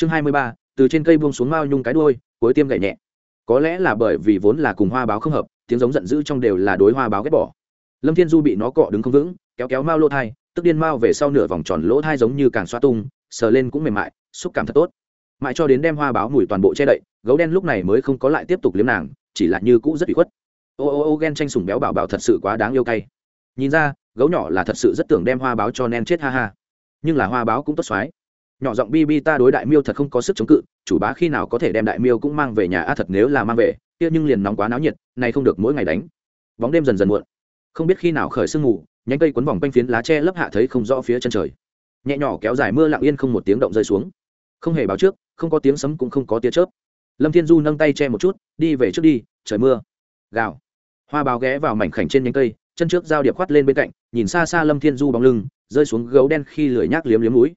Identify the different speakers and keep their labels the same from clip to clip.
Speaker 1: chương hai mươi ba, từ trên cây buông xuống mao nhung cái đuôi, cuối tiêm gậy nhẹ. Có lẽ là bởi vì vốn là cùng hoa báo không hợp, tiếng giống giận dữ trong đều là đối hoa báo ghét bỏ. Lâm thiên du bị nó cọ đứng không vững, kéo kéo mao lỗ thai, tức điên mao về sau nửa vòng tròn lỗ thai giống như càng xoa tung, sờ lên cũng mềm mại, xúc cảm thật tốt. Mãi cho đến đem hoa báo mùi toàn bộ che đậy, gấu đen lúc này mới không có lại tiếp tục liếm nàng, chỉ là như cũ rất bị khuất. Ô ô ô, ghen tranh sủng béo bảo bảo thật sự quá đáng yêu cay. Nhìn ra, gấu nhỏ là thật sự rất tưởng đem hoa báo cho nen chết ha ha. Nhưng là hoa báo cũng tốt xoái nhỏ giọng bi bi ta đối đại miêu thật không có sức chống cự, chủ bá khi nào có thể đem đại miêu cũng mang về nhà, a, thật nếu là mang về, kia nhưng liền nóng quá náo nhiệt này không được mỗi ngày đánh. Bóng đêm dần dần muộn. Không biết khi nào khởi sương mù, nhánh cây quấn vòng quanh phiến lá tre lấp hạ thấy không rõ phía chân trời. Nhẹ nhỏ kéo dài mưa lặng yên không một tiếng động rơi xuống. Không hề báo trước, không có tiếng sấm cũng không có tia chớp. Lâm thiên du nâng tay che một chút, đi về trước đi, trời mưa. Gào. Hoa báo ghé vào mảnh khảnh trên nhánh cây, chân trước dao điệp khoát lên bên cạnh, nhìn xa xa lâm thiên du bóng lưng, rơi xuống gấu đen khi lười nhác liếm liếm mũi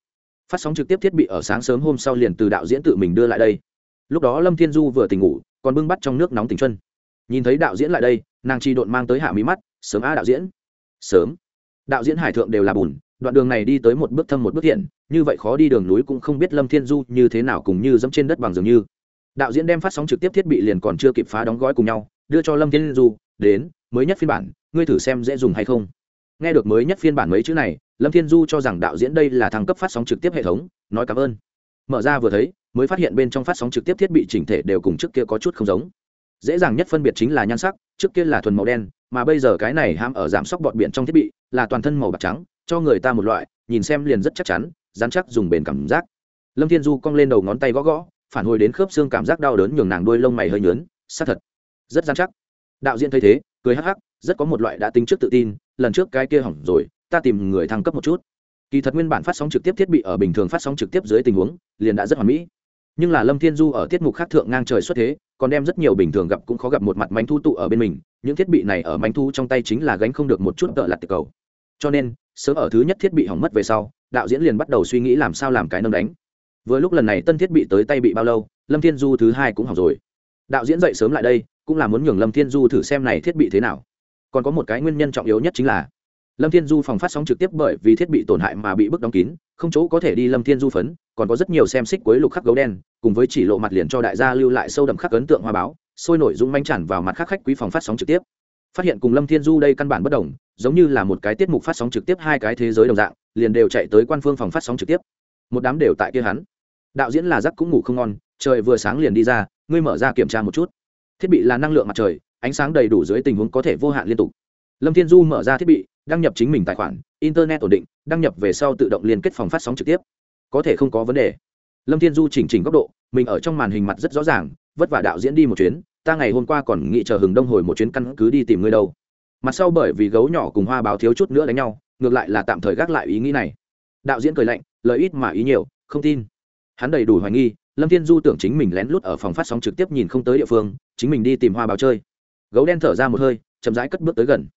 Speaker 1: phát sóng trực tiếp thiết bị ở sáng sớm hôm sau liền từ đạo diễn tự mình đưa lại đây. Lúc đó lâm thiên du vừa tỉnh ngủ, còn bưng bắt trong nước nóng tỉnh chân nhìn thấy đạo diễn lại đây, nàng chi độn mang tới hạ mí mắt, sớm a đạo diễn. Sớm. Đạo diễn hải thượng đều là bùn, đoạn đường này đi tới một bước thâm một bước thiện, như vậy khó đi đường núi cũng không biết lâm thiên du như thế nào cùng như dẫm trên đất bằng dường như. Đạo diễn đem phát sóng trực tiếp thiết bị liền còn chưa kịp phá đóng gói cùng nhau, đưa cho lâm thiên du, đến, mới nhất phiên bản, ngươi thử xem dễ dùng hay không nghe được mới nhất phiên bản mấy chữ này, lâm thiên du cho rằng đạo diễn đây là thăng cấp phát sóng trực tiếp hệ thống, nói cảm ơn. Mở ra vừa thấy, mới phát hiện bên trong phát sóng trực tiếp thiết bị chỉnh thể đều cùng trước kia có chút không giống. Dễ dàng nhất phân biệt chính là nhan sắc, trước kia là thuần màu đen, mà bây giờ cái này ham ở giảm sóc bọt biển trong thiết bị, là toàn thân màu bạc trắng, cho người ta một loại, nhìn xem liền rất chắc chắn, dán chắc dùng bền cảm giác. Lâm thiên du cong lên đầu ngón tay gõ gõ, phản hồi đến khớp xương cảm giác đau đớn nhường nàng đuôi lông mày hơi nhớn, xác thật, rất dán chắc. Đạo diễn thấy thế, cười hắc hắc, rất có một loại đã tính trước tự tin lần trước cái kia hỏng rồi, ta tìm người thăng cấp một chút. Kỳ thật nguyên bản phát sóng trực tiếp thiết bị ở bình thường phát sóng trực tiếp dưới tình huống, liền đã rất hoàn mỹ. Nhưng là lâm thiên du ở tiết mục khác thượng ngang trời xuất thế, còn đem rất nhiều bình thường gặp cũng khó gặp một mặt mánh thu tụ ở bên mình, những thiết bị này ở mánh thu trong tay chính là gánh không được một chút tợ lặt tiệc cầu. Cho nên, sớm ở thứ nhất thiết bị hỏng mất về sau, đạo diễn liền bắt đầu suy nghĩ làm sao làm cái nâng đánh. Vừa lúc lần này tân thiết bị tới tay bị bao lâu, lâm thiên du thứ hai cũng hỏng rồi. Đạo diễn dậy sớm lại đây, cũng là muốn nhường lâm thiên du thử xem này thiết bị thế nào còn có một cái nguyên nhân trọng yếu nhất chính là lâm thiên du phòng phát sóng trực tiếp bởi vì thiết bị tổn hại mà bị bức đóng kín không chỗ có thể đi lâm thiên du phấn còn có rất nhiều xem xích cuối lục khắc gấu đen cùng với chỉ lộ mặt liền cho đại gia lưu lại sâu đậm khắc ấn tượng hoa báo sôi nổi dung manh chản vào mặt khắc khách quý phòng phát sóng trực tiếp phát hiện cùng lâm thiên du đây căn bản bất đồng giống như là một cái tiết mục phát sóng trực tiếp hai cái thế giới đồng dạng liền đều chạy tới quan phương phòng phát sóng trực tiếp một đám đều tại kia hắn đạo diễn là giấc cũng ngủ không ngon trời vừa sáng liền đi ra ngươi mở ra kiểm tra một chút thiết bị là năng lượng mặt trời ánh sáng đầy đủ dưới tình huống có thể vô hạn liên tục. Lâm thiên du mở ra thiết bị, đăng nhập chính mình tài khoản, internet ổn định, đăng nhập về sau tự động liên kết phòng phát sóng trực tiếp. Có thể không có vấn đề. Lâm thiên du chỉnh chỉnh góc độ, mình ở trong màn hình mặt rất rõ ràng, vất vả đạo diễn đi một chuyến, ta ngày hôm qua còn nghĩ chờ hừng đông hồi một chuyến căn cứ đi tìm ngươi đâu. Mặt sau bởi vì gấu nhỏ cùng hoa báo thiếu chút nữa đánh nhau, ngược lại là tạm thời gác lại ý nghĩ này. Đạo diễn cười lạnh, lời ít mà ý nhiều, không tin. Hắn đầy đủ hoài nghi, lâm thiên du tưởng chính mình lén lút ở phòng phát sóng trực tiếp nhìn không tới địa phương, chính mình đi tìm hoa báo chơi gấu đen thở ra một hơi, chậm rãi cất bước tới gần.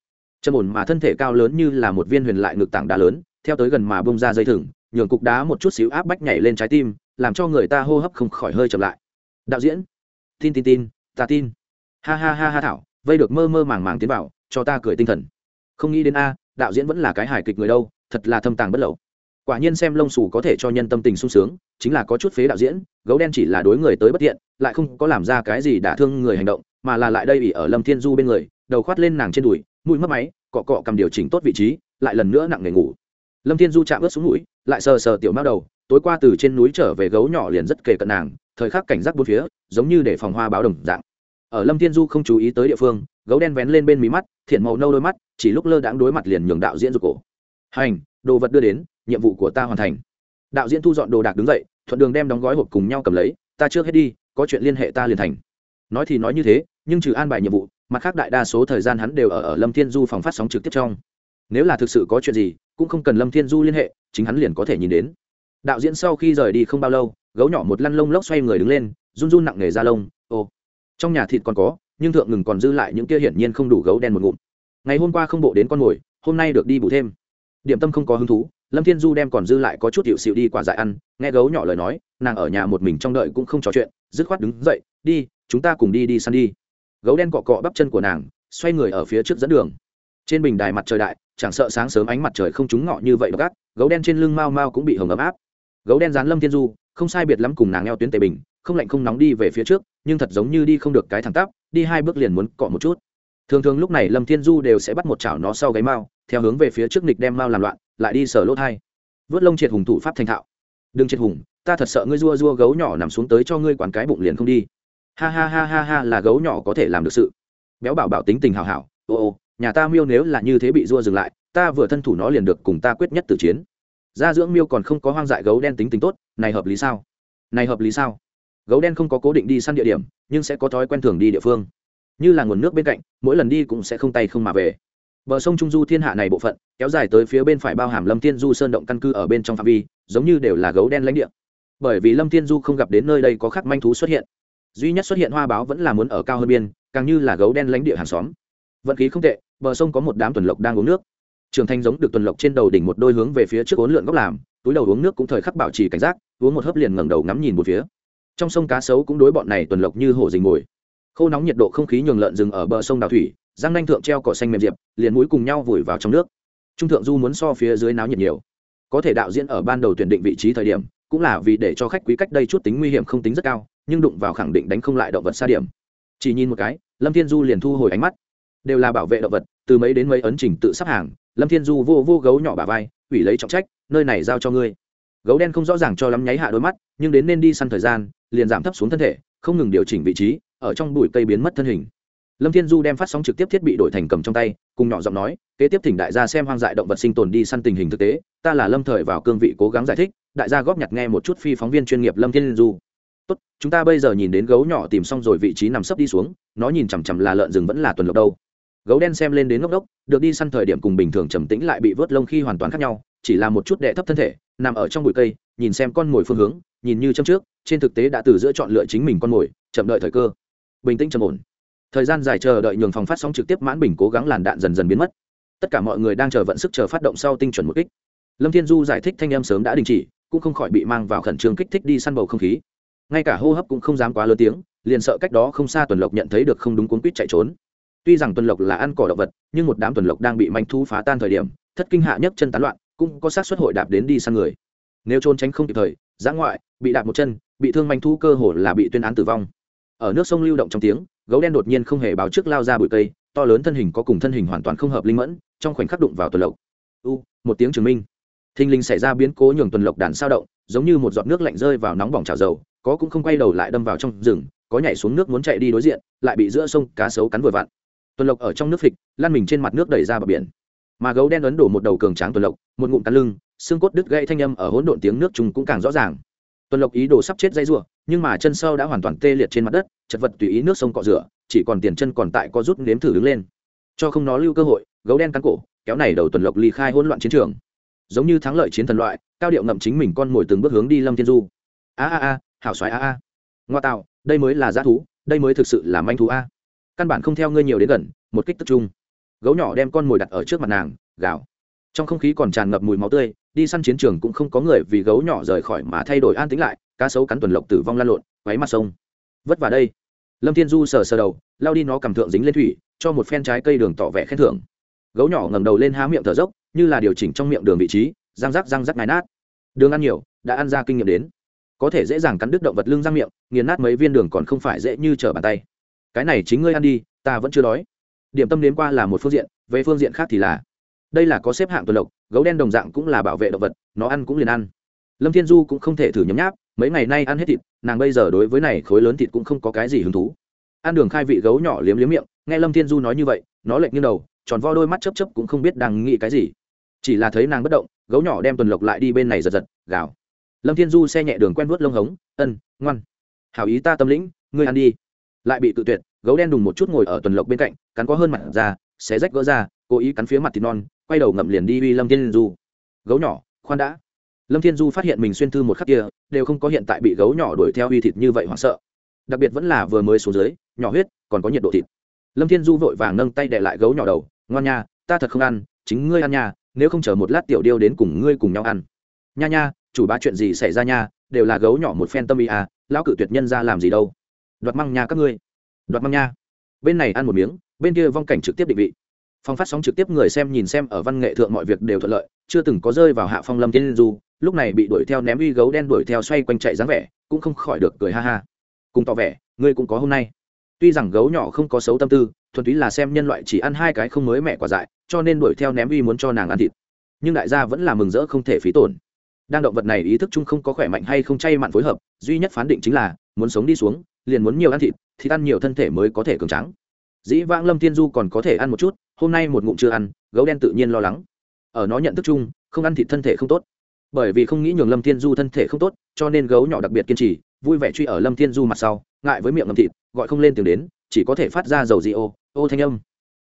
Speaker 1: Trầm ổn mà thân thể cao lớn như là một viên huyền lại ngực tảng đá lớn, theo tới gần mà bông ra dây thừng, nhường cục đá một chút xíu áp bách nhảy lên trái tim, làm cho người ta hô hấp không khỏi hơi chậm lại. Đạo diễn, tin tin tin, ta tin. Ha ha ha ha thảo, vây được mơ mơ màng màng tiến vào, cho ta cười tinh thần. Không nghĩ đến a, đạo diễn vẫn là cái hài kịch người đâu, thật là thâm tàng bất lậu. Quả nhiên xem lông xù có thể cho nhân tâm tình sung sướng, chính là có chút phế đạo diễn, gấu đen chỉ là đối người tới bất tiện, lại không có làm ra cái gì đả thương người hành động mà là lại đây ỉ ở lâm thiên du bên người, đầu khoát lên nàng trên đùi, mũi mất máy, cọ cọ cầm điều chỉnh tốt vị trí, lại lần nữa nặng nề ngủ. Lâm thiên du chạm ướt xuống mũi, lại sờ sờ tiểu mao đầu, tối qua từ trên núi trở về gấu nhỏ liền rất kề cận nàng, thời khắc cảnh giác bốn phía, giống như để phòng hoa báo đồng dạng. Ở lâm thiên du không chú ý tới địa phương, gấu đen vén lên bên mí mắt thiện màu nâu đôi mắt, chỉ lúc lơ đãng đối mặt liền nhường đạo diễn rụt cổ. Hành, đồ vật đưa đến, nhiệm vụ của ta hoàn thành. Đạo diễn thu dọn đồ đạc đứng dậy, thuận đường đem đóng gói hộp cùng nhau cầm lấy, ta trước hết đi, có chuyện liên hệ ta liền thành. Nói thì nói như thế nhưng trừ an bài nhiệm vụ, mặt khác đại đa số thời gian hắn đều ở ở lâm thiên du phòng phát sóng trực tiếp trong. Nếu là thực sự có chuyện gì, cũng không cần lâm thiên du liên hệ, chính hắn liền có thể nhìn đến. Đạo diễn sau khi rời đi không bao lâu, gấu nhỏ một lăn lông lốc xoay người đứng lên, run run nặng nề ra lông, ô, trong nhà thịt còn có, nhưng thượng ngừng còn dư lại những kia hiển nhiên không đủ gấu đen một ngụm. Ngày hôm qua không bộ đến con mồi hôm nay được đi bù thêm. Điểm tâm không có hứng thú, lâm thiên du đem còn dư lại có chút hiệu xịu đi quả dại ăn, nghe gấu nhỏ lời nói, nàng ở nhà một mình trong đợi cũng không trò chuyện, dứt khoát đứng dậy, đi, chúng ta cùng đi đi săn đi gấu đen cọ cọ bắp chân của nàng xoay người ở phía trước dẫn đường. Trên bình đài mặt trời đại chẳng sợ sáng sớm ánh mặt trời không trúng ngọ như vậy gác gấu đen trên lưng mau mau cũng bị hồng ấm áp. Gấu đen dán lâm thiên du không sai biệt lắm cùng nàng eo tuyến tề bình không lạnh không nóng đi về phía trước nhưng thật giống như đi không được cái thẳng tắp đi hai bước liền muốn cọ một chút. Thường thường lúc này lâm thiên du đều sẽ bắt một chảo nó sau gáy mao theo hướng về phía trước nghịch đem mao làm loạn lại đi sờ lỗ hai, vớt lông triệt hùng thủ pháp thành thạo. Đừng triệt hùng ta thật sợ ngươi rua rua gấu nhỏ nằm xuống tới cho ngươi quản cái bụng liền không đi ha ha ha ha ha, là gấu nhỏ có thể làm được sự. Béo bảo bảo tính tình hào hảo. Ô ô, nhà ta miêu nếu là như thế bị dua dừng lại, ta vừa thân thủ nó liền được cùng ta quyết nhất tử chiến. Gia dưỡng miêu còn không có hoang dại gấu đen tính tình tốt, này hợp lý sao? Này hợp lý sao? Gấu đen không có cố định đi săn địa điểm, nhưng sẽ có thói quen thường đi địa phương. Như là nguồn nước bên cạnh, mỗi lần đi cũng sẽ không tay không mà về. Bờ sông trung du thiên hạ này bộ phận, kéo dài tới phía bên phải bao hàm lâm thiên du sơn động căn cư ở bên trong phạm vi, giống như đều là gấu đen lãnh địa. Bởi vì lâm thiên du không gặp đến nơi đây có khắc manh thú xuất hiện duy nhất xuất hiện hoa báo vẫn là muốn ở cao hơn biên, càng như là gấu đen lánh địa hàng xóm. Vận khí không tệ, bờ sông có một đám tuần lộc đang uống nước. Trường thanh giống được tuần lộc trên đầu đỉnh một đôi hướng về phía trước ốn lượn góc làm, túi đầu uống nước cũng thời khắc bảo trì cảnh giác, uống một hớp liền ngẩng đầu ngắm nhìn một phía. Trong sông cá sấu cũng đối bọn này tuần lộc như hổ dình mồi. Khô nóng nhiệt độ không khí nhường lợn rừng ở bờ sông đào thủy giang nanh thượng treo cỏ xanh mềm diệp, liền mũi cùng nhau vùi vào trong nước. Trung thượng du muốn so phía dưới náo nhiệt nhiều. Có thể đạo diễn ở ban đầu tuyển định vị trí thời điểm, cũng là vì để cho khách quý cách đây chút tính nguy hiểm không tính rất cao nhưng đụng vào khẳng định đánh không lại động vật xa điểm. Chỉ nhìn một cái, lâm thiên du liền thu hồi ánh mắt. Đều là bảo vệ động vật, từ mấy đến mấy ấn trình tự sắp hàng, lâm thiên du vô vô gấu nhỏ bà vai, ủy lấy trọng trách, nơi này giao cho ngươi. Gấu đen không rõ ràng cho lắm nháy hạ đôi mắt, nhưng đến nên đi săn thời gian, liền giảm thấp xuống thân thể, không ngừng điều chỉnh vị trí, ở trong bụi cây biến mất thân hình. Lâm thiên du đem phát sóng trực tiếp thiết bị đổi thành cầm trong tay, cùng nhỏ giọng nói, kế tiếp thỉnh đại gia xem hoang dại động vật sinh tồn đi săn tình hình thực tế, ta là lâm thời vào cương vị cố gắng giải thích. Đại gia góp nhặt nghe một chút phi phóng viên chuyên nghiệp lâm thiên du tốt, chúng ta bây giờ nhìn đến gấu nhỏ tìm xong rồi vị trí nằm sấp đi xuống, nó nhìn chằm chằm là lợn rừng vẫn là tuần lộc đâu. Gấu đen xem lên đến ngốc đốc, được đi săn thời điểm cùng bình thường trầm tĩnh lại bị vớt lông khi hoàn toàn khác nhau, chỉ là một chút đệ thấp thân thể, nằm ở trong bụi cây, nhìn xem con mồi phương hướng, nhìn như châm trước, trên thực tế đã từ giữa chọn lựa chính mình con mồi, chậm đợi thời cơ. Bình tĩnh trầm ổn. Thời gian dài chờ đợi nhường phòng phát sóng trực tiếp mãn bình cố gắng làn đạn dần dần biến mất. Tất cả mọi người đang chờ vận sức chờ phát động sau tinh chuẩn một kích. Lâm thiên du giải thích thanh em sớm đã đình chỉ, cũng không khỏi bị mang vào khẩn trương kích thích đi săn bầu không khí ngay cả hô hấp cũng không dám quá lớn tiếng, liền sợ cách đó không xa tuần lộc nhận thấy được không đúng cuốn quýt chạy trốn. Tuy rằng tuần lộc là ăn cỏ động vật, nhưng một đám tuần lộc đang bị manh thu phá tan thời điểm, thất kinh hạ nhất chân tán loạn, cũng có sát xuất hội đạp đến đi săn người. Nếu trốn tránh không kịp thời, giã ngoại, bị đạp một chân, bị thương manh thu cơ hồ là bị tuyên án tử vong. Ở nước sông lưu động trong tiếng, gấu đen đột nhiên không hề báo trước lao ra bụi cây, to lớn thân hình có cùng thân hình hoàn toàn không hợp linh mẫn, trong khoảnh khắc đụng vào tuần lộc. U, một tiếng chứng minh thình linh xảy ra biến cố nhường tuần lộc đàn sao động, giống như một giọt nước lạnh rơi vào nóng bỏng trào dầu, có cũng không quay đầu lại đâm vào trong rừng, có nhảy xuống nước muốn chạy đi đối diện, lại bị giữa sông cá sấu cắn vừa vặn. Tuần lộc ở trong nước phịch, lan mình trên mặt nước đẩy ra bờ biển. Mà gấu đen ấn đổ một đầu cường tráng tuần lộc, một ngụm cắn lưng, xương cốt đứt gãy thanh âm ở hỗn độn tiếng nước trùng cũng càng rõ ràng. Tuần lộc ý đồ sắp chết dây rủa, nhưng mà chân sâu đã hoàn toàn tê liệt trên mặt đất, chật vật tùy ý nước sông cọ rửa, chỉ còn tiền chân còn tại có rút nếm thử đứng lên. Cho không nó lưu cơ hội, gấu đen cắn cổ, kéo này đầu tuần lộc ly khai hỗn loạn chiến trường giống như thắng lợi chiến thần loại, cao điệu ngậm chính mình con mồi từng bước hướng đi lâm thiên du. A a a, hảo xoáy a a. Ngoa tạo, đây mới là g thú, đây mới thực sự là manh thú a. Căn bản không theo ngươi nhiều đến gần, một kích tức trung gấu nhỏ đem con mồi đặt ở trước mặt nàng, gào. Trong không khí còn tràn ngập mùi máu tươi, đi săn chiến trường cũng không có người vì gấu nhỏ rời khỏi mà thay đổi an tính lại, cá sấu cắn tuần lộc tử vong lan lộn quáy mặt sông. Vất vào đây. Lâm thiên du sờ sờ đầu, lao đi nó cầm thượng dính lên thủy, cho một phen trái cây đường tỏ vẻ khen thưởng. Gấu nhỏ ngẩng đầu lên há miệng thở dốc như là điều chỉnh trong miệng đường vị trí, răng rắc răng rắc ngài nát. Đường ăn nhiều, đã ăn ra kinh nghiệm đến. Có thể dễ dàng cắn đứt động vật lưng răng miệng, nghiền nát mấy viên đường còn không phải dễ như trở bàn tay. Cái này chính ngươi ăn đi, ta vẫn chưa đói. Điểm tâm đến qua là một phương diện, về phương diện khác thì là. Đây là có xếp hạng tuần lộc, gấu đen đồng dạng cũng là bảo vệ động vật, nó ăn cũng liền ăn. Lâm thiên du cũng không thể thử nhấm nháp, mấy ngày nay ăn hết thịt, nàng bây giờ đối với này khối lớn thịt cũng không có cái gì hứng thú. Ăn đường khai vị gấu nhỏ liếm liếm miệng, nghe lâm thiên du nói như vậy, nó lệch như đầu, tròn vo đôi mắt chấp chấp cũng không biết đang nghĩ cái gì chỉ là thấy nàng bất động, gấu nhỏ đem tuần lộc lại đi bên này giật giật, gào. Lâm thiên du xe nhẹ đường quen vuốt lông hống, ân, ngoan. Hảo ý ta tâm lĩnh, ngươi ăn đi. Lại bị tự tuyệt, gấu đen đùng một chút ngồi ở tuần lộc bên cạnh, cắn có hơn mặt ra, xé rách gỡ ra, cố ý cắn phía mặt thịt non, quay đầu ngậm liền đi uy lâm thiên du. Gấu nhỏ, khoan đã. Lâm thiên du phát hiện mình xuyên thư một khắc kia, đều không có hiện tại bị gấu nhỏ đuổi theo uy thịt như vậy hoảng sợ. Đặc biệt vẫn là vừa mới xuống dưới, nhỏ huyết, còn có nhiệt độ thịt. Lâm thiên du vội vàng nâng tay để lại gấu nhỏ đầu, ngoan nha, ta thật không ăn, chính ngươi ăn nha nếu không chờ một lát tiểu điêu đến cùng ngươi cùng nhau ăn. Nha nha, chủ ba chuyện gì xảy ra nha? Đều là gấu nhỏ một phen tâm ý à lão cự tuyệt nhân ra làm gì đâu. Đoạt măng nha các ngươi. Đoạt măng nha. Bên này ăn một miếng, bên kia vong cảnh trực tiếp định vị. Phong phát sóng trực tiếp người xem nhìn xem ở văn nghệ thượng mọi việc đều thuận lợi, chưa từng có rơi vào hạ phong lâm thiên du, lúc này bị đuổi theo ném uy gấu đen đuổi theo xoay quanh chạy dáng vẻ, cũng không khỏi được cười ha ha. Cùng tỏ vẻ, ngươi cũng có hôm nay. Tuy rằng gấu nhỏ không có xấu tâm tư, thuần túy là xem nhân loại chỉ ăn hai cái không mới mẹ quả dại cho nên đuổi theo ném uy muốn cho nàng ăn thịt. Nhưng đại gia vẫn là mừng rỡ không thể phí tổn. Đang động vật này ý thức chung không có khỏe mạnh hay không chay mặn phối hợp, duy nhất phán định chính là, muốn sống đi xuống, liền muốn nhiều ăn thịt, thì ăn nhiều thân thể mới có thể cường trắng dĩ vãng lâm thiên du còn có thể ăn một chút, hôm nay một ngụm chưa ăn, gấu đen tự nhiên lo lắng. Ở nó nhận thức chung, không ăn thịt thân thể không tốt. Bởi vì không nghĩ nhường lâm thiên du thân thể không tốt, cho nên gấu nhỏ đặc biệt kiên trì, vui vẻ truy ở lâm thiên du mặt sau, ngại với miệng ngầm thịt, gọi không lên tiếng đến, chỉ có thể phát ra dầu dị ô ô thanh âm.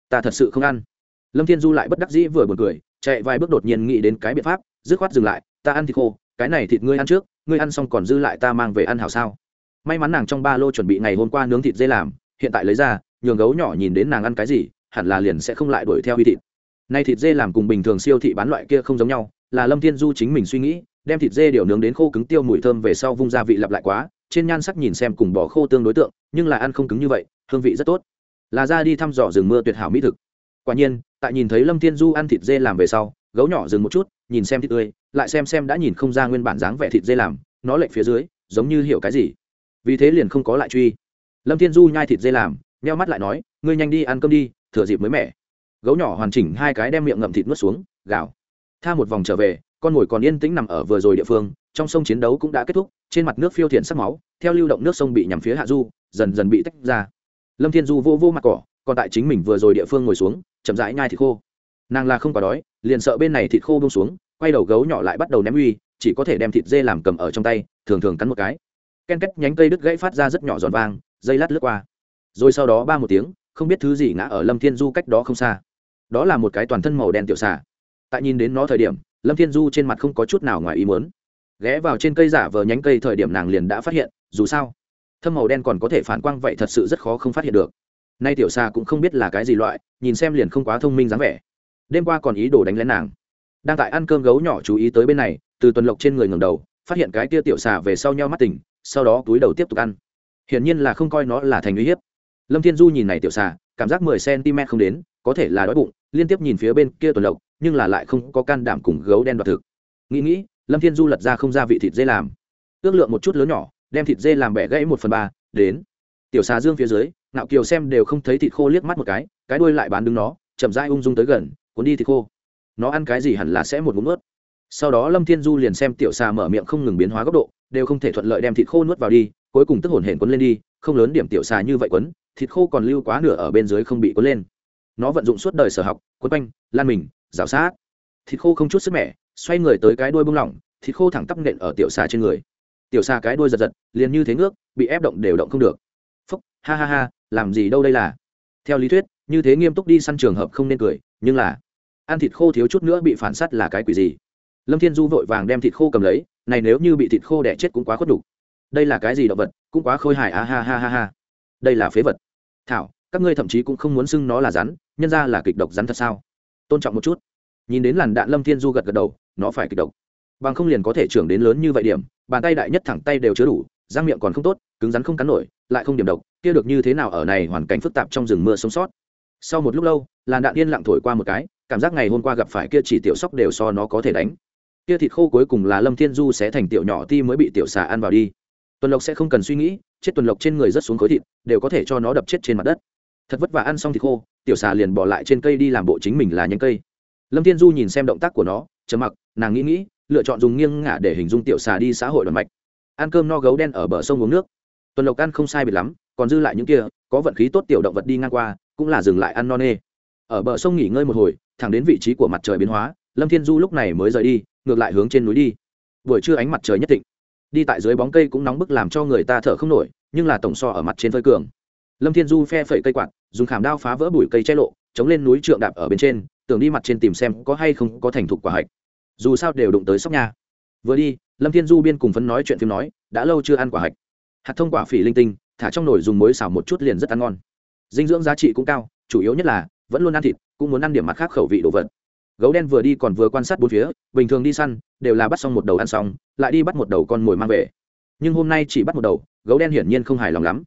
Speaker 1: Ta thật sự không ăn lâm thiên du lại bất đắc dĩ vừa buồn cười, chạy vài bước đột nhiên nghĩ đến cái biện pháp, dứt khoát dừng lại, ta ăn thịt khô, cái này thịt ngươi ăn trước, ngươi ăn xong còn dư lại ta mang về ăn hảo sao? May mắn nàng trong ba lô chuẩn bị ngày hôm qua nướng thịt dê làm, hiện tại lấy ra, nhường gấu nhỏ nhìn đến nàng ăn cái gì, hẳn là liền sẽ không lại đuổi theo huy thịt. Nay thịt dê làm cùng bình thường siêu thị bán loại kia không giống nhau, là lâm thiên du chính mình suy nghĩ, đem thịt dê điều nướng đến khô cứng tiêu mùi thơm về sau vung gia vị lặp lại quá, trên nhan sắc nhìn xem cùng bỏ khô tương đối tượng, nhưng là ăn không cứng như vậy, hương vị rất tốt. Là ra đi thăm dò rừng mưa tuyệt hảo mỹ thực quả nhiên, tại nhìn thấy lâm thiên du ăn thịt dê làm về sau, gấu nhỏ dừng một chút, nhìn xem thịt tươi, lại xem xem đã nhìn không ra nguyên bản dáng vẻ thịt dê làm, nó lệch phía dưới, giống như hiểu cái gì. Vì thế liền không có lại truy. Lâm thiên du nhai thịt dê làm, nheo mắt lại nói, ngươi nhanh đi ăn cơm đi, thừa dịp mới mẻ. Gấu nhỏ hoàn chỉnh hai cái đem miệng ngậm thịt nuốt xuống, gào. Tha một vòng trở về, con mồi còn yên tĩnh nằm ở vừa rồi địa phương, trong sông chiến đấu cũng đã kết thúc, trên mặt nước phiêu thiện sắc máu, theo lưu động nước sông bị nhằm phía hạ du, dần dần bị tách ra. Lâm thiên du vô vô mặt cỏ, còn tại chính mình vừa rồi địa phương ngồi xuống chậm rãi nhai thịt khô. Nàng là không có đói, liền sợ bên này thịt khô bông xuống, quay đầu gấu nhỏ lại bắt đầu ném uy, chỉ có thể đem thịt dê làm cầm ở trong tay, thường thường cắn một cái. Ken két nhánh cây đứt gãy phát ra rất nhỏ giòn vang, dây lát lướt qua. Rồi sau đó ba một tiếng, không biết thứ gì ngã ở lâm thiên du cách đó không xa. Đó là một cái toàn thân màu đen tiểu xà. Tại nhìn đến nó thời điểm, lâm thiên du trên mặt không có chút nào ngoài ý muốn. Ghé vào trên cây giả vờ nhánh cây thời điểm nàng liền đã phát hiện, dù sao thâm màu đen còn có thể phản quang vậy thật sự rất khó không phát hiện được nay tiểu xa cũng không biết là cái gì loại, nhìn xem liền không quá thông minh dáng vẻ. Đêm qua còn ý đồ đánh lén nàng. Đang tại ăn cơm gấu nhỏ chú ý tới bên này, từ tuần lộc trên người ngầm đầu, phát hiện cái tia tiểu xà về sau nhau mắt tỉnh, sau đó túi đầu tiếp tục ăn. Hiển nhiên là không coi nó là thành uy hiếp. Lâm thiên du nhìn này tiểu xà, cảm giác mười cm không đến, có thể là đói bụng, liên tiếp nhìn phía bên kia tuần lộc, nhưng là lại không có can đảm cùng gấu đen đoạt thực. Nghĩ nghĩ, lâm thiên du lật ra không ra vị thịt dê làm. Ước lượng một chút lớn nhỏ, đem thịt dê làm bẻ gãy một phần ba, đến. Tiểu xà dương phía dưới ngạo kiều xem đều không thấy thịt khô liếc mắt một cái cái đuôi lại bán đứng nó chậm rãi ung dung tới gần cuốn đi thịt khô. Nó ăn cái gì hẳn là sẽ một ngụm nuốt. Sau đó lâm thiên du liền xem tiểu xà mở miệng không ngừng biến hóa góc độ đều không thể thuận lợi đem thịt khô nuốt vào đi cuối cùng tức hồn hển quấn lên đi không lớn điểm tiểu xà như vậy quấn thịt khô còn lưu quá nửa ở bên dưới không bị quấn lên. Nó vận dụng suốt đời sở học quấn quanh lan mình rào sát. Thịt khô không chút sức mẻ xoay người tới cái đuôi bung lỏng thịt khô thẳng tắp nện ở tiểu xà trên người. Tiểu xà cái đuôi giật giật liền như thế nước, bị ép động đều động không được. Phúc ha ha ha làm gì đâu đây là? Theo lý thuyết, như thế nghiêm túc đi săn trường hợp không nên cười, nhưng là, ăn thịt khô thiếu chút nữa bị phản s á t là cái quỷ gì? Lâm thiên du vội vàng đem thịt khô cầm lấy, này nếu như bị thịt khô đẻ chết cũng quá khuất đục đây là cái gì động vật, cũng quá khôi hài, a ha ha ha ha. Đây là phế vật. Thảo, các ngươi thậm chí cũng không muốn xưng nó là rắn, nhân ra là kịch độc rắn thật sao? Tôn trọng một chút. Nhìn đến làn đạn lâm thiên du gật gật đầu, nó phải kịch độc. Bằng không liền có thể trưởng đến lớn như vậy điểm, bàn tay đại nhất thẳng tay đều chứa đủ, răng miệng còn không tốt, cứng rắn không cắn nổi, lại không điểm độc kia được như thế nào ở này hoàn cảnh phức tạp trong rừng mưa sống sót. Sau một lúc lâu, làn đạn yên lặng thổi qua một cái, cảm giác ngày hôm qua gặp phải kia chỉ tiểu sóc đều so nó có thể đánh. Kia thịt khô cuối cùng là lâm thiên du sẽ thành tiểu nhỏ ti mới bị tiểu xà ăn vào đi. Tuần lộc sẽ không cần suy nghĩ, chết tuần lộc trên người rất xuống khối thịt, đều có thể cho nó đập chết trên mặt đất. Thật vất vả ăn xong thịt khô, tiểu xà liền bỏ lại trên cây đi làm bộ chính mình là nhánh cây. Lâm thiên du nhìn xem động tác của nó chấm mặc, nàng nghĩ nghĩ, lựa chọn dùng nghiêng ngả để hình dung tiểu xà đi xã hội đoàn mạch. Ăn cơm no gấu đen ở bờ sông uống nước. Tuần lộc ăn không sai biệt lắm còn dư lại những kia, có vận khí tốt tiểu động vật đi ngang qua, cũng là dừng lại ăn no nê. Ở bờ sông nghỉ ngơi một hồi, thẳng đến vị trí của mặt trời biến hóa, lâm thiên du lúc này mới rời đi, ngược lại hướng trên núi đi. Buổi trưa ánh mặt trời nhất định. Đi tại dưới bóng cây cũng nóng bức làm cho người ta thở không nổi, nhưng là tổng so ở mặt trên phơi cường. Lâm thiên du phe phẩy cây quạt, dùng khảm đao phá vỡ bụi cây che lộ, chống lên núi trượng đạp ở bên trên, tưởng đi mặt trên tìm xem có hay không có thành thục quả hạch. Dù sao đều đụng tới sóc nha. Vừa đi, lâm thiên du biên cùng phấn nói chuyện phim nói, đã lâu chưa ăn quả hạch. Hạt thông quả phỉ linh tinh thả trong nồi dùng muối xào một chút liền rất ăn ngon. Dinh dưỡng giá trị cũng cao, chủ yếu nhất là, vẫn luôn ăn thịt, cũng muốn ăn điểm mặt khác khẩu vị đồ vật. Gấu đen vừa đi còn vừa quan sát bốn phía, bình thường đi săn, đều là bắt xong một đầu ăn xong, lại đi bắt một đầu con mồi mang về. Nhưng hôm nay chỉ bắt một đầu, gấu đen hiển nhiên không hài lòng lắm.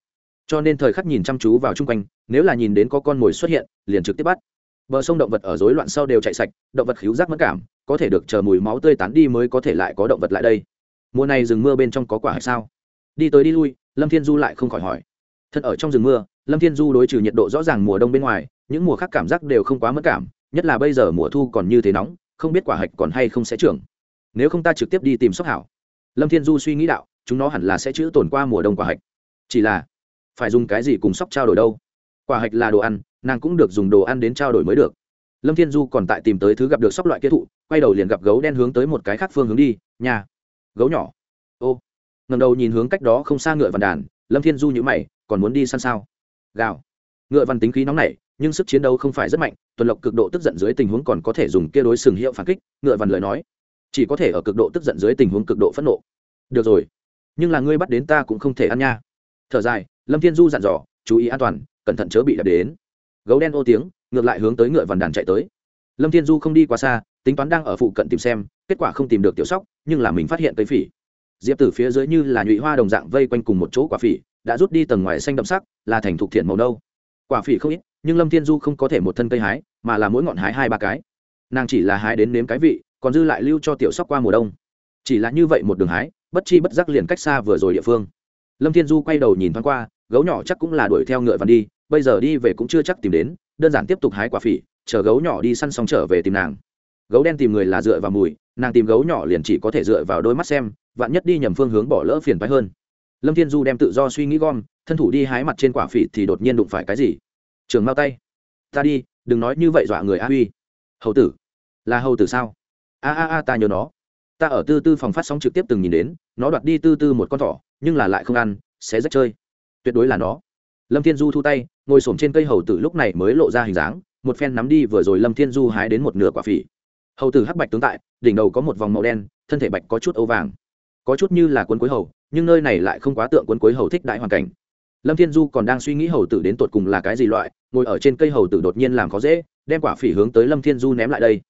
Speaker 1: Cho nên thời khắc nhìn chăm chú vào chung quanh, nếu là nhìn đến có con mồi xuất hiện, liền trực tiếp bắt. Bờ sông động vật ở rối loạn sau đều chạy sạch, động vật khíu giác mất cảm, có thể được chờ mùi máu tươi tán đi mới có thể lại có động vật lại đây. Mùa này rừng mưa bên trong có quả hay sao? Đi tới đi lui lâm thiên du lại không khỏi hỏi. Thân ở trong rừng mưa, lâm thiên du đối trừ nhiệt độ rõ ràng mùa đông bên ngoài, những mùa khác cảm giác đều không quá mất cảm, nhất là bây giờ mùa thu còn như thế nóng, không biết quả hạch còn hay không sẽ trưởng. Nếu không ta trực tiếp đi tìm sóc hảo. Lâm thiên du suy nghĩ đạo, chúng nó hẳn là sẽ chữ tồn qua mùa đông quả hạch. Chỉ là, phải dùng cái gì cùng sóc trao đổi đâu? Quả hạch là đồ ăn, nàng cũng được dùng đồ ăn đến trao đổi mới được. Lâm thiên du còn tại tìm tới thứ gặp được sóc loại kết thụ, quay đầu liền gặp gấu đen hướng tới một cái khác phương hướng đi, nhà. Gấu nhỏ. Ô ngầm đầu nhìn hướng cách đó không xa ngựa văn đàn, lâm thiên du nhữ mày, còn muốn đi săn sao? Gào. Ngựa văn tính khí nóng nảy, nhưng sức chiến đấu không phải rất mạnh, tuần lộc cực độ tức giận dưới tình huống còn có thể dùng kia đối sừng hiệu phản kích, ngựa văn lời nói. Chỉ có thể ở cực độ tức giận dưới tình huống cực độ phẫn nộ. Được rồi, nhưng là ngươi bắt đến ta cũng không thể ăn nha. Thở dài, lâm thiên du dặn dò, chú ý an toàn, cẩn thận chớ bị đập đến. Gấu đen ô tiếng, ngược lại hướng tới ngựa vằn đàn chạy tới. Lâm thiên du không đi quá xa, tính toán đang ở phụ cận tìm xem, kết quả không tìm được tiểu sóc, nhưng là mình phát hiện cây phỉ diệp tử phía dưới như là nhụy hoa đồng dạng vây quanh cùng một chỗ quả phỉ, đã rút đi tầng ngoài xanh đậm sắc, là thành thục thiện màu nâu. Quả phỉ không ít, nhưng lâm thiên du không có thể một thân cây hái, mà là mỗi ngọn hái hai ba cái. Nàng chỉ là hái đến nếm cái vị, còn dư lại lưu cho tiểu sóc qua mùa đông. Chỉ là như vậy một đường hái, bất chi bất giác liền cách xa vừa rồi địa phương. Lâm thiên du quay đầu nhìn thoáng qua, gấu nhỏ chắc cũng là đuổi theo ngựa vằn đi, bây giờ đi về cũng chưa chắc tìm đến, đơn giản tiếp tục hái quả phỉ, chờ gấu nhỏ đi săn xong trở về tìm nàng gấu đen tìm người là dựa vào mùi, nàng tìm gấu nhỏ liền chỉ có thể dựa vào đôi mắt xem, vạn nhất đi nhầm phương hướng bỏ lỡ phiền phái hơn. Lâm thiên du đem tự do suy nghĩ gom, thân thủ đi hái mặt trên quả phỉ thì đột nhiên đụng phải cái gì? Trường mau tay. Ta đi, đừng nói như vậy dọa người a huy. Hầu tử. Là hầu tử sao? A a a, ta nhớ nó. Ta ở tư tư phòng phát sóng trực tiếp từng nhìn đến, nó đoạt đi tư tư một con thỏ, nhưng là lại không ăn, sẽ rất chơi. Tuyệt đối là nó. Lâm thiên du thu tay, ngồi s trên cây hầu tử lúc này mới lộ ra hình dáng, một phen nắm đi vừa rồi lâm thiên du hái đến một nửa quả phỉ hầu tử hắc bạch tướng tại, đỉnh đầu có một vòng màu đen, thân thể bạch có chút âu vàng. Có chút như là quân cuối hầu, nhưng nơi này lại không quá tượng quân cuối hầu thích đại hoàn cảnh. Lâm thiên du còn đang suy nghĩ hầu tử đến tột cùng là cái gì loại, ngồi ở trên cây hầu tử đột nhiên làm khó dễ, đem quả phỉ hướng tới lâm thiên du ném lại đây.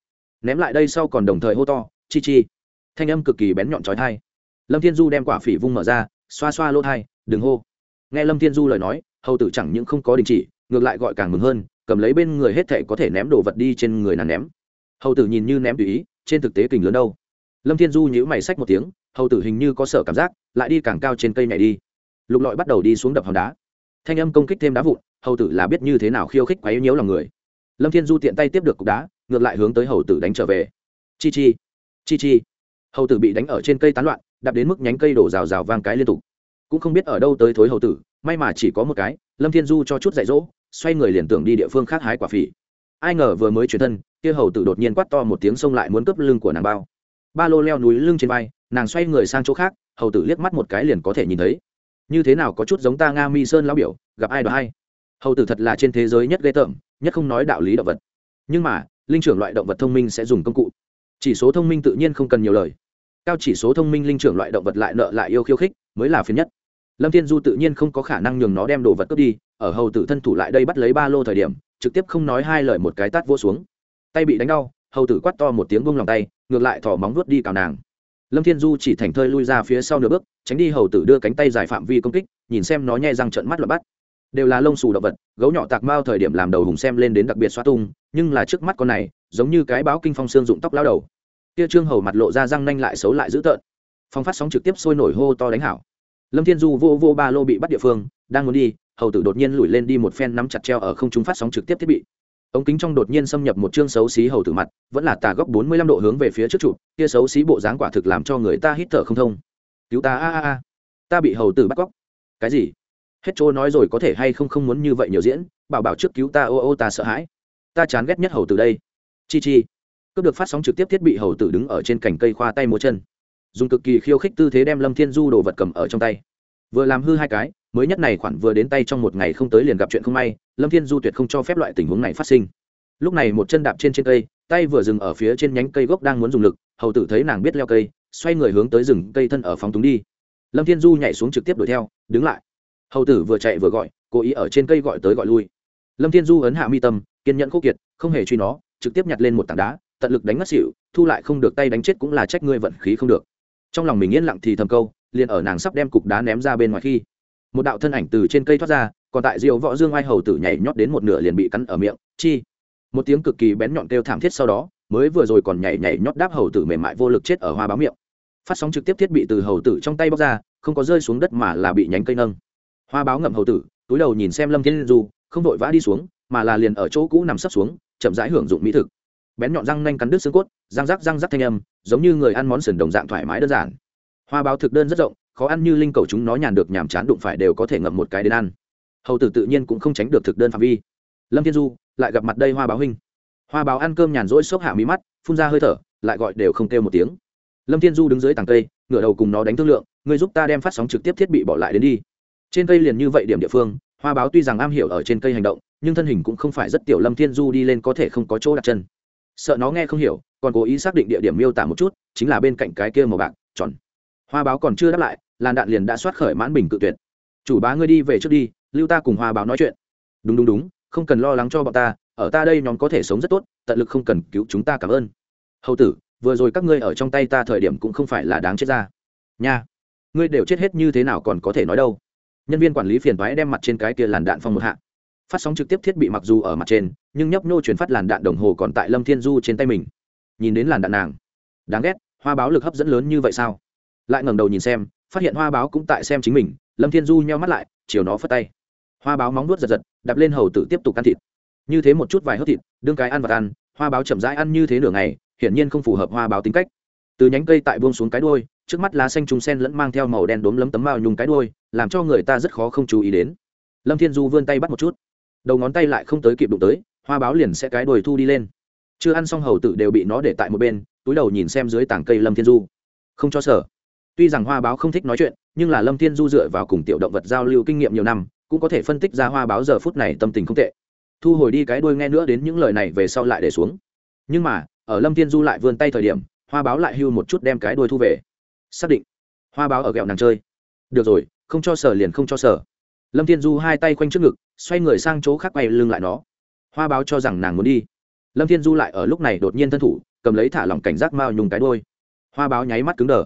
Speaker 1: Ném lại đây sau còn đồng thời hô to, chi chi. Thanh âm cực kỳ bén nhọn trói thai lâm thiên du đem quả phỉ vung mở ra, xoa xoa lỗ thai đừng hô. Nghe lâm thiên du lời nói, hầu tử chẳng những không có đình chỉ, ngược lại gọi càng mừng hơn, cầm lấy bên người hết thệ có thể ném đồ vật đi trên người nàng ném hầu tử nhìn như ném tùy ý, trên thực tế kình lớn đâu. Lâm thiên du nhữ mày sách một tiếng, hầu tử hình như có sợ cảm giác, lại đi càng cao trên cây này đi. Lục lọi bắt đầu đi xuống đập hòn đá. Thanh âm công kích thêm đá vụn, hầu tử là biết như thế nào khiêu khích quá yếu nhiễu lòng người. Lâm thiên du tiện tay tiếp được cục đá, ngược lại hướng tới hầu tử đánh trở về. Chi chi chi chi. Hầu tử bị đánh ở trên cây tán loạn, đạp đến mức nhánh cây đổ rào rào vang cái liên tục. Cũng không biết ở đâu tới thối hầu tử, may mà chỉ có một cái, lâm thiên du cho chút dạy dỗ, xoay người liền tưởng đi địa phương khác hái quả phỉ. Ai ngờ vừa mới chuyển thân kia hầu tử đột nhiên quát to một tiếng xông lại muốn cướp lưng của nàng bao. Ba lô leo núi lưng trên vai, nàng xoay người sang chỗ khác, hầu tử liếc mắt một cái liền có thể nhìn thấy. Như thế nào có chút giống ta nga mi sơn lão biểu, gặp ai đó hay? Hầu tử thật là trên thế giới nhất ghê tởm, nhất không nói đạo lý động vật. Nhưng mà, linh trưởng loại động vật thông minh sẽ dùng công cụ. Chỉ số thông minh tự nhiên không cần nhiều lời. Cao chỉ số thông minh linh trưởng loại động vật lại nợ lại yêu khiêu khích, mới là phiền nhất. Lâm thiên du tự nhiên không có khả năng nhường nó đem đồ vật cướp đi, ở hầu tử thân thủ lại đây bắt lấy ba lô thời điểm, trực tiếp không nói hai lời một cái tát vỗ xuống tay bị đánh đau, hầu tử quát to một tiếng bông lòng tay, ngược lại thỏ móng vuốt đi cào nàng. Lâm thiên du chỉ thành thơi lui ra phía sau nửa bước, tránh đi hầu tử đưa cánh tay dài phạm vi công kích, nhìn xem nó nhẹ răng trận mắt lọt bắt. Đều là lông xù động vật, gấu nhỏ tạc mao thời điểm làm đầu hùng xem lên đến đặc biệt xoa tung, nhưng là trước mắt con này, giống như cái báo kinh phong xương dụng tóc lao đầu. Kia trương hầu mặt lộ ra răng nanh lại xấu lại dữ tợn. Phong phát sóng trực tiếp sôi nổi hô to đánh hảo. Lâm thiên du vô vô ba lô bị bắt địa phương, đang muốn đi, hầu tử đột nhiên lùi lên đi một phen nắm chặt treo ở không trung phát sóng trực tiếp thiết bị ống kính trong đột nhiên xâm nhập một chương xấu xí hầu tử mặt, vẫn là tà góc bốn mươi lăm độ hướng về phía trước trụ kia xấu xí bộ dáng quả thực làm cho người ta hít thở không thông. Cứu ta, a a a. Ta bị hầu tử bắt cóc. Cái gì? Hết chỗ nói rồi có thể hay không không muốn như vậy nhiều diễn, bảo bảo trước cứu ta, ô ô, ta sợ hãi. Ta chán ghét nhất hầu tử đây. Chi chi. Cướp được phát sóng trực tiếp thiết bị hầu tử đứng ở trên cành cây khoa tay múa chân. Dùng cực kỳ khiêu khích tư thế đem lâm thiên du đồ vật cầm ở trong tay vừa làm hư hai cái, mới nhất này khoản vừa đến tay trong một ngày không tới liền gặp chuyện không may, lâm thiên du tuyệt không cho phép loại tình huống này phát sinh. Lúc này một chân đạp trên trên cây, tay vừa dừng ở phía trên nhánh cây gốc đang muốn dùng lực, hầu tử thấy nàng biết leo cây, xoay người hướng tới rừng cây thân ở phóng túng đi. Lâm thiên du nhảy xuống trực tiếp đuổi theo, đứng lại. Hầu tử vừa chạy vừa gọi, cố ý ở trên cây gọi tới gọi lui. Lâm thiên du ấn hạ mi tâm, kiên nhẫn khúc kiệt, không hề truy nó, trực tiếp nhặt lên một tảng đá, tận lực đánh ngất xỉu, thu lại không được tay đánh chết cũng là trách ngươi vận khí không được. Trong lòng mình yên lặng thì thầm câu liền ở nàng sắp đem cục đá ném ra bên ngoài khi, một đạo thân ảnh từ trên cây thoát ra, còn tại diệu võ dương ai hầu tử nhảy nhót đến một nửa liền bị cắn ở miệng, chi. Một tiếng cực kỳ bén nhọn kêu thảm thiết sau đó, mới vừa rồi còn nhảy nhảy nhót đáp hầu tử mềm mại vô lực chết ở hoa báo miệng. Phát sóng trực tiếp thiết bị từ hầu tử trong tay bóc ra, không có rơi xuống đất mà là bị nhánh cây nâng. Hoa báo ngậm hầu tử, túi đầu nhìn xem lâm thiên du, không vội vã đi xuống, mà là liền ở chỗ cũ nằm sấp xuống, chậm rãi hưởng dụng mỹ thực. Bén nhọn răng nanh cắn đứt xương cốt, răng rắc răng rắc thanh âm, giống như người ăn món sườn đồng dạng thoải mái đơn giản hoa báo thực đơn rất rộng, khó ăn như linh cầu chúng nó nhàn được nhàm chán đụng phải đều có thể ngậm một cái đến ăn. Hầu tử tự nhiên cũng không tránh được thực đơn phạm vi. Lâm thiên du, lại gặp mặt đây hoa báo huynh. Hoa báo ăn cơm nhàn rỗi xốc hạ mí mắt, phun ra hơi thở, lại gọi đều không kêu một tiếng. Lâm thiên du đứng dưới tàng cây, ngửa đầu cùng nó đánh thương lượng người giúp ta đem phát sóng trực tiếp thiết bị bỏ lại đến đi. Trên cây liền như vậy điểm địa phương, hoa báo tuy rằng am hiểu ở trên cây hành động, nhưng thân hình cũng không phải rất tiểu lâm thiên du đi lên có thể không có chỗ đặt chân. Sợ nó nghe không hiểu, còn cố ý xác định địa điểm miêu tả một chút, chính là bên cạnh cái kia màu bạc, tròn hoa báo còn chưa đáp lại, làn đạn liền đã soát khởi mãn bình cự tuyệt. Chủ bá ngươi đi về trước đi, lưu ta cùng hoa báo nói chuyện. Đúng đúng đúng, không cần lo lắng cho bọn ta, ở ta đây nhóm có thể sống rất tốt, tận lực không cần cứu chúng ta cảm ơn. Hầu tử, vừa rồi các ngươi ở trong tay ta thời điểm cũng không phải là đáng chết ra. Nha, ngươi đều chết hết như thế nào còn có thể nói đâu? Nhân viên quản lý phiền thoái đem mặt trên cái kia làn đạn phong một hạ. Phát sóng trực tiếp thiết bị mặc dù ở mặt trên, nhưng nhấp nhô chuyển phát làn đạn đồng hồ còn tại lâm thiên du trên tay mình. Nhìn đến làn đạn nàng, đáng ghét, hoa báo lực hấp dẫn lớn như vậy sao? Lại ngẩng đầu nhìn xem, phát hiện hoa báo cũng tại xem chính mình, lâm thiên du nheo mắt lại, chiều nó phất tay. Hoa báo móng nuốt giật giật đập lên hầu tử tiếp tục ăn thịt. Như thế một chút vài hớt thịt, đương cái ăn vật ăn, hoa báo chậm rãi ăn như thế nửa ngày, hiển nhiên không phù hợp hoa báo tính cách. Từ nhánh cây tại buông xuống cái đuôi, trước mắt lá xanh trùng sen lẫn mang theo màu đen đốm lấm tấm mao nhung cái đuôi, làm cho người ta rất khó không chú ý đến. Lâm thiên du vươn tay bắt một chút. Đầu ngón tay lại không tới kịp đụng tới, hoa báo liền sẽ cái đuôi thu đi lên. Chưa ăn xong hầu tử đều bị nó để tại một bên, túi đầu nhìn xem dưới tảng cây lâm thiên du. Không cho sở tuy rằng hoa báo không thích nói chuyện, nhưng là lâm thiên du dựa vào cùng tiểu động vật giao lưu kinh nghiệm nhiều năm, cũng có thể phân tích ra hoa báo giờ phút này tâm tình không tệ. Thu hồi đi cái đuôi nghe nữa đến những lời này về sau lại để xuống. Nhưng mà, ở lâm thiên du lại vươn tay thời điểm, hoa báo lại hưu một chút đem cái đuôi thu về. Xác định, hoa báo ở ghẹo nàng chơi. Được rồi, không cho sở liền không cho sở. Lâm thiên du hai tay quanh trước ngực, xoay người sang chỗ khác quay lưng lại nó. Hoa báo cho rằng nàng muốn đi. Lâm thiên du lại ở lúc này đột nhiên thân thủ, cầm lấy thả lỏng cảnh giác mao nhung cái đôi hoa báo nháy mắt cứng đờ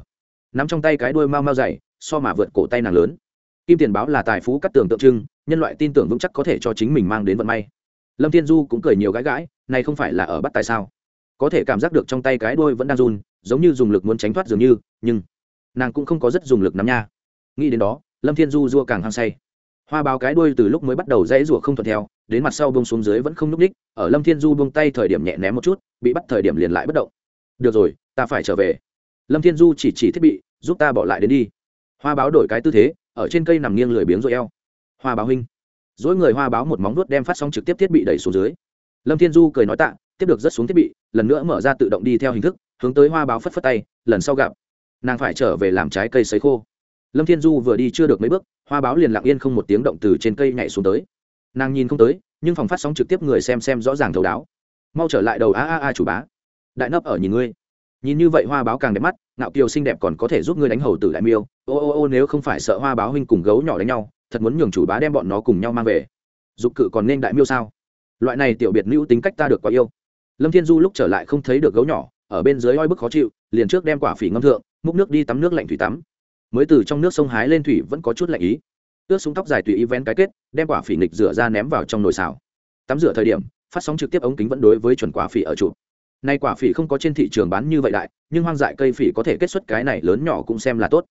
Speaker 1: nắm trong tay cái đuôi mao mao dày, so mà vượt cổ tay nàng lớn. Kim tiền báo là tài phú cắt tường tượng trưng, nhân loại tin tưởng vững chắc có thể cho chính mình mang đến vận may. Lâm thiên du cũng cười nhiều gãi gãi, này không phải là ở bắt tại sao? Có thể cảm giác được trong tay cái đuôi vẫn đang run, giống như dùng lực muốn tránh thoát dường như, nhưng nàng cũng không có rất dùng lực nắm nha. Nghĩ đến đó, lâm thiên du dua càng hăng say. Hoa báo cái đuôi từ lúc mới bắt đầu dãy rủa không thuận theo, đến mặt sau bông xuống dưới vẫn không n ú c ních, ở lâm thiên du bông tay thời điểm nhẹ ném một chút, bị bắt thời điểm liền lại bất động. Được rồi, ta phải trở về lâm thiên du chỉ chỉ thiết bị, giúp ta bỏ lại đến đi. Hoa báo đổi cái tư thế, ở trên cây nằm nghiêng lười biếng rồi eo. Hoa báo huynh. Dỗi người hoa báo một móng nuốt đem phát xong trực tiếp thiết bị đẩy xuống dưới. Lâm thiên du cười nói tạ, tiếp được rất xuống thiết bị, lần nữa mở ra tự động đi theo hình thức, hướng tới hoa báo phất phất tay, lần sau gặp. Nàng phải trở về làm trái cây sấy khô. Lâm thiên du vừa đi chưa được mấy bước, hoa báo liền lặng yên không một tiếng động từ trên cây nhảy xuống tới. Nàng nhìn không tới, nhưng phòng phát sóng trực tiếp người xem xem rõ ràng thấu đáo. Mau trở lại đầu a a a chủ bá. Đại nấp ở nhìn ngươi nhìn như vậy hoa báo càng đẹp mắt, ngạo kiều xinh đẹp còn có thể giúp ngươi đánh hầu tử đại miêu. Ô ô ô, nếu không phải sợ hoa báo huynh cùng gấu nhỏ đánh nhau, thật muốn nhường chủ bá đem bọn nó cùng nhau mang về. Dục cự còn nên đại miêu sao? Loại này tiểu biệt nữ tính cách ta được quá yêu. Lâm thiên du lúc trở lại không thấy được gấu nhỏ, ở bên dưới oi bức khó chịu, liền trước đem quả phỉ ngâm thượng, múc nước đi tắm nước lạnh thủy tắm. Mới từ trong nước sông hái lên thủy vẫn có chút lạnh ý. Ướt súng tóc dài tùy ý vén cái kết, đem quả phỉ nghịch rửa ra ném vào trong nồi xào. Tắm rửa thời điểm, phát sóng trực tiếp ống kính vẫn đối với chuẩn quả phỉ ở chụp nay quả phỉ không có trên thị trường bán như vậy đại, nhưng hoang dại cây phỉ có thể kết xuất cái này lớn nhỏ cũng xem là tốt.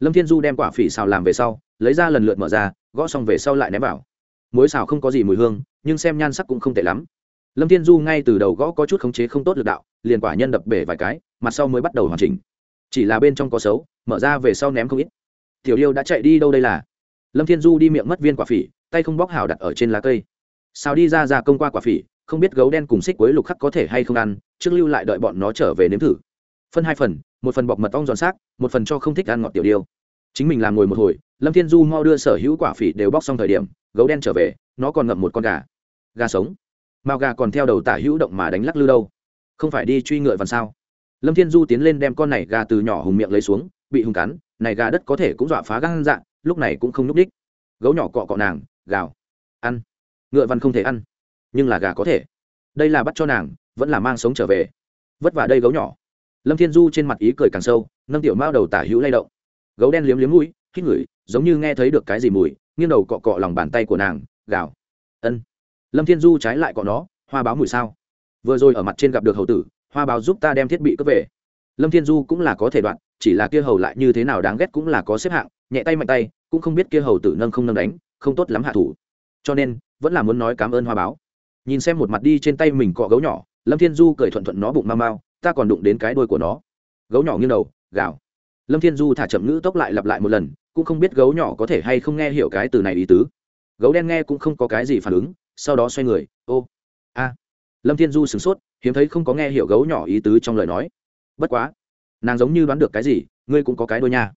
Speaker 1: Lâm thiên du đem quả phỉ xào làm về sau, lấy ra lần lượt mở ra, gõ xong về sau lại ném vào. Muối xào không có gì mùi hương, nhưng xem nhan sắc cũng không tệ lắm. Lâm thiên du ngay từ đầu gõ có chút khống chế không tốt lực đạo, liền quả nhân đập bể vài cái, mặt sau mới bắt đầu hoàn chỉnh. Chỉ là bên trong có xấu, mở ra về sau ném không ít. Tiểu yêu đã chạy đi đâu đây là? Lâm thiên du đi miệng mất viên quả phỉ, tay không bóc hào đặt ở trên lá cây. Xào đi ra ra công qua quả phỉ không biết gấu đen cùng xích quế lục khắc có thể hay không ăn trước lưu lại đợi bọn nó trở về nếm thử. Phân hai phần, một phần bọc mật ong giòn xác, một phần cho không thích ăn ngọt tiểu điêu. Chính mình làm ngồi một hồi, lâm thiên du mau đưa sở hữu quả phỉ đều bóc xong thời điểm, gấu đen trở về, nó còn ngậm một con gà. Gà sống. Mao gà còn theo đầu tả hữu động mà đánh lắc lư đâu. Không phải đi truy ngựa vằn sao? Lâm thiên du tiến lên đem con này gà từ nhỏ hùng miệng lấy xuống, bị hùng cắn, này gà đất có thể cũng dọa phá gan dạng lúc này cũng không núp đích. Gấu nhỏ cọ cọ nàng, gào. Ăn. Ngựa văn không thể ăn nhưng là gà có thể. Đây là bắt cho nàng, vẫn là mang sống trở về. Vất vả đây gấu nhỏ. Lâm thiên du trên mặt ý cười càng sâu, nâng tiểu mao đầu tả hữu lay động. Gấu đen liếm liếm mũi, hít ngửi, giống như nghe thấy được cái gì mùi, nghiêng đầu cọ cọ lòng bàn tay của nàng, gào. Ân. Lâm thiên du trái lại cọ nó, hoa báo mùi sao? Vừa rồi ở mặt trên gặp được hầu tử, hoa báo giúp ta đem thiết bị cướp về. Lâm thiên du cũng là có thể đoạn, chỉ là kia hầu lại như thế nào đáng ghét cũng là có xếp hạng, nhẹ tay mạnh tay, cũng không biết kia hầu tử nâng không nâng đánh, không tốt lắm hạ thủ. Cho nên, vẫn là muốn nói cảm ơn hoa báo nhìn xem một mặt đi trên tay mình cọ gấu nhỏ, lâm thiên du cười thuận thuận nó bụng mau mau, ta còn đụng đến cái đuôi của nó. Gấu nhỏ nghiêng đầu, gào. Lâm thiên du thả chậm ngữ tốc lại lặp lại một lần, cũng không biết gấu nhỏ có thể hay không nghe hiểu cái từ này ý tứ. Gấu đen nghe cũng không có cái gì phản ứng, sau đó xoay người, ô, a. Lâm thiên du sửng sốt, hiếm thấy không có nghe hiểu gấu nhỏ ý tứ trong lời nói. Bất quá, nàng giống như đoán được cái gì, ngươi cũng có cái đuôi nha.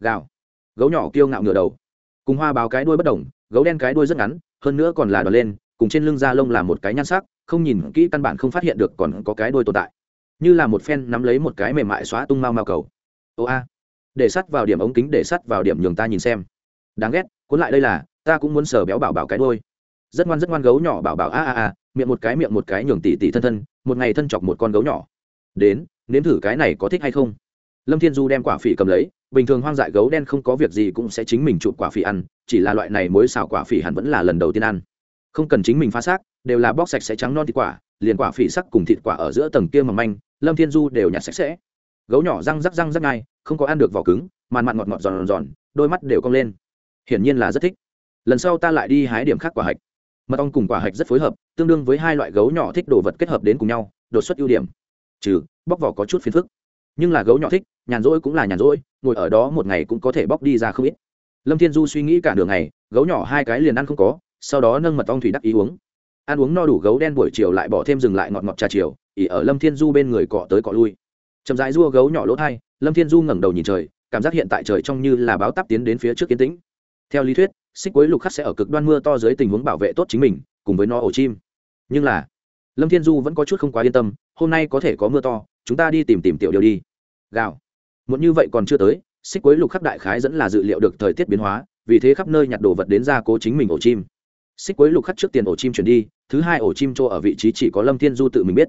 Speaker 1: Gào. Gấu nhỏ kiêu ngạo ngửa đầu. Cùng hoa báo cái đuôi bất đồng, gấu đen cái đuôi rất ngắn, hơn nữa còn là đòn lên cùng trên lưng da lông là một cái nhan sắc, không nhìn kỹ căn bản không phát hiện được còn có cái đuôi tồn tại. Như là một phen nắm lấy một cái mềm mại xóa tung mau mau cầu. Ô a, để sắt vào điểm ống kính, để sắt vào điểm nhường ta nhìn xem. Đáng ghét, cuốn lại đây là, ta cũng muốn sờ béo bảo bảo cái đôi rất ngoan rất ngoan gấu nhỏ bảo bảo, a a a, miệng một cái, miệng một cái, nhường tỉ tỉ thân thân, một ngày thân chọc một con gấu nhỏ. Đến, nếm thử cái này có thích hay không? Lâm thiên du đem quả phỉ cầm lấy, bình thường hoang dại gấu đen không có việc gì cũng sẽ chính mình chụp quả phỉ ăn, chỉ là loại này mối xào quả phỉ hẳn vẫn là lần đầu tiên ăn không cần chính mình phá xác, đều là bóc sạch sẽ trắng non thịt quả, liền quả phỉ sắc cùng thịt quả ở giữa tầng kia mầm manh, lâm thiên du đều nhặt sạch sẽ. Gấu nhỏ răng rắc răng rắc ngay không có ăn được vỏ cứng, màn mặn ngọt ngọt giòn giòn, đôi mắt đều cong lên. Hiển nhiên là rất thích. Lần sau ta lại đi hái điểm khác quả hạch. Mật ong cùng quả hạch rất phối hợp, tương đương với hai loại gấu nhỏ thích đồ vật kết hợp đến cùng nhau, đột xuất ưu điểm. Trừ, bóc vỏ có chút phiền phức. Nhưng là gấu nhỏ thích, nhàn rỗi cũng là nhàn rỗi, ngồi ở đó một ngày cũng có thể bóc đi ra không ít. Lâm thiên du suy nghĩ cả đường ngày, gấu nhỏ hai cái liền ăn không có sau đó nâng mật ong thủy đắc ý uống. Ăn uống no đủ gấu đen buổi chiều lại bỏ thêm dừng lại ngọt ngọt trà chiều, ỉ ở lâm thiên du bên người cọ tới cọ lui. Chậm rãi dua gấu nhỏ lỗ thai, lâm thiên du ngẩng đầu nhìn trời, cảm giác hiện tại trời trông như là báo tắp tiến đến phía trước kiến tĩnh. Theo lý thuyết, xích quấy lục khắc sẽ ở cực đoan mưa to dưới tình huống bảo vệ tốt chính mình, cùng với nó ổ chim. Nhưng là, lâm thiên du vẫn có chút không quá yên tâm, hôm nay có thể có mưa to, chúng ta đi tìm tìm tiểu điều đi. Gạo muốn như vậy còn chưa tới, xích quấy lục khắc đại khái dẫn là dự liệu được thời tiết biến hóa, vì thế khắp nơi nhặt đồ vật đến ra cố chính mình ổ chim xích quấy lục khắc trước tiền ổ chim chuyển đi, thứ hai ổ chim chỗ ở vị trí chỉ có lâm thiên du tự mình biết.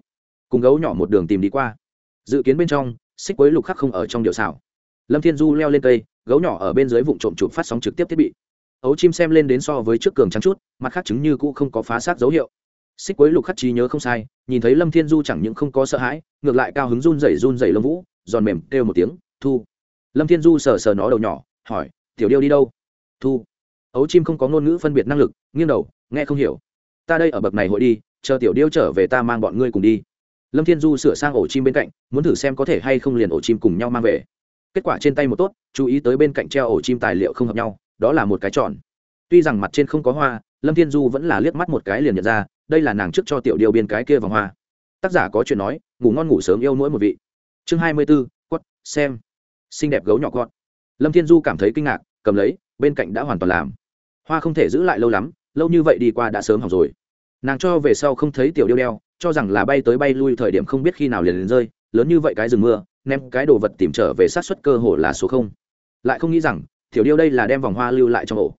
Speaker 1: Cùng gấu nhỏ một đường tìm đi qua. Dự kiến bên trong, xích quấy lục khắc không ở trong điệu xảo. Lâm thiên du leo lên cây, gấu nhỏ ở bên dưới vụ trộm chụp phát sóng trực tiếp thiết bị. Ấu chim xem lên đến so với trước cường trắng chút, mặt khác chứng như cũ không có phá xác dấu hiệu. Xích quấy lục khắc trí nhớ không sai, nhìn thấy lâm thiên du chẳng những không có sợ hãi, ngược lại cao hứng run rẩy run rẩy lông vũ, giòn mềm kêu một tiếng, thu. Lâm thiên du sờ sờ nó đầu nhỏ, hỏi, tiểu điêu đi đâu? Thu ấu chim không có ngôn ngữ phân biệt năng lực, nghiêng đầu, nghe không hiểu. Ta đây ở bậc này hội đi, chờ tiểu điêu trở về ta mang bọn ngươi cùng đi. Lâm thiên du sửa sang ổ chim bên cạnh, muốn thử xem có thể hay không liền ổ chim cùng nhau mang về. Kết quả trên tay một tốt, chú ý tới bên cạnh treo ổ chim tài liệu không hợp nhau, đó là một cái tròn. Tuy rằng mặt trên không có hoa, lâm thiên du vẫn là liếc mắt một cái liền nhận ra, đây là nàng trước cho tiểu điêu biên cái kia vòng hoa. Tác giả có chuyện nói, ngủ ngon ngủ sớm yêu mỗi một vị. Chương hai mươi b ố quất, xem. Xinh đẹp gấu nhỏ con lâm thiên du cảm thấy kinh ngạc, cầm lấy, bên cạnh đã hoàn toàn làm hoa không thể giữ lại lâu lắm, lâu như vậy đi qua đã sớm hỏng rồi. Nàng cho về sau không thấy tiểu điêu đeo, cho rằng là bay tới bay lui thời điểm không biết khi nào liền liền rơi, lớn như vậy cái rừng mưa, ném cái đồ vật tìm trở về sát xuất cơ hồ là số không. Lại không nghĩ rằng, tiểu điêu đây là đem vòng hoa lưu lại trong ổ.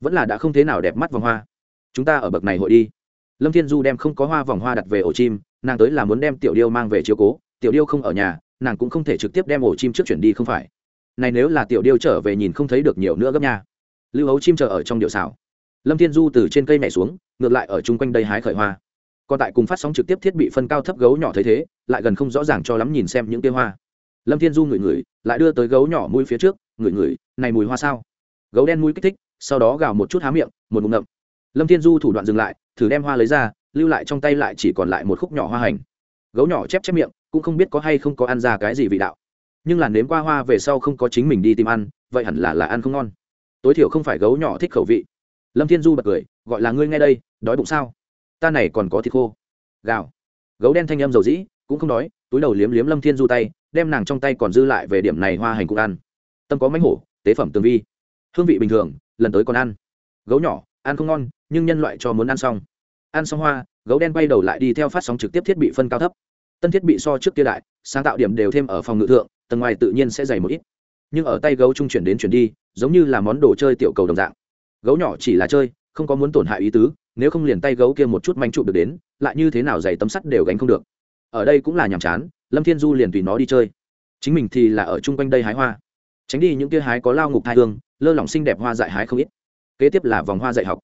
Speaker 1: Vẫn là đã không thế nào đẹp mắt vòng hoa. Chúng ta ở bậc này hội đi. Lâm thiên du đem không có hoa vòng hoa đặt về ổ chim, nàng tới là muốn đem tiểu điêu mang về chiếu cố, tiểu điêu không ở nhà, nàng cũng không thể trực tiếp đem ổ chim trước chuyển đi không phải. Này nếu là tiểu điêu trở về nhìn không thấy được nhiều nữa gấp nha lưu hấu chim chờ ở trong điệu xảo lâm thiên du từ trên cây nhảy xuống, ngược lại ở chung quanh đây hái khởi hoa. Còn tại cùng phát sóng trực tiếp thiết bị phân cao thấp gấu nhỏ thấy thế, lại gần không rõ ràng cho lắm nhìn xem những cây hoa. Lâm thiên du ngửi ngửi, lại đưa tới gấu nhỏ mũi phía trước, ngửi ngửi, này mùi hoa sao? Gấu đen mũi kích thích, sau đó gào một chút há miệng, một ngụm ngậm. Lâm thiên du thủ đoạn dừng lại, thử đem hoa lấy ra, lưu lại trong tay lại chỉ còn lại một khúc nhỏ hoa hành. Gấu nhỏ chép chép miệng, cũng không biết có hay không có ăn ra cái gì vị đạo. Nhưng là nếm qua hoa về sau không có chính mình đi tìm ăn, vậy hẳn là là ăn không ngon tối thiểu không phải gấu nhỏ thích khẩu vị. Lâm thiên du bật cười, gọi là ngươi nghe đây, đói bụng sao? Ta này còn có thịt khô. Gào. Gấu đen thanh âm dầu dĩ, cũng không đói, túi đầu liếm liếm lâm thiên du tay, đem nàng trong tay còn dư lại về điểm này hoa hành cũng ăn. Tâm có mánh hổ, tế phẩm tường vi. Hương vị bình thường, lần tới còn ăn. Gấu nhỏ, ăn không ngon, nhưng nhân loại cho muốn ăn xong. Ăn xong hoa, gấu đen bay đầu lại đi theo phát sóng trực tiếp thiết bị phân cao thấp. Tân thiết bị so trước kia đại, sáng tạo điểm đều thêm ở phòng ngự thượng, tầng ngoài tự nhiên sẽ dày một ít nhưng ở tay gấu trung chuyển đến chuyển đi, giống như là món đồ chơi tiểu cầu đồng dạng. Gấu nhỏ chỉ là chơi, không có muốn tổn hại ý tứ, nếu không liền tay gấu kia một chút manh trụ được đến, lại như thế nào dày tấm sắt đều gánh không được. Ở đây cũng là nhàm chán, lâm thiên du liền tùy nó đi chơi. Chính mình thì là ở chung quanh đây hái hoa. Tránh đi những kia hái có lao ngục thai hương, lơ lỏng xinh đẹp hoa dại hái không ít. Kế tiếp là vòng hoa dạy học.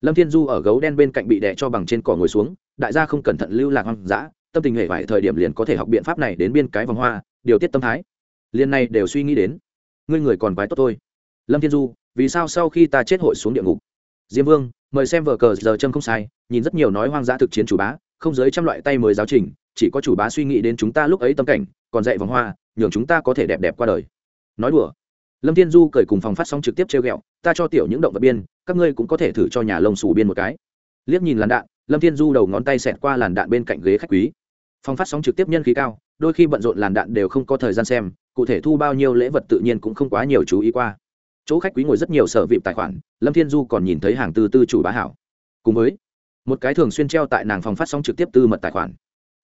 Speaker 1: Lâm thiên du ở gấu đen bên cạnh bị đè cho bằng trên cỏ ngồi xuống, đại gia không cẩn thận lưu lạc hoang dã, tâm tình hệ vải thời điểm liền có thể học biện pháp này đến biên cái vòng hoa, điều tiết tâm thái. Liền này đều suy nghĩ đến ngươi người còn quái tốt thôi. Lâm thiên du, vì sao sau khi ta chết hội xuống địa ngục? Diêm vương, mời xem vở cờ giờ châm không sai, nhìn rất nhiều nói hoang dã thực chiến chủ bá, không giới trăm loại tay mới giáo trình, chỉ có chủ bá suy nghĩ đến chúng ta lúc ấy tâm cảnh, còn dạy vòng hoa, nhường chúng ta có thể đẹp đẹp qua đời. Nói đùa. Lâm thiên du cởi cùng phòng phát sóng trực tiếp treo ghẹo, ta cho tiểu những động vật biên, các ngươi cũng có thể thử cho nhà lông xù biên một cái. Liếc nhìn làn đạn, lâm thiên du đầu ngón tay xẹt qua làn đạn bên cạnh ghế khách quý phòng phát sóng trực tiếp nhân khí cao, đôi khi bận rộn làn đạn đều không có thời gian xem, cụ thể thu bao nhiêu lễ vật tự nhiên cũng không quá nhiều chú ý qua. Chỗ khách quý ngồi rất nhiều sở vịp tài khoản, lâm thiên du còn nhìn thấy hàng tư tư chủ bá hảo. Cùng với, một cái thường xuyên treo tại nàng phòng phát sóng trực tiếp tư mật tài khoản.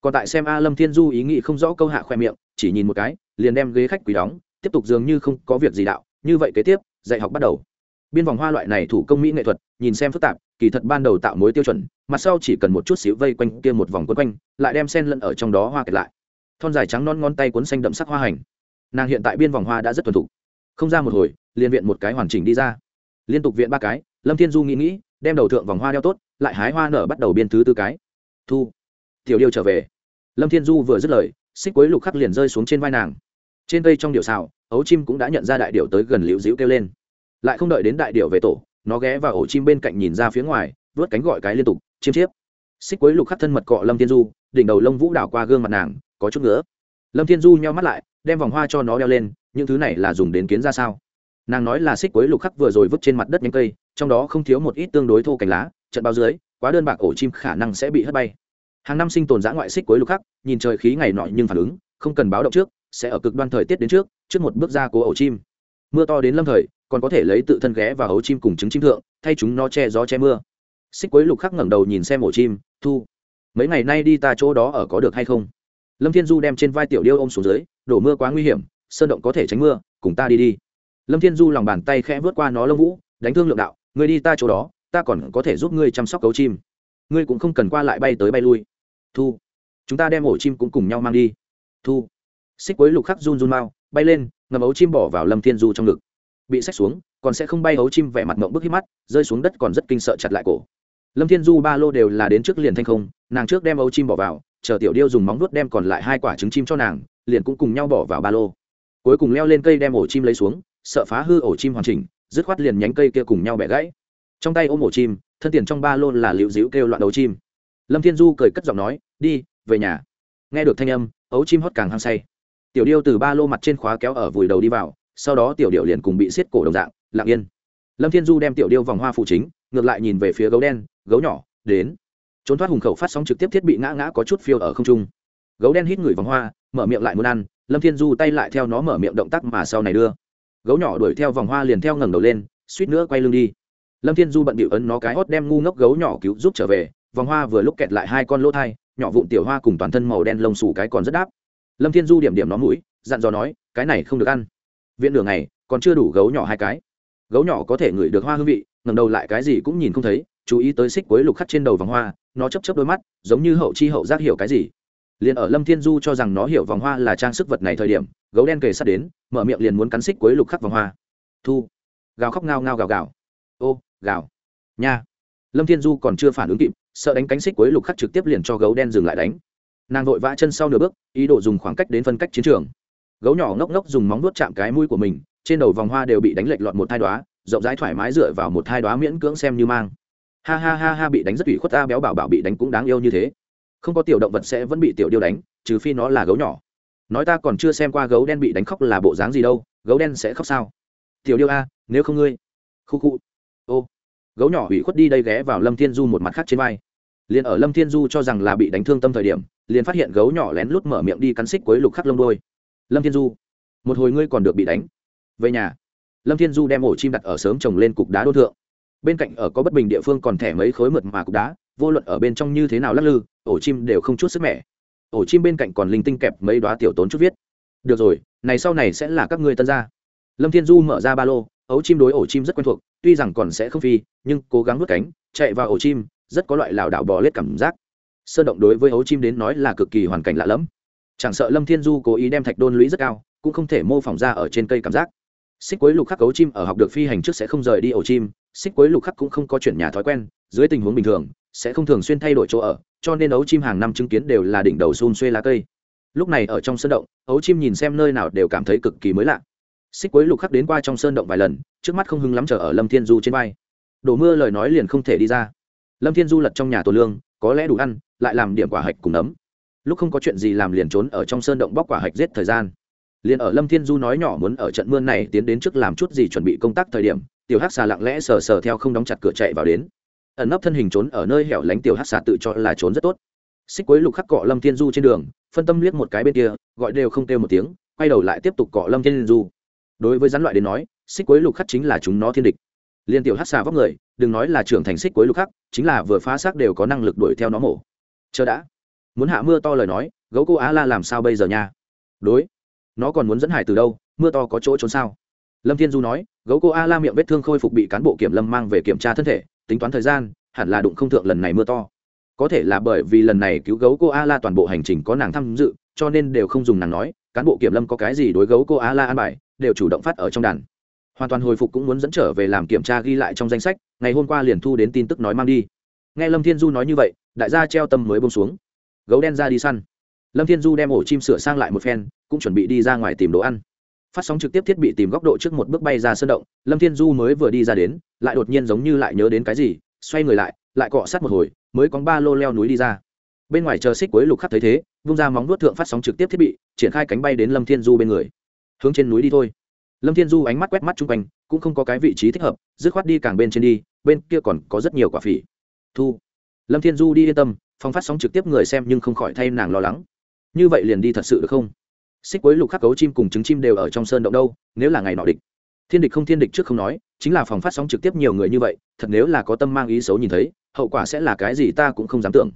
Speaker 1: Còn tại xem a lâm thiên du ý nghĩ không rõ câu hạ khoe miệng, chỉ nhìn một cái, liền đem ghế khách quý đóng, tiếp tục dường như không có việc gì đạo, như vậy kế tiếp, dạy học bắt đầu. Biên vòng hoa loại này thủ công mỹ nghệ thuật nhìn xem phức tạp, kỳ thật ban đầu tạo mối tiêu chuẩn, mặt sau chỉ cần một chút xíu vây quanh kia một vòng quấn quanh, lại đem sen lẫn ở trong đó hoa kẹt lại. Thon dài trắng non ngón tay cuốn xanh đậm sắc hoa hành. Nàng hiện tại biên vòng hoa đã rất thuần thục. Không ra một hồi, liền viện một cái hoàn chỉnh đi ra. Liên tục viện ba cái, lâm thiên du nghĩ nghĩ, đem đầu thượng vòng hoa đeo tốt, lại hái hoa nở bắt đầu biên thứ tư cái. Thu. Tiểu điêu trở về. Lâm thiên du vừa dứt lời, xích quấy lục khắc liền rơi xuống trên vai nàng. Trên cây trong điệu xào, ấu chim cũng đã nhận ra đại điệu tới gần liễu dĩu kêu lên. Lại không đợi đến đại điệu về tổ nó ghé vào ổ chim bên cạnh nhìn ra phía ngoài, vớt cánh gọi cái liên tục, chiêm chiếp. Xích quấy lục khắc thân mật cọ lâm thiên du, đỉnh đầu lông vũ đảo qua gương mặt nàng, có chút nữa lâm thiên du nheo mắt lại, đem vòng hoa cho nó đeo lên, những thứ này là dùng đến kiến ra sao? Nàng nói là xích quấy lục khắc vừa rồi vứt trên mặt đất nhánh cây, trong đó không thiếu một ít tương đối thô cành lá, trận bao dưới, quá đơn bạc ổ chim khả năng sẽ bị hất bay. Hàng năm sinh tồn giã ngoại xích quấy lục khắc, nhìn trời khí ngày nọ nhưng phản ứng, không cần báo động trước, sẽ ở cực đoan thời tiết đến trước trước một bước ra của ổ chim. Mưa to đến lâm thời còn có thể lấy tự thân ghé và ấu chim cùng trứng chim thượng, thay chúng nó che gió che mưa. Xích quấy lục khắc ngẩng đầu nhìn xem ổ chim, thu, mấy ngày nay đi ta chỗ đó ở có được hay không? Lâm thiên du đem trên vai tiểu điêu ôm xuống dưới, đổ mưa quá nguy hiểm, sơn động có thể tránh mưa, cùng ta đi đi. Lâm thiên du lòng bàn tay khẽ vớt qua nó lông vũ, đánh thương lượng đạo người đi ta chỗ đó, ta còn có thể giúp ngươi chăm sóc cấu chim. Ngươi cũng không cần qua lại bay tới bay lui. Thu, chúng ta đem ổ chim cũng cùng nhau mang đi. Thu. Xích quấy lục khắc run run mau, bay lên, ngầm ấu chim bỏ vào lâm thiên du trong ngực bị xách xuống, còn sẽ không bay ấu chim vẻ mặt mộng bức hít mắt, rơi xuống đất còn rất kinh sợ chặt lại cổ. Lâm thiên du, ba lô đều là đến trước liền thanh không, nàng trước đem ấu chim bỏ vào, chờ tiểu điêu dùng móng vuốt đem còn lại hai quả trứng chim cho nàng, liền cũng cùng nhau bỏ vào ba lô. Cuối cùng leo lên cây đem ổ chim lấy xuống, sợ phá hư ổ chim hoàn chỉnh, dứt khoát liền nhánh cây kia cùng nhau bẻ gãy. Trong tay ôm ổ chim, thân tiền trong ba lô là liệu dĩu kêu loạn ấu chim. Lâm thiên du cười cất giọng nói, đi, về nhà. Nghe được thanh âm, ấu chim hót càng hăng say. Tiểu điêu từ ba lô mặt trên khóa kéo ở vùi đầu đi vào sau đó tiểu điệu liền cùng bị xiết cổ đồng dạng, lặng yên. Lâm thiên du đem tiểu điêu vòng hoa phụ chính, ngược lại nhìn về phía gấu đen, gấu nhỏ, đến. Trốn thoát hùng khẩu phát sóng trực tiếp thiết bị ngã ngã có chút phiêu ở không trung. Gấu đen hít người vòng hoa, mở miệng lại muốn ăn, lâm thiên du tay lại theo nó mở miệng động tác mà sau này đưa. Gấu nhỏ đuổi theo vòng hoa liền theo ngẩng đầu lên, suýt nữa quay lưng đi. Lâm thiên du bận bịu ấn nó cái hót đem ngu ngốc gấu nhỏ cứu giúp trở về, vòng hoa vừa lúc kẹt lại hai con lỗ thai, nhỏ vụn tiểu hoa cùng toàn thân màu đen lông xù cái còn rất đáp. Lâm thiên du điểm điểm nó mũi, dặn dò nói, cái này không được ăn viện đường này còn chưa đủ gấu nhỏ hai cái. Gấu nhỏ có thể ngửi được hoa hương vị, ngẩng đầu lại cái gì cũng nhìn không thấy, chú ý tới xích quế lục khắc trên đầu vòng hoa, nó chấp chấp đôi mắt, giống như hậu chi hậu giác hiểu cái gì. Liền ở lâm thiên du cho rằng nó hiểu vòng hoa là trang sức vật này thời điểm, gấu đen kề sát đến, mở miệng liền muốn cắn xích quế lục khắc vòng hoa. Thu. Gào khóc ngao ngao gào gào. Ô, gào. Nha. Lâm thiên du còn chưa phản ứng kịp, sợ đánh cánh xích quế lục khắc trực tiếp liền cho gấu đen dừng lại đánh. Nàng vội vã chân sau nửa bước, ý đồ dùng khoảng cách đến phân cách chiến trường gấu nhỏ ngốc ngốc dùng móng nuốt chạm cái mũi của mình, trên đầu vòng hoa đều bị đánh lệch lọt một thai đoá rộng rãi thoải mái dựa vào một thai đoá miễn cưỡng xem như mang. Ha ha ha ha, bị đánh rất ủy khuất ta, béo bảo bảo bị đánh cũng đáng yêu như thế. Không có tiểu động vật sẽ vẫn bị tiểu điêu đánh, trừ phi nó là gấu nhỏ. Nói ta còn chưa xem qua gấu đen bị đánh khóc là bộ dáng gì đâu, gấu đen sẽ khóc sao? Tiểu điêu a, nếu không ngươi. Khu khu. Ô. Gấu nhỏ ủy khuất đi đây ghé vào lâm thiên du một mặt khác trên vai. Liền ở lâm thiên du cho rằng là bị đánh thương tâm thời điểm, liền phát hiện gấu nhỏ lén lút mở miệng đi cắn xích quấy lục khắc lông đôi lâm thiên du, một hồi ngươi còn được bị đánh. Về nhà. Lâm thiên du đem ổ chim đặt ở sớm trồng lên cục đá đô thượng. Bên cạnh ở có bất bình địa phương còn thẻ mấy khối mượt mà cục đá, vô luận ở bên trong như thế nào lắc lư, ổ chim đều không chút sức mẻ. Ổ chim bên cạnh còn linh tinh kẹp mấy đoá tiểu tốn chút viết. Được rồi, này sau này sẽ là các ngươi tân gia. Lâm thiên du mở ra ba lô, ấu chim đối ổ chim rất quen thuộc, tuy rằng còn sẽ không phi, nhưng cố gắng vớt cánh, chạy vào ổ chim, rất có loại lảo đảo bò lết cảm giác. Sơn động đối với ấu chim đến nói là cực kỳ hoàn cảnh lạ lẫm chẳng sợ lâm thiên du cố ý đem thạch đôn lũy rất cao, cũng không thể mô phỏng ra ở trên cây cảm giác. Xích quấy lục khắc cấu chim ở học được phi hành trước sẽ không rời đi ổ chim, xích quấy lục khắc cũng không có chuyển nhà thói quen, dưới tình huống bình thường, sẽ không thường xuyên thay đổi chỗ ở, cho nên ấu chim hàng năm chứng kiến đều là đỉnh đầu xun xuê lá cây. Lúc này ở trong sơn động, ấu chim nhìn xem nơi nào đều cảm thấy cực kỳ mới lạ. Xích quấy lục khắc đến qua trong sơn động vài lần, trước mắt không hưng lắm chờ ở lâm thiên du trên vai. Đổ mưa lời nói liền không thể đi ra. Lâm thiên du lật trong nhà tổ lương, có lẽ đủ ăn, lại làm điểm quả hạch cùng nấm lúc không có chuyện gì làm liền trốn ở trong sơn động bóc quả hạch giết thời gian. Liền ở lâm thiên du nói nhỏ muốn ở trận mưa này tiến đến trước làm chút gì chuẩn bị công tác thời điểm, tiểu hắc xà lặng lẽ sờ sờ theo không đóng chặt cửa chạy vào đến. Ẩn nấp thân hình trốn ở nơi hẻo lánh tiểu hắc xà tự cho là trốn rất tốt. Xích quấy lục khắc cọ lâm thiên du trên đường, phân tâm liếc một cái bên kia, gọi đều không kêu một tiếng, quay đầu lại tiếp tục cọ lâm thiên du. Đối với rắn loại đến nói, xích quấy lục khắc chính là chúng nó thiên địch. Liên tiểu hắc xà vóc người, đừng nói là trưởng thành xích quấy lục khắc, chính là vừa phá xác đều có năng lực đuổi theo nó mổ. Chờ đã muốn hạ mưa to lời nói, gấu cô á la làm sao bây giờ nha? Đối, nó còn muốn dẫn hải từ đâu, mưa to có chỗ trốn sao? Lâm thiên du nói, gấu cô a la miệng vết thương khôi phục bị cán bộ kiểm lâm mang về kiểm tra thân thể, tính toán thời gian, hẳn là đụng không thượng lần này mưa to. Có thể là bởi vì lần này cứu gấu cô a la toàn bộ hành trình có nàng tham dự, cho nên đều không dùng nàng nói, cán bộ kiểm lâm có cái gì đối gấu cô a la an bài, đều chủ động phát ở trong đàn. Hoàn toàn hồi phục cũng muốn dẫn trở về làm kiểm tra ghi lại trong danh sách, ngày hôm qua liền thu đến tin tức nói mang đi. Nghe lâm thiên du nói như vậy, đại gia treo tâm mới bông xuống gấu đen ra đi săn. Lâm thiên du đem ổ chim sửa sang lại một phen, cũng chuẩn bị đi ra ngoài tìm đồ ăn. Phát sóng trực tiếp thiết bị tìm góc độ trước một bước bay ra sân động, lâm thiên du mới vừa đi ra đến, lại đột nhiên giống như lại nhớ đến cái gì, xoay người lại lại cọ sát một hồi, mới có ba lô leo núi đi ra. Bên ngoài chờ xích cuối lục khắc thấy thế, vung ra móng nuốt thượng phát sóng trực tiếp thiết bị, triển khai cánh bay đến lâm thiên du bên người. Hướng trên núi đi thôi. Lâm thiên du ánh mắt quét mắt chung quanh, cũng không có cái vị trí thích hợp, dứt khoát đi càng bên trên đi, bên kia còn có rất nhiều quả phỉ. Thu. Lâm thiên du đi yên tâm phong phát sóng trực tiếp người xem nhưng không khỏi thay nàng lo lắng. Như vậy liền đi thật sự được không? Xích quấy lục khắc cấu chim cùng trứng chim đều ở trong sơn động đâu, nếu là ngày nọ địch. Thiên địch không thiên địch trước không nói, chính là phòng phát sóng trực tiếp nhiều người như vậy, thật nếu là có tâm mang ý xấu nhìn thấy, hậu quả sẽ là cái gì ta cũng không dám tưởng.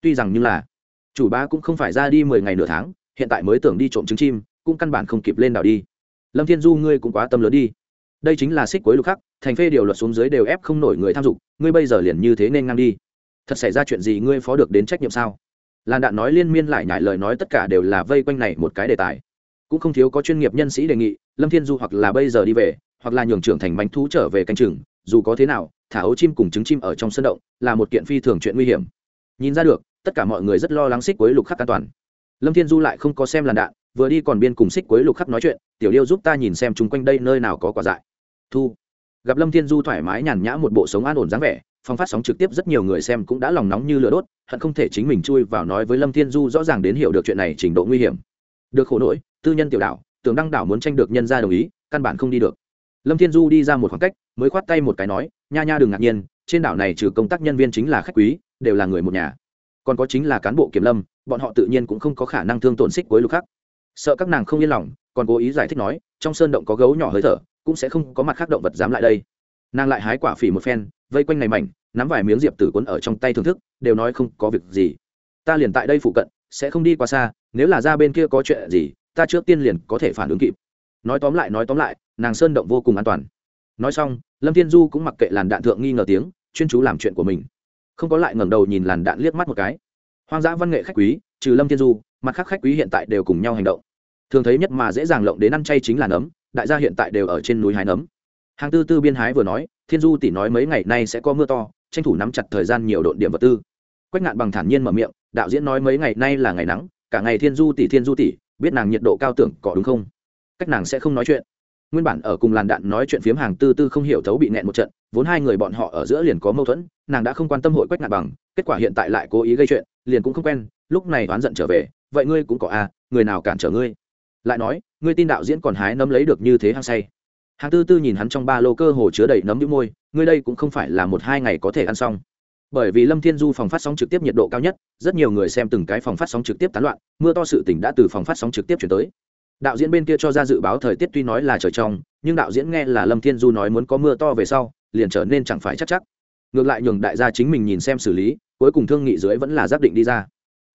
Speaker 1: Tuy rằng như là, chủ ba cũng không phải ra đi mười ngày nửa tháng, hiện tại mới tưởng đi trộm trứng chim, cũng căn bản không kịp lên đảo đi. Lâm thiên du, ngươi cũng quá tâm lớn đi. Đây chính là xích quấy lục khắc, thành phê điều luật xuống dưới đều ép không nổi người tham dục, ngươi bây giờ liền như thế nên ngang đi thật xảy ra chuyện gì ngươi phó được đến trách nhiệm sao? Làn đạn nói liên miên lại nhải lời nói tất cả đều là vây quanh này một cái đề tài. Cũng không thiếu có chuyên nghiệp nhân sĩ đề nghị, lâm thiên du hoặc là bây giờ đi về, hoặc là nhường trưởng thành bánh thú trở về canh chừng, dù có thế nào, thả ấu chim cùng trứng chim ở trong sân động là một kiện phi thường chuyện nguy hiểm. Nhìn ra được, tất cả mọi người rất lo lắng xích quấy lục khắc an toàn. Lâm thiên du lại không có xem làn đạn, vừa đi còn biên cùng xích quấy lục khắc nói chuyện, tiểu điêu giúp ta nhìn xem chung quanh đây nơi nào có quả dại. Thu. Gặp lâm thiên du thoải mái nhàn nhã một bộ sống an ổn dáng vẻ phong phát sóng trực tiếp rất nhiều người xem cũng đã lòng nóng như lửa đốt, hận không thể chính mình chui vào nói với lâm thiên du rõ ràng đến hiểu được chuyện này trình độ nguy hiểm. Được khổ nỗi, tư nhân tiểu đảo, tưởng đăng đảo muốn tranh được nhân ra đồng ý, căn bản không đi được. Lâm thiên du đi ra một khoảng cách, mới khoát tay một cái nói, nha nha đừng ngạc nhiên, trên đảo này trừ công tác nhân viên chính là khách quý, đều là người một nhà. Còn có chính là cán bộ kiểm lâm, bọn họ tự nhiên cũng không có khả năng thương tổn xích với lục khác sợ các nàng không yên lòng, còn cố ý giải thích nói, trong sơn động có gấu nhỏ hơi thở, cũng sẽ không có mặt khác động vật dám lại đây. Nàng lại hái quả phỉ một phen vây quanh này mảnh, nắm vài miếng diệp tử quấn ở trong tay thưởng thức, đều nói không có việc gì. Ta liền tại đây phụ cận, sẽ không đi quá xa, nếu là ra bên kia có chuyện gì, ta trước tiên liền có thể phản ứng kịp. Nói tóm lại, nói tóm lại, nàng sơn động vô cùng an toàn. Nói xong, lâm thiên du cũng mặc kệ làn đạn thượng nghi ngờ tiếng, chuyên chú làm chuyện của mình. Không có lại ngẩng đầu nhìn làn đạn liếc mắt một cái. Hoang dã văn nghệ khách quý, trừ lâm thiên du, mặt khác khách quý hiện tại đều cùng nhau hành động. Thường thấy nhất mà dễ dàng lộng đến ăn chay chính là nấm, đại gia hiện tại đều ở trên núi hái nấm hàng tư tư biên hái vừa nói thiên du tỷ nói mấy ngày nay sẽ có mưa to tranh thủ nắm chặt thời gian nhiều độn điểm vật tư. Quách ngạn bằng thản nhiên mở miệng đạo diễn nói mấy ngày nay là ngày nắng cả ngày thiên du tỷ thiên du tỷ biết nàng nhiệt độ cao tưởng cỏ đúng không? Cách nàng sẽ không nói chuyện. Nguyên bản ở cùng làn đạn nói chuyện phiếm hàng tư tư không hiểu thấu bị nẹn một trận vốn hai người bọn họ ở giữa liền có mâu thuẫn nàng đã không quan tâm hội quách ngạn bằng kết quả hiện tại lại cố ý gây chuyện liền cũng không quen lúc này oán giận trở về vậy ngươi cũng có à, người nào cản trở ngươi? Lại nói ngươi tin đạo diễn còn hái nấm lấy được như thế hăng say hàng tư tư nhìn hắn trong ba lô cơ hồ chứa đầy nấm nhũ môi, ngươi đây cũng không phải là một hai ngày có thể ăn xong. Bởi vì lâm thiên du phòng phát sóng trực tiếp nhiệt độ cao nhất, rất nhiều người xem từng cái phòng phát sóng trực tiếp tán loạn, mưa to sự tỉnh đã từ phòng phát sóng trực tiếp chuyển tới. Đạo diễn bên kia cho ra dự báo thời tiết tuy nói là trời trong, nhưng đạo diễn nghe là lâm thiên du nói muốn có mưa to về sau, liền trở nên chẳng phải chắc chắc. Ngược lại nhường đại gia chính mình nhìn xem xử lý, cuối cùng thương nghị dưới vẫn là xác định đi ra.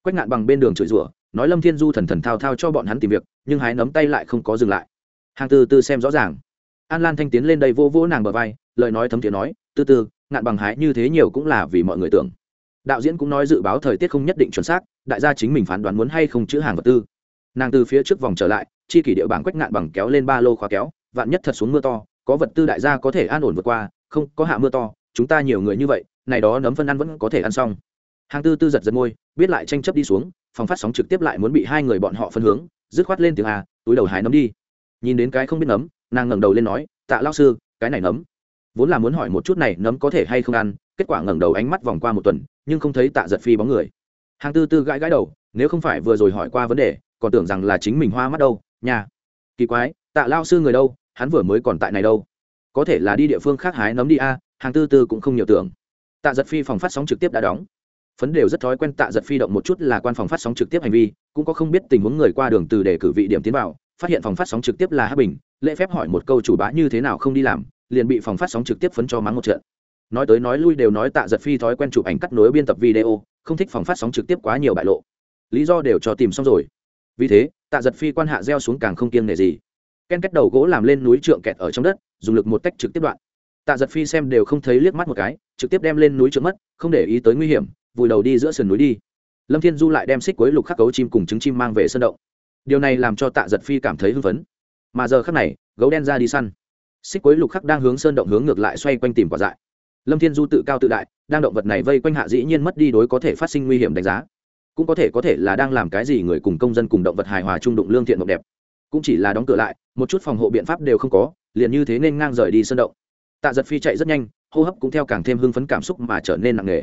Speaker 1: Quách ngạn bằng bên đường chửi rủa, nói lâm thiên du thần thần thao thao cho bọn hắn tìm việc, nhưng hái nấm tay lại không có dừng lại. Hàng tư tư xem rõ ràng an lan thanh tiến lên đây vô vỗ nàng bờ vai lời nói thấm thiế nói từ từ, ngạn bằng hái như thế nhiều cũng là vì mọi người tưởng. Đạo diễn cũng nói dự báo thời tiết không nhất định chuẩn xác đại gia chính mình phán đoán muốn hay không chữ hàng vật tư. Nàng từ phía trước vòng trở lại chi kỷ địa bảng quách ngạn bằng kéo lên ba lô khóa kéo vạn nhất thật xuống mưa to có vật tư đại gia có thể an ổn vượt qua không có hạ mưa to chúng ta nhiều người như vậy này đó nấm phân ăn vẫn có thể ăn xong. Hàng tư tư giật giật môi biết lại tranh chấp đi xuống phòng phát sóng trực tiếp lại muốn bị hai người bọn họ phân hướng dứt khoát lên tiếng a túi đầu hái nấm đi. Nhìn đến cái không biết nấm nàng ngẩng đầu lên nói, tạ lao sư, cái này nấm. Vốn là muốn hỏi một chút này nấm có thể hay không ăn, kết quả ngẩng đầu ánh mắt vòng qua một tuần, nhưng không thấy tạ giật phi bóng người. Hàng tư tư gãi gãi đầu, nếu không phải vừa rồi hỏi qua vấn đề, còn tưởng rằng là chính mình hoa mắt đâu nhà kỳ quái, tạ lao sư người đâu, hắn vừa mới còn tại này đâu. Có thể là đi địa phương khác hái nấm đi a, hàng tư tư cũng không nhiều tưởng. Tạ giật phi phòng phát sóng trực tiếp đã đóng. Phấn đều rất thói quen tạ giật phi động một chút là quan phòng phát sóng trực tiếp hành vi, cũng có không biết tình huống người qua đường từ để cử vị điểm tiến vào, phát hiện phòng phát sóng trực tiếp là hát bình lễ phép hỏi một câu chủ bá như thế nào không đi làm, liền bị phòng phát sóng trực tiếp phấn cho mắng một trận. Nói tới nói lui đều nói tạ giật phi thói quen chụp ảnh cắt nối biên tập video, không thích phòng phát sóng trực tiếp quá nhiều bại lộ. Lý do đều cho tìm xong rồi. Vì thế, tạ giật phi quan hạ gieo xuống càng không kiêng nể gì. Ken kết đầu gỗ làm lên núi trượng kẹt ở trong đất, dùng lực một tách trực tiếp đoạn. Tạ giật phi xem đều không thấy liếc mắt một cái, trực tiếp đem lên núi trượng mất, không để ý tới nguy hiểm, vùi đầu đi giữa sườn núi đi. Lâm thiên du lại đem xích quấy lục khắc cấu chim cùng trứng chim mang về sân động. Điều này làm cho tạ giật phi cảm thấy hưng phấn mà giờ khắc này, gấu đen ra đi săn. Xích quấy lục khắc đang hướng sơn động hướng ngược lại xoay quanh tìm quả dại. Lâm thiên du tự cao tự đại, đang động vật này vây quanh hạ dĩ nhiên mất đi đối có thể phát sinh nguy hiểm đánh giá. Cũng có thể có thể là đang làm cái gì người cùng công dân cùng động vật hài hòa trung đụng lương thiện mộng đẹp. Cũng chỉ là đóng cửa lại, một chút phòng hộ biện pháp đều không có, liền như thế nên ngang rời đi sơn động. Tạ giật phi chạy rất nhanh, hô hấp cũng theo càng thêm hưng phấn cảm xúc mà trở nên nặng nề.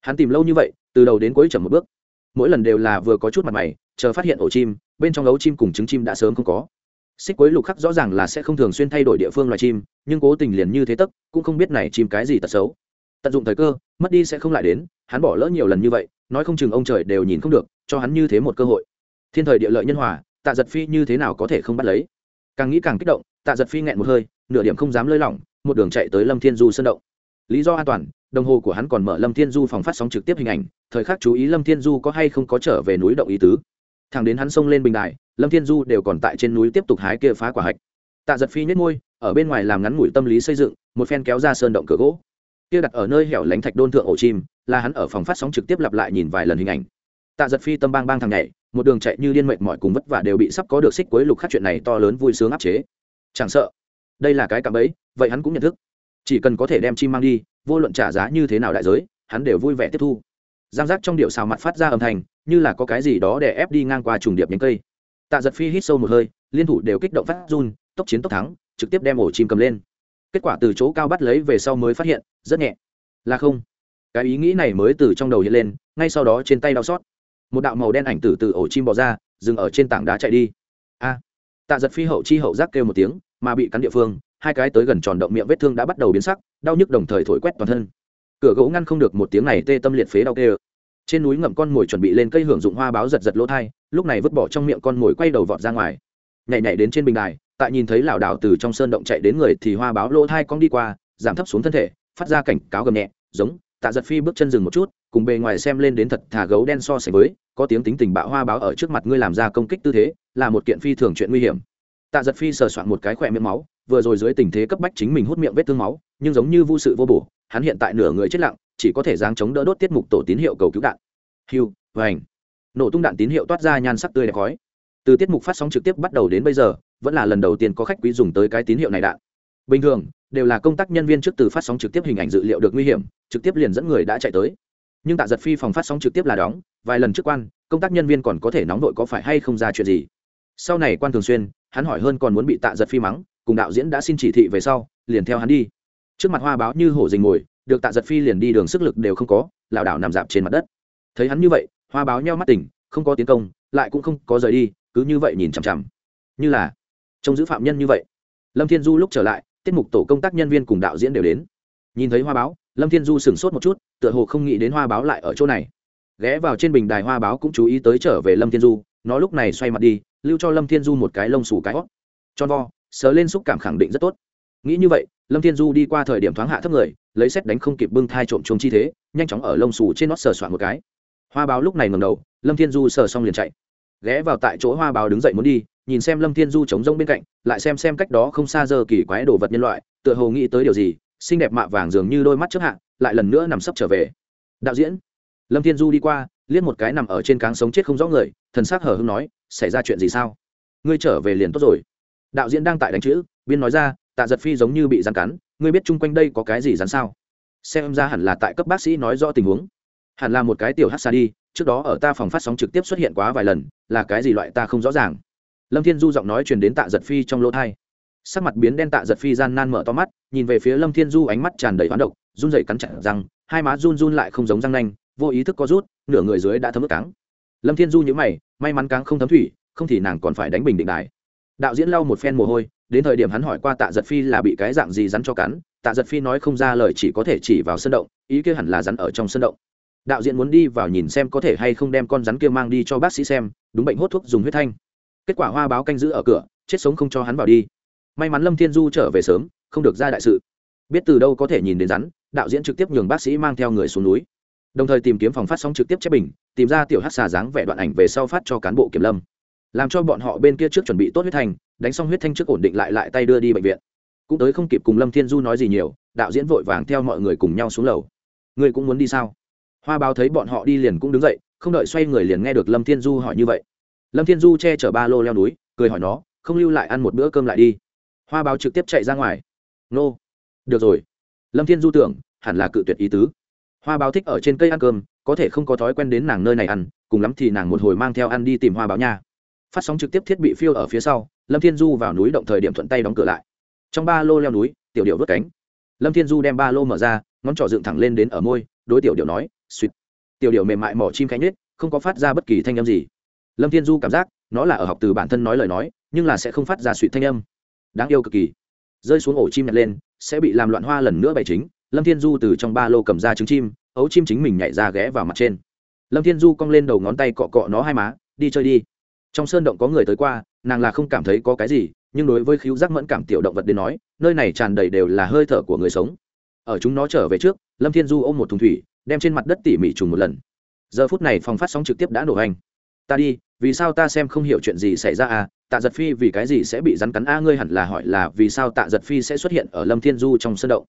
Speaker 1: Hắn tìm lâu như vậy, từ đầu đến cuối chậm một bước. Mỗi lần đều là vừa có chút mặt mày, chờ phát hiện ổ chim, bên trong ấu chim cùng trứng chim đã sớm không có xích quấy lục khắc rõ ràng là sẽ không thường xuyên thay đổi địa phương loài chim, nhưng cố tình liền như thế tấc, cũng không biết này chim cái gì tật xấu. Tận dụng thời cơ, mất đi sẽ không lại đến, hắn bỏ lỡ nhiều lần như vậy, nói không chừng ông trời đều nhìn không được, cho hắn như thế một cơ hội. Thiên thời địa lợi nhân hòa, tạ giật phi như thế nào có thể không bắt lấy? Càng nghĩ càng kích động, tạ giật phi nghẹn một hơi, nửa điểm không dám lơi lỏng, một đường chạy tới lâm thiên du sân động. Lý do an toàn, đồng hồ của hắn còn mở lâm thiên du phòng phát sóng trực tiếp hình ảnh, thời khắc chú ý lâm thiên du có hay không có trở về núi động ý tứ. Thằng đến hắn xông lên bình đài lâm thiên du đều còn tại trên núi tiếp tục hái kia phá quả hạch. Tạ giật phi nhất môi, ở bên ngoài làm ngắn ngủi tâm lý xây dựng, một phen kéo ra sơn động cửa gỗ. Kia đặt ở nơi hẻo lánh thạch đôn thượng ổ chim, là hắn ở phòng phát sóng trực tiếp lặp lại nhìn vài lần hình ảnh. Tạ giật phi tâm bang bang thằng nhảy, một đường chạy như liên mệnh mọi cùng vất vả đều bị sắp có được xích cuối lục khắc chuyện này to lớn vui sướng áp chế. Chẳng sợ, đây là cái cạm bẫy, vậy hắn cũng nhận thức. Chỉ cần có thể đem chim mang đi, vô luận trả giá như thế nào đại giới, hắn đều vui vẻ tiếp thu. Giang giác trong điệu xào mặt phát ra âm thanh, như là có cái gì đó để ép đi ngang qua trùng điệp nhánh cây tạ giật phi hít sâu một hơi, liên thủ đều kích động phát run, tốc chiến tốc thắng, trực tiếp đem ổ chim cầm lên. Kết quả từ chỗ cao bắt lấy về sau mới phát hiện, rất nhẹ. Là không. Cái ý nghĩ này mới từ trong đầu hiện lên, ngay sau đó trên tay đau xót. Một đạo màu đen ảnh từ từ ổ chim bò ra, dừng ở trên tảng đá chạy đi. A. Tạ giật phi hậu chi hậu giác kêu một tiếng, mà bị cắn địa phương, hai cái tới gần tròn động miệng vết thương đã bắt đầu biến sắc, đau nhức đồng thời thổi quét toàn thân. Cửa gỗ ngăn không được một tiếng này tê tâm liệt phế đau kêu trên núi ngậm con mồi chuẩn bị lên cây hưởng dụng hoa báo giật giật lỗ thai, lúc này vứt bỏ trong miệng con mồi quay đầu vọt ra ngoài. Nhảy nhảy đến trên bình đài, tại nhìn thấy lảo đảo từ trong sơn động chạy đến người thì hoa báo lỗ thai cong đi qua, giảm thấp xuống thân thể, phát ra cảnh cáo gầm nhẹ, giống, tạ giật phi bước chân dừng một chút, cùng bề ngoài xem lên đến thật thà gấu đen so sánh với, có tiếng tính tình bạo hoa báo ở trước mặt ngươi làm ra công kích tư thế, là một kiện phi thường chuyện nguy hiểm. Tạ giật phi sờ soạn một cái khỏe miệng máu, vừa rồi dưới tình thế cấp bách chính mình hút miệng vết thương máu, nhưng giống như vô sự vô bổ, hắn hiện tại nửa người chết lặng chỉ có thể giáng chống đỡ đốt tiết mục tổ tín hiệu cầu cứu đạn. Hiu vành nổ tung đạn tín hiệu toát ra nhan sắc tươi đẹp khói. Từ tiết mục phát sóng trực tiếp bắt đầu đến bây giờ, vẫn là lần đầu tiên có khách quý dùng tới cái tín hiệu này đạn. Bình thường, đều là công tác nhân viên trước từ phát sóng trực tiếp hình ảnh dự liệu được nguy hiểm, trực tiếp liền dẫn người đã chạy tới. Nhưng tạ giật phi phòng phát sóng trực tiếp là đóng, vài lần trước quan, công tác nhân viên còn có thể nóng đội có phải hay không ra chuyện gì? Sau này quan thường xuyên, hắn hỏi hơn còn muốn bị tạ giật phi mắng, cùng đạo diễn đã xin chỉ thị về sau, liền theo hắn đi. Trước mặt hoa báo như hổ dình ngồi được tạ giật phi liền đi đường sức lực đều không có, lảo đảo nằm dạp trên mặt đất. Thấy hắn như vậy, hoa báo nheo mắt tỉnh, không có tiến công, lại cũng không có rời đi, cứ như vậy nhìn chằm chằm. Như là trông giữ phạm nhân như vậy. Lâm thiên du lúc trở lại, tiết mục tổ công tác nhân viên cùng đạo diễn đều đến. Nhìn thấy hoa báo, lâm thiên du sửng sốt một chút, tựa hồ không nghĩ đến hoa báo lại ở chỗ này. Ghé vào trên bình đài hoa báo cũng chú ý tới trở về lâm thiên du, nó lúc này xoay mặt đi, lưu cho lâm thiên du một cái lông xù cái hót. Cho vo, sờ lên xúc cảm khẳng định rất tốt nghĩ như vậy, lâm thiên du đi qua thời điểm thoáng hạ thấp người, lấy xét đánh không kịp bưng thai trộm trộm chi thế, nhanh chóng ở lông xù trên nót sờ soạn một cái. Hoa báo lúc này ngầm đầu, lâm thiên du sờ xong liền chạy. Ghé vào tại chỗ hoa báo đứng dậy muốn đi, nhìn xem lâm thiên du chống rông bên cạnh, lại xem xem cách đó không xa giờ kỳ quái đồ vật nhân loại, tựa hồ nghĩ tới điều gì, xinh đẹp mạ vàng dường như đôi mắt trước hạ, lại lần nữa nằm sấp trở về. Đạo diễn. Lâm thiên du đi qua, liếc một cái nằm ở trên cáng sống chết không rõ người, thần s ắ c hở hưng nói, xảy ra chuyện gì sao? Ngươi trở về liền tốt rồi. Đạo diễn đang tại đánh chữ, biên nói ra tạ giật phi giống như bị rắn cắn, ngươi biết chung quanh đây có cái gì rắn sao? Xem ra hẳn là tại cấp bác sĩ nói rõ tình huống. Hẳn là một cái tiểu hát xa đi, trước đó ở ta phòng phát sóng trực tiếp xuất hiện quá vài lần, là cái gì loại ta không rõ ràng. Lâm thiên du giọng nói truyền đến tạ giật phi trong lỗ thai sắc mặt biến đen tạ giật phi gian nan mở to mắt, nhìn về phía lâm thiên du ánh mắt tràn đầy hoán độc, run dậy cắn chặt răng, hai má run run lại không giống răng nanh, vô ý thức có rút, nửa người dưới đã thấm ướt cáng. Lâm thiên du nhữ mày, may mắn cáng không thấm thủy, không thì nàng còn phải đánh bình định đài. Đạo diễn lau một phen mồ hôi đến thời điểm hắn hỏi qua tạ giật phi là bị cái dạng gì rắn cho cắn, tạ giật phi nói không ra lời, chỉ có thể chỉ vào sân động, ý kia hẳn là rắn ở trong sân động. Đạo diễn muốn đi vào nhìn xem có thể hay không đem con rắn kia mang đi cho bác sĩ xem, đúng bệnh hốt thuốc dùng huyết thanh. Kết quả hoa báo canh giữ ở cửa, chết sống không cho hắn vào đi. May mắn lâm thiên du trở về sớm, không được ra đại sự. Biết từ đâu có thể nhìn đến rắn, đạo diễn trực tiếp nhường bác sĩ mang theo người xuống núi. Đồng thời tìm kiếm phòng phát sóng trực tiếp chép bình, tìm ra tiểu hát xà dáng vẻ đoạn ảnh về sau phát cho cán bộ kiểm lâm làm cho bọn họ bên kia trước chuẩn bị tốt huyết thanh, đánh xong huyết thanh trước ổn định lại lại tay đưa đi bệnh viện. Cũng tới không kịp cùng lâm thiên du nói gì nhiều, đạo diễn vội vàng theo mọi người cùng nhau xuống lầu. Ngươi cũng muốn đi sao? Hoa báo thấy bọn họ đi liền cũng đứng dậy, không đợi xoay người liền nghe được lâm thiên du hỏi như vậy. Lâm thiên du che chở ba lô leo núi, cười hỏi nó, không lưu lại ăn một bữa cơm lại đi. Hoa báo trực tiếp chạy ra ngoài. Nô, được rồi. Lâm thiên du tưởng, hẳn là cự tuyệt ý tứ. Hoa báo thích ở trên cây ăn cơm, có thể không có thói quen đến nàng nơi này ăn, cùng lắm thì nàng một hồi mang theo ăn đi tìm hoa báo nha phát sóng trực tiếp thiết bị phiêu ở phía sau, lâm thiên du vào núi động thời điểm thuận tay đóng cửa lại. Trong ba lô leo núi, tiểu điệu vớt cánh. Lâm thiên du đem ba lô mở ra, ngón trỏ dựng thẳng lên đến ở môi, đối tiểu điệu nói suýt tiểu điệu mềm mại mỏ chim cánh nết không có phát ra bất kỳ thanh âm gì. Lâm thiên du cảm giác, nó là ở học từ bản thân nói lời nói, nhưng là sẽ không phát ra suýt thanh âm. Đáng yêu cực kỳ. Rơi xuống ổ chim nhặt lên, sẽ bị làm loạn hoa lần nữa bày chính. Lâm thiên du từ trong ba lô cầm ra trứng chim, ấu chim chính mình nhảy ra ghé vào mặt trên. Lâm thiên du cong lên đầu ngón tay cọ cọ nó hai má, đi chơi đi trong sơn động có người tới qua, nàng là không cảm thấy có cái gì, nhưng đối với khíu giác mẫn cảm tiểu động vật đến nói, nơi này tràn đầy đều là hơi thở của người sống. Ở chúng nó trở về trước, lâm thiên du ôm một thùng thủy, đem trên mặt đất tỉ mỉ trùng một lần. Giờ phút này phòng phát sóng trực tiếp đã nổ hành. Ta đi, vì sao ta xem không hiểu chuyện gì xảy ra à? Tạ giật phi vì cái gì sẽ bị rắn cắn a? Ngươi hẳn là hỏi là vì sao tạ giật phi sẽ xuất hiện ở lâm thiên du trong sân động?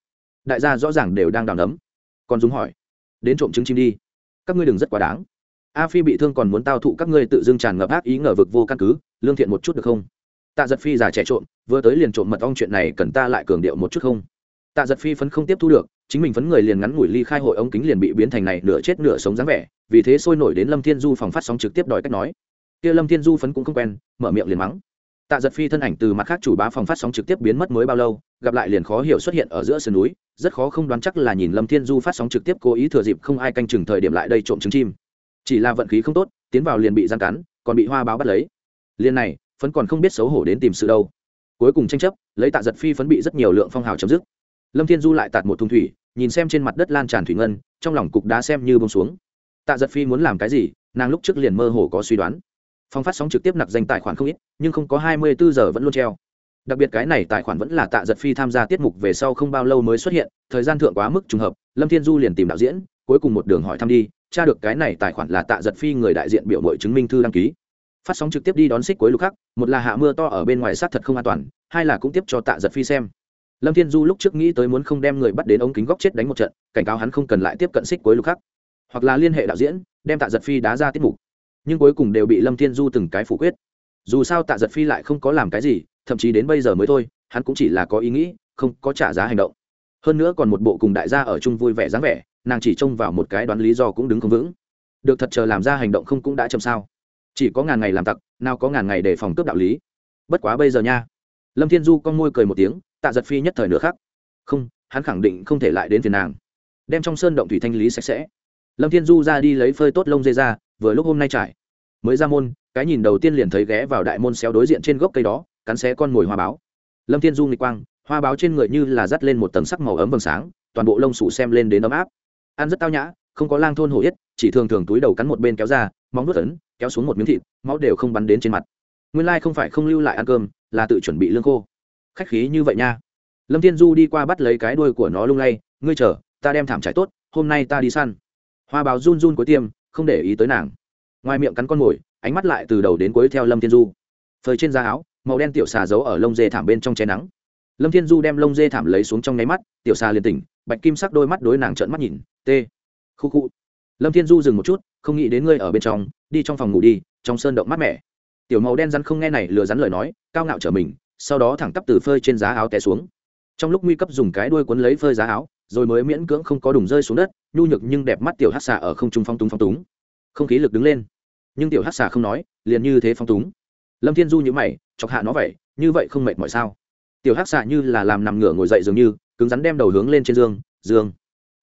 Speaker 1: Đại gia rõ ràng đều đang đào nấm. Còn dùng hỏi, đến trộm trứng chim đi. Các ngươi đừng rất quá đáng a phi bị thương còn muốn tao thụ các ngươi tự dưng tràn ngập ác ý ngờ vực vô căn cứ, lương thiện một chút được không? Tạ giật phi già trẻ trộm, vừa tới liền trộm mật ong chuyện này cần ta lại cường điệu một chút không? Tạ giật phi phấn không tiếp thu được, chính mình phấn người liền ngắn ngủi ly khai hội ống kính liền bị biến thành này nửa chết nửa sống dáng vẻ, vì thế sôi nổi đến lâm thiên du phòng phát sóng trực tiếp đòi cách nói. Kia lâm thiên du phấn cũng không quen, mở miệng liền mắng. Tạ giật phi thân ảnh từ mặt khác chủ bá phòng phát sóng trực tiếp biến mất mới bao lâu, gặp lại liền khó hiểu xuất hiện ở giữa sườn núi, rất khó không đoán chắc là nhìn lâm thiên du phát sóng trực tiếp cố ý thừa dịp không ai canh chừng thời điểm lại đây trộm trứng chim chỉ là vận khí không tốt, tiến vào liền bị gian cắn, còn bị hoa báo bắt lấy. Liền này, phấn còn không biết xấu hổ đến tìm sự đâu. Cuối cùng tranh chấp, lấy tạ giật phi phấn bị rất nhiều lượng phong hào chấm dứt. Lâm thiên du lại tạt một thùng thủy, nhìn xem trên mặt đất lan tràn thủy ngân, trong lòng cục đá xem như bông xuống. Tạ giật phi muốn làm cái gì, nàng lúc trước liền mơ hồ có suy đoán. Phong phát sóng trực tiếp nặc danh tài khoản không ít, nhưng không có hai mươi bốn giờ vẫn luôn treo. Đặc biệt cái này tài khoản vẫn là tạ giật phi tham gia tiết mục về sau không bao lâu mới xuất hiện, thời gian thượng quá mức trùng hợp, lâm thiên du liền tìm đạo diễn, cuối cùng một đường hỏi thăm đi tra được cái này tài khoản là tạ giật phi người đại diện biểu mội chứng minh thư đăng ký. Phát sóng trực tiếp đi đón xích cuối lục khắc, một là hạ mưa to ở bên ngoài sát thật không an toàn, hai là cũng tiếp cho tạ giật phi xem. Lâm thiên du lúc trước nghĩ tới muốn không đem người bắt đến ống kính góc chết đánh một trận, cảnh cáo hắn không cần lại tiếp cận xích cuối lục khắc. Hoặc là liên hệ đạo diễn, đem tạ giật phi đá ra tiết mục. Nhưng cuối cùng đều bị lâm thiên du từng cái phủ quyết. Dù sao tạ giật phi lại không có làm cái gì, thậm chí đến bây giờ mới thôi, hắn cũng chỉ là có ý nghĩ, không có trả giá hành động. Hơn nữa còn một bộ cùng đại gia ở chung vui vẻ dáng vẻ nàng chỉ trông vào một cái đoán lý do cũng đứng không vững. Được thật chờ làm ra hành động không cũng đã chậm sao? Chỉ có ngàn ngày làm tặc, nào có ngàn ngày để phòng cướp đạo lý. Bất quá bây giờ nha. Lâm thiên du con môi cười một tiếng, tạ giật phi nhất thời nữa khác không, hắn khẳng định không thể lại đến phiền nàng. Đem trong sơn động thủy thanh lý sạch sẽ. Lâm thiên du ra đi lấy phơi tốt lông dê ra, vừa lúc hôm nay trải. Mới ra môn, cái nhìn đầu tiên liền thấy ghé vào đại môn xéo đối diện trên gốc cây đó, cắn xé con mồi hoa báo. Lâm thiên du nghịch quang, hoa báo trên người như là dắt lên một tầng sắc màu ấm vầng sáng, toàn bộ lông sủ xem lên đến ấm áp ăn rất tao nhã, không có lang thôn hổ yết, chỉ thường thường túi đầu cắn một bên kéo ra, móng nuốt ấn, kéo xuống một miếng thịt, máu đều không bắn đến trên mặt. Nguyên lai không phải không lưu lại ăn cơm, là tự chuẩn bị lương khô. Khách khí như vậy nha. Lâm thiên du đi qua bắt lấy cái đuôi của nó lung lay, ngươi chờ, ta đem thảm trải tốt, hôm nay ta đi săn. Hoa báo run run cuối tiêm, không để ý tới nàng. Ngoài miệng cắn con mồi ánh mắt lại từ đầu đến cuối theo lâm thiên du. Phơi trên da áo, màu đen tiểu xà giấu ở lông dê thảm bên trong che nắng lâm thiên du đem lông dê thảm lấy xuống trong nháy mắt, tiểu xa liền tỉnh, bạch kim sắc đôi mắt đối nàng trợn mắt nhìn, t, khu khu. Lâm thiên du dừng một chút, không nghĩ đến ngươi ở bên trong, đi trong phòng ngủ đi, trong sơn động mát mẻ. Tiểu màu đen rắn không nghe này lừa rắn lời nói, cao ngạo trở mình, sau đó thẳng tắp từ phơi trên giá áo té xuống. Trong lúc nguy cấp dùng cái đuôi cuốn lấy phơi giá áo, rồi mới miễn cưỡng không có đùng rơi xuống đất, nhu nhược nhưng đẹp mắt tiểu hát xà ở không trung phong túng phong túng. Không khí lực đứng lên. Nhưng tiểu hát xà không nói, liền như thế phong túng. Lâm thiên du nhữ mày, chọc hạ nó vậy, như vậy không mệt mỏi sao? Tiểu Hắc xà như là làm nằm ngửa ngồi dậy dường như, cứng rắn đem đầu hướng lên trên giường giường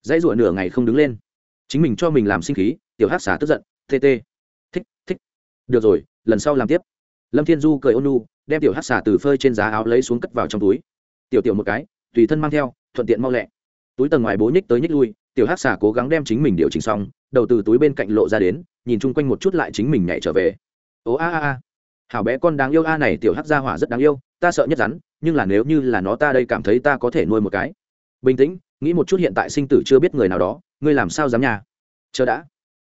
Speaker 1: dãy ruộng nửa ngày không đứng lên. Chính mình cho mình làm sinh khí, tiểu Hắc xà tức giận, tê tê. Thích thích. Được rồi, lần sau làm tiếp. Lâm thiên du cười ôn nu đem tiểu Hắc xà từ phơi trên giá áo lấy xuống cất vào trong túi. Tiểu tiểu một cái, tùy thân mang theo, thuận tiện mau lẹ. Túi tầng ngoài bố nhích tới nhích lui, tiểu Hắc xà cố gắng đem chính mình điều chỉnh xong, đầu từ túi bên cạnh lộ ra đến, nhìn chung quanh một chút lại chính mình nhảy trở về. Ố a a a, hảo bé con đáng yêu a, này tiểu Hắc gia hỏa rất đáng yêu ta sợ nhất rắn, nhưng là nếu như là nó ta đây cảm thấy ta có thể nuôi một cái. Bình tĩnh, nghĩ một chút hiện tại sinh tử chưa biết người nào đó, ngươi làm sao dám nhà? Chờ đã.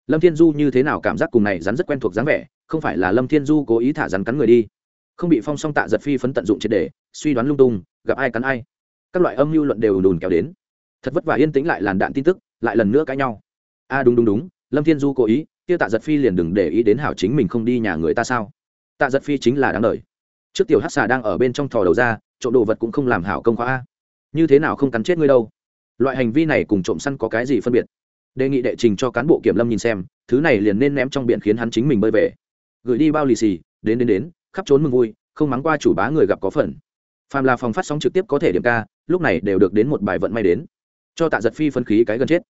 Speaker 1: Lâm thiên du như thế nào cảm giác cùng này rắn rất quen thuộc dáng vẻ, không phải là lâm thiên du cố ý thả rắn cắn người đi. Không bị phong song tạ giật phi phấn tận dụng triệt đề suy đoán lung tung, gặp ai cắn ai. Các loại âm mưu luận đều đùn kéo đến. Thật vất vả yên tĩnh lại làn đạn tin tức, lại lần nữa cãi nhau. A đúng đúng đúng, lâm thiên du cố ý, kia tạ giật phi liền đừng để ý đến hảo chính mình không đi nhà người ta sao? Tạ giật phi chính là đáng đời trước tiểu hát xà đang ở bên trong thò đầu ra, trộm đồ vật cũng không làm hảo công khóa a. Như thế nào không cắn chết ngươi đâu? Loại hành vi này cùng trộm săn có cái gì phân biệt? Đề nghị đệ trình cho cán bộ kiểm lâm nhìn xem, thứ này liền nên ném trong biển khiến hắn chính mình bơi về. Gửi đi bao lì xì, đến đến đến, khắp trốn mừng vui, không mắng qua chủ bá người gặp có phần. Phàm là phòng phát sóng trực tiếp có thể điểm ca, lúc này đều được đến một bài vận may đến. Cho tạ giật phi phân khí cái gần chết.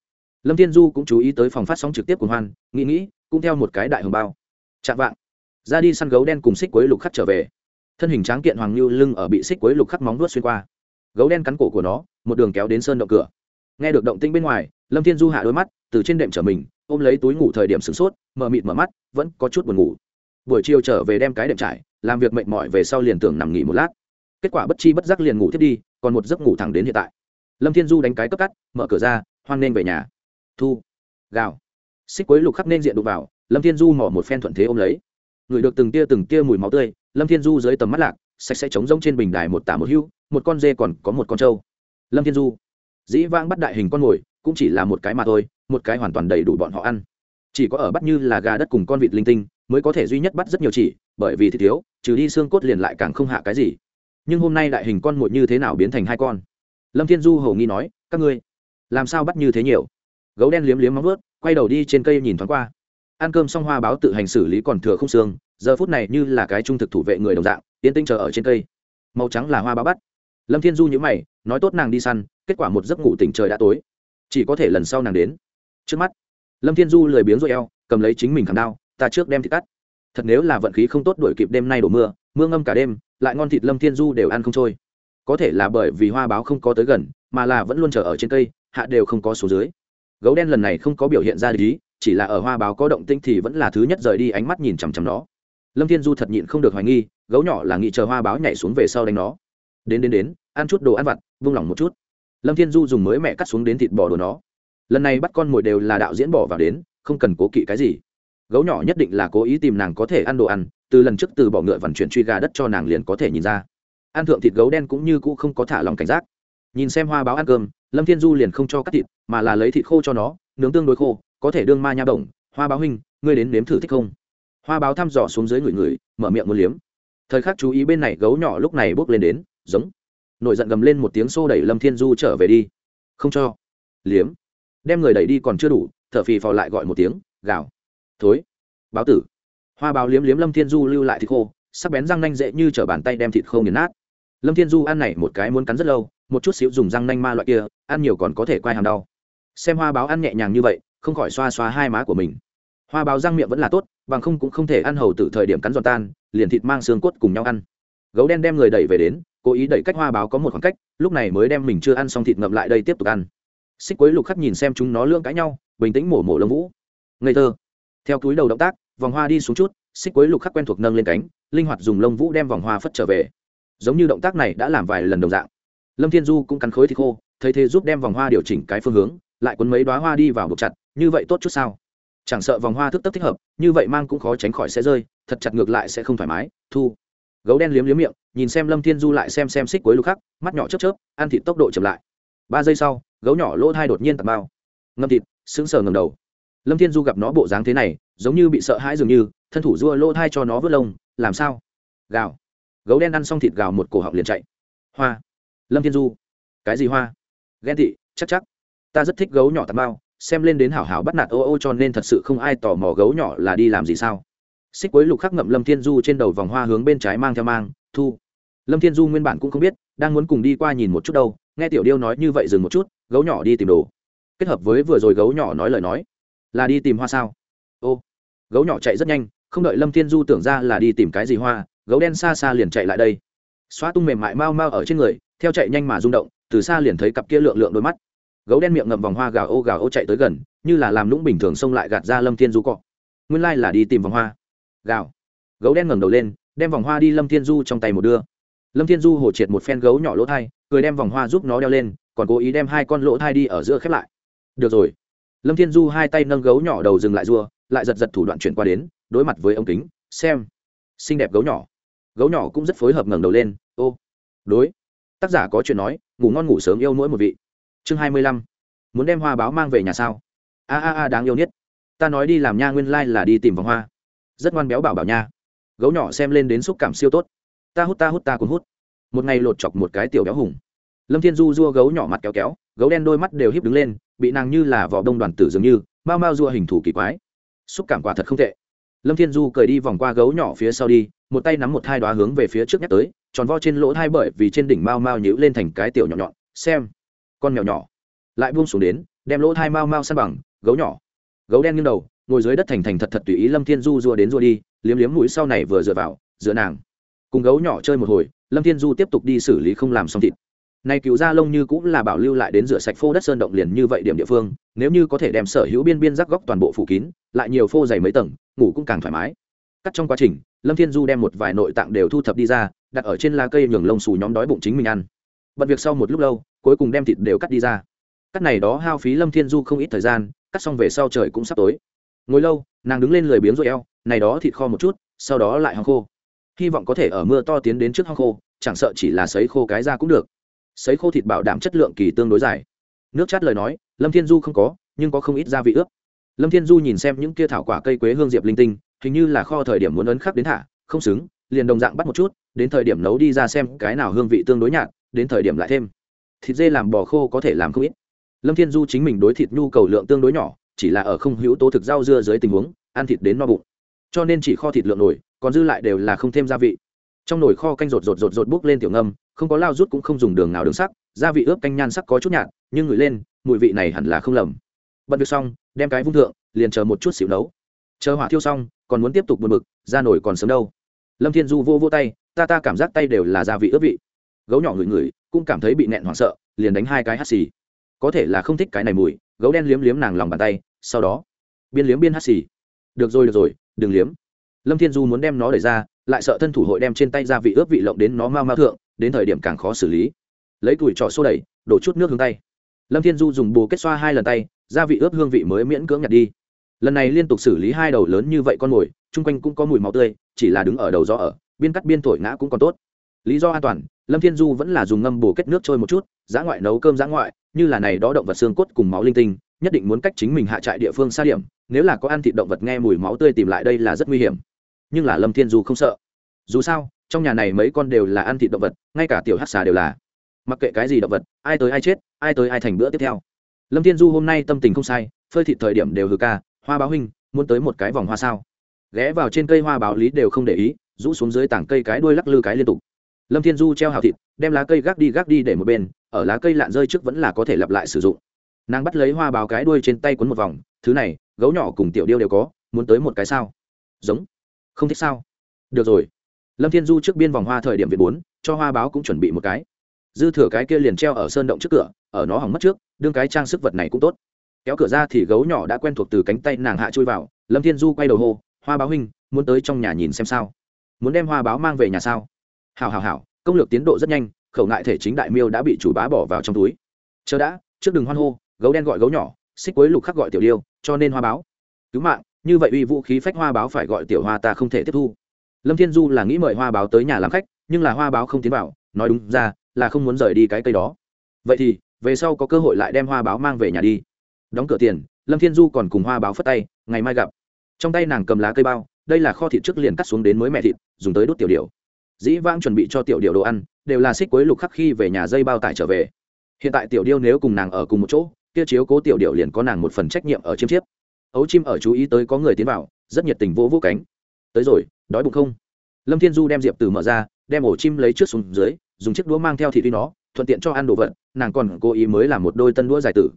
Speaker 1: Lâm thiên du cũng chú ý tới phòng phát sóng trực tiếp của hoan, nghĩ nghĩ, cũng theo một cái đại hồng bao. Chạm vạng. Ra đi săn gấu đen cùng xích quấy lục khắc trở về thân hình tráng kiện hoàng như lưng ở bị xích quấy lục khắc móng nuốt xuyên qua. Gấu đen cắn cổ của nó, một đường kéo đến sơn động cửa. Nghe được động tĩnh bên ngoài, lâm thiên du hạ đôi mắt, từ trên đệm trở mình, ôm lấy túi ngủ thời điểm sửng sốt, mở mịt mở mắt, vẫn có chút buồn ngủ. Buổi chiều trở về đem cái đệm trải, làm việc mệt mỏi về sau liền tưởng nằm nghỉ một lát. Kết quả bất chi bất giác liền ngủ thiết đi, còn một giấc ngủ thẳng đến hiện tại. Lâm thiên du đánh cái cấp cắt, mở cửa ra, hoan nên về nhà. Thu. Gào. Xích quấy lục khắc nên diện đục vào, lâm thiên du mỏ một phen thuận thế ôm lấy. Ngửi được từng tia từng tia mùi máu tươi lâm thiên du dưới tầm mắt lạc, sạch sẽ trống rông trên bình đài một tả một hưu, một con dê còn có một con trâu. Lâm thiên du, dĩ vang bắt đại hình con mồi, cũng chỉ là một cái mà thôi, một cái hoàn toàn đầy đủ bọn họ ăn. Chỉ có ở bắt như là gà đất cùng con vịt linh tinh, mới có thể duy nhất bắt rất nhiều chỉ, bởi vì thì thiếu, trừ đi xương cốt liền lại càng không hạ cái gì. Nhưng hôm nay đại hình con mồi như thế nào biến thành hai con? Lâm thiên du hầu nghi nói, các ngươi, làm sao bắt như thế nhiều? Gấu đen liếm liếm móng vớt quay đầu đi trên cây nhìn thoáng qua. Ăn cơm xong hoa báo tự hành xử lý còn thừa không xương giờ phút này như là cái trung thực thủ vệ người đồng dạng tiến tinh chờ ở trên cây. Màu trắng là hoa báo bắt. Lâm thiên du nhữ mày, nói tốt nàng đi săn, kết quả một giấc ngủ tỉnh trời đã tối. Chỉ có thể lần sau nàng đến. Trước mắt, lâm thiên du lười biếng rồi eo, cầm lấy chính mình khảm đao, ta trước đem thịt cắt. Thật nếu là vận khí không tốt đuổi kịp đêm nay đổ mưa mưa ngâm cả đêm, lại ngon thịt lâm thiên du đều ăn không trôi. Có thể là bởi vì hoa báo không có tới gần, mà là vẫn luôn chờ ở trên cây, hạ đều không có số dưới. Gấu đen lần này không có biểu hiện ra lý chỉ là ở hoa báo có động tinh thì vẫn là thứ nhất rời đi ánh mắt nhìn chằm chằm nó lâm thiên du thật nhịn không được hoài nghi, gấu nhỏ là nghĩ chờ hoa báo nhảy xuống về sau đánh nó. Đến đến đến, ăn chút đồ ăn vặt, vung lòng một chút. Lâm thiên du dùng mới mẹ cắt xuống đến thịt bò đồ nó. Lần này bắt con mồi đều là đạo diễn bỏ vào đến, không cần cố kỵ cái gì. Gấu nhỏ nhất định là cố ý tìm nàng có thể ăn đồ ăn, từ lần trước từ bỏ ngựa vận chuyển truy gà đất cho nàng liền có thể nhìn ra. Ăn thượng thịt gấu đen cũng như cũ không có thả lòng cảnh giác. Nhìn xem hoa báo ăn cơm, lâm thiên du liền không cho cắt thịt, mà là lấy thịt khô cho nó, nướng tương đối khô, có thể đương ma nha bổng. Hoa báo huynh, ngươi đến nếm thử thích không? Hoa báo thăm dò xuống dưới người người, mở miệng muốn liếm. Thời khắc chú ý bên này gấu nhỏ lúc này bước lên đến, giống. Nổi giận gầm lên một tiếng xô đẩy lâm thiên du trở về đi. Không cho. Liếm. Đem người đẩy đi còn chưa đủ, thở phì phò lại gọi một tiếng, gào. Thối. Báo tử. Hoa báo liếm liếm lâm thiên du lưu lại thịt khô, sắc bén răng nanh dễ như t bàn tay đem thịt khô nghiền nát. Lâm thiên du ăn này một cái muốn cắn rất lâu, một chút xíu dùng răng nanh ma loại kia, ăn nhiều còn có thể quay hàm đau. Xem hoa báo ăn nhẹ nhàng như vậy, không khỏi xoa xoa hai má của mình hoa báo răng miệng vẫn là tốt, bằng không cũng không thể ăn hầu từ thời điểm cắn giòn tan, liền thịt mang xương cốt cùng nhau ăn. Gấu đen đem người đẩy về đến, cố ý đẩy cách hoa báo có một khoảng cách, lúc này mới đem mình chưa ăn xong thịt ngậm lại đây tiếp tục ăn. Xích quấy lục khắc nhìn xem chúng nó lưỡng cãi nhau, bình tĩnh mổ mổ lông vũ. Ngây thơ. Theo túi đầu động tác, vòng hoa đi xuống chút, xích quấy lục khắc quen thuộc nâng lên cánh, linh hoạt dùng lông vũ đem vòng hoa phất trở về. Giống như động tác này đã làm vài lần đồng dạng. Lâm thiên du cũng cắn khối thịt khô, thấy thế giúp đem vòng hoa điều chỉnh cái phương hướng, lại quấn mấy đoá hoa đi vào buộc chặt, như vậy tốt chút sao? Chẳng sợ vòng hoa thức tất thích hợp, như vậy mang cũng khó tránh khỏi sẽ rơi, thật chặt ngược lại sẽ không thoải mái. Thu. Gấu đen liếm liếm miệng, nhìn xem lâm thiên du lại xem xem xích cuối lục khắc, mắt nhỏ chớp chớp, ăn thịt tốc độ chậm lại. Ba giây sau, gấu nhỏ lỗ thai đột nhiên tạt bao. Ngâm thịt, sững sờ ngầm đầu. Lâm thiên du gặp nó bộ dáng thế này, giống như bị sợ hãi dường như, thân thủ dua lỗ thai cho nó vớt lông, làm sao? Gào. Gấu đen ăn xong thịt gào một cổ họng liền chạy. Hoa. Lâm thiên du. Cái gì hoa? Ghen thị chắc chắc. Ta rất thích gấu nhỏ tạt bao xem lên đến hảo hảo bắt nạt ô ô cho nên thật sự không ai tò mò gấu nhỏ là đi làm gì sao. Xích quấy lục khắc ngậm lâm thiên du trên đầu vòng hoa hướng bên trái mang theo mang, thu. Lâm thiên du nguyên bản cũng không biết, đang muốn cùng đi qua nhìn một chút đâu, nghe tiểu điêu nói như vậy dừng một chút, gấu nhỏ đi tìm đồ. Kết hợp với vừa rồi gấu nhỏ nói lời nói, là đi tìm hoa sao? Ô, gấu nhỏ chạy rất nhanh, không đợi lâm thiên du tưởng ra là đi tìm cái gì hoa, gấu đen xa xa liền chạy lại đây. Xóa tung mềm mại mau mau ở trên người, theo chạy nhanh mà rung động, từ xa liền thấy cặp kia lượng lượng đôi mắt gấu đen miệng ngậm vòng hoa gào ô gào ô chạy tới gần, như là làm lũng bình thường xông lại gạt ra lâm thiên du cọ. Nguyên lai là đi tìm vòng hoa. Gào. Gấu đen ngẩng đầu lên, đem vòng hoa đi lâm thiên du trong tay một đưa. Lâm thiên du hổ triệt một phen gấu nhỏ lỗ thai, cười đem vòng hoa giúp nó đeo lên, còn cố ý đem hai con lỗ thai đi ở giữa khép lại. Được rồi. Lâm thiên du hai tay nâng gấu nhỏ đầu dừng lại rua, lại giật giật thủ đoạn chuyển qua đến, đối mặt với ống kính, xem. Xinh đẹp gấu nhỏ. Gấu nhỏ cũng rất phối hợp ngẩng đầu lên, ô. Đối. Tác giả có chuyện nói, ngủ ngon ngủ sớm yêu mỗi một vị chương hai mươi lăm. Muốn đem hoa báo mang về nhà sao? A a a, đáng yêu nhất. Ta nói đi làm nha, nguyên lai、like、là đi tìm vòng hoa. Rất ngoan béo bảo bảo nha. Gấu nhỏ xem lên đến xúc cảm siêu tốt. Ta hút ta hút, ta cuốn hút. Một ngày lột chọc một cái tiểu béo hùng. Lâm thiên du dua gấu nhỏ mặt kéo kéo, gấu đen đôi mắt đều híp đứng lên, bị nàng như là vỏ đông đoàn tử dường như, mau mau dua hình thủ kỳ quái. Xúc cảm quả thật không tệ. Lâm thiên du cười đi vòng qua gấu nhỏ phía sau đi, một tay nắm một hai đoá hướng về phía trước nhắc tới, tròn vo trên lỗ thai bởi vì trên đỉnh mau mau nhữ lên thành cái tiểu nhỏ nhọn. Xem con mèo nhỏ. Lại buông xuống đến, đem lỗ thai mau mau săn bằng, gấu nhỏ. Gấu đen nghiêng đầu, ngồi dưới đất thành thành thật thật tùy ý lâm thiên du rua đến rua đi, liếm liếm mũi sau này vừa dựa vào, dựa nàng. Cùng gấu nhỏ chơi một hồi, lâm thiên du tiếp tục đi xử lý không làm xong thịt. Này cứu ra lông như cũng là bảo lưu lại đến rửa sạch phô đất sơn động liền như vậy điểm địa phương, nếu như có thể đem sở hữu biên biên rắc góc toàn bộ phủ kín, lại nhiều phô dày mấy tầng, ngủ cũng càng thoải mái. Cắt trong quá trình, lâm thiên du đem một vài nội tạng đều thu thập đi ra, đặt ở trên lá cây nhường lông xù nhóm đói bụng chính mình ăn bận việc sau một lúc lâu, cuối cùng đem thịt đều cắt đi ra. Cắt này đó hao phí lâm thiên du không ít thời gian, cắt xong về sau trời cũng sắp tối. Ngồi lâu, nàng đứng lên lười biếng rồi eo, này đó thịt kho một chút, sau đó lại hong khô. Hy vọng có thể ở mưa to tiến đến trước hong khô, chẳng sợ chỉ là sấy khô cái ra cũng được. Sấy khô thịt bảo đảm chất lượng kỳ tương đối dài. Nước chát lời nói, lâm thiên du không có, nhưng có không ít gia vị ướp. Lâm thiên du nhìn xem những kia thảo quả cây quế hương diệp linh tinh, hình như là kho thời điểm muốn ấn khắc đến thả, không xứng, liền đồng dạng bắt một chút, đến thời điểm nấu đi ra xem cái nào hương vị tương đối nhạt đến thời điểm lại thêm. Thịt dê làm bò khô có thể làm không ít. Lâm thiên du chính mình đối thịt nhu cầu lượng tương đối nhỏ, chỉ là ở không hữu tố thực rau dưa dưới tình huống, ăn thịt đến no bụng. Cho nên chỉ kho thịt lượng nổi, còn dư lại đều là không thêm gia vị. Trong nồi kho canh rột rột rột rột bốc lên tiểu ngâm, không có lao rút cũng không dùng đường nào đường sắc, gia vị ướp canh nhan sắc có chút nhạt, nhưng ngửi lên, mùi vị này hẳn là không lầm. Bật việc xong, đem cái vung thượng, liền chờ một chút xỉu nấu. Chờ hỏa thiêu xong, còn muốn tiếp tục buồn bực, ra nổi còn sớm đâu. Lâm thiên du vô vô tay, ta ta cảm giác tay đều là gia vị ướp vị gấu nhỏ ngửi ngửi, cũng cảm thấy bị nẹn hoảng sợ, liền đánh hai cái hắt xì. Có thể là không thích cái này mùi, gấu đen liếm liếm nàng lòng bàn tay, sau đó, biên liếm biên hắt xì. Được rồi được rồi, đừng liếm. Lâm thiên du muốn đem nó đẩy ra, lại sợ thân thủ hội đem trên tay gia vị ướp vị lộng đến nó mau mau thượng, đến thời điểm càng khó xử lý. Lấy củi trọ xô đẩy, đổ chút nước hướng tay. Lâm thiên du dùng bồ kết xoa hai lần tay, gia vị ướp hương vị mới miễn cưỡng nhặt đi. Lần này liên tục xử lý hai đầu lớn như vậy con mồi, chung quanh cũng có mùi máu tươi, chỉ là đứng ở đầu gió ở, biên cắt biên thổi ngã cũng còn tốt. Lý do an toàn lâm thiên du vẫn là dùng ngâm bổ kết nước trôi một chút, giã ngoại nấu cơm giã ngoại, như là này đó động vật xương cốt cùng máu linh tinh, nhất định muốn cách chính mình hạ trại địa phương xa điểm, nếu là có ăn thịt động vật nghe mùi máu tươi tìm lại đây là rất nguy hiểm. Nhưng là lâm thiên du không sợ. Dù sao, trong nhà này mấy con đều là ăn thịt động vật, ngay cả tiểu hát xà đều là. Mặc kệ cái gì động vật, ai tới ai chết, ai tới ai thành bữa tiếp theo. Lâm thiên du hôm nay tâm tình không sai, phơi thịt thời điểm đều hừ ca, hoa báo huynh, muốn tới một cái vòng hoa sao? Ghé vào trên cây hoa báo lý đều không để ý, rũ xuống dưới tảng cây cái đuôi lắc lư cái liên tục lâm thiên du treo hào thịt, đem lá cây gác đi gác đi để một bên, ở lá cây lạn rơi trước vẫn là có thể lặp lại sử dụng. Nàng bắt lấy hoa báo cái đuôi trên tay quấn một vòng, thứ này, gấu nhỏ cùng tiểu điêu đều có, muốn tới một cái sao? Giống. Không thích sao? Được rồi. Lâm thiên du trước biên vòng hoa thời điểm việt bốn, cho hoa báo cũng chuẩn bị một cái. Dư thừa cái kia liền treo ở sơn động trước cửa, ở nó hỏng mất trước, đương cái trang sức vật này cũng tốt. Kéo cửa ra thì gấu nhỏ đã quen thuộc từ cánh tay nàng hạ chui vào, lâm thiên du quay đầu hô, hoa báo huynh, muốn tới trong nhà nhìn xem sao. Muốn đem hoa báo mang về nhà sao? Hào hào hào công lược tiến độ rất nhanh, khẩu ngại thể chính đại miêu đã bị chủ bá bỏ vào trong túi. Chờ đã, trước đường hoan hô, gấu đen gọi gấu nhỏ, xích quế lục khắc gọi tiểu điêu, cho nên hoa báo. Cứu mạng, như vậy uy vũ khí phách hoa báo phải gọi tiểu hoa ta không thể tiếp thu. Lâm thiên du là nghĩ mời hoa báo tới nhà làm khách, nhưng là hoa báo không tiến vào, nói đúng ra, là không muốn rời đi cái cây đó. Vậy thì, về sau có cơ hội lại đem hoa báo mang về nhà đi. Đóng cửa tiền, lâm thiên du còn cùng hoa báo phất tay, ngày mai gặp. Trong tay nàng cầm lá cây bao, đây là kho thịt trước liền cắt xuống đến mới mẹ thịt, dùng tới đốt tiểu điệu dĩ vãng chuẩn bị cho tiểu điệu đồ ăn, đều là xích quấy lục khắc khi về nhà dây bao tải trở về. Hiện tại tiểu điêu nếu cùng nàng ở cùng một chỗ, kia chiếu cố tiểu điệu liền có nàng một phần trách nhiệm ở chiêm chiếp. Ấu chim ở chú ý tới có người tiến vào, rất nhiệt tình vỗ vỗ cánh. Tới rồi, đói bụng không? Lâm thiên du đem diệp từ mở ra, đem ổ chim lấy trước xuống dưới, dùng chiếc đũa mang theo thịt đi nó, thuận tiện cho ăn đồ vật, nàng còn cố ý mới làm một đôi tân đũa dài tử.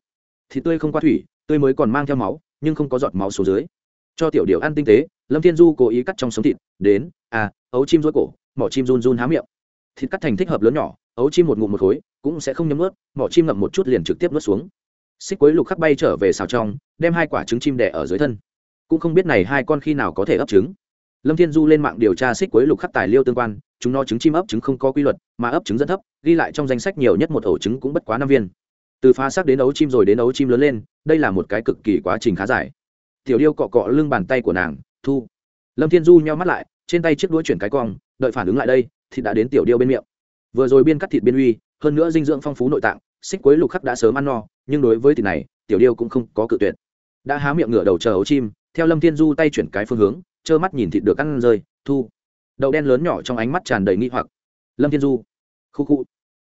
Speaker 1: Thịt tươi không qua thủy, tươi mới còn mang theo máu, nhưng không có giọt máu xuống dưới. Cho tiểu điệu ăn tinh tế, lâm thiên du cố ý cắt trong sống thịt, đến à ấu chim rối cổ mỏ chim run run há miệng. Thịt cắt thành thích hợp lớn nhỏ, ấu chim một ngụm một khối, cũng sẽ không nhấm ướt mỏ chim ngậm một chút liền trực tiếp nuốt xuống. Xích quấy lục khắc bay trở về xào trong, đem hai quả trứng chim đẻ ở dưới thân. Cũng không biết này hai con khi nào có thể ấp trứng. Lâm thiên du lên mạng điều tra xích quấy lục khắc tài liêu tương quan, chúng nó trứng chim ấp trứng không có quy luật, mà ấp trứng rất thấp, ghi lại trong danh sách nhiều nhất một ổ trứng cũng bất quá năm viên. Từ phá xác đến ấu chim rồi đến ấu chim lớn lên, đây là một cái cực kỳ quá trình khá dài. Tiểu điêu cọ cọ lưng bàn tay của nàng, thu. Lâm thiên du nheo mắt lại, trên tay chiếc đuôi chuyển cái cong đợi phản ứng lại đây thì đã đến tiểu điêu bên miệng. Vừa rồi biên cắt thịt biên uy, hơn nữa dinh dưỡng phong phú nội tạng, xích quấy lục khắc đã sớm ăn no, nhưng đối với thịt này, tiểu điêu cũng không có cự tuyệt. Đã há miệng ngửa đầu chờ ấu chim, theo lâm thiên du tay chuyển cái phương hướng, trơ mắt nhìn thịt được ăn rơi, thu. Đậu đen lớn nhỏ trong ánh mắt tràn đầy nghi hoặc. Lâm thiên du. Khu khu.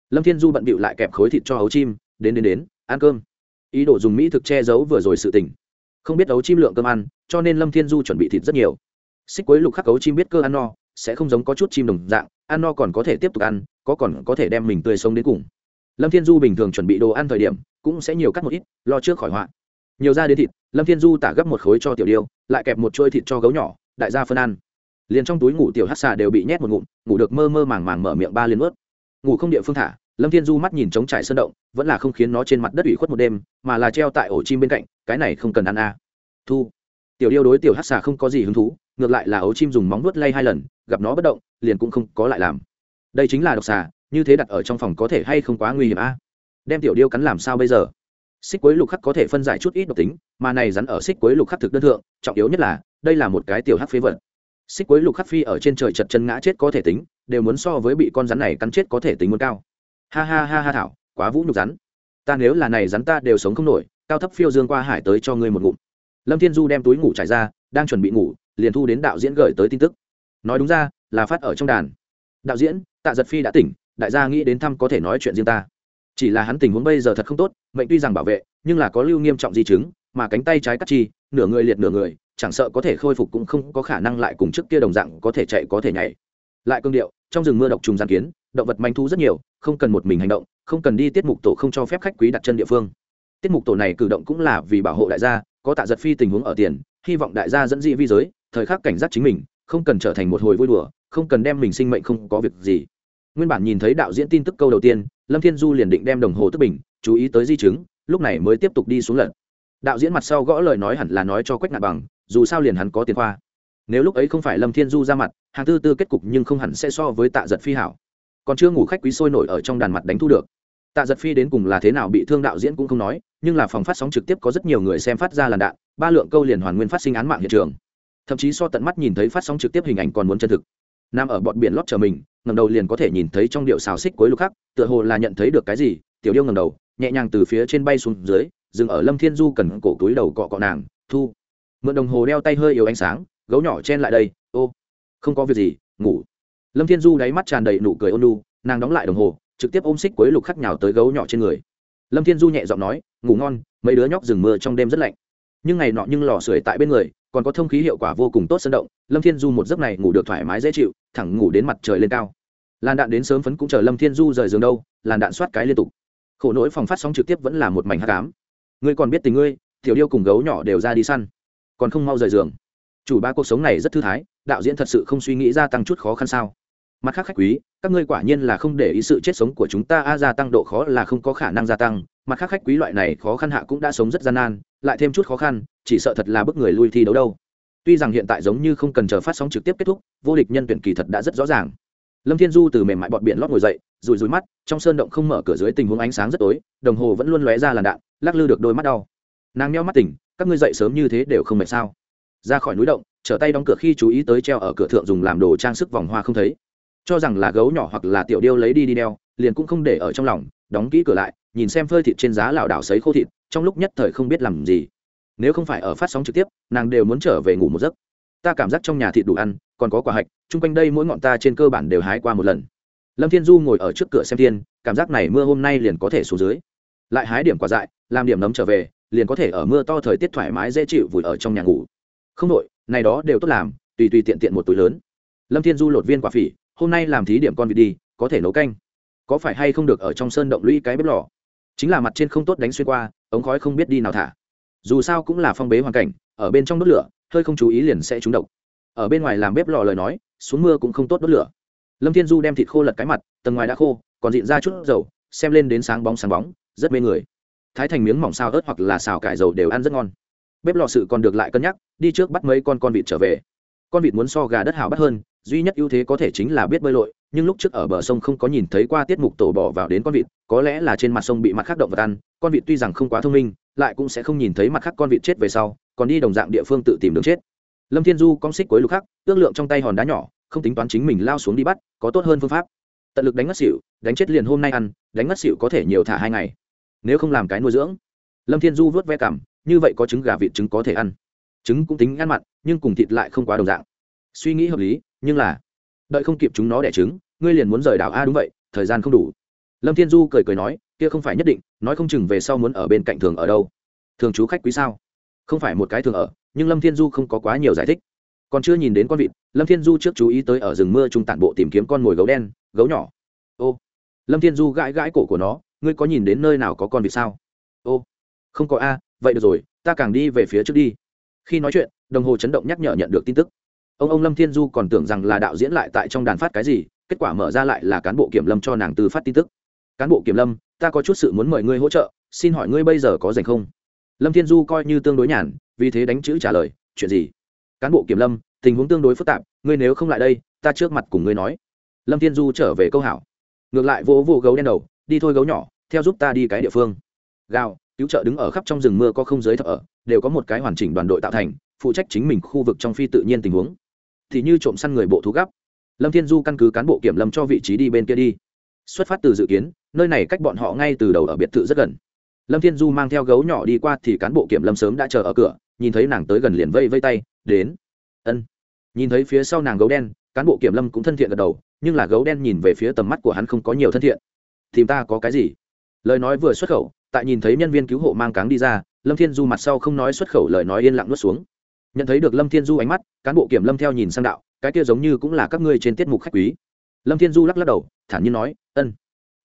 Speaker 1: Lâm thiên du bận bịu lại kẹp khối thịt cho ấu chim, đến đến đến, ăn cơm. Ý đồ dùng mỹ thực che giấu vừa rồi sự tình. Không biết ấu chim lượng cơm ăn, cho nên lâm thiên du chuẩn bị thịt rất nhiều. Xích quấy lục khắc ấu chim biết cơ ăn no sẽ không giống có chút chim đồng dạng, ăn no còn có thể tiếp tục ăn, có còn có thể đem mình tươi sống đến cùng. Lâm thiên du bình thường chuẩn bị đồ ăn thời điểm, cũng sẽ nhiều cắt một ít, lo trước khỏi họa. Nhiều ra đến thịt, lâm thiên du tả gấp một khối cho tiểu điêu, lại kẹp một trôi thịt cho gấu nhỏ, đại gia phân ăn. Liền trong túi ngủ tiểu hát xà đều bị nhét một ngụm, ngủ được mơ mơ màng màng mở miệng ba liền ướt ngủ không địa phương thả, lâm thiên du mắt nhìn trống trải sơn động, vẫn là không khiến nó trên mặt đất ủy khuất một đêm, mà là treo tại ổ chim bên cạnh, cái này không cần ăn a. À. thu. Tiểu điêu đối tiểu hát xà không có gì hứng thú ngược lại là ấu chim dùng móng vuốt lay hai lần, gặp nó bất động, liền cũng không có lại làm. Đây chính là độc xà, như thế đặt ở trong phòng có thể hay không quá nguy hiểm a? Đem tiểu điêu cắn làm sao bây giờ? Xích quấy lục khắc có thể phân giải chút ít độc tính, mà này rắn ở xích quấy lục khắc thực đơn thượng, trọng yếu nhất là, đây là một cái tiểu hắc phế vật. Xích quấy lục khắc phi ở trên trời chật chân ngã chết có thể tính, đều muốn so với bị con rắn này cắn chết có thể tính muốn cao. Ha ha ha ha thảo, quá vũ nhục rắn. Ta nếu là này rắn ta đều sống không nổi, cao thấp phiêu dương qua hải tới cho ngươi một ngụm. Lâm thiên du đem túi ngủ trải ra, đang chuẩn bị ngủ liền thu đến đạo diễn gửi tới tin tức. Nói đúng ra, là phát ở trong đàn. Đạo diễn, tạ giật phi đã tỉnh, đại gia nghĩ đến thăm có thể nói chuyện riêng ta. Chỉ là hắn tình huống bây giờ thật không tốt, mệnh tuy rằng bảo vệ, nhưng là có lưu nghiêm trọng di chứng, mà cánh tay trái cắt chi, nửa người liệt nửa người, chẳng sợ có thể khôi phục cũng không có khả năng lại cùng trước kia đồng dạng có thể chạy có thể nhảy. Lại cương điệu, trong rừng mưa độc trùng giàn kiến, động vật manh thu rất nhiều, không cần một mình hành động, không cần đi tiết mục tổ không cho phép khách quý đặt chân địa phương. Tiết mục tổ này cử động cũng là vì bảo hộ đại gia, có tạ giật phi tình huống ở tiền, hy vọng đại gia dẫn dị vi giới thời khắc cảnh giác chính mình, không cần trở thành một hồi vui đùa, không cần đem mình sinh mệnh không có việc gì. Nguyên bản nhìn thấy đạo diễn tin tức câu đầu tiên, lâm thiên du liền định đem đồng hồ tức bình, chú ý tới di chứng, lúc này mới tiếp tục đi xuống lận. Đạo diễn mặt sau gõ lời nói hẳn là nói cho quách ngạn bằng, dù sao liền hắn có tiền khoa. Nếu lúc ấy không phải lâm thiên du ra mặt, hàng tư tư kết cục nhưng không hẳn sẽ so với tạ giật phi hảo. Còn chưa ngủ khách quý sôi nổi ở trong đàn mặt đánh thu được. Tạ giật phi đến cùng là thế nào bị thương đạo diễn cũng không nói, nhưng là phòng phát sóng trực tiếp có rất nhiều người xem phát ra làn đạn, ba lượng câu liền hoàn nguyên phát sinh án mạng hiện trường thậm chí so tận mắt nhìn thấy phát sóng trực tiếp hình ảnh còn muốn chân thực. Nằm ở bọn biển lót chờ mình ngầm đầu liền có thể nhìn thấy trong điệu xào xích cuối lục khắc, tựa hồ là nhận thấy được cái gì, tiểu điêu ngầm đầu, nhẹ nhàng từ phía trên bay xuống dưới, dừng ở lâm thiên du cần cổ túi đầu cọ cọ nàng, thu. Mượn đồng hồ đeo tay hơi yếu ánh sáng, gấu nhỏ chen lại đây, ô, không có việc gì, ngủ. Lâm thiên du đáy mắt tràn đầy nụ cười ôn nu nàng đóng lại đồng hồ, trực tiếp ôm xích cuối lục khắc nhào tới gấu nhỏ trên người. Lâm thiên du nhẹ giọng nói, ngủ ngon, mấy đứa nhóc rừng mưa trong đêm rất lạnh nhưng ngày nọ nhưng lò sưởi tại bên người, còn có thông khí hiệu quả vô cùng tốt sân động, lâm thiên du một giấc này ngủ được thoải mái dễ chịu, thẳng ngủ đến mặt trời lên cao. Làn đạn đến sớm phấn cũng chờ lâm thiên du rời giường đâu, làn đạn soát cái liên tục. Khổ nỗi phòng phát sóng trực tiếp vẫn là một mảnh hát cám ngươi còn biết tình ngươi, tiểu điêu cùng gấu nhỏ đều ra đi săn, còn không mau rời giường. Chủ ba cuộc sống này rất thư thái, đạo diễn thật sự không suy nghĩ gia tăng chút khó khăn sao. Mặt khác khách quý, các ngươi quả nhiên là không để ý sự chết sống của chúng ta, a, gia tăng độ khó là không có khả năng gia tăng. Mặt khác khách quý loại này khó khăn hạ cũng đã sống rất gian nan lại thêm chút khó khăn, chỉ sợ thật là bức người lui thi đấu đâu. Tuy rằng hiện tại giống như không cần chờ phát sóng trực tiếp kết thúc, vô địch nhân tuyển kỳ thật đã rất rõ ràng. Lâm thiên du từ mềm mại bọt biển lót ngồi dậy, rùi rùi mắt, trong sơn động không mở cửa dưới tình huống ánh sáng rất tối, đồng hồ vẫn luôn lóe ra làn đạn, lắc lư được đôi mắt đau. Nàng meo mắt tỉnh, các ngươi dậy sớm như thế đều không mệt sao? Ra khỏi núi động, trở tay đóng cửa khi chú ý tới treo ở cửa thượng dùng làm đồ trang sức vòng hoa không thấy. Cho rằng là gấu nhỏ hoặc là tiểu điêu lấy đi đi đeo, liền cũng không để ở trong lòng, đóng kỹ cửa lại, nhìn xem phơi thịt trên giá lảo đảo sấy khô thịt trong lúc nhất thời không biết làm gì. Nếu không phải ở phát sóng trực tiếp, nàng đều muốn trở về ngủ một giấc. Ta cảm giác trong nhà thịt đủ ăn, còn có quả hạch, chung quanh đây mỗi ngọn ta trên cơ bản đều hái qua một lần. Lâm thiên du ngồi ở trước cửa xem thiên, cảm giác này mưa hôm nay liền có thể xuống dưới. Lại hái điểm quả dại, làm điểm nấm trở về, liền có thể ở mưa to thời tiết thoải mái dễ chịu vùi ở trong nhà ngủ. Không đội này đó đều tốt làm, tùy tùy tiện tiện một túi lớn. Lâm thiên du lột viên quả phỉ, hôm nay làm thí điểm con vịt đi, có thể nấu canh. Có phải hay không được ở trong sơn động lũy cái bếp lò? Chính là mặt trên không tốt đánh xuyên qua ống khói không biết đi nào thả. Dù sao cũng là phong bế hoàn cảnh, ở bên trong đốt lửa, hơi không chú ý liền sẽ trúng độc. Ở bên ngoài làm bếp lò lời nói, xuống mưa cũng không tốt đốt lửa. Lâm thiên du đem thịt khô lật cái mặt, tầng ngoài đã khô, còn dịn ra chút dầu, xem lên đến sáng bóng sáng bóng, rất mê người. Thái thành miếng mỏng xào ớt hoặc là xào cải dầu đều ăn rất ngon. Bếp lò sự còn được lại cân nhắc, đi trước bắt mấy con con vịt trở về. Con vịt muốn so gà đất hào bắt hơn, duy nhất ưu thế có thể chính là biết bơi lội nhưng lúc trước ở bờ sông không có nhìn thấy qua tiết mục tổ bỏ vào đến con vịt, có lẽ là trên mặt sông bị mặt khác động vật ăn, con vịt tuy rằng không quá thông minh, lại cũng sẽ không nhìn thấy mặt khác con vịt chết về sau, còn đi đồng dạng địa phương tự tìm đường chết. Lâm thiên du con xích cuối lục khắc, ước lượng trong tay hòn đá nhỏ, không tính toán chính mình lao xuống đi bắt, có tốt hơn phương pháp. Tận lực đánh ngất xỉu, đánh chết liền hôm nay ăn, đánh ngất xỉu có thể nhiều thả hai ngày. Nếu không làm cái nuôi dưỡng. Lâm thiên du vớt ve cảm như vậy có trứng gà vịt trứng có thể ăn. Trứng cũng tính ăn mặn, nhưng cùng thịt lại không quá đồng dạng. Suy nghĩ hợp lý, nhưng là đợi không kịp chúng nó đẻ trứng, ngươi liền muốn rời đảo a, đúng vậy, thời gian không đủ. Lâm thiên du cười cười nói, kia không phải nhất định, nói không chừng về sau muốn ở bên cạnh thường ở đâu. Thường chú khách quý sao? Không phải một cái thường ở, nhưng lâm thiên du không có quá nhiều giải thích. Còn chưa nhìn đến con vịt, lâm thiên du trước chú ý tới ở rừng mưa trung tản bộ tìm kiếm con mồi gấu đen, gấu nhỏ. Ô, lâm thiên du gãi gãi cổ của nó, ngươi có nhìn đến nơi nào có con vịt sao? Ô, không có a, vậy được rồi, ta càng đi về phía trước đi. Khi nói chuyện, đồng hồ chấn động nhắc nhở nhận được tin tức ông ông lâm thiên du còn tưởng rằng là đạo diễn lại tại trong đàn phát cái gì, kết quả mở ra lại là cán bộ kiểm lâm cho nàng từ phát tin tức. Cán bộ kiểm lâm, ta có chút sự muốn mời ngươi hỗ trợ, xin hỏi ngươi bây giờ có dành không? Lâm thiên du coi như tương đối nhàn, vì thế đánh chữ trả lời, chuyện gì? Cán bộ kiểm lâm, tình huống tương đối phức tạp, ngươi nếu không lại đây, ta trước mặt cùng ngươi nói. Lâm thiên du trở về câu hảo. Ngược lại vỗ vỗ gấu đen đầu, đi thôi gấu nhỏ, theo giúp ta đi cái địa phương. Gào, cứu trợ đứng ở khắp trong rừng mưa có không giới thợ ở, đều có một cái hoàn chỉnh đoàn đội tạo thành, phụ trách chính mình khu vực trong phi tự nhiên tình huống thì như trộm săn người bộ thú gấp lâm thiên du căn cứ cán bộ kiểm lâm cho vị trí đi bên kia đi. Xuất phát từ dự kiến, nơi này cách bọn họ ngay từ đầu ở biệt thự rất gần. Lâm thiên du mang theo gấu nhỏ đi qua thì cán bộ kiểm lâm sớm đã chờ ở cửa, nhìn thấy nàng tới gần liền vây vây tay, đến. Ân. Nhìn thấy phía sau nàng gấu đen, cán bộ kiểm lâm cũng thân thiện gật đầu, nhưng là gấu đen nhìn về phía tầm mắt của hắn không có nhiều thân thiện. Tìm ta có cái gì? Lời nói vừa xuất khẩu, tại nhìn thấy nhân viên cứu hộ mang cáng đi ra, lâm thiên du mặt sau không nói xuất khẩu lời nói yên lặng nuốt xuống nhận thấy được lâm thiên du ánh mắt, cán bộ kiểm lâm theo nhìn sang đạo, cái kia giống như cũng là các ngươi trên tiết mục khách quý. Lâm thiên du lắc lắc đầu, thản nhiên nói, ân.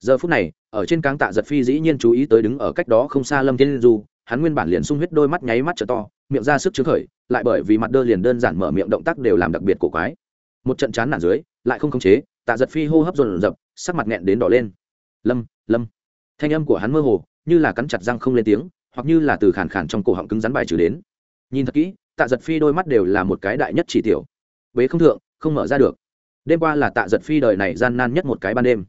Speaker 1: Giờ phút này, ở trên cáng tạ giật phi dĩ nhiên chú ý tới đứng ở cách đó không xa lâm thiên du, hắn nguyên bản liền sung huyết đôi mắt nháy mắt trở to, miệng ra sức chứa khởi, lại bởi vì mặt đơ liền đơn giản mở miệng động tác đều làm đặc biệt cổ quái. Một trận chán nản dưới, lại không khống chế, tạ giật phi hô hấp dồn dập, sắc mặt nghẹn đến đỏ lên. Lâm lâm. Thanh âm của hắn mơ hồ, như là cắn chặt răng không lên tiếng, hoặc như là từ khản khàn trong cổ họng cứng rắn bài trừ đến. Nhìn thật kỹ tạ giật phi đôi mắt đều là một cái đại nhất chỉ tiểu. Bế không thượng, không mở ra được. Đêm qua là tạ giật phi đời này gian nan nhất một cái ban đêm.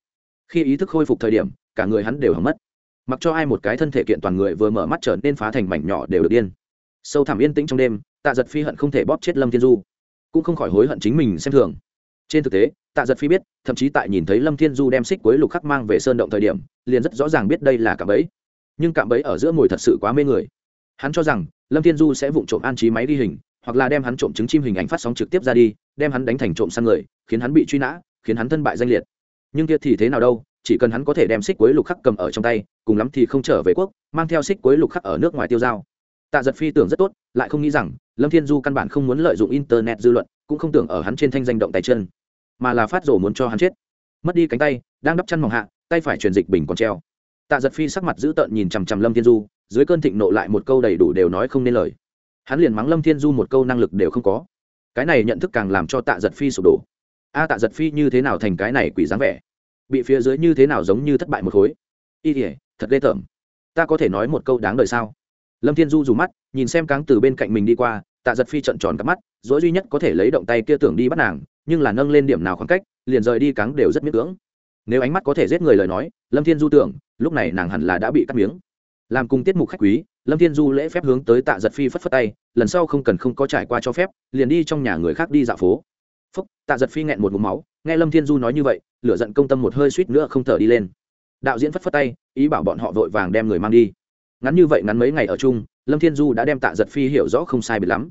Speaker 1: Khi ý thức khôi phục thời điểm, cả người hắn đều hỏng mất. Mặc cho ai một cái thân thể kiện toàn người vừa mở mắt trở nên phá thành mảnh nhỏ đều được điên. Sâu thẳm yên tĩnh trong đêm, tạ giật phi hận không thể bóp chết lâm thiên du. Cũng không khỏi hối hận chính mình xem thường. Trên thực tế, tạ giật phi biết, thậm chí tại nhìn thấy lâm thiên du đem xích cuối lục khắc mang về sơn động thời điểm, liền rất rõ ràng biết đây là cạm bẫy. Nhưng cạm bẫy ở giữa mồi thật sự quá mê người. Hắn cho rằng lâm thiên du sẽ vụng trộm an trí máy ghi hình, hoặc là đem hắn trộm trứng chim hình ảnh phát sóng trực tiếp ra đi, đem hắn đánh thành trộm sang người, khiến hắn bị truy nã, khiến hắn thân bại danh liệt. Nhưng kia thì thế nào đâu, chỉ cần hắn có thể đem xích quế lục khắc cầm ở trong tay, cùng lắm thì không trở về quốc, mang theo xích quế lục khắc ở nước ngoài tiêu dao tạ giật phi tưởng rất tốt, lại không nghĩ rằng, lâm thiên du căn bản không muốn lợi dụng internet dư luận, cũng không tưởng ở hắn trên thanh danh động tay chân, mà là phát rổ muốn cho hắn chết. Mất đi cánh tay, đang đắp chăn mỏng hạ, tay phải truyền dịch bình còn treo tạ giật phi sắc mặt dữ tợn nhìn chằm chằm lâm thiên du, dưới cơn thịnh nộ lại một câu đầy đủ đều nói không nên lời. Hắn liền mắng lâm thiên du một câu năng lực đều không có. Cái này nhận thức càng làm cho tạ giật phi sụp đổ. A, tạ giật phi như thế nào thành cái này quỷ dáng vẻ? Bị phía dưới như thế nào giống như thất bại một khối? Y thể thật ghê tởm. Ta có thể nói một câu đáng đời sao? Lâm thiên du dù mắt, nhìn xem cáng từ bên cạnh mình đi qua, tạ giật phi trận tròn cắp mắt dỗi duy nhất có thể lấy động tay kia tưởng đi bắt nàng, nhưng là nâng lên điểm nào khoảng cách, liền rời đi cáng đều rất miễn cưỡng nếu ánh mắt có thể giết người lời nói, lâm thiên du tưởng, lúc này nàng hẳn là đã bị cắt miếng. Làm cùng tiết mục khách quý, lâm thiên du lễ phép hướng tới tạ giật phi phất phất tay, lần sau không cần không có trải qua cho phép, liền đi trong nhà người khác đi dạo phố. Phúc, tạ giật phi nghẹn một mụm máu, nghe lâm thiên du nói như vậy, lửa giận công tâm một hơi suýt nữa không thở đi lên. Đạo diễn phất phất tay, ý bảo bọn họ vội vàng đem người mang đi. Ngắn như vậy ngắn mấy ngày ở chung, lâm thiên du đã đem tạ giật phi hiểu rõ không sai biệt lắm.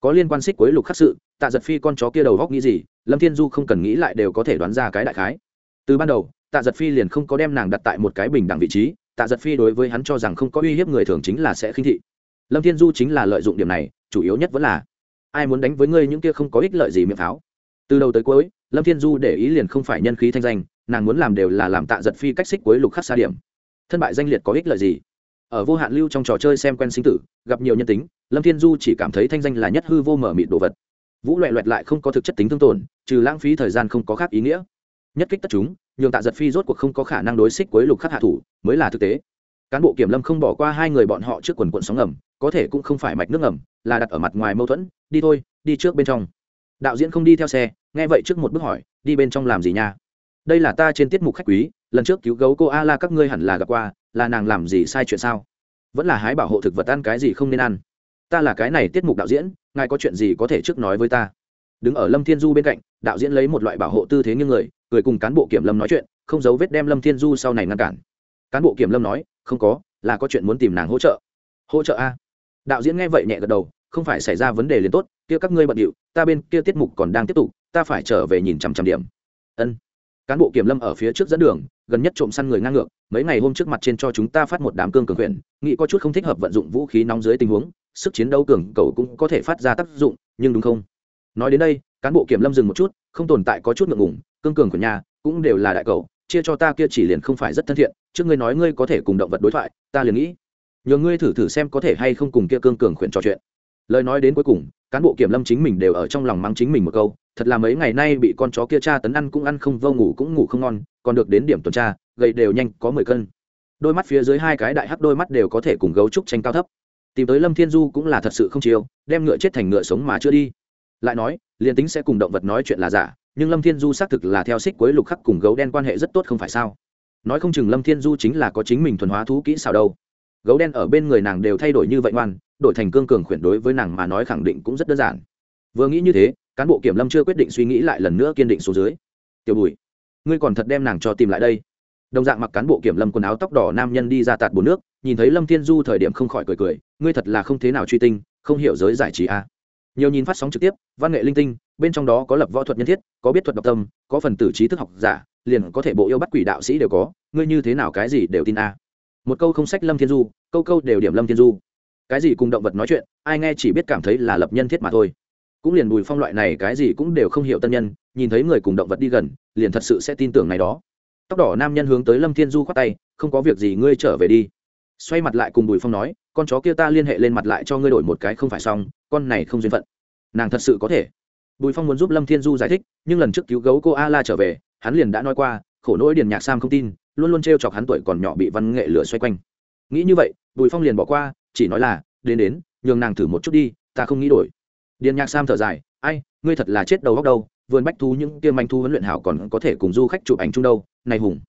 Speaker 1: Có liên quan xích cuối lục khắc sự, tạ giật phi con chó kia đầu góc nghĩ gì, lâm thiên du không cần nghĩ lại đều có thể đoán ra cái đại khái từ ban đầu, tạ giật phi liền không có đem nàng đặt tại một cái bình đẳng vị trí, tạ giật phi đối với hắn cho rằng không có uy hiếp người thường chính là sẽ khinh thị. Lâm thiên du chính là lợi dụng điểm này, chủ yếu nhất vẫn là, ai muốn đánh với ngươi những kia không có ích lợi gì miệng pháo? Từ đầu tới cuối, lâm thiên du để ý liền không phải nhân khí thanh danh, nàng muốn làm đều là làm tạ giật phi cách xích cuối lục khắc xa điểm. Thân bại danh liệt có ích lợi gì? Ở vô hạn lưu trong trò chơi xem quen sinh tử, gặp nhiều nhân tính, lâm thiên du chỉ cảm thấy thanh danh là nhất hư vô mở mịt đồ vật. Vũ loẹ loẹt lại không có thực chất tính thương tổn, trừ lãng phí thời gian không có khác ý nghĩa nhất kích tất chúng, nhường tạ giật phi rốt cuộc không có khả năng đối xích với lục khắc hạ thủ, mới là thực tế. Cán bộ kiểm lâm không bỏ qua hai người bọn họ trước quần quận sóng ngầm, có thể cũng không phải mạch nước ngầm, là đặt ở mặt ngoài mâu thuẫn, đi thôi, đi trước bên trong. Đạo diễn không đi theo xe, nghe vậy trước một bước hỏi, đi bên trong làm gì nha? Đây là ta trên tiết mục khách quý, lần trước cứu gấu cô a la các ngươi hẳn là gặp qua, là nàng làm gì sai chuyện sao? Vẫn là hái bảo hộ thực vật ăn cái gì không nên ăn. Ta là cái này tiết mục đạo diễn, ngài có chuyện gì có thể trước nói với ta? Đứng ở lâm thiên du bên cạnh, đạo diễn lấy một loại bảo hộ tư thế như người, cười cùng cán bộ kiểm lâm nói chuyện, không giấu vết đem lâm thiên du sau này ngăn cản. Cán bộ kiểm lâm nói, không có, là có chuyện muốn tìm nàng hỗ trợ. Hỗ trợ a? Đạo diễn nghe vậy nhẹ gật đầu, không phải xảy ra vấn đề liền tốt, kia các ngươi bận điệu, ta bên kia tiết mục còn đang tiếp tục, ta phải trở về nhìn chằm chằm điểm. Ân. Cán bộ kiểm lâm ở phía trước dẫn đường, gần nhất trộm săn người ngang ngược, mấy ngày hôm trước mặt trên cho chúng ta phát một đám cương cường quyền, nghĩ có chút không thích hợp vận dụng vũ khí nóng dưới tình huống, sức chiến đấu cường cầu cũng có thể phát ra tác dụng, nhưng đúng không? Nói đến đây, cán bộ kiểm lâm dừng một chút, không tồn tại có chút ngượng ngùng, cương cường của nhà cũng đều là đại cầu chia cho ta kia chỉ liền không phải rất thân thiện, trước ngươi nói ngươi có thể cùng động vật đối thoại, ta liền nghĩ. Nhờ ngươi thử thử xem có thể hay không cùng kia cương cường khuyển trò chuyện. Lời nói đến cuối cùng, cán bộ kiểm lâm chính mình đều ở trong lòng mắng chính mình một câu, thật là mấy ngày nay bị con chó kia tra tấn ăn cũng ăn không vô ngủ cũng ngủ không ngon, còn được đến điểm tuần tra gầy đều nhanh có mười cân. Đôi mắt phía dưới hai cái đại hắc đôi mắt đều có thể cùng gấu trúc tranh cao thấp. Tìm tới lâm thiên du cũng là thật sự không chiều đem ngựa chết thành ngựa sống mà chưa đi lại nói, liền tính sẽ cùng động vật nói chuyện là giả, nhưng lâm thiên du xác thực là theo xích cuối lục khắc cùng gấu đen quan hệ rất tốt không phải sao? Nói không chừng lâm thiên du chính là có chính mình thuần hóa thú kỹ sao đâu. Gấu đen ở bên người nàng đều thay đổi như vậy ngoan, đổi thành cương cường khuyển đối với nàng mà nói khẳng định cũng rất đơn giản. Vừa nghĩ như thế, cán bộ kiểm lâm chưa quyết định suy nghĩ lại lần nữa kiên định xuống dưới. Tiểu bùi, ngươi còn thật đem nàng cho tìm lại đây. Đồng dạng mặc cán bộ kiểm lâm quần áo tóc đỏ nam nhân đi ra tạt bùn nước, nhìn thấy lâm thiên du thời điểm không khỏi cười cười, ngươi thật là không thế nào truy tinh, không hiểu giới giải trí à nhiều nhìn phát sóng trực tiếp, văn nghệ linh tinh, bên trong đó có lập võ thuật nhân thiết, có biết thuật độc tâm, có phần tử trí thức học giả, liền có thể bộ yêu bắt quỷ đạo sĩ đều có, ngươi như thế nào cái gì đều tin à. một câu không sách lâm thiên du, câu câu đều điểm lâm thiên du. Cái gì cùng động vật nói chuyện, ai nghe chỉ biết cảm thấy là lập nhân thiết mà thôi. Cũng liền bùi phong loại này cái gì cũng đều không hiểu tân nhân, nhìn thấy người cùng động vật đi gần, liền thật sự sẽ tin tưởng này đó. Tóc đỏ nam nhân hướng tới lâm thiên du khoát tay, không có việc gì, ngươi trở về đi. Xoay mặt lại cùng bùi phong nói con chó kia ta liên hệ lên mặt lại cho ngươi đổi một cái không phải xong, con này không duyên phận. Nàng thật sự có thể. Bùi phong muốn giúp lâm thiên du giải thích, nhưng lần trước cứu gấu cô a la trở về, hắn liền đã nói qua, khổ nỗi điền nhạc sam không tin, luôn luôn t r e o chọc hắn tuổi còn nhỏ bị văn nghệ lửa xoay quanh. Nghĩ như vậy, bùi phong liền bỏ qua, chỉ nói là, đến đến, nhường nàng thử một chút đi, ta không nghĩ đổi. Điền nhạc sam thở dài, ai, ngươi thật là chết đầu góc đâu, vườn bách thú những kia manh thu huấn luyện hảo còn có thể cùng du khách chụp ảnh chung đâu, này hùng.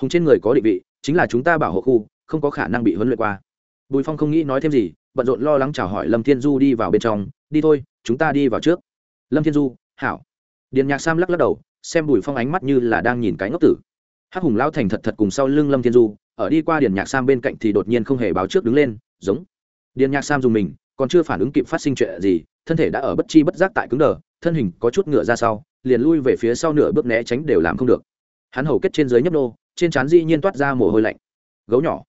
Speaker 1: Hùng trên người có định vị, chính là chúng ta bảo hộ khu, không có khả năng bị huấn luyện qua bùi phong không nghĩ nói thêm gì bận rộn lo lắng chào hỏi lâm thiên du đi vào bên trong. Đi thôi chúng ta đi vào trước. Lâm thiên du hảo. Điền nhạc sam lắc lắc đầu xem bùi phong ánh mắt như là đang nhìn cái ngốc tử. Hắc hùng lao thành thật thật cùng sau lưng lâm thiên du ở đi qua điền nhạc sam bên cạnh thì đột nhiên không hề báo trước đứng lên giống. Điền nhạc sam dùng mình còn chưa phản ứng kịp phát sinh chuyện gì thân thể đã ở bất chi bất giác tại cứng đờ thân hình có chút ngựa ra sau liền lui về phía sau nửa bước né tránh đều làm không được. Hắn hầu kết trên dưới nhấp nô trên trán dĩ nhiên toát ra mồ hôi lạnh. Gấu nhỏ.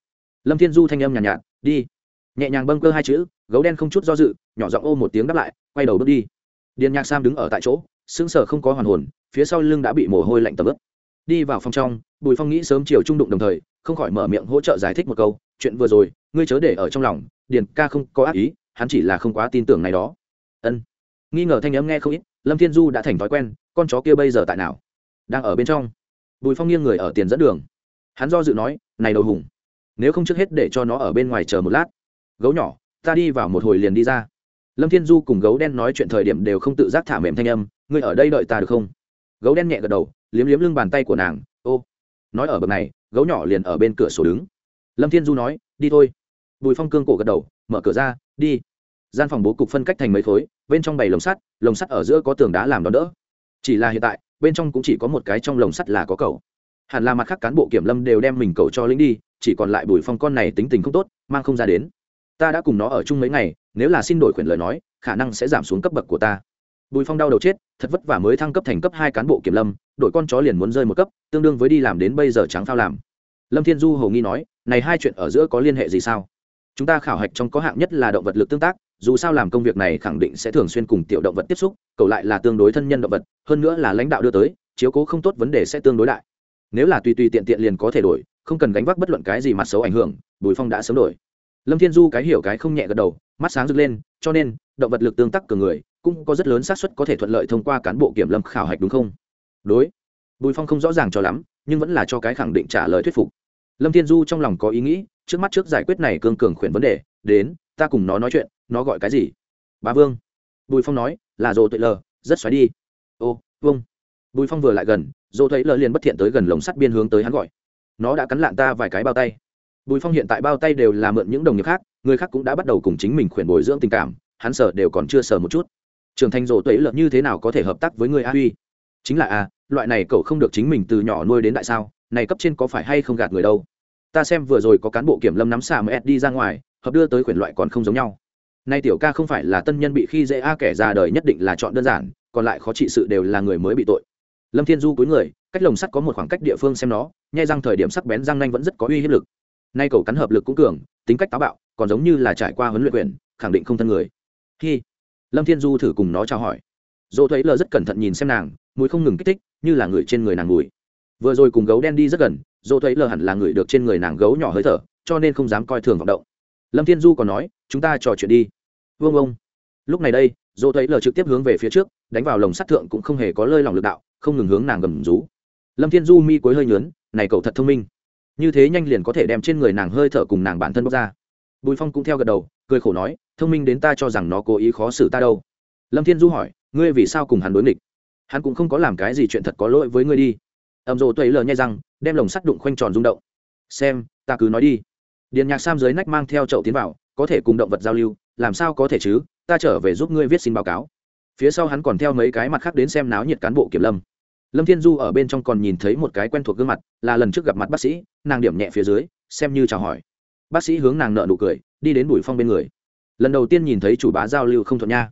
Speaker 1: Lâm thiên du thanh âm nhàn nhạt, nhạt đi. Nhẹ nhàng bâng cơ hai chữ, gấu đen không chút do dự, nhỏ giọng ô một tiếng đáp lại, quay đầu bước đi. Điền nhạc sam đứng ở tại chỗ, sững sờ không có hoàn hồn, phía sau lưng đã bị mồ hôi lạnh tầm ướp đi vào phòng trong, bùi phong nghĩ sớm chiều trung đụng đồng thời, không khỏi mở miệng hỗ trợ giải thích một câu, chuyện vừa rồi, ngươi chớ để ở trong lòng, điền ca không có ác ý, hắn chỉ là không quá tin tưởng này đó. Ân. Nghi ngờ thanh âm nghe không ít, lâm thiên du đã thành thói quen, con chó kia bây giờ tại nào? Đang ở bên trong, bùi phong nghiêng người ở tiền dẫn đường. Hắn do dự nói, này đầu hùng nếu không trước hết để cho nó ở bên ngoài chờ một lát. Gấu nhỏ, ta đi vào một hồi liền đi ra. Lâm thiên du cùng gấu đen nói chuyện thời điểm đều không tự giác thả mềm thanh âm, ngươi ở đây đợi ta được không? Gấu đen nhẹ gật đầu, liếm liếm lưng bàn tay của nàng, ô. Nói ở bậc này, gấu nhỏ liền ở bên cửa sổ đứng. Lâm thiên du nói, đi thôi. Bùi phong cương cổ gật đầu, mở cửa ra, đi. Gian phòng bố cục phân cách thành mấy khối, bên trong bảy lồng sắt lồng sắt ở giữa có tường đá làm đón đỡ. Chỉ là hiện tại, bên trong cũng chỉ có một cái trong lồng sắt là có cầu. Hẳn là mặt khác cán bộ kiểm lâm đều đem mình cầu cho lính đi chỉ còn lại bùi phong con này tính tình không tốt, mang không ra đến. Ta đã cùng nó ở chung mấy ngày, nếu là xin đổi quyền lời nói, khả năng sẽ giảm xuống cấp bậc của ta. Bùi phong đau đầu chết, thật vất vả mới thăng cấp thành cấp hai cán bộ kiểm lâm, đội con chó liền muốn rơi một cấp, tương đương với đi làm đến bây giờ trắng phao làm. Lâm thiên du hầu nghi nói, này hai chuyện ở giữa có liên hệ gì sao? Chúng ta khảo hạch trong có hạng nhất là động vật lực tương tác, dù sao làm công việc này khẳng định sẽ thường xuyên cùng tiểu động vật tiếp xúc cậu lại là tương đối thân nhân động vật, hơn nữa là lãnh đạo đưa tới, chiếu cố không tốt vấn đề sẽ tương đối đại. Nếu là tùy tùy tiện tiện liền có thể đổi không cần gánh vác bất luận cái gì mặt xấu ảnh hưởng, bùi phong đã sớm đổi. Lâm thiên du cái hiểu cái không nhẹ gật đầu, mắt sáng rực lên, cho nên, động vật lực tương tác cường người, cũng có rất lớn xác suất có thể thuận lợi thông qua cán bộ kiểm lâm khảo hạch đúng không? Đối. Bùi phong không rõ ràng cho lắm, nhưng vẫn là cho cái khẳng định trả lời thuyết phục. Lâm thiên du trong lòng có ý nghĩ, trước mắt trước giải quyết này cương cường khuyển vấn đề, đến, ta cùng nó nói chuyện, nó gọi cái gì? Bà vương. Bùi phong nói, là rồ tuệ lờ, rất xoáy đi. Ô, vương. Bùi phong vừa lại gần, dỗ thấy lờ liền bất thiện tới gần lồng sắt biên hướng tới hắn gọi nó đã cắn lạn ta vài cái bao tay. Bùi phong hiện tại bao tay đều là mượn những đồng nghiệp khác, người khác cũng đã bắt đầu cùng chính mình khuyển bồi dưỡng tình cảm, hắn sợ đều còn chưa sợ một chút. Trưởng thành rổ tuệ lợn như thế nào có thể hợp tác với người a huy? Chính là a, loại này cậu không được chính mình từ nhỏ nuôi đến đại sao, này cấp trên có phải hay không gạt người đâu? Ta xem vừa rồi có cán bộ kiểm lâm nắm xà mẹ đi ra ngoài, hợp đưa tới quyển loại còn không giống nhau. Nay tiểu ca không phải là tân nhân bị khi dễ a kẻ già đời nhất định là chọn đơn giản, còn lại khó trị sự đều là người mới bị tội. Lâm thiên du cuối người cách lồng sắt có một khoảng cách địa phương xem nó, nhai răng thời điểm sắc bén răng nanh vẫn rất có uy hiếp lực. Nay cầu cắn hợp lực cũng cường, tính cách táo bạo, còn giống như là trải qua huấn luyện quyền, khẳng định không thân người. Khi lâm thiên du thử cùng nó chào hỏi. Dỗ thấy lờ rất cẩn thận nhìn xem nàng mùi không ngừng kích thích, như là người trên người nàng mùi. Vừa rồi cùng gấu đen đi rất gần, dỗ thấy lờ hẳn là người được trên người nàng gấu nhỏ hơi thở, cho nên không dám coi thường vọng động. Lâm thiên du còn nói, chúng ta trò chuyện đi. Vương ông. Lúc này đây, dỗ thấy lờ trực tiếp hướng về phía trước, đánh vào lồng sắt thượng cũng không hề có lơi lòng lực đạo, không ngừng hướng nàng gầm rú lâm thiên du mi cuối hơi nhớn, này cậu thật thông minh. Như thế nhanh liền có thể đem trên người nàng hơi thở cùng nàng bản thân bóc ra. Bùi phong cũng theo gật đầu, cười khổ nói, thông minh đến ta cho rằng nó cố ý khó xử ta đâu. Lâm thiên du hỏi, ngươi vì sao cùng hắn đối nghịch? Hắn cũng không có làm cái gì chuyện thật có lỗi với ngươi đi. Ẩm rộ tuệ lờ nhai răng, đem lồng sắt đụng khoanh tròn rung động. Xem, ta cứ nói đi. Điền nhạc sam dưới nách mang theo chậu tiến vào, có thể cùng động vật giao lưu, làm sao có thể chứ? Ta trở về giúp ngươi viết xin báo cáo. Phía sau hắn còn theo mấy cái mặt khác đến xem náo nhiệt cán bộ kiểm lâm lâm thiên du ở bên trong còn nhìn thấy một cái quen thuộc gương mặt, là lần trước gặp mặt bác sĩ, nàng điểm nhẹ phía dưới, xem như chào hỏi. Bác sĩ hướng nàng nợ nụ cười, đi đến bùi phong bên người. Lần đầu tiên nhìn thấy chủ bá giao lưu không thuận nha.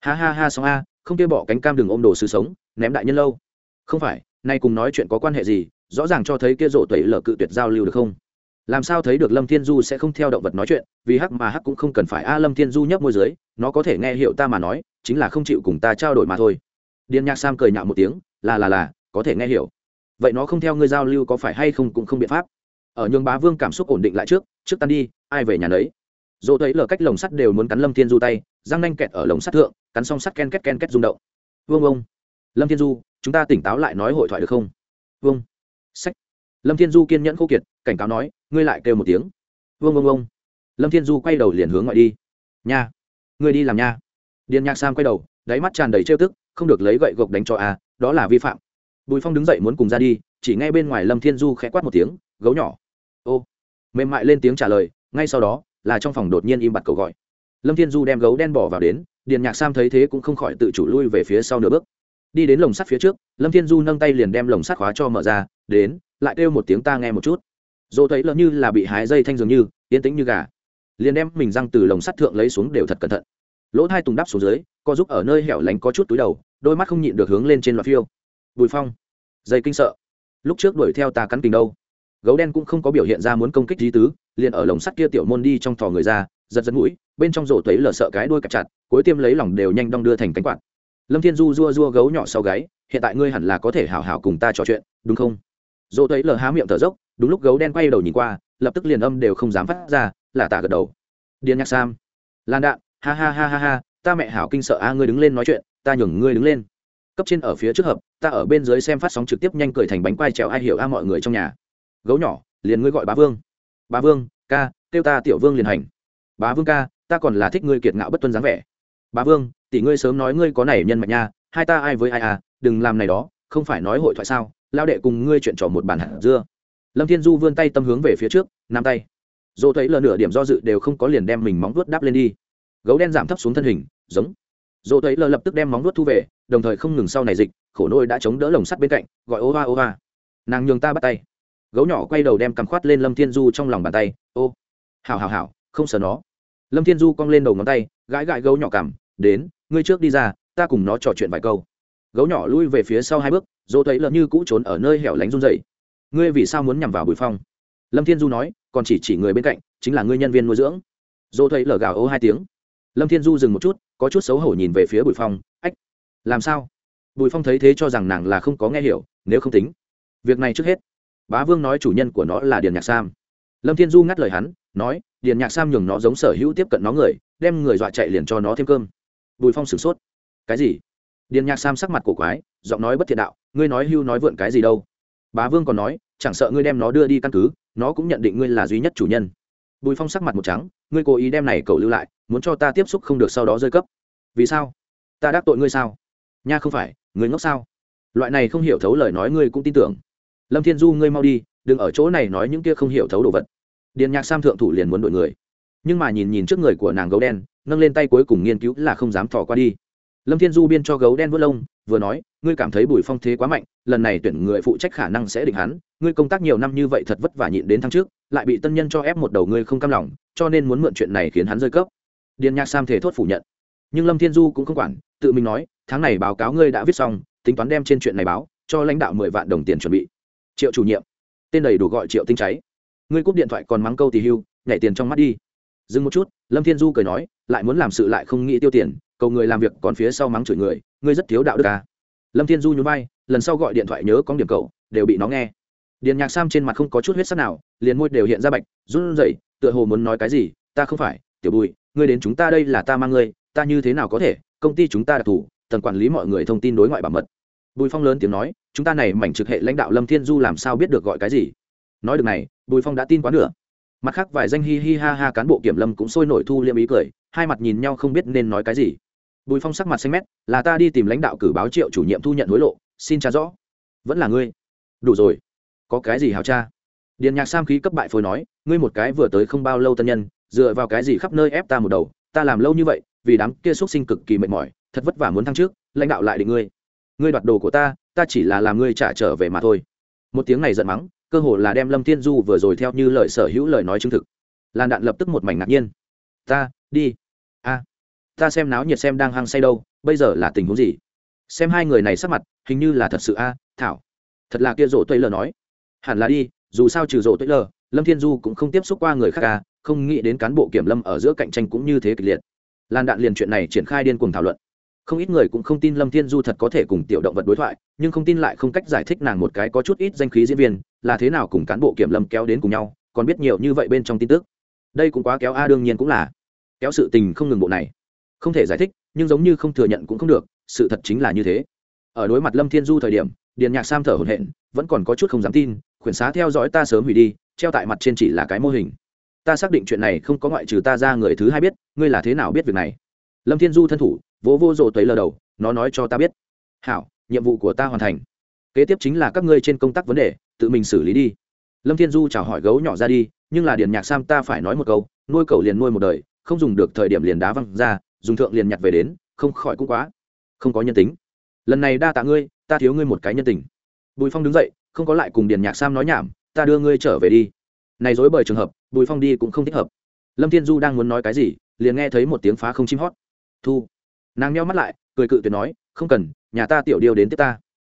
Speaker 1: Ha ha ha xong a, không kêu bỏ cánh cam đường ôm đồ sự sống, ném đại nhân lâu. Không phải, nay cùng nói chuyện có quan hệ gì, rõ ràng cho thấy kia rộ tẩy lở cự tuyệt giao lưu được không? Làm sao thấy được lâm thiên du sẽ không theo động vật nói chuyện, vì hắc mà hắc cũng không cần phải a, lâm thiên du nhấp môi dưới, nó có thể nghe hiểu ta mà nói, chính là không chịu cùng ta trao đổi mà thôi. Điền nhạc sam cười nhạo một tiếng là là là, có thể nghe hiểu. Vậy nó không theo ngươi giao lưu có phải hay không cũng không biện pháp. Ở nhường bá vương cảm xúc ổn định lại trước trước tan đi, ai về nhà nấy. Dỗ thấy lờ cách lồng sắt đều muốn cắn lâm thiên du tay, răng nanh kẹt ở lồng sắt thượng, cắn xong sắt ken két ken két rung động. Vương ông, lâm thiên du, chúng ta tỉnh táo lại nói hội thoại được không? Vương, sách. Lâm thiên du kiên nhẫn khô kiệt, cảnh cáo nói, ngươi lại kêu một tiếng. Vương ông ông. Lâm thiên du quay đầu liền hướng ngoại đi. Nha. Ngươi đi làm nha. Điền nhạc sam quay đầu, đáy mắt tràn đầy trêu tức, không được lấy gậy gộc đánh cho a đó là vi phạm. Bùi phong đứng dậy muốn cùng ra đi, chỉ nghe bên ngoài lâm thiên du khẽ quát một tiếng, gấu nhỏ. Ô. Mềm mại lên tiếng trả lời, ngay sau đó là trong phòng đột nhiên im bặt cầu gọi. Lâm thiên du đem gấu đen bỏ vào đến, điền nhạc sam thấy thế cũng không khỏi tự chủ lui về phía sau nửa bước. Đi đến lồng sắt phía trước, lâm thiên du nâng tay liền đem lồng sắt khóa cho mở ra, đến, lại kêu một tiếng ta nghe một chút. Dỗ thấy lỡ như là bị hái dây thanh dường như, yên tĩnh như gà, liền đem mình răng từ lồng sắt thượng lấy xuống đều thật cẩn thận lỗ thai tùng đắp xuống dưới, co giúp ở nơi hẻo lánh có chút túi đầu, đôi mắt không nhịn được hướng lên trên loạt phiêu. Bùi phong, dây kinh sợ. Lúc trước đuổi theo ta cắn tình đâu. Gấu đen cũng không có biểu hiện ra muốn công kích dí tứ, liền ở lồng sắt kia tiểu môn đi trong thò người ra, giật giật mũi, bên trong rổ tuấy lờ sợ cái đuôi cặp chặt, cuối tiêm lấy lòng đều nhanh đong đưa thành cánh quạt. Lâm thiên du rua rua gấu nhỏ sau gáy, hiện tại ngươi hẳn là có thể hào hào cùng ta trò chuyện, đúng không? Rổ tuấy lờ há miệng thở dốc, đúng lúc gấu đen quay đầu nhìn qua, lập tức liền âm đều không dám phát ra, là tả gật đầu. Điền nhạc sam. Lan đạn ha ha ha ha ha, ta mẹ hảo kinh sợ a, ngươi đứng lên nói chuyện, ta nhường ngươi đứng lên. Cấp trên ở phía trước hợp, ta ở bên dưới xem phát sóng trực tiếp nhanh cười thành bánh quai trèo ai hiểu a mọi người trong nhà. Gấu nhỏ, liền ngươi gọi bá vương. Bá vương, ca, kêu ta tiểu vương liền hành. Bá vương ca, ta còn là thích ngươi kiệt ngạo bất tuân dáng vẻ. Bá vương, tỷ ngươi sớm nói ngươi có này nhân mạch nha, hai ta ai với ai à đừng làm này đó, không phải nói hội thoại sao lao đệ cùng ngươi chuyện trò một bàn hạt dưa. Lâm thiên du vươn tay tâm hướng về phía trước, nắm tay. Dỗ thấy lờ nửa điểm do dự đều không có liền đem mình móng vuốt đắp lên đi gấu đen giảm thấp xuống thân hình, giống. Dỗ thấy lờ lập tức đem móng nuốt thu về, đồng thời không ngừng sau này dịch, khổ nôi đã chống đỡ lồng sắt bên cạnh, gọi ô hoa ô hoa. Nàng nhường ta bắt tay. Gấu nhỏ quay đầu đem cằm khoát lên lâm thiên du trong lòng bàn tay, ô. Hảo hảo hảo, không sờ nó. Lâm thiên du cong lên đầu ngón tay, gãi gãi gấu nhỏ cằm, đến, ngươi trước đi ra, ta cùng nó trò chuyện vài câu. Gấu nhỏ lui về phía sau hai bước, dỗ thấy lợn như cũ trốn ở nơi hẻo lánh run dậy ngươi vì sao muốn nhằm vào bùi phong? Lâm thiên du nói, còn chỉ chỉ người bên cạnh, chính là ngươi nhân viên nuôi dưỡng. Dỗ thấy lở gào ô hai tiếng lâm thiên du dừng một chút, có chút xấu hổ nhìn về phía bùi phong, ách, làm sao? Bùi phong thấy thế cho rằng nàng là không có nghe hiểu, nếu không tính, việc này trước hết. Bá vương nói chủ nhân của nó là điền nhạc sam. Lâm thiên du ngắt lời hắn, nói, điền nhạc sam nhường nó giống sở hữu tiếp cận nó người, đem người dọa chạy liền cho nó thêm cơm. Bùi phong sửng sốt, cái gì? Điền nhạc sam sắc mặt cổ quái, giọng nói bất thiện đạo, ngươi nói hưu nói vượn cái gì đâu? Bá vương còn nói, chẳng sợ ngươi đem nó đưa đi căn cứ, nó cũng nhận định ngươi là duy nhất chủ nhân bùi phong sắc mặt một trắng, ngươi cố ý đem này cầu lưu lại, muốn cho ta tiếp xúc không được sau đó rơi cấp. Vì sao? Ta đắc tội ngươi sao? Nha, không phải, ngươi ngốc sao? Loại này không hiểu thấu lời nói ngươi cũng tin tưởng. Lâm thiên du, ngươi mau đi, đừng ở chỗ này nói những kia không hiểu thấu đồ vật. Điền nhạc sam thượng thủ liền muốn đổi người. Nhưng mà nhìn nhìn trước người của nàng gấu đen, nâng lên tay cuối cùng nghiên cứu là không dám thò qua đi lâm thiên du biên cho gấu đen vớt lông, vừa nói, ngươi cảm thấy bùi phong thế quá mạnh, lần này tuyển người phụ trách khả năng sẽ định hắn, ngươi công tác nhiều năm như vậy thật vất vả nhịn đến tháng trước lại bị tân nhân cho ép một đầu ngươi không cam lòng, cho nên muốn mượn chuyện này khiến hắn rơi cấp. Điền nhạc sam thể thốt phủ nhận. Nhưng lâm thiên du cũng không quản, tự mình nói, tháng này báo cáo ngươi đã viết xong, tính toán đem trên chuyện này báo, cho lãnh đạo mười vạn đồng tiền chuẩn bị. Triệu chủ nhiệm. Tên đầy đủ gọi triệu tinh cháy. Ngươi cúp điện thoại còn mắng câu tì hưu, nhảy tiền trong mắt đi. Dừng một chút, lâm thiên du cười nói, lại muốn làm sự lại không nghĩ tiêu tiền cầu người làm việc còn phía sau mắng chửi người, ngươi rất thiếu đạo đức à. lâm thiên du nhún vai, lần sau gọi điện thoại nhớ có điểm cậu, đều bị nó nghe. Điền nhạc sam trên mặt không có chút huyết sắc nào, liền môi đều hiện ra bạch, run rẩy, tựa hồ muốn nói cái gì, ta không phải, tiểu bùi, ngươi đến chúng ta đây là ta mang ngươi, ta như thế nào có thể, công ty chúng ta đặc thù, tầng quản lý mọi người thông tin đối ngoại bảo mật. Bùi phong lớn tiếng nói, chúng ta này mảnh trực hệ lãnh đạo lâm thiên du làm sao biết được gọi cái gì? Nói được này, bùi phong đã tin quá nửa. Mặt khác vài danh hi hi ha ha cán bộ kiểm lâm cũng sôi nổi thu liêm ý cười, hai mặt nhìn nhau không biết nên nói cái gì bùi phong sắc mặt xanh mét, là ta đi tìm lãnh đạo cử báo triệu chủ nhiệm thu nhận hối lộ, xin trả rõ. Vẫn là ngươi. Đủ rồi. Có cái gì hào cha điền nhạc sam khí cấp bại phối nói, ngươi một cái vừa tới không bao lâu tân nhân, dựa vào cái gì khắp nơi ép ta một đầu? Ta làm lâu như vậy, vì đám kia xuất sinh cực kỳ mệt mỏi, thật vất vả muốn thăng trước lãnh đạo lại định ngươi. Ngươi đoạt đồ của ta ta chỉ là làm ngươi trả trở về mà thôi. Một tiếng này giận mắng, cơ hồ là đem lâm thiên du vừa rồi theo như lời sở hữu lời nói chứng thực. Làn đạn lập tức một mảnh ngạc nhiên. Ta, đi ta xem náo nhiệt xem đang hăng say đâu, bây giờ là tình huống gì? Xem hai người này sắc mặt, hình như là thật sự a à, thảo. Thật là kia rộ tuệ lờ nói. Hẳn là đi, dù sao trừ rộ tuệ lờ, lâm thiên du cũng không tiếp xúc qua người khác a không nghĩ đến cán bộ kiểm lâm ở giữa cạnh tranh cũng như thế kịch liệt. Lan đạn liền chuyện này triển khai điên cuồng thảo luận. Không ít người cũng không tin lâm thiên du thật có thể cùng tiểu động vật đối thoại, nhưng không tin lại không cách giải thích nàng một cái có chút ít danh khí diễn viên, là thế nào cùng cán bộ kiểm lâm kéo đến cùng nhau, còn biết nhiều như vậy bên trong tin tức. Đây cũng quá kéo a, đương nhiên cũng là. Kéo sự tình không ngừng bộ này không thể giải thích, nhưng giống như không thừa nhận cũng không được, sự thật chính là như thế. Ở đối mặt lâm thiên du thời điểm, điền nhạc sam thở hổn hển, vẫn còn có chút không dám tin, khuyển xá theo dõi ta sớm hủy đi, treo tại mặt trên chỉ là cái mô hình. Ta xác định chuyện này không có ngoại trừ ta ra người thứ hai biết, ngươi là thế nào biết việc này? Lâm thiên du thân thủ, vỗ vô rộ tuấy lờ đầu, nó nói cho ta biết. Hảo, nhiệm vụ của ta hoàn thành. Kế tiếp chính là các ngươi trên công tác vấn đề, tự mình xử lý đi. Lâm thiên du chào hỏi gấu nhỏ ra đi, nhưng là điền nhạc sam ta phải nói một câu, nuôi cầu liền nuôi một đời, không dùng được thời điểm liền đá văng ra dùng thượng liền nhặt về đến, không khỏi cũng quá. Không có nhân tính. Lần này đa tạ ngươi, ta thiếu ngươi một cái nhân tình. Bùi phong đứng dậy, không có lại cùng điền nhạc sam nói nhảm, ta đưa ngươi trở về đi. Này dối bởi trường hợp, bùi phong đi cũng không thích hợp. Lâm thiên du đang muốn nói cái gì, liền nghe thấy một tiếng phá không chim hót. Thu. Nàng meo mắt lại, cười cự tuyệt nói, không cần, nhà ta tiểu điều đến tiếp ta.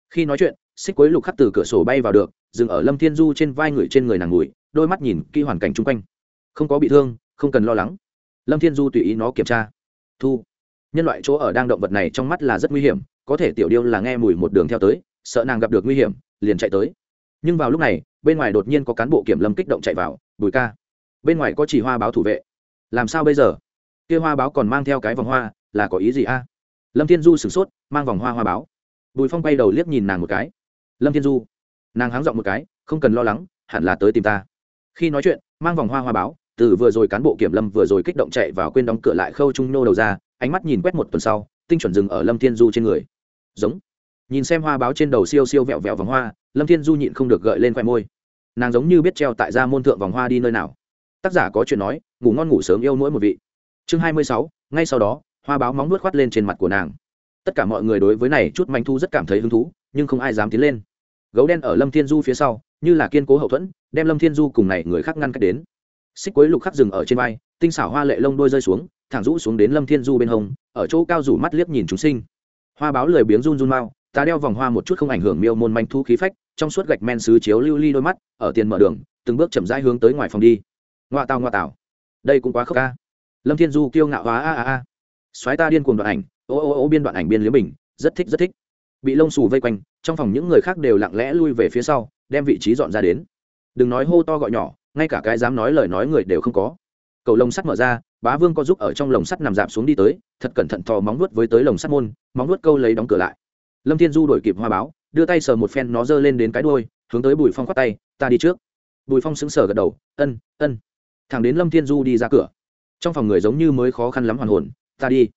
Speaker 1: Khi nói chuyện, xích quấy lục khắc từ cửa sổ bay vào được, dừng ở lâm thiên du trên vai người trên người nàng ngủi, đôi mắt nhìn kỹ hoàn cảnh chung quanh. Không có bị thương, không cần lo lắng. Lâm thiên du tùy ý nó kiểm tra thu. Nhân loại chỗ ở đang động vật này trong mắt là rất nguy hiểm, có thể tiểu điêu là nghe mùi một đường theo tới, sợ nàng gặp được nguy hiểm, liền chạy tới. Nhưng vào lúc này, bên ngoài đột nhiên có cán bộ kiểm lâm kích động chạy vào, bùi ca, bên ngoài có chỉ hoa báo thủ vệ. Làm sao bây giờ? Kia hoa báo còn mang theo cái vòng hoa, là có ý gì a? Lâm thiên du sửng sốt, mang vòng hoa hoa báo. Bùi phong bay đầu liếc nhìn nàng một cái. Lâm thiên du. Nàng háng dọn một cái, không cần lo lắng, hẳn là tới tìm ta. Khi nói chuyện, mang vòng hoa hoa báo từ vừa rồi cán bộ kiểm lâm vừa rồi kích động chạy vào quên đóng cửa lại khâu trung nô đầu ra, ánh mắt nhìn quét một tuần sau, tinh chuẩn dừng ở lâm thiên du trên người. Giống. Nhìn xem hoa báo trên đầu siêu siêu vẹo vẹo vòng hoa, lâm thiên du nhịn không được gợi lên khoe môi. Nàng giống như biết treo tại gia môn thượng vòng hoa đi nơi nào. Tác giả có chuyện nói, ngủ ngon ngủ sớm yêu mỗi một vị. Chương hai mươi sáu, ngay sau đó, hoa báo móng nuốt khoát lên trên mặt của nàng. Tất cả mọi người đối với này chút manh thu rất cảm thấy hứng thú, nhưng không ai dám tiến lên. Gấu đen ở lâm thiên du phía sau, như là kiên cố hậu thuẫn, đem lâm thiên du cùng này người khác ngăn cách đến xích quấy lục khắc rừng ở trên vai, tinh xảo hoa lệ lông đôi rơi xuống, thẳng rũ xuống đến lâm thiên du bên hông, ở chỗ cao rủ mắt liếc nhìn chúng sinh. Hoa báo lười biếng run run mau, ta đeo vòng hoa một chút không ảnh hưởng miêu môn manh thu khí phách, trong suốt gạch men sứ chiếu lưu ly đôi mắt, ở tiền mở đường, từng bước chậm rãi hướng tới ngoài phòng đi. Ngoa tào ngoa tào. Đây cũng quá khốc ca lâm thiên du kiêu ngạo hóa a a a. Xoáy ta điên cuồng đoạn ảnh, ô ô ô biên đoạn ảnh biên liếm mình rất thích rất thích. Bị lông xù vây quanh, trong phòng những người khác đều lặng lẽ lui về phía sau, đem vị trí dọn ra đến. Đừng nói hô to gọi nhỏ ngay cả cái dám nói lời nói người đều không có. Cầu lồng sắt mở ra, bá vương có giúp ở trong lồng sắt nằm dạp xuống đi tới, thật cẩn thận thò móng nuốt với tới lồng sắt môn, móng nuốt câu lấy đóng cửa lại. Lâm thiên du đổi kịp hoa báo, đưa tay sờ một phen nó giơ lên đến cái đuôi, hướng tới bùi phong khoát tay, ta đi trước. Bùi phong sững sờ gật đầu, ân ân. Thẳng đến lâm thiên du đi ra cửa. Trong phòng người giống như mới khó khăn lắm hoàn hồn, ta đi.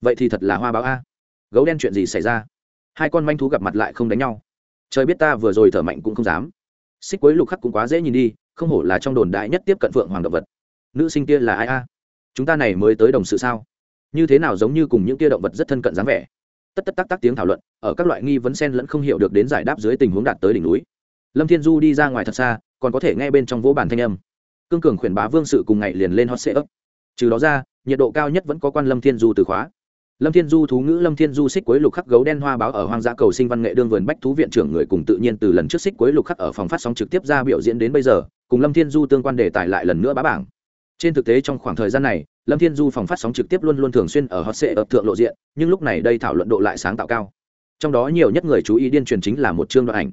Speaker 1: Vậy thì thật là hoa báo a. Gấu đen chuyện gì xảy ra? Hai con manh thú gặp mặt lại không đánh nhau. Trời biết ta vừa rồi thở mạnh cũng không dám. Xích quấy lục khắc cũng quá dễ nhìn đi không hổ là trong đồn đại nhất tiếp cận phượng hoàng động vật. Nữ sinh kia là ai a? Chúng ta này mới tới đồng sự sao? Như thế nào giống như cùng những kia động vật rất thân cận dáng vẻ? Tất tất tắc tắc tiếng thảo luận, ở các loại nghi vấn sen lẫn không hiểu được đến giải đáp dưới tình huống đạt tới đỉnh núi. Lâm thiên du đi ra ngoài thật xa, còn có thể nghe bên trong vỗ bàn thanh âm. Cương cường khuyển bá vương sự cùng ngày liền lên hot sệ ấp trừ đó ra, nhiệt độ cao nhất vẫn có quan lâm thiên du từ khóa lâm thiên du thú ngữ, lâm thiên du xích quấy lục khắc gấu đen hoa báo ở hoang dã cầu sinh văn nghệ đương vườn bách thú viện trưởng người cùng tự nhiên từ lần trước xích quấy lục khắc ở phòng phát sóng trực tiếp ra biểu diễn đến bây giờ, cùng lâm thiên du tương quan đề tài lại lần nữa bá bảng. Trên thực tế trong khoảng thời gian này, lâm thiên du phòng phát sóng trực tiếp luôn luôn thường xuyên ở hot sệ ập thượng lộ diện, nhưng lúc này đây thảo luận độ lại sáng tạo cao. Trong đó nhiều nhất người chú ý điên truyền chính là một chương đoạn ảnh.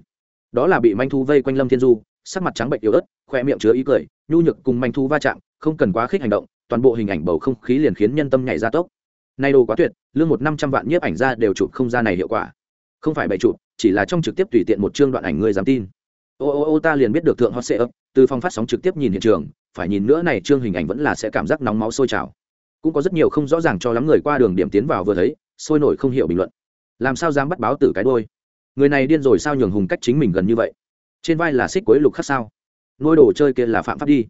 Speaker 1: Đó là bị manh thu vây quanh lâm thiên du, sắc mặt trắng bệnh yếu ớt, khoe miệng chứa ý cười, nhu nhược cùng manh thu va chạm, không cần quá khích hành động, toàn bộ hình ảnh bầu không khí liền khiến nhân tâm nhảy ra tốc nay đồ quá tuyệt, lương một năm trăm vạn nhiếp ảnh ra đều chụp không ra này hiệu quả. Không phải bày chụp, chỉ là trong trực tiếp tùy tiện một chương đoạn ảnh ngươi dám tin. Ô ô ô, ta liền biết được thượng hot sệ ấp, từ phòng phát sóng trực tiếp nhìn hiện trường, phải nhìn nữa này chương hình ảnh vẫn là sẽ cảm giác nóng máu sôi trào. Cũng có rất nhiều không rõ ràng cho lắm người qua đường điểm tiến vào vừa thấy, sôi nổi không hiểu bình luận. Làm sao dám bắt báo tử cái đôi người này điên rồi sao nhường hùng cách chính mình gần như vậy? Trên vai là xích quấy lục khắc sao? Nuôi đồ chơi kia là phạm pháp đi.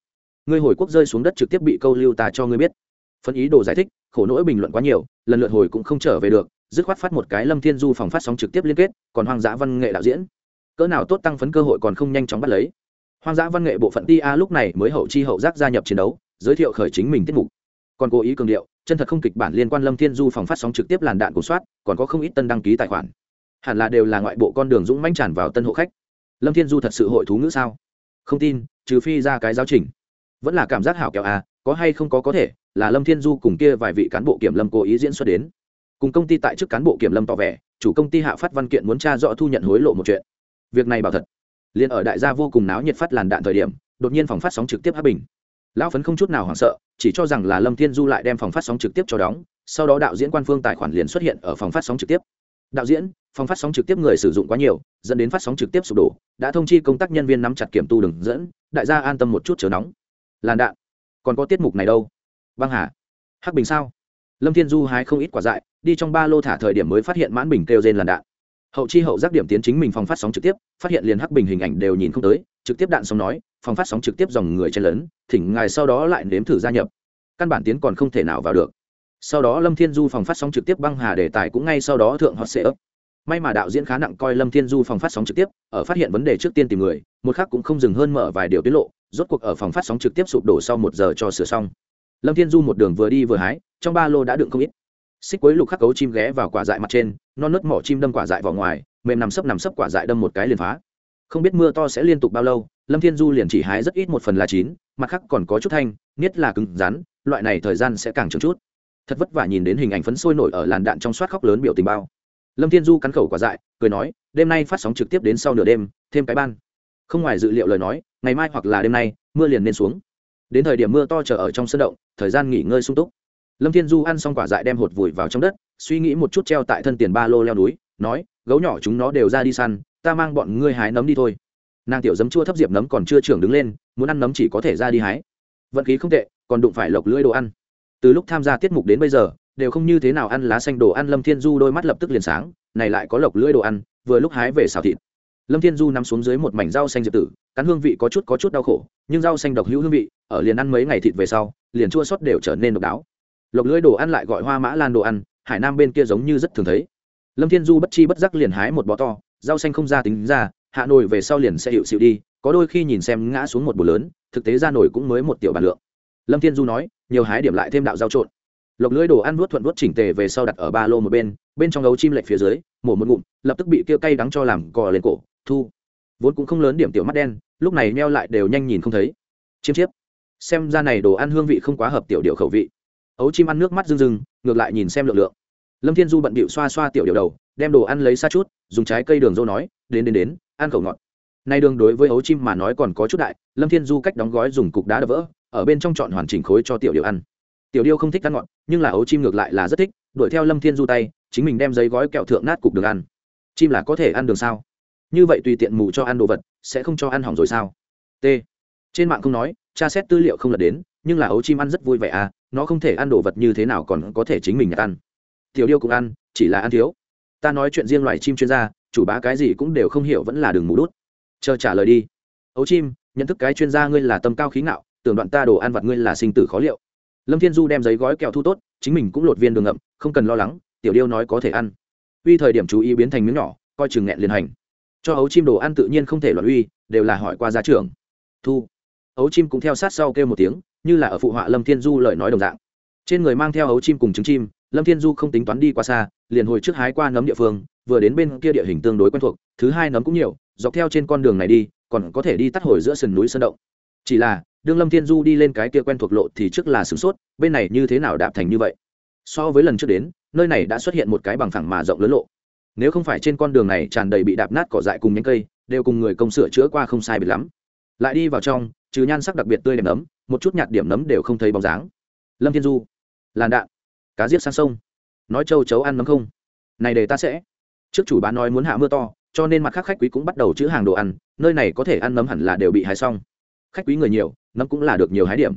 Speaker 1: Ngươi hồi quốc rơi xuống đất trực tiếp bị câu lưu ta cho ngươi biết phân ý đồ giải thích, khổ nỗi bình luận quá nhiều, lần lượt hồi cũng không trở về được, dứt khoát phát một cái lâm thiên du phòng phát sóng trực tiếp liên kết, còn hoang dã văn nghệ đạo diễn. Cỡ nào tốt tăng phấn cơ hội còn không nhanh chóng bắt lấy. Hoang dã văn nghệ bộ phận ti a lúc này mới hậu chi hậu giác gia nhập chiến đấu, giới thiệu khởi chính mình tiết mục. Còn cố ý cường điệu, chân thật không kịch bản liên quan lâm thiên du phòng phát sóng trực tiếp làn đạn của soát, còn có không ít tân đăng ký tài khoản. Hẳn là đều là ngoại bộ con đường dũng mãnh tràn vào tân hộ khách. Lâm thiên du thật sự hội thú ngữ sao? Không tin, trừ phi ra cái giáo trình. Vẫn là cảm giác hảo kẹo à có hay không có có thể là lâm thiên du cùng kia vài vị cán bộ kiểm lâm cố ý diễn xuất đến. Cùng công ty tại chức cán bộ kiểm lâm tỏ vẻ, chủ công ty hạ phát văn kiện muốn tra rõ thu nhận hối lộ một chuyện. Việc này bảo thật. Liền ở đại gia vô cùng náo nhiệt phát làn đạn thời điểm, đột nhiên phòng phát sóng trực tiếp hấp bình. Lão phấn không chút nào hoảng sợ, chỉ cho rằng là lâm thiên du lại đem phòng phát sóng trực tiếp cho đóng, sau đó đạo diễn quan phương tài khoản liền xuất hiện ở phòng phát sóng trực tiếp. Đạo diễn, phòng phát sóng trực tiếp người sử dụng quá nhiều, dẫn đến phát sóng trực tiếp sụp đổ, đã thông chi công tác nhân viên nắm chặt kiểm tu đường dẫn, đại gia an tâm một chút chờ nóng. Làn đạn. Còn có tiết mục này đâu? Băng hà. Hắc bình sao? Lâm thiên du hái không ít quả dại, đi trong ba lô thả thời điểm mới phát hiện mãn bình kêu trên làn đạn. Hậu chi hậu giác điểm tiến chính mình phòng phát sóng trực tiếp, phát hiện liền hắc bình hình ảnh đều nhìn không tới, trực tiếp đạn xong nói, phòng phát sóng trực tiếp dòng người chen lớn thỉnh ngài sau đó lại nếm thử gia nhập. Căn bản tiến còn không thể nào vào được. Sau đó lâm thiên du phòng phát sóng trực tiếp băng hà đề tài cũng ngay sau đó thượng hot sẽ ấp may mà đạo diễn khá nặng coi lâm thiên du phòng phát sóng trực tiếp, ở phát hiện vấn đề trước tiên tìm người, một khác cũng không dừng hơn mở vài điều tiết lộ, rốt cuộc ở phòng phát sóng trực tiếp sụp đổ sau một giờ cho sửa xong lâm thiên du một đường vừa đi vừa hái, trong ba lô đã đựng không ít. Xích quấy lục khắc cấu chim ghé vào quả dại mặt trên, non nớt mỏ chim đâm quả dại vào ngoài, mềm nằm sấp nằm sấp quả dại đâm một cái liền phá. Không biết mưa to sẽ liên tục bao lâu, lâm thiên du liền chỉ hái rất ít một phần là chín, mặt khác còn có chút thanh, nhất là cứng rắn, loại này thời gian sẽ càng trưởng chút. Thật vất vả nhìn đến hình ảnh phấn sôi nổi ở làn đạn trong soát khóc lớn biểu tình bao. Lâm thiên du cắn khẩu quả dại, cười nói, đêm nay phát sóng trực tiếp đến sau nửa đêm, thêm cái ban. Không ngoài dự liệu lời nói, ngày mai hoặc là đêm nay, mưa liền nên xuống đến thời điểm mưa to chờ ở trong sân động, thời gian nghỉ ngơi sung túc. Lâm thiên du ăn xong quả dại đem hột vùi vào trong đất, suy nghĩ một chút treo tại thân tiền ba lô leo núi, nói, gấu nhỏ chúng nó đều ra đi săn, ta mang bọn ngươi hái nấm đi thôi. Nàng tiểu dấm chua thấp diệp nấm còn chưa trưởng đứng lên, muốn ăn nấm chỉ có thể ra đi hái. Vận khí không tệ, còn đụng phải lộc lưỡi đồ ăn. Từ lúc tham gia tiết mục đến bây giờ, đều không như thế nào ăn lá xanh đồ ăn, lâm thiên du đôi mắt lập tức liền sáng, này lại có lộc lưỡi đồ ăn, vừa lúc hái về xào thịt lâm thiên du nằm xuống dưới một mảnh rau xanh diệp tử, cắn hương vị có chút có chút đau khổ, nhưng rau xanh độc hữu hương vị, ở liền ăn mấy ngày thịt về sau, liền chua sót đều trở nên độc đáo. Lộc lưỡi đồ ăn lại gọi hoa mã lan đồ ăn, hải nam bên kia giống như rất thường thấy. Lâm thiên du bất chi bất giác liền hái một bó to, rau xanh không ra tính ra, hạ nồi về sau liền sẽ hiệu xịu đi, có đôi khi nhìn xem ngã xuống một bù lớn, thực tế ra nồi cũng mới một tiểu bàn lượng. Lâm thiên du nói, nhiều hái điểm lại thêm đạo rau trộn. Lộc lưỡi đồ ăn vuốt thuận vuốt chỉnh tề về sau đặt ở ba lô một bên bên trong gấu chim lệch phía dưới, mổ một ngụm, lập tức bị kia cay đắng cho làm cò lên cổ thu. Vốn cũng không lớn điểm tiểu mắt đen, lúc này neo lại đều nhanh nhìn không thấy. Chiêm chiếp. Xem ra này đồ ăn hương vị không quá hợp tiểu điệu khẩu vị. Ấu chim ăn nước mắt rưng rưng, ngược lại nhìn xem lượng lượng. Lâm thiên du bận bịu xoa xoa tiểu điệu đầu, đem đồ ăn lấy xa chút, dùng trái cây đường dô nói, đến đến đến, ăn khẩu ngọt. Nay đường đối với ấu chim mà nói còn có chút đại, lâm thiên du cách đóng gói dùng cục đá đập vỡ, ở bên trong chọn hoàn chỉnh khối cho tiểu điệu ăn. Tiểu điêu không thích ăn ngọt, nhưng là ấu chim ngược lại là rất thích, đuổi theo lâm thiên du tay, chính mình đem giấy gói kẹo thượng nát cục đường ăn. Chim là có thể ăn đường sao? Như vậy tùy tiện mù cho ăn đồ vật, sẽ không cho ăn hỏng rồi sao? T. Trên mạng không nói, tra xét tư liệu không lật đến, nhưng là ấu chim ăn rất vui vẻ à nó không thể ăn đồ vật như thế nào còn có thể chính mình ăn. Tiểu điêu cũng ăn, chỉ là ăn thiếu. Ta nói chuyện riêng loài chim chuyên gia, chủ bá cái gì cũng đều không hiểu vẫn là đường mù đút. Chờ trả lời đi. Ấu chim, nhận thức cái chuyên gia ngươi là tâm cao khí ngạo, tưởng đoạn ta đồ ăn vặt ngươi là sinh tử khó liệu. Lâm thiên du đem giấy gói kẹo thu tốt, chính mình cũng lột viên đường ngậm, không cần lo lắng, tiểu điêu nói có thể ăn. Uy thời điểm chú ý biến thành miếng nhỏ, coi chừng nghẹn liền hành cho ấu chim đồ ăn tự nhiên không thể loạn uy, đều là hỏi qua gia trưởng. Thu. Ấu chim cũng theo sát sau kêu một tiếng, như là ở phụ họa lâm thiên du lời nói đồng dạng. Trên người mang theo ấu chim cùng trứng chim, lâm thiên du không tính toán đi qua xa, liền hồi trước hái qua nấm địa phương, vừa đến bên kia địa hình tương đối quen thuộc, thứ hai nấm cũng nhiều, dọc theo trên con đường này đi, còn có thể đi tắt hồi giữa sườn núi sơn động. Chỉ là, đương lâm thiên du đi lên cái kia quen thuộc lộ thì trước là sửng sốt, bên này như thế nào đạp thành như vậy? So với lần trước đến, nơi này đã xuất hiện một cái bằng phẳng mà rộng lớn lộ nếu không phải trên con đường này tràn đầy bị đạp nát cỏ dại cùng nhánh cây, đều cùng người công sửa chữa qua không sai biệt lắm. Lại đi vào trong, trừ nhan sắc đặc biệt tươi đẹp nấm, một chút nhạt điểm nấm đều không thấy bóng dáng. Lâm thiên du, làn đạn, cá giết sang sông. Nói châu chấu ăn nấm không? Này để ta sẽ. Trước chủ bán nói muốn hạ mưa to, cho nên mặt khác khách quý cũng bắt đầu chữ hàng đồ ăn, nơi này có thể ăn nấm hẳn là đều bị hái xong. Khách quý người nhiều, nấm cũng là được nhiều hái điểm.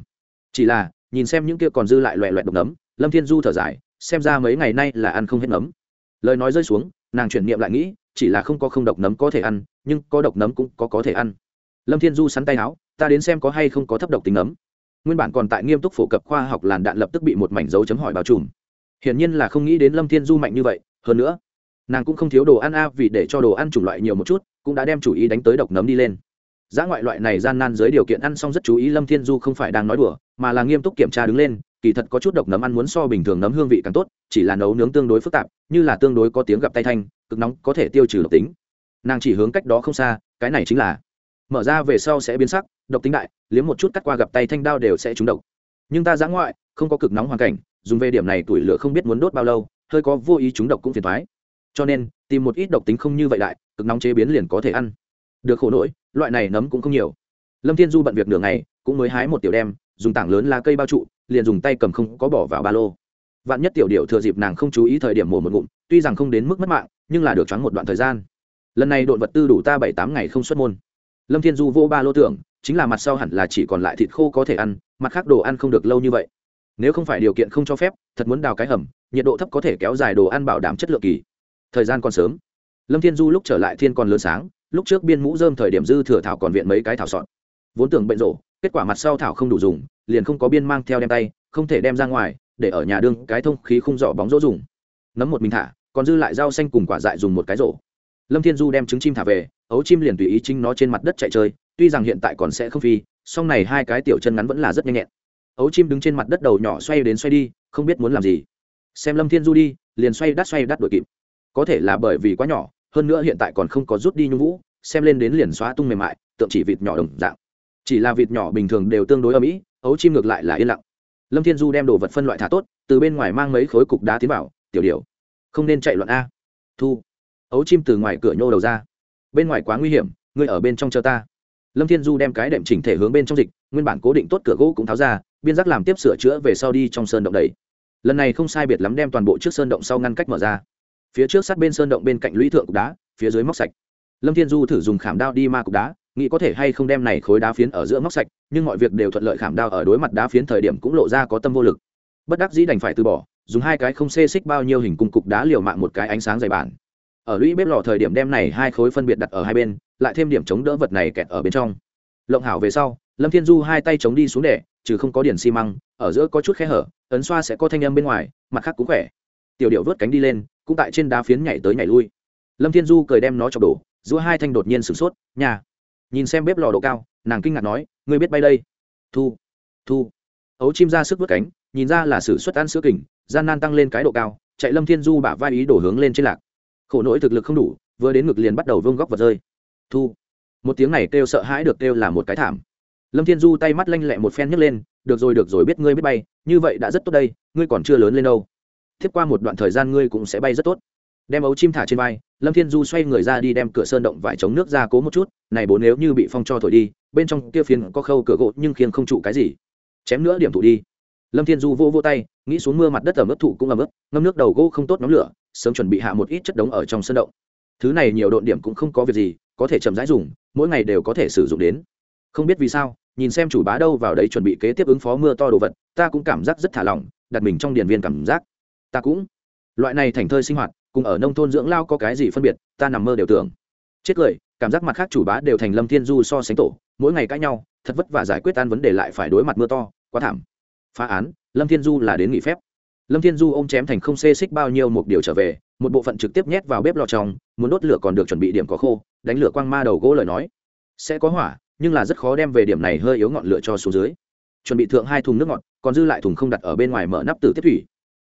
Speaker 1: Chỉ là, nhìn xem những kia còn dư lại loẹ loẹt độc nấm, lâm thiên du thở dài, xem ra mấy ngày nay là ăn không hết nấm. Lời nói rơi xuống nàng chuyển niệm lại nghĩ, chỉ là không có không độc nấm có thể ăn, nhưng có độc nấm cũng có có thể ăn. Lâm thiên du sắn tay áo, ta đến xem có hay không có thấp độc tính nấm. Nguyên bản còn tại nghiêm túc phổ cập khoa học làn đạn lập tức bị một mảnh dấu chấm hỏi bao trùm. Hiển nhiên là không nghĩ đến lâm thiên du mạnh như vậy, hơn nữa, nàng cũng không thiếu đồ ăn a, vì để cho đồ ăn chủng loại nhiều một chút, cũng đã đem chủ ý đánh tới độc nấm đi lên. Giá ngoại loại này gian nan dưới điều kiện ăn xong rất chú ý, lâm thiên du không phải đang nói đùa, mà là nghiêm túc kiểm tra đứng lên kỳ thật có chút độc nấm ăn muốn so bình thường nấm hương vị càng tốt, chỉ là nấu nướng tương đối phức tạp, như là tương đối có tiếng gặp tay thanh, cực nóng có thể tiêu trừ độc tính. Nàng chỉ hướng cách đó không xa, cái này chính là, mở ra về sau sẽ biến sắc, độc tính đại, liếm một chút cắt qua gặp tay thanh đao đều sẽ trúng độc. Nhưng ta giã ngoại, không có cực nóng hoàn cảnh, dùng về điểm này tuổi lửa không biết muốn đốt bao lâu, hơi có vô ý trúng độc cũng phiền thoái cho nên, tìm một ít độc tính không như vậy đại cực nóng chế biến liền có thể ăn. Được khổ nỗi, loại này nấm cũng không nhiều. Lâm thiên du bận việc nửa ngày, cũng mới hái một tiểu đem dùng tảng lớn lá cây bao trụ, liền dùng tay cầm không có bỏ vào ba lô. Vạn nhất tiểu điệu thừa dịp nàng không chú ý thời điểm mổ một ngụm, tuy rằng không đến mức mất mạng, nhưng là được choáng một đoạn thời gian. Lần này độn vật tư đủ ta bảy tám ngày không xuất môn. Lâm thiên du vô ba lô tưởng, chính là mặt sau hẳn là chỉ còn lại thịt khô có thể ăn, mặt khác đồ ăn không được lâu như vậy. Nếu không phải điều kiện không cho phép, thật muốn đào cái hầm, nhiệt độ thấp có thể kéo dài đồ ăn bảo đảm chất lượng kỳ. Thời gian còn sớm. Lâm thiên du lúc trở lại thiên còn lớn sáng, lúc trước biên mũ dơm thời điểm dư thừa thảo còn viện mấy cái thảo sọn vốn tưởng bệnh rổ kết quả mặt sau thảo không đủ dùng, liền không có biên mang theo đem tay, không thể đem ra ngoài, để ở nhà đương cái thông khí không rõ bóng rỗ dùng. Nấm một mình thả, còn dư lại rau xanh cùng quả dại dùng một cái rổ. Lâm thiên du đem trứng chim thả về, ấu chim liền tùy ý chính nó trên mặt đất chạy chơi, tuy rằng hiện tại còn sẽ không phi, song này hai cái tiểu chân ngắn vẫn là rất nhanh nhẹn. Ấu chim đứng trên mặt đất đầu nhỏ xoay đến xoay đi, không biết muốn làm gì. Xem lâm thiên du đi, liền xoay đắt xoay đắt đuổi kịp. Có thể là bởi vì quá nhỏ, hơn nữa hiện tại còn không có rút đi nhung vũ, xem lên đến liền xóa tung mềm mại, tượng chỉ vịt nhỏ đồng dạng chỉ là vịt nhỏ bình thường đều tương đối ở mỹ ấu chim ngược lại là yên lặng. Lâm thiên du đem đồ vật phân loại thả tốt, từ bên ngoài mang mấy khối cục đá tiến vào, tiểu điều không nên chạy loạn a. Thu. Ấu chim từ ngoài cửa nhô đầu ra. Bên ngoài quá nguy hiểm, ngươi ở bên trong chờ ta. Lâm thiên du đem cái đệm chỉnh thể hướng bên trong dịch, nguyên bản cố định tốt cửa gỗ cũng tháo ra, biên giác làm tiếp sửa chữa về sau đi trong sơn động đầy lần này không sai biệt lắm đem toàn bộ trước sơn động sau ngăn cách mở ra. Phía trước sát bên sơn động bên cạnh lũy thượng cục đá, phía dưới móc sạch. Lâm thiên du thử dùng khảm đao đi ma cục đá nghĩ có thể hay không đem này khối đá phiến ở giữa móc sạch, nhưng mọi việc đều thuận lợi khảm đao ở đối mặt đá phiến thời điểm cũng lộ ra có tâm vô lực. Bất đắc dĩ đành phải từ bỏ, dùng hai cái không xê xích bao nhiêu hình cung cục đá liều mạng một cái ánh sáng dày bản. Ở lũy bếp lò thời điểm đem này hai khối phân biệt đặt ở hai bên, lại thêm điểm chống đỡ vật này kẹt ở bên trong. Lộng hảo về sau, lâm thiên du hai tay chống đi xuống đẻ trừ không có điển xi măng, ở giữa có chút khe hở, ấn xoa sẽ có thanh âm bên ngoài, mặt khác cũng khỏe. Tiểu điệu vớt cánh đi lên, cũng tại trên đá phiến nhảy tới nhảy lui. Lâm thiên du cười đem nó chọc đổ, giữa hai thanh đột nhiên sửng sốt, nhà nhìn xem bếp lò độ cao, nàng kinh ngạc nói, ngươi biết bay đây? Thu thu. Ấu chim ra sức vớt cánh, nhìn ra là sự xuất ăn sữa kình, gian nan tăng lên cái độ cao, chạy lâm thiên du bả vai ý đổ hướng lên trên lạc. Khổ nỗi thực lực không đủ, vừa đến ngực liền bắt đầu vương góc vật rơi. Thu. Một tiếng này kêu sợ hãi được kêu là một cái thảm. Lâm thiên du tay mắt lanh lẹ một phen nhấc lên, được rồi được rồi, biết ngươi biết bay, như vậy đã rất tốt đây, ngươi còn chưa lớn lên đâu. Tiếp qua một đoạn thời gian ngươi cũng sẽ bay rất tốt đem ấu chim thả trên vai, lâm thiên du xoay người ra đi đem cửa sơn động vải chống nước ra cố một chút, này bố nếu như bị phong cho thổi đi, bên trong kia phiến có khâu cửa gỗ nhưng khiêng không trụ cái gì. Chém nữa điểm thụ đi. Lâm thiên du vô vô tay, nghĩ xuống mưa mặt đất ẩm ướt thụ cũng ẩm ướt, ngâm nước đầu gỗ không tốt nóng lửa, sớm chuẩn bị hạ một ít chất đống ở trong sơn động. Thứ này nhiều độn điểm cũng không có việc gì, có thể chậm rãi dùng, mỗi ngày đều có thể sử dụng đến. Không biết vì sao, nhìn xem chủ bá đâu vào đấy chuẩn bị kế tiếp ứng phó mưa to đồ vật, ta cũng cảm giác rất thả lỏng, đặt mình trong điển viên cảm giác. Ta cũng. Loại này thành thơi sinh hoạt cùng ở nông thôn dưỡng lao có cái gì phân biệt, ta nằm mơ đều tưởng. Chết cười, cảm giác mặt khác chủ bá đều thành lâm thiên du so sánh tổ, mỗi ngày cãi nhau, thật vất vả giải quyết tan vấn đề lại phải đối mặt mưa to, quá thảm. Phá án, lâm thiên du là đến nghỉ phép. Lâm thiên du ôm chém thành không xê xích bao nhiêu một điều trở về, một bộ phận trực tiếp nhét vào bếp lò trong, muốn đốt lửa còn được chuẩn bị điểm có khô, đánh lửa quang ma đầu gỗ lời nói. Sẽ có hỏa, nhưng là rất khó đem về điểm này hơi yếu ngọn lửa cho xuống dưới. Chuẩn bị thượng hai thùng nước ngọt, còn dư lại thùng không đặt ở bên ngoài mở nắp từ tiếp thủy.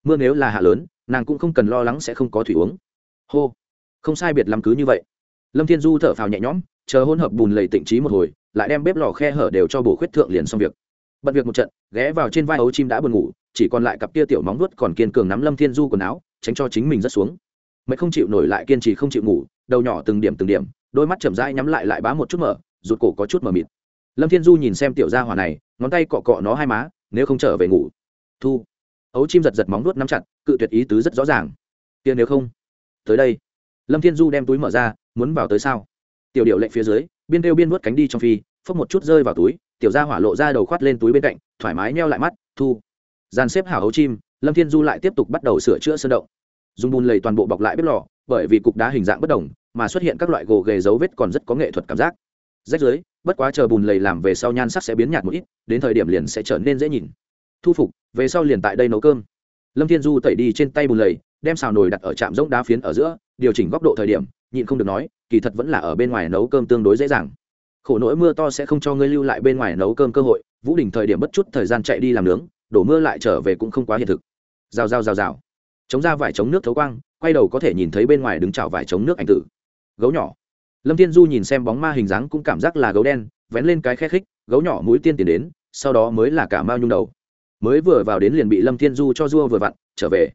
Speaker 1: Mưa nếu là hạ lớn nàng cũng không cần lo lắng sẽ không có thủy uống. Hô. Không sai biệt lắm cứ như vậy. Lâm thiên du thở phào nhẹ nhõm, chờ hỗn hợp bùn lầy tịnh trí một hồi, lại đem bếp lò khe hở đều cho bổ khuyết thượng liền xong việc. Bận việc một trận, ghé vào trên vai ấu chim đã buồn ngủ, chỉ còn lại cặp tia tiểu móng vuốt còn kiên cường nắm lâm thiên du quần áo, tránh cho chính mình rất xuống. Mẹ không chịu nổi lại kiên trì không chịu ngủ, đầu nhỏ từng điểm từng điểm, đôi mắt chậm rãi nhắm lại lại bá một chút mở, rụt cổ có chút mờ mịt. Lâm thiên du nhìn xem tiểu gia hỏa này, ngón tay cọ cọ nó hai má, nếu không trở về ngủ. Thu ấu chim giật giật móng nuốt nắm chặt, cự tuyệt ý tứ rất rõ ràng. Kia nếu không, tới đây. Lâm thiên du đem túi mở ra, muốn vào tới sao? Tiểu điệu lệnh phía dưới, biên đeo biên nuốt cánh đi trong phi, phốc một chút rơi vào túi, tiểu gia hỏa lộ ra đầu khoát lên túi bên cạnh, thoải mái neo lại mắt, thu. Dàn xếp hảo ấu chim, lâm thiên du lại tiếp tục bắt đầu sửa chữa sơn động. Dùng bùn lầy toàn bộ bọc lại bếp lò, bởi vì cục đá hình dạng bất đồng, mà xuất hiện các loại gồ ghề dấu vết còn rất có nghệ thuật cảm giác. Rách dưới, bất quá chờ bùn lầy làm về sau nhan sắc sẽ biến nhạt một ít, đến thời điểm liền sẽ trở nên dễ nhìn thu phục, về sau liền tại đây nấu cơm. Lâm thiên du tẩy đi trên tay bùn lầy, đem xào nồi đặt ở trạm rỗng đá phiến ở giữa, điều chỉnh góc độ thời điểm, nhịn không được nói, kỳ thật vẫn là ở bên ngoài nấu cơm tương đối dễ dàng. Khổ nỗi mưa to sẽ không cho ngươi lưu lại bên ngoài nấu cơm cơ hội, vũ đình thời điểm bất chút thời gian chạy đi làm nướng, đổ mưa lại trở về cũng không quá hiện thực. Rào rào rào rào. Chống ra vải chống nước thấu quang, quay đầu có thể nhìn thấy bên ngoài đứng chảo vải chống nước ảnh tử. Gấu nhỏ. Lâm thiên du nhìn xem bóng ma hình dáng cũng cảm giác là gấu đen, vén lên cái khe khích, gấu nhỏ mũi tiên tiền đến, sau đó mới là cả mao nhung đầu mới vừa vào đến liền bị lâm thiên du cho dua vừa vặn, trở về.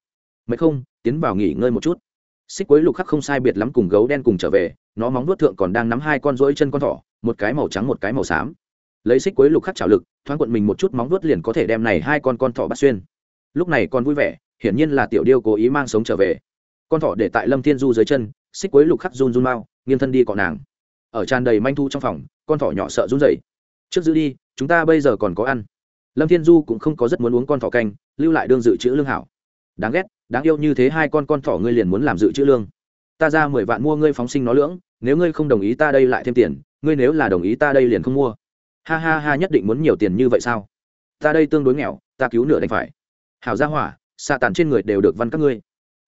Speaker 1: Mấy không? Tiến vào nghỉ ngơi một chút. Xích quấy lục khắc không sai biệt lắm cùng gấu đen cùng trở về, nó móng vuốt thượng còn đang nắm hai con rỗi chân con thỏ, một cái màu trắng một cái màu xám. Lấy xích quấy lục khắc trào lực, thoáng quận mình một chút móng vuốt liền có thể đem này hai con con thỏ bắt xuyên. Lúc này con vui vẻ, hiển nhiên là tiểu điêu cố ý mang sống trở về. Con thỏ để tại lâm thiên du dưới chân, xích quấy lục khắc run run mau, nghiêng thân đi cọ nàng. Ở tràn đầy manh thu trong phòng, con thỏ nhỏ sợ run rẩy. Trước giữ đi, chúng ta bây giờ còn có ăn lâm thiên du cũng không có rất muốn uống con thỏ canh, lưu lại đương dự trữ lương hảo. Đáng ghét, đáng yêu như thế hai con con thỏ ngươi liền muốn làm dự trữ lương. Ta ra mười vạn mua ngươi phóng sinh nó lưỡng, nếu ngươi không đồng ý ta đây lại thêm tiền, ngươi nếu là đồng ý ta đây liền không mua. Ha ha ha, nhất định muốn nhiều tiền như vậy sao? Ta đây tương đối nghèo, ta cứu nửa đành phải. Hảo gia hỏa xạ tàn trên người đều được văn các ngươi.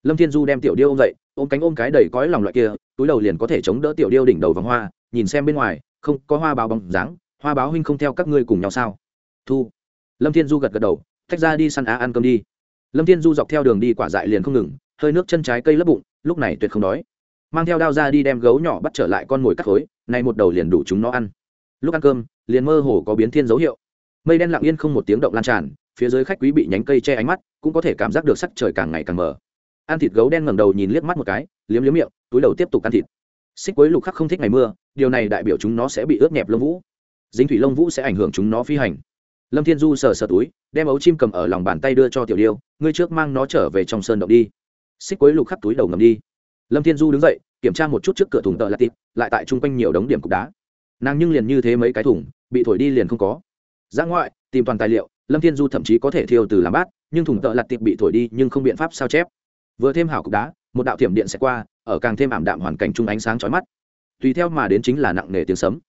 Speaker 1: Lâm thiên du đem tiểu điêu ôm dậy, ôm cánh ôm cái đầy cõi lòng loại kia, túi đầu liền có thể chống đỡ tiểu điêu đỉnh đầu vòng hoa, nhìn xem bên ngoài, không có hoa báo bóng dáng, hoa báo huynh không theo các ngươi cùng nhau sao? Thu lâm thiên du gật gật đầu, tách ra đi săn á ăn cơm đi. Lâm thiên du dọc theo đường đi quả dại liền không ngừng, hơi nước chân trái cây lấp bụng, lúc này tuyệt không đói. Mang theo đao ra đi đem gấu nhỏ bắt trở lại con mồi cắt khối nay một đầu liền đủ chúng nó ăn. Lúc ăn cơm, liền mơ hồ có biến thiên dấu hiệu. Mây đen lặng yên không một tiếng động lan tràn, phía dưới khách quý bị nhánh cây che ánh mắt, cũng có thể cảm giác được sắc trời càng ngày càng mờ. ăn thịt gấu đen ngẩng đầu nhìn liếc mắt một cái, liếm liếm miệng, túi đầu tiếp tục ăn thịt. Xích quấy lục khắc không thích ngày mưa, điều này đại biểu chúng nó sẽ bị ướt nhẹp lông vũ. Dính thủy lông vũ sẽ ảnh hưởng chúng nó phi hành lâm thiên du sờ sờ túi, đem ấu chim cầm ở lòng bàn tay đưa cho tiểu điêu, ngươi trước mang nó trở về trong sơn động đi. Xích quấy lục khắp túi đầu ngầm đi. Lâm thiên du đứng dậy, kiểm tra một chút trước cửa thùng tợ là tịt lại tại chung quanh nhiều đống điểm cục đá. Nàng nhưng liền như thế mấy cái thùng, bị thổi đi liền không có. Ra ngoại, tìm toàn tài liệu, lâm thiên du thậm chí có thể thiêu từ làm bát, nhưng thùng tợ lặt tiệp bị thổi đi nhưng không biện pháp sao chép. Vừa thêm hảo cục đá, một đạo thiểm điện sẽ qua, ở càng thêm ảm đạm hoàn cảnh chung ánh sáng chói mắt. Tùy theo mà đến chính là nặng nề tiếng sấm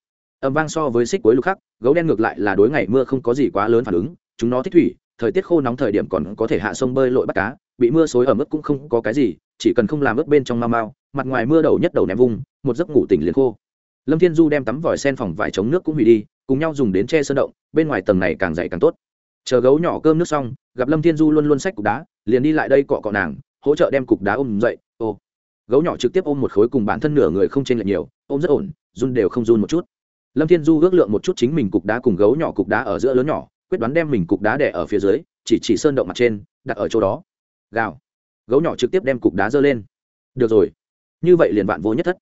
Speaker 1: âm vang so với xích cuối lục khắc, gấu đen ngược lại là đối ngày mưa không có gì quá lớn phản ứng, chúng nó thích thủy, thời tiết khô nóng thời điểm còn có thể hạ sông bơi lội bắt cá, bị mưa xối ở mức cũng không có cái gì, chỉ cần không làm ướt bên trong mau mau, mặt ngoài mưa đầu nhất đầu ném vung, một giấc ngủ tỉnh liền khô. Lâm thiên du đem tắm vòi sen phòng vải chống nước cũng hủy đi, cùng nhau dùng đến che sơn động, bên ngoài tầng này càng dày càng tốt. Chờ gấu nhỏ cơm nước xong, gặp lâm thiên du luôn luôn xách cục đá, liền đi lại đây cọ cọ nàng, hỗ trợ đem cục đá ôm dậy, ô. Gấu nhỏ trực tiếp ôm một khối cùng bản thân nửa người không trên lệch nhiều, ôm rất ổn, run đều không run một chút lâm thiên du ước lượng một chút chính mình cục đá cùng gấu nhỏ cục đá ở giữa lớn nhỏ, quyết đoán đem mình cục đá đẻ ở phía dưới, chỉ chỉ sơn động mặt trên, đặt ở chỗ đó. Gào. Gấu nhỏ trực tiếp đem cục đá giơ lên. Được rồi. Như vậy liền vạn vô nhất thất.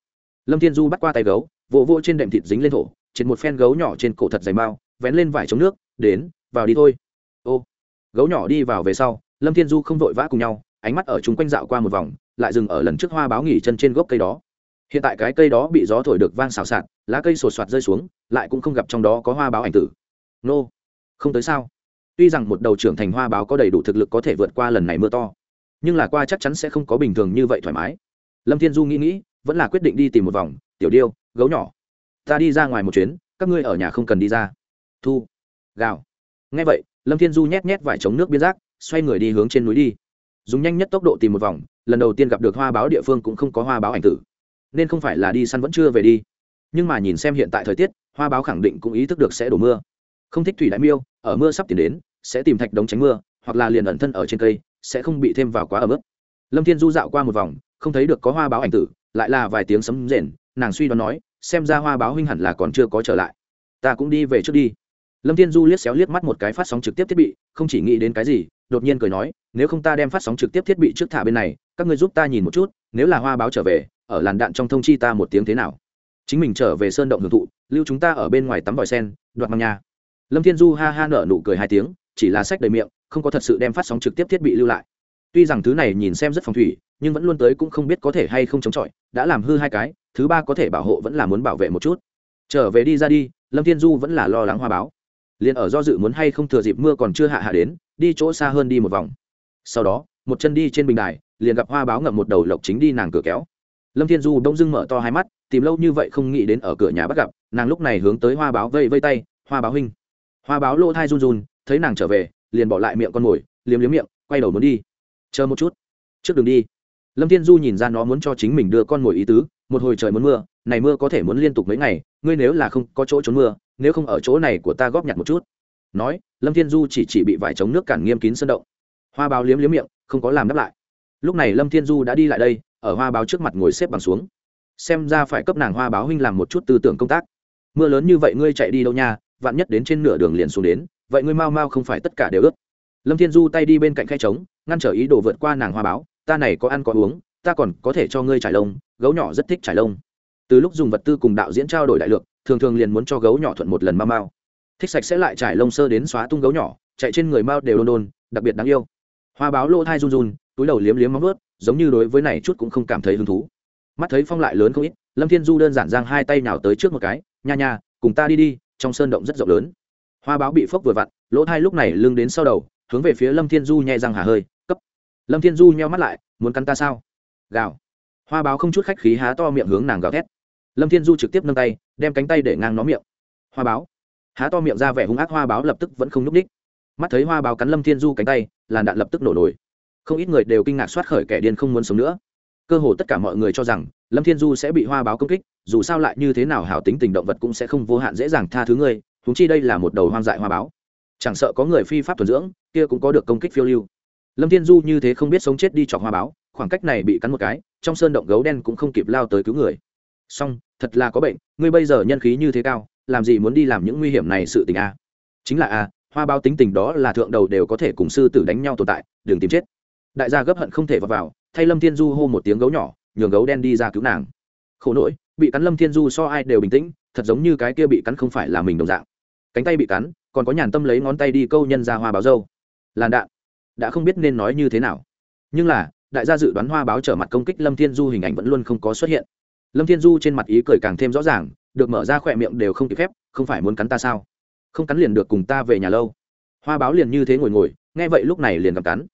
Speaker 1: Lâm thiên du bắt qua tay gấu, vỗ vỗ trên đệm thịt dính lên thổ trên một phen gấu nhỏ trên cổ thật dày mao, vén lên vải chống nước, đến, vào đi thôi. Ô. Gấu nhỏ đi vào về sau, lâm thiên du không vội vã cùng nhau, ánh mắt ở chúng quanh dạo qua một vòng, lại dừng ở lần trước hoa báo nghỉ chân trên gốc cây đó hiện tại cái cây đó bị gió thổi được vang xào xạc, lá cây sột soạt rơi xuống, lại cũng không gặp trong đó có hoa báo ảnh tử. Nô, không tới sao? Tuy rằng một đầu trưởng thành hoa báo có đầy đủ thực lực có thể vượt qua lần này mưa to, nhưng là qua chắc chắn sẽ không có bình thường như vậy thoải mái. Lâm thiên du nghĩ nghĩ, vẫn là quyết định đi tìm một vòng, tiểu điêu, gấu nhỏ, ta đi ra ngoài một chuyến, các ngươi ở nhà không cần đi ra. Thu, gào. Ngay vậy, lâm thiên du nhét nhét vải chống nước biên giác, xoay người đi hướng trên núi đi. Dùng nhanh nhất tốc độ tìm một vòng, lần đầu tiên gặp được hoa báo địa phương cũng không có hoa báo ảnh tử nên không phải là đi săn vẫn chưa về đi. Nhưng mà nhìn xem hiện tại thời tiết, hoa báo khẳng định cũng ý thức được sẽ đổ mưa. Không thích thủy đại miêu, ở mưa sắp tiến đến, sẽ tìm thạch đống tránh mưa, hoặc là liền ẩn thân ở trên cây, sẽ không bị thêm vào quá ở mức. lâm thiên du dạo qua một vòng, không thấy được có hoa báo ảnh tử, lại là vài tiếng sấm rền, nàng suy đoán nói, xem ra hoa báo huynh hẳn là còn chưa có trở lại. Ta cũng đi về trước đi. Lâm thiên du liếc xéo liếc mắt một cái phát sóng trực tiếp thiết bị, không chỉ nghĩ đến cái gì, đột nhiên cười nói, nếu không ta đem phát sóng trực tiếp thiết bị trước thả bên này, các ngươi giúp ta nhìn một chút, nếu là hoa báo trở về ở làn đạn trong thông chi ta một tiếng thế nào? Chính mình trở về sơn động hưởng thụ, lưu chúng ta ở bên ngoài tắm vòi sen, đoạt mang nhà. Lâm thiên du ha ha nở nụ cười hai tiếng, chỉ là sách đầy miệng, không có thật sự đem phát sóng trực tiếp thiết bị lưu lại. Tuy rằng thứ này nhìn xem rất phòng thủy, nhưng vẫn luôn tới cũng không biết có thể hay không chống chọi, đã làm hư hai cái, thứ ba có thể bảo hộ vẫn là muốn bảo vệ một chút. Trở về đi ra đi, lâm thiên du vẫn là lo lắng hoa báo. Liền ở do dự muốn hay không thừa dịp mưa còn chưa hạ hạ đến, đi chỗ xa hơn đi một vòng. Sau đó, một chân đi trên bình đài, liền gặp hoa báo ngậm một đầu lộc chính đi nàng cửa kéo lâm thiên du đông dưng mở to hai mắt, tìm lâu như vậy không nghĩ đến ở cửa nhà bắt gặp, nàng lúc này hướng tới hoa báo vây vây tay, hoa báo huynh. Hoa báo lỗ thai run run, thấy nàng trở về, liền bỏ lại miệng con mồi liếm liếm miệng, quay đầu muốn đi. Chờ một chút, trước đường đi. Lâm thiên du nhìn ra nó muốn cho chính mình đưa con mồi ý tứ, một hồi trời muốn mưa, này mưa có thể muốn liên tục mấy ngày, ngươi nếu là không có chỗ trốn mưa, nếu không ở chỗ này của ta góp nhặt một chút. Nói, lâm thiên du chỉ chỉ bị vải chống nước cản nghiêm kín sân động. Hoa báo liếm liếm miệng, không có làm đáp lại lúc này lâm thiên du đã đi lại đây, ở hoa báo trước mặt ngồi xếp bằng xuống. Xem ra phải cấp nàng hoa báo huynh làm một chút tư tưởng công tác. Mưa lớn như vậy ngươi chạy đi đâu nha, vạn nhất đến trên nửa đường liền xuống đến, vậy ngươi mau mau không phải tất cả đều ướt lâm thiên du tay đi bên cạnh khay trống, ngăn trở ý đồ vượt qua nàng hoa báo, ta này có ăn có uống, ta còn có thể cho ngươi trải lông, gấu nhỏ rất thích trải lông. Từ lúc dùng vật tư cùng đạo diễn trao đổi đại lượng thường thường liền muốn cho gấu nhỏ thuận một lần mau mau. Thích sạch sẽ lại trải lông sơ đến xóa tung gấu nhỏ, chạy trên người mau đều đôn đôn, đặc biệt đáng yêu. Hoa báo lỗ thai run run túi đầu liếm liếm móng vớt giống như đối với này chút cũng không cảm thấy hứng thú. Mắt thấy phong lại lớn không ít, lâm thiên du đơn giản giang hai tay nào tới trước một cái, nha nha, cùng ta đi đi, trong sơn động rất rộng lớn. Hoa báo bị phốc vừa vặn, lỗ thai lúc này lưng đến sau đầu, hướng về phía lâm thiên du nhẹ răng hà hơi, cấp. Lâm thiên du nheo mắt lại, muốn cắn ta sao? Gào. Hoa báo không chút khách khí há to miệng hướng nàng gào thét. Lâm thiên du trực tiếp nâng tay, đem cánh tay để ngang nó miệng. Hoa báo. Há to miệng ra vẻ hung ác, hoa báo lập tức vẫn không n ú c ních mắt thấy hoa báo cắn lâm thiên du cánh tay, làn đạn lập tức nổ nổi không ít người đều kinh ngạc soát khởi kẻ điên không muốn sống nữa. Cơ hồ tất cả mọi người cho rằng, lâm thiên du sẽ bị hoa báo công kích, dù sao lại như thế nào hảo tính tình động vật cũng sẽ không vô hạn dễ dàng tha thứ ngươi húng chi đây là một đầu hoang dại hoa báo. Chẳng sợ có người phi pháp thuần dưỡng, kia cũng có được công kích phiêu lưu. Lâm thiên du như thế không biết sống chết đi chọc hoa báo, khoảng cách này bị cắn một cái, trong sơn động gấu đen cũng không kịp lao tới cứu người. Song thật là có bệnh, ngươi bây giờ nhân khí như thế cao, làm gì muốn đi làm những nguy hiểm này sự tình a chính là a hoa báo tính tình đó là thượng đầu đều có thể cùng sư tử đánh nhau tồn tại, đừng tìm chết đại gia gấp hận không thể vào, vào thay lâm thiên du hô một tiếng gấu nhỏ nhường gấu đen đi ra cứu nàng. Khổ nỗi bị cắn lâm thiên du so ai đều bình tĩnh thật giống như cái kia bị cắn không phải là mình đồng dạng. Cánh tay bị cắn còn có nhàn tâm lấy ngón tay đi câu nhân ra hoa báo dâu. Làn đạn. Đã không biết nên nói như thế nào. Nhưng là đại gia dự đoán hoa báo trở mặt công kích lâm thiên du hình ảnh vẫn luôn không có xuất hiện. Lâm thiên du trên mặt ý cười càng thêm rõ ràng được mở ra khỏe miệng đều không kịp phép không phải muốn cắn ta sao? Không cắn liền được cùng ta về nhà lâu. Hoa báo liền như thế ngồi ngồi nghe vậy lúc này liền gặp cắn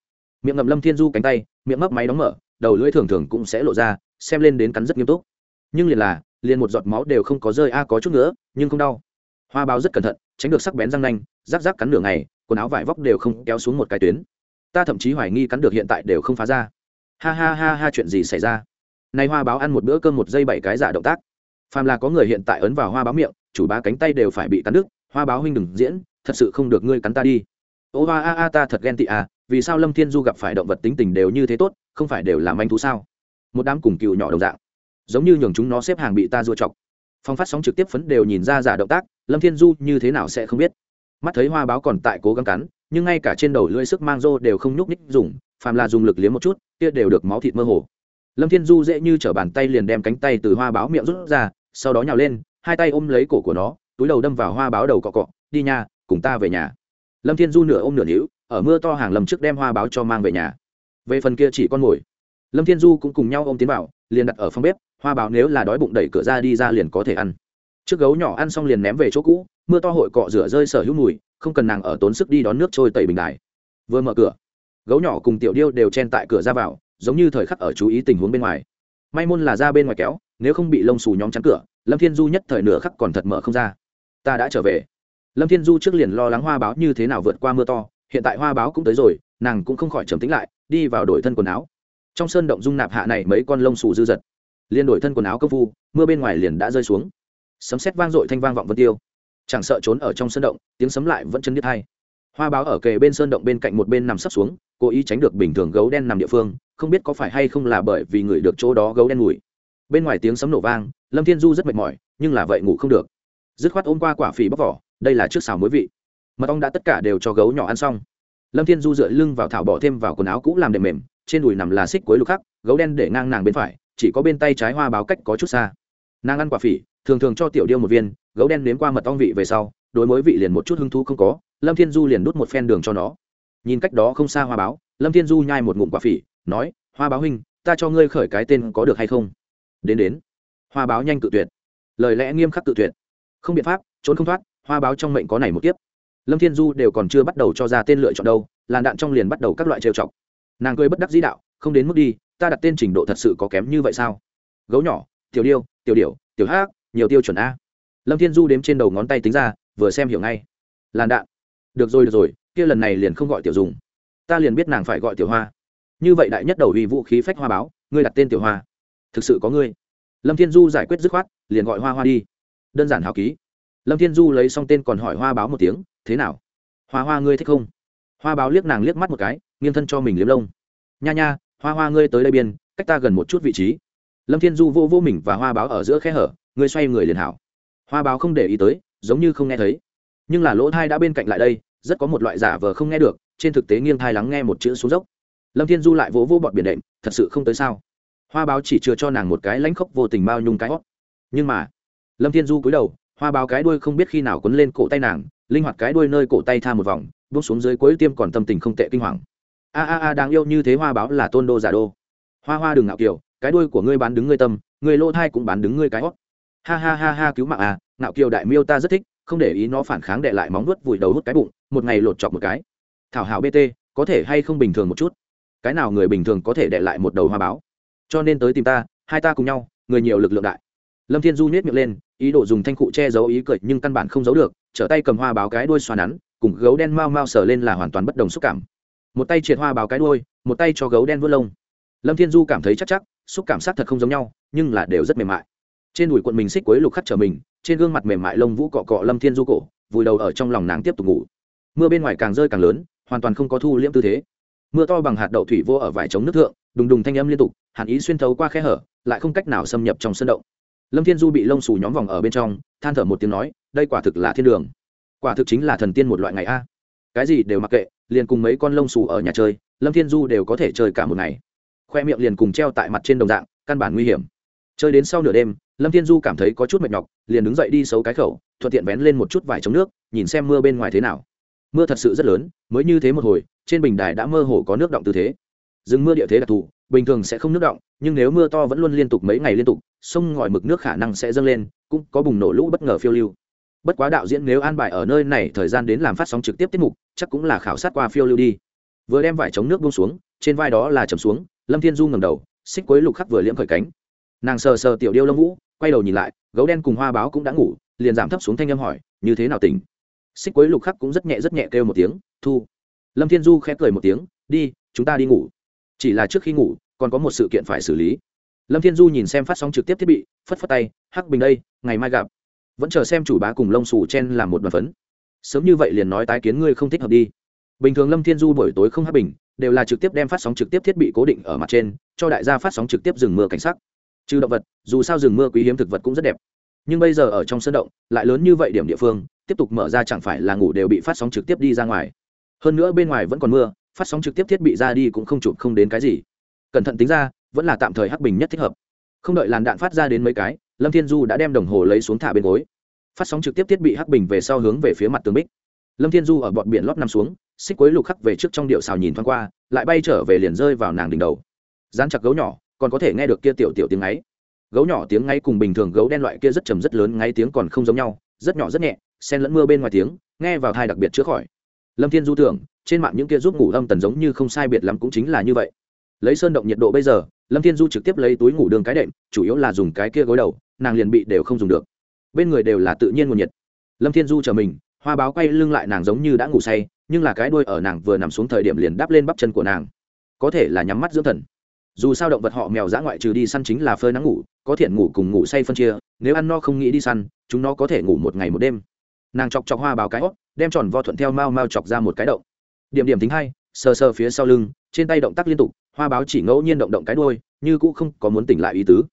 Speaker 1: miệng ngậm lâm thiên du cánh tay, miệng mấp máy đóng mở, đầu lưỡi thường thường cũng sẽ lộ ra, xem lên đến cắn rất nghiêm túc. Nhưng liền là, liền một giọt máu đều không có rơi a, có chút nữa, nhưng không đau. Hoa báo rất cẩn thận, tránh được sắc bén răng nanh rác rác cắn nửa ngày, quần áo vải vóc đều không kéo xuống một cái tuyến. Ta thậm chí hoài nghi cắn được hiện tại đều không phá ra. Ha ha ha ha, chuyện gì xảy ra? Nay hoa báo ăn một bữa cơm một giây bảy cái giả động tác. Phàm là có người hiện tại ấn vào hoa báo miệng, chủ bá cánh tay đều phải bị cắn đứt. Hoa báo huynh đừng diễn, thật sự không được ngươi cắn ta đi. Ô hoa a a ta thật ghen tị à vì sao lâm thiên du gặp phải động vật tính tình đều như thế tốt, không phải đều làm anh thú sao? Một đám cùng cựu nhỏ đồng dạng, giống như nhường chúng nó xếp hàng bị ta dua chọc. Phong phát sóng trực tiếp phấn đều nhìn ra giả động tác, lâm thiên du như thế nào sẽ không biết? Mắt thấy hoa báo còn tại cố gắng cắn, nhưng ngay cả trên đầu lưỡi sức mang rô đều không nhúc ních dùng, phàm là dùng lực liếm một chút, kia đều được máu thịt mơ hồ. Lâm thiên du dễ như t bàn tay liền đem cánh tay từ hoa báo miệng rút ra, sau đó nhào lên, hai tay ôm lấy cổ của nó, túi đầu đâm vào hoa báo đầu cọ cọ, đi nha, cùng ta về nhà. Lâm thiên du nửa ôm nửa níu ở mưa to hàng lầm trước đem hoa báo cho mang về nhà. Về phần kia chỉ con mồi, lâm thiên du cũng cùng nhau ôm tiến vào, liền đặt ở phòng bếp, hoa báo nếu là đói bụng đẩy cửa ra đi ra liền có thể ăn. Trước gấu nhỏ ăn xong liền ném về chỗ cũ, mưa to hội cọ rửa rơi sở hữu mùi, không cần nàng ở tốn sức đi đón nước trôi tẩy bình đài. Vừa mở cửa, gấu nhỏ cùng tiểu điêu đều chen tại cửa ra vào, giống như thời khắc ở chú ý tình huống bên ngoài. May môn là ra bên ngoài kéo, nếu không bị lông xù nhóm chắn cửa, lâm thiên du nhất thời nửa khắc còn thật mở không ra. Ta đã trở về. Lâm thiên du trước liền lo lắng hoa báo như thế nào vượt qua mưa to hiện tại hoa báo cũng tới rồi, nàng cũng không khỏi trầm tính lại, đi vào đổi thân quần áo. Trong sơn động dung nạp hạ này mấy con lông xù dư dật. Liền đổi thân quần áo công phu, mưa bên ngoài liền đã rơi xuống. Sấm sét vang dội thanh vang vọng vân tiêu. Chẳng sợ trốn ở trong sơn động, tiếng sấm lại vẫn chân biết hay hoa báo ở kề bên sơn động bên cạnh một bên nằm sấp xuống, cố ý tránh được bình thường gấu đen nằm địa phương, không biết có phải hay không là bởi vì người được chỗ đó gấu đen ngủi. Bên ngoài tiếng sấm nổ vang, lâm thiên du rất mệt mỏi, nhưng là vậy ngủ không được. Dứt khoát ôm qua quả phỉ bóc vỏ, đây là trước xào muối vị mật ong đã tất cả đều cho gấu nhỏ ăn xong. Lâm thiên du dựa lưng vào thảo bỏ thêm vào quần áo cũ làm đệm mềm, trên đùi nằm là xích cuối lục khắc, gấu đen để ngang nàng bên phải, chỉ có bên tay trái hoa báo cách có chút xa. Nàng ăn quả phỉ, thường thường cho tiểu điêu một viên, gấu đen nếm qua mật ong vị về sau, đối mối vị liền một chút hứng thú không có, lâm thiên du liền đút một phen đường cho nó. Nhìn cách đó không xa hoa báo, lâm thiên du nhai một ngụm quả phỉ, nói, hoa báo huynh, ta cho ngươi khởi cái tên có được hay không? Đến đến. Hoa báo nhanh cự tuyệt. Lời lẽ nghiêm khắc cự tuyệt. Không biện pháp, trốn không thoát, hoa báo trong mệnh có này một kiếp lâm thiên du đều còn chưa bắt đầu cho ra tên lựa chọn đâu, làn đạn trong liền bắt đầu các loại trêu chọc. Nàng cười bất đắc dĩ đạo, không đến mức đi, ta đặt tên trình độ thật sự có kém như vậy sao? Gấu nhỏ, tiểu điêu, tiểu điểu, tiểu hát nhiều tiêu chuẩn a. Lâm thiên du đếm trên đầu ngón tay tính ra, vừa xem hiểu ngay. Làn đạn. Được rồi được rồi, kia lần này liền không gọi tiểu dùng. Ta liền biết nàng phải gọi tiểu hoa. Như vậy đại nhất đầu vì vũ khí phách hoa báo, ngươi đặt tên tiểu hoa. Thực sự có ngươi. Lâm thiên du giải quyết dứt khoát, liền gọi hoa hoa đi. Đơn giản hào ký lâm thiên du lấy xong tên còn hỏi hoa báo một tiếng, thế nào? Hoa hoa ngươi thích không? Hoa báo liếc nàng liếc mắt một cái, nghiêng thân cho mình liếm lông. Nha nha, hoa hoa ngươi tới đây biên, cách ta gần một chút vị trí. Lâm thiên du vô vô mình và hoa báo ở giữa khe hở, ngươi xoay người liền hảo. Hoa báo không để ý tới, giống như không nghe thấy. Nhưng là lỗ thai đã bên cạnh lại đây, rất có một loại giả vờ không nghe được, trên thực tế nghiêng thai lắng nghe một chữ xuống dốc. Lâm thiên du lại vỗ vỗ bọt biển đệm, thật sự không tới sao? Hoa báo chỉ chưa cho nàng một cái lãnh khốc vô tình bao nhung cái hót. Nhưng mà lâm thiên du cúi đầu hoa báo cái đuôi không biết khi nào quấn lên cổ tay nàng, linh hoạt cái đuôi nơi cổ tay tha một vòng bước xuống dưới cuối tiêm còn tâm tình không tệ kinh hoàng. A a a, đáng yêu như thế hoa báo là tôn đô giả đô. Hoa hoa đừng ngạo kiều cái đuôi của ngươi bán đứng ngươi tâm người lỗ thai cũng bán đứng ngươi cái hót. Ha ha ha ha, cứu mạng à ngạo kiều đại miêu ta rất thích, không để ý nó phản kháng đệ lại móng nuốt vùi đầu hút cái bụng, một ngày lột chọc một cái. Thảo hảo bt có thể hay không bình thường một chút? Cái nào người bình thường có thể đệ lại một đầu hoa báo? Cho nên tới tìm ta, hai ta cùng nhau, người nhiều lực lượng đại lâm thiên du nhét miệng lên, ý đồ dùng thanh cụ che giấu ý cười, nhưng căn bản không giấu được, trở tay cầm hoa báo cái đuôi xoa nắn, cùng gấu đen mau mau sờ lên là hoàn toàn bất đồng xúc cảm. Một tay triệt hoa báo cái đuôi, một tay cho gấu đen vớt lông. Lâm thiên du cảm thấy chắc chắc, xúc cảm sát thật không giống nhau, nhưng là đều rất mềm mại. Trên đùi quận mình xích quấy lục khắc trở mình, trên gương mặt mềm mại lông vũ cọ cọ lâm thiên du cổ, vùi đầu ở trong lòng nàng tiếp tục ngủ. Mưa bên ngoài càng rơi càng lớn, hoàn toàn không có thu liễm tư thế. Mưa to bằng hạt đậu thủy vô ở vải chống nước thượng, đùng đùng thanh âm liên tục, hàn ý xuyên thấu qua khe hở, lại không cách nào xâm nhập trong sân động lâm thiên du bị lông xù nhóm vòng ở bên trong, than thở một tiếng nói, đây quả thực là thiên đường. Quả thực chính là thần tiên một loại ngày a. Cái gì đều mặc kệ, liền cùng mấy con lông xù ở nhà chơi, lâm thiên du đều có thể chơi cả một ngày. Khoe miệng liền cùng treo tại mặt trên đồng dạng, căn bản nguy hiểm. Chơi đến sau nửa đêm, lâm thiên du cảm thấy có chút mệt nhọc, liền đứng dậy đi xấu cái khẩu, thuận tiện vén lên một chút vải chống nước, nhìn xem mưa bên ngoài thế nào. Mưa thật sự rất lớn, mới như thế một hồi, trên bình đài đã mơ hồ có nước động tư thế. Rừng mưa địa thế đặc thù bình thường sẽ không nước động, nhưng nếu mưa to vẫn luôn liên tục mấy ngày liên tục, sông ngòi mực nước khả năng sẽ dâng lên, cũng có bùng nổ lũ bất ngờ phiêu lưu. Bất quá đạo diễn nếu an bài ở nơi này thời gian đến làm phát sóng trực tiếp tiết mục, chắc cũng là khảo sát qua phiêu lưu đi. Vừa đem vải chống nước buông xuống, trên vai đó là chầm xuống, lâm thiên du ngầm đầu, xích quấy lục khắc vừa liễm khởi cánh. Nàng sờ sờ tiểu điêu lông vũ, quay đầu nhìn lại, gấu đen cùng hoa báo cũng đã ngủ, liền giảm thấp xuống thanh âm hỏi, như thế nào tỉnh? Xích quấy lục khắc cũng rất nhẹ rất nhẹ kêu một tiếng, thu. Lâm thiên du khẽ cười một tiếng, đi, chúng ta đi ngủ. Chỉ là trước khi ngủ còn có một sự kiện phải xử lý. Lâm thiên du nhìn xem phát sóng trực tiếp thiết bị, phất phất tay, hắc bình đây, ngày mai gặp. Vẫn chờ xem chủ bá cùng lông xù chen làm một đoàn phấn. Sớm như vậy liền nói tái kiến ngươi không thích hợp đi. Bình thường lâm thiên du buổi tối không hắc bình, đều là trực tiếp đem phát sóng trực tiếp thiết bị cố định ở mặt trên, cho đại gia phát sóng trực tiếp rừng mưa cảnh sắc. Trừ động vật, dù sao rừng mưa quý hiếm thực vật cũng rất đẹp. Nhưng bây giờ ở trong sân động, lại lớn như vậy điểm địa phương, tiếp tục mở ra chẳng phải là ngủ đều bị phát sóng trực tiếp đi ra ngoài. Hơn nữa bên ngoài vẫn còn mưa, phát sóng trực tiếp thiết bị ra đi cũng không chụp không đến cái gì cẩn thận tính ra, vẫn là tạm thời hắc bình nhất thích hợp. Không đợi làn đạn phát ra đến mấy cái, lâm thiên du đã đem đồng hồ lấy xuống thả bên gối. Phát sóng trực tiếp thiết bị hắc bình về sau hướng về phía mặt tường bích. Lâm thiên du ở bọt biển lót nằm xuống, xích quấy lục khắc về trước trong điệu xào nhìn thoáng qua, lại bay trở về liền rơi vào nàng đỉnh đầu. Dán chặt gấu nhỏ, còn có thể nghe được kia tiểu tiểu tiếng ấy gấu nhỏ tiếng ngay cùng bình thường gấu đen loại kia rất trầm rất lớn ngay tiếng còn không giống nhau, rất nhỏ rất nhẹ, xen lẫn mưa bên ngoài tiếng, nghe vào thai đặc biệt chữa khỏi. Lâm thiên du tưởng, trên mạng những kia giúp ngủ âm tần giống như không sai biệt lắm cũng chính là như vậy lấy sơn động nhiệt độ bây giờ lâm thiên du trực tiếp lấy túi ngủ đường cái đệm chủ yếu là dùng cái kia gối đầu nàng liền bị đều không dùng được. Bên người đều là tự nhiên nguồn nhiệt. Lâm thiên du chờ mình hoa báo quay lưng lại nàng giống như đã ngủ say nhưng là cái đuôi ở nàng vừa nằm xuống thời điểm liền đáp lên bắp chân của nàng. Có thể là nhắm mắt dưỡng thần. Dù sao động vật họ mèo dã ngoại trừ đi săn chính là phơi nắng ngủ có thiện ngủ cùng ngủ say phân chia nếu ăn no không nghĩ đi săn chúng nó có thể ngủ một ngày một đêm. Nàng chọc chọc hoa báo cái hót đem tròn vo thuận theo mau mau chọc ra một cái động. Điểm điểm tính hay, sờ sờ phía sau lưng trên tay động tác liên tục hoa báo chỉ ngẫu nhiên động động cái đôi như cũ không có muốn tỉnh lại ý tứ.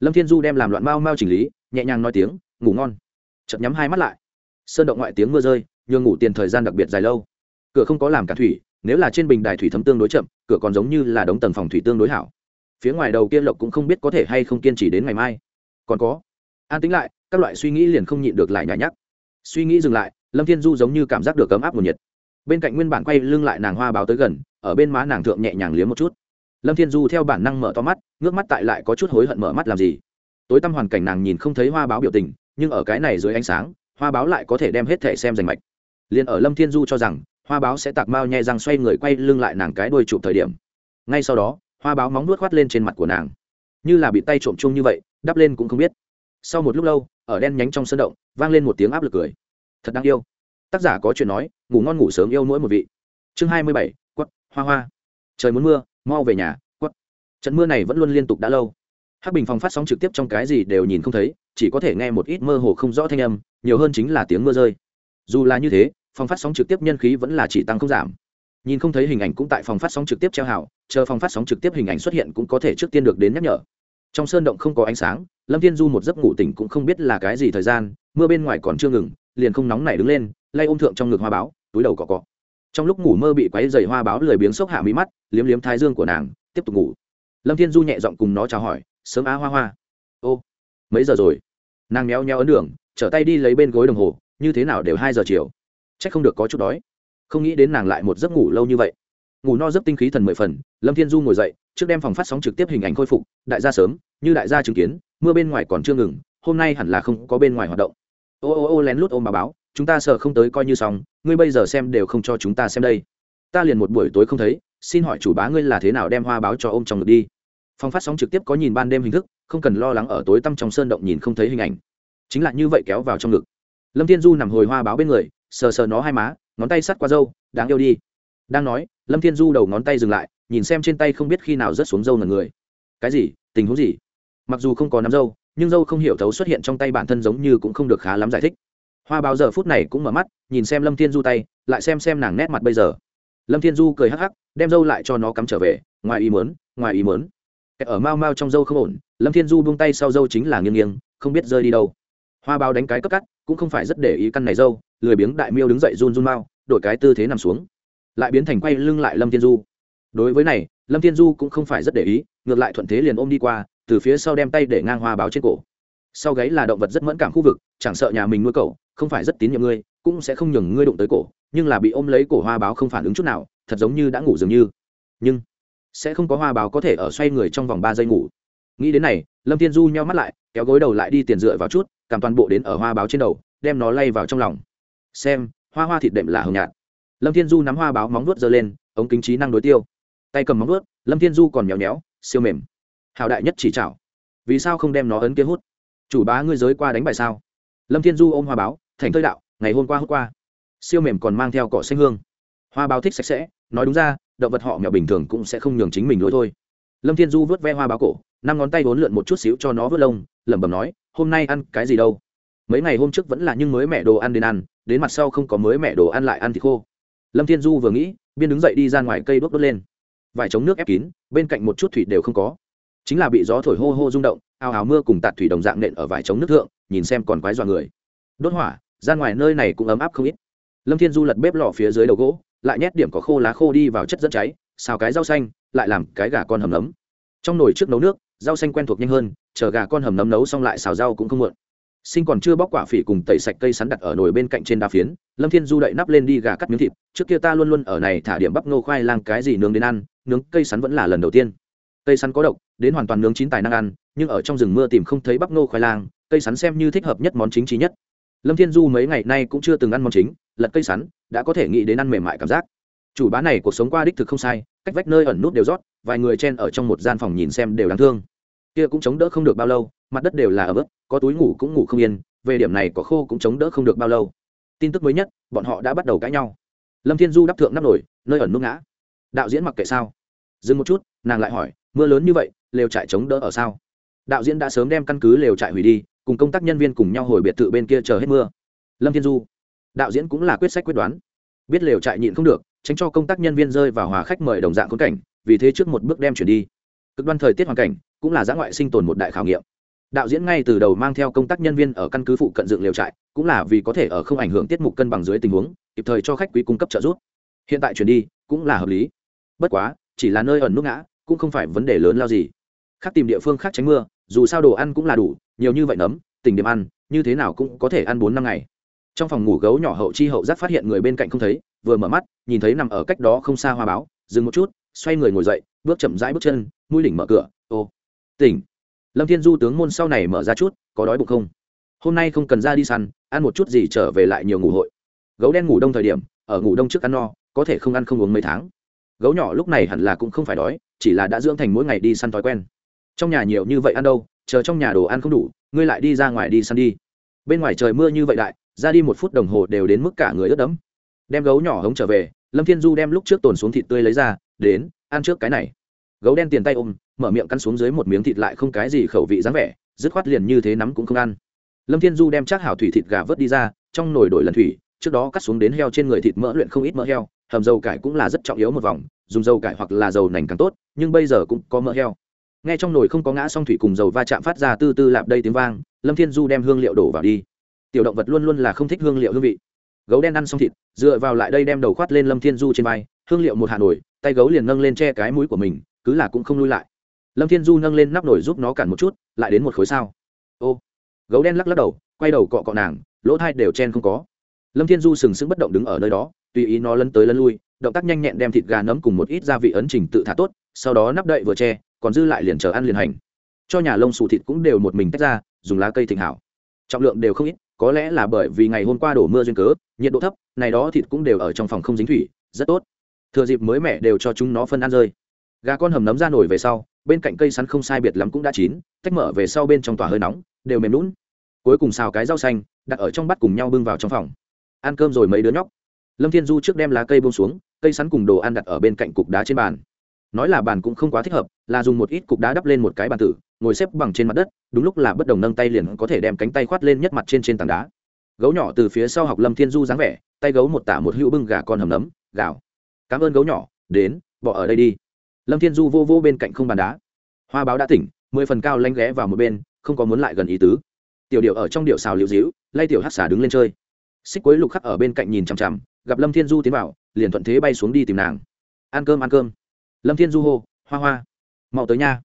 Speaker 1: Lâm thiên du đem làm loạn mau mau chỉnh lý, nhẹ nhàng nói tiếng, ngủ ngon. Chậm nhắm hai mắt lại. Sơn động ngoại tiếng mưa rơi, nhường ngủ tiền thời gian đặc biệt dài lâu. Cửa không có làm cả thủy, nếu là trên bình đài thủy thấm tương đối chậm, cửa còn giống như là đống tầng phòng thủy tương đối hảo. Phía ngoài đầu kia lộc cũng không biết có thể hay không kiên trì đến ngày mai. Còn có, an tính lại, các loại suy nghĩ liền không nhịn được lại nhả nhắc suy nghĩ dừng lại, lâm thiên du giống như cảm giác được ấm áp một nhiệt. Bên cạnh nguyên bản quay lưng lại nàng hoa báo tới gần, ở bên má nàng thượng nhẹ nhàng liếm một chút lâm thiên du theo bản năng mở to mắt, ngước mắt tại lại có chút hối hận mở mắt làm gì. Tối tăm hoàn cảnh nàng nhìn không thấy hoa báo biểu tình, nhưng ở cái này dưới ánh sáng, hoa báo lại có thể đem hết thể xem rành mạch. Liền ở lâm thiên du cho rằng, hoa báo sẽ tạc mao nhẹ răng xoay người quay lưng lại nàng cái đuôi chụp thời điểm. Ngay sau đó, hoa báo móng nuốt khoát lên trên mặt của nàng. Như là bị tay trộm chung như vậy, đắp lên cũng không biết. Sau một lúc lâu, ở đen nhánh trong sân động, vang lên một tiếng áp lực cười. Thật đáng yêu. Tác giả có chuyện nói, ngủ ngon ngủ sớm yêu mỗi một vị. Chương hai mươi bảy quất hoa hoa. Trời muốn mưa mau về nhà quất trận mưa này vẫn luôn liên tục đã lâu. Hắc bình phòng phát sóng trực tiếp trong cái gì đều nhìn không thấy, chỉ có thể nghe một ít mơ hồ không rõ thanh âm, nhiều hơn chính là tiếng mưa rơi. Dù là như thế, phòng phát sóng trực tiếp nhân khí vẫn là chỉ tăng không giảm. Nhìn không thấy hình ảnh cũng tại phòng phát sóng trực tiếp treo hảo chờ phòng phát sóng trực tiếp hình ảnh xuất hiện cũng có thể trước tiên được đến nhắc nhở. Trong sơn động không có ánh sáng, lâm thiên du một giấc ngủ tỉnh cũng không biết là cái gì thời gian, mưa bên ngoài còn chưa ngừng, liền không nóng này đứng lên, lay ôm thượng trong ngực hoa báo, túi đầu cọ cọ trong lúc ngủ mơ bị quáy dày hoa báo lười biếng sốc hạ mí mắt, liếm liếm thái dương của nàng, tiếp tục ngủ. Lâm thiên du nhẹ giọng cùng nó chào hỏi, sớm á hoa hoa. Ô, mấy giờ rồi? Nàng méo nheo ấn đường, trở tay đi lấy bên gối đồng hồ, như thế nào đều hai giờ chiều. C h ắ c không được có chút đói. Không nghĩ đến nàng lại một giấc ngủ lâu như vậy. Ngủ no giấc tinh khí thần mười phần, lâm thiên du ngồi dậy, trước đem phòng phát sóng trực tiếp hình ảnh khôi phục, đại gia sớm, như đại gia chứng kiến, mưa bên ngoài còn chưa ngừng, hôm nay hẳn là không có bên ngoài hoạt động. Ô ô ô, lén lút ôm bà báo chúng ta sợ không tới coi như xong, ngươi bây giờ xem đều không cho chúng ta xem đây. Ta liền một buổi tối không thấy, xin hỏi chủ bá ngươi là thế nào đem hoa báo cho ôm trong ngực đi. Phòng phát sóng trực tiếp có nhìn ban đêm hình thức, không cần lo lắng ở tối tăm trong sơn động nhìn không thấy hình ảnh. Chính là như vậy kéo vào trong ngực. Lâm thiên du nằm hồi hoa báo bên người, sờ sờ nó hai má, ngón tay sắt qua dâu đáng yêu đi. Đang nói, lâm thiên du đầu ngón tay dừng lại, nhìn xem trên tay không biết khi nào rớt xuống dâu là người. Cái gì? Tình huống gì? Mặc dù không có nắm dâu nhưng dâu không hiểu thấu xuất hiện trong tay bản thân giống như cũng không được khá lắm giải thích hoa báo giờ phút này cũng mở mắt, nhìn xem lâm thiên du tay, lại xem xem nàng nét mặt bây giờ. Lâm thiên du cười hắc hắc, đem dâu lại cho nó cắm trở về, ngoài ý mớn ngoài ý mớn ở mau mau trong dâu không ổn, lâm thiên du buông tay sau dâu chính là nghiêng nghiêng, không biết rơi đi đâu. Hoa báo đánh cái cấp cắt, cũng không phải rất để ý căn này dâu, lười biếng đại miêu đứng dậy run run mau, đổi cái tư thế nằm xuống. Lại biến thành quay lưng lại lâm thiên du. Đối với này, lâm thiên du cũng không phải rất để ý, ngược lại thuận thế liền ôm đi qua, từ phía sau đem tay để ngang hoa báo trên cổ. Sau gáy là động vật rất mẫn cảm khu vực, chẳng sợ nhà mình nuôi cậu không phải rất tín nhiệm ngươi, cũng sẽ không nhường ngươi đụng tới cổ, nhưng là bị ôm lấy cổ hoa báo không phản ứng chút nào, thật giống như đã ngủ dường như. Nhưng, sẽ không có hoa báo có thể ở xoay người trong vòng ba giây ngủ. Nghĩ đến này, lâm thiên du nheo mắt lại, kéo gối đầu lại đi tiền dựa vào chút, cầm toàn bộ đến ở hoa báo trên đầu, đem nó lay vào trong lòng. Xem, hoa hoa thịt đệm là hồng nhạt. Lâm thiên du nắm hoa báo móng nuốt giơ lên, ống kính trí năng đối tiêu. Tay cầm móng nuốt lâm thiên du còn nhéo nhéo siêu mềm. Hào đại nhất chỉ chảo vì sao không đem nó ấn kia hút? Chủ bá ngươi giới qua đánh bài sao? Lâm thiên du ôm hoa báo thành thơi đạo, ngày hôm qua hôm qua. Siêu mềm còn mang theo cỏ xanh hương. Hoa báo thích sạch sẽ, nói đúng ra, động vật họ mèo bình thường cũng sẽ không nhường chính mình lỗi thôi. Lâm thiên du vớt ve hoa báo cổ, năm ngón tay vốn lượn một chút xíu cho nó vớt lông, lẩm bẩm nói, hôm nay ăn cái gì đâu? Mấy ngày hôm trước vẫn là nhưng mới mẹ đồ ăn đến ăn, đến mặt sau không có mới mẹ đồ ăn lại ăn thì khô. Lâm thiên du vừa nghĩ, biên đứng dậy đi ra ngoài cây đốt đốt lên. Vải chống nước ép kín, bên cạnh một chút thủy đều không có. Chính là bị gió thổi hô hô rung động ào ào mưa cùng tạt thủy đồng dạng nện ở vải chống nước thượng, nhìn xem còn quái dọa người. Đốt hỏa ra ngoài nơi này cũng ấm áp không ít. Lâm thiên du lật bếp lò phía dưới đầu gỗ, lại nhét điểm có khô lá khô đi vào chất dẫn cháy, xào cái rau xanh, lại làm cái gà con hầm nấm. Trong nồi trước nấu nước, rau xanh quen thuộc nhanh hơn, chờ gà con hầm nấm nấu xong lại xào rau cũng không muộn. Sinh còn chưa bóc quả phỉ cùng tẩy sạch cây sắn đặt ở nồi bên cạnh trên đá phiến, lâm thiên du đậy nắp lên đi gà cắt miếng thịt, trước kia ta luôn luôn ở này thả điểm bắp nô khoai lang cái gì nướng đến ăn, nướng cây sắn vẫn là lần đầu tiên. Cây sắn có độc, đến hoàn toàn nướng chín tài năng ăn, nhưng ở trong rừng mưa tìm không thấy bắp nô khoai lang, cây sắn xem như thích hợp nhất món chính trí nhất lâm thiên du mấy ngày nay cũng chưa từng ăn món chính, lật cây sắn, đã có thể nghĩ đến ăn mềm mại cảm giác. Chủ bá này cuộc sống qua đích thực không sai, cách vách nơi ẩn nút đều rót, vài người chen ở trong một gian phòng nhìn xem đều đáng thương. Kia cũng chống đỡ không được bao lâu, mặt đất đều là ở bước có túi ngủ cũng ngủ không yên, về điểm này có khô cũng chống đỡ không được bao lâu. Tin tức mới nhất, bọn họ đã bắt đầu cãi nhau. Lâm thiên du đắp thượng nắp nổi nơi ẩn nút ngã. Đạo diễn mặc kệ sao? Dừng một chút, nàng lại hỏi, mưa lớn như vậy, lều trại chống đỡ ở sao? Đạo diễn đã sớm đem căn cứ lều trại hủy đi cùng công tác nhân viên cùng nhau hồi biệt thự bên kia chờ hết mưa. Lâm thiên du, đạo diễn cũng là quyết sách quyết đoán. Biết lều trại nhịn không được, tránh cho công tác nhân viên rơi vào hòa khách mời đồng dạng khốn cảnh, vì thế trước một bước đem chuyển đi. Cực đoan thời tiết hoàn cảnh, cũng là giã ngoại sinh tồn một đại khảo nghiệm. Đạo diễn ngay từ đầu mang theo công tác nhân viên ở căn cứ phụ cận dựng lều trại, cũng là vì có thể ở không ảnh hưởng tiết mục cân bằng dưới tình huống, kịp thời cho khách quý cung cấp trợ giúp. Hiện tại chuyển đi, cũng là hợp lý. Bất quá, chỉ là nơi ẩn nước ngã, cũng không phải vấn đề lớn lao gì. Khác tìm địa phương khác tránh mưa dù sao đồ ăn cũng là đủ, nhiều như vậy nấm, tình điểm ăn, như thế nào cũng có thể ăn bốn năm ngày. Trong phòng ngủ gấu nhỏ hậu chi hậu giác phát hiện người bên cạnh không thấy, vừa mở mắt, nhìn thấy nằm ở cách đó không xa hoa báo, dừng một chút, xoay người ngồi dậy, bước chậm rãi bước chân, mũi đỉnh mở cửa, ô, tỉnh. Lâm thiên du tướng môn sau này mở ra chút, có đói bụng không? Hôm nay không cần ra đi săn, ăn một chút gì trở về lại nhiều ngủ hội. Gấu đen ngủ đông thời điểm, ở ngủ đông trước ăn no, có thể không ăn không uống mấy tháng. Gấu nhỏ lúc này hẳn là cũng không phải đói, chỉ là đã dưỡng thành mỗi ngày đi săn thói quen trong nhà nhiều như vậy ăn đâu, chờ trong nhà đồ ăn không đủ, ngươi lại đi ra ngoài đi săn đi. Bên ngoài trời mưa như vậy đại, ra đi một phút đồng hồ đều đến mức cả người ướt đẫm. Đem gấu nhỏ hống trở về, lâm thiên du đem lúc trước tồn xuống thịt tươi lấy ra, đến, ăn trước cái này. Gấu đen tiền tay ôm, mở miệng cắn xuống dưới một miếng thịt lại không cái gì khẩu vị dáng vẻ, dứt khoát liền như thế nắm cũng không ăn. Lâm thiên du đem chắc hảo thủy thịt gà vớt đi ra, trong nồi đổi lần thủy, trước đó cắt xuống đến heo trên người thịt mỡ luyện không ít mỡ heo, hầm dầu cải cũng là rất trọng yếu một vòng, dùng dầu cải hoặc là dầu nành càng tốt, nhưng bây giờ cũng có mỡ heo nghe trong nồi không có ngã xong thủy cùng dầu va chạm phát ra tư tư lạp đây tiếng vang, lâm thiên du đem hương liệu đổ vào đi. Tiểu động vật luôn luôn là không thích hương liệu hương vị. Gấu đen ăn xong thịt, dựa vào lại đây đem đầu khoát lên lâm thiên du trên vai, hương liệu một hà nổi, tay gấu liền nâng lên che cái mũi của mình, cứ là cũng không lui lại. Lâm thiên du nâng lên nắp nổi giúp nó cản một chút, lại đến một khối sao. Ô, gấu đen lắc lắc đầu, quay đầu cọ cọ nàng, lỗ thai đều chen không có. Lâm thiên du sừng sững bất động đứng ở nơi đó, tùy ý nó lân tới lân lui, động tác nhanh nhẹn đem thịt gà nấm cùng một ít gia vị ấn trình tự thả tốt, sau đó nắp đậy vừa che còn dư lại liền chờ ăn liền hành. Cho nhà lông xù thịt cũng đều một mình tách ra, dùng lá cây thịnh hảo. Trọng lượng đều không ít, có lẽ là bởi vì ngày hôm qua đổ mưa duyên cớ, nhiệt độ thấp, này đó thịt cũng đều ở trong phòng không dính thủy, rất tốt. Thừa dịp mới mẻ đều cho chúng nó phân ăn rơi. Gà con hầm nấm ra nổi về sau, bên cạnh cây sắn không sai biệt lắm cũng đã chín, tách mở về sau bên trong tòa hơi nóng, đều mềm lún cuối cùng xào cái rau xanh, đặt ở trong bát cùng nhau bưng vào trong phòng. Ăn cơm rồi mấy đứa nhóc. Lâm thiên du trước đem lá cây bông xuống, cây sắn cùng đồ ăn đặt ở bên cạnh cục đá trên bàn nói là bàn cũng không quá thích hợp, là dùng một ít cục đá đắp lên một cái bàn tử, ngồi xếp bằng trên mặt đất, đúng lúc là bất đồng nâng tay liền có thể đem cánh tay khoát lên nhất mặt trên trên tảng đá. Gấu nhỏ từ phía sau học lâm thiên du dáng vẻ, tay gấu một tả một hữu bưng gà con hầm nấm gạo cảm ơn gấu nhỏ, đến, bỏ ở đây đi. Lâm thiên du vô vô bên cạnh không bàn đá. Hoa báo đã tỉnh, mười phần cao lanh ghé vào một bên, không có muốn lại gần ý tứ. Tiểu điệu ở trong điệu xào liệu dĩu lay tiểu hát xả đứng lên chơi. Xích quấy lục khắc ở bên cạnh nhìn chằm chằm, gặp lâm thiên du tiến vào, liền thuận thế bay xuống đi tìm nàng. Ăn cơm ăn cơm lâm thiên du hô, hoa hoa, mau tới nha.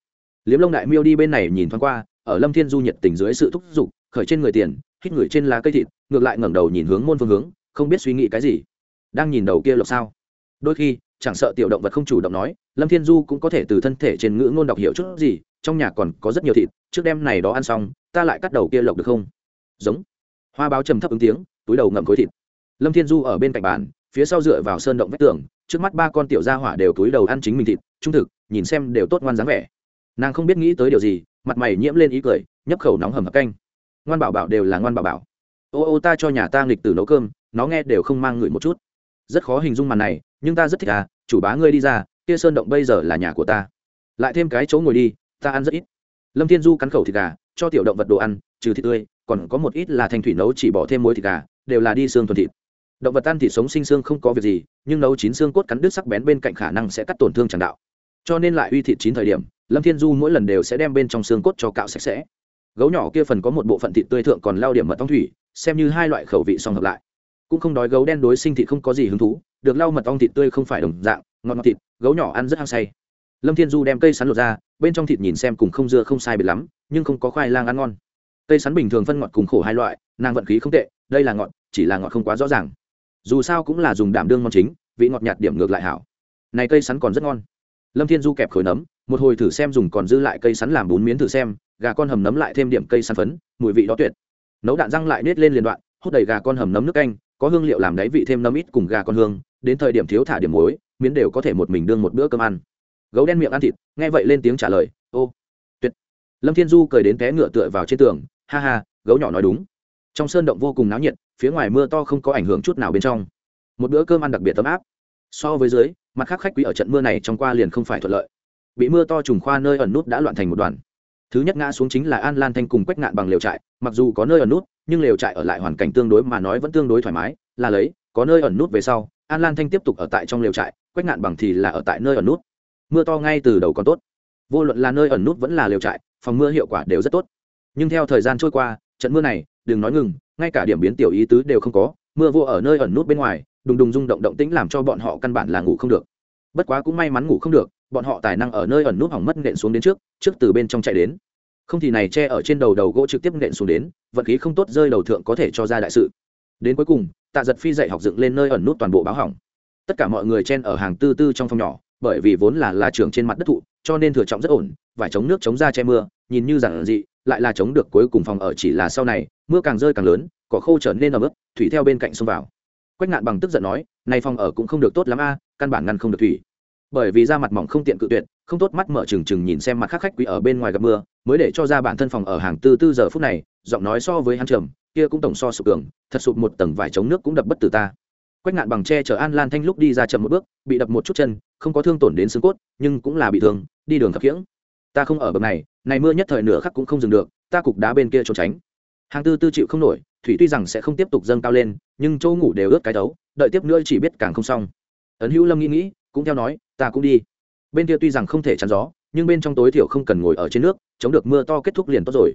Speaker 1: Liếm lông đại miêu đi bên này nhìn thoáng qua, ở lâm thiên du nhiệt tình dưới sự thúc giục, khởi trên người tiền, hít người trên lá cây thịt, ngược lại ngẩng đầu nhìn hướng môn phương hướng, không biết suy nghĩ cái gì. Đang nhìn đầu kia lộc sao? Đôi khi, chẳng sợ tiểu động vật không chủ động nói, lâm thiên du cũng có thể từ thân thể trên ngữ ngôn đọc hiểu chút gì, trong nhà còn có rất nhiều thịt, trước đêm này đó ăn xong, ta lại cắt đầu kia lộc được không? Giống. Hoa báo trầm thấp ứng tiếng, túi đầu ngậm khối thịt. Lâm thiên du ở bên cạnh bàn, phía sau dựa vào sơn động vách tường trước mắt ba con tiểu gia hỏa đều túi đầu ăn chính mình thịt, trung thực, nhìn xem đều tốt ngoan dáng vẻ. Nàng không biết nghĩ tới điều gì, mặt mày nhiễm lên ý cười, nhấp khẩu nóng hầm hập canh. Ngoan bảo bảo đều là ngoan bảo bảo. Ô ô, ta cho nhà ta nghịch từ nấu cơm, nó nghe đều không mang ngửi một chút. Rất khó hình dung màn này, nhưng ta rất thích à chủ bá ngươi đi ra, kia sơn động bây giờ là nhà của ta. Lại thêm cái chỗ ngồi đi, ta ăn rất ít. Lâm thiên du cắn khẩu thịt gà, cho tiểu động vật đồ ăn, trừ thịt tươi, còn có một ít là thanh thủy nấu, chỉ bỏ thêm muối thịt gà, đều là đi xương thuần thịt động vật ăn thịt sống sinh xương không có việc gì, nhưng nấu chín xương cốt cắn đứt sắc bén bên cạnh khả năng sẽ cắt tổn thương chẳng đạo. Cho nên lại uy thịt chín thời điểm, lâm thiên du mỗi lần đều sẽ đem bên trong xương cốt cho cạo sạch sẽ. Gấu nhỏ kia phần có một bộ phận thịt tươi thượng còn lao điểm mật ong thủy, xem như hai loại khẩu vị song hợp lại. Cũng không đói gấu đen đối sinh thịt không có gì hứng thú, được lau mật ong thịt tươi không phải đồng dạng, ngọt ngọt thịt, gấu nhỏ ăn rất hăng say. Lâm thiên du đem cây sắn lột ra, bên trong thịt nhìn xem cùng không dưa không sai biệt lắm, nhưng không có khoai lang ăn ngon. Cây sắn bình thường phân ngọt cùng khổ hai loại, nàng vận khí không tệ, đây là ngọt, chỉ là ngọt không quá rõ ràng dù sao cũng là dùng đảm đương ngon chính, vị ngọt nhạt điểm ngược lại hảo. Này cây sắn còn rất ngon. Lâm thiên du kẹp khối nấm, một hồi thử xem dùng còn dư lại cây sắn làm bún miến thử xem, gà con hầm nấm lại thêm điểm cây sắn phấn, mùi vị đó tuyệt. Nấu đạn răng lại nết lên liền đoạn, hút đầy gà con hầm nấm nước canh, có hương liệu làm đáy vị thêm nấm ít cùng gà con hương, đến thời điểm thiếu thả điểm muối, miến đều có thể một mình đương một bữa cơm ăn. Gấu đen miệng ăn thịt, nghe vậy lên tiếng trả lời, ô, tuyệt. Lâm thiên du cười đến té ngựa tựa vào trên tường, ha ha, gấu nhỏ nói đúng. Trong sơn động vô cùng náo nhiệt phía ngoài mưa to không có ảnh hưởng chút nào bên trong. Một bữa cơm ăn đặc biệt tấm áp. So với dưới, mặt khác khách quý ở trận mưa này trong qua liền không phải thuận lợi. Bị mưa to trùng khoa nơi ẩn nút đã loạn thành một đoàn. Thứ nhất ngã xuống chính là an lan thanh cùng quách ngạn bằng lều trại, mặc dù có nơi ẩn nút, nhưng lều trại ở lại hoàn cảnh tương đối mà nói vẫn tương đối thoải mái, là lấy, có nơi ẩn nút về sau, an lan thanh tiếp tục ở tại trong lều trại, quách ngạn bằng thì là ở tại nơi ẩn nút. Mưa to ngay từ đầu còn tốt. Vô luận là nơi ẩn nút vẫn là lều trại, phòng mưa hiệu quả đều rất tốt. Nhưng theo thời gian trôi qua, trận mưa này, đừng nói ngừng ngay cả điểm biến tiểu ý tứ đều không có, mưa vô ở nơi ẩn nút bên ngoài, đùng đùng rung động động tĩnh làm cho bọn họ căn bản là ngủ không được. Bất quá cũng may mắn ngủ không được, bọn họ tài năng ở nơi ẩn nút hỏng mất nện xuống đến trước trước từ bên trong chạy đến. Không thì này che ở trên đầu đầu gỗ trực tiếp nện xuống đến, vận khí không tốt rơi đầu thượng có thể cho ra đại sự. Đến cuối cùng, tạ giật phi dạy học dựng lên nơi ẩn nút toàn bộ báo hỏng. Tất cả mọi người chen ở hàng tư tư trong phòng nhỏ bởi vì vốn là là trường trên mặt đất thụ, cho nên thừa trọng rất ổn, vải chống nước chống ra che mưa, nhìn như giản dị, lại là chống được cuối cùng phòng ở chỉ là sau này, mưa càng rơi càng lớn, cỏ khô trở nên ẩm ướt, thủy theo bên cạnh xông vào. Quách ngạn bằng tức giận nói nay phòng ở cũng không được tốt lắm a, căn bản ngăn không được thủy. Bởi vì da mặt mỏng không tiện cự tuyệt, không tốt mắt mở trừng trừng nhìn xem mặt khác khách quý ở bên ngoài gặp mưa, mới để cho ra bản thân phòng ở hàng tư tư giờ phút này, giọng nói so với hắn trầm, kia cũng tổng so sụp cường, thật sụp một tầng vải chống nước cũng đập bất tử ta quách ngạn bằng tre chở an lan thanh lúc đi ra chậm một bước, bị đập một chút chân, không có thương tổn đến xương cốt, nhưng cũng là bị thương, đi đường khập khiễng. Ta không ở bậc này này mưa nhất thời nửa khắc cũng không dừng được, ta cục đá bên kia trốn tránh. Hàng tư tư chịu không nổi, thủy tuy rằng sẽ không tiếp tục dâng cao lên, nhưng chỗ ngủ đều ướt cái tấu, đợi tiếp nữa chỉ biết càng không xong. Ấn hữu lâm nghĩ nghĩ, cũng theo nói, ta cũng đi. Bên kia tuy rằng không thể chắn gió, nhưng bên trong tối thiểu không cần ngồi ở trên nước, chống được mưa to kết thúc liền tốt rồi.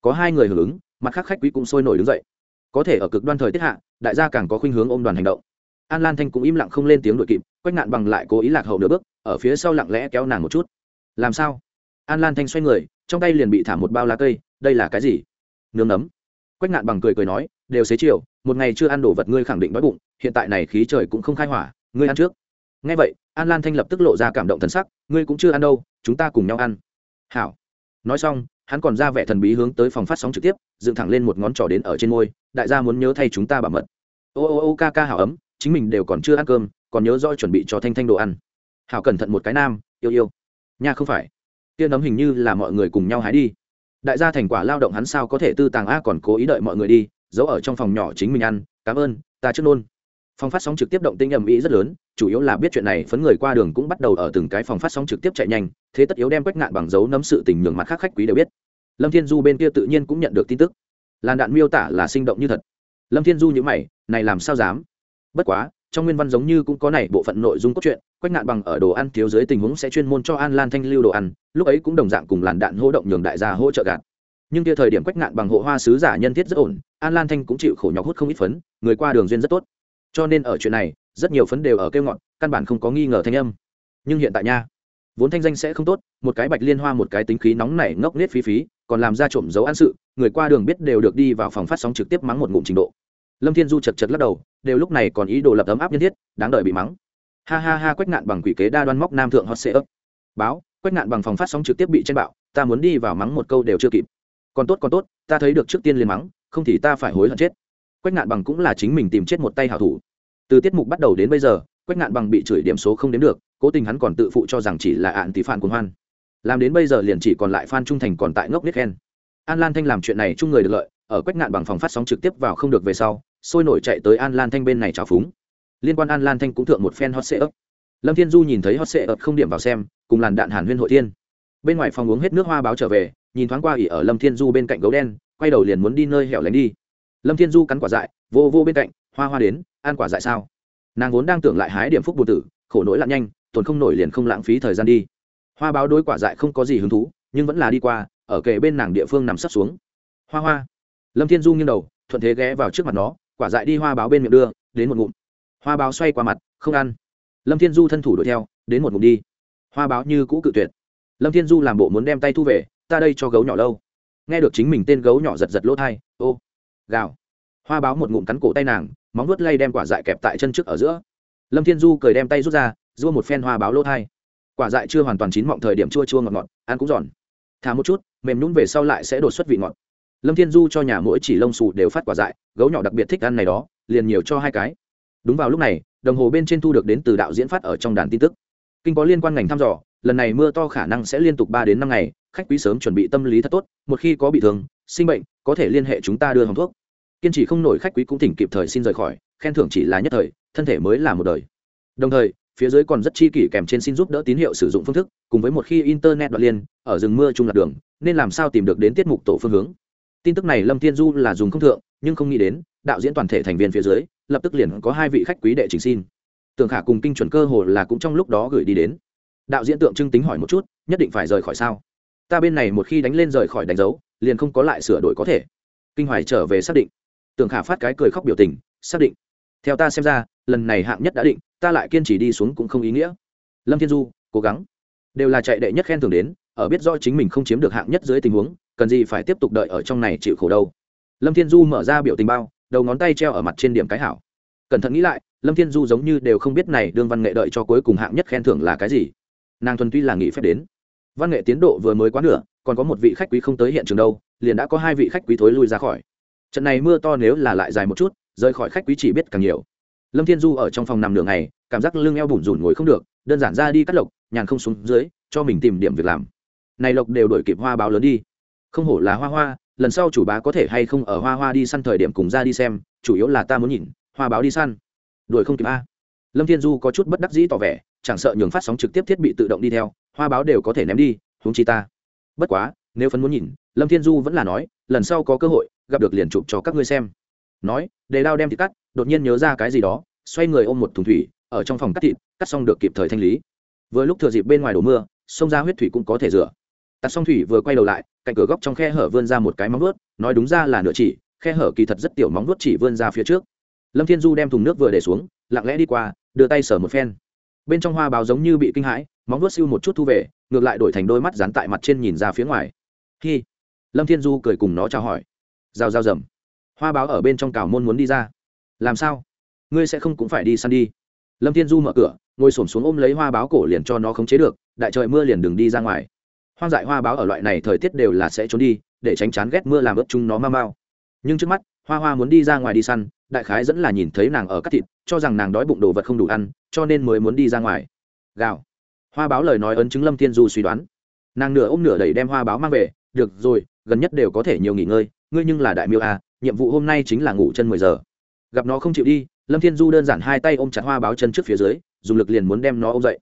Speaker 1: Có hai người hưởng ứng, mặt khác khách quý cũng sôi nổi đứng dậy có thể ở cực đoan thời tiết hạ, đại gia càng có khuynh hướng ôm đoàn hành động. An lan thanh cũng im lặng không lên tiếng đội kịp, quách nạn bằng lại cố ý lạc hậu nửa bước, ở phía sau lặng lẽ kéo nàng một chút. Làm sao? An lan thanh xoay người, trong tay liền bị thả một bao lá cây, đây là cái gì? Nướng nấm. Quách nạn bằng cười cười nói, đều xế chiều, một ngày chưa ăn đồ vật ngươi khẳng định đói bụng, hiện tại này khí trời cũng không khai hỏa, ngươi ăn trước. Ngay vậy, an lan thanh lập tức lộ ra cảm động thần sắc, ngươi cũng chưa ăn đâu, chúng ta cùng nhau ăn. Hảo. Nói xong hắn còn ra vẻ thần bí hướng tới phòng phát sóng trực tiếp, dựng thẳng lên một ngón trỏ đến ở trên môi, đại gia muốn nhớ thay chúng ta bảo mật. Ô ô ô, ca ca hảo ấm, chính mình đều còn chưa ăn cơm, còn nhớ rõ chuẩn bị cho thanh thanh đồ ăn. Hảo cẩn thận một cái nam, yêu yêu. Nha, không phải. Tiên ấm hình như là mọi người cùng nhau hái đi. Đại gia thành quả lao động hắn sao có thể tư tàng a còn cố ý đợi mọi người đi, giấu ở trong phòng nhỏ chính mình ăn, cảm ơn, ta trước nôn phòng phát sóng trực tiếp động tinh ầm ĩ rất lớn, chủ yếu là biết chuyện này phấn người qua đường cũng bắt đầu ở từng cái phòng phát sóng trực tiếp chạy nhanh, thế tất yếu đem quách ngạn bằng dấu nấm sự tình nhường mặt khác khách quý đều biết. Lâm thiên du bên kia tự nhiên cũng nhận được tin tức. Làn đạn miêu tả là sinh động như thật. Lâm thiên du nhữ mày, này làm sao dám? Bất quá, trong nguyên văn giống như cũng có này bộ phận nội dung cốt truyện, quách ngạn bằng ở đồ ăn thiếu dưới tình huống sẽ chuyên môn cho an lan thanh lưu đồ ăn, lúc ấy cũng đồng dạng cùng làn đạn hỗ động nhường đại gia hỗ trợ gạt. Nhưng kia thời điểm quách ngạn bằng hộ hoa sứ giả nhân thiết rất ổn, an lan thanh cũng chịu khổ nhọc hút không ít phấn, người qua đường duyên rất tốt cho nên ở chuyện này, rất nhiều phấn đều ở kêu ngọn căn bản không có nghi ngờ thanh âm. Nhưng hiện tại nha, vốn thanh danh sẽ không tốt, một cái bạch liên hoa một cái tính khí nóng nảy ngốc nết phí phí, còn làm ra trộm dấu ăn sự, người qua đường biết đều được đi vào phòng phát sóng trực tiếp mắng một ngụm trình độ. Lâm thiên du chật chật lắc đầu, đều lúc này còn ý đồ lập ấm áp nhân thiết, đáng đợi bị mắng. Ha ha ha, quách ngạn bằng quỷ kế đa đoan móc nam thượng hot sê ấp. Báo, quách ngạn bằng phòng phát sóng trực tiếp bị chen bạo, ta muốn đi vào mắng một câu đều chưa kịp. Còn tốt còn tốt, ta thấy được trước tiên liền mắng, không thì ta phải hối hận chết. Quách ngạn bằng cũng là chính mình tìm chết một tay hảo thủ từ tiết mục bắt đầu đến bây giờ, quách ngạn bằng bị chửi điểm số không đến được, cố tình hắn còn tự phụ cho rằng chỉ là ạn tỷ phản cuồng hoan. Làm đến bây giờ liền chỉ còn lại phan trung thành còn tại ngốc nít khen. An lan thanh làm chuyện này chung người được lợi, ở quách ngạn bằng phòng phát sóng trực tiếp vào không được về sau, sôi nổi chạy tới an lan thanh bên này trào phúng. Liên quan an lan thanh cũng thượng một phen hot sệ ấp lâm thiên du nhìn thấy hot sệ ấp không điểm vào xem, cùng làn đạn hàn huyên hội thiên. Bên ngoài phòng uống hết nước hoa báo trở về, nhìn thoáng qua ỉ ở lâm thiên du bên cạnh gấu đen, quay đầu liền muốn đi nơi hẻo lánh đi. Lâm thiên du cắn quả dại, vô vô bên cạnh, hoa hoa đến ăn quả dại sao? Nàng vốn đang tưởng lại hái điểm phúc bù tử, khổ nỗi lặn nhanh, tồn không nổi liền không lãng phí thời gian đi. Hoa báo đối quả dại không có gì hứng thú, nhưng vẫn là đi qua, ở kề bên nàng địa phương nằm sấp xuống. Hoa hoa. Lâm thiên du nghiêng đầu, thuận thế ghé vào trước mặt nó, quả dại đi hoa báo bên miệng đưa, đến một ngụm. Hoa báo xoay qua mặt, không ăn. Lâm thiên du thân thủ đuổi theo, đến một ngụm đi. Hoa báo như cũ cự tuyệt. Lâm thiên du làm bộ muốn đem tay thu về, ta đây cho gấu nhỏ lâu. Nghe được chính mình tên gấu nhỏ giật giật lỗ thai, ô, gào. Hoa báo một ngụm cắn cổ tay nàng móng vuốt lay đem quả dại kẹp tại chân trước ở giữa. Lâm thiên du cười đem tay rút ra dua một phen hoa báo lỗ thai. Quả dại chưa hoàn toàn chín mọng thời điểm chua chua ngọt ngọt, ăn cũng giòn. Thả một chút, mềm nhún về sau lại sẽ đột xuất vị ngọt. Lâm thiên du cho nhà mỗi chỉ lông xù đều phát quả dại, gấu nhỏ đặc biệt thích ăn này đó, liền nhiều cho hai cái. Đúng vào lúc này, đồng hồ bên trên thu được đến từ đạo diễn phát ở trong đàn tin tức. Kinh có liên quan ngành thăm dò, lần này mưa to khả năng sẽ liên tục ba đến năm ngày, khách quý sớm chuẩn bị tâm lý thật tốt, một khi có bị thương, sinh bệnh, có thể liên hệ chúng ta đưa hồng thuốc kiên trì không nổi khách quý cũng thỉnh kịp thời xin rời khỏi, khen thưởng chỉ là nhất thời, thân thể mới là một đời. Đồng thời, phía dưới còn rất chi kỷ kèm trên xin giúp đỡ tín hiệu sử dụng phương thức, cùng với một khi internet đoạn liên, ở rừng mưa trung lạc đường, nên làm sao tìm được đến tiết mục tổ phương hướng. Tin tức này lâm thiên du là dùng không thượng, nhưng không nghĩ đến, đạo diễn toàn thể thành viên phía dưới, lập tức liền có hai vị khách quý đệ trình xin. Tưởng khả cùng kinh chuẩn cơ hồ là cũng trong lúc đó gửi đi đến. Đạo diễn tượng trưng tính hỏi một chút, nhất định phải rời khỏi sao? Ta bên này một khi đánh lên rời khỏi đánh dấu, liền không có lại sửa đổi có thể. Kinh hoài trở về xác định tưởng khả phát cái cười khóc biểu tình, xác định. Theo ta xem ra, lần này hạng nhất đã định, ta lại kiên trì đi xuống cũng không ý nghĩa. Lâm thiên du, cố gắng. Đều là chạy đệ nhất khen thưởng đến, ở biết rõ chính mình không chiếm được hạng nhất dưới tình huống, cần gì phải tiếp tục đợi ở trong này chịu khổ đâu. Lâm thiên du mở ra biểu tình bao, đầu ngón tay treo ở mặt trên điểm cái hảo. Cẩn thận nghĩ lại, lâm thiên du giống như đều không biết này đương văn nghệ đợi cho cuối cùng hạng nhất khen thưởng là cái gì. Nàng thuần tuy là nghĩ phép đến. Văn nghệ tiến độ vừa mới quá nửa, còn có một vị khách quý không tới hiện trường đâu, liền đã có hai vị khách quý thối lui ra khỏi trận này mưa to nếu là lại dài một chút, rời khỏi khách quý chỉ biết càng nhiều. Lâm thiên du ở trong phòng nằm nửa ngày, cảm giác lưng eo bủn rủn ngồi không được, đơn giản ra đi cắt lộc, nhàn không xuống dưới, cho mình tìm điểm việc làm. Này lộc đều đổi kịp hoa báo lớn đi. Không hổ là hoa hoa, lần sau chủ bá có thể hay không ở hoa hoa đi săn thời điểm cùng ra đi xem, chủ yếu là ta muốn nhìn, hoa báo đi săn. Đuổi không kịp a. Lâm thiên du có chút bất đắc dĩ tỏ vẻ, chẳng sợ nhường phát sóng trực tiếp thiết bị tự động đi theo, hoa báo đều có thể ném đi, huống chi ta. Bất quá, nếu phấn muốn nhìn, lâm thiên du vẫn là nói, lần sau có cơ hội gặp được liền chụp cho các ngươi xem. Nói, để đao đem thịt cắt, đột nhiên nhớ ra cái gì đó, xoay người ôm một thùng thủy, ở trong phòng cắt thịt, cắt xong được kịp thời thanh lý. Vừa lúc thừa dịp bên ngoài đổ mưa xông ra huyết thủy cũng có thể rửa. Tạt xong thủy vừa quay đầu lại, cạnh cửa góc trong khe hở vươn ra một cái móng vuốt, nói đúng ra là nửa chỉ, khe hở kỳ thật rất tiểu móng vuốt chỉ vươn ra phía trước. Lâm thiên du đem thùng nước vừa để xuống, lặng lẽ đi qua, đưa tay sờ một phen. Bên trong hoa báo giống như bị kinh hãi, móng vuốt siêu một chút thu về, ngược lại đổi thành đôi mắt dán tại mặt trên nhìn ra phía ngoài. Khi lâm thiên du cười cùng nó chào hỏi rào rào rầm hoa báo ở bên trong cào môn muốn đi ra. Làm sao? Ngươi sẽ không cũng phải đi săn đi. Lâm thiên du mở cửa, ngồi s ổ m xuống ôm lấy hoa báo cổ liền cho nó khống chế được, đại trời mưa liền đừng đi ra ngoài. Hoang dại hoa báo ở loại này thời tiết đều là sẽ trốn đi, để tránh chán ghét mưa làm ướp chúng nó mau mau. Nhưng trước mắt, hoa hoa muốn đi ra ngoài đi săn, đại khái dẫn là nhìn thấy nàng ở cắt thịt, cho rằng nàng đói bụng đồ vật không đủ ăn, cho nên mới muốn đi ra ngoài. Gào. Hoa báo lời nói ấn chứng lâm thiên du suy đoán. Nàng nửa ôm nửa đẩy đem hoa báo mang về, được rồi, gần nhất đều có thể nhiều nghỉ ngơi ngươi nhưng là đại miêu à nhiệm vụ hôm nay chính là ngủ chân mười giờ. Gặp nó không chịu đi, lâm thiên du đơn giản hai tay ôm chặt hoa báo chân trước phía dưới, dùng lực liền muốn đem nó ôm dậy.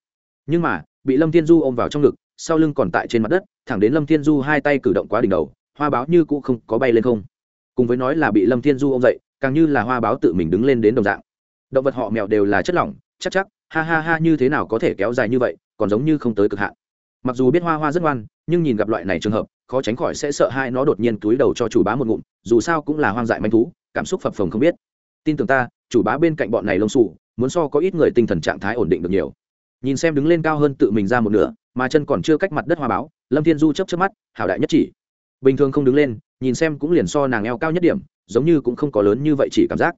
Speaker 1: Nhưng mà, bị lâm thiên du ôm vào trong ngực, sau lưng còn tại trên mặt đất, thẳng đến lâm thiên du hai tay cử động quá đỉnh đầu, hoa báo như cũ không có bay lên không. Cùng với nói là bị lâm thiên du ôm dậy, càng như là hoa báo tự mình đứng lên đến đồng dạng. Động vật họ mèo đều là chất lỏng, chắc chắc, ha ha ha như thế nào có thể kéo dài như vậy, còn giống như không tới cực hạn. Mặc dù biết hoa hoa rất ngoan, nhưng nhìn gặp loại này trường hợp khó tránh khỏi sẽ sợ hai nó đột nhiên túi đầu cho chủ bá một ngụm, dù sao cũng là hoang dại manh thú, cảm xúc phập phồng không biết. Tin tưởng ta, chủ bá bên cạnh bọn này lông xù, muốn so có ít người tinh thần trạng thái ổn định được nhiều. Nhìn xem đứng lên cao hơn tự mình ra một nửa, mà chân còn chưa cách mặt đất hoa báo, lâm thiên du chấp chấp mắt, hảo đại nhất chỉ. Bình thường không đứng lên, nhìn xem cũng liền so nàng eo cao nhất điểm, giống như cũng không có lớn như vậy chỉ cảm giác.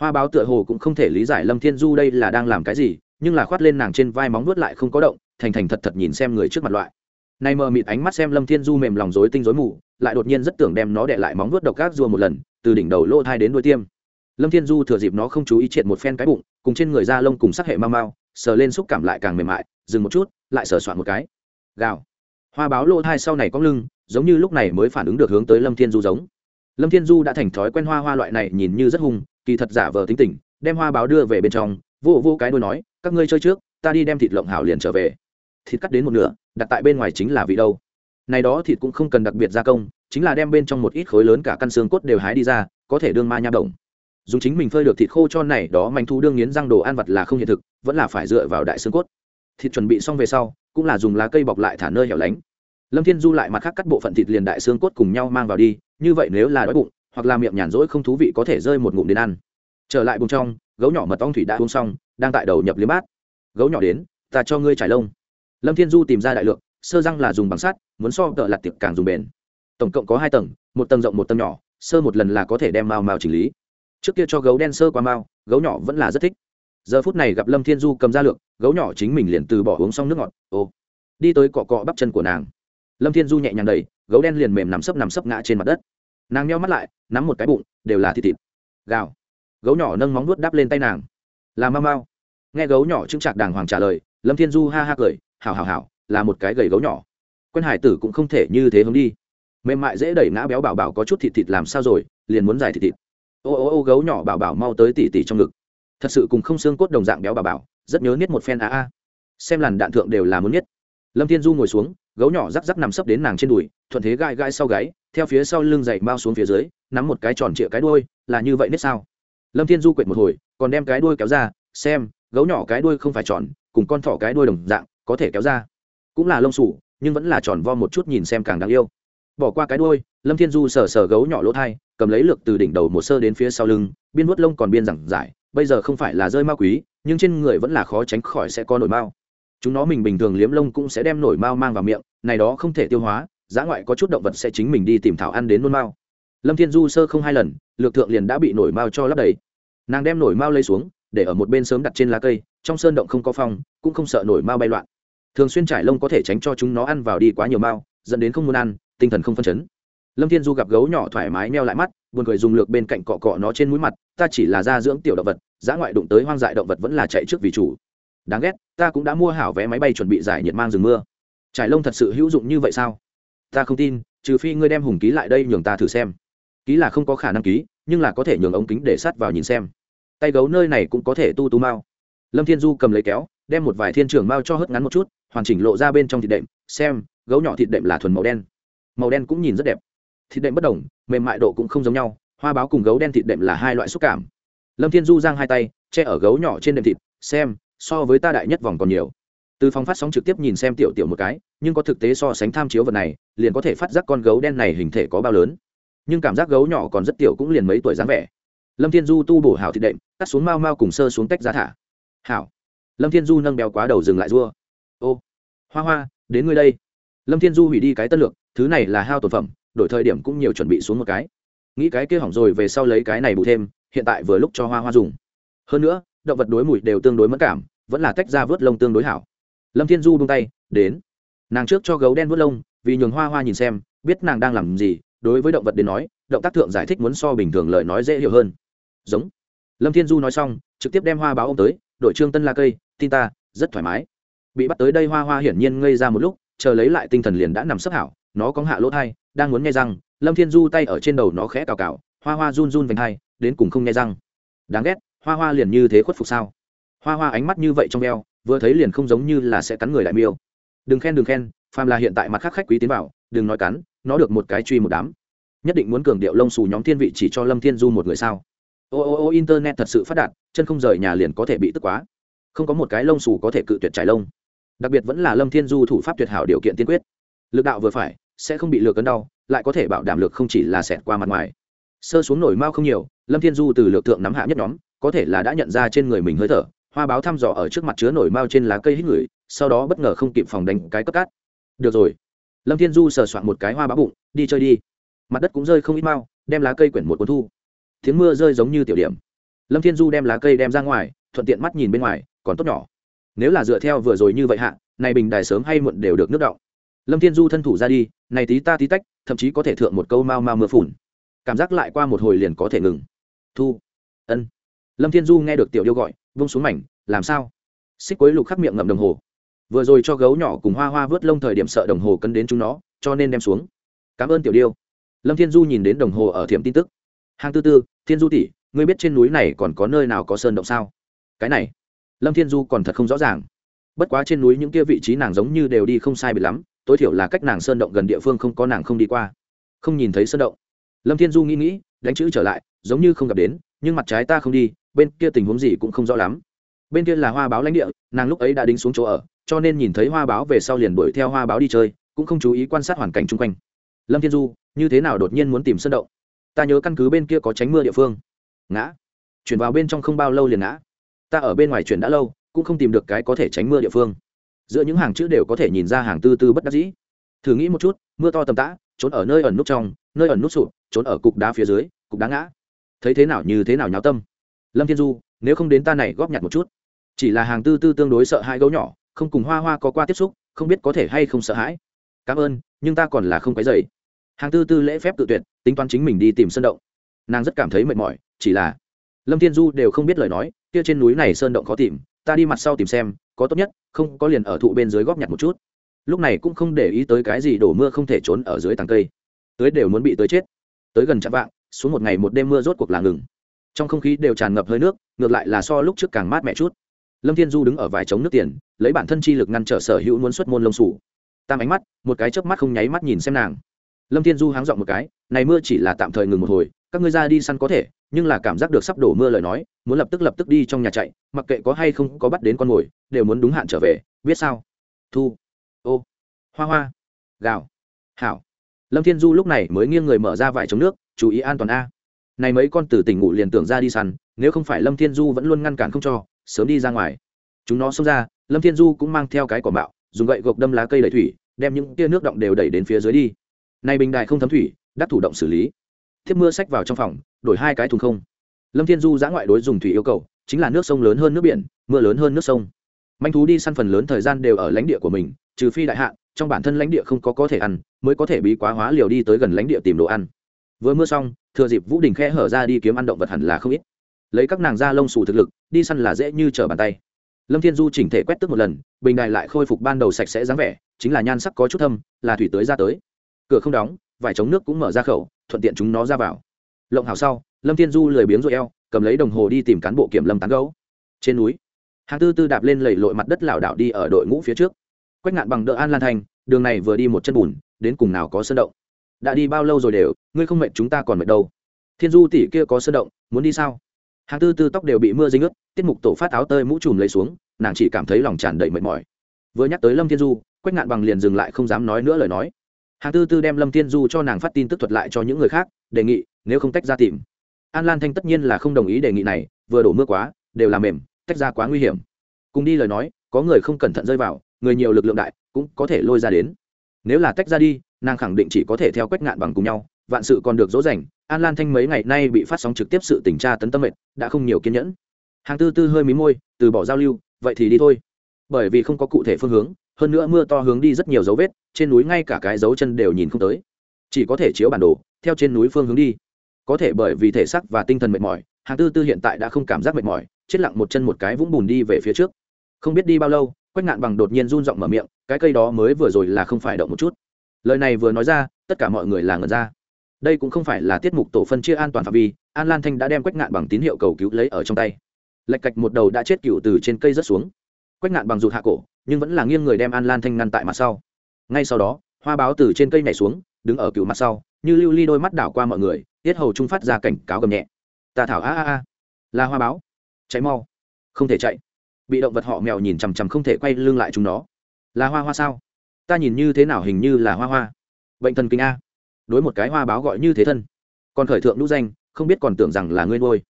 Speaker 1: Hoa báo tựa hồ cũng không thể lý giải lâm thiên du đây là đang làm cái gì, nhưng là khoát lên nàng trên vai móng nuốt lại không có động, thành thành thật thật nhìn xem người trước mặt loại nay mờ mịt ánh mắt xem lâm thiên du mềm lòng rối tinh rối mù, lại đột nhiên rất tưởng đem nó đệ lại móng nuốt độc gác rùa một lần, từ đỉnh đầu lỗ thai đến đuôi tiêm. Lâm thiên du thừa dịp nó không chú ý triệt một phen cái bụng, cùng trên người da lông cùng sắc hệ mau mau, sờ lên xúc cảm lại càng mềm mại, dừng một chút, lại sờ soạn một cái. Gào. Hoa báo lỗ thai sau này có lưng, giống như lúc này mới phản ứng được hướng tới lâm thiên du giống. Lâm thiên du đã thành thói quen hoa hoa loại này nhìn như rất hung, kỳ thật giả vờ tính tình, đem hoa báo đưa về bên trong, vô vô cái đôi nói, các ngươi chơi trước, ta đi đem thịt lộng hảo liền trở về thịt cắt đến một nửa, đặt tại bên ngoài chính là vị đâu. Này đó thịt cũng không cần đặc biệt gia công, chính là đem bên trong một ít khối lớn cả căn xương cốt đều hái đi ra, có thể đương ma nha động dùng chính mình phơi được thịt khô cho này đó manh thu đương nghiến răng đồ ăn vật là không hiện thực, vẫn là phải dựa vào đại xương cốt. Thịt chuẩn bị xong về sau, cũng là dùng lá cây bọc lại thả nơi hẻo lánh. Lâm thiên du lại mặt khác cắt bộ phận thịt liền đại xương cốt cùng nhau mang vào đi, như vậy nếu là đói bụng, hoặc là miệng nhàn rỗi không thú vị có thể rơi một ngụm đến ăn. Trở lại bùng trong, gấu nhỏ mật ong thủy đã uống xong, đang tại đầu nhập liếm bát. Gấu nhỏ đến, ta cho ngươi trải lông lâm thiên du tìm ra đại lượng sơ răng là dùng bằng sắt, muốn so tợ lặt tiệp càng dùng bền. Tổng cộng có hai tầng, một tầng rộng một tầng nhỏ, sơ một lần là có thể đem mao mao chỉnh lý. Trước kia cho gấu đen sơ qua mao gấu nhỏ vẫn là rất thích. Giờ phút này gặp lâm thiên du cầm ra lượng gấu nhỏ chính mình liền từ bỏ uống xong nước ngọt. Ô, đi tới cọ cọ bắp chân của nàng. Lâm thiên du nhẹ nhàng đầy gấu đen liền mềm nằm sấp nằm sấp ngã trên mặt đất. Nàng nheo mắt lại, nắm một cái bụng, đều là thịt thịt. Gào. Gấu nhỏ nâng móng nuốt đáp lên tay nàng. Là mau mau. Nghe gấu nhỏ chững chạc đàng hoàng trả lời, lâm thiên du ha ha cười hảo hảo hảo là một cái gầy gấu nhỏ. Quen hải tử cũng không thể như thế hướng đi. Mềm mại dễ đẩy ngã béo bảo bảo có chút thịt thịt làm sao rồi, liền muốn giải thịt thịt. Ô ô ô gấu nhỏ bảo bảo mau tới tỉ tỉ trong ngực. Thật sự cùng không xương cốt đồng dạng béo bảo bảo, rất nhớ niết một phen a a. Xem làn đạn thượng đều là muốn niết. Lâm thiên du ngồi xuống, gấu nhỏ rắc rắc nằm sấp đến nàng trên đùi, thuận thế gai gai sau gáy, theo phía sau lưng dậy bao xuống phía dưới, nắm một cái tròn trịa cái đuôi, là như vậy nết sao? Lâm thiên du quệt một hồi, còn đem cái đuôi kéo ra, xem, gấu nhỏ cái đuôi không phải tròn, cùng con thỏ cái đuôi đồng dạng có thể kéo ra. Cũng là lông sủ, nhưng vẫn là tròn vo một chút nhìn xem càng đáng yêu. Bỏ qua cái đuôi, lâm thiên du sờ sờ gấu nhỏ lỗ thai, cầm lấy lược từ đỉnh đầu một sơ đến phía sau lưng, biên vuốt lông còn biên rằng giải, bây giờ không phải là rơi ma quý, nhưng trên người vẫn là khó tránh khỏi sẽ có nổi mao. Chúng nó mình bình thường liếm lông cũng sẽ đem nổi mao mang vào miệng, này đó không thể tiêu hóa, giá ngoại có chút động vật sẽ chính mình đi tìm thảo ăn đến nôn mao. Lâm thiên du sơ không hai lần, lược thượng liền đã bị nổi mao cho lấp đầy. Nàng đem nổi mao lấy xuống, để ở một bên sớm đặt trên lá cây, trong sơn động không có phong, cũng không sợ nổi mao bay loạn thường xuyên trải lông có thể tránh cho chúng nó ăn vào đi quá nhiều mao, dẫn đến không muốn ăn, tinh thần không phân chấn. Lâm thiên du gặp gấu nhỏ thoải mái meo lại mắt, buồn cười dùng lược bên cạnh cọ cọ nó trên mũi mặt, ta chỉ là da dưỡng tiểu động vật, giá ngoại đụng tới hoang dại động vật vẫn là chạy trước vì chủ. Đáng ghét, ta cũng đã mua hảo vé máy bay chuẩn bị giải nhiệt mang rừng mưa. Trải lông thật sự hữu dụng như vậy sao? Ta không tin, trừ phi ngươi đem hùng ký lại đây nhường ta thử xem. Ký là không có khả năng ký, nhưng là có thể nhường ống kính để sát vào nhìn xem. Tay gấu nơi này cũng có thể tu tu mao lâm thiên du cầm lấy kéo, đem một vài thiên trường mao cho hớt ngắn một chút, hoàn chỉnh lộ ra bên trong thịt đệm, xem, gấu nhỏ thịt đệm là thuần màu đen. Màu đen cũng nhìn rất đẹp. Thịt đệm bất đồng, mềm mại độ cũng không giống nhau, hoa báo cùng gấu đen thịt đệm là hai loại xúc cảm. Lâm thiên du giang hai tay, che ở gấu nhỏ trên đệm thịt, xem, so với ta đại nhất vòng còn nhiều. Từ phòng phát sóng trực tiếp nhìn xem tiểu tiểu một cái, nhưng có thực tế so sánh tham chiếu vật này, liền có thể phát giác con gấu đen này hình thể có bao lớn. Nhưng cảm giác gấu nhỏ còn rất tiểu cũng liền mấy tuổi dáng vẻ. Lâm thiên du tu bổ hào thịt đệm, cắt xuống mau mau cùng sơ xuống tách giá thả hảo. Lâm thiên du nâng béo quá đầu dừng lại dua ô, hoa hoa, đến ngươi đây. Lâm thiên du hủy đi cái tân lược, thứ này là hao tổn phẩm, đổi thời điểm cũng nhiều chuẩn bị xuống một cái. Nghĩ cái kia hỏng rồi về sau lấy cái này bù thêm, hiện tại vừa lúc cho hoa hoa dùng. Hơn nữa, động vật đối mùi đều tương đối mất cảm, vẫn là tách ra vớt lông tương đối hảo. Lâm thiên du buông tay, đến. Nàng trước cho gấu đen vớt lông, vì nhường hoa hoa nhìn xem, biết nàng đang làm gì, đối với động vật đến nói, động tác thượng giải thích muốn so bình thường lời nói dễ hiểu hơn. Giống. Lâm thiên du nói xong, trực tiếp đem hoa báo ông tới đội trương tân la cây, tin ta, rất thoải mái. Bị bắt tới đây hoa hoa hiển nhiên ngây ra một lúc, chờ lấy lại tinh thần liền đã nằm sấp hảo, nó có hạ lỗ thai, đang muốn nghe răng, lâm thiên du tay ở trên đầu nó khẽ cào cào, hoa hoa run run vành hai, đến cùng không nghe răng. Đáng ghét, hoa hoa liền như thế khuất phục sao? Hoa hoa ánh mắt như vậy trong veo, vừa thấy liền không giống như là sẽ cắn người đại miêu. Đừng khen đừng khen, phàm là hiện tại mặt khác khách quý tiến vào, đừng nói cắn, nó được một cái truy một đám. Nhất định muốn cường điệu lông xù nhóm thiên vị chỉ cho lâm thiên du một người sao? Ô ô ô, internet thật sự phát đạt, chân không rời nhà liền có thể bị tức quá. Không có một cái lông xù có thể cự tuyệt trải lông. Đặc biệt vẫn là lâm thiên du thủ pháp tuyệt hảo điều kiện tiên quyết. Lực đạo vừa phải, sẽ không bị lược cấn đau, lại có thể bảo đảm lực không chỉ là xẹt qua mặt ngoài. Sơ xuống nổi mao không nhiều, lâm thiên du từ lược thượng nắm hạ nhất nhóm, có thể là đã nhận ra trên người mình hơi thở, hoa báo thăm dò ở trước mặt chứa nổi mao trên lá cây hít người, sau đó bất ngờ không kịp phòng đánh cái cấp cát. Được rồi. Lâm thiên du sờ soạn một cái hoa báo bụng, đi chơi đi. Mặt đất cũng rơi không ít mao, đem lá cây quyển một cuốn thu tiếng mưa rơi giống như tiểu điểm. Lâm thiên du đem lá cây đem ra ngoài, thuận tiện mắt nhìn bên ngoài, còn tốt nhỏ. Nếu là dựa theo vừa rồi như vậy hạ, này bình đài sớm hay muộn đều được nước động lâm thiên du thân thủ ra đi, này tí ta tí tách, thậm chí có thể thượng một câu mau mau mưa phùn. Cảm giác lại qua một hồi liền có thể ngừng. Thu. Ân. Lâm thiên du nghe được tiểu yêu gọi, vung xuống mảnh, làm sao? Xích quấy lục khắc miệng ngậm đồng hồ. Vừa rồi cho gấu nhỏ cùng hoa hoa vớt lông thời điểm sợ đồng hồ cân đến chúng nó, cho nên đem xuống. Cảm ơn tiểu điêu. Lâm thiên du nhìn đến đồng hồ ở thiểm tin tức hàng tư tư, thiên du tỷ, ngươi biết trên núi này còn có nơi nào có sơn động sao? Cái này, lâm thiên du còn thật không rõ ràng. Bất quá trên núi những kia vị trí nàng giống như đều đi không sai bị lắm, tối thiểu là cách nàng sơn động gần địa phương không có nàng không đi qua. Không nhìn thấy sơn động. Lâm thiên du nghĩ nghĩ, đánh chữ trở lại, giống như không gặp đến, nhưng mặt trái ta không đi, bên kia tình huống gì cũng không rõ lắm. Bên kia là hoa báo lãnh địa, nàng lúc ấy đã đính xuống chỗ ở, cho nên nhìn thấy hoa báo về sau liền đuổi theo hoa báo đi chơi, cũng không chú ý quan sát hoàn cảnh chung quanh. Lâm thiên du, như thế nào đột nhiên muốn tìm sơn động? Ta nhớ căn cứ bên kia có tránh mưa địa phương. Ngã. Chuyển vào bên trong không bao lâu liền ngã. Ta ở bên ngoài chuyển đã lâu, cũng không tìm được cái có thể tránh mưa địa phương. Giữa những hàng chữ đều có thể nhìn ra hàng tư tư bất đắc dĩ. Thử nghĩ một chút, mưa to tầm tã, trốn ở nơi ẩn nút trong, nơi ẩn nút sụp, trốn ở cục đá phía dưới, cục đá ngã. Thấy thế nào như thế nào nháo tâm. Lâm thiên du, nếu không đến ta này góp nhặt một chút. Chỉ là hàng tư tư tương đối sợ hãi gấu nhỏ, không cùng hoa hoa có qua tiếp xúc, không biết có thể hay không sợ hãi. Cảm ơn, nhưng ta còn là không cái dày hàng tư tư lễ phép tự tuyệt, tính toán chính mình đi tìm sơn động. Nàng rất cảm thấy mệt mỏi, chỉ là lâm thiên du đều không biết lời nói, kia trên núi này sơn động khó tìm, ta đi mặt sau tìm xem, có tốt nhất, không có liền ở thụ bên dưới góp nhặt một chút. Lúc này cũng không để ý tới cái gì đổ mưa không thể trốn ở dưới tàng cây. Tới đều muốn bị tới chết. Tới gần chạm vạng, xuống một ngày một đêm mưa rốt cuộc là ngừng. Trong không khí đều tràn ngập hơi nước, ngược lại là so lúc trước càng mát mẻ chút. Lâm thiên du đứng ở vài trống nước tiền, lấy bản thân chi lực ngăn trở sở hữu muốn xuất môn lông sủ tam ánh mắt, một cái chớp mắt không nháy mắt nhìn xem nàng lâm thiên du háng dọn một cái, này mưa chỉ là tạm thời ngừng một hồi, các ngươi ra đi săn có thể, nhưng là cảm giác được sắp đổ mưa lời nói, muốn lập tức lập tức đi trong nhà chạy, mặc kệ có hay không có bắt đến con mồi, đều muốn đúng hạn trở về, biết sao? Thu. Ô. Hoa hoa. Gào. Hảo. Lâm thiên du lúc này mới nghiêng người mở ra vải chống nước, chú ý an toàn a. Này mấy con từ tỉnh ngủ liền tưởng ra đi săn, nếu không phải lâm thiên du vẫn luôn ngăn cản không cho, sớm đi ra ngoài. Chúng nó xông ra, lâm thiên du cũng mang theo cái quả mạo, dùng gậy gộc đâm lá cây đẩy thủy, đem những tia nước động đều đẩy đến phía dưới đi nay bình đại không thấm thủy, đắc thủ động xử lý. Thiếp mưa sách vào trong phòng, đổi hai cái thùng không. Lâm thiên du giã ngoại đối dùng thủy yêu cầu, chính là nước sông lớn hơn nước biển, mưa lớn hơn nước sông. Manh thú đi săn phần lớn thời gian đều ở lãnh địa của mình, trừ phi đại hạn trong bản thân lãnh địa không có có thể ăn, mới có thể bí quá hóa liều đi tới gần lãnh địa tìm đồ ăn. Vừa mưa xong, thừa dịp vũ đình khe hở ra đi kiếm ăn động vật hẳn là không ít. Lấy các nàng da lông xù thực lực, đi săn là dễ như trở bàn tay. Lâm thiên du chỉnh thể quét tức một lần, bình đài lại khôi phục ban đầu sạch sẽ dáng vẻ, chính là nhan sắc có chút thâm, là thủy tới ra tới cửa không đóng vải chống nước cũng mở ra khẩu, thuận tiện chúng nó ra vào. Lộng hào sau, lâm thiên du lười biếng rồi eo, cầm lấy đồng hồ đi tìm cán bộ kiểm lâm tán gấu trên núi hàng tư tư đạp lên lầy lội mặt đất lảo đảo đi ở đội ngũ phía trước. Quách ngạn bằng đỡ an lan thành, đường này vừa đi một chân bùn, đến cùng nào có sơn động? Đã đi bao lâu rồi đều, ngươi không mệt chúng ta còn mệt đâu. Thiên du tỷ kia có sơn động, muốn đi sao? Hàng tư tư tóc đều bị mưa dính ướt, tiết mục tổ phát áo tơi mũ trùm lấy xuống, nàng chỉ cảm thấy lòng tràn đầy mệt mỏi. Vừa nhắc tới lâm thiên du, quách ngạn bằng liền dừng lại không dám nói nữa lời nói hàng tư tư đem lâm thiên du cho nàng phát tin tức thuật lại cho những người khác, đề nghị, nếu không tách ra tìm. An lan thanh tất nhiên là không đồng ý đề nghị này, vừa đổ mưa quá, đều làm mềm, tách ra quá nguy hiểm. Cùng đi lời nói, có người không cẩn thận rơi vào, người nhiều lực lượng đại, cũng có thể lôi ra đến. Nếu là tách ra đi, nàng khẳng định chỉ có thể theo quách ngạn bằng cùng nhau, vạn sự còn được dỗ dành, an lan thanh mấy ngày nay bị phát sóng trực tiếp sự tình tra tấn tâm mệt, đã không nhiều kiên nhẫn. Hàng tư tư hơi mí môi, từ bỏ giao lưu, vậy thì đi thôi. Bởi vì không có cụ thể phương hướng hơn nữa mưa to hướng đi rất nhiều dấu vết, trên núi ngay cả cái dấu chân đều nhìn không tới. Chỉ có thể chiếu bản đồ, theo trên núi phương hướng đi. Có thể bởi vì thể xác và tinh thần mệt mỏi, hàng tư tư hiện tại đã không cảm giác mệt mỏi, chết lặng một chân một cái vũng bùn đi về phía trước. Không biết đi bao lâu, quách ngạn bằng đột nhiên run giọng mở miệng, cái cây đó mới vừa rồi là không phải động một chút. Lời này vừa nói ra, tất cả mọi người là ngần ra. Đây cũng không phải là tiết mục tổ phân chia an toàn phạm vi, an lan thanh đã đem quách ngạn bằng tín hiệu cầu cứu lấy ở trong tay. Lạch cạch một đầu đã chết cựu từ trên cây rớt xuống. Quách ngạn bằng rụt hạ cổ nhưng vẫn là nghiêng người đem an lan thanh ngăn tại mặt sau. Ngay sau đó, hoa báo từ trên cây nhảy xuống, đứng ở cựu mặt sau, như lưu ly đôi mắt đảo qua mọi người, tiết hầu trung phát ra cảnh cáo gầm nhẹ. Tà thảo a a a. Là hoa báo. Cháy mau. Không thể chạy. Bị động vật họ mèo nhìn chằm chằm không thể quay lưng lại chúng nó. Là hoa hoa sao? Ta nhìn như thế nào hình như là hoa hoa. Bệnh thần kinh a. Đối một cái hoa báo gọi như thế thân. Còn khởi thượng lũ danh, không biết còn tưởng rằng là ngươi nuôi.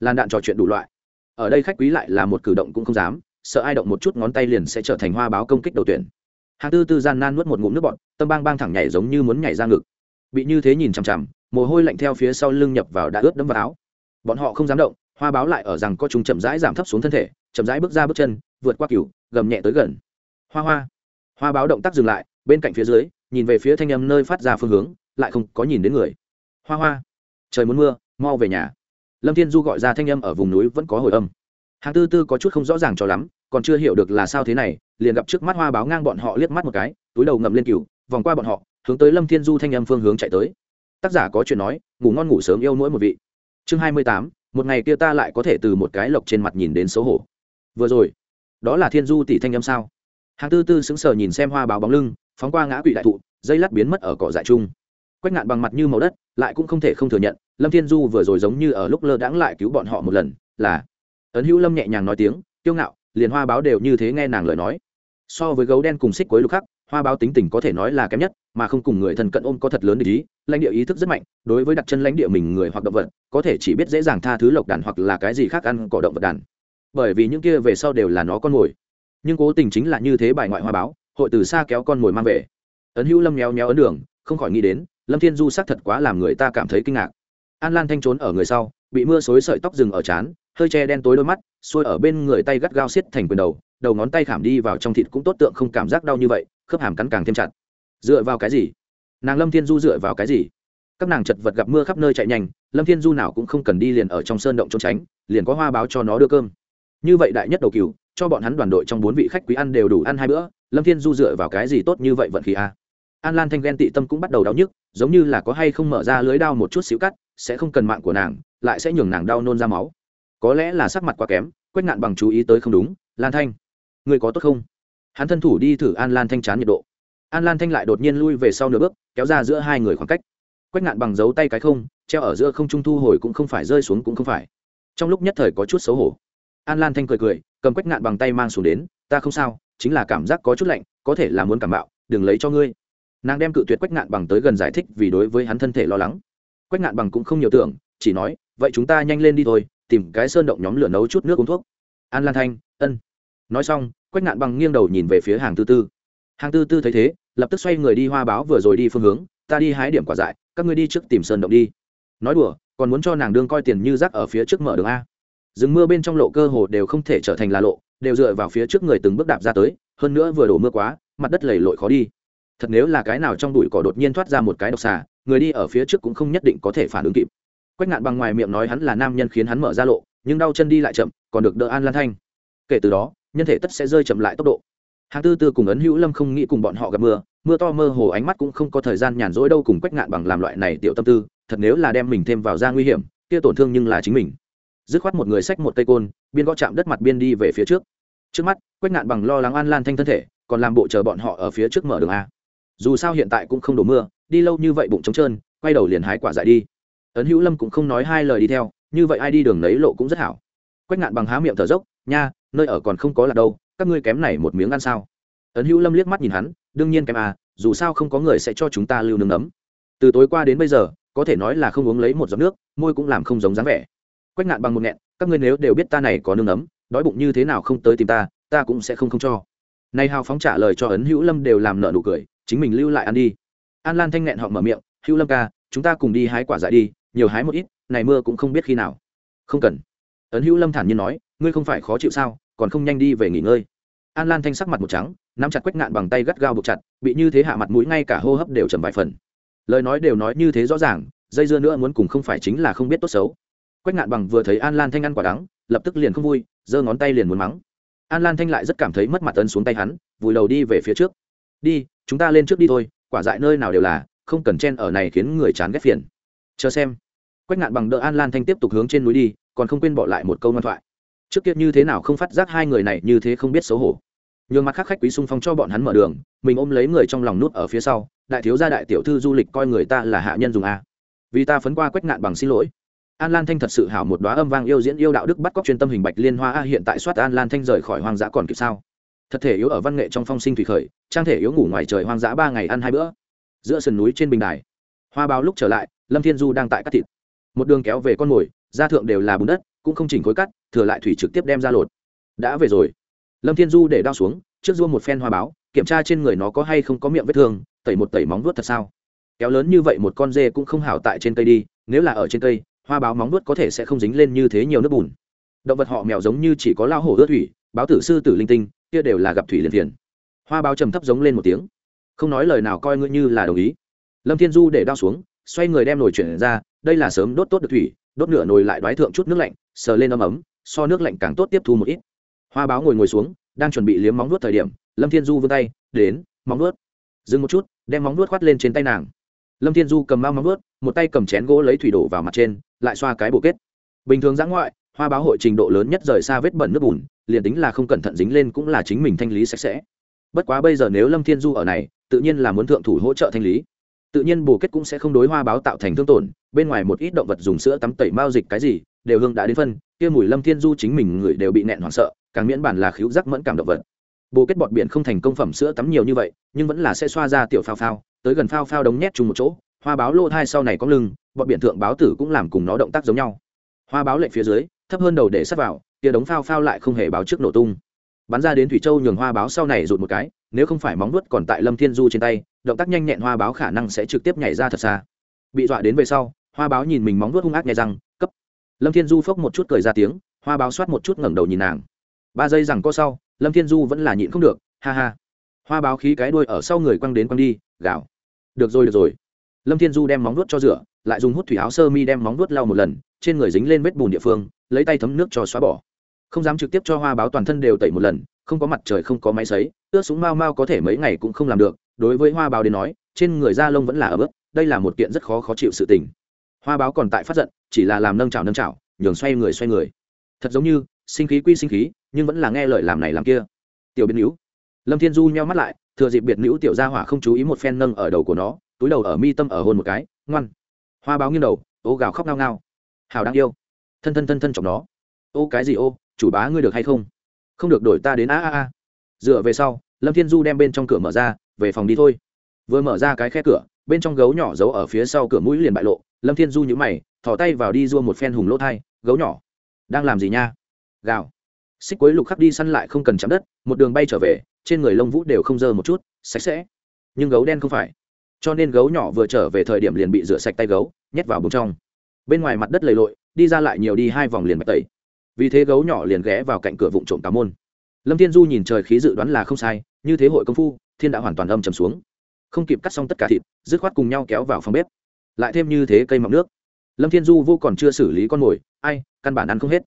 Speaker 1: Làn đạn trò chuyện đủ loại. Ở đây khách quý lại là một cử động cũng không dám sợ ai động một chút ngón tay liền sẽ trở thành hoa báo công kích đầu tuyển. Hàng tư tư gian nan nuốt một ngụm nước bọt, tâm bang bang thẳng nhảy giống như muốn nhảy ra ngực. Bị như thế nhìn chằm chằm, mồ hôi lạnh theo phía sau lưng nhập vào đã ướt đẫm vào áo. Bọn họ không dám động, hoa báo lại ở rằng có chúng chậm rãi giảm thấp xuống thân thể, chậm rãi bước ra bước chân, vượt qua cửu, gầm nhẹ tới gần. Hoa hoa. Hoa báo động tác dừng lại, bên cạnh phía dưới, nhìn về phía thanh âm nơi phát ra phương hướng, lại không có nhìn đến người. Hoa hoa. Trời muốn mưa, mau về nhà. Lâm thiên du gọi ra thanh âm ở vùng núi vẫn có hồi âm hàng tư tư có chút không rõ ràng cho lắm, còn chưa hiểu được là sao thế này, liền gặp trước mắt hoa báo ngang bọn họ liếc mắt một cái, túi đầu ngậm lên cừu, vòng qua bọn họ, hướng tới lâm thiên du thanh âm phương hướng chạy tới. Tác giả có chuyện nói, ngủ ngon ngủ sớm yêu mỗi một vị. Chương hai mươi tám, một ngày kia ta lại có thể từ một cái lộc trên mặt nhìn đến xấu hổ. Vừa rồi, đó là thiên du tỷ thanh âm sao? Hàng tư tư sững sờ nhìn xem hoa báo bóng lưng, phóng qua ngã quỵ đại thụ, dây lát biến mất ở cỏ dại trung quách ngạn bằng mặt như màu đất, lại cũng không thể không thừa nhận, lâm thiên du vừa rồi giống như ở lúc lơ đãng lại cứu bọn họ một lần, là ấn hữu lâm nhẹ nhàng nói tiếng kiêu ngạo, liền hoa báo đều như thế nghe nàng lời nói. So với gấu đen cùng xích quấy lục khắc, hoa báo tính tình có thể nói là kém nhất, mà không cùng người thân cận ôm có thật lớn để ý, lãnh địa ý thức rất mạnh, đối với đặc chân lãnh địa mình người hoặc động vật, có thể chỉ biết dễ dàng tha thứ lộc đàn hoặc là cái gì khác ăn cỏ động vật đàn. Bởi vì những kia về sau đều là nó con mồi. Nhưng cố tình chính là như thế bài ngoại hoa báo, hội từ xa kéo con mồi mang về. Ấn hữu lâm méo méo ấn đường, không khỏi nghĩ đến, lâm thiên du xác thật quá làm người ta cảm thấy kinh ngạc. An lan thanh trốn ở người sau, bị mưa xối sợi tóc rừng ở trán hơi che đen tối đôi mắt, xuôi ở bên người tay gắt gao xiết thành quyền đầu đầu ngón tay khảm đi vào trong thịt cũng tốt tượng không cảm giác đau như vậy, khớp hàm cắn càng thêm chặt. Dựa vào cái gì? Nàng lâm thiên du dựa vào cái gì? Các nàng chật vật gặp mưa khắp nơi chạy nhanh, lâm thiên du nào cũng không cần đi liền ở trong sơn động trốn tránh, liền có hoa báo cho nó đưa cơm. Như vậy đại nhất đầu cừu, cho bọn hắn đoàn đội trong bốn vị khách quý ăn đều đủ ăn hai bữa, lâm thiên du dựa vào cái gì tốt như vậy vận khí a an lan thanh ghen tị tâm cũng bắt đầu đau nhức, giống như là có hay không mở ra lưới đao một chút xíu cắt, sẽ không cần mạng của nàng, lại sẽ nhường nàng đau nôn ra máu có lẽ là sắc mặt quá kém, quách ngạn bằng chú ý tới không đúng, lan thanh người có tốt không? Hắn thân thủ đi thử an lan thanh chán nhiệt độ. An lan thanh lại đột nhiên lui về sau nửa bước, kéo ra giữa hai người khoảng cách. Quách ngạn bằng giấu tay cái không, treo ở giữa không trung thu hồi cũng không phải, rơi xuống cũng không phải. Trong lúc nhất thời có chút xấu hổ. An lan thanh cười cười, cầm quách ngạn bằng tay mang xuống đến, ta không sao, chính là cảm giác có chút lạnh, có thể là muốn cảm bạo, đừng lấy cho ngươi. Nàng đem cự tuyệt quách ngạn bằng tới gần giải thích vì đối với hắn thân thể lo lắng. Quách ngạn bằng cũng không nhiều tưởng, chỉ nói, vậy chúng ta nhanh lên đi thôi tìm cái sơn động nhóm lửa nấu chút nước uống thuốc. An lan thanh, ân. Nói xong, quách ngạn bằng nghiêng đầu nhìn về phía hàng tư tư. Hàng tư tư thấy thế, lập tức xoay người đi hoa báo vừa rồi đi phương hướng, ta đi hái điểm quả dại, các ngươi đi trước tìm sơn động đi. Nói đùa, còn muốn cho nàng đương coi tiền như rác ở phía trước mở đường a. Rừng mưa bên trong lộ cơ hồ đều không thể trở thành là lộ, đều dựa vào phía trước người từng bước đạp ra tới, hơn nữa vừa đổ mưa quá, mặt đất lầy lội khó đi. Thật nếu là cái nào trong bụi cỏ đột nhiên thoát ra một cái độc xà, người đi ở phía trước cũng không nhất định có thể phản ứng kịp quách ngạn bằng ngoài miệng nói hắn là nam nhân khiến hắn mở ra lộ, nhưng đau chân đi lại chậm, còn được đỡ an lan thanh. Kể từ đó, nhân thể tất sẽ rơi chậm lại tốc độ. Hàng tư tư cùng ấn hữu lâm không nghĩ cùng bọn họ gặp mưa mưa to mơ hồ ánh mắt cũng không có thời gian nhàn rỗi đâu cùng quách ngạn bằng làm loại này tiểu tâm tư, thật nếu là đem mình thêm vào ra nguy hiểm, kia tổn thương nhưng là chính mình. Dứt khoát một người xách một cây côn, biên gõ chạm đất mặt biên đi về phía trước. Trước mắt, quách ngạn bằng lo lắng an lan thanh thân thể, còn làm bộ chờ bọn họ ở phía trước mở đường a. Dù sao hiện tại cũng không đổ mưa, đi lâu như vậy bụng trống trơn, quay đầu liền hái quả dại đi ấn hữu lâm cũng không nói hai lời đi theo, như vậy ai đi đường lấy lộ cũng rất hảo. Quách ngạn bằng há miệng thở dốc, nha, nơi ở còn không có là đâu, các ngươi kém này một miếng ăn sao? Ấn hữu lâm liếc mắt nhìn hắn, đương nhiên kém à dù sao không có người sẽ cho chúng ta lưu nương nấm. Từ tối qua đến bây giờ, có thể nói là không uống lấy một giọt nước, môi cũng làm không giống dáng vẻ. Quách ngạn bằng một nghẹn, các ngươi nếu đều biết ta này có nương nấm, đói bụng như thế nào không tới tìm ta ta cũng sẽ không không cho. Nay hào phóng trả lời cho ấn hữu lâm đều làm nợ nụ cười, chính mình lưu lại ăn đi. An lan thanh nghẹn họ mở miệng, hữu lâm ca, chúng ta cùng đi hái quả dại đi nhiều hái một ít, này mưa cũng không biết khi nào. Không cần. Ấn hữu lâm thản nhiên nói, ngươi không phải khó chịu sao, còn không nhanh đi về nghỉ ngơi. An lan thanh sắc mặt một trắng, nắm chặt quách ngạn bằng tay gắt gao buộc chặt, bị như thế hạ mặt mũi ngay cả hô hấp đều trầm vài phần. Lời nói đều nói như thế rõ ràng, dây dưa nữa muốn cùng không phải chính là không biết tốt xấu. Quách ngạn bằng vừa thấy an lan thanh ăn quả đắng, lập tức liền không vui, giơ ngón tay liền muốn mắng. An lan thanh lại rất cảm thấy mất mặt ân xuống tay hắn, vùi đầu đi về phía trước. Đi, chúng ta lên trước đi thôi, quả dại nơi nào đều là, không cần chen ở này khiến người chán ghét phiền chờ xem. Quách ngạn bằng đỡ an lan thanh tiếp tục hướng trên núi đi, còn không quên bỏ lại một câu ngoan thoại. Trước kia như thế nào không phát giác hai người này như thế không biết xấu hổ. Nhường mặt khác khách quý xung phong cho bọn hắn mở đường, mình ôm lấy người trong lòng nút ở phía sau, đại thiếu gia đại tiểu thư du lịch coi người ta là hạ nhân dùng a. Vì ta phấn qua quách ngạn bằng xin lỗi. An lan thanh thật sự hảo một đoá âm vang yêu diễn yêu đạo đức bắt cóc chuyên tâm hình bạch liên hoa a, hiện tại soát an lan thanh rời khỏi hoang dã còn kịp sao? Thật thể yếu ở văn nghệ trong phong sinh thủy khởi, trang thể yếu ngủ ngoài trời hoang dã ba ngày ăn hai bữa. Giữa sườn núi trên bình đài, hoa báo lúc trở lại lâm thiên du đang tại cắt thịt. Một đường kéo về con mồi, da thượng đều là bùn đất, cũng không chỉnh khối cắt, thừa lại thủy trực tiếp đem ra lột. Đã về rồi. Lâm thiên du để đao xuống, trước dua một phen hoa báo, kiểm tra trên người nó có hay không có miệng vết thương, tẩy một tẩy móng vuốt thật sao. Kéo lớn như vậy một con dê cũng không hảo tại trên cây đi, nếu là ở trên cây, hoa báo móng vuốt có thể sẽ không dính lên như thế nhiều nước bùn. Động vật họ mèo giống như chỉ có lao hổ ướt thủy, báo tử sư tử linh tinh, kia đều là gặp thủy liền thiền. Hoa báo trầm thấp giống lên một tiếng. Không nói lời nào coi ngươi như là đồng ý. Lâm thiên du để đao xuống xoay người đem nồi chuyển ra, đây là sớm đốt tốt được thủy, đốt nửa nồi lại đoái thượng chút nước lạnh, sờ lên ấm ấm, so nước lạnh càng tốt tiếp thu một ít. Hoa báo ngồi ngồi xuống, đang chuẩn bị liếm móng nuốt thời điểm, lâm thiên du vươn tay, đến, móng nuốt dừng một chút, đem móng nuốt khoát lên trên tay nàng. Lâm thiên du cầm mau móng nuốt một tay cầm chén gỗ lấy thủy đổ vào mặt trên, lại xoa cái bộ kết. Bình thường giã ngoại, hoa báo hội trình độ lớn nhất rời xa vết bẩn nước bùn, liền tính là không cẩn thận dính lên cũng là chính mình thanh lý sạch sẽ. Bất quá bây giờ nếu lâm thiên du ở này, tự nhiên là muốn thượng thủ hỗ trợ thanh lý tự nhiên bổ kết cũng sẽ không đối hoa báo tạo thành thương tổn, bên ngoài một ít động vật dùng sữa tắm tẩy mao dịch cái gì, đều hương đã đến phân, kia mùi lâm thiên du chính mình người đều bị nẹn hoảng sợ, càng miễn bản là khiếu giác mẫn cảm động vật. Bồ kết bọt biển không thành công phẩm sữa tắm nhiều như vậy, nhưng vẫn là sẽ xoa ra tiểu phao phao, tới gần phao phao đống nhét chung một chỗ, hoa báo lô thai sau này có lưng, bọt biển thượng báo tử cũng làm cùng nó động tác giống nhau. Hoa báo lệnh phía dưới, thấp hơn đầu để sắt vào, kia đống phao phao lại không hề báo trước nổ tung. Bắn ra đến thủy châu nhường hoa báo sau này rụt một cái, nếu không phải móng vuốt còn tại lâm thiên du trên tay động tác nhanh nhẹn hoa báo khả năng sẽ trực tiếp nhảy ra thật xa. Bị dọa đến về sau, hoa báo nhìn mình móng vuốt hung ác nhẹ răng, cấp. Lâm thiên du phốc một chút cười ra tiếng, hoa báo soát một chút ngẩng đầu nhìn nàng. Ba giây rằng có sau, lâm thiên du vẫn là nhịn không được, ha ha. Hoa báo khí cái đuôi ở sau người quăng đến quăng đi, gào. Được rồi được rồi. Lâm thiên du đem móng vuốt cho rửa, lại dùng hút thủy áo sơ mi đem móng vuốt lau một lần, trên người dính lên vết bùn địa phương, lấy tay thấm nước cho xóa bỏ. Không dám trực tiếp cho hoa báo toàn thân đều tẩy một lần, không có mặt trời không có máy sấy, ướt súng mau mau có thể mấy ngày cũng không làm được đối với hoa báo đến nói, trên người da lông vẫn là ở bước đây là một kiện rất khó khó chịu sự tình. Hoa báo còn tại phát giận, chỉ là làm nâng chảo nâng chảo, nhường xoay người xoay người. Thật giống như, sinh khí quy sinh khí, nhưng vẫn là nghe lời làm này làm kia. Tiểu biệt nữ. Lâm thiên du nheo mắt lại, thừa dịp biệt nữ tiểu gia hỏa không chú ý một phen nâng ở đầu của nó, túi đầu ở mi tâm ở hôn một cái, ngoan. Hoa báo nghiêng đầu, ô gào khóc ngao ngao. Hào đáng yêu. Thân thân thân thân chọc nó. Ô cái gì ô, chủ bá ngươi được hay không? Không được đổi ta đến a a a. Dựa về sau lâm thiên du đem bên trong cửa mở ra, về phòng đi thôi. Vừa mở ra cái khe cửa, bên trong gấu nhỏ giấu ở phía sau cửa mũi liền bại lộ. Lâm thiên du nhữ mày thỏ tay vào đi dua một phen hùng lỗ thai, gấu nhỏ, đang làm gì nha? Gào. Xích quấy lục khắc đi săn lại không cần chạm đất, một đường bay trở về, trên người lông vũ đều không dơ một chút, sạch sẽ. Nhưng gấu đen không phải. Cho nên gấu nhỏ vừa trở về thời điểm liền bị rửa sạch tay gấu, nhét vào bụng trong. Bên ngoài mặt đất lầy lội, đi ra lại nhiều đi hai vòng liền bạch tẩy. Vì thế gấu nhỏ liền ghé vào cạnh cửa vụn trộm tà môn. Lâm thiên du nhìn trời khí dự đoán là không sai như thế hội công phu, thiên đã hoàn toàn âm trầm xuống. Không kịp cắt xong tất cả thịt, dứt khoát cùng nhau kéo vào phòng bếp. Lại thêm như thế cây mọc nước. Lâm thiên du vô còn chưa xử lý con mồi, ai, căn bản ăn không hết.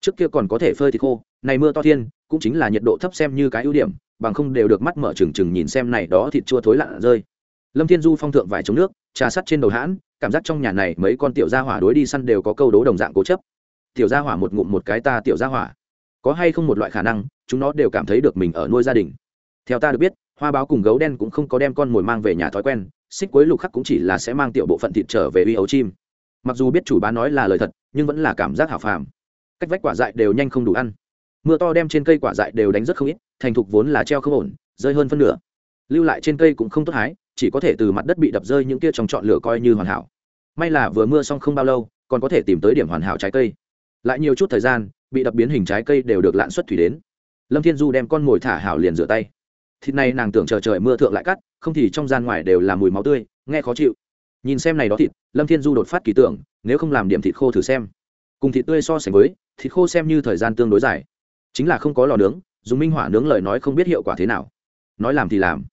Speaker 1: Trước kia còn có thể phơi thịt khô, này mưa to thiên, cũng chính là nhiệt độ thấp xem như cái ưu điểm, bằng không đều được mắt mở trừng trừng nhìn xem này đó thịt chua thối lặn rơi. Lâm thiên du phong thượng vài chống nước, trà sắt trên đầu hãn, cảm giác trong nhà này mấy con tiểu gia hỏa đối đi săn đều có câu đố đồng dạng cố chấp. Tiểu gia hỏa một ngụm một cái ta tiểu gia hỏa. Có hay không một loại khả năng, chúng nó đều cảm thấy được mình ở nuôi gia đình theo ta được biết, hoa báo cùng gấu đen cũng không có đem con mồi mang về nhà thói quen, xích cuối lục khắc cũng chỉ là sẽ mang tiểu bộ phận thịt trở về uy ấu chim. Mặc dù biết chủ bá nói là lời thật, nhưng vẫn là cảm giác hảo phàm. Cách vách quả dại đều nhanh không đủ ăn. Mưa to đem trên cây quả dại đều đánh rất không ít, thành thục vốn là treo không ổn, rơi hơn phân nửa. Lưu lại trên cây cũng không tốt hái, chỉ có thể từ mặt đất bị đập rơi những kia trong chọn lửa coi như hoàn hảo. May là vừa mưa xong không bao lâu, còn có thể tìm tới điểm hoàn hảo trái cây. Lại nhiều chút thời gian, bị đập biến hình trái cây đều được lạn xuất thủy đến. Lâm thiên du đem con mồi thả hảo liền rửa tay thịt này nàng tưởng chờ trời mưa thượng lại cắt, không thì trong gian ngoài đều là mùi máu tươi, nghe khó chịu. Nhìn xem này đó thịt, lâm thiên du đột phát kỳ tưởng, nếu không làm điểm thịt khô thử xem. Cùng thịt tươi so sánh với, thịt khô xem như thời gian tương đối dài. Chính là không có lò nướng, dùng minh hỏa nướng lời nói không biết hiệu quả thế nào. Nói làm thì làm.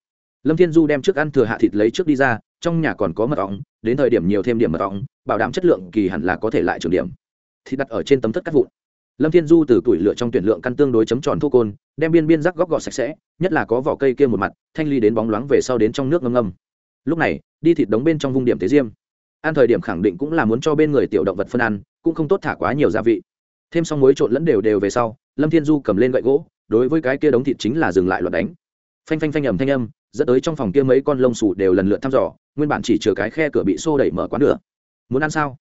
Speaker 1: Lâm thiên du đem trước ăn thừa hạ thịt lấy trước đi ra, trong nhà còn có mật ong, đến thời điểm nhiều thêm điểm mật ong, bảo đảm chất lượng kỳ hẳn là có thể lại trưởng điểm. Thịt đặt ở trên tấm thất cắt vụn lâm thiên du từ tuổi lựa trong tuyển lượng căn tương đối chấm tròn thô côn, đem biên biên rắc góc gọt sạch sẽ, nhất là có vỏ cây kia một mặt, thanh ly đến bóng loáng về sau đến trong nước ngâm ngâm. Lúc này, đi thịt đóng bên trong vùng điểm tế diêm. Ăn thời điểm khẳng định cũng là muốn cho bên người tiểu động vật phân ăn, cũng không tốt thả quá nhiều gia vị. Thêm xong muối trộn lẫn đều đều về sau, lâm thiên du cầm lên gậy gỗ, đối với cái kia đóng thịt chính là dừng lại loạt đánh. Phanh phanh phanh ầm thanh âm, dẫn tới trong phòng kia mấy con lông sủ đều lần lượt thăm dò, nguyên bản chỉ chừa cái khe cửa bị xô đẩy mở quán nữa muốn ăn sao?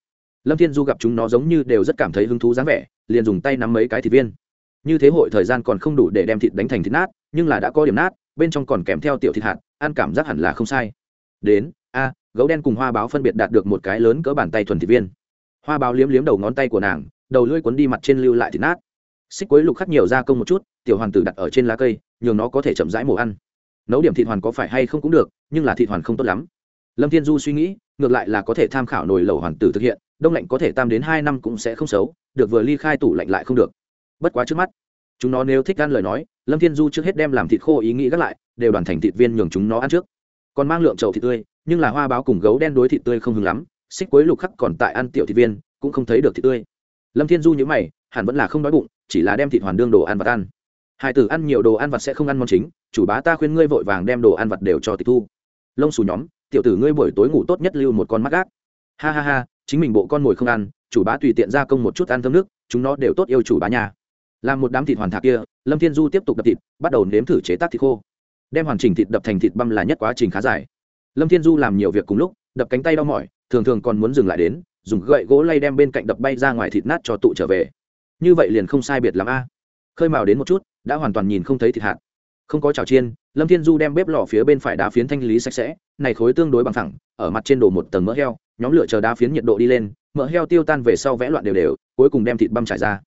Speaker 1: Lâm thiên du gặp chúng nó giống như đều rất cảm thấy hứng thú dáng vẻ, liền dùng tay nắm mấy cái thịt viên. Như thế hội thời gian còn không đủ để đem thịt đánh thành thịt nát, nhưng là đã có điểm nát, bên trong còn kèm theo tiểu thịt hạt, ăn cảm giác hẳn là không sai. Đến, a, gấu đen cùng hoa báo phân biệt đạt được một cái lớn cỡ bàn tay thuần thịt viên. Hoa báo liếm liếm đầu ngón tay của nàng, đầu lưỡi cuốn đi mặt trên lưu lại thịt nát. Xích quấy lục khắc nhiều ra công một chút, tiểu hoàn tử đặt ở trên lá cây, nhường nó có thể chậm rãi mổ ăn. Nấu điểm thịt hoàn có phải hay không cũng được, nhưng là thịt hoàn không tốt lắm. Lâm thiên du suy nghĩ, ngược lại là có thể tham khảo nồi lẩu hoàn tử thực hiện đông lạnh có thể tam đến hai năm cũng sẽ không xấu, được vừa ly khai tủ lạnh lại không được. Bất quá trước mắt, chúng nó nếu thích ăn lời nói, lâm thiên du trước hết đem làm thịt khô ý nghĩ gác lại, đều đoàn thành thịt viên nhường chúng nó ăn trước. Còn mang lượng trầu thịt tươi, nhưng là hoa báo cùng gấu đen đối thịt tươi không hứng lắm, xích quấy lục khắc còn tại ăn tiểu thịt viên, cũng không thấy được thịt tươi. Lâm thiên du nhữ mày, hẳn vẫn là không đói bụng, chỉ là đem thịt hoàn đương đồ ăn vật ăn. Hai tử ăn nhiều đồ ăn vặt sẽ không ăn món chính, chủ bá ta khuyên ngươi vội vàng đem đồ ăn vặt đều cho tịch thu. Lông xù nhóm, tiểu tử ngươi buổi tối ngủ tốt nhất lưu một con mắt gác. Ha ha ha chính mình bộ con mồi không ăn, chủ bá tùy tiện gia công một chút ăn thơm nước, chúng nó đều tốt yêu chủ bá nhà làm một đám thịt hoàn thạc kia, lâm thiên du tiếp tục đập thịt, bắt đầu nếm thử chế tác thịt khô. Đem hoàn chỉnh thịt đập thành thịt băm là nhất quá trình khá dài. Lâm thiên du làm nhiều việc cùng lúc, đập cánh tay đau mỏi, thường thường còn muốn dừng lại đến, dùng gậy gỗ lay đem bên cạnh đập bay ra ngoài thịt nát cho tụ trở về. Như vậy liền không sai biệt l a. Khơi mào đến một chút, đã hoàn toàn nhìn không thấy thịt hạt không có chảo chiên, lâm thiên du đem bếp lò phía bên phải đá phiến thanh lý sạch sẽ, này khối tương đối bằng thẳng ở mặt trên đổ một tầng mỡ heo, nhóm lửa chờ đá phiến nhiệt độ đi lên, mỡ heo tiêu tan về sau vẽ loạn đều đều, cuối cùng đem thịt băm trải ra.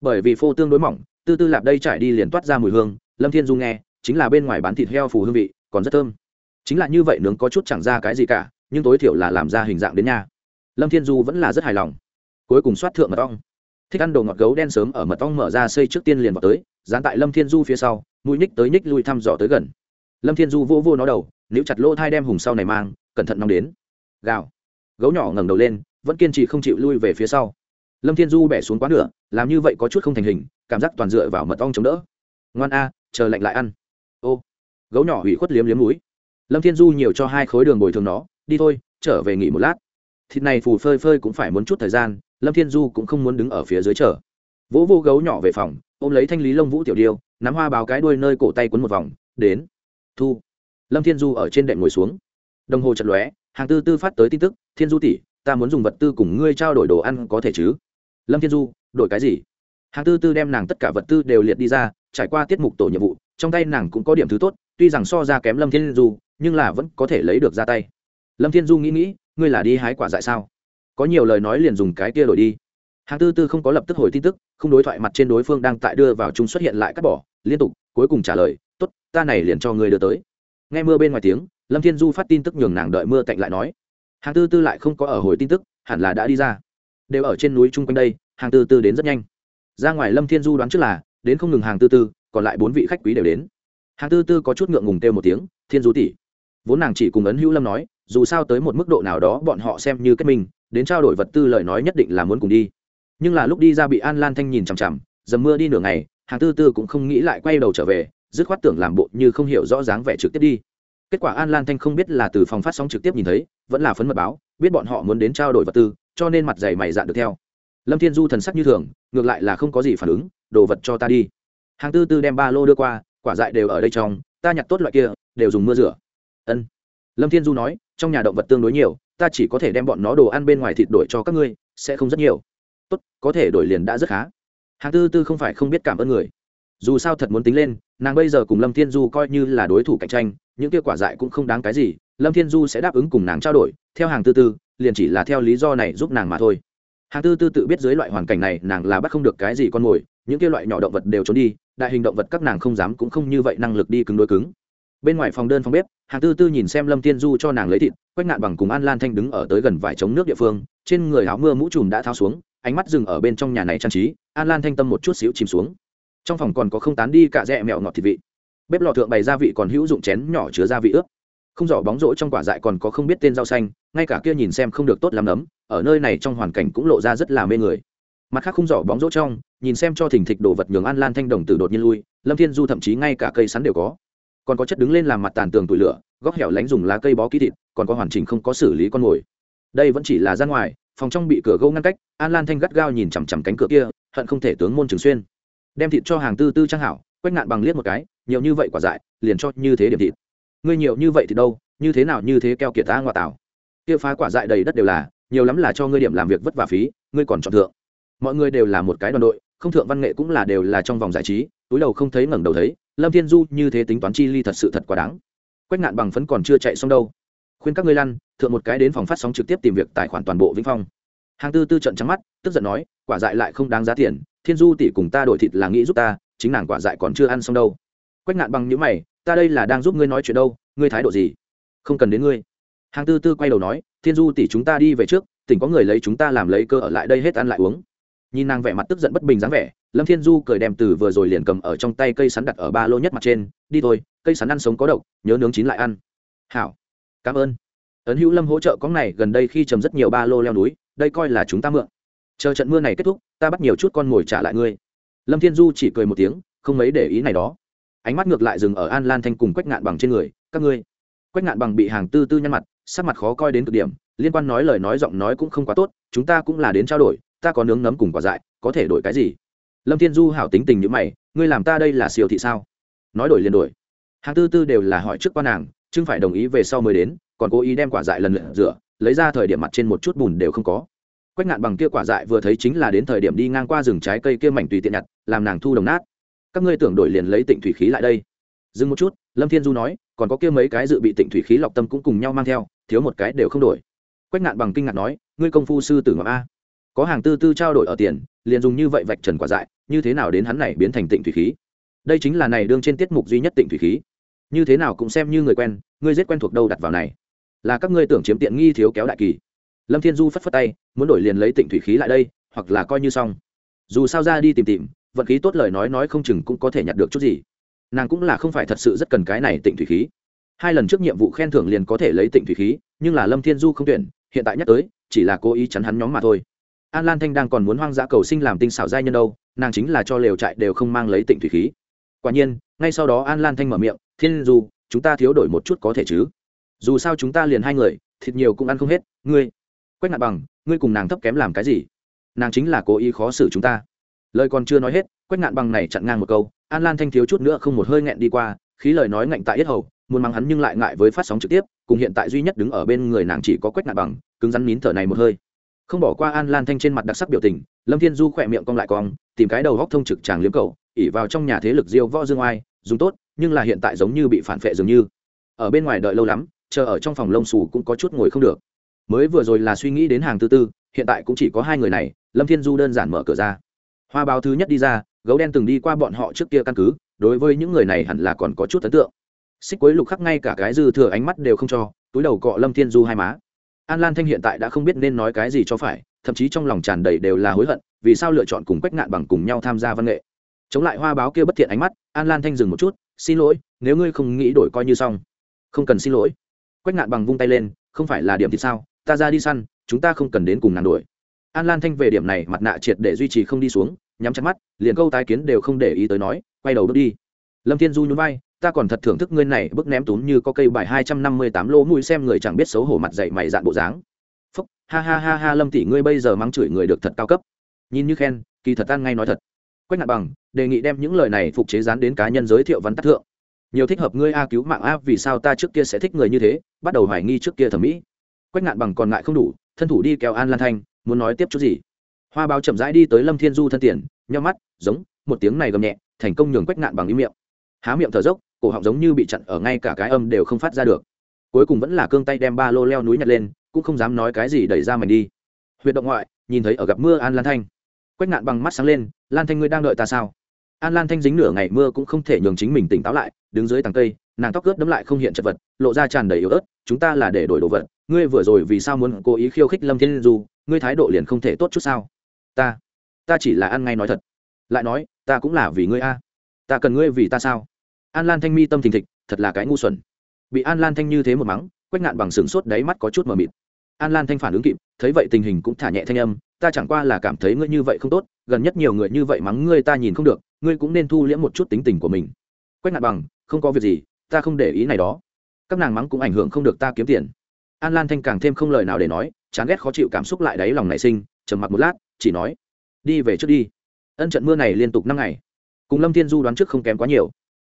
Speaker 1: Bởi vì phô tương đối mỏng, tư tư lạp đây trải đi liền toát ra mùi hương, lâm thiên du nghe, chính là bên ngoài bán thịt heo phù hương vị, còn rất thơm. Chính là như vậy nướng có chút chẳng ra cái gì cả, nhưng tối thiểu là làm ra hình dạng đến nha. Lâm thiên du vẫn là rất hài lòng. Cuối cùng soát thượng mật ong. Thích ăn đồ ngọt gấu đen sớm ở mật ong mở ra xây trước tiên liền vào tới, dán tại lâm thiên du phía sau mũi ních tới ních lui thăm dò tới gần. Lâm thiên du vô vô nó đầu nếu chặt lỗ thai đem hùng sau này mang, cẩn thận nóng đến. Gào. Gấu nhỏ ngẩng đầu lên, vẫn kiên trì không chịu lui về phía sau. Lâm thiên du bẻ xuống quá nửa làm như vậy có chút không thành hình, cảm giác toàn dựa vào mật ong chống đỡ. Ngoan a, chờ lạnh lại ăn. Ô. Gấu nhỏ hủy khuất liếm liếm núi lâm thiên du nhiều cho hai khối đường bồi thường nó, đi thôi, trở về nghỉ một lát. Thịt này phù phơi phơi cũng phải muốn chút thời gian, lâm thiên du cũng không muốn đứng ở phía dưới chờ. Vỗ vô gấu nhỏ về phòng, ôm lấy thanh lý lông vũ tiểu điêu nắm hoa báo cái đuôi nơi cổ tay quấn một vòng, đến. Thu. Lâm thiên du ở trên đệm ngồi xuống. Đồng hồ chật lóe, hàng tư tư phát tới tin tức, thiên du tỷ, ta muốn dùng vật tư cùng ngươi trao đổi đồ ăn có thể chứ? Lâm thiên du, đổi cái gì? Hàng tư tư đem nàng tất cả vật tư đều liệt đi ra, trải qua tiết mục tổ nhiệm vụ, trong tay nàng cũng có điểm thứ tốt, tuy rằng so ra kém lâm thiên du, nhưng là vẫn có thể lấy được ra tay. Lâm thiên du nghĩ nghĩ, ngươi là đi hái quả dại sao? Có nhiều lời nói liền dùng cái kia đổi đi hàng tư tư không có lập tức hồi tin tức, không đối thoại mặt trên đối phương đang tại đưa vào chung xuất hiện lại cắt bỏ, liên tục, cuối cùng trả lời t ố t ta này liền cho người đưa tới. Nghe mưa bên ngoài tiếng, lâm thiên du phát tin tức nhường nàng đợi mưa cạnh lại nói. Hàng tư tư lại không có ở hồi tin tức, hẳn là đã đi ra. Đều ở trên núi chung quanh đây, hàng tư tư đến rất nhanh. Ra ngoài lâm thiên du đoán trước là, đến không ngừng hàng tư tư, còn lại bốn vị khách quý đều đến. Hàng tư tư có chút ngượng ngùng kêu một tiếng, thiên du tỷ. Vốn nàng chỉ cùng ấn hữu lâm nói, dù sao tới một mức độ nào đó bọn họ xem như kết minh, đến trao đổi vật tư lời nói nhất định là muốn cùng đi nhưng là lúc đi ra bị an lan thanh nhìn chằm chằm, dầm mưa đi nửa ngày, hàng tư tư cũng không nghĩ lại quay đầu trở về, dứt khoát tưởng làm bộ như không hiểu rõ dáng vẻ trực tiếp đi. Kết quả an lan thanh không biết là từ phòng phát sóng trực tiếp nhìn thấy, vẫn là phấn mật báo, biết bọn họ muốn đến trao đổi vật tư, cho nên mặt dày mày dạn được theo. Lâm thiên du thần sắc như thường, ngược lại là không có gì phản ứng, đồ vật cho ta đi. Hàng tư tư đem ba lô đưa qua, quả dại đều ở đây trong, ta nhặt tốt loại kia, đều dùng mưa rửa. Ân. Lâm thiên du nói, trong nhà động vật tương đối nhiều, ta chỉ có thể đem bọn nó đồ ăn bên ngoài thịt đổi cho các ngươi, sẽ không rất nhiều tốt, có thể đổi liền đã rất khá. Hàng tư tư không phải không biết cảm ơn người. Dù sao thật muốn tính lên, nàng bây giờ cùng lâm thiên du coi như là đối thủ cạnh tranh, những kết quả dại cũng không đáng cái gì, lâm thiên du sẽ đáp ứng cùng nàng trao đổi. Theo hàng tư tư, liền chỉ là theo lý do này giúp nàng mà thôi. Hàng tư tư tự biết dưới loại hoàn cảnh này, nàng là bắt không được cái gì con mồi, những kia loại nhỏ động vật đều trốn đi, đại hình động vật các nàng không dám cũng không như vậy năng lực đi cứng đối cứng. Bên ngoài phòng đơn phòng bếp, hàng tư tư nhìn xem lâm thiên du cho nàng lấy thịt quách ngạn bằng cùng an lan thanh đứng ở tới gần vải chống nước địa phương, trên người áo mưa mũ trùm đã tháo xuống ánh mắt dừng ở bên trong nhà này trang trí, an lan thanh tâm một chút xíu chìm xuống. Trong phòng còn có không tán đi cả rẽ mẹo ngọt thịt vị. Bếp lò thượng bày gia vị còn hữu dụng chén nhỏ chứa gia vị ướp. Không giỏ bóng rỗi trong quả dại còn có không biết tên rau xanh, ngay cả kia nhìn xem không được tốt lắm lắm, ở nơi này trong hoàn cảnh cũng lộ ra rất là mê người. Mặt khác không giỏ bóng rỗ trong, nhìn xem cho thỉnh thịch đồ vật nhường an lan thanh đồng từ đột nhiên lui, lâm thiên du thậm chí ngay cả cây sắn đều có. Còn có chất đứng lên làm mặt tàn tường tủi lửa, góc hẻo lánh dùng lá cây bó ký thịt, còn có hoàn chỉnh không có xử lý con mồi đây vẫn chỉ là ra ngoài, phòng trong bị cửa gỗ ngăn cách, an lan thanh gắt gao nhìn chằm chằm cánh cửa kia, hận không thể tướng môn trường xuyên. Đem thịt cho hàng tư tư trang hảo quách ngạn bằng liếc một cái, nhiều như vậy quả dại, liền cho như thế điểm thịt. Ngươi nhiều như vậy thì đâu, như thế nào như thế keo kiệt ta ngoại tảo. Kia phá quả dại đầy đất đều là, nhiều lắm là cho ngươi điểm làm việc vất vả phí, ngươi còn chọn thượng. Mọi người đều là một cái đoàn đội, không thượng văn nghệ cũng là đều là trong vòng giải trí, túi đầu không thấy ngẩng đầu thấy, lâm thiên du như thế tính toán chi ly thật sự thật quá đáng. Quách ngạn bằng phấn còn chưa chạy xong đâu khuyên các ngươi lăn, thượng một cái đến phòng phát sóng trực tiếp tìm việc tài khoản toàn bộ vĩnh phong. Hàng tư tư trận trắng mắt, tức giận nói, quả dại lại không đáng giá tiền, thiên du tỷ cùng ta đổi thịt là nghĩ giúp ta, chính nàng quả dại còn chưa ăn xong đâu. Quách ngạn bằng những mày, ta đây là đang giúp ngươi nói chuyện đâu, ngươi thái độ gì? Không cần đến ngươi. Hàng tư tư quay đầu nói, thiên du tỷ chúng ta đi về trước, tỉnh có người lấy chúng ta làm lấy cơ ở lại đây hết ăn lại uống. Nhìn nàng vẻ mặt tức giận bất bình dáng vẻ, lâm thiên du cười đem từ vừa rồi liền cầm ở trong tay cây sắn đặt ở ba lô nhất mặt trên, đi thôi, cây sắn ăn sống có độc, nhớ nướng chín lại ăn. Hảo cảm ơn. Ấn hữu lâm hỗ trợ con này, gần đây khi trầm rất nhiều ba lô leo núi, đây coi là chúng ta mượn. Chờ trận mưa này kết thúc, ta bắt nhiều chút con mồi trả lại ngươi. Lâm thiên du chỉ cười một tiếng, không mấy để ý này đó. Ánh mắt ngược lại dừng ở an lan thanh cùng quách ngạn bằng trên người, các ngươi. Quách ngạn bằng bị hàng tư tư nhăn mặt, sắc mặt khó coi đến cực điểm, liên quan nói lời nói giọng nói cũng không quá tốt, chúng ta cũng là đến trao đổi, ta có nướng nấm cùng quả dại, có thể đổi cái gì? Lâm thiên du hảo tính tình như mày, ngươi làm ta đây là siêu thị sao? Nói đổi liền đổi. Hàng tư tư đều là hỏi trước quan nàng chưng phải đồng ý về sau mới đến, còn cố ý đem quả dại lần lượt rửa, lấy ra thời điểm mặt trên một chút bùn đều không có. Quách ngạn bằng kia quả dại vừa thấy chính là đến thời điểm đi ngang qua rừng trái cây kia mảnh tùy tiện nhặt, làm nàng thu đồng nát. Các ngươi tưởng đổi liền lấy tịnh thủy khí lại đây. Dừng một chút, lâm thiên du nói, còn có kia mấy cái dự bị tịnh thủy khí lọc tâm cũng cùng nhau mang theo, thiếu một cái đều không đổi. Quách ngạn bằng kinh ngạc nói, ngươi công phu sư tử ngọc a. Có hàng tư tư trao đổi ở tiền, liền dùng như vậy vạch trần quả dại, như thế nào đến hắn này biến thành tịnh thủy khí? Đây chính là này đương trên tiết mục duy nhất tịnh thủy khí như thế nào cũng xem như người quen, ngươi giết quen thuộc đâu đặt vào này? Là các ngươi tưởng chiếm tiện nghi thiếu kéo đại kỳ. Lâm thiên du phất phất tay, muốn đổi liền lấy tịnh thủy khí lại đây, hoặc là coi như xong. Dù sao ra đi tìm tìm, vận khí tốt lời nói nói không chừng cũng có thể nhặt được chút gì. Nàng cũng là không phải thật sự rất cần cái này tịnh thủy khí. Hai lần trước nhiệm vụ khen thưởng liền có thể lấy tịnh thủy khí, nhưng là lâm thiên du không tuyển, hiện tại nhắc tới, chỉ là cố ý chắn hắn nhóm mà thôi. An lan thanh đang còn muốn hoang dã cầu sinh làm tinh xảo giai nhân đâu, nàng chính là cho lều trại đều không mang lấy tịnh thủy khí. Quả nhiên, ngay sau đó an lan thanh mở miệng thiên du, chúng ta thiếu đổi một chút có thể chứ? Dù sao chúng ta liền hai người, thịt nhiều cũng ăn không hết. Ngươi, quách ngạn bằng, ngươi cùng nàng thấp kém làm cái gì? Nàng chính là cố ý khó xử chúng ta. Lời còn chưa nói hết, quách ngạn bằng này chặn ngang một câu, an lan thanh thiếu chút nữa không một hơi nghẹn đi qua, khí lời nói ngạnh tại yết hầu, muốn mắng hắn nhưng lại ngại với phát sóng trực tiếp, cùng hiện tại duy nhất đứng ở bên người nàng chỉ có quách ngạn bằng, cứng rắn nín thở này một hơi. Không bỏ qua an lan thanh trên mặt đặc sắc biểu tình, lâm thiên du khỏe miệng cong lại cong, tìm cái đầu góc thông trực chàng liếm cầu ỉ vào trong nhà thế lực diêu võ dương oai, dùng tốt nhưng là hiện tại giống như bị phản phệ dường như. Ở bên ngoài đợi lâu lắm, chờ ở trong phòng lông xù cũng có chút ngồi không được. Mới vừa rồi là suy nghĩ đến hàng thứ tư, hiện tại cũng chỉ có hai người này, lâm thiên du đơn giản mở cửa ra. Hoa báo thứ nhất đi ra, gấu đen từng đi qua bọn họ trước kia căn cứ, đối với những người này hẳn là còn có chút ấn tượng. Xích quấy lục khắc ngay cả cái dư thừa ánh mắt đều không cho, túi đầu cọ lâm thiên du hai má. An lan thanh hiện tại đã không biết nên nói cái gì cho phải, thậm chí trong lòng tràn đầy đều là hối hận, vì sao lựa chọn cùng quách ngạn bằng cùng nhau tham gia văn nghệ. Chống lại hoa báo kia bất thiện ánh mắt, an lan thanh dừng một chút xin lỗi, nếu ngươi không nghĩ đổi coi như xong. Không cần xin lỗi. Quách ngạn bằng vung tay lên, không phải là điểm thì sao? Ta ra đi săn, chúng ta không cần đến cùng nàng đuổi. An lan thanh về điểm này mặt nạ triệt để duy trì không đi xuống, nhắm chặt mắt, liền câu tái kiến đều không để ý tới nói, quay đầu bước đi. Lâm thiên du nhún vai, ta còn thật thưởng thức ngươi này bước ném túm như có cây bài hai trăm năm mươi tám lỗ mũi xem người chẳng biết xấu hổ mặt dậy mày dạn bộ dáng. Phúc, ha ha ha ha, lâm tỷ ngươi bây giờ mắng chửi người được thật cao cấp. Nhìn như khen, kỳ thật tan ngay nói thật. Quách ngạn bằng đề nghị đem những lời này phục chế dán đến cá nhân giới thiệu văn tắc thượng. Nhiều thích hợp ngươi a cứu mạng a, vì sao ta trước kia sẽ thích người như thế? Bắt đầu hoài nghi trước kia thẩm mỹ. Quách ngạn bằng còn ngại không đủ, thân thủ đi kéo an lan thanh, muốn nói tiếp chút gì? Hoa báo chậm rãi đi tới lâm thiên du thân tiền nhau mắt, giống, một tiếng này gầm nhẹ, thành công nhường quách ngạn bằng im miệng. Há miệng thở dốc, cổ họng giống như bị chặn ở ngay cả cái âm đều không phát ra được. Cuối cùng vẫn là cương tay đem ba lô leo núi nhặt lên, cũng không dám nói cái gì đẩy ra mình đi. Huyệt động ngoại, nhìn thấy ở gặp mưa an lan thanh. Quách ngạn bằng mắt sáng lên, lan thanh ngươi đang đợi ta sao? An lan thanh dính nửa ngày mưa cũng không thể nhường chính mình tỉnh táo lại, đứng dưới tàng cây, nàng tóc ướt đấm lại không hiện chật vật, lộ ra tràn đầy yếu ớt, chúng ta là để đổi đồ vật, ngươi vừa rồi vì sao muốn cố ý khiêu khích lâm thiên du, ngươi thái độ liền không thể tốt chút sao? Ta ta chỉ là ăn ngay nói thật. Lại nói, ta cũng là vì ngươi a, ta cần ngươi vì ta sao? An lan thanh mi tâm thình thịch, thật là cái ngu xuẩn. Bị an lan thanh như thế một mắng quách ngạn bằng sừng sốt đáy mắt có chút mờ mịt. An lan thanh phản ứng kịp, thấy vậy tình hình cũng thả nhẹ thanh âm, ta chẳng qua là cảm thấy ngươi như vậy không tốt, gần nhất nhiều người như vậy mắng ngươi ta nhìn không được ngươi cũng nên thu liễm một chút tính tình của mình. Quách ngạn bằng, không có việc gì, ta không để ý này đó. Các nàng mắng cũng ảnh hưởng không được ta kiếm tiền. An lan thanh càng thêm không lời nào để nói, chán ghét khó chịu cảm xúc lại đáy lòng nảy sinh, trầm mặc một lát, chỉ nói, đi về trước đi. Ân trận mưa này liên tục năm ngày. Cùng lâm thiên du đoán trước không kém quá nhiều.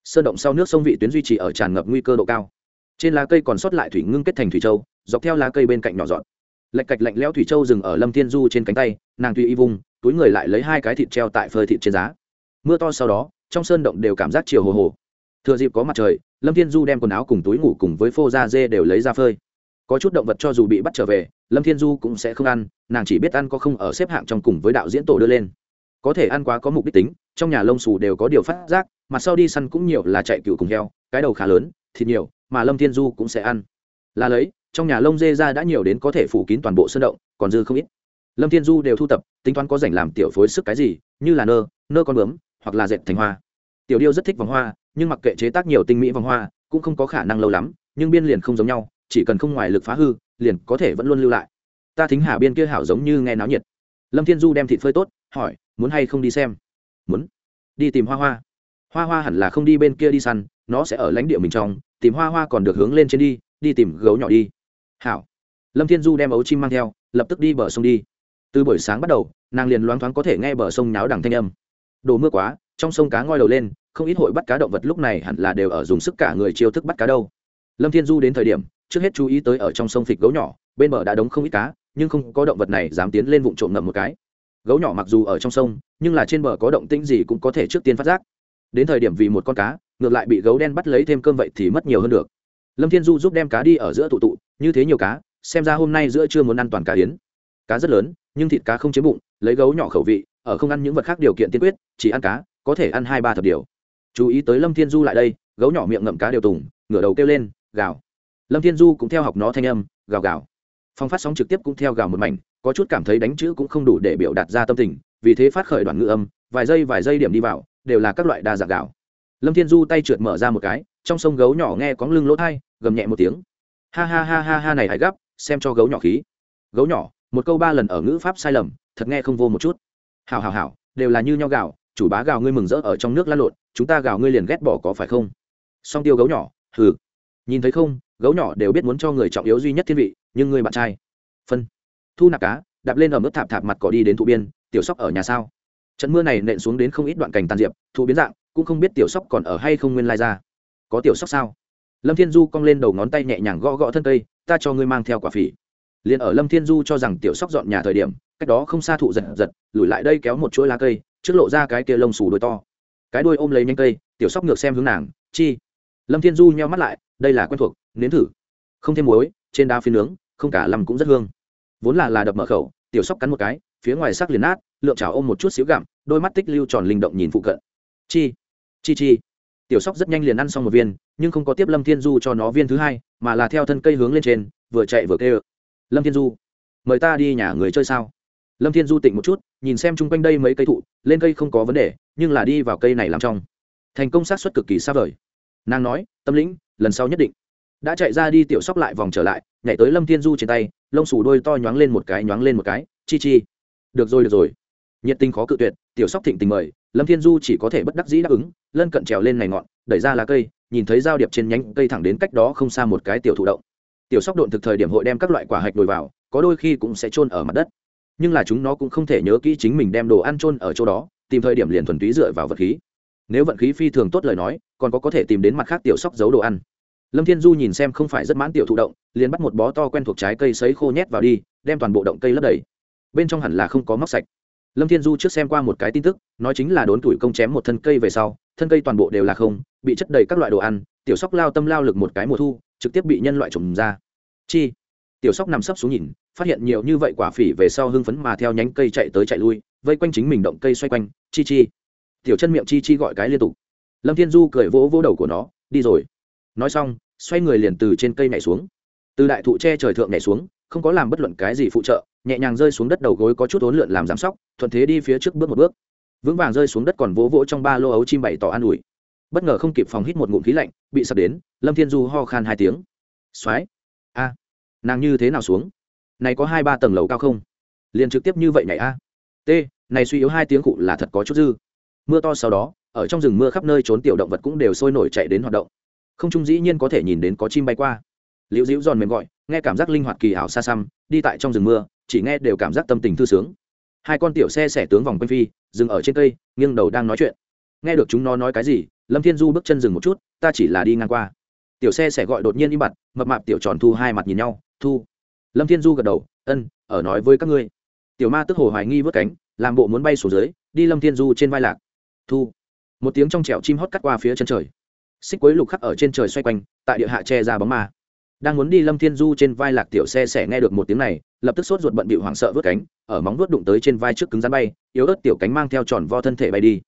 Speaker 1: Sơn động sau nước sông vị tuyến duy trì ở tràn ngập nguy cơ độ cao. Trên lá cây còn sót lại thủy ngưng kết thành thủy châu, dọc theo lá cây bên cạnh nhỏ dọn lạch cạch lạnh lẽo thủy châu dừng ở lâm thiên du trên cánh tay, nàng tùy y vùng, túi người lại lấy hai cái thịt treo tại phơi thịt trên giá mưa to sau đó, trong sơn động đều cảm giác chiều hồ hồ. Thừa dịp có mặt trời, lâm thiên du đem quần áo cùng túi ngủ cùng với phô da dê đều lấy ra phơi. Có chút động vật cho dù bị bắt trở về, lâm thiên du cũng sẽ không ăn, nàng chỉ biết ăn có không ở xếp hạng trong cùng với đạo diễn tổ đưa lên. Có thể ăn quá có mục đích tính, trong nhà lông xù đều có điều phát giác, mà sau đi săn cũng nhiều là chạy cựu cùng heo, cái đầu khá lớn, thịt nhiều, mà lâm thiên du cũng sẽ ăn. Là lấy, trong nhà lông dê ra đã nhiều đến có thể phủ kín toàn bộ sơn động, còn dư không ít. Lâm thiên du đều thu tập, tính toán có dành làm tiểu phối sức cái gì, như là nơ nơ con bướm hoặc là dệt thành hoa. Tiểu điêu rất thích vòng hoa, nhưng mặc kệ chế tác nhiều tinh mỹ vòng hoa, cũng không có khả năng lâu lắm, nhưng biên liền không giống nhau, chỉ cần không ngoài lực phá hư, liền có thể vẫn luôn lưu lại. Ta thính hà biên kia hảo giống như nghe náo nhiệt. Lâm thiên du đem thịt phơi tốt, hỏi, muốn hay không đi xem? Muốn. Đi tìm hoa hoa. Hoa hoa hẳn là không đi bên kia đi săn, nó sẽ ở lãnh địa mình trong, tìm hoa hoa còn được hướng lên trên đi đi tìm gấu nhỏ đi. Hảo. Lâm thiên du đem ấu chim mang theo, lập tức đi bờ sông đi. Từ buổi sáng bắt đầu, nàng liền loáng thoáng có thể nghe bờ sông nháo đằng thanh âm đồ mưa quá, trong sông cá ngoi đầu lên, không ít hội bắt cá động vật lúc này hẳn là đều ở dùng sức cả người chiêu thức bắt cá đâu. Lâm thiên du đến thời điểm, trước hết chú ý tới ở trong sông phịch gấu nhỏ, bên bờ đã đóng không ít cá, nhưng không có động vật này dám tiến lên vụ trộm ngậm một cái. Gấu nhỏ mặc dù ở trong sông, nhưng là trên bờ có động tĩnh gì cũng có thể trước tiên phát giác. Đến thời điểm vì một con cá, ngược lại bị gấu đen bắt lấy thêm cơm vậy thì mất nhiều hơn được. Lâm thiên du giúp đem cá đi ở giữa tụ tụ, như thế nhiều cá, xem ra hôm nay giữa chưa muốn ăn toàn cá yến. Cá rất lớn, nhưng thịt cá không chiếm bụng, lấy gấu nhỏ khẩu vị ở không ăn những vật khác điều kiện tiên quyết, chỉ ăn cá, có thể ăn hai ba thập điều. Chú ý tới lâm thiên du lại đây, gấu nhỏ miệng ngậm cá đều tùng, ngửa đầu kêu lên, gào. Lâm thiên du cũng theo học nó thanh âm, gào gào. Phong phát sóng trực tiếp cũng theo gào một mảnh, có chút cảm thấy đánh chữ cũng không đủ để biểu đạt ra tâm tình, vì thế phát khởi đoạn ngữ âm, vài giây vài giây điểm đi vào, đều là các loại đa dạng gạo lâm thiên du tay trượt mở ra một cái, trong sông gấu nhỏ nghe có lưng lỗ thai gầm nhẹ một tiếng. Ha ha ha ha ha này hãy gấp, xem cho gấu nhỏ khí. Gấu nhỏ, một câu ba lần ở ngữ pháp sai lầm, thật nghe không vô một chút hào hào hào, đều là như nhau gạo, chủ bá gạo ngươi mừng rỡ ở trong nước lăn lộn, chúng ta gạo ngươi liền ghét bỏ có phải không? Song tiêu gấu nhỏ, hừ. Nhìn thấy không, gấu nhỏ đều biết muốn cho người trọng yếu duy nhất thiên vị, nhưng người bạn trai. Phân. Thu nạp cá, đạp lên ở mức thạp thạp mặt cỏ đi đến thụ biên, tiểu sóc ở nhà sao? Trận mưa này nện xuống đến không ít đoạn cành tàn diệp, thụ biến dạng, cũng không biết tiểu sóc còn ở hay không nguyên lai ra. Có tiểu sóc sao? Lâm thiên du cong lên đầu ngón tay nhẹ nhàng gõ gõ thân cây, ta cho ngươi mang theo quả phỉ. Liền ở lâm thiên du cho rằng tiểu sóc dọn nhà thời điểm cách đó không xa thụ giật giật, lùi lại đây kéo một chuỗi lá cây, trước lộ ra cái kia lông xù đôi to. Cái đuôi ôm lấy nhanh cây, tiểu sóc ngược xem hướng nàng, chi. Lâm thiên du nheo mắt lại, đây là quen thuộc, nếm thử. Không thêm muối, trên đá phi nướng, không cả lầm cũng rất hương. Vốn là là đập mở khẩu, tiểu sóc cắn một cái, phía ngoài sắc liền nát, lượng chảo ôm một chút xíu gặm, đôi mắt tích lưu tròn linh động nhìn phụ cận. Chi chi chi. Tiểu sóc rất nhanh liền ăn xong một viên, nhưng không có tiếp lâm thiên du cho nó viên thứ hai, mà là theo thân cây hướng lên trên, vừa chạy vừa kêu. Lâm thiên du, mời ta đi nhà người chơi sao? Lâm thiên du tỉnh một chút, nhìn xem chung quanh đây mấy cây thụ, lên cây không có vấn đề, nhưng là đi vào cây này làm trong. Thành công sát xuất cực kỳ xa vời. Nàng nói, tâm lĩnh, lần sau nhất định. Đã chạy ra đi, tiểu sóc lại vòng trở lại, nhảy tới lâm thiên du trên tay, lông xù đôi to nhoáng lên một cái, nhoáng lên một cái, chi chi. Được rồi được rồi. Nhiệt tình khó cự tuyệt, tiểu sóc thịnh tình mời, lâm thiên du chỉ có thể bất đắc dĩ đáp ứng, lân cận trèo lên này ngọn, đẩy ra lá cây, nhìn thấy dao điệp trên nhánh cây thẳng đến cách đó không xa một cái tiểu thụ động. Tiểu sóc độn thực thời điểm hội đem các loại quả hạch đồi vào, có đôi khi cũng sẽ trôn ở mặt đất nhưng là chúng nó cũng không thể nhớ kỹ chính mình đem đồ ăn trôn ở chỗ đó, tìm thời điểm liền thuần túy dựa vào vật khí. Nếu vận khí phi thường tốt lời nói, còn có có thể tìm đến mặt khác tiểu sóc giấu đồ ăn. Lâm thiên du nhìn xem không phải rất mãn tiểu thụ động, liền bắt một bó to quen thuộc trái cây sấy khô nhét vào đi, đem toàn bộ động cây lấp đầy. Bên trong hẳn là không có móc sạch. Lâm thiên du trước xem qua một cái tin tức, nói chính là đốn tuổi công chém một thân cây về sau, thân cây toàn bộ đều là không, bị chất đầy các loại đồ ăn, tiểu sóc lao tâm lao lực một cái mùa thu, trực tiếp bị nhân loại trồng ra. Chi? Tiểu sóc nằm sấp xuống nhìn, phát hiện nhiều như vậy quả phỉ về sau hưng phấn mà theo nhánh cây chạy tới chạy lui, vây quanh chính mình động cây xoay quanh, chi chi. Tiểu chân miệng chi chi gọi cái liên tục. Lâm thiên du cười vỗ vỗ đầu của nó, đi rồi. Nói xong, xoay người liền từ trên cây nhảy xuống. Từ đại thụ tre trời thượng nhảy xuống, không có làm bất luận cái gì phụ trợ, nhẹ nhàng rơi xuống đất đầu gối có chút ốn lượn làm giám sóc, thuận thế đi phía trước bước một bước. Vững vàng rơi xuống đất còn vỗ vỗ trong ba lô ấu chim bày tỏ an ủi. Bất ngờ không kịp phòng hít một ngụm khí lạnh, bị sập đến, lâm thiên du ho khan hai tiếng. Soái a nàng như thế nào xuống? Này có hai ba tầng lầu cao không? Liền trực tiếp như vậy nhảy a. T, này suy yếu hai tiếng cụ là thật có chút dư. Mưa to sau đó, ở trong rừng mưa khắp nơi trốn tiểu động vật cũng đều sôi nổi chạy đến hoạt động. Không trung dĩ nhiên có thể nhìn đến có chim bay qua. Liễu dĩu giòn mềm gọi, nghe cảm giác linh hoạt kỳ ảo xa xăm, đi tại trong rừng mưa, chỉ nghe đều cảm giác tâm tình thư sướng. Hai con tiểu xe xẻ tướng vòng quanh phi, dừng ở trên cây, nghiêng đầu đang nói chuyện. Nghe được chúng nó nói cái gì, lâm thiên du bước chân dừng một chút, ta chỉ là đi ngang qua. Tiểu xe xẻ gọi đột nhiên im bặt, mập mạp tiểu tròn thu hai mặt nhìn nhau thu. Lâm thiên du gật đầu, ân, ở nói với các ngươi. Tiểu ma tức hồ hoài nghi vớt cánh, làm bộ muốn bay xuống dưới, đi lâm thiên du trên vai lạc. Thu. Một tiếng trong trẻo chim hót cắt qua phía chân trời. Xích quấy lục khắc ở trên trời xoay quanh, tại địa hạ che ra bóng ma. Đang muốn đi lâm thiên du trên vai lạc tiểu xe sẽ nghe được một tiếng này, lập tức sốt ruột bận bị hoảng sợ vớt cánh, ở móng vuốt đụng tới trên vai trước cứng rắn bay, yếu ớt tiểu cánh mang theo tròn vo thân thể bay đi.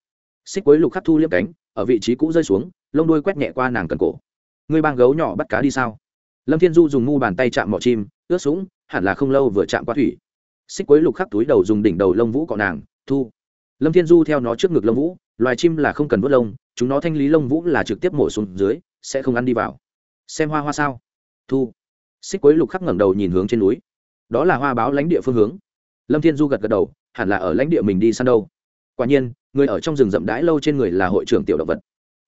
Speaker 1: Xích quấy lục khắc thu liếm cánh, ở vị trí cũ rơi xuống, lông đuôi quét nhẹ qua nàng cần cổ. Ngươi bang gấu nhỏ bắt cá đi sao? Lâm thiên du dùng mu bàn tay chạm mỏ chim, ướt sũng, hẳn là không lâu vừa chạm qua thủy. Xích quấy lục khắc túi đầu dùng đỉnh đầu lông vũ cọ nàng, thu. Lâm thiên du theo nó trước ngực lông vũ, loài chim là không cần vớt lông, chúng nó thanh lý lông vũ là trực tiếp mổ xuống dưới, sẽ không ăn đi vào. Xem hoa hoa sao. Thu. Xích quấy lục khắc ngẩng đầu nhìn hướng trên núi. Đó là hoa báo lãnh địa phương hướng. Lâm thiên du gật gật đầu, hẳn là ở lãnh địa mình đi săn đâu. Quả nhiên, người ở trong rừng rậm đãi lâu trên người là hội trưởng tiểu động vật.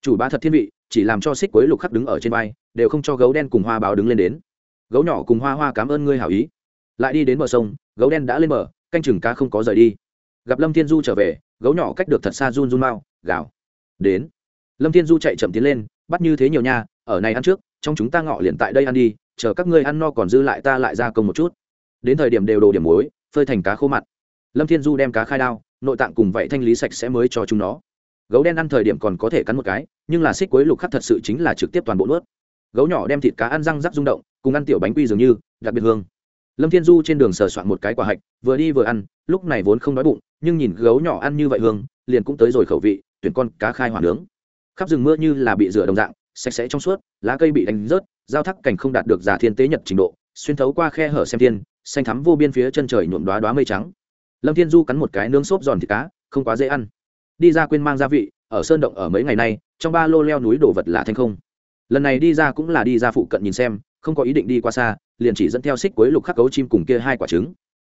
Speaker 1: Chủ ba thật thiên vị, chỉ làm cho xích quấy lục khắc đứng ở trên vai đều không cho gấu đen cùng hoa báo đứng lên đến. Gấu nhỏ cùng hoa hoa cảm ơn ngươi hảo ý. Lại đi đến bờ sông, gấu đen đã lên bờ, canh chừng cá không có rời đi. Gặp lâm thiên du trở về, gấu nhỏ cách được thật xa run run mau, gào. Đến. Lâm thiên du chạy chậm tiến lên, bắt như thế nhiều nha, ở này ăn trước, trong chúng ta ngọ liền tại đây ăn đi, chờ các ngươi ăn no còn dư lại ta lại ra công một chút. Đến thời điểm đều đồ điểm muối, phơi thành cá khô mặn. Lâm thiên du đem cá khai đao, nội tạng cùng vậy thanh lý sạch sẽ mới cho chúng nó. Gấu đen ăn thời điểm còn có thể cắn một cái, nhưng là xích quấy lục khắc thật sự chính là trực tiếp toàn bộ nuốt gấu nhỏ đem thịt cá ăn răng rắc rung động, cùng ăn tiểu bánh quy dường như, đặc biệt hương. Lâm thiên du trên đường sờ soạn một cái quả hạch, vừa đi vừa ăn, lúc này vốn không đói bụng, nhưng nhìn gấu nhỏ ăn như vậy hương, liền cũng tới rồi khẩu vị, tuyển con cá khai hỏa nướng. Khắp rừng mưa như là bị rửa đồng dạng, sạch sẽ trong suốt, lá cây bị đánh rớt, giao thác cảnh không đạt được giả thiên tế nhật trình độ, xuyên thấu qua khe hở xem thiên, xanh thắm vô biên phía chân trời nhuộm đoá đoá mây trắng. Lâm thiên du cắn một cái nướng xốp giòn thịt cá, không quá dễ ăn. Đi ra quên mang gia vị, ở sơn động ở mấy ngày nay, trong ba lô leo núi đổ vật là thanh không lần này đi ra cũng là đi ra phụ cận nhìn xem, không có ý định đi qua xa, liền chỉ dẫn theo xích quấy lục khắc cấu chim cùng kia hai quả trứng.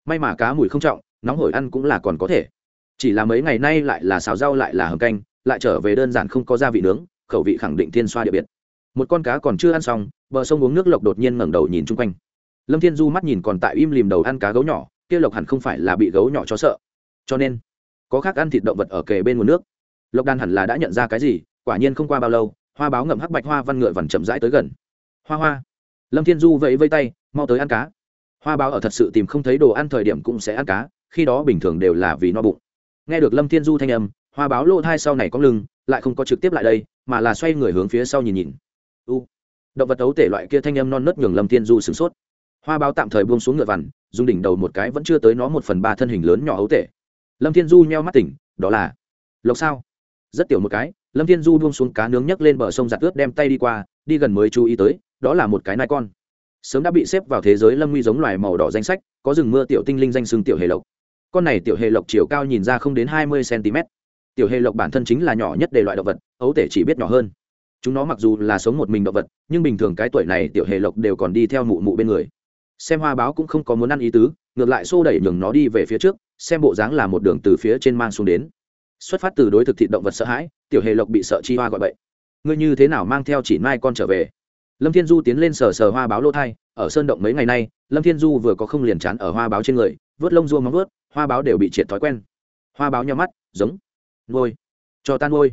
Speaker 1: May mà cá mùi không trọng, nóng hổi ăn cũng là còn có thể. Chỉ là mấy ngày nay lại là xào rau lại là hầm canh, lại trở về đơn giản không có gia vị nướng, khẩu vị khẳng định thiên xoa địa biệt. Một con cá còn chưa ăn xong, bờ sông uống nước lộc đột nhiên ngẩng đầu nhìn chung quanh. Lâm thiên du mắt nhìn còn tại im lìm đầu ăn cá gấu nhỏ, kia lộc hẳn không phải là bị gấu nhỏ cho sợ. Cho nên, có khác ăn thịt động vật ở kề bên nguồn nước. Lộc đan hẳn là đã nhận ra cái gì, quả nhiên không qua bao lâu hoa báo ngậm hắc bạch hoa văn ngựa vằn chậm rãi tới gần. Hoa hoa. Lâm thiên du vẫy vây tay, mau tới ăn cá. Hoa báo ở thật sự tìm không thấy đồ ăn thời điểm cũng sẽ ăn cá, khi đó bình thường đều là vì no bụng. Nghe được lâm thiên du thanh âm, hoa báo lỗ thai sau này có lưng, lại không có trực tiếp lại đây, mà là xoay người hướng phía sau nhìn nhìn. U. Động vật ấu tể loại kia thanh âm non nớt nhường lâm thiên du sửng sốt. Hoa báo tạm thời buông xuống ngựa vằn, dùng đỉnh đầu một cái vẫn chưa tới nó một phần ba thân hình lớn nhỏ ấu tể. Lâm thiên du nheo mắt tỉnh, đó là lộc sao rất tiểu một cái, lâm thiên du buông xuống cá nướng nhấc lên bờ sông giặt ướt đem tay đi qua, đi gần mới chú ý tới, đó là một cái nai con. Sớm đã bị xếp vào thế giới lâm nguy giống loài màu đỏ danh sách, có rừng mưa tiểu tinh linh danh xưng tiểu hề lộc. Con này tiểu hề lộc chiều cao nhìn ra không đến hai mươi cm tiểu hề lộc bản thân chính là nhỏ nhất để loại động vật, ấu tể chỉ biết nhỏ hơn. Chúng nó mặc dù là sống một mình động vật, nhưng bình thường cái tuổi này tiểu hề lộc đều còn đi theo mụ mụ bên người. Xem hoa báo cũng không có muốn ăn ý tứ, ngược lại xô đẩy nhường nó đi về phía trước, xem bộ dáng là một đường từ phía trên mang xuống đến xuất phát từ đối thực thịt động vật sợ hãi, tiểu hề lộc bị sợ chi hoa gọi bậy. Ngươi như thế nào mang theo chỉ mai con trở về? Lâm thiên du tiến lên sờ sờ hoa báo lô thai, ở sơn động mấy ngày nay, lâm thiên du vừa có không liền chán ở hoa báo trên người, vớt lông rua móng vớt hoa báo đều bị triệt thói quen. Hoa báo nhau mắt, giống ngôi cho tan ngôi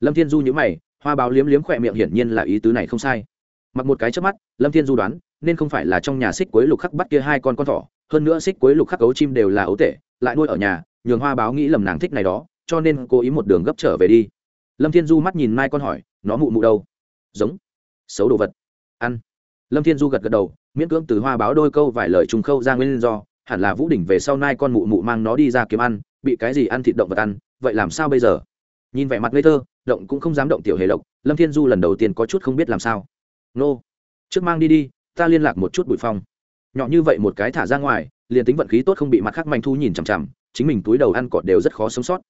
Speaker 1: lâm thiên du nhữ mày, hoa báo liếm liếm khỏe miệng hiển nhiên là ý tứ này không sai. Mặc một cái trước mắt, lâm thiên du đoán, nên không phải là trong nhà xích quấy lục khắc bắt kia hai con con thỏ, hơn nữa xích quấy lục khắc cấu chim đều là ấu tể, lại nuôi ở nhà, nhường hoa báo nghĩ lầm nàng thích này đó cho nên cố ý một đường gấp trở về đi. Lâm thiên du mắt nhìn mai con hỏi, nó mụ mụ đâu? Giống. Xấu đồ vật. Ăn. Lâm thiên du gật gật đầu, miễn cưỡng từ hoa báo đôi câu vài lời trùng khâu ra nguyên do, hẳn là vũ đỉnh về sau nay con mụ mụ mang nó đi ra kiếm ăn, bị cái gì ăn thịt động vật ăn, vậy làm sao bây giờ? Nhìn vẻ mặt ngây thơ, động cũng không dám động tiểu hề lộc, lâm thiên du lần đầu tiên có chút không biết làm sao. Nô, trước mang đi đi, ta liên lạc một chút bụi phong. Nhỏ như vậy một cái thả ra ngoài, liền tính vận khí tốt không bị mặt khác manh thu nhìn chằm chằm, chính mình túi đầu ăn cọt đều rất khó sống sót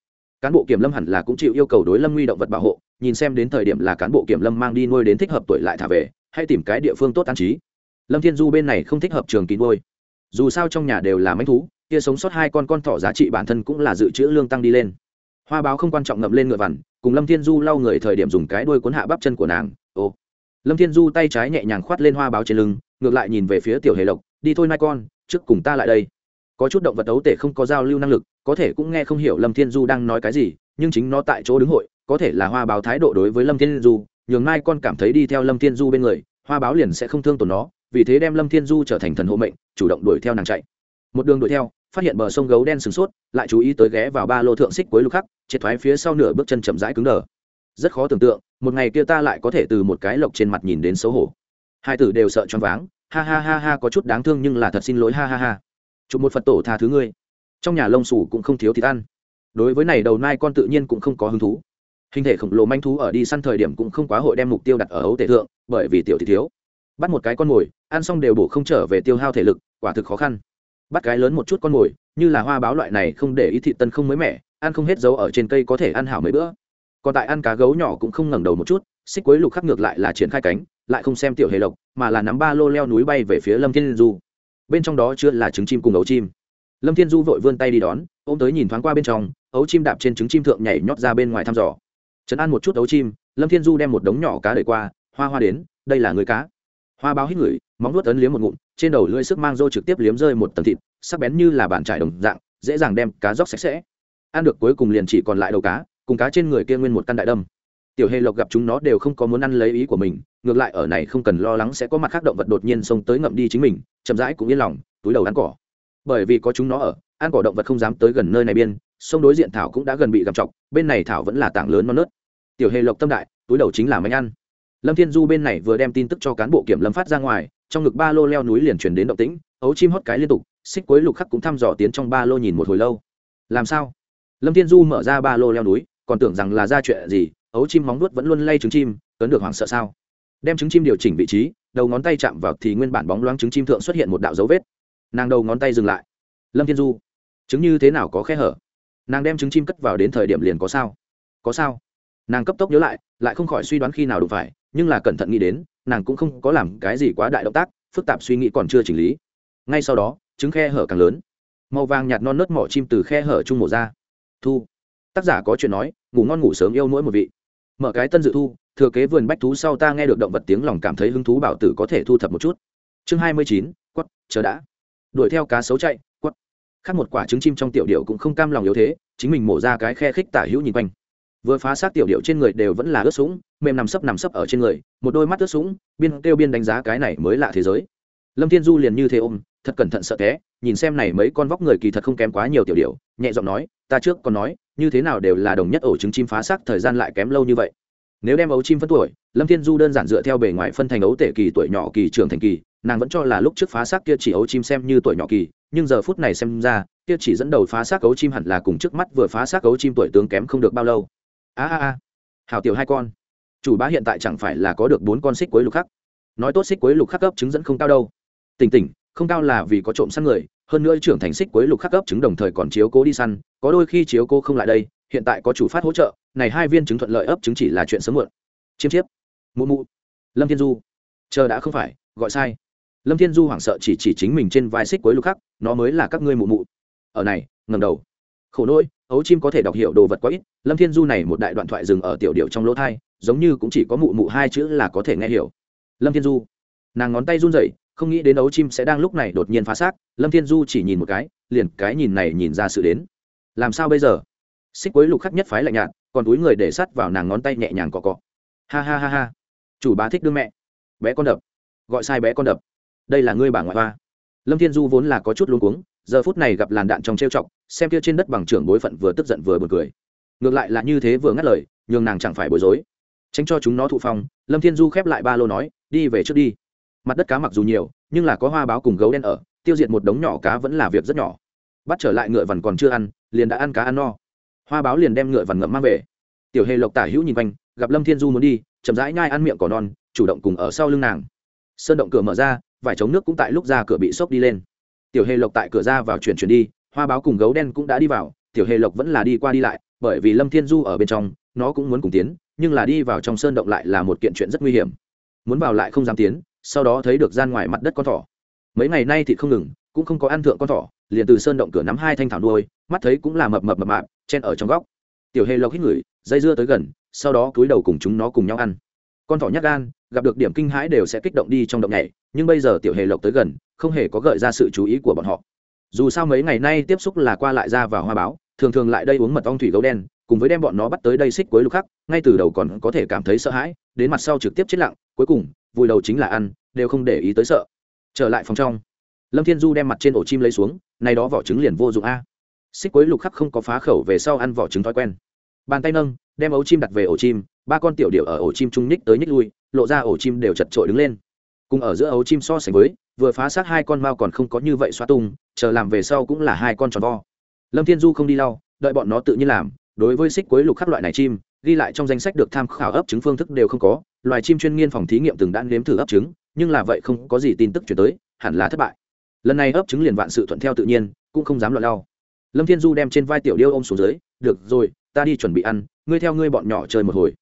Speaker 1: cán bộ kiểm lâm hẳn là cũng chịu yêu cầu đối lâm nguy động vật bảo hộ, nhìn xem đến thời điểm là cán bộ kiểm lâm mang đi nuôi đến thích hợp tuổi lại thả về, hay tìm cái địa phương tốt an trí. Lâm thiên du bên này không thích hợp trường kín nuôi. Dù sao trong nhà đều là mánh thú, kia sống sót hai con con thỏ giá trị bản thân cũng là dự trữ lương tăng đi lên. Hoa báo không quan trọng ngậm lên ngựa vằn, cùng lâm thiên du lau người thời điểm dùng cái đuôi cuốn hạ bắp chân của nàng ô lâm thiên du tay trái nhẹ nhàng khoát lên hoa báo trên lưng, ngược lại nhìn về phía tiểu hề lộc, đi thôi nai con, trước cùng ta lại đây. Có chút động vật ấu tể không có giao lưu năng lực có thể cũng nghe không hiểu lâm thiên du đang nói cái gì, nhưng chính nó tại chỗ đứng hội, có thể là hoa báo thái độ đối với lâm thiên du, nhường nai con cảm thấy đi theo lâm thiên du bên người, hoa báo liền sẽ không thương tổn nó, vì thế đem lâm thiên du trở thành thần hộ mệnh, chủ động đuổi theo nàng chạy. Một đường đuổi theo, phát hiện bờ sông gấu đen sừng sốt, lại chú ý tới ghé vào ba lô thượng xích cuối lục khắc, triệt thoái phía sau nửa bước chân chậm rãi cứng đờ. Rất khó tưởng tượng, một ngày kia ta lại có thể từ một cái lộc trên mặt nhìn đến xấu hổ. Hai tử đều sợ choáng váng, ha ha ha ha có chút đáng thương nhưng là thật xin lỗi, ha ha ha. Chụp một phật tổ tha thứ ngươi trong nhà lông sủ cũng không thiếu thịt ăn. Đối với này đầu nai con tự nhiên cũng không có hứng thú. Hình thể khổng lồ manh thú ở đi săn thời điểm cũng không quá hội đem mục tiêu đặt ở ấu tể thượng, bởi vì tiểu thì thiếu. Bắt một cái con mồi, ăn xong đều bổ không trở về tiêu hao thể lực, quả thực khó khăn. Bắt cái lớn một chút con mồi, như là hoa báo loại này không để ý thị tân không mới mẻ, ăn không hết dấu ở trên cây có thể ăn hảo mấy bữa. Còn tại ăn cá gấu nhỏ cũng không ngẩng đầu một chút, xích quấy lục khắc ngược lại là triển khai cánh, lại không xem tiểu hề lộc, mà là nắm ba lô leo núi bay về phía lâm thiên du. Bên trong đó chưa là trứng chim cùng ấu chim lâm thiên du vội vươn tay đi đón ô m tới nhìn thoáng qua bên trong, ấu chim đạp trên trứng chim thượng nhảy nhót ra bên ngoài thăm dò. Trấn ăn một chút ấu chim, lâm thiên du đem một đống nhỏ cá đẩy qua, hoa hoa đến, đây là người cá. Hoa báo hít ngửi, móng nuốt ấn liếm một ngụm, trên đầu lưỡi sức mang rô trực tiếp liếm rơi một tầng thịt, sắc bén như là bàn trải đồng dạng, dễ dàng đem cá róc sạch sẽ. Ăn được cuối cùng liền chỉ còn lại đầu cá, cùng cá trên người kia nguyên một căn đại đâm. Tiểu hề lộc gặp chúng nó đều không có muốn ăn lấy ý của mình, ngược lại ở này không cần lo lắng sẽ có mặt khác động vật đột nhiên xông tới ngậm đi chính mình, chậm rãi cũng yên lòng, túi đầu ăn cỏ bởi vì có chúng nó ở, ăn cỏ động vật không dám tới gần nơi này biên, sông đối diện thảo cũng đã gần bị gặp chọc, bên này thảo vẫn là tảng lớn non nớt. Tiểu hề lộc tâm đại, túi đầu chính là mánh ăn. Lâm thiên du bên này vừa đem tin tức cho cán bộ kiểm lâm phát ra ngoài, trong ngực ba lô leo núi liền chuyển đến động tĩnh, ấu chim hót cái liên tục, xích cuối lục khắc cũng thăm dò tiến trong ba lô nhìn một hồi lâu. Làm sao? Lâm thiên du mở ra ba lô leo núi, còn tưởng rằng là ra chuyện gì, ấu chim móng nuốt vẫn luôn lay trứng chim, cấn được hoảng sợ sao? Đem trứng chim điều chỉnh vị trí, đầu ngón tay chạm vào thì nguyên bản bóng loáng trứng chim thượng xuất hiện một đạo dấu vết nàng đầu ngón tay dừng lại. Lâm thiên du trứng như thế nào có khe hở? Nàng đem trứng chim cất vào đến thời điểm liền có sao? Có sao? Nàng cấp tốc nhớ lại lại không khỏi suy đoán khi nào đủ phải, nhưng là cẩn thận nghĩ đến, nàng cũng không có làm cái gì quá đại động tác, phức tạp suy nghĩ còn chưa chỉnh lý. Ngay sau đó, trứng khe hở càng lớn. Màu vàng nhạt non nớt mỏ chim từ khe hở chung mổ ra. Thu. Tác giả có chuyện nói, ngủ ngon ngủ sớm yêu mỗi một vị. Mở cái tân dự thu, thừa kế vườn bách thú sau ta nghe được động vật tiếng lòng cảm thấy hứng thú bảo tử có thể thu thập một chút. Chương hai mươi chín, quất, chờ đã đuổi theo cá sấu chạy quất khác một quả trứng chim trong tiểu điệu cũng không cam lòng yếu thế, chính mình mổ ra cái khe khích tả hữu nhìn quanh. Vừa phá xác tiểu điệu trên người đều vẫn là ướt sũng, mềm nằm sấp nằm sấp ở trên người, một đôi mắt ướt sũng, biên kêu biên đánh giá cái này mới lạ thế giới. Lâm thiên du liền như thế ôm, thật cẩn thận sợ té, nhìn xem này mấy con vóc người kỳ thật không kém quá nhiều tiểu điệu nhẹ giọng nói, ta trước còn nói, như thế nào đều là đồng nhất ổ trứng chim phá xác thời gian lại kém lâu như vậy. Nếu đem ấu chim phân tuổi, lâm thiên du đơn giản dựa theo bề ngoài phân thành ấu tể kỳ, tuổi nhỏ kỳ, trưởng thành kỳ nàng vẫn cho là lúc trước phá xác kia chỉ ấu chim xem như tuổi nhỏ kỳ, nhưng giờ phút này xem ra, kia chỉ dẫn đầu phá xác ấu chim hẳn là cùng trước mắt vừa phá xác ấu chim tuổi tướng kém không được bao lâu. A a a. Hảo tiểu hai con. Chủ bá hiện tại chẳng phải là có được bốn con xích quấy lục khắc. Nói tốt xích quấy lục khắc cấp chứng dẫn không cao đâu. Tỉnh tỉnh, không cao là vì có trộm săn người, hơn nữa trưởng thành xích quấy lục khắc cấp chứng đồng thời còn chiếu cố đi săn, có đôi khi chiếu cố không lại đây, hiện tại có chủ phát hỗ trợ, này hai viên chứng thuận lợi ấp chứng chỉ là chuyện sớm muộn. Chiêm chiếp. Mụ mụ. Lâm thiên du. Chờ đã không phải, gọi sai lâm thiên du hoảng sợ chỉ chỉ chính mình trên vai xích quấy lục khắc, nó mới là các ngươi mụ mụ. Ở này ngầm đầu. Khổ nỗi, ấu chim có thể đọc hiểu đồ vật quá ít, lâm thiên du này một đại đoạn thoại dừng ở tiểu điệu trong lỗ thai, giống như cũng chỉ có mụ mụ hai chữ là có thể nghe hiểu. Lâm thiên du, nàng ngón tay run rẩy, không nghĩ đến ấu chim sẽ đang lúc này đột nhiên phá xác. Lâm thiên du chỉ nhìn một cái, liền cái nhìn này nhìn ra sự đến. Làm sao bây giờ? Xích quấy lục khắc nhất phái lạnh nhạt, còn túi người để sắt vào nàng ngón tay nhẹ nhàng cọ cọ. Ha ha ha ha. Chủ bá thích đương mẹ. Bé con đập. Gọi sai bé con đập đây là ngươi bà ngoại hoa. Lâm thiên du vốn là có chút luống cuống, giờ phút này gặp làn đạn trong trêu chọc, xem kia trên đất bằng trưởng bối phận vừa tức giận vừa buồn cười. Ngược lại là như thế vừa ngắt lời, nhường nàng chẳng phải bối rối. Tránh cho chúng nó thụ phong, lâm thiên du khép lại ba lô nói, đi về trước đi. Mặt đất cá mặc dù nhiều, nhưng là có hoa báo cùng gấu đen ở, tiêu diệt một đống nhỏ cá vẫn là việc rất nhỏ. Bắt trở lại ngựa vằn còn chưa ăn, liền đã ăn cá ăn no. Hoa báo liền đem ngựa vằn ngậm mang về. Tiểu hề lộc tả hữu nhìn quanh, gặp lâm thiên du muốn đi, chậm rãi nhai ăn miệng cỏ non, chủ động cùng ở sau lưng nàng. Sơn động cửa mở ra vải chống nước cũng tại lúc ra cửa bị sốc đi lên. Tiểu hề lộc tại cửa ra vào chuyển chuyển đi, hoa báo cùng gấu đen cũng đã đi vào, tiểu hề lộc vẫn là đi qua đi lại, bởi vì lâm thiên du ở bên trong, nó cũng muốn cùng tiến, nhưng là đi vào trong sơn động lại là một kiện chuyện rất nguy hiểm. Muốn vào lại không dám tiến, sau đó thấy được gian ngoài mặt đất con thỏ. Mấy ngày nay thì không ngừng, cũng không có ăn thượng con thỏ, liền từ sơn động cửa nắm hai thanh thảo nuôi, mắt thấy cũng là mập mập mập mạp, chen ở trong góc. Tiểu hề lộc hít ngửi, dây dưa tới gần, sau đó cúi đầu cùng chúng nó cùng nhau ăn con thỏ nhát gan, gặp được điểm kinh hãi đều sẽ kích động đi trong động nhảy, nhưng bây giờ tiểu hề lộc tới gần, không hề có gợi ra sự chú ý của bọn họ. Dù sao mấy ngày nay tiếp xúc là qua lại ra vào hoa báo, thường thường lại đây uống mật ong thủy gấu đen, cùng với đem bọn nó bắt tới đây xích cuối lục khắc, ngay từ đầu còn có thể cảm thấy sợ hãi, đến mặt sau trực tiếp chết lặng, cuối cùng, vùi đầu chính là ăn, đều không để ý tới sợ. Trở lại phòng trong, lâm thiên du đem mặt trên ổ chim lấy xuống nay đó vỏ trứng liền vô dụng a. Xích cuối lục khắc không có phá khẩu về sau ăn vỏ trứng thói quen. Bàn tay nâng đem ấu chim đặt về ổ chim, ba con tiểu điệu ở ổ chim trung ních tới ních lui, lộ ra ổ chim đều chật trội đứng lên. Cùng ở giữa ấu chim so sánh với, vừa phá sát hai con mao còn không có như vậy xoa tung, chờ làm về sau cũng là hai con tròn vo. Lâm thiên du không đi lau, đợi bọn nó tự nhiên làm, đối với xích quấy lục khắc loại này chim, ghi lại trong danh sách được tham khảo ấp trứng phương thức đều không có, loài chim chuyên nghiên phòng thí nghiệm từng đã nếm thử ấp trứng, nhưng là vậy không có gì tin tức chuyển tới, hẳn là thất bại. Lần này ấp trứng liền vạn sự thuận theo tự nhiên, cũng không dám loạn lau. Lâm thiên du đem trên vai tiểu điêu ôm xuống dưới, được rồi, ta đi chuẩn bị ăn ngươi theo ngươi bọn nhỏ chơi một hồi.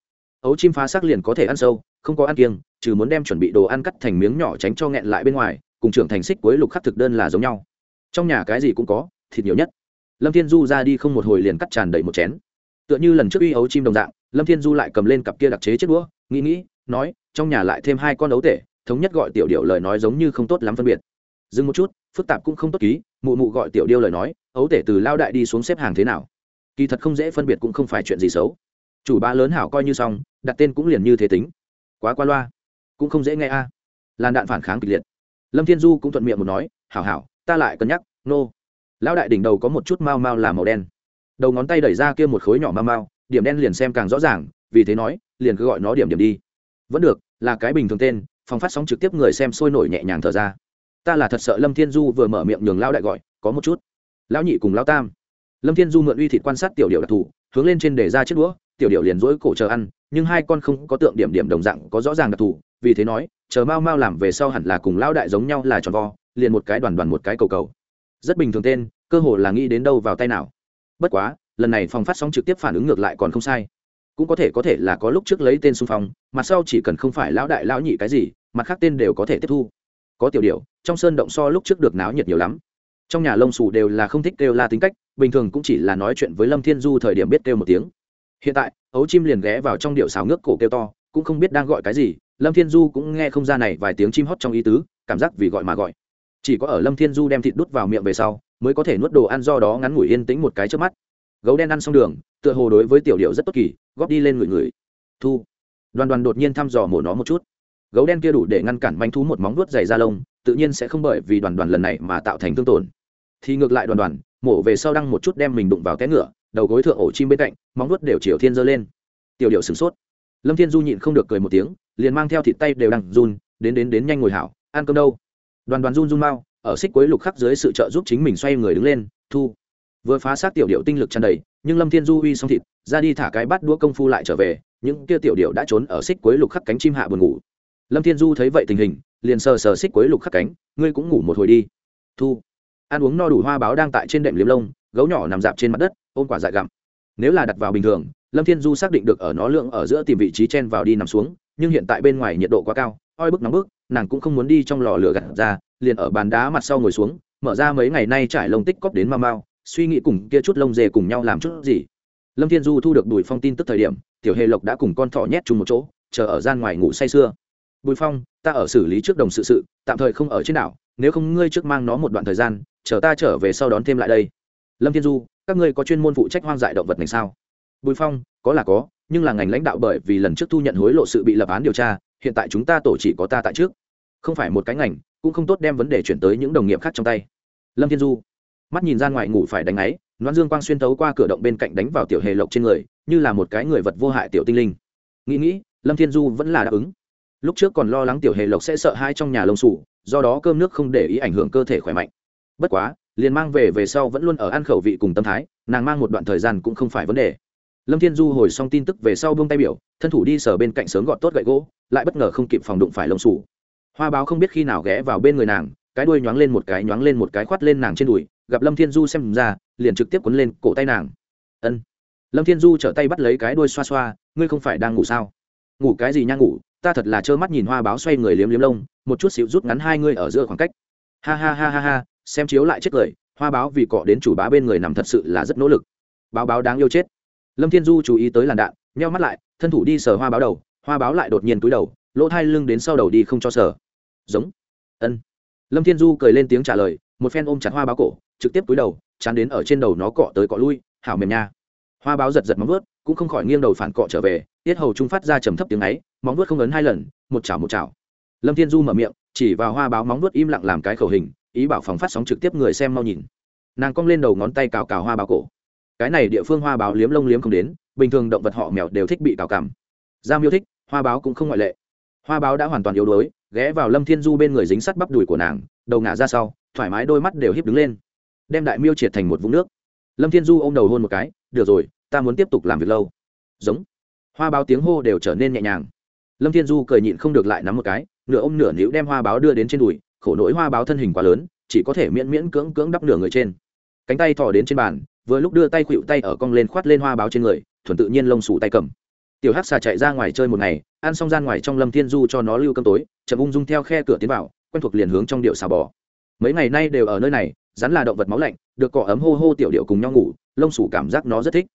Speaker 1: Ấu chim phá xác liền có thể ăn sâu, không có ăn kiêng, trừ muốn đem chuẩn bị đồ ăn cắt thành miếng nhỏ tránh cho nghẹn lại bên ngoài, cùng trưởng thành xích cuối lục khắc thực đơn là giống nhau. Trong nhà cái gì cũng có, thịt nhiều nhất. Lâm thiên du ra đi không một hồi liền cắt tràn đầy một chén. Tựa như lần trước uy ấu chim đồng dạng, lâm thiên du lại cầm lên cặp kia đặc chế chết đũa, nghĩ nghĩ, nói, trong nhà lại thêm hai con ấu tể, thống nhất gọi tiểu điệu lời nói giống như không tốt lắm phân biệt. Dừng một chút, phức tạp cũng không tốt ký, mụ mụ gọi tiểu điêu lời nói, ấu tể từ lao đại đi xuống xếp hàng thế nào? Kỳ thật không dễ phân biệt cũng không phải chuyện gì xấu. Chủ ba lớn hảo coi như xong, đặt tên cũng liền như thế tính. Quá qua loa, cũng không dễ nghe a. À. làn đạn phản kháng kịch liệt. Lâm thiên du cũng thuận miệng một nói, hảo hảo, ta lại cân nhắc, nô、no. lão đại đỉnh đầu có một chút mau mau là màu đen. Đầu ngón tay đẩy ra kia một khối nhỏ mau mau, điểm đen liền xem càng rõ ràng, vì thế nói, liền cứ gọi nó điểm điểm đi. Vẫn được, là cái bình thường tên, phòng phát sóng trực tiếp người xem sôi nổi nhẹ nhàng thở ra. Ta là thật sợ lâm thiên du vừa mở miệng nhường lão đại gọi, có một chút. Lão nhị cùng lão tam lâm thiên du mượn uy thịt quan sát tiểu điệu đặc thù, hướng lên trên để ra chiếc đũa, tiểu điệu liền dỗi cổ chờ ăn, nhưng hai con không có tượng điểm điểm đồng dạng có rõ ràng đặc thù, vì thế nói, chờ mau mau làm về sau hẳn là cùng lão đại giống nhau là tròn vo, liền một cái đoàn đoàn một cái cầu cầu. Rất bình thường tên, cơ hồ là nghĩ đến đâu vào tay nào. Bất quá, lần này phòng phát sóng trực tiếp phản ứng ngược lại còn không sai. Cũng có thể có thể là có lúc trước lấy tên xung phong mặt sau chỉ cần không phải lão đại lão nhị cái gì, mặt khác tên đều có thể tiếp thu. Có tiểu điệu trong sơn động so lúc trước được náo nhiệt nhiều lắm. Trong nhà lông xù đều là không thích kêu la tính cách bình thường cũng chỉ là nói chuyện với lâm thiên du thời điểm biết kêu một tiếng. Hiện tại, ấu chim liền ghé vào trong điệu xào ngước cổ kêu to, cũng không biết đang gọi cái gì, lâm thiên du cũng nghe không ra này vài tiếng chim hót trong ý tứ, cảm giác vì gọi mà gọi. Chỉ có ở lâm thiên du đem thịt đút vào miệng về sau, mới có thể nuốt đồ ăn do đó ngắn ngủi yên tĩnh một cái trước mắt. Gấu đen ăn xong đường, tựa hồ đối với tiểu điệu rất tốt kỳ, góp đi lên người người thu. Đoàn đoàn đột nhiên thăm dò mổ nó một chút. Gấu đen kia đủ để ngăn cản manh thú một móng nuốt dày da lông, tự nhiên sẽ không bởi vì đoàn đoàn lần này mà tạo thành thương tổn. Thì ngược lại đoàn đoàn mổ về sau đăng một chút đem mình đụng vào té ngựa, đầu gối thượng ổ chim bên cạnh, móng nuốt đều chiều thiên giơ lên. Tiểu điệu sửng sốt. Lâm thiên du nhịn không được cười một tiếng, liền mang theo thịt tay đều đằng run, đến đến đến nhanh ngồi hảo, ăn cơm đâu. Đoàn đoàn run run mau, ở xích quấy lục khắc dưới sự trợ giúp chính mình xoay người đứng lên, thu. Vừa phá xác tiểu điệu tinh lực tràn đầy, nhưng lâm thiên du uy xong thịt, ra đi thả cái bát đũa công phu lại trở về, những kia tiểu điệu đã trốn ở xích quấy lục khắc cánh chim hạ buồn ngủ. Lâm thiên du thấy vậy tình hình, liền sờ sờ xích quấy lục khắc cánh, ngươi cũng ngủ một hồi đi. Thu ăn uống no đủ hoa báo đang tại trên đệm liếm lông, gấu nhỏ nằm dạp trên mặt đất, ôm quả dại gặm. Nếu là đặt vào bình thường, lâm thiên du xác định được ở nó lượng ở giữa tìm vị trí chen vào đi nằm xuống, nhưng hiện tại bên ngoài nhiệt độ quá cao, oi bức nóng bức, nàng cũng không muốn đi trong lò lửa gặt ra, liền ở bàn đá mặt sau ngồi xuống, mở ra mấy ngày nay trải lông tích cóp đến mau mau, suy nghĩ cùng kia chút lông dê cùng nhau làm chút gì. Lâm thiên du thu được bùi phong tin tức thời điểm, tiểu hề lộc đã cùng con thỏ nhét chung một chỗ, chờ ở gian ngoài ngủ say sưa. Bùi phong, ta ở xử lý trước đồng sự sự, tạm thời không ở trên đảo, nếu không ngươi trước mang nó một đoạn thời gian chờ ta trở về sau đón thêm lại đây. Lâm thiên du, các ngươi có chuyên môn phụ trách hoang dại động vật này sao? Bùi phong, có là có, nhưng là ngành lãnh đạo bởi vì lần trước thu nhận hối lộ sự bị lập án điều tra, hiện tại chúng ta tổ chỉ có ta tại trước. Không phải một cái ngành, cũng không tốt đem vấn đề chuyển tới những đồng nghiệp khác trong tay. Lâm thiên du, mắt nhìn ra ngoài ngủ phải đánh ấy, loan dương quang xuyên tấu qua cửa động bên cạnh đánh vào tiểu hề lộc trên người, như là một cái người vật vô hại tiểu tinh linh. Nghĩ nghĩ, lâm thiên du vẫn là đáp ứng. Lúc trước còn lo lắng tiểu hề lộc sẽ sợ hai trong nhà lông sủ, do đó cơm nước không để ý ảnh hưởng cơ thể khỏe mạnh bất quá, liền mang về về sau vẫn luôn ở ăn khẩu vị cùng tâm thái, nàng mang một đoạn thời gian cũng không phải vấn đề. Lâm thiên du hồi xong tin tức về sau bông tay biểu, thân thủ đi sở bên cạnh sớm gọt tốt gậy gỗ, lại bất ngờ không kịp phòng đụng phải lông sủ hoa báo không biết khi nào ghé vào bên người nàng, cái đuôi nhoáng lên một cái nhoáng lên một cái khoát lên nàng trên đùi, gặp lâm thiên du xem ra, liền trực tiếp quấn lên cổ tay nàng. Ân. Lâm thiên du trở tay bắt lấy cái đuôi xoa xoa, ngươi không phải đang ngủ sao? Ngủ cái gì nha ngủ, ta thật là trơ mắt nhìn hoa báo xoay người liếm liếm lông, một chút xíu rút ngắn hai ngươi ở giữa khoảng cách. Ha ha ha ha ha xem chiếu lại chết cười, hoa báo vì cọ đến chủ bá bên người nằm thật sự là rất nỗ lực. Báo báo đáng yêu chết. Lâm thiên du chú ý tới làn đạn, nheo mắt lại, thân thủ đi sờ hoa báo đầu, hoa báo lại đột nhiên túi đầu, lỗ thai lưng đến sau đầu đi không cho sờ. Giống. Ân. Lâm thiên du cười lên tiếng trả lời, một phen ôm chặt hoa báo cổ, trực tiếp túi đầu, chán đến ở trên đầu nó cọ tới cọ lui, hảo mềm nha. Hoa báo giật giật móng vớt cũng không khỏi nghiêng đầu phản cọ trở về, tiết hầu trung phát ra trầm thấp tiếng ấy, móng vớt không ấn hai lần, một chảo một chảo. Lâm thiên du mở miệng, chỉ vào hoa báo móng vớt im lặng làm cái khẩu hình ý bảo phòng phát sóng trực tiếp người xem mau nhìn. Nàng cong lên đầu ngón tay cào cào hoa báo cổ. Cái này địa phương hoa báo liếm lông liếm không đến, bình thường động vật họ mèo đều thích bị cào cằm. Giam Miêu thích, hoa báo cũng không ngoại lệ. Hoa báo đã hoàn toàn yếu đuối, ghé vào lâm thiên du bên người dính sắt bắp đùi của nàng, đầu ngả ra sau, thoải mái đôi mắt đều hiếp đứng lên. Đem đại miêu triệt thành một vũng nước. Lâm thiên du ô m đầu hôn một cái, được rồi, ta muốn tiếp tục làm việc lâu. Giống. Hoa báo tiếng hô đều trở nên nhẹ nhàng. Lâm thiên du cười nhịn không được lại nắm một cái, nửa ôm nửa níu đem hoa báo đưa đến trên đùi khổ nỗi hoa báo thân hình quá lớn, chỉ có thể miễn miễn cưỡng cưỡng đắp nửa người trên. Cánh tay thò đến trên bàn, vừa lúc đưa tay khuỵu tay ở cong lên khoát lên hoa báo trên người, thuần tự nhiên lông sủ tay cầm. Tiểu hắc xà chạy ra ngoài chơi một ngày, ăn xong gian ngoài trong lâm thiên du cho nó lưu cơm tối, chậm ung dung theo khe cửa tiến vào, quen thuộc liền hướng trong điệu xà bò. Mấy ngày nay đều ở nơi này, rắn là động vật máu lạnh, được cỏ ấm hô hô tiểu điệu cùng nhau ngủ, lông sủ cảm giác nó rất thích.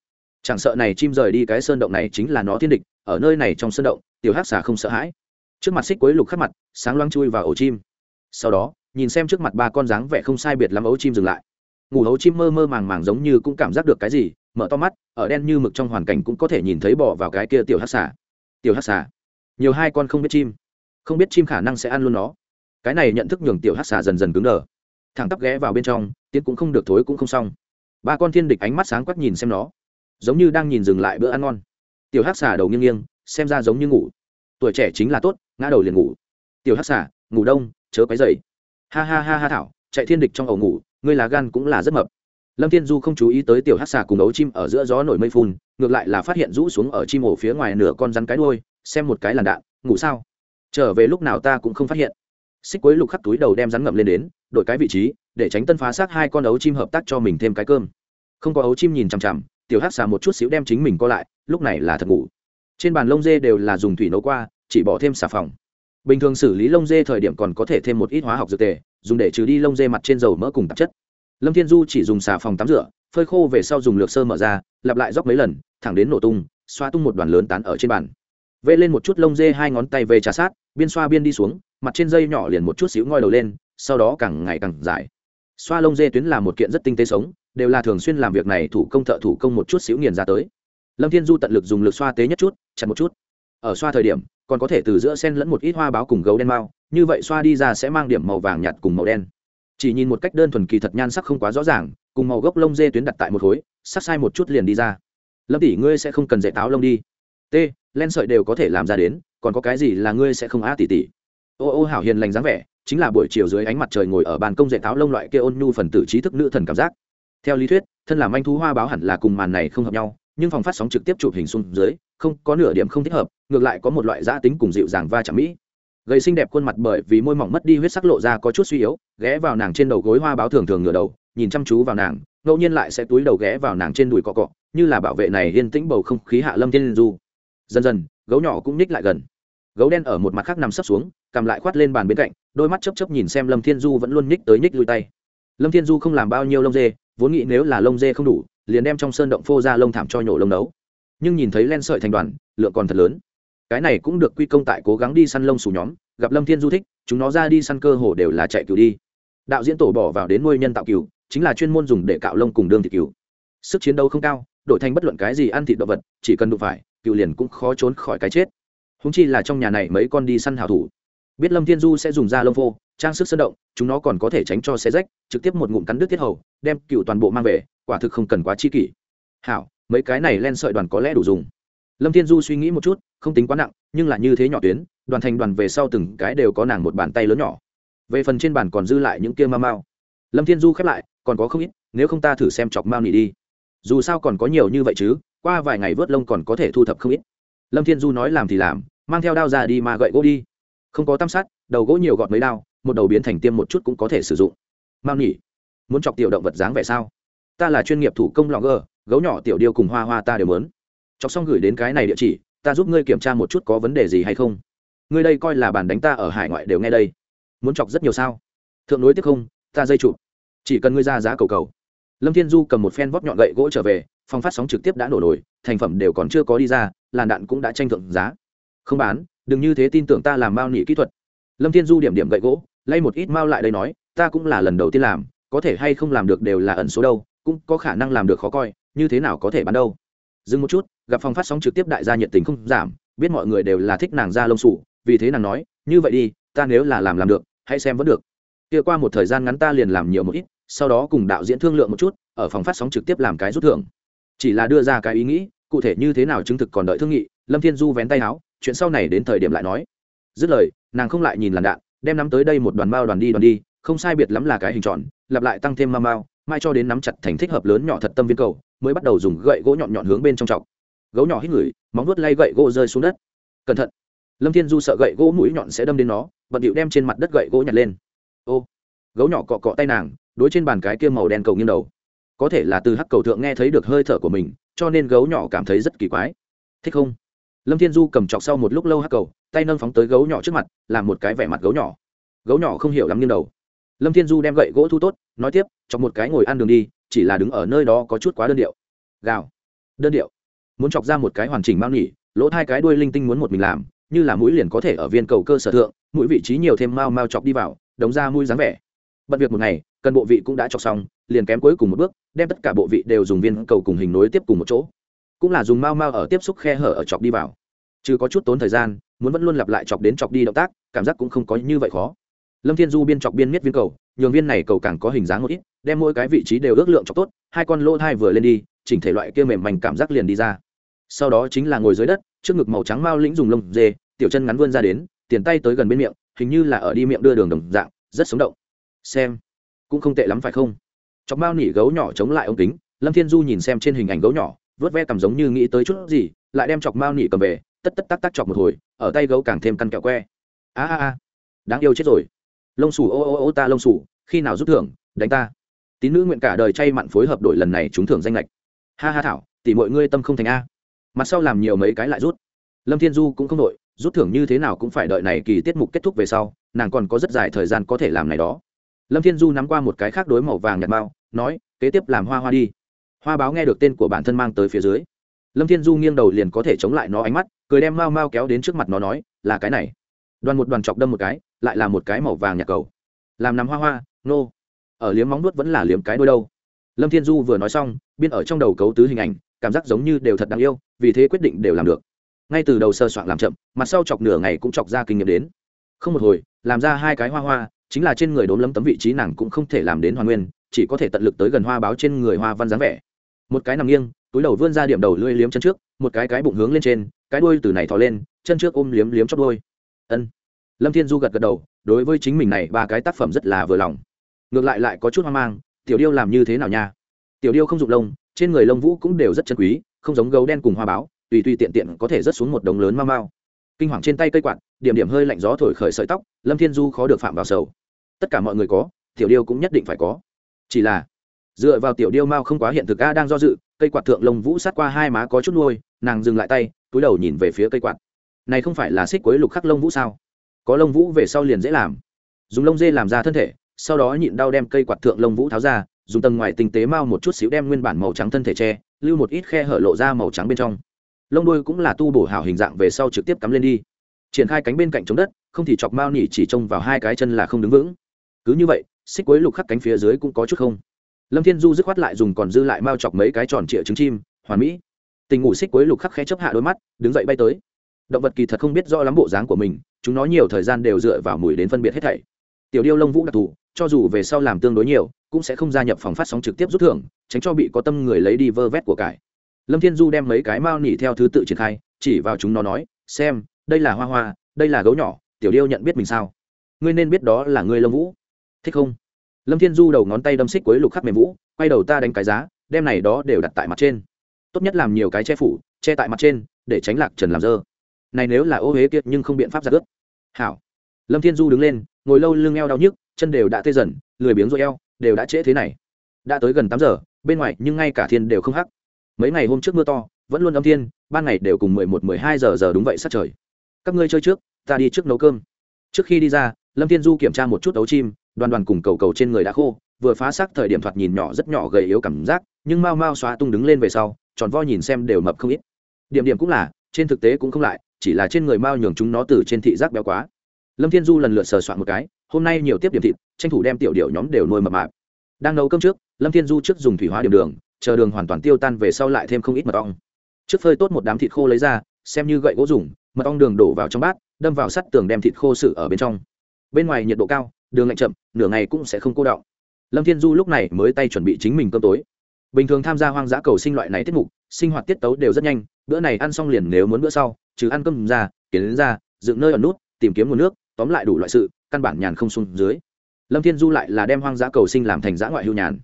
Speaker 1: Chẳng sợ này chim rời đi cái sơn động này chính là nó thiên địch, ở nơi này trong sơn động, tiểu hắc xà không sợ hãi. Trước mặt xích quấy lục khắc mặt, sáng loáng chui vào ổ chim sau đó, nhìn xem trước mặt ba con dáng vẻ không sai biệt lắm ấu chim dừng lại. Ngủ ấu chim mơ mơ màng màng giống như cũng cảm giác được cái gì, mở to mắt, ở đen như mực trong hoàn cảnh cũng có thể nhìn thấy bỏ vào cái kia tiểu hắc xà. Tiểu hắc xà. Nhiều hai con không biết chim. Không biết chim khả năng sẽ ăn luôn nó. Cái này nhận thức nhường tiểu hắc xà dần dần cứng đờ. Thẳng tắp ghé vào bên trong tiến cũng không được thối cũng không xong. Ba con thiên địch ánh mắt sáng quắc nhìn xem nó. Giống như đang nhìn dừng lại bữa ăn ngon. Tiểu hắc xà đầu nghiêng nghiêng, xem ra giống như ngủ. Tuổi trẻ chính là tốt, ngã đầu liền ngủ. Tiểu hắc xà, ngủ đông chớ quấy dày ha ha ha ha thảo, chạy thiên địch trong ổ ngủ, ngươi là gan cũng là rất mập. Lâm thiên du không chú ý tới tiểu hắc xà cùng ấu chim ở giữa gió nổi mây phun, ngược lại là phát hiện rũ xuống ở chim ổ phía ngoài nửa con rắn cái đuôi, xem một cái làn đạn, ngủ sao? Trở về lúc nào ta cũng không phát hiện. Xích cuối lục khắc túi đầu đem rắn ngậm lên đến, đổi cái vị trí, để tránh tân phá xác hai con ấu chim hợp tác cho mình thêm cái cơm. Không có ấu chim nhìn chằm chằm, tiểu hắc xà một chút xíu đem chính mình co lại, lúc này là thật ngủ. Trên bàn lông dê đều là dùng thủy nấu qua, chỉ bỏ thêm xà phòng bình thường xử lý lông dê thời điểm còn có thể thêm một ít hóa học dược tề, dùng để trừ đi lông dê mặt trên dầu mỡ cùng tạp chất. Lâm thiên du chỉ dùng xà phòng tắm rửa, phơi khô về sau dùng lược sơ mở ra, lặp lại dốc mấy lần, thẳng đến nổ tung, xoa tung một đoàn lớn tán ở trên bàn. Vê lên một chút lông dê hai ngón tay về trà sát, biên xoa biên đi xuống, mặt trên dây nhỏ liền một chút xíu ngoi đầu lên, sau đó càng ngày càng dài. Xoa lông dê tuyến là một kiện rất tinh tế sống, đều là thường xuyên làm việc này thủ công thợ thủ công một chút xíu nghiền ra tới. Lâm thiên du tận lực dùng lực xoa tế nhất chút, chặt một chút. Ở xoa thời điểm còn có thể từ giữa sen lẫn một ít hoa báo cùng gấu đen mao, như vậy xoa đi ra sẽ mang điểm màu vàng nhạt cùng màu đen. Chỉ nhìn một cách đơn thuần kỳ thật nhan sắc không quá rõ ràng, cùng màu gốc lông dê tuyến đặt tại một khối, sắc sai một chút liền đi ra. Lâm tỷ, ngươi sẽ không cần dạy táo lông đi. T, len sợi đều có thể làm ra đến, còn có cái gì là ngươi sẽ không á tỉ tỉ? Ô ô, hảo hiền lành dáng vẻ, chính là buổi chiều dưới ánh mặt trời ngồi ở bàn công dạy táo lông loại kia ôn nhu phần tử trí thức nữ thần cảm giác. Theo lý thuyết, thân làm anh thú hoa báo hẳn là cùng màn này không hợp nhau nhưng phòng phát sóng trực tiếp chụp hình xuống dưới, không có nửa điểm không thích hợp, ngược lại có một loại giã tính cùng dịu dàng va chạm mỹ. Gầy xinh đẹp khuôn mặt bởi vì môi mỏng mất đi huyết sắc lộ ra có chút suy yếu, ghé vào nàng trên đầu gối hoa báo thường thường ngửa đầu, nhìn chăm chú vào nàng, ngẫu nhiên lại sẽ túi đầu ghé vào nàng trên đùi cọ cọ, như là bảo vệ này yên tĩnh bầu không khí hạ lâm thiên du. Dần dần, gấu nhỏ cũng ních lại gần. Gấu đen ở một mặt khác nằm sấp xuống, cầm lại khoát lên bàn bên cạnh, đôi mắt chấp chấp nhìn xem lâm thiên du vẫn luôn nhích tới nhích lui tay. Lâm thiên du không làm bao nhiêu lông dê, vốn nghĩ nếu là lông dê không đủ liền đem trong sơn động phô ra lông thảm cho nhổ lông nấu. Nhưng nhìn thấy len sợi thành đoàn, lượng còn thật lớn. Cái này cũng được quy công tại cố gắng đi săn lông xù nhóm, gặp lâm thiên du thích, chúng nó ra đi săn cơ hồ đều là chạy cừu đi. Đạo diễn tổ bỏ vào đến nuôi nhân tạo cừu, chính là chuyên môn dùng để cạo lông cùng đương thịt cừu. Sức chiến đấu không cao, đổi thành bất luận cái gì ăn thịt động vật, chỉ cần đụng phải, cừu liền cũng khó trốn khỏi cái chết. Húng chi là trong nhà này mấy con đi săn hảo thủ. Biết lâm thiên du sẽ dùng da lông phô, trang sức sơn động, chúng nó còn có thể tránh cho xe rách, trực tiếp một ngụm cắn đứt tiết hầu, đem cựu toàn bộ mang về quả thực không cần quá chi kỷ. Hảo, mấy cái này len sợi đoàn có lẽ đủ dùng. Lâm thiên du suy nghĩ một chút, không tính quá nặng, nhưng là như thế nhỏ tuyến, đoàn thành đoàn về sau từng cái đều có nàng một bàn tay lớn nhỏ. Về phần trên bàn còn dư lại những kia ma mau lâm thiên du khép lại, còn có không ít, nếu không ta thử xem chọc mau nỉ đi. Dù sao còn có nhiều như vậy chứ, qua vài ngày vớt lông còn có thể thu thập không ít. Lâm thiên du nói làm thì làm, mang theo đao ra đi mà gậy gỗ đi. Không có tam sát, đầu gỗ nhiều gọt mấy đao, một đầu biến thành tiêm một chút cũng có thể sử dụng. Mau nỉ, muốn chọc tiểu động vật dáng vẻ sao? Ta là chuyên nghiệp thủ công lò gấu nhỏ tiểu điêu cùng hoa hoa ta đều muốn. Chọc xong gửi đến cái này địa chỉ, ta giúp ngươi kiểm tra một chút có vấn đề gì hay không. Ngươi đây coi là bàn đánh ta ở hải ngoại đều nghe đây. Muốn chọc rất nhiều sao? Thượng nối tiếp không, ta dây chụp. Chỉ cần ngươi ra giá cầu cầu. Lâm thiên du cầm một phen vót nhọn gậy gỗ trở về, phòng phát sóng trực tiếp đã nổ nổi, thành phẩm đều còn chưa có đi ra, làn đạn cũng đã tranh thượng giá. Không bán, đừng như thế tin tưởng ta làm mao nỉ kỹ thuật. Lâm thiên du điểm điểm gậy gỗ, lay một ít mao lại đây nói, ta cũng là lần đầu tiên làm, có thể hay không làm được đều là ẩn số đâu cũng có khả năng làm được khó coi, như thế nào có thể bán đâu. Dừng một chút, gặp phòng phát sóng trực tiếp đại gia nhiệt tình không giảm, biết mọi người đều là thích nàng ra lông sủ, vì thế nàng nói, như vậy đi, ta nếu là làm làm được, hãy xem vẫn được. Kia qua một thời gian ngắn ta liền làm nhiều một ít, sau đó cùng đạo diễn thương lượng một chút, ở phòng phát sóng trực tiếp làm cái rút thưởng. Chỉ là đưa ra cái ý nghĩ, cụ thể như thế nào chứng thực còn đợi thương nghị, lâm thiên du vén tay áo, chuyện sau này đến thời điểm lại nói. Dứt lời, nàng không lại nhìn làn đạn, đem nắm tới đây một đoàn bao đoàn đi đoàn đi, không sai biệt lắm là cái hình tròn, lặp lại tăng thêm mau mau mai cho đến nắm chặt thành thích hợp lớn nhỏ thật tâm viên cầu, mới bắt đầu dùng gậy gỗ nhọn nhọn hướng bên trong trọc gấu nhỏ hít ngửi móng vuốt lay gậy gỗ rơi xuống đất. Cẩn thận. Lâm thiên du sợ gậy gỗ mũi nhọn sẽ đâm đến nó, bận điệu đem trên mặt đất gậy gỗ nhặt lên. Ô. Gấu nhỏ cọ cọ tay nàng, đối trên bàn cái kia màu đen cầu nghiêng đầu. Có thể là từ hắc cầu thượng nghe thấy được hơi thở của mình, cho nên gấu nhỏ cảm thấy rất kỳ quái. Thích không? Lâm thiên du cầm chọc sau một lúc lâu hắc cầu, tay nâng phóng tới gấu nhỏ trước mặt, làm một cái vẻ mặt gấu nhỏ. Gấu nhỏ không hiểu lắm nghiêng đầu lâm thiên du đem gậy gỗ thu tốt, nói tiếp, chọc một cái ngồi ăn đường đi, chỉ là đứng ở nơi đó có chút quá đơn điệu. Gào. Đơn điệu. Muốn chọc ra một cái hoàn chỉnh mao nỉ lỗ hai cái đuôi linh tinh muốn một mình làm, như là mũi liền có thể ở viên cầu cơ sở thượng, mũi vị trí nhiều thêm mao mao chọc đi vào, đống ra mũi dáng vẻ. Bận việc một ngày, cần bộ vị cũng đã chọc xong, liền kém cuối cùng một bước, đem tất cả bộ vị đều dùng viên cầu cùng hình nối tiếp cùng một chỗ. Cũng là dùng mao mao ở tiếp xúc khe hở ở chọc đi vào. Chứ có chút tốn thời gian, muốn vẫn luôn lặp lại chọc đến chọc đi động tác, cảm giác cũng không có như vậy khó lâm thiên du biên chọc biên miết viên cầu, nhường viên này cầu càng có hình dáng một ít, đem mỗi cái vị trí đều ước lượng chọc tốt, hai con lỗ thai vừa lên đi, chỉnh thể loại kia mềm mảnh cảm giác liền đi ra. Sau đó chính là ngồi dưới đất, trước ngực màu trắng mao lĩnh dùng lông dê, tiểu chân ngắn vươn ra đến, tiền tay tới gần bên miệng, hình như là ở đi miệng đưa đường đồng dạng, rất sống động. Xem, cũng không tệ lắm phải không? Chọc mao nỉ gấu nhỏ chống lại ống kính, lâm thiên du nhìn xem trên hình ảnh gấu nhỏ, vớt ve cầm giống như nghĩ tới chút gì, lại đem chọc mao nỉ cầm về, tất tất tắc tắc chọc một hồi, ở tay gấu càng thêm căn kẹo que. A a a, đáng yêu chết rồi lông xù, ô ô ô, ta lông xù, khi nào rút thưởng, đánh ta. Tín nữ nguyện cả đời chay mặn phối hợp đổi lần này trúng thưởng danh lệch ha ha, thảo, tỷ mọi ngươi tâm không thành a. Mặt sau làm nhiều mấy cái lại rút. Lâm thiên du cũng không đội rút thưởng như thế nào cũng phải đợi này kỳ tiết mục kết thúc về sau, nàng còn có rất dài thời gian có thể làm này đó. Lâm thiên du nắm qua một cái khác đối màu vàng nhạt bao nói, kế tiếp làm hoa hoa đi. Hoa báo nghe được tên của bản thân mang tới phía dưới. Lâm thiên du nghiêng đầu liền có thể chống lại nó ánh mắt, cười đem mau mau kéo đến trước mặt nó nói, là cái này. Đoàn một đoàn chọc đâm một cái lại là một cái màu vàng nhạt cầu. Làm nằm hoa hoa, nô. Ở liếm móng nuốt vẫn là liếm cái đôi đâu. Lâm thiên du vừa nói xong, biên ở trong đầu cấu tứ hình ảnh, cảm giác giống như đều thật đáng yêu, vì thế quyết định đều làm được. Ngay từ đầu sơ soạn làm chậm, mặt sau chọc nửa ngày cũng chọc ra kinh nghiệm đến. Không một hồi, làm ra hai cái hoa hoa, chính là trên người đốm lấm tấm vị trí nàng cũng không thể làm đến hoàn nguyên, chỉ có thể tận lực tới gần hoa báo trên người hoa văn dáng vẻ. Một cái nằm nghiêng, túi đầu vươn ra điểm đầu lưỡi liếm chân trước, một cái cái bụng hướng lên trên, cái đuôi từ này thò lên, chân trước ôm liếm liếm chóp đuôi. Ân lâm thiên du gật gật đầu, đối với chính mình này ba cái tác phẩm rất là vừa lòng. Ngược lại lại có chút hoang mang, tiểu điêu làm như thế nào nha? Tiểu điêu không dụng lông, trên người lông vũ cũng đều rất chân quý, không giống gấu đen cùng hoa báo, tùy tùy tiện tiện có thể rớt xuống một đống lớn mau mau. Kinh hoàng trên tay cây quạt, điểm điểm hơi lạnh gió thổi khởi sợi tóc, lâm thiên du khó được phạm vào sầu. Tất cả mọi người có, tiểu điêu cũng nhất định phải có. Chỉ là, dựa vào tiểu điêu mao không quá hiện thực a đang do dự, cây quạt thượng lông vũ sát qua hai má có chút nuôi, nàng dừng lại tay, túi đầu nhìn về phía cây quạt. Này không phải là xích quấy lục khắc lông vũ sao? Có lông vũ về sau liền dễ làm. Dùng lông dê làm ra thân thể, sau đó nhịn đau đem cây quạt thượng lông vũ tháo ra, dùng tầng ngoài tinh tế mau một chút xíu đem nguyên bản màu trắng thân thể che, lưu một ít khe hở lộ ra màu trắng bên trong. Lông đuôi cũng là tu bổ hảo hình dạng về sau trực tiếp cắm lên đi. Triển khai cánh bên cạnh chống đất, không thì chọc mao nỉ chỉ trông vào hai cái chân là không đứng vững. Cứ như vậy, xích quấy lục khắc cánh phía dưới cũng có chút không. Lâm thiên du dứt khoát lại dùng còn dư lại mao chọc mấy cái tròn trịa trứng chim, hoàn mỹ. Tình ngủ xích quấy lục khắc khẽ chấp hạ đôi mắt, đứng dậy bay tới. Động vật kỳ thật không biết rõ lắm bộ dáng của mình chúng nó nhiều thời gian đều dựa vào mùi đến phân biệt hết thảy. Tiểu điêu lông vũ đặc thù, cho dù về sau làm tương đối nhiều, cũng sẽ không gia nhập phòng phát sóng trực tiếp rút thưởng, tránh cho bị có tâm người lấy đi vơ vét của cải. Lâm thiên du đem mấy cái mao nỉ theo thứ tự triển khai, chỉ vào chúng nó nói, xem, đây là hoa hoa, đây là gấu nhỏ, tiểu điêu nhận biết mình sao? Ngươi nên biết đó là ngươi lông vũ. Thích không? Lâm thiên du đầu ngón tay đâm xích cuối lục khắc mềm vũ, quay đầu ta đánh cái giá, đem này đó đều đặt tại mặt trên. Tốt nhất làm nhiều cái che phủ, che tại mặt trên, để tránh lạc trần làm dơ này nếu là ô huế kiệt nhưng không biện pháp giặt ướt. Hảo. Lâm thiên du đứng lên, ngồi lâu lưng eo đau nhức, chân đều đã tê dần, lười biếng rồi eo, đều đã trễ thế này. Đã tới gần tám giờ, bên ngoài nhưng ngay cả thiên đều không hắc. Mấy ngày hôm trước mưa to, vẫn luôn âm thiên, ban ngày đều cùng mười một, mười hai giờ giờ đúng vậy sát trời. Các ngươi chơi trước, ta đi trước nấu cơm. Trước khi đi ra, lâm thiên du kiểm tra một chút ấu chim, đoàn đoàn cùng cầu cầu trên người đã khô, vừa phá xác thời điểm thoạt nhìn nhỏ rất nhỏ gầy yếu cảm giác, nhưng mau mau xóa tung đứng lên về sau, tròn vo nhìn xem đều mập không ít. Điểm điểm cũng là, trên thực tế cũng không lại chỉ là trên người mao nhường chúng nó từ trên thị giác béo quá. Lâm thiên du lần lượt sờ soạn một cái, hôm nay nhiều tiếp điểm thịt, tranh thủ đem tiểu điệu nhóm đều nuôi mập mạp. Đang nấu cơm trước, lâm thiên du trước dùng thủy hóa điểm đường, chờ đường hoàn toàn tiêu tan về sau lại thêm không ít mật ong. Trước phơi tốt một đám thịt khô lấy ra, xem như gậy gỗ dùng, mật ong đường đổ vào trong bát, đâm vào sắt tường đem thịt khô sự ở bên trong. Bên ngoài nhiệt độ cao, đường lạnh chậm, nửa ngày cũng sẽ không cô đọng. Lâm thiên du lúc này mới tay chuẩn bị chính mình cơm tối. Bình thường tham gia hoang dã cầu sinh loại này tiết mục sinh hoạt tiết tấu đều rất nhanh, bữa này ăn xong liền nếu muốn bữa sau, trừ ăn cơm ra, kiến ra, dựng nơi ở nút, tìm kiếm nguồn nước, tóm lại đủ loại sự, căn bản nhàn không xuống dưới. Lâm thiên du lại là đem hoang dã cầu sinh làm thành dã ngoại hưu nhàn.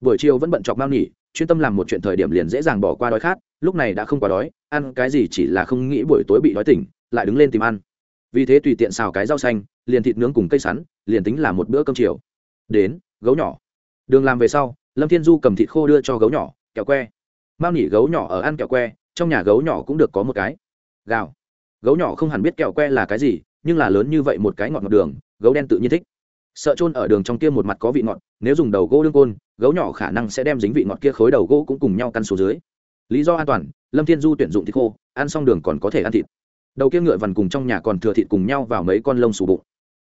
Speaker 1: Buổi chiều vẫn bận chọc mau nghỉ chuyên tâm làm một chuyện thời điểm liền dễ dàng bỏ qua đói khát, lúc này đã không quá đói, ăn cái gì chỉ là không nghĩ buổi tối bị đói tỉnh, lại đứng lên tìm ăn. Vì thế tùy tiện xào cái rau xanh, liền thịt nướng cùng cây sắn, liền tính là một bữa cơm chiều. Đến, gấu nhỏ. Đường làm về sau, lâm thiên du cầm thịt khô đưa cho gấu nhỏ, kẹo que mao nỉ gấu nhỏ ở ăn kẹo que, trong nhà gấu nhỏ cũng được có một cái. Gạo gấu nhỏ không hẳn biết kẹo que là cái gì, nhưng là lớn như vậy một cái ngọt ngọt đường, gấu đen tự nhiên thích. Sợ trôn ở đường trong kia một mặt có vị ngọt, nếu dùng đầu gỗ đương côn, gấu nhỏ khả năng sẽ đem dính vị ngọt kia khối đầu gỗ cũng cùng nhau căn xuống dưới. Lý do an toàn, lâm thiên du tuyển dụng thịt khô, ăn xong đường còn có thể ăn thịt. Đầu kia ngựa vằn cùng trong nhà còn thừa thịt cùng nhau vào mấy con lông sù bụng.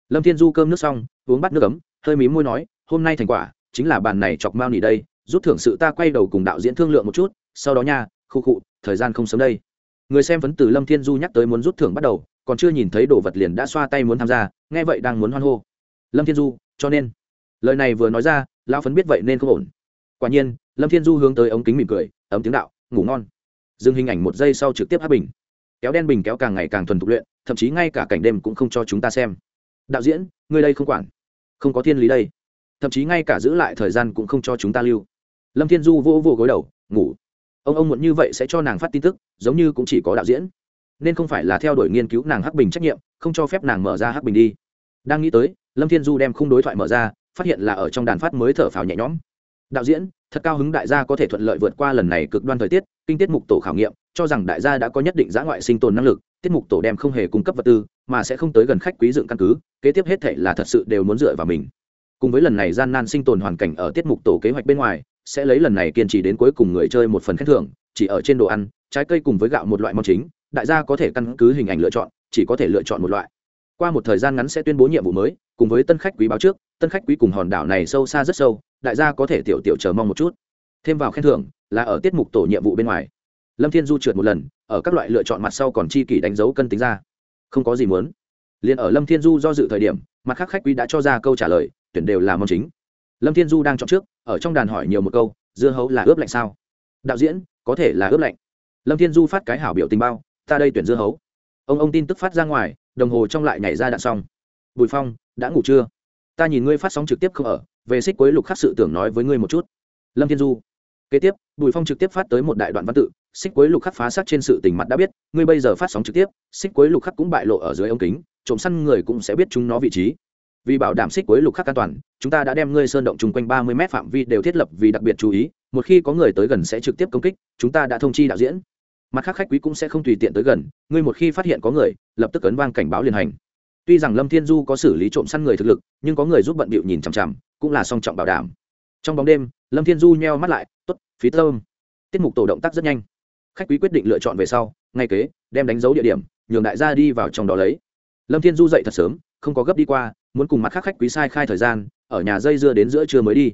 Speaker 1: Lâm thiên du cơm nước xong, uống bát nước ấm, hơi mí môi nói, hôm nay thành quả chính là bàn này chọc mao nỉ đây rút thưởng sự ta quay đầu cùng đạo diễn thương lượng một chút sau đó nha, khu khụ thời gian không sớm đây. Người xem phấn từ lâm thiên du nhắc tới muốn rút thưởng bắt đầu, còn chưa nhìn thấy đồ vật liền đã xoa tay muốn tham gia, nghe vậy đang muốn hoan hô. Lâm thiên du, cho nên. Lời này vừa nói ra, lão phấn biết vậy nên không ổn. Quả nhiên, lâm thiên du hướng tới ống kính mỉm cười, ấm tiếng đạo, ngủ ngon. Dừng hình ảnh một giây sau trực tiếp hát bình. Kéo đen bình kéo càng ngày càng thuần thục luyện, thậm chí ngay cả cảnh đêm cũng không cho chúng ta xem. Đạo diễn người đây không quản. Không có thiên lý đây. Thậm chí ngay cả giữ lại thời gian cũng không cho chúng ta lưu. Lâm thiên du vô vô gối đầu, ngủ ông ông muộn như vậy sẽ cho nàng phát tin tức, giống như cũng chỉ có đạo diễn. Nên không phải là theo đuổi nghiên cứu nàng hắc bình trách nhiệm, không cho phép nàng mở ra hắc bình đi. Đang nghĩ tới, lâm thiên du đem khung đối thoại mở ra, phát hiện là ở trong đàn phát mới thở phào nhẹ nhõm. Đạo diễn, thật cao hứng đại gia có thể thuận lợi vượt qua lần này cực đoan thời tiết, kinh tiết mục tổ khảo nghiệm, cho rằng đại gia đã có nhất định giã ngoại sinh tồn năng lực, tiết mục tổ đem không hề cung cấp vật tư, mà sẽ không tới gần khách quý dựng căn cứ, kế tiếp hết thể là thật sự đều muốn dựa vào mình. Cùng với lần này gian nan sinh tồn hoàn cảnh ở tiết mục tổ kế hoạch bên ngoài sẽ lấy lần này kiên trì đến cuối cùng người chơi một phần khen thưởng, chỉ ở trên đồ ăn, trái cây cùng với gạo một loại món chính, đại gia có thể căn cứ hình ảnh lựa chọn, chỉ có thể lựa chọn một loại. Qua một thời gian ngắn sẽ tuyên bố nhiệm vụ mới, cùng với tân khách quý báo trước, tân khách quý cùng hòn đảo này sâu xa rất sâu, đại gia có thể tiểu tiểu chờ mong một chút. Thêm vào khen thưởng, là ở tiết mục tổ nhiệm vụ bên ngoài. Lâm thiên du trượt một lần, ở các loại lựa chọn mặt sau còn chi kỷ đánh dấu cân tính ra. Không có gì muốn. Liền ở lâm thiên du do dự thời điểm, mặt khác khách quý đã cho ra câu trả lời, tuyển đều là món chính lâm thiên du đang chọn trước, ở trong đàn hỏi nhiều một câu, dưa hấu là ướp lạnh sao? Đạo diễn, có thể là ướp lạnh. Lâm thiên du phát cái hảo biểu tình bao, ta đây tuyển dưa hấu. Ông ông tin tức phát ra ngoài, đồng hồ trong lại nhảy ra đạn xong. Bùi phong, đã ngủ chưa? Ta nhìn ngươi phát sóng trực tiếp không ở, về xích cuối lục khắc sự tưởng nói với ngươi một chút. Lâm thiên du. Kế tiếp, bùi phong trực tiếp phát tới một đại đoạn văn tự, xích cuối lục khắc phá sát trên sự tình mặt đã biết, ngươi bây giờ phát sóng trực tiếp, xích cuối lục khắc cũng bại lộ ở dưới ống kính, trộm săn người cũng sẽ biết chúng nó vị trí vì bảo đảm xích cuối lục khắc an toàn, chúng ta đã đem ngươi sơn động chung quanh ba mươi m phạm vi đều thiết lập vì đặc biệt chú ý, một khi có người tới gần sẽ trực tiếp công kích, chúng ta đã thông chi đạo diễn. Mặt khác khách quý cũng sẽ không tùy tiện tới gần, ngươi một khi phát hiện có người, lập tức ấn vang cảnh báo liên hành. Tuy rằng lâm thiên du có xử lý trộm săn người thực lực, nhưng có người giúp bận bịu nhìn chằm chằm, cũng là song trọng bảo đảm. Trong bóng đêm, lâm thiên du nheo mắt lại t ố t phí tơm tiết mục tổ động tác rất nhanh. Khách quý quyết định lựa chọn về sau, ngay kế, đem đánh dấu địa điểm, nhường đại gia đi vào trong đó lấy. Lâm thiên du dậy thật sớm, không có gấp đi qua muốn cùng mặt khác khách quý sai khai thời gian, ở nhà dây dưa đến giữa trưa mới đi.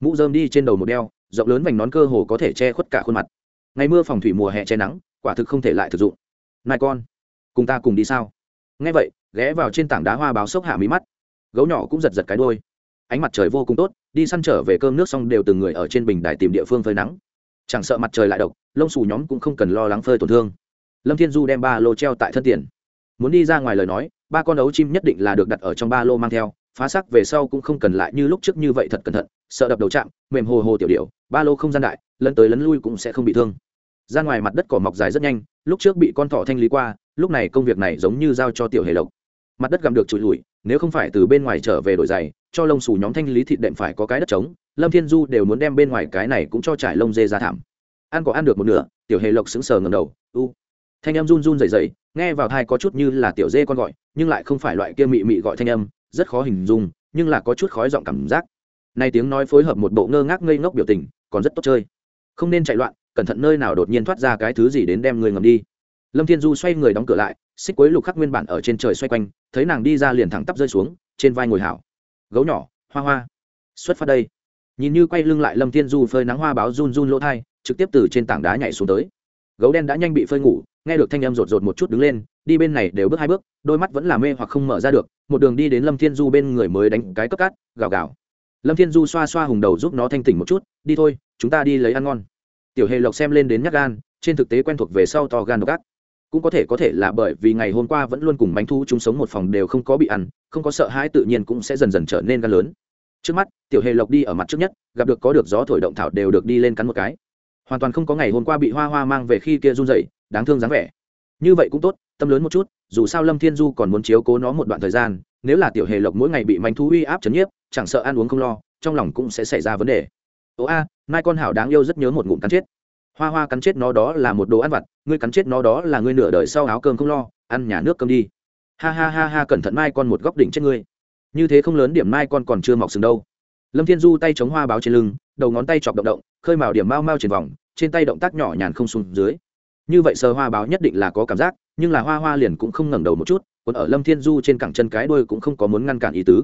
Speaker 1: Mũ dơm đi trên đầu một đeo, rộng lớn vành nón cơ hồ có thể che khuất cả khuôn mặt. Ngày mưa phòng thủy mùa hè che nắng, quả thực không thể lại thực dụng. Nai con, cùng ta cùng đi sao? Nghe vậy, ghé vào trên tảng đá hoa báo sốc hạ mí mắt. Gấu nhỏ cũng giật giật cái đôi ánh mặt trời vô cùng tốt, đi săn trở về cơm nước xong đều từng người ở trên bình đài tìm địa phương phơi nắng. Chẳng sợ mặt trời lại độc, lông xù nhóm cũng không cần lo lắng phơi tổn thương. Lâm thiên du đem ba lô treo tại thân tiền muốn đi ra ngoài lời nói, ba con ấu chim nhất định là được đặt ở trong ba lô mang theo, phá sắc về sau cũng không cần lại như lúc trước như vậy thật cẩn thận, sợ đập đầu chạm, mềm hồ hồ tiểu điệu ba lô không gian đại, lấn tới lấn lui cũng sẽ không bị thương. Ra ngoài mặt đất cỏ mọc dài rất nhanh, lúc trước bị con thỏ thanh lý qua, lúc này công việc này giống như giao cho tiểu hề lộc. Mặt đất gặm được trụi lùi, nếu không phải từ bên ngoài trở về đổi giày, cho lông xù nhóm thanh lý thịt đệm phải có cái đất trống, lâm thiên du đều muốn đem bên ngoài cái này cũng cho trải lông dê ra thảm. Ăn có ăn được một nửa, tiểu hề lộc sững sờ ngầm đầu, u thanh em run run dày dày nghe vào thai có chút như là tiểu dê con gọi, nhưng lại không phải loại kia mị mị gọi thanh âm, rất khó hình dung, nhưng là có chút khói giọng cảm giác. Nay tiếng nói phối hợp một bộ ngơ ngác ngây ngốc biểu tình, còn rất tốt chơi. Không nên chạy loạn, cẩn thận nơi nào đột nhiên thoát ra cái thứ gì đến đem người ngầm đi. Lâm thiên du xoay người đóng cửa lại, xích quấy lục khắc nguyên bản ở trên trời xoay quanh, thấy nàng đi ra liền thẳng tắp rơi xuống, trên vai ngồi hảo. Gấu nhỏ, hoa hoa. Xuất phát đây. Nhìn như quay lưng lại lâm thiên du phơi nắng hoa báo run run lỗ thai, trực tiếp từ trên tảng đá nhảy xuống tới gấu đen đã nhanh bị phơi ngủ, nghe được thanh em rột rột một chút đứng lên, đi bên này đều bước hai bước, đôi mắt vẫn là mê hoặc không mở ra được, một đường đi đến lâm thiên du bên người mới đánh cái cấp cát, gào gào. Lâm thiên du xoa xoa hùng đầu giúp nó thanh tỉnh một chút, đi thôi, chúng ta đi lấy ăn ngon. Tiểu hề lộc xem lên đến nhắc gan, trên thực tế quen thuộc về sau to gan độc ác. Cũng có thể có thể là bởi vì ngày hôm qua vẫn luôn cùng bánh thu chúng sống một phòng đều không có bị ăn, không có sợ hãi tự nhiên cũng sẽ dần dần trở nên gan lớn. Trước mắt, tiểu hề lộc đi ở mặt trước nhất, gặp được có được gió thổi động thảo đều được đi lên cắn một cái hoàn toàn không có ngày hôm qua bị hoa hoa mang về khi kia run dậy đáng thương dáng vẻ. Như vậy cũng tốt, tâm lớn một chút, dù sao lâm thiên du còn muốn chiếu cố nó một đoạn thời gian, nếu là tiểu hề lộc mỗi ngày bị manh thú uy áp chấn nhiếp, chẳng sợ ăn uống không lo, trong lòng cũng sẽ xảy ra vấn đề. Ố a, mai con hảo đáng yêu rất nhớ một ngụm cắn chết. Hoa hoa cắn chết nó đó là một đồ ăn vặt, ngươi cắn chết nó đó là ngươi nửa đời sau áo cơm không lo, ăn nhà nước cơm đi. Ha ha ha ha, cẩn thận mai con một góc đỉnh chết ngươi. Như thế không lớn điểm mai con còn chưa mọc sừng đâu lâm thiên du tay chống hoa báo trên lưng, đầu ngón tay chọc động động, khơi màu điểm mau mau trên vòng, trên tay động tác nhỏ nhàn không xuống dưới. Như vậy sờ hoa báo nhất định là có cảm giác, nhưng là hoa hoa liền cũng không ngẩng đầu một chút, còn ở lâm thiên du trên cẳng chân cái đuôi cũng không có muốn ngăn cản ý tứ.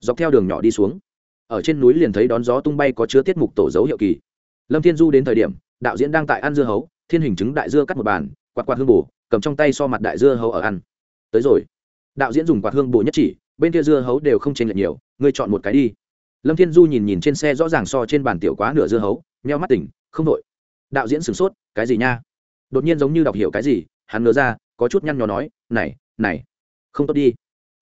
Speaker 1: Dọc theo đường nhỏ đi xuống, ở trên núi liền thấy đón gió tung bay có chứa tiết mục tổ dấu hiệu kỳ. Lâm thiên du đến thời điểm, đạo diễn đang tại ăn dưa hấu, thiên hình chứng đại dưa cắt một bàn, quạt quạt hương bù cầm trong tay so mặt đại dưa hấu ở ăn. Tới rồi. Đạo diễn dùng quạt hương bù nhất chỉ, bên kia dưa hấu đều không chênh lệch nhiều, ngươi chọn một cái đi lâm thiên du nhìn nhìn trên xe rõ ràng so trên bàn tiểu quá nửa dưa hấu, nheo mắt tỉnh, không đội đạo diễn sửng sốt, cái gì nha? Đột nhiên giống như đọc hiểu cái gì, hắn ngớ ra, có chút nhăn nhó nói, này này, không tốt đi.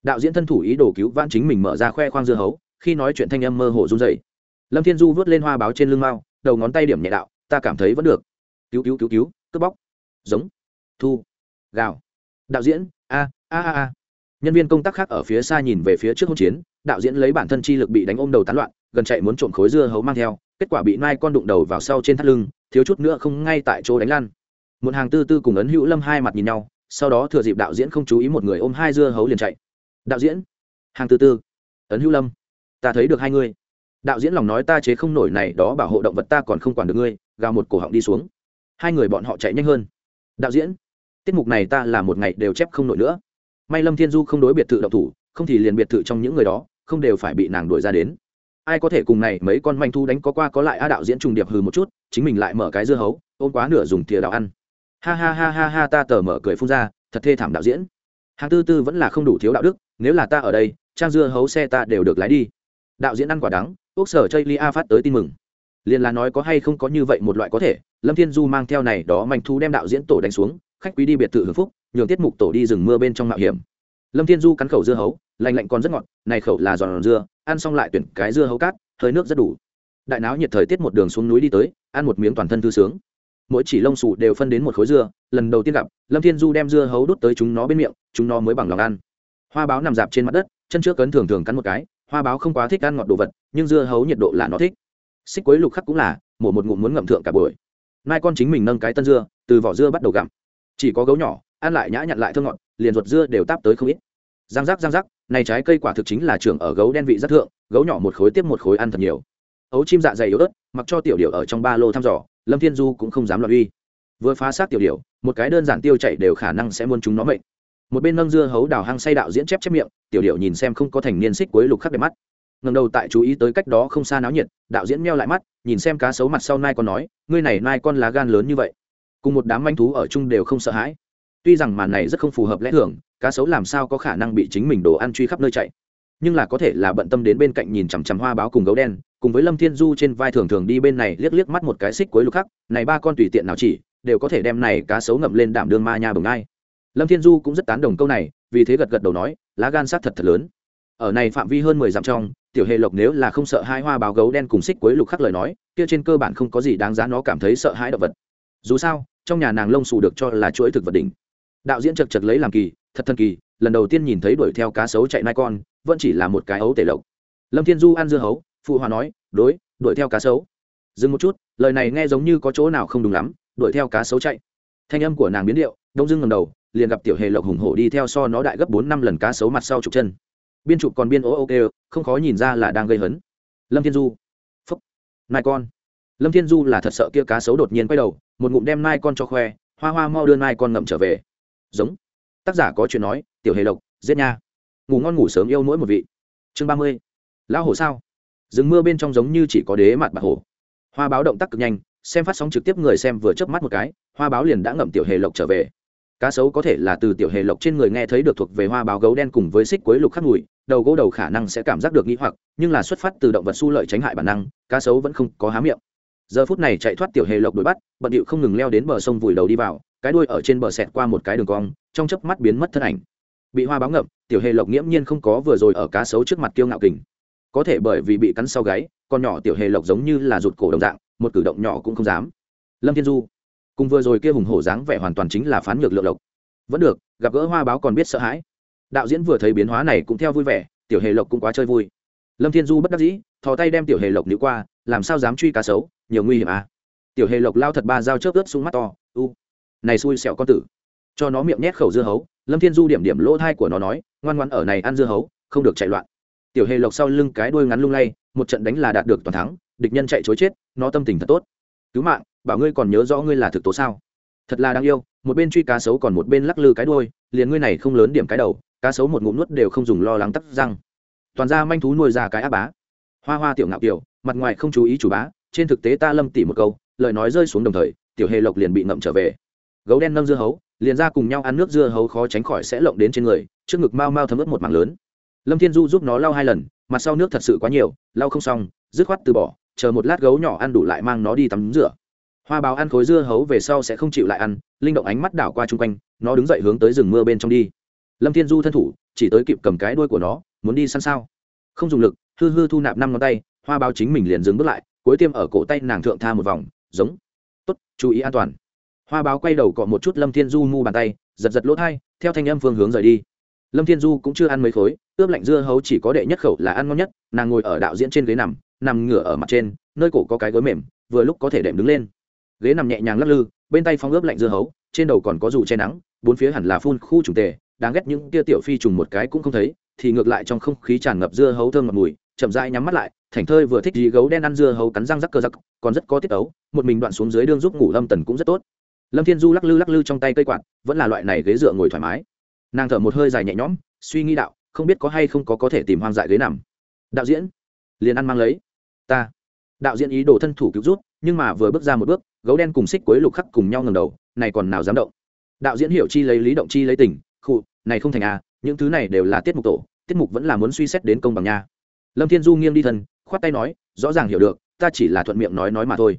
Speaker 1: Đạo diễn thân thủ ý đồ cứu vãn chính mình mở ra khoe khoang dưa hấu, khi nói chuyện thanh âm mơ hồ run dậy lâm thiên du vớt lên hoa báo trên lưng mao đầu ngón tay điểm nhẹ đạo, ta cảm thấy vẫn được. Cứu cứu cứu cứu, cướp bóc. Giống. Thu. Gào. Đạo diễn, a a a a. Nhân viên công tác khác ở phía xa nhìn về phía trước hỗn chiến đạo diễn lấy bản thân chi lực bị đánh ôm đầu tán loạn, gần chạy muốn trộm khối dưa hấu mang theo, kết quả bị nai con đụng đầu vào sau trên thắt lưng, thiếu chút nữa không ngay tại chỗ đánh lan một hàng tư tư cùng ấn hữu lâm hai mặt nhìn nhau, sau đó thừa dịp đạo diễn không chú ý một người ôm hai dưa hấu liền chạy. Đạo diễn, hàng tư tư, ấn hữu lâm, ta thấy được hai ngươi. Đạo diễn lòng nói ta chế không nổi này, đó bảo hộ động vật ta còn không quản được ngươi, gào một cổ họng đi xuống. Hai người bọn họ chạy nhanh hơn. Đạo diễn, tiết mục này ta là một ngày đều chép không nổi nữa. May lâm thiên du không đối biệt thự động thủ, không thì liền biệt thự trong những người đó không đều phải bị nàng đuổi ra đến. Ai có thể cùng này mấy con manh thu đánh có qua có lại a đạo diễn trùng điệp hừ một chút, chính mình lại mở cái dưa hấu, ôm quá nửa dùng thìa đào ăn. Ha ha ha ha ha, ta tờ mở cười phun ra, thật thê thảm đạo diễn. Hàng tư tư vẫn là không đủ thiếu đạo đức, nếu là ta ở đây, trang dưa hấu xe ta đều được lái đi. Đạo diễn ăn quả đắng, quốc sở chây lia phát tới tin mừng. Liền là nói có hay không có như vậy một loại có thể, lâm thiên du mang theo này đó manh thu đem đạo diễn tổ đánh xuống, khách quý đi biệt thự hưởng phúc, nhường tiết mục tổ đi rừng mưa bên trong mạo hiểm. Lâm thiên du cắn khẩu dưa hấu lành lạnh còn rất ngọt, này khẩu là giòn dưa, ăn xong lại tuyển cái dưa hấu cát, hơi nước rất đủ. Đại náo nhiệt thời tiết một đường xuống núi đi tới, ăn một miếng toàn thân thư sướng. Mỗi chỉ lông xù đều phân đến một khối dưa, lần đầu tiên gặp, lâm thiên du đem dưa hấu đút tới chúng nó bên miệng, chúng nó mới bằng lòng ăn. Hoa báo nằm dạp trên mặt đất, chân trước cấn thường thường cắn một cái, hoa báo không quá thích ăn ngọt đồ vật, nhưng dưa hấu nhiệt độ là nó thích. Xích quấy lục khắc cũng là, mổ một ngụm muốn ngậm thượng cả buổi. Mai con chính mình nâng cái tân dưa, từ vỏ dưa bắt đầu gặm. Chỉ có gấu nhỏ, ăn lại nhã nhặn lại thơ ngọt, liền ruột dưa đều táp tới không ít. Giang giác giang giác này trái cây quả thực chính là trưởng ở gấu đen vị rất thượng, gấu nhỏ một khối tiếp một khối ăn thật nhiều. Ấu chim dạ dày yếu ớt, mặc cho tiểu điệu ở trong ba lô thăm dò, lâm thiên du cũng không dám loạn uy. Vừa phá xác tiểu điệu một cái đơn giản tiêu chảy đều khả năng sẽ muôn chúng nó mệnh. Một bên nâng dưa hấu đào hăng say đạo diễn chép chép miệng, tiểu điệu nhìn xem không có thành niên xích cuối lục khắc đẹp mắt. Ngần đầu tại chú ý tới cách đó không xa náo nhiệt, đạo diễn meo lại mắt, nhìn xem cá sấu mặt sau nai con nói, ngươi này nai con lá gan lớn như vậy. Cùng một đám manh thú ở chung đều không sợ hãi tuy rằng màn này rất không phù hợp lẽ thường, cá sấu làm sao có khả năng bị chính mình đồ ăn truy khắp nơi chạy. Nhưng là có thể là bận tâm đến bên cạnh nhìn chằm chằm hoa báo cùng gấu đen, cùng với lâm thiên du trên vai thường thường đi bên này liếc liếc mắt một cái xích cuối lục khắc, này ba con tùy tiện nào chỉ, đều có thể đem này cá sấu ngậm lên đảm đương ma nha bừng ai. Lâm thiên du cũng rất tán đồng câu này, vì thế gật gật đầu nói, lá gan sát thật thật lớn. Ở này phạm vi hơn mười dặm trong, tiểu hề lộc nếu là không sợ hai hoa báo gấu đen cùng xích cuối lục khắc lời nói, kia trên cơ bản không có gì đáng giá nó cảm thấy sợ hãi động vật. Dù sao, trong nhà nàng lông xù được cho là chuỗi thực vật đỉnh đạo diễn chật chật lấy làm kỳ, thật thần kỳ, lần đầu tiên nhìn thấy đuổi theo cá sấu chạy nai con, vẫn chỉ là một cái ấu tể lộc. Lâm thiên du ăn dưa hấu, phụ hòa nói, đối, đuổi theo cá sấu. Dừng một chút, lời này nghe giống như có chỗ nào không đúng lắm, đuổi theo cá sấu chạy. Thanh âm của nàng biến điệu, đông dưng ngầm đầu, liền gặp tiểu hề lộc hùng hổ đi theo so nó đại gấp bốn năm lần cá sấu mặt sau chục chân. Biên chụp còn biên ố ok không khó nhìn ra là đang gây hấn. Lâm thiên du, phúc nai con. Lâm thiên du là thật sợ kia cá sấu đột nhiên quay đầu, một ngụm đem nai con cho khoe, hoa hoa mau đưa nai con ngậm trở về giống. Tác giả có chuyện nói, tiểu hề lộc giết nha. Ngủ ngon ngủ sớm yêu mỗi một vị. Chương ba mươi. Lão hổ sao? Rừng mưa bên trong giống như chỉ có đế mặt bạc hổ. Hoa báo động tác cực nhanh, xem phát sóng trực tiếp người xem vừa chớp mắt một cái, hoa báo liền đã ngậm tiểu hề lộc trở về. Cá sấu có thể là từ tiểu hề lộc trên người nghe thấy được thuộc về hoa báo gấu đen cùng với xích quấy lục khắc mùi, đầu gỗ đầu khả năng sẽ cảm giác được nghĩ hoặc, nhưng là xuất phát từ động vật su lợi tránh hại bản năng, cá sấu vẫn không có há miệng giờ phút này chạy thoát tiểu hề lộc đuổi bắt, bận điệu không ngừng leo đến bờ sông vùi đầu đi vào, cái đuôi ở trên bờ sẹt qua một cái đường cong, trong chớp mắt biến mất thân ảnh. Bị hoa báo ngậm, tiểu hề lộc nghiễm nhiên không có vừa rồi ở cá sấu trước mặt kiêu ngạo kình. Có thể bởi vì bị cắn sau gáy, con nhỏ tiểu hề lộc giống như là rụt cổ đồng dạng, một cử động nhỏ cũng không dám. Lâm thiên du, cùng vừa rồi kia hùng hổ dáng vẻ hoàn toàn chính là phán nhược lượng lộc. Vẫn được, gặp gỡ hoa báo còn biết sợ hãi. Đạo diễn vừa thấy biến hóa này cũng theo vui vẻ, tiểu hề lộc cũng quá chơi vui. Lâm thiên du bất đắc dĩ, thò tay đem tiểu hề lộc níu qua làm sao dám truy cá sấu, nhiều nguy hiểm à? Tiểu hề lộc lao thật ba dao chớp ướt xuống mắt to, u, này xui xẻo con tử. Cho nó miệng nhét khẩu dưa hấu, lâm thiên du điểm điểm lỗ thai của nó nói, ngoan ngoan ở này ăn dưa hấu, không được chạy loạn. Tiểu hề lộc sau lưng cái đuôi ngắn lung lay, một trận đánh là đạt được toàn thắng, địch nhân chạy chối chết, nó tâm tình thật tốt. Cứu mạng, bảo ngươi còn nhớ rõ ngươi là thực tố sao? Thật là đáng yêu, một bên truy cá sấu còn một bên lắc lư cái đuôi, liền ngươi này không lớn điểm cái đầu, cá sấu một ngụm nuốt đều không dùng lo lắng tắt răng. Toàn ra manh thú nuôi ra cái áp bá. Hoa hoa tiểu ngạo tiểu mặt ngoài không chú ý chủ bá, trên thực tế ta lâm tỉ một câu, lời nói rơi xuống đồng thời, tiểu hề lộc liền bị ngậm trở về. Gấu đen nâng dưa hấu, liền ra cùng nhau ăn nước dưa hấu khó tránh khỏi sẽ lộng đến trên người, trước ngực mau mau thấm ướt một mảng lớn. Lâm thiên du giúp nó lau hai lần, mặt sau nước thật sự quá nhiều, lau không xong, dứt khoát từ bỏ, chờ một lát gấu nhỏ ăn đủ lại mang nó đi tắm rửa. Hoa báo ăn khối dưa hấu về sau sẽ không chịu lại ăn, linh động ánh mắt đảo qua chung quanh, nó đứng dậy hướng tới rừng mưa bên trong đi. Lâm thiên du thân thủ, chỉ tới kịp cầm cái đuôi của nó, muốn đi săn sao? Không dùng lực, hư hư thu nạp năm ngón tay hoa báo chính mình liền dừng bước lại, cuối tiêm ở cổ tay nàng thượng tha một vòng, giống, tốt, chú ý an toàn. Hoa báo quay đầu cọ một chút lâm thiên du mu bàn tay, giật giật lỗ thai, theo thanh âm phương hướng rời đi. Lâm thiên du cũng chưa ăn mấy khối, ướp lạnh dưa hấu chỉ có đệ nhất khẩu là ăn ngon nhất, nàng ngồi ở đạo diễn trên ghế nằm nằm ngửa ở mặt trên, nơi cổ có cái gối mềm, vừa lúc có thể đệm đứng lên. Ghế nằm nhẹ nhàng lắc lư, bên tay phong ướp lạnh dưa hấu, trên đầu còn có dù che nắng, bốn phía hẳn là phun khu trùng tề, đáng ghét những tia tiểu phi trùng một cái cũng không thấy, thì ngược lại trong không khí tràn ngập dưa hấu thơm ngập mùi, chậm rãi nhắm mắt lại thảnh thơi vừa thích gì gấu đen ăn dưa hấu cắn răng rắc cơ rắc, còn rất có tiết ấu, một mình đoạn xuống dưới đương giúp ngủ lâm tần cũng rất tốt. Lâm thiên du lắc lư lắc lư trong tay cây quạt, vẫn là loại này ghế dựa ngồi thoải mái. Nàng thở một hơi dài nhẹ nhõm, suy nghĩ đạo, không biết có hay không có có thể tìm hoang dại ghế nằm. Đạo diễn, liền ăn mang lấy. Ta. Đạo diễn ý đồ thân thủ cứu rút nhưng mà vừa bước ra một bước, gấu đen cùng xích quấy lục khắc cùng nhau ngầm đầu, này còn nào dám động. Đạo diễn hiểu chi lấy lý động chi lấy tình, khụ, này không thành à những thứ này đều là tiết mục tổ, tiết mục vẫn là muốn suy xét đến công bằng nha. Lâm thiên du nghiêng đi thân khoát tay nói, rõ ràng hiểu được, ta chỉ là thuận miệng nói nói mà thôi.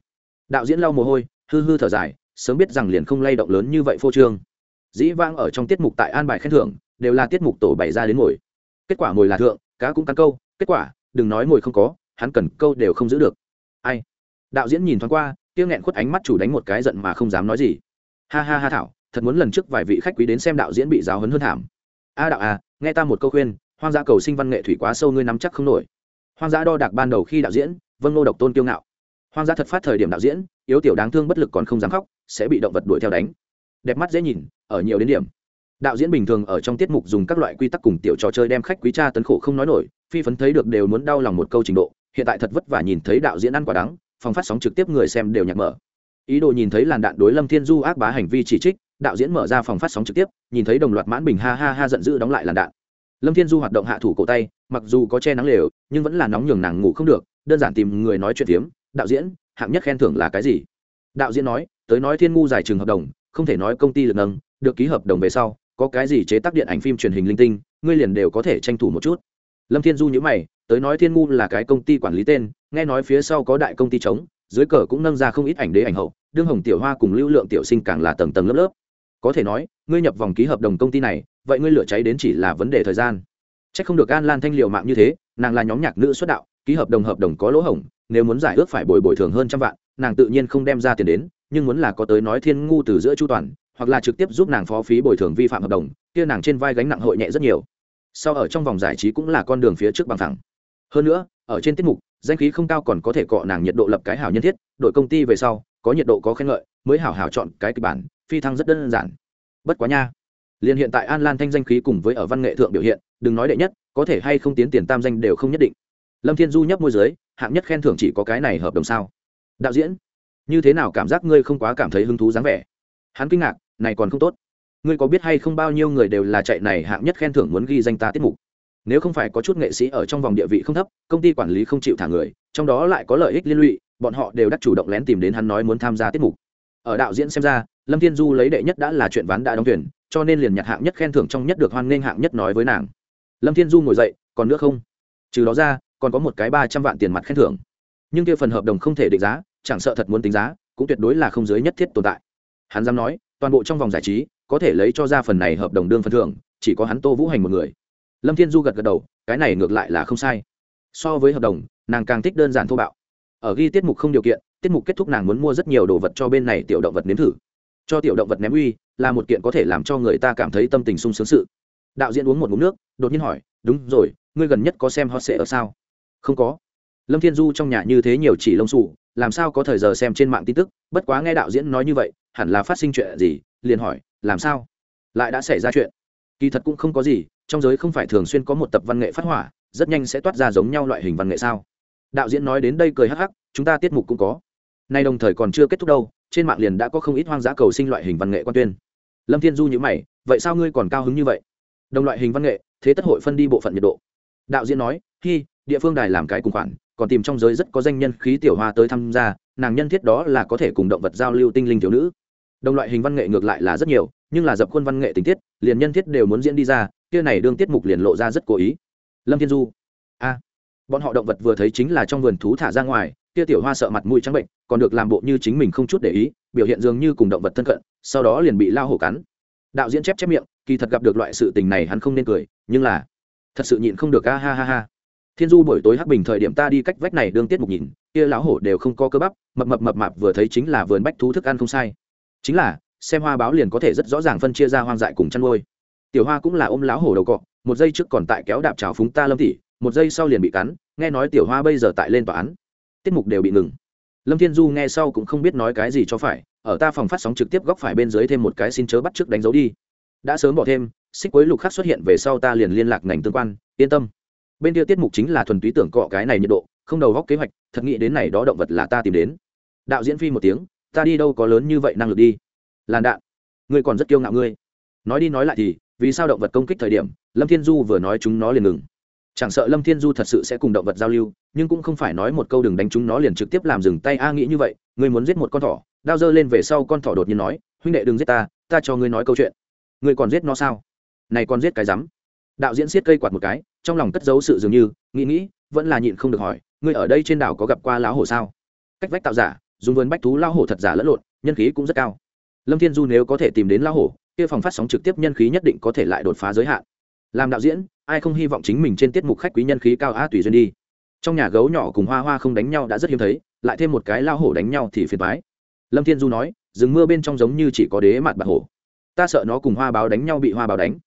Speaker 1: Đạo diễn lau mồ hôi, hư hư thở dài, sớm biết rằng liền không lay động lớn như vậy phô trương. Dĩ vang ở trong tiết mục tại an bài khen thưởng, đều là tiết mục tổ bày ra đến ngồi. Kết quả ngồi là thượng, cá cũng cắn câu, kết quả, đừng nói ngồi không có, hắn cần câu đều không giữ được. Ai? Đạo diễn nhìn thoáng qua tiêu nghẹn khuất ánh mắt chủ đánh một cái giận mà không dám nói gì. Ha ha ha thảo, thật muốn lần trước vài vị khách quý đến xem đạo diễn bị giáo hấn hơn thảm. A đạo à nghe ta một câu khuyên, hoang dã cầu sinh văn nghệ thủy quá sâu, ngươi nắm chắc không nổi hoang dã đo đạc ban đầu khi đạo diễn vâng nô độc tôn kiêu ngạo. Hoang dã thật phát thời điểm đạo diễn, yếu tiểu đáng thương bất lực còn không dám khóc, sẽ bị động vật đuổi theo đánh. Đẹp mắt dễ nhìn, ở nhiều đến điểm. Đạo diễn bình thường ở trong tiết mục dùng các loại quy tắc cùng tiểu trò chơi đem khách quý cha tấn khổ không nói nổi, phi phấn thấy được đều muốn đau lòng một câu trình độ, hiện tại thật vất vả nhìn thấy đạo diễn ăn quả đắng, phòng phát sóng trực tiếp người xem đều nhạc mở. Ý đồ nhìn thấy làn đạn đối lâm thiên du ác bá hành vi chỉ trích, đạo diễn mở ra phòng phát sóng trực tiếp, nhìn thấy đồng loạt mãn bình ha ha ha giận dữ đóng lại làn đạn lâm thiên du hoạt động hạ thủ cổ tay mặc dù có che nắng lều nhưng vẫn là nóng nhường nàng ngủ không được đơn giản tìm người nói chuyện tiếm, đạo diễn hạng nhất khen thưởng là cái gì? Đạo diễn nói tới nói thiên ngu giải trường hợp đồng không thể nói công ty lực nâng được ký hợp đồng về sau có cái gì chế tác điện ảnh phim truyền hình linh tinh ngươi liền đều có thể tranh thủ một chút. Lâm thiên du nhữ mày tới nói thiên ngu là cái công ty quản lý tên nghe nói phía sau có đại công ty chống dưới cờ cũng nâng ra không ít ảnh đế ảnh hậu đương hồng tiểu hoa cùng lưu lượng tiểu sinh càng là tầng tầng lớp lớp. Có thể nói ngươi nhập vòng ký hợp đồng công ty này vậy ngươi lửa cháy đến chỉ là vấn đề thời gian. Chắc không được an lan thanh liều mạng như thế, nàng là nhóm nhạc nữ xuất đạo, ký hợp đồng hợp đồng có lỗ hổng, nếu muốn giải ước phải bồi bồi thường hơn trăm vạn, nàng tự nhiên không đem ra tiền đến, nhưng muốn là có tới nói thiên ngu từ giữa chu toàn, hoặc là trực tiếp giúp nàng phó phí bồi thường vi phạm hợp đồng, kia nàng trên vai gánh nặng hội nhẹ rất nhiều. Sau ở trong vòng giải trí cũng là con đường phía trước bằng thẳng. Hơn nữa, ở trên tiết mục, danh khí không cao còn có thể cọ nàng nhiệt độ lập cái hảo nhân thiết, đội công ty về sau, có nhiệt độ có khen ngợi, mới hảo hảo chọn cái kịch bản, phi thăng rất đơn giản. Bất quá nha liền hiện tại an lan thanh danh khí cùng với ở văn nghệ thượng biểu hiện, đừng nói đệ nhất, có thể hay không tiến tiền tam danh đều không nhất định. Lâm thiên du nhấp môi giới hạng nhất khen thưởng chỉ có cái này hợp đồng sao? Đạo diễn, như thế nào cảm giác ngươi không quá cảm thấy hứng thú dáng vẻ? Hắn kinh ngạc, này còn không tốt. Ngươi có biết hay không bao nhiêu người đều là chạy này hạng nhất khen thưởng muốn ghi danh ta tiết mục? Nếu không phải có chút nghệ sĩ ở trong vòng địa vị không thấp, công ty quản lý không chịu thả người, trong đó lại có lợi ích liên lụy, bọn họ đều đắc chủ động lén tìm đến hắn nói muốn tham gia tiết mục. Ở đạo diễn xem ra, lâm thiên du lấy đệ nhất đã là chuyện ván đã đóng tuyển cho nên liền nhặt hạng nhất khen thưởng trong nhất được hoan nghênh hạng nhất nói với nàng. Lâm thiên du ngồi dậy, còn nữa không? Trừ đó ra, còn có một cái ba trăm vạn tiền mặt khen thưởng. Nhưng kia phần hợp đồng không thể định giá, chẳng sợ thật muốn tính giá, cũng tuyệt đối là không giới nhất thiết tồn tại. Hắn dám nói, toàn bộ trong vòng giải trí, có thể lấy cho ra phần này hợp đồng đương phần thưởng, chỉ có hắn tô vũ hành một người. Lâm thiên du gật gật đầu, cái này ngược lại là không sai. So với hợp đồng, nàng càng thích đơn giản thô bạo. Ở ghi tiết mục không điều kiện, tiết mục kết thúc nàng muốn mua rất nhiều đồ vật cho bên này tiểu động vật nếm thử. Cho tiểu động vật ném uy là một kiện có thể làm cho người ta cảm thấy tâm tình sung sướng sự. Đạo diễn uống một ngụm nước, đột nhiên hỏi, đúng rồi, ngươi gần nhất có xem hot sệ ở sao? Không có. Lâm thiên du trong nhà như thế nhiều chỉ lông xù, làm sao có thời giờ xem trên mạng tin tức? Bất quá nghe đạo diễn nói như vậy, hẳn là phát sinh chuyện gì? Liền hỏi, làm sao? Lại đã xảy ra chuyện. Kỳ thật cũng không có gì, trong giới không phải thường xuyên có một tập văn nghệ phát hỏa, rất nhanh sẽ toát ra giống nhau loại hình văn nghệ sao. Đạo diễn nói đến đây cười hắc hắc, chúng ta tiết mục cũng có. Nay đồng thời còn chưa kết thúc đâu, trên mạng liền đã có không ít hoang dã cầu sinh loại hình văn nghệ quan tuyên lâm thiên du nhữ mày, vậy sao ngươi còn cao hứng như vậy? Đồng loại hình văn nghệ, thế tất hội phân đi bộ phận nhiệt độ. Đạo diễn nói khi địa phương đài làm cái cùng khoản, còn tìm trong giới rất có danh nhân khí tiểu hoa tới tham gia, nàng nhân thiết đó là có thể cùng động vật giao lưu tinh linh thiếu nữ. Đồng loại hình văn nghệ ngược lại là rất nhiều, nhưng là dập khuôn văn nghệ tình tiết, liền nhân thiết đều muốn diễn đi ra, kia này đương tiết mục liền lộ ra rất cố ý. Lâm thiên du, a, bọn họ động vật vừa thấy chính là trong vườn thú thả ra ngoài kia tiểu hoa sợ mặt mũi trắng bệnh còn được làm bộ như chính mình không chút để ý biểu hiện dường như cùng động vật thân cận sau đó liền bị lao hổ cắn. Đạo diễn chép chép miệng kỳ thật gặp được loại sự tình này hắn không nên cười nhưng là thật sự nhịn không được a ha ha ha. Thiên du buổi tối hắc bình thời điểm ta đi cách vách này đương tiết mục nhìn kia lão hổ đều không có cơ bắp mập mập mập mạp vừa thấy chính là vườn bách thú thức ăn không sai. Chính là xem hoa báo liền có thể rất rõ ràng phân chia ra hoang dại cùng chăn nuôi. Tiểu hoa cũng là ôm lão hổ đầu cọ một giây trước còn tại kéo đạp trào phúng ta lâm tỉ, một giây sau liền bị cắn nghe nói tiểu hoa bây giờ tại lên tòa án tiết mục đều bị ngừng. Lâm thiên du nghe sau cũng không biết nói cái gì cho phải, ở ta phòng phát sóng trực tiếp góc phải bên dưới thêm một cái xin chớ bắt trước đánh dấu đi. Đã sớm bỏ thêm, xích quấy lục khắc xuất hiện về sau ta liền liên lạc ngành tương quan, yên tâm. Bên kia tiết mục chính là thuần túy tưởng cọ cái này nhiệt độ, không đầu góc kế hoạch, thật nghĩ đến này đó động vật là ta tìm đến. Đạo diễn phi một tiếng, ta đi đâu có lớn như vậy năng lực đi. Làn đạn, ngươi còn rất kiêu ngạo ngươi. Nói đi nói lại thì, vì sao động vật công kích thời điểm, lâm thiên du vừa nói chúng nó liền ngừng chẳng sợ lâm thiên du thật sự sẽ cùng động vật giao lưu, nhưng cũng không phải nói một câu đừng đánh chúng nó liền trực tiếp làm dừng tay a nghĩ như vậy ngươi muốn giết một con thỏ, đao dơ lên về sau con thỏ đột nhiên nói, huynh đệ đừng giết ta ta cho ngươi nói câu chuyện. Ngươi còn giết nó sao? Này còn giết cái rắm. Đạo diễn siết cây quạt một cái, trong lòng cất giấu sự dường như, nghĩ nghĩ, vẫn là nhịn không được hỏi, ngươi ở đây trên đảo có gặp qua lão hổ sao? Cách vách tạo giả, dùng vườn bách thú lão hổ thật giả lẫn lộn, nhân khí cũng rất cao. Lâm thiên du nếu có thể tìm đến lão hổ, kia phòng phát sóng trực tiếp nhân khí nhất định có thể lại đột phá giới hạn. Làm đạo diễn ai không hy vọng chính mình trên tiết mục khách quý nhân khí cao a tùy duyên đi. Trong nhà gấu nhỏ cùng hoa hoa không đánh nhau đã rất hiếm thấy, lại thêm một cái lao hổ đánh nhau thì phiền toái. Lâm thiên du nói, rừng mưa bên trong giống như chỉ có đế mặt bạc hổ. Ta sợ nó cùng hoa báo đánh nhau bị hoa báo đánh.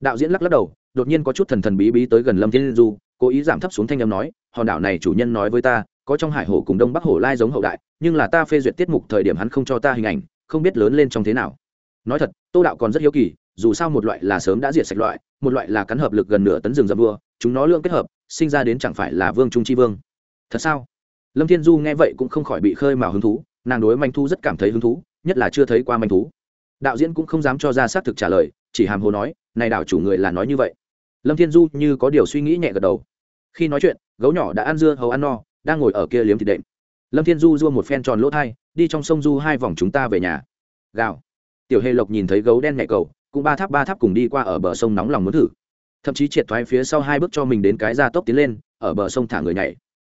Speaker 1: Đạo diễn lắc lắc đầu, đột nhiên có chút thần thần bí bí tới gần lâm thiên du, cố ý giảm thấp xuống thanh âm nói, hòn đảo này chủ nhân nói với ta, có trong hải hổ cùng đông bắc hổ lai giống hậu đại, nhưng là ta phê duyệt tiết mục thời điểm hắn không cho ta hình ảnh, không biết lớn lên trong thế nào. Nói thật, tô đạo còn rất hiếu kỳ dù sao một loại là sớm đã diệt sạch loại, một loại là cắn hợp lực gần nửa tấn rừng dâm vua, chúng nó lượng kết hợp, sinh ra đến chẳng phải là vương trung chi vương. Thật sao? Lâm thiên du nghe vậy cũng không khỏi bị khơi mào hứng thú, nàng đối manh thú rất cảm thấy hứng thú, nhất là chưa thấy qua manh thú. Đạo diễn cũng không dám cho ra xác thực trả lời, chỉ hàm hồ nói, này đảo chủ người là nói như vậy. Lâm thiên du như có điều suy nghĩ nhẹ gật đầu. Khi nói chuyện, gấu nhỏ đã ăn dưa hầu ăn no, đang ngồi ở kia liếm thịt đệm. Lâm thiên du dua một phen tròn lỗ thai, đi trong sông du hai vòng chúng ta về nhà. Gào. Tiểu hề lộc nhìn thấy gấu đen nhẹ cầu cũng ba tháp ba tháp cùng đi qua ở bờ sông nóng lòng muốn thử. Thậm chí triệt thoái phía sau hai bước cho mình đến cái ra tốc tiến lên, ở bờ sông thả người nhảy.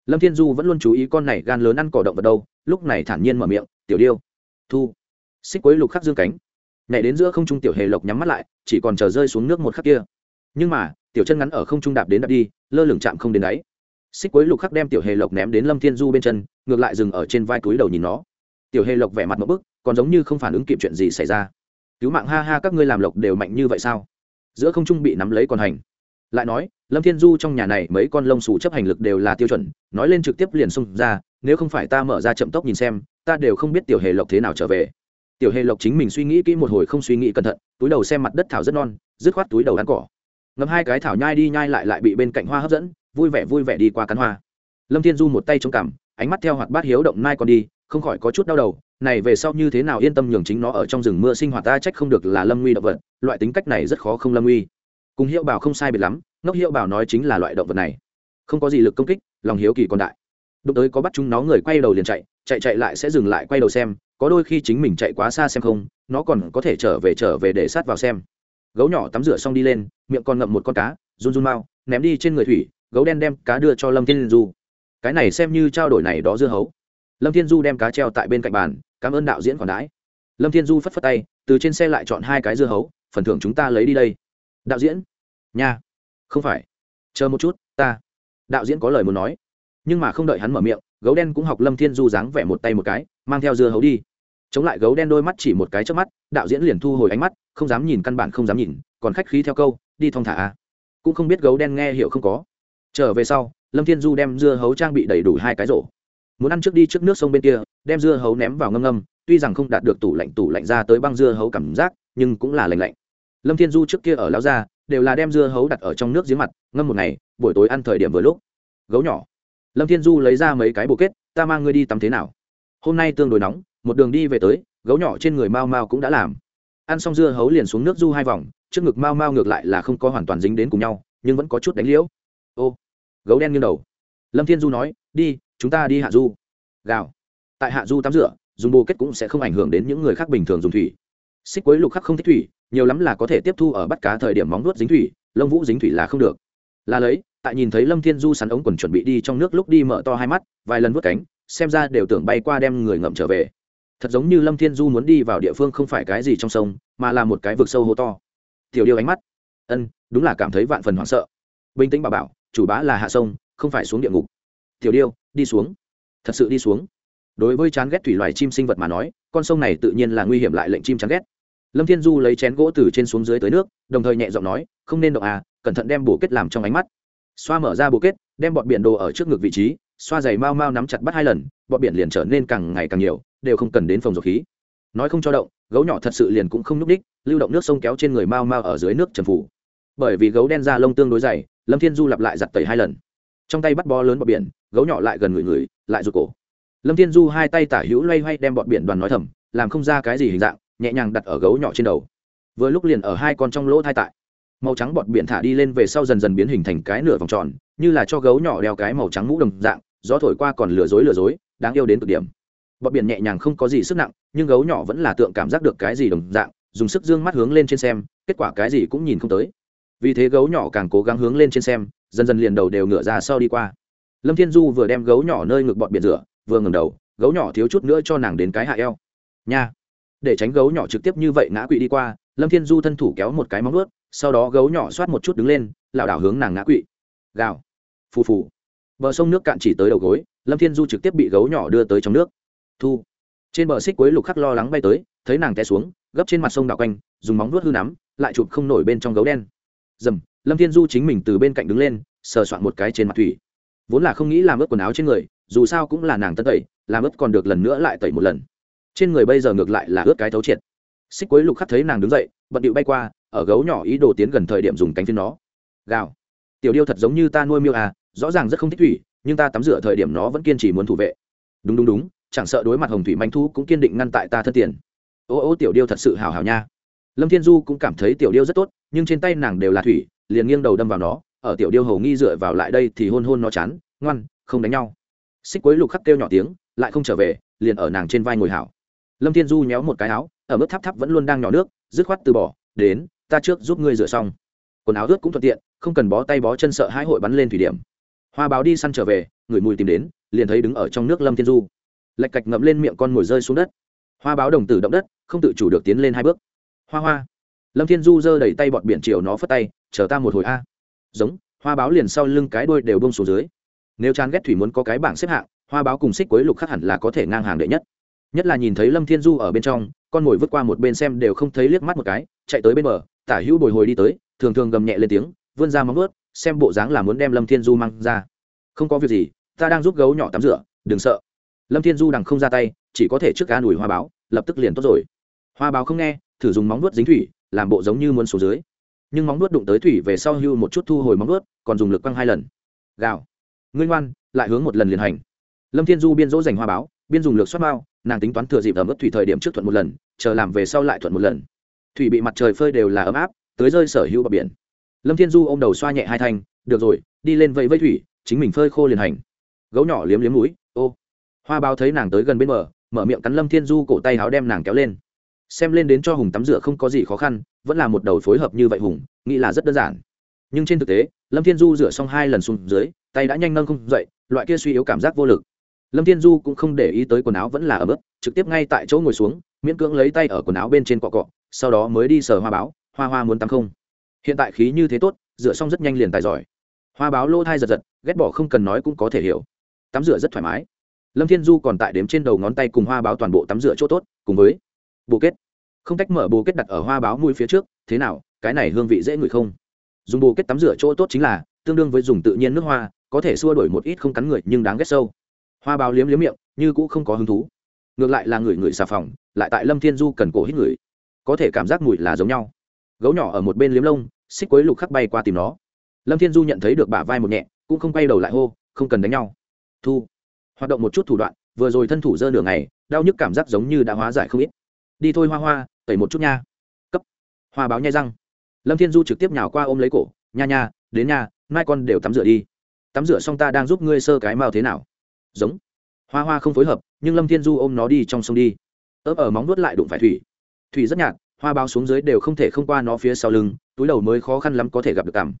Speaker 1: Lâm thiên du vẫn luôn chú ý con này gan lớn ăn cỏ động vật đâu, lúc này thản nhiên mở miệng, tiểu điêu, thu. Xích quấy lục khắc dương cánh, nhảy đến giữa không trung tiểu hề lộc nhắm mắt lại, chỉ còn chờ rơi xuống nước một khắc kia. Nhưng mà, tiểu chân ngắn ở không trung đạp đến đạp đi, lơ lửng chạm không đến đáy. Xích quấy lục khắc đem tiểu hề lộc ném đến lâm thiên du bên chân, ngược lại dừng ở trên vai túi đầu nhìn nó. Tiểu hề lộc vẻ mặt một bức, còn giống như không phản ứng kịp chuyện gì xảy ra cứu mạng ha ha các ngươi làm lộc đều mạnh như vậy sao? Giữa không trung bị nắm lấy còn hành. Lại nói, lâm thiên du trong nhà này mấy con lông xù chấp hành lực đều là tiêu chuẩn, nói lên trực tiếp liền xung ra, nếu không phải ta mở ra chậm tốc nhìn xem, ta đều không biết tiểu hề lộc thế nào trở về. Tiểu hề lộc chính mình suy nghĩ kỹ một hồi không suy nghĩ cẩn thận, túi đầu xem mặt đất thảo rất non, dứt khoát túi đầu ăn cỏ. Ngầm hai cái thảo nhai đi nhai lại lại bị bên cạnh hoa hấp dẫn, vui vẻ vui vẻ đi qua cắn hoa. Lâm thiên du một tay chống cằm, ánh mắt theo hoạt bát hiếu động nai còn đi không khỏi có chút đau đầu, này về sau như thế nào yên tâm nhường chính nó ở trong rừng mưa sinh hoạt, ta trách không được là lâm nguy động vật, loại tính cách này rất khó không lâm nguy. Cùng hiệu bảo không sai biệt lắm, ngốc hiệu bảo nói chính là loại động vật này. Không có gì lực công kích, lòng hiếu kỳ còn đại. Đụng tới có bắt chúng nó người quay đầu liền chạy chạy chạy lại sẽ dừng lại quay đầu xem, có đôi khi chính mình chạy quá xa xem không, nó còn có thể trở về trở về để sát vào xem. Gấu nhỏ tắm rửa xong đi lên, miệng còn ngậm một con cá, run run mau, ném đi trên người thủy, gấu đen đem cá đưa cho lâm thiên du. Cái này xem như trao đổi này đó dưa hấu lâm thiên du đem cá treo tại bên cạnh bàn, cảm ơn đạo diễn còn đãi. Lâm thiên du phất phất tay, từ trên xe lại chọn hai cái dưa hấu, phần thưởng chúng ta lấy đi đây. Đạo diễn? Nha. Không phải. Chờ một chút, ta. Đạo diễn có lời muốn nói, nhưng mà không đợi hắn mở miệng, gấu đen cũng học lâm thiên du dáng vẻ một tay một cái, mang theo dưa hấu đi. Chống lại gấu đen đôi mắt chỉ một cái trước mắt, đạo diễn liền thu hồi ánh mắt, không dám nhìn căn bản không dám nhìn, còn khách khí theo câu, đi thong thả cũng không biết gấu đen nghe hiểu không có. Trở về sau, lâm thiên du đem dưa hấu trang bị đầy đủ hai cái rổ muốn ăn trước đi trước nước sông bên kia, đem dưa hấu ném vào ngâm ngâm, tuy rằng không đạt được tủ lạnh tủ lạnh ra tới băng dưa hấu cảm giác, nhưng cũng là lành lạnh. Lâm thiên du trước kia ở lao gia, đều là đem dưa hấu đặt ở trong nước giếng mặt, ngâm một ngày, buổi tối ăn thời điểm vừa lúc. Gấu nhỏ. Lâm thiên du lấy ra mấy cái bộ kết, ta mang ngươi đi tắm thế nào? Hôm nay tương đối nóng, một đường đi về tới, gấu nhỏ trên người mau mau cũng đã làm. Ăn xong dưa hấu liền xuống nước du hai vòng, trước ngực mau mau ngược lại là không có hoàn toàn dính đến cùng nhau, nhưng vẫn có chút đánh liễu. Ô, gấu đen nghiêng đầu. Lâm thiên du nói, đi chúng ta đi hạ du. Gào. Tại hạ du tắm rửa, dùng bồ kết cũng sẽ không ảnh hưởng đến những người khác bình thường dùng thủy. Xích quấy lục khắc không thích thủy, nhiều lắm là có thể tiếp thu ở bắt cá thời điểm móng nuốt dính thủy, lông vũ dính thủy là không được. Là lấy, tại nhìn thấy lâm thiên du sắn ống quần chuẩn bị đi trong nước lúc đi mở to hai mắt, vài lần vớt cánh, xem ra đều tưởng bay qua đem người ngậm trở về. Thật giống như lâm thiên du muốn đi vào địa phương không phải cái gì trong sông, mà là một cái vực sâu hô to. Tiểu điêu ánh mắt. Ân, đúng là cảm thấy vạn phần hoảng sợ. Bình tĩnh bà bảo, chủ bá là hạ sông, không phải xuống địa ngục tiểu điêu, đi xuống. Thật sự đi xuống. Đối với chán ghét thủy loài chim sinh vật mà nói, con sông này tự nhiên là nguy hiểm lại lệnh chim chán ghét. Lâm thiên du lấy chén gỗ từ trên xuống dưới tới nước, đồng thời nhẹ giọng nói, không nên động à cẩn thận đem bổ kết làm trong ánh mắt. Xoa mở ra bổ kết, đem bọt biển đồ ở trước ngực vị trí, xoa giày mau mau nắm chặt bắt hai lần bọt biển liền trở nên càng ngày càng nhiều, đều không cần đến phòng dầu khí. Nói không cho động, gấu nhỏ thật sự liền cũng không nhúc đích lưu động nước sông kéo trên người mau mau ở dưới nước trần phủ. Bởi vì gấu đen da lông tương đối dày, lâm thiên du lặp lại giặt tẩy hai lần. Trong tay bắt bó lớn bọt biển gấu nhỏ lại gần người người, lại rụt cổ. Lâm thiên du hai tay tả hữu loay hoay đem bọt biển đoàn nói thầm, làm không ra cái gì hình dạng, nhẹ nhàng đặt ở gấu nhỏ trên đầu. Vừa lúc liền ở hai con trong lỗ thai tại. Màu trắng bọt biển thả đi lên về sau dần dần biến hình thành cái nửa vòng tròn, như là cho gấu nhỏ đeo cái màu trắng mũ đồng dạng, gió thổi qua còn lừa dối lừa dối, đáng yêu đến cực điểm. Bọt biển nhẹ nhàng không có gì sức nặng, nhưng gấu nhỏ vẫn là tượng cảm giác được cái gì đồng dạng, dùng sức dương mắt hướng lên trên xem, kết quả cái gì cũng nhìn không tới. Vì thế gấu nhỏ càng cố gắng hướng lên trên xem, dần dần liền đầu đều ngửa ra sau đi qua lâm thiên du vừa đem gấu nhỏ nơi ngực bọt biển rửa, vừa ngẩng đầu, gấu nhỏ thiếu chút nữa cho nàng đến cái hạ eo. Nha! Để tránh gấu nhỏ trực tiếp như vậy ngã quỵ đi qua, lâm thiên du thân thủ kéo một cái móng ướt sau đó gấu nhỏ xoát một chút đứng lên, lảo đảo hướng nàng ngã quỵ. Gào! Phù phù! Bờ sông nước cạn chỉ tới đầu gối, lâm thiên du trực tiếp bị gấu nhỏ đưa tới trong nước. Thu! Trên bờ xích quấy lục khắc lo lắng bay tới, thấy nàng té xuống, gấp trên mặt sông đảo quanh, dùng móng vuốt hư nắm, lại chụp không nổi bên trong gấu đen. Dầm! Lâm thiên du chính mình từ bên cạnh đứng lên, sờ soạn một cái trên mặt thủy vốn là không nghĩ làm ướt quần áo trên người, dù sao cũng là nàng tân tẩy, làm ướt còn được lần nữa lại tẩy một lần. Trên người bây giờ ngược lại là ướt cái thấu triệt. Xích quấy lục khắc thấy nàng đứng dậy, bận điệu bay qua, ở gấu nhỏ ý đồ tiến gần thời điểm dùng cánh phiên nó. Gào. Tiểu điêu thật giống như ta nuôi miêu à rõ ràng rất không thích thủy, nhưng ta tắm rửa thời điểm nó vẫn kiên trì muốn thủ vệ. Đúng đúng đúng, chẳng sợ đối mặt hồng thủy manh thu cũng kiên định ngăn tại ta thân tiền. Ô ô tiểu điêu thật sự hào hào nha. Lâm thiên du cũng cảm thấy tiểu điêu rất tốt, nhưng trên tay nàng đều là thủy, liền nghiêng đầu đâm vào nó ở tiểu điêu hầu nghi dựa vào lại đây thì hôn hôn nó chán, ngoan, không đánh nhau. Xích quấy lục khắc kêu nhỏ tiếng, lại không trở về, liền ở nàng trên vai ngồi hảo. Lâm thiên du nhéo một cái áo, ở mức tháp tháp vẫn luôn đang nhỏ nước, dứt khoát từ bỏ, đến, ta trước giúp ngươi rửa xong. Quần áo ướt cũng thuận tiện, không cần bó tay bó chân sợ hai hội bắn lên thủy điểm. Hoa báo đi săn trở về, người mùi tìm đến, liền thấy đứng ở trong nước lâm thiên du. Lạch cạch ngậm lên miệng con ngồi rơi xuống đất. Hoa báo đồng tử động đất, không tự chủ được tiến lên hai bước. Hoa hoa. Lâm thiên du giơ đẩy tay bọt biển chiều nó phất tay, chờ ta một hồi a giống, hoa báo liền sau lưng cái đôi đều bông xuống dưới. Nếu chán ghét thủy muốn có cái bảng xếp hạng, hoa báo cùng xích quấy lục khắc hẳn là có thể ngang hàng đệ nhất. Nhất là nhìn thấy lâm thiên du ở bên trong, con mồi vứt qua một bên xem đều không thấy liếc mắt một cái, chạy tới bên bờ, tả hữu bồi hồi đi tới, thường thường gầm nhẹ lên tiếng, vươn ra móng ướt xem bộ dáng là muốn đem lâm thiên du mang ra. Không có việc gì, ta đang giúp gấu nhỏ tắm rửa, đừng sợ. Lâm thiên du đằng không ra tay, chỉ có thể trước cá nùi hoa báo, lập tức liền tốt rồi. Hoa báo không nghe, thử dùng móng vuốt dính thủy, làm bộ giống như muốn xuống dưới nhưng móng nuốt đụng tới thủy về sau hưu một chút thu hồi móng nuốt còn dùng lực quăng hai lần. Gào. Ngươi ngoan, lại hướng một lần liền hành. Lâm thiên du biên dỗ dành hoa báo, biên dùng lược xoát bao nàng tính toán thừa dịp ẩm ướt thủy thời điểm trước thuận một lần, chờ làm về sau lại thuận một lần. Thủy bị mặt trời phơi đều là ấm áp, tới rơi sở hữu bờ biển. Lâm thiên du ô m đầu xoa nhẹ hai thanh, được rồi, đi lên vẫy vây thủy, chính mình phơi khô liền hành. Gấu nhỏ liếm liếm mũi, ô. Hoa báo thấy nàng tới gần bên bờ, mở miệng cắn lâm thiên du cổ tay áo đem nàng kéo lên xem lên đến cho hùng tắm rửa không có gì khó khăn, vẫn là một đầu phối hợp như vậy hùng, nghĩ là rất đơn giản. Nhưng trên thực tế, lâm thiên du rửa xong hai lần xuống dưới, tay đã nhanh nâng không dậy, loại kia suy yếu cảm giác vô lực. Lâm thiên du cũng không để ý tới quần áo vẫn là ở mức trực tiếp ngay tại chỗ ngồi xuống, miễn cưỡng lấy tay ở quần áo bên trên cọ cọ, sau đó mới đi sờ hoa báo, hoa hoa muốn tắm không? Hiện tại khí như thế tốt, rửa xong rất nhanh liền tài giỏi. Hoa báo lô thai giật giật, ghét bỏ không cần nói cũng có thể hiểu. Tắm rửa rất thoải mái. Lâm thiên du còn tại đếm trên đầu ngón tay cùng hoa báo toàn bộ tắm rửa chỗ tốt, cùng với bồ kết. Không cách mở bồ kết đặt ở hoa báo mũi phía trước, thế nào, cái này hương vị dễ ngửi không? Dùng bồ kết tắm rửa chỗ tốt chính là, tương đương với dùng tự nhiên nước hoa, có thể xua đổi một ít không cắn người nhưng đáng ghét sâu. Hoa báo liếm liếm miệng, như cũ không có hứng thú. Ngược lại là người người xà phòng, lại tại lâm thiên du cần cổ hít người có thể cảm giác mùi là giống nhau. Gấu nhỏ ở một bên liếm lông, xích quấy lục khắc bay qua tìm nó. Lâm thiên du nhận thấy được bả vai một nhẹ, cũng không quay đầu lại hô, không cần đánh nhau. Thu. Hoạt động một chút thủ đoạn, vừa rồi thân thủ dơ nửa ngày, đau nhức cảm giác giống như đã hóa giải không ít đi thôi hoa hoa, tẩy một chút nha. Cấp. Hoa báo nhai răng. Lâm thiên du trực tiếp nhào qua ôm lấy cổ, nha nha, đến nha, mai con đều tắm rửa đi. Tắm rửa xong ta đang giúp ngươi sơ cái mao thế nào? Giống. Hoa hoa không phối hợp, nhưng lâm thiên du ôm nó đi trong sông đi. Ớp ở móng nuốt lại đụng phải thủy. Thủy rất nhạt, hoa báo xuống dưới đều không thể không qua nó phía sau lưng, túi đầu mới khó khăn lắm có thể gặp được cảm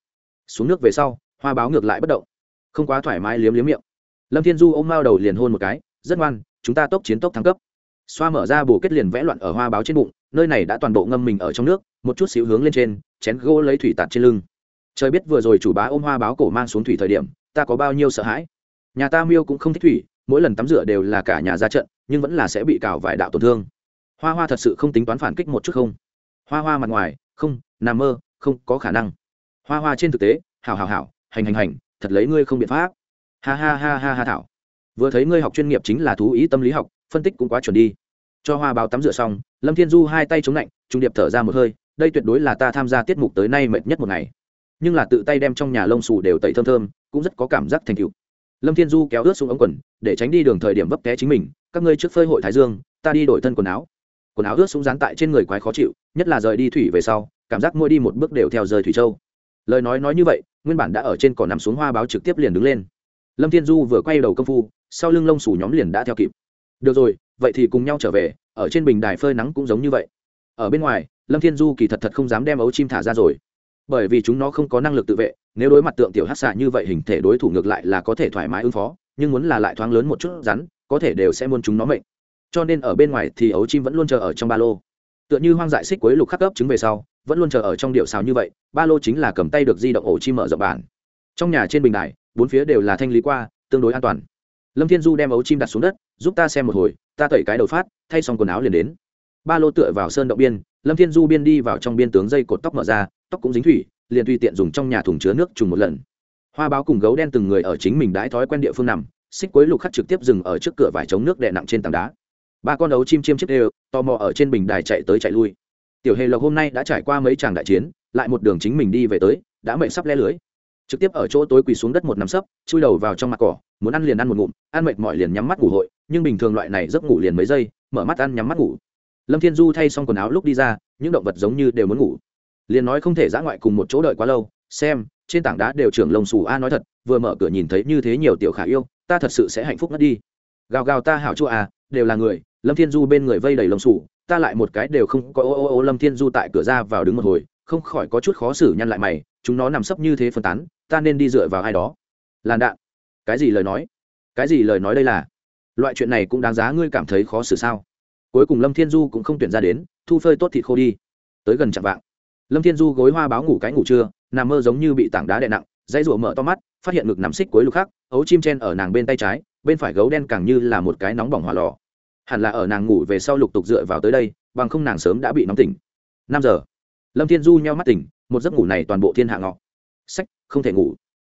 Speaker 1: xuống nước về sau, hoa báo ngược lại bất động. Không quá thoải mái liếm liếm miệng. Lâm thiên du ôm mao đầu liền hôn một cái, rất ngoan, chúng ta tốc chiến tốc thăng cấp xoa mở ra bổ kết liền vẽ loạn ở hoa báo trên bụng, nơi này đã toàn bộ ngâm mình ở trong nước, một chút xíu hướng lên trên, chén gỗ lấy thủy tạt trên lưng. Trời biết vừa rồi chủ bá ôm hoa báo cổ mang xuống thủy thời điểm, ta có bao nhiêu sợ hãi. Nhà ta miêu cũng không thích thủy, mỗi lần tắm rửa đều là cả nhà ra trận, nhưng vẫn là sẽ bị cào vài đạo tổn thương. Hoa hoa thật sự không tính toán phản kích một chút không? Hoa hoa mặt ngoài, không, nằm mơ, không có khả năng. Hoa hoa trên thực tế, hảo hảo hảo, hành hành hành, thật lấy ngươi không biện pháp. Ha ha ha ha ha thảo. Vừa thấy ngươi học chuyên nghiệp chính là thú ý tâm lý học phân tích cũng quá chuẩn đi. Cho hoa báo tắm rửa xong, lâm thiên du hai tay chống lạnh, trung điệp thở ra một hơi, đây tuyệt đối là ta tham gia tiết mục tới nay mệt nhất một ngày. Nhưng là tự tay đem trong nhà lông xù đều tẩy thơm thơm, cũng rất có cảm giác thành cựu lâm thiên du kéo ướt xuống ống quần, để tránh đi đường thời điểm vấp té chính mình, các ngươi trước phơi hội thái dương, ta đi đổi thân quần áo. Quần áo ướt xuống dán tại trên người quái khó chịu, nhất là rời đi thủy về sau, cảm giác mỗi đi một bước đều theo rời thủy châu. Lời nói nói như vậy, nguyên bản đã ở trên cỏ nằm xuống hoa báo trực tiếp liền đứng lên. Lâm thiên du vừa quay đầu công phu, sau lưng lông xù nhóm liền đã theo kịp được rồi, vậy thì cùng nhau trở về, ở trên bình đài phơi nắng cũng giống như vậy. Ở bên ngoài, lâm thiên du kỳ thật thật không dám đem ấu chim thả ra rồi. Bởi vì chúng nó không có năng lực tự vệ, nếu đối mặt tượng tiểu hát xạ như vậy hình thể đối thủ ngược lại là có thể thoải mái ứng phó, nhưng muốn là lại thoáng lớn một chút rắn, có thể đều sẽ muốn chúng nó mệnh. Cho nên ở bên ngoài thì ấu chim vẫn luôn chờ ở trong ba lô. Tựa như hoang dại xích quấy lục khắc cấp trứng về sau, vẫn luôn chờ ở trong điệu xào như vậy, ba lô chính là cầm tay được di động ổ chim mở rộng bản. Trong nhà trên bình đài, bốn phía đều là thanh lý qua, tương đối an toàn lâm thiên du đem ấu chim đặt xuống đất, giúp ta xem một hồi, ta tẩy cái đầu phát, thay xong quần áo liền đến. Ba lô tựa vào sơn động biên, lâm thiên du biên đi vào trong biên tướng dây cột tóc mở ra, tóc cũng dính thủy, liền tùy tiện dùng trong nhà thùng chứa nước trùng một lần. Hoa báo cùng gấu đen từng người ở chính mình đãi thói quen địa phương nằm, xích quấy lục khắc trực tiếp dừng ở trước cửa vải chống nước đè nặng trên tảng đá. Ba con ấu chim chiêm chiếc đều, tò mò ở trên bình đài chạy tới chạy lui. Tiểu hề lộc hôm nay đã trải qua mấy tràng đại chiến, lại một đường chính mình đi về tới, đã mệt sắp le lưới trực tiếp ở chỗ tối quỳ xuống đất một nắm sấp, chui đầu vào trong mặt cỏ, muốn ăn liền ăn một ngụm, ăn mệt mỏi liền nhắm mắt ngủ hội, nhưng bình thường loại này giấc ngủ liền mấy giây, mở mắt ăn nhắm mắt ngủ. Lâm thiên du thay xong quần áo lúc đi ra, những động vật giống như đều muốn ngủ. Liền nói không thể dã ngoại cùng một chỗ đợi quá lâu, xem, trên tảng đá đều trưởng lông xù a nói thật, vừa mở cửa nhìn thấy như thế nhiều tiểu khả yêu, ta thật sự sẽ hạnh phúc ngất đi. Gào gào ta hảo chua à đều là người, lâm thiên du bên người vây đầy lông xù, ta lại một cái đều không có ô ô ô, lâm thiên du tại cửa ra vào đứng một hồi, không khỏi có chút khó xử nhăn lại mày, chúng nó nằm sấp như thế phân tán ta nên đi dựa vào ai đó. Làn đạn. Cái gì lời nói? Cái gì lời nói đây là? Loại chuyện này cũng đáng giá ngươi cảm thấy khó xử sao? Cuối cùng lâm thiên du cũng không tuyển ra đến, thu phơi tốt thịt khô đi. Tới gần chạm vạng. Lâm thiên du gối hoa báo ngủ cái ngủ trưa, nằm mơ giống như bị tảng đá đè nặng, dãy rụa mở to mắt, phát hiện ngực nằm xích cuối lục khác ấu chim chen ở nàng bên tay trái, bên phải gấu đen càng như là một cái nóng bỏng hỏa lò. Hẳn là ở nàng ngủ về sau lục tục dựa vào tới đây, bằng không nàng sớm đã bị nóng tỉnh. Năm giờ. Lâm thiên du nheo mắt tỉnh, một giấc ngủ này toàn bộ thiên hạ ngọ. Sách không thể ngủ.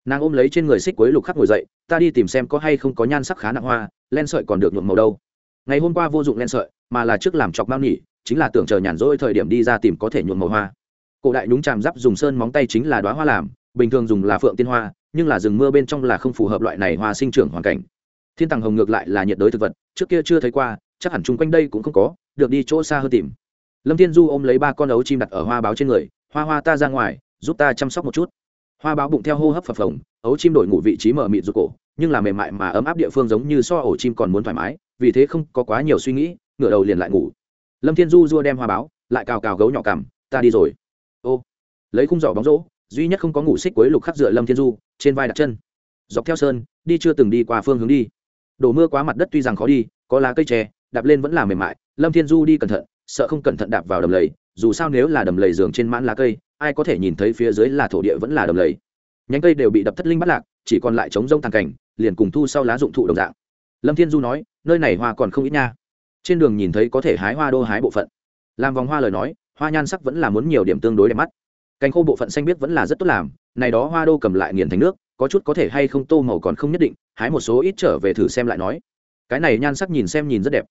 Speaker 1: Nàng ôm lấy trên người xích quấy lục khắc ngồi dậy, ta đi tìm xem có hay không có nhan sắc khá nặng hoa, len sợi còn được nhuộm màu đâu. Ngày hôm qua vô dụng len sợi, mà là trước làm chọc bao nhỉ, chính là tưởng chờ nhàn rỗi thời điểm đi ra tìm có thể nhuộm màu hoa. Cổ đại nhúng chàm giáp dùng sơn móng tay chính là đoá hoa làm, bình thường dùng là phượng tiên hoa, nhưng là rừng mưa bên trong là không phù hợp loại này hoa sinh trưởng hoàn cảnh. Thiên tàng hồng ngược lại là nhiệt đới thực vật, trước kia chưa thấy qua, chắc hẳn chung quanh đây cũng không có, được đi chỗ xa hơn tìm. Lâm thiên du ôm lấy ba con ấu chim đặt ở hoa báo trên người, hoa hoa ta ra ngoài, giúp ta chăm sóc một chút hoa báo bụng theo hô hấp phập phồng, ấu chim đổi ngủ vị trí mở mịt ruột cổ, nhưng là mềm mại mà ấm áp địa phương giống như so ổ chim còn muốn thoải mái, vì thế không có quá nhiều suy nghĩ, ngửa đầu liền lại ngủ. Lâm thiên du dua đem hoa báo, lại cào cào gấu nhỏ cằm, ta đi rồi. Ô. Lấy khung giỏ bóng rỗ duy nhất không có ngủ xích quấy lục khắc dựa lâm thiên du, trên vai đặt chân. Dọc theo sơn, đi chưa từng đi qua phương hướng đi. Đổ mưa quá mặt đất tuy rằng khó đi, có lá cây tre, đạp lên vẫn là mềm mại. Lâm thiên du đi cẩn thận, sợ không cẩn thận đạp vào đầm lầy, dù sao nếu là đầm lầy giường trên mãn lá cây ai có thể nhìn thấy phía dưới là thổ địa vẫn là đầm lầy. Nhánh cây đều bị đập thất linh bắt lạc, chỉ còn lại trống rông thang cảnh, liền cùng thu sau lá dụng thụ đồng dạng. Lâm thiên du nói, nơi này hoa còn không ít nha. Trên đường nhìn thấy có thể hái hoa đô hái bộ phận. Làm vòng hoa lời nói, hoa nhan sắc vẫn là muốn nhiều điểm tương đối đẹp mắt. Cành khô bộ phận xanh biết vẫn là rất tốt làm, này đó hoa đô cầm lại nghiền thành nước, có chút có thể hay không tô màu còn không nhất định, hái một số ít trở về thử xem lại nói. Cái này nhan sắc nhìn xem nhìn rất đẹp.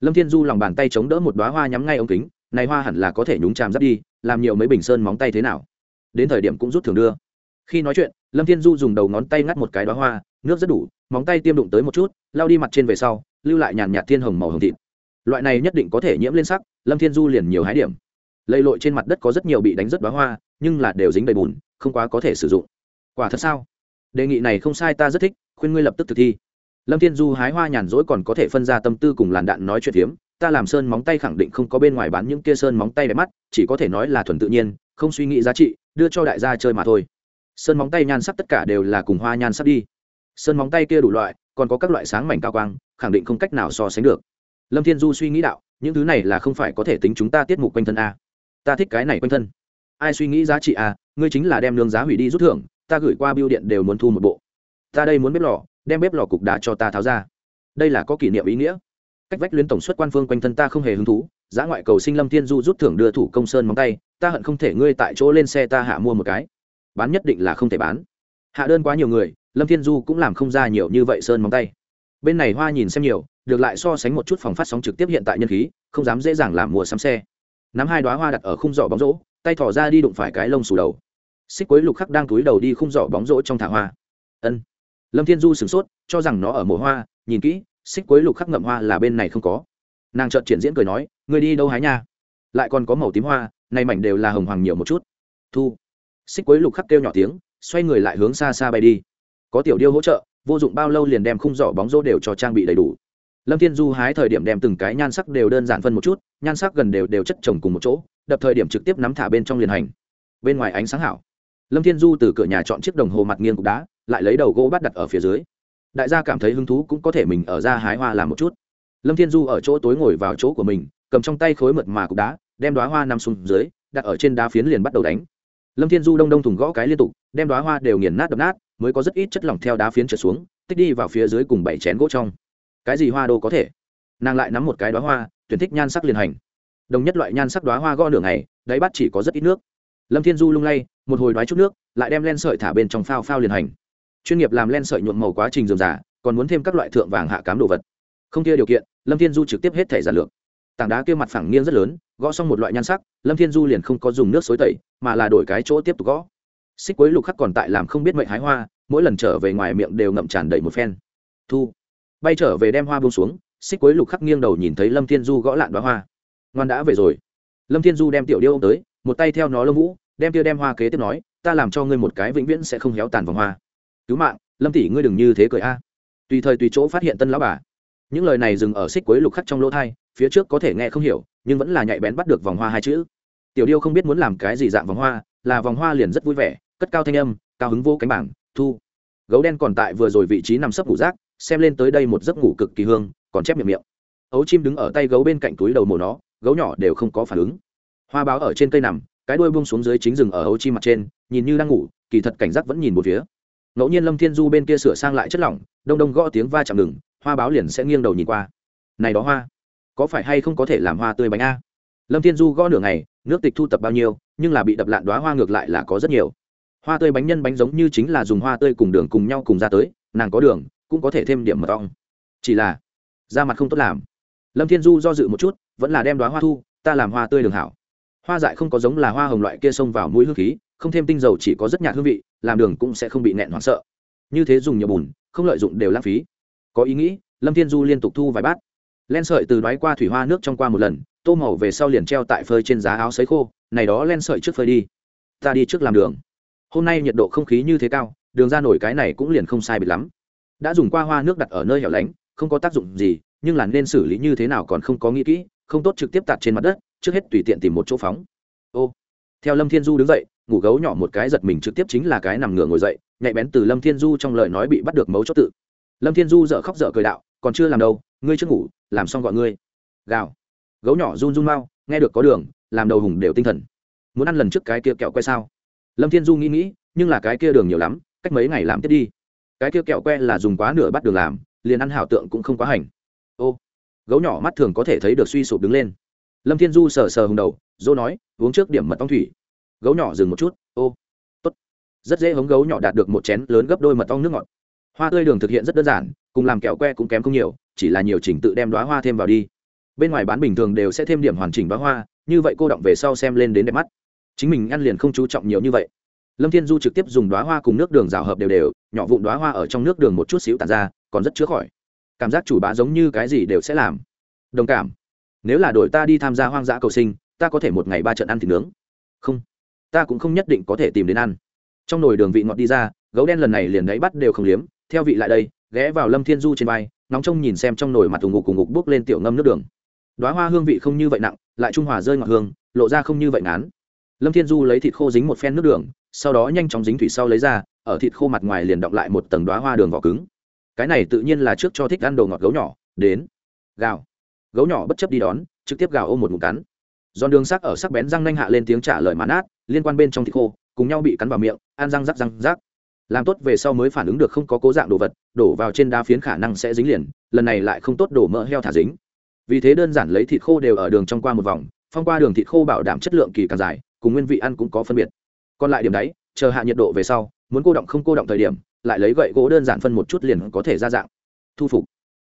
Speaker 1: Lâm thiên du lòng bàn tay chống đỡ một đoá hoa nhắm ngay ống kính, này hoa hẳn là có thể nhúng chàm giáp đi làm nhiều mấy bình sơn móng tay thế nào. Đến thời điểm cũng rút thường đưa. Khi nói chuyện, lâm thiên du dùng đầu ngón tay ngắt một cái đó hoa, nước rất đủ, móng tay tiêm đụng tới một chút lao đi mặt trên về sau, lưu lại nhàn nhạt thiên hồng màu hồng thịt. Loại này nhất định có thể nhiễm lên sắc, lâm thiên du liền nhiều hái điểm. Lây lội trên mặt đất có rất nhiều bị đánh rất bá hoa, nhưng là đều dính đầy bùn, không quá có thể sử dụng. Quả thật sao? Đề nghị này không sai ta rất thích, khuyên ngươi lập tức thực thi. Lâm thiên du hái hoa nhàn rỗi còn có thể phân ra tâm tư cùng làn đạn nói chuyện phiếm ta làm sơn móng tay khẳng định không có bên ngoài bán những kia sơn móng tay đẹp mắt, chỉ có thể nói là thuần tự nhiên, không suy nghĩ giá trị, đưa cho đại gia chơi mà thôi. Sơn móng tay nhan sắc tất cả đều là cùng hoa nhan sắc đi. Sơn móng tay kia đủ loại, còn có các loại sáng mảnh cao quang, khẳng định không cách nào so sánh được. Lâm thiên du suy nghĩ đạo, những thứ này là không phải có thể tính chúng ta tiết mục quanh thân a ta thích cái này quanh thân. Ai suy nghĩ giá trị a ngươi chính là đem lương giá hủy đi rút thưởng, ta gửi qua biêu điện đều muốn thu một bộ. Ta đây muốn bếp lò, đem bếp lò cục đá cho ta tháo ra. Đây là có kỷ niệm ý nghĩa cách vách luyến tổng suất quan phương quanh thân ta không hề hứng thú, giá ngoại cầu sinh lâm thiên du rút thưởng đưa thủ công sơn móng tay, ta hận không thể ngươi tại chỗ lên xe ta hạ mua một cái. Bán nhất định là không thể bán. Hạ đơn quá nhiều người, lâm thiên du cũng làm không ra nhiều như vậy sơn móng tay. Bên này hoa nhìn xem nhiều, được lại so sánh một chút phòng phát sóng trực tiếp hiện tại nhân khí, không dám dễ dàng làm mua sắm xe. Nắm hai đoá hoa đặt ở khung giỏ bóng rổ, tay thỏ ra đi đụng phải cái lông sù đầu. Xích quấy lục khắc đang túi đầu đi khung giỏ bóng rổ trong thả hoa. Ân. Lâm thiên du sửng sốt, cho rằng nó ở mùa hoa, nhìn kỹ xích cuối lục khắc ngậm hoa là bên này không có. Nàng chợt triển diễn cười nói, ngươi đi đâu hái nha? Lại còn có màu tím hoa, nay mảnh đều là hồng hoàng nhiều một chút. Thu. Xích cuối lục khắc kêu nhỏ tiếng, xoay người lại hướng xa xa bay đi. Có tiểu điêu hỗ trợ, vô dụng bao lâu liền đem khung giỏ bóng rô đều cho trang bị đầy đủ. Lâm thiên du hái thời điểm đem từng cái nhan sắc đều đơn giản phân một chút, nhan sắc gần đều đều chất chồng cùng một chỗ, đập thời điểm trực tiếp nắm thả bên trong liền hành. Bên ngoài ánh sáng hảo. Lâm thiên du từ cửa nhà chọn chiếc đồng hồ mặt nghiêng cục đá, lại lấy đầu gỗ bắt đặt ở phía dưới đại gia cảm thấy hứng thú cũng có thể mình ở ra hái hoa làm một chút. Lâm thiên du ở chỗ tối ngồi vào chỗ của mình, cầm trong tay khối mượt mà cục đá, đem đoá hoa nằm xuống dưới, đặt ở trên đá phiến liền bắt đầu đánh. Lâm thiên du đông đông thùng gõ cái liên tục, đem đoá hoa đều nghiền nát đập nát, mới có rất ít chất lỏng theo đá phiến trở xuống, tích đi vào phía dưới cùng bảy chén gỗ trong. Cái gì hoa đô có thể? Nàng lại nắm một cái đoá hoa, tuyển thích nhan sắc liền hành. Đồng nhất loại nhan sắc đoá hoa gõ nửa ngày, đáy bắt chỉ có rất ít nước. Lâm thiên du lung lay, một hồi đoái chút nước, lại đem len sợi thả bên trong phao phao liền hành chuyên nghiệp làm len sợi nhuộm màu quá trình dườm giả còn muốn thêm các loại thượng vàng hạ cám đồ vật. Không kia điều kiện, lâm thiên du trực tiếp hết thẻ giản lược. Tảng đá kia mặt phẳng nghiêng rất lớn, gõ xong một loại nhan sắc, lâm thiên du liền không có dùng nước xối tẩy, mà là đổi cái chỗ tiếp tục gõ. Xích quấy lục khắc còn tại làm không biết mệnh hái hoa, mỗi lần trở về ngoài miệng đều ngậm tràn đầy một phen. Thu. Bay trở về đem hoa buông xuống, xích quấy lục khắc nghiêng đầu nhìn thấy lâm thiên du gõ lạn đoá hoa. Ngoan đã về rồi. Lâm thiên du đem tiểu điêu tới, một tay theo nó lông vũ, đem tia đem hoa kế tiếp nói, ta làm cho ngươi một cái vĩnh viễn sẽ không héo tàn vòng hoa cứu mạng, lâm tỷ ngươi đừng như thế cười a. Tùy thời tùy chỗ phát hiện tân lão bà. Những lời này dừng ở xích cuối lục khắc trong lỗ thai, phía trước có thể nghe không hiểu, nhưng vẫn là nhạy bén bắt được vòng hoa hai chữ. Tiểu điêu không biết muốn làm cái gì dạng vòng hoa, là vòng hoa liền rất vui vẻ, cất cao thanh âm, cao hứng vô cánh bảng, thu. Gấu đen còn tại vừa rồi vị trí nằm sấp ngủ rác, xem lên tới đây một giấc ngủ cực kỳ hương, còn chép miệng miệng. Ấu chim đứng ở tay gấu bên cạnh túi đầu mổ nó, gấu nhỏ đều không có phản ứng. Hoa báo ở trên cây nằm, cái đuôi buông xuống dưới chính rừng ở ấu chim mặt trên, nhìn như đang ngủ, kỳ thật cảnh giác vẫn nhìn một phía ngẫu nhiên lâm thiên du bên kia sửa sang lại chất lỏng, đông đông gõ tiếng va chạm ngừng, hoa báo liền sẽ nghiêng đầu nhìn qua. Này đó hoa, có phải hay không có thể làm hoa tươi bánh a? Lâm thiên du gõ nửa ngày, nước tịch thu tập bao nhiêu, nhưng là bị đập lạn đoá hoa ngược lại là có rất nhiều. Hoa tươi bánh nhân bánh giống như chính là dùng hoa tươi cùng đường cùng nhau cùng ra tới, nàng có đường, cũng có thể thêm điểm mật ong. Chỉ là, da mặt không tốt làm. Lâm thiên du do dự một chút, vẫn là đem đoá hoa thu, ta làm hoa tươi đường hảo. Hoa dại không có giống là hoa hồng loại kia xông vào mũi hương khí không thêm tinh dầu chỉ có rất nhạt hương vị, làm đường cũng sẽ không bị nẹn hoảng sợ. Như thế dùng nhiều bùn, không lợi dụng đều lãng phí. Có ý nghĩ, lâm thiên du liên tục thu vài bát. Len sợi từ đoái qua thủy hoa nước trong qua một lần, tô màu về sau liền treo tại phơi trên giá áo sấy khô, này đó len sợi trước phơi đi. Ta đi trước làm đường. Hôm nay nhiệt độ không khí như thế cao, đường ra nổi cái này cũng liền không sai bịt lắm. Đã dùng qua hoa nước đặt ở nơi hẻo lánh, không có tác dụng gì, nhưng là nên xử lý như thế nào còn không có nghĩ kỹ, không tốt trực tiếp tạt trên mặt đất, trước hết tùy tiện tìm một chỗ phóng. Ô theo lâm thiên du đứng dậy, ngủ gấu nhỏ một cái giật mình trực tiếp chính là cái nằm ngửa ngồi dậy, nhạy bén từ lâm thiên du trong lời nói bị bắt được mấu chốt tự. Lâm thiên du dợ khóc dợ cười đạo, còn chưa làm đâu, ngươi chưa ngủ, làm xong gọi ngươi. Gào. Gấu nhỏ run run mau, nghe được có đường, làm đầu hùng đều tinh thần. Muốn ăn lần trước cái kia kẹo que sao? Lâm thiên du nghĩ nghĩ, nhưng là cái kia đường nhiều lắm, cách mấy ngày làm tiếp đi. Cái kia kẹo que là dùng quá nửa bắt đường làm, liền ăn hảo tượng cũng không quá hành. Ô. Gấu nhỏ mắt thường có thể thấy được suy sụp đứng lên. Lâm thiên du sờ sờ hùng đầu dô nói, uống trước điểm mật ong thủy. Gấu nhỏ dừng một chút, ô, tốt. Rất dễ hống gấu nhỏ đạt được một chén lớn gấp đôi mật ong nước ngọt. Hoa tươi đường thực hiện rất đơn giản, cùng làm kẹo que cũng kém không nhiều, chỉ là nhiều chỉnh tự đem đoá hoa thêm vào đi. Bên ngoài bán bình thường đều sẽ thêm điểm hoàn chỉnh đoá hoa, như vậy cô động về sau xem lên đến đẹp mắt. Chính mình ăn liền không chú trọng nhiều như vậy. Lâm thiên du trực tiếp dùng đoá hoa cùng nước đường rào hợp đều đều, nhỏ vụn đoá hoa ở trong nước đường một chút xíu tàn ra, còn rất chữa khỏi. Cảm giác chủ bá giống như cái gì đều sẽ làm. Đồng cảm. Nếu là đổi ta đi tham gia hoang dã cầu sinh ta có thể một ngày ba trận ăn thịt nướng. Không, ta cũng không nhất định có thể tìm đến ăn. Trong nồi đường vị ngọt đi ra, gấu đen lần này liền đáy bắt đều không liếm, theo vị lại đây, ghé vào lâm thiên du trên vai nóng trông nhìn xem trong nồi mặt thùng ngục cùng ngục bước lên tiểu ngâm nước đường. Đoá hoa hương vị không như vậy nặng, lại trung hòa rơi ngọt hương, lộ ra không như vậy ngán. Lâm thiên du lấy thịt khô dính một phen nước đường, sau đó nhanh chóng dính thủy sau lấy ra, ở thịt khô mặt ngoài liền đọng lại một tầng đoá hoa đường vỏ cứng. Cái này tự nhiên là trước cho thích ăn đồ ngọt gấu nhỏ, đến. Gào. Gấu nhỏ bất chấp đi đón, trực tiếp gào ôm một ngụm cắn giòn đường sắc ở sắc bén răng nanh hạ lên tiếng trả lời mán át liên quan bên trong thịt khô, cùng nhau bị cắn vào miệng, ăn răng rắc răng rắc. Làm tốt về sau mới phản ứng được không có cố dạng đồ vật, đổ vào trên đá phiến khả năng sẽ dính liền, lần này lại không tốt đổ mỡ heo thả dính. Vì thế đơn giản lấy thịt khô đều ở đường trong qua một vòng, phong qua đường thịt khô bảo đảm chất lượng kỳ càng dài, cùng nguyên vị ăn cũng có phân biệt. Còn lại điểm đấy, chờ hạ nhiệt độ về sau, muốn cô động không cô động thời điểm, lại lấy gậy gỗ đơn giản phân một chút liền có thể ra dạng. Thu phục.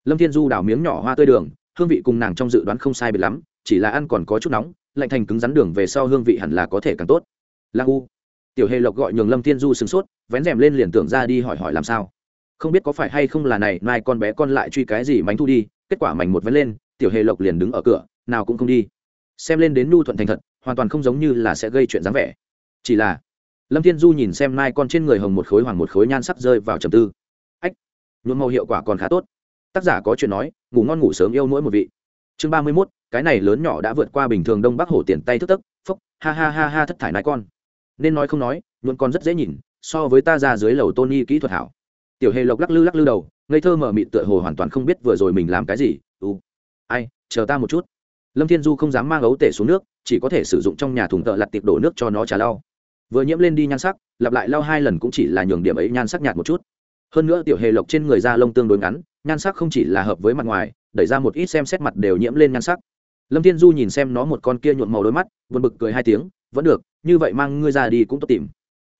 Speaker 1: Lâm thiên du đào miếng nhỏ hoa tươi đường, hương vị cùng nàng trong dự đoán không sai biệt lắm chỉ là ăn còn có chút nóng, lạnh thành cứng rắn đường về sau hương vị hẳn là có thể càng tốt. Lăng u. Tiểu hề lộc gọi nhường lâm thiên du sửng sốt, vén rèm lên liền tưởng ra đi hỏi hỏi làm sao. Không biết có phải hay không là này, mai con bé con lại truy cái gì mánh thu đi, kết quả mảnh một vén lên, tiểu hề lộc liền đứng ở cửa, nào cũng không đi. Xem lên đến nhu thuận thành thật, hoàn toàn không giống như là sẽ gây chuyện dáng vẻ. Chỉ là, lâm thiên du nhìn xem mai con trên người hồng một khối hoàng một khối nhan sắc rơi vào trầm tư. Ách, nhuộm màu hiệu quả còn khá tốt. Tác giả có chuyện nói, ngủ ngon ngủ sớm yêu mỗi một vị. Chương ba mươi mốt cái này lớn nhỏ đã vượt qua bình thường đông bắc hổ tiền tay thức tấc phốc ha ha ha ha thất thải nái con. Nên nói không nói nhuộm con rất dễ nhìn, so với ta ra dưới lầu tôn y kỹ thuật hảo. Tiểu hề lộc lắc lư lắc lư đầu, ngây thơ mở mịt tựa hồ hoàn toàn không biết vừa rồi mình làm cái gì, u, ai, chờ ta một chút. Lâm thiên du không dám mang ấu tể xuống nước, chỉ có thể sử dụng trong nhà thùng tợ lặt tiệp đổ nước cho nó trà lau. Vừa nhiễm lên đi nhan sắc, lặp lại lau hai lần cũng chỉ là nhường điểm ấy nhan sắc nhạt một chút. Hơn nữa tiểu hề lộc trên người da lông tương đối ngắn, nhan sắc không chỉ là hợp với mặt ngoài, đẩy ra một ít xem xét mặt đều nhiễm lên nhan sắc lâm thiên du nhìn xem nó một con kia nhuộm màu đôi mắt, buồn bực cười hai tiếng, vẫn được, như vậy mang ngươi ra đi cũng tốt tìm.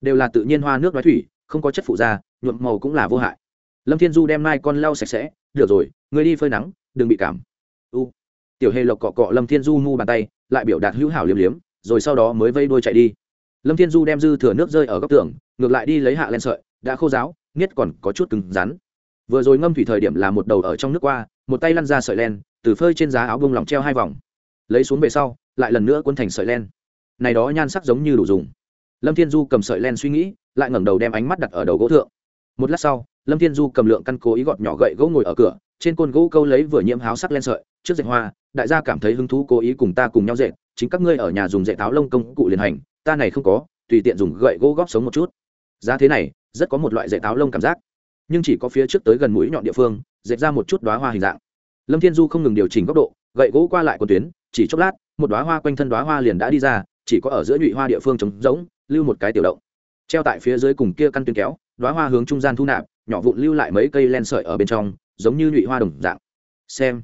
Speaker 1: Đều là tự nhiên hoa nước nói thủy, không có chất phụ da, nhuộm màu cũng là vô hại. Lâm thiên du đem nai con lau sạch sẽ, được rồi, ngươi đi phơi nắng, đừng bị cảm. U. Tiểu hề lộc cọ cọ lâm thiên du mu bàn tay, lại biểu đạt hữu hảo liếm liếm, rồi sau đó mới vây đuôi chạy đi. Lâm thiên du đem dư thừa nước rơi ở góc tường, ngược lại đi lấy hạ len sợi, đã khô giáo nghiết còn có chút cứng rắn. Vừa rồi ngâm thủy thời điểm là một đầu ở trong nước qua, một tay lăn ra sợi len từ phơi trên giá áo bông lỏng treo hai vòng. Lấy xuống về sau, lại lần nữa quân thành sợi len. Này đó nhan sắc giống như đủ dùng. Lâm thiên du cầm sợi len suy nghĩ, lại ngẩng đầu đem ánh mắt đặt ở đầu gỗ thượng. Một lát sau, lâm thiên du cầm lượng căn cố ý gọt nhỏ gậy gỗ ngồi ở cửa, trên côn gỗ câu lấy vừa nhiễm háo sắc len sợi, trước dệt hoa, đại gia cảm thấy hứng thú cố ý cùng ta cùng nhau dệt, chính các ngươi ở nhà dùng dệt táo lông công cụ liền hành, ta này không có, tùy tiện dùng gậy gỗ góp sống một chút. Giá thế này, rất có một loại dệt táo lông cảm giác. Nhưng chỉ có phía trước tới gần mũi nhọn địa phương, dệt ra một chút đoá hoa hình dạng lâm thiên du không ngừng điều chỉnh góc độ, gậy gỗ qua lại con tuyến, chỉ chốc lát, một đoá hoa quanh thân đoá hoa liền đã đi ra, chỉ có ở giữa nhụy hoa địa phương trống rỗng, lưu một cái tiểu động. Treo tại phía dưới cùng kia căn tuyến kéo đoá hoa hướng trung gian thu nạp, nhỏ vụn lưu lại mấy cây len sợi ở bên trong, giống như nhụy hoa đồng dạng. Xem.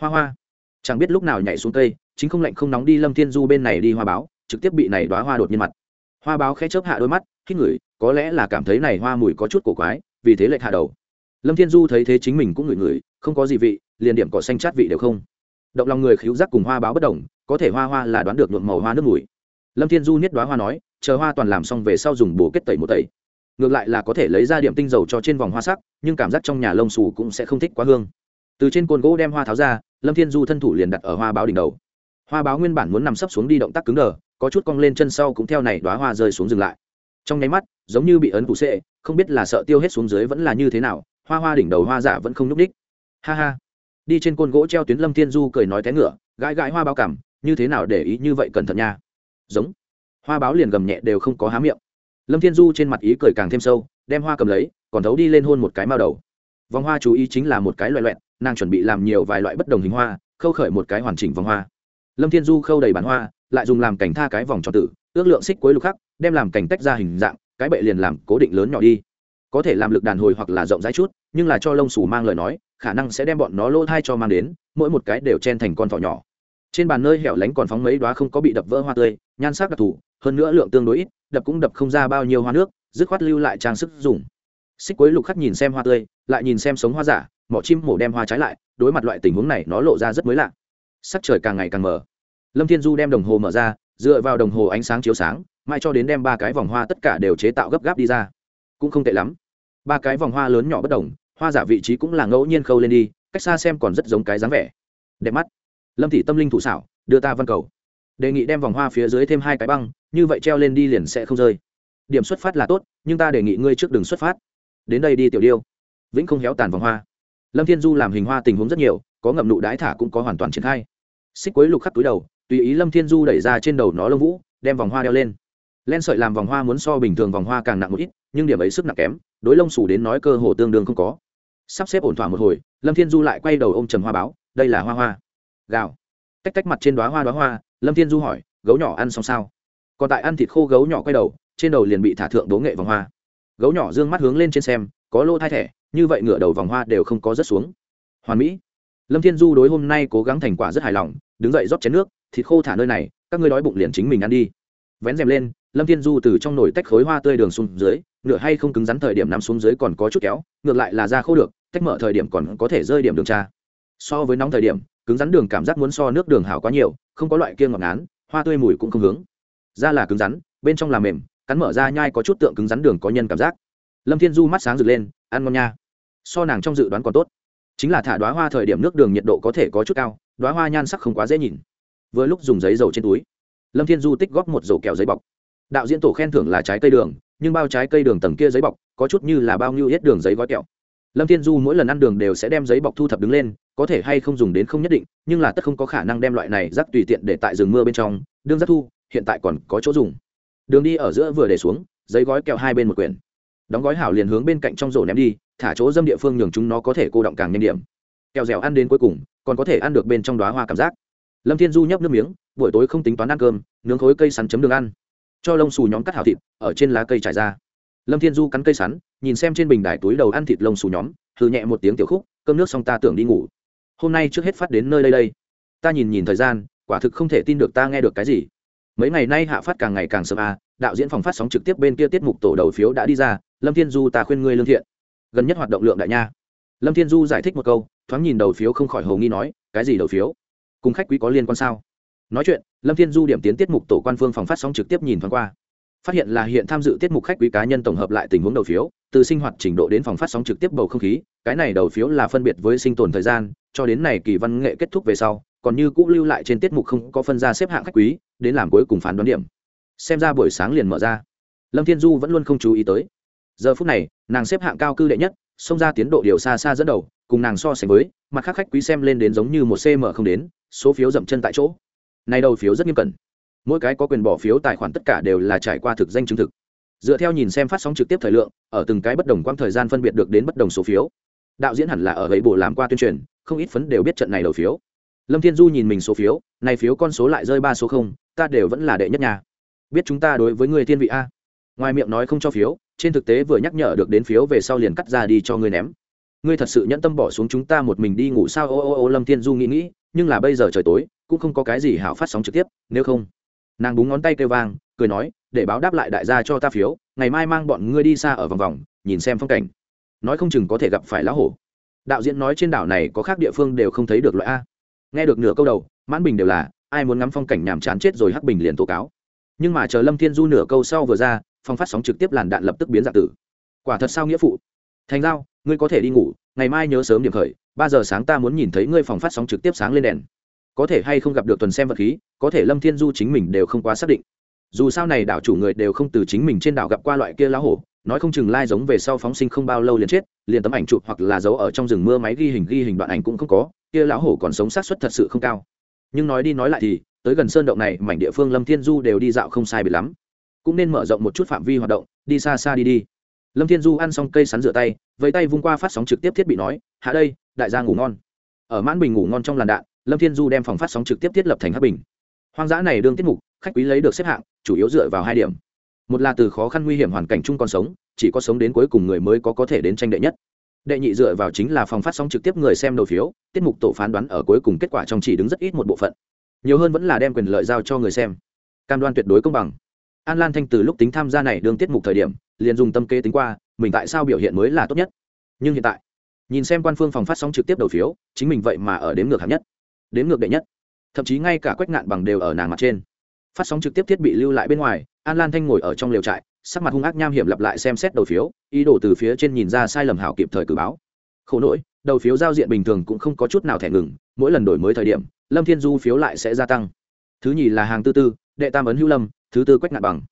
Speaker 1: Hoa hoa. Chẳng biết lúc nào nhảy xuống cây, chính không lạnh không nóng đi lâm thiên du bên này đi hoa báo, trực tiếp bị này đoá hoa đột nhiên mặt. Hoa báo khẽ chớp hạ đôi mắt hít ngửi có lẽ là cảm thấy này hoa mùi có chút cổ quái, vì thế lệch hạ đầu lâm thiên du thấy thế chính mình cũng ngửi ngửi, không có gì vị, liền điểm cỏ xanh chát vị đều không. Động lòng người khíu giác cùng hoa báo bất đồng có thể hoa hoa là đoán được nhuộm màu hoa nước mùi. Lâm thiên du niết đoá hoa nói, chờ hoa toàn làm xong về sau dùng bổ kết tẩy một tẩy. Ngược lại là có thể lấy ra điểm tinh dầu cho trên vòng hoa sắc, nhưng cảm giác trong nhà lông xù cũng sẽ không thích quá hương. Từ trên cồn gỗ đem hoa tháo ra, lâm thiên du thân thủ liền đặt ở hoa báo đỉnh đầu. Hoa báo nguyên bản muốn nằm sấp xuống đi động tác cứng đờ, có chút cong lên chân sau cũng theo này đoá hoa rơi xuống dừng lại. Trong nháy mắt, giống như bị ấn cụ sệ, không biết là sợ tiêu hết xuống dưới vẫn là như thế nào hoa hoa đỉnh đầu hoa giả vẫn không nhúc ních ha ha. Đi trên côn gỗ treo tuyến lâm thiên du cười nói té ngựa, gãi gãi hoa báo cảm, như thế nào để ý như vậy cẩn thận nha. Giống. Hoa báo liền gầm nhẹ đều không có há miệng. Lâm thiên du trên mặt ý cười càng thêm sâu, đem hoa cầm lấy, còn thấu đi lên hôn một cái mao đầu. Vòng hoa chú ý chính là một cái loại loẹn nàng chuẩn bị làm nhiều vài loại bất đồng hình hoa, khâu khởi một cái hoàn chỉnh vòng hoa. Lâm thiên du khâu đầy bản hoa, lại dùng làm cảnh tha cái vòng tròn tử, ước lượng xích cuối lục khắc, đem làm cảnh tách ra hình dạng, cái bệ liền làm cố định lớn nhỏ đi có thể làm lực đàn hồi hoặc là rộng rãi chút, nhưng là cho lông xù mang lời nói, khả năng sẽ đem bọn nó lỗ thai cho mang đến, mỗi một cái đều chen thành con thỏ nhỏ. Trên bàn nơi hẻo lánh còn phóng mấy đoá không có bị đập vỡ hoa tươi, nhan sắc đặc thù, hơn nữa lượng tương đối ít, đập cũng đập không ra bao nhiêu hoa nước, dứt khoát lưu lại trang sức dùng. Xích quấy lục khắc nhìn xem hoa tươi, lại nhìn xem sống hoa giả, mỏ chim mổ đem hoa trái lại, đối mặt loại tình huống này nó lộ ra rất mới lạ. Sắc trời càng ngày càng mở lâm thiên du đem đồng hồ mở ra, dựa vào đồng hồ ánh sáng chiếu sáng mai cho đến đem ba cái vòng hoa tất cả đều chế tạo gấp gáp đi ra. Cũng không tệ lắm ba cái vòng hoa lớn nhỏ bất đồng, hoa giả vị trí cũng là ngẫu nhiên khâu lên đi, cách xa xem còn rất giống cái dáng vẻ. Đẹp mắt. Lâm thị tâm linh thủ xảo, đưa ta văn cầu. Đề nghị đem vòng hoa phía dưới thêm hai cái băng, như vậy treo lên đi liền sẽ không rơi. Điểm xuất phát là tốt, nhưng ta đề nghị ngươi trước đường xuất phát. Đến đây đi tiểu điêu. Vĩnh không héo tàn vòng hoa. Lâm thiên du làm hình hoa tình huống rất nhiều, có ngậm nụ đái thả cũng có hoàn toàn triển khai. Xích quấy lục khắc túi đầu, tùy ý lâm thiên du đẩy ra trên đầu nó lông vũ, đem vòng hoa đeo lên. Len sợi làm vòng hoa muốn so bình thường vòng hoa càng nặng một ít, nhưng điểm ấy sức nặng kém đối lông xù đến nói cơ hồ tương đương không có. Sắp xếp ổn thỏa một hồi lâm thiên du lại quay đầu ô m trầm hoa báo đây là hoa hoa. Gạo, tách tách mặt trên đoá hoa đoá hoa lâm thiên du hỏi gấu nhỏ ăn xong sao? Còn tại ăn thịt khô gấu nhỏ quay đầu trên đầu liền bị thả thượng đố nghệ vòng hoa. Gấu nhỏ d ư ơ n g mắt hướng lên trên xem có lô thai thẻ như vậy ngựa đầu vòng hoa đều không có rớt xuống. Hoàn mỹ. Lâm thiên du đối hôm nay cố gắng thành quả rất hài lòng đứng dậy rót chén nước thịt khô thả nơi này các ngươi đói bụng liền chính mình ăn đi. Vén rèm lên lâm thiên du từ trong nồi tách khối hoa tươi đường xuống dưới nửa hay không cứng rắn thời điểm nằm xuống dưới còn có chút kéo, ngược lại là ra khô được tách mở thời điểm còn có thể rơi điểm đường trà so với nóng thời điểm, cứng rắn đường cảm giác muốn so nước đường hảo quá nhiều, không có loại kia ngọt ngán, hoa tươi mùi cũng không hướng. Da là cứng rắn, bên trong là mềm, cắn mở ra nhai có chút tượng cứng rắn đường có nhân cảm giác. Lâm thiên du mắt sáng rực lên, ăn ngon nha. So nàng trong dự đoán còn tốt. Chính là thả đoá hoa thời điểm nước đường nhiệt độ có thể có chút cao đoá hoa nhan sắc không quá dễ nhìn. Vừa lúc dùng giấy dầu trên túi, lâm thiên du tích góp một rổ kẹo giấy bọc. Đạo diễn tổ khen thưởng là trái cây đường nhưng bao trái cây đường tầng kia giấy bọc, có chút như là bao nhiêu hết đường giấy gói kẹo. Lâm thiên du mỗi lần ăn đường đều sẽ đem giấy bọc thu thập đứng lên, có thể hay không dùng đến không nhất định, nhưng là tất không có khả năng đem loại này rác tùy tiện để tại rừng mưa bên trong, đương rác thu, hiện tại còn có chỗ dùng. Đường đi ở giữa vừa để xuống, giấy gói kẹo hai bên một quyển. Đóng gói hảo liền hướng bên cạnh trong rổ ném đi, thả chỗ dâm địa phương nhường chúng nó có thể cô động càng nhanh điểm. Kẹo dẻo ăn đến cuối cùng, còn có thể ăn được bên trong đoá hoa cảm giác. Lâm thiên du nhấp nước miếng, buổi tối không tính toán ăn cơm, nướng khối cây sắn chấm đường ăn cho lông xù nhóm cắt hảo thịt, ở trên lá cây trải ra. Lâm thiên du cắn cây sắn, nhìn xem trên bình đài túi đầu ăn thịt lông xù nhóm thử nhẹ một tiếng tiểu khúc, cơm nước xong ta tưởng đi ngủ. Hôm nay trước hết phát đến nơi đây đây. Ta nhìn nhìn thời gian, quả thực không thể tin được ta nghe được cái gì. Mấy ngày nay hạ phát càng ngày càng sớm à đạo diễn phòng phát sóng trực tiếp bên kia tiết mục tổ đầu phiếu đã đi ra, lâm thiên du ta khuyên ngươi lương thiện. Gần nhất hoạt động lượng đại nha. Lâm thiên du giải thích một câu, thoáng nhìn đầu phiếu không khỏi hầu nghi nói, cái gì đầu phiếu? Cùng khách quý có liên quan sao? Nói chuyện, lâm thiên du điểm tiến tiết mục tổ quan phương phòng phát sóng trực tiếp nhìn thoáng qua. Phát hiện là hiện tham dự tiết mục khách quý cá nhân tổng hợp lại tình huống đầu phiếu, từ sinh hoạt trình độ đến phòng phát sóng trực tiếp bầu không khí, cái này đầu phiếu là phân biệt với sinh tồn thời gian, cho đến này kỳ văn nghệ kết thúc về sau, còn như cũ lưu lại trên tiết mục không có phân ra xếp hạng khách quý, đến làm cuối cùng phán đoán điểm. Xem ra buổi sáng liền mở ra. Lâm thiên du vẫn luôn không chú ý tới. Giờ phút này, nàng xếp hạng cao cư đệ nhất, xông ra tiến độ điều xa xa dẫn đầu, cùng nàng so sánh với, mặt khác khách quý xem lên đến giống như một cm không đến, số phiếu dậm chân tại chỗ nay đầu phiếu rất nghiêm cẩn. Mỗi cái có quyền bỏ phiếu tài khoản tất cả đều là trải qua thực danh chứng thực. Dựa theo nhìn xem phát sóng trực tiếp thời lượng, ở từng cái bất đồng quang thời gian phân biệt được đến bất đồng số phiếu. Đạo diễn hẳn là ở gậy bộ làm qua tuyên truyền, không ít phấn đều biết trận này đầu phiếu. Lâm thiên du nhìn mình số phiếu, này phiếu con số lại rơi ba số không, ta đều vẫn là đệ nhất nhà. Biết chúng ta đối với người thiên vị a. Ngoài miệng nói không cho phiếu, trên thực tế vừa nhắc nhở được đến phiếu về sau liền cắt ra đi cho ngươi ném. Ngươi thật sự nhẫn tâm bỏ xuống chúng ta một mình đi ngủ sao? Ô ô ô, lâm thiên du nghĩ nghĩ, nhưng là bây giờ trời tối cũng không có cái gì hảo phát sóng trực tiếp, nếu không. Nàng búng ngón tay kêu vang, cười nói, để báo đáp lại đại gia cho ta phiếu, ngày mai mang bọn ngươi đi xa ở vòng vòng, nhìn xem phong cảnh. Nói không chừng có thể gặp phải lá hổ. Đạo diễn nói trên đảo này có khác địa phương đều không thấy được loại a. Nghe được nửa câu đầu, mãn bình đều là, ai muốn ngắm phong cảnh nhàm chán chết rồi hắc bình liền tố cáo. Nhưng mà chờ lâm thiên du nửa câu sau vừa ra, phong phát sóng trực tiếp làn đạn lập tức biến dạng tử. Quả thật sao nghĩa phụ. Thành giao, ngươi có thể đi ngủ, ngày mai nhớ sớm điểm khởi, ba giờ sáng ta muốn nhìn thấy ngươi phòng phát sóng trực tiếp sáng lên đèn có thể hay không gặp được tuần xem vật khí, có thể lâm thiên du chính mình đều không quá xác định. Dù sao này đảo chủ người đều không từ chính mình trên đảo gặp qua loại kia lá hổ, nói không chừng lai giống về sau phóng sinh không bao lâu liền chết, liền tấm ảnh chụp hoặc là giấu ở trong rừng mưa máy ghi hình ghi hình đoạn ảnh cũng không có, kia lão hổ còn sống sát xuất thật sự không cao. Nhưng nói đi nói lại thì, tới gần sơn động này, mảnh địa phương lâm thiên du đều đi dạo không sai bị lắm. Cũng nên mở rộng một chút phạm vi hoạt động, đi xa xa đi đi. Lâm thiên du ăn xong cây sắn rửa tay với tay vung qua phát sóng trực tiếp thiết bị nói, hạ đây, đại gia ngủ ngon. Ở mãn bình ngủ ngon trong làn đạn lâm thiên du đem phòng phát sóng trực tiếp thiết lập thành hấp bình. Hoang dã này đương tiết mục, khách quý lấy được xếp hạng, chủ yếu dựa vào hai điểm. Một là từ khó khăn nguy hiểm hoàn cảnh chung còn sống, chỉ có sống đến cuối cùng người mới có có thể đến tranh đệ nhất. Đệ nhị dựa vào chính là phòng phát sóng trực tiếp người xem đầu phiếu, tiết mục tổ phán đoán ở cuối cùng kết quả trong chỉ đứng rất ít một bộ phận. Nhiều hơn vẫn là đem quyền lợi giao cho người xem. Cam đoan tuyệt đối công bằng. An lan thanh từ lúc tính tham gia này đương tiết mục thời điểm, liền dùng tâm kế tính qua, mình tại sao biểu hiện mới là tốt nhất. Nhưng hiện tại, nhìn xem quan phương phòng phát sóng trực tiếp đầu phiếu, chính mình vậy mà ở đếm ngược hạng nhất đếm ngược đệ nhất. Thậm chí ngay cả quách ngạn bằng đều ở nàng mặt trên. Phát sóng trực tiếp thiết bị lưu lại bên ngoài, an lan thanh ngồi ở trong lều trại, sắc mặt hung ác nham hiểm lặp lại xem xét đầu phiếu, ý đồ từ phía trên nhìn ra sai lầm hảo kịp thời cử báo. Khổ nỗi, đầu phiếu giao diện bình thường cũng không có chút nào thẻ ngừng, mỗi lần đổi mới thời điểm, lâm thiên du phiếu lại sẽ gia tăng. Thứ nhì là hàng tư tư, đệ tam ấn hữu lâm, thứ tư quách ngạn bằng.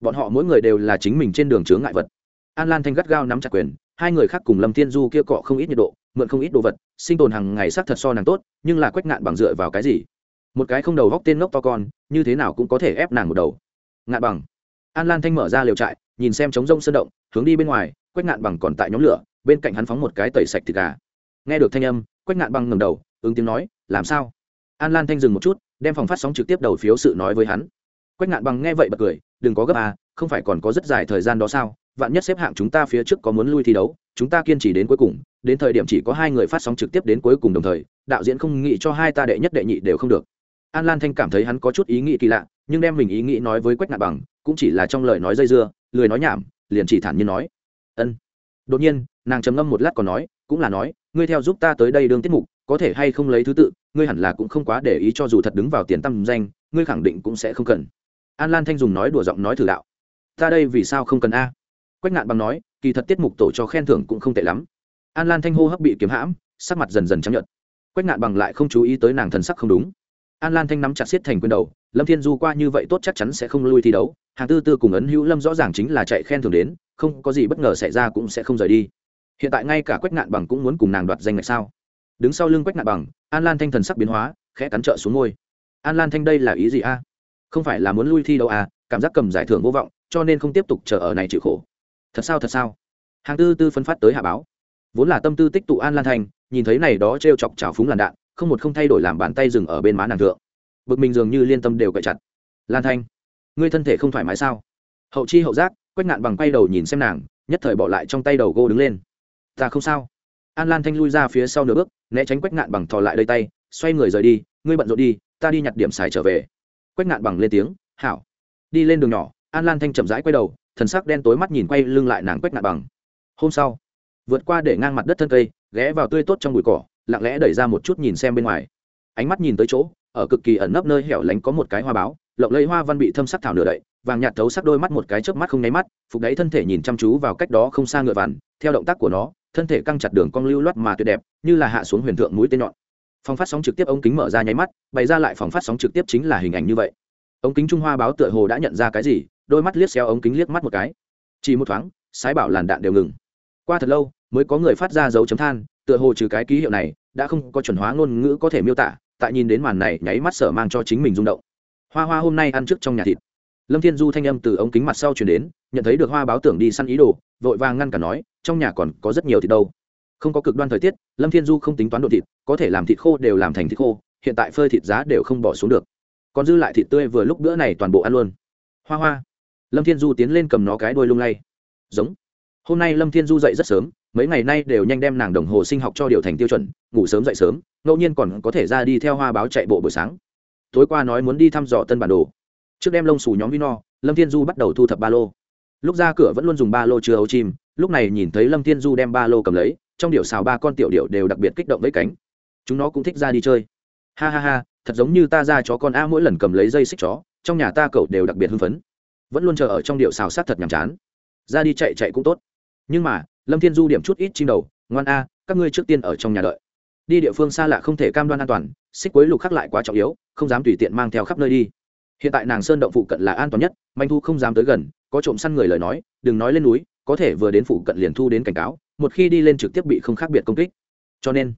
Speaker 1: Bọn họ mỗi người đều là chính mình trên đường chướng ngại vật. An lan thanh gắt gao nắm chặt quyền, hai người khác cùng lâm thiên du kia cọ không ít nhiệt độ mượn không ít đồ vật, sinh tồn hàng ngày xác thật so nàng tốt, nhưng là quách ngạn bằng dựa vào cái gì? Một cái không đầu góc tên ngốc to con, như thế nào cũng có thể ép nàng một đầu. Ngạn bằng. An lan thanh mở ra liều trại, nhìn xem trống rông sơn động, hướng đi bên ngoài, quách ngạn bằng còn tại nhóm lửa, bên cạnh hắn phóng một cái tẩy sạch thịt gà. Nghe được thanh âm, quách ngạn bằng ngầm đầu, ứng tiếng nói, làm sao? An lan thanh dừng một chút, đem phòng phát sóng trực tiếp đầu phiếu sự nói với hắn. Quách ngạn bằng nghe vậy bật cười, đừng có gấp à không phải còn có rất dài thời gian đó sao? Vạn nhất xếp hạng chúng ta phía trước có muốn lui thi đấu, chúng ta kiên trì đến cuối cùng, đến thời điểm chỉ có hai người phát sóng trực tiếp đến cuối cùng đồng thời, đạo diễn không nghĩ cho hai ta đệ nhất đệ nhị đều không được. An lan thanh cảm thấy hắn có chút ý nghĩ kỳ lạ, nhưng đem mình ý nghĩ nói với quách ngạn bằng, cũng chỉ là trong lời nói dây dưa, lười nói nhảm, liền chỉ thản nhiên nói. Ân. Đột nhiên, nàng trầm ngâm một lát còn nói, cũng là nói, ngươi theo giúp ta tới đây đương tiết mục, có thể hay không lấy thứ tự, ngươi hẳn là cũng không quá để ý cho dù thật đứng vào tiền tâm danh, ngươi khẳng định cũng sẽ không cần. An lan thanh dùng nói đùa giọng nói thử đạo ta đây vì sao không cần a? Quách ngạn bằng nói, kỳ thật tiết mục tổ cho khen thưởng cũng không tệ lắm. An lan thanh hô hấp bị kiếm hãm, sắc mặt dần dần chấp nhận quách ngạn bằng lại không chú ý tới nàng thần sắc không đúng. An lan thanh nắm chặt xiết thành quyền đầu, lâm thiên du qua như vậy tốt chắc chắn sẽ không lui thi đấu. Hàng tư tư cùng ấn hữu lâm rõ ràng chính là chạy khen thưởng đến, không có gì bất ngờ xảy ra cũng sẽ không rời đi. Hiện tại ngay cả quách ngạn bằng cũng muốn cùng nàng đoạt danh ngạch sao? Đứng sau lưng quách ngạn bằng, an lan thanh thần sắc biến hóa, khẽ cắn trợ xuống ngôi an lan thanh đây là ý gì a? Không phải là muốn lui thi đâu à? Cảm giác cầm giải thưởng vô vọng cho nên không tiếp tục chờ ở này chịu khổ. Thật sao thật sao? Hàng tư tư phân phát tới hạ báo. Vốn là tâm tư tích tụ an lan thanh nhìn thấy này đó t r e o chọc trào phúng làn đạn, không một không thay đổi làm bàn tay dừng ở bên má nàng thượng. Bực mình dường như liên tâm đều cậy chặt. Lan thanh ngươi thân thể không thoải mái sao? Hậu chi hậu giác, quách ngạn bằng quay đầu nhìn xem nàng, nhất thời bỏ lại trong tay đầu gô đứng lên. Ta không sao. An lan thanh lui ra phía sau nửa bước, né tránh quách ngạn bằng thò lại đây tay, xoay người rời đi, ngươi bận rộn đi, ta đi nhặt điểm xài trở về. Quách ngạn bằng lên tiếng, hảo. Đi lên đường nhỏ an lan thanh chậm rãi quay đầu, thần sắc đen tối mắt nhìn quay lưng lại nàng quách ngạn bằng. Hôm sau, vượt qua để ngang mặt đất thân cây, ghé vào tươi tốt trong bụi cỏ, lặng lẽ đẩy ra một chút nhìn xem bên ngoài. Ánh mắt nhìn tới chỗ, ở cực kỳ ẩn nấp nơi hẻo lánh có một cái hoa báo, lộng lấy hoa văn bị thâm sắc thảo nửa đậy, vàng nhạt thấu sắc đôi mắt một cái chớp mắt không nháy mắt, phục đáy thân thể nhìn chăm chú vào cách đó không xa ngựa vằn, theo động tác của nó, thân thể căng chặt đường cong lưu loát mà tuyệt đẹp, như là hạ xuống huyền thượng mũi tên nhọn. Phòng phát sóng trực tiếp ống kính mở ra nháy mắt, bày ra lại phòng phát sóng trực tiếp chính là hình ảnh như vậy. Ống kính trung hoa báo tựa hồ đã nhận ra cái gì đôi mắt liếc xéo ống kính liếc mắt một cái. Chỉ một thoáng, sái bảo làn đạn đều ngừng. Qua thật lâu, mới có người phát ra dấu chấm than, tựa hồ trừ cái ký hiệu này, đã không có chuẩn hóa ngôn ngữ có thể miêu tả, tại nhìn đến màn này nháy mắt sở mang cho chính mình rung động. Hoa hoa hôm nay ăn trước trong nhà thịt. Lâm thiên du thanh âm từ ống kính mặt sau chuyển đến, nhận thấy được hoa báo tưởng đi săn ý đồ, vội vàng ngăn cả nói, trong nhà còn có rất nhiều thịt đâu. Không có cực đoan thời tiết, lâm thiên du không tính toán độ thịt, có thể làm thịt khô đều làm thành thịt khô, hiện tại phơi thịt giá đều không bỏ xuống được. Còn dư lại thịt tươi vừa lúc bữa này toàn bộ ăn luôn. Hoa hoa lâm thiên du tiến lên cầm nó cái đuôi lung lay. Giống. Hôm nay lâm thiên du dậy rất sớm, mấy ngày nay đều nhanh đem nàng đồng hồ sinh học cho điều thành tiêu chuẩn, ngủ sớm dậy sớm, ngẫu nhiên còn có thể ra đi theo hoa báo chạy bộ buổi sáng. Tối qua nói muốn đi thăm dò tân bản đồ. Trước đem lông xù nhóm vino, lâm thiên du bắt đầu thu thập ba lô. Lúc ra cửa vẫn luôn dùng ba lô chứa ấu chim, lúc này nhìn thấy lâm thiên du đem ba lô cầm lấy, trong điệu xào ba con tiểu điệu đều đặc biệt kích động với cánh. Chúng nó cũng thích ra đi chơi. Ha ha ha, thật giống như ta ra chó con a mỗi lần cầm lấy dây xích chó, trong nhà ta cậu đều đặc biệt hưng phấn vẫn luôn chờ ở trong điệu xào sát thật nhàm chán. Ra đi chạy chạy cũng tốt. Nhưng mà, lâm thiên du điểm chút ít chim đầu, ngoan a, các ngươi trước tiên ở trong nhà đợi. Đi địa phương xa lạ không thể cam đoan an toàn, xích quấy lục khắc lại quá trọng yếu, không dám tùy tiện mang theo khắp nơi đi. Hiện tại nàng sơn động phụ cận là an toàn nhất manh thu không dám tới gần, có trộm săn người lời nói, đừng nói lên núi, có thể vừa đến phụ cận liền thu đến cảnh cáo, một khi đi lên trực tiếp bị không khác biệt công kích. Cho nên,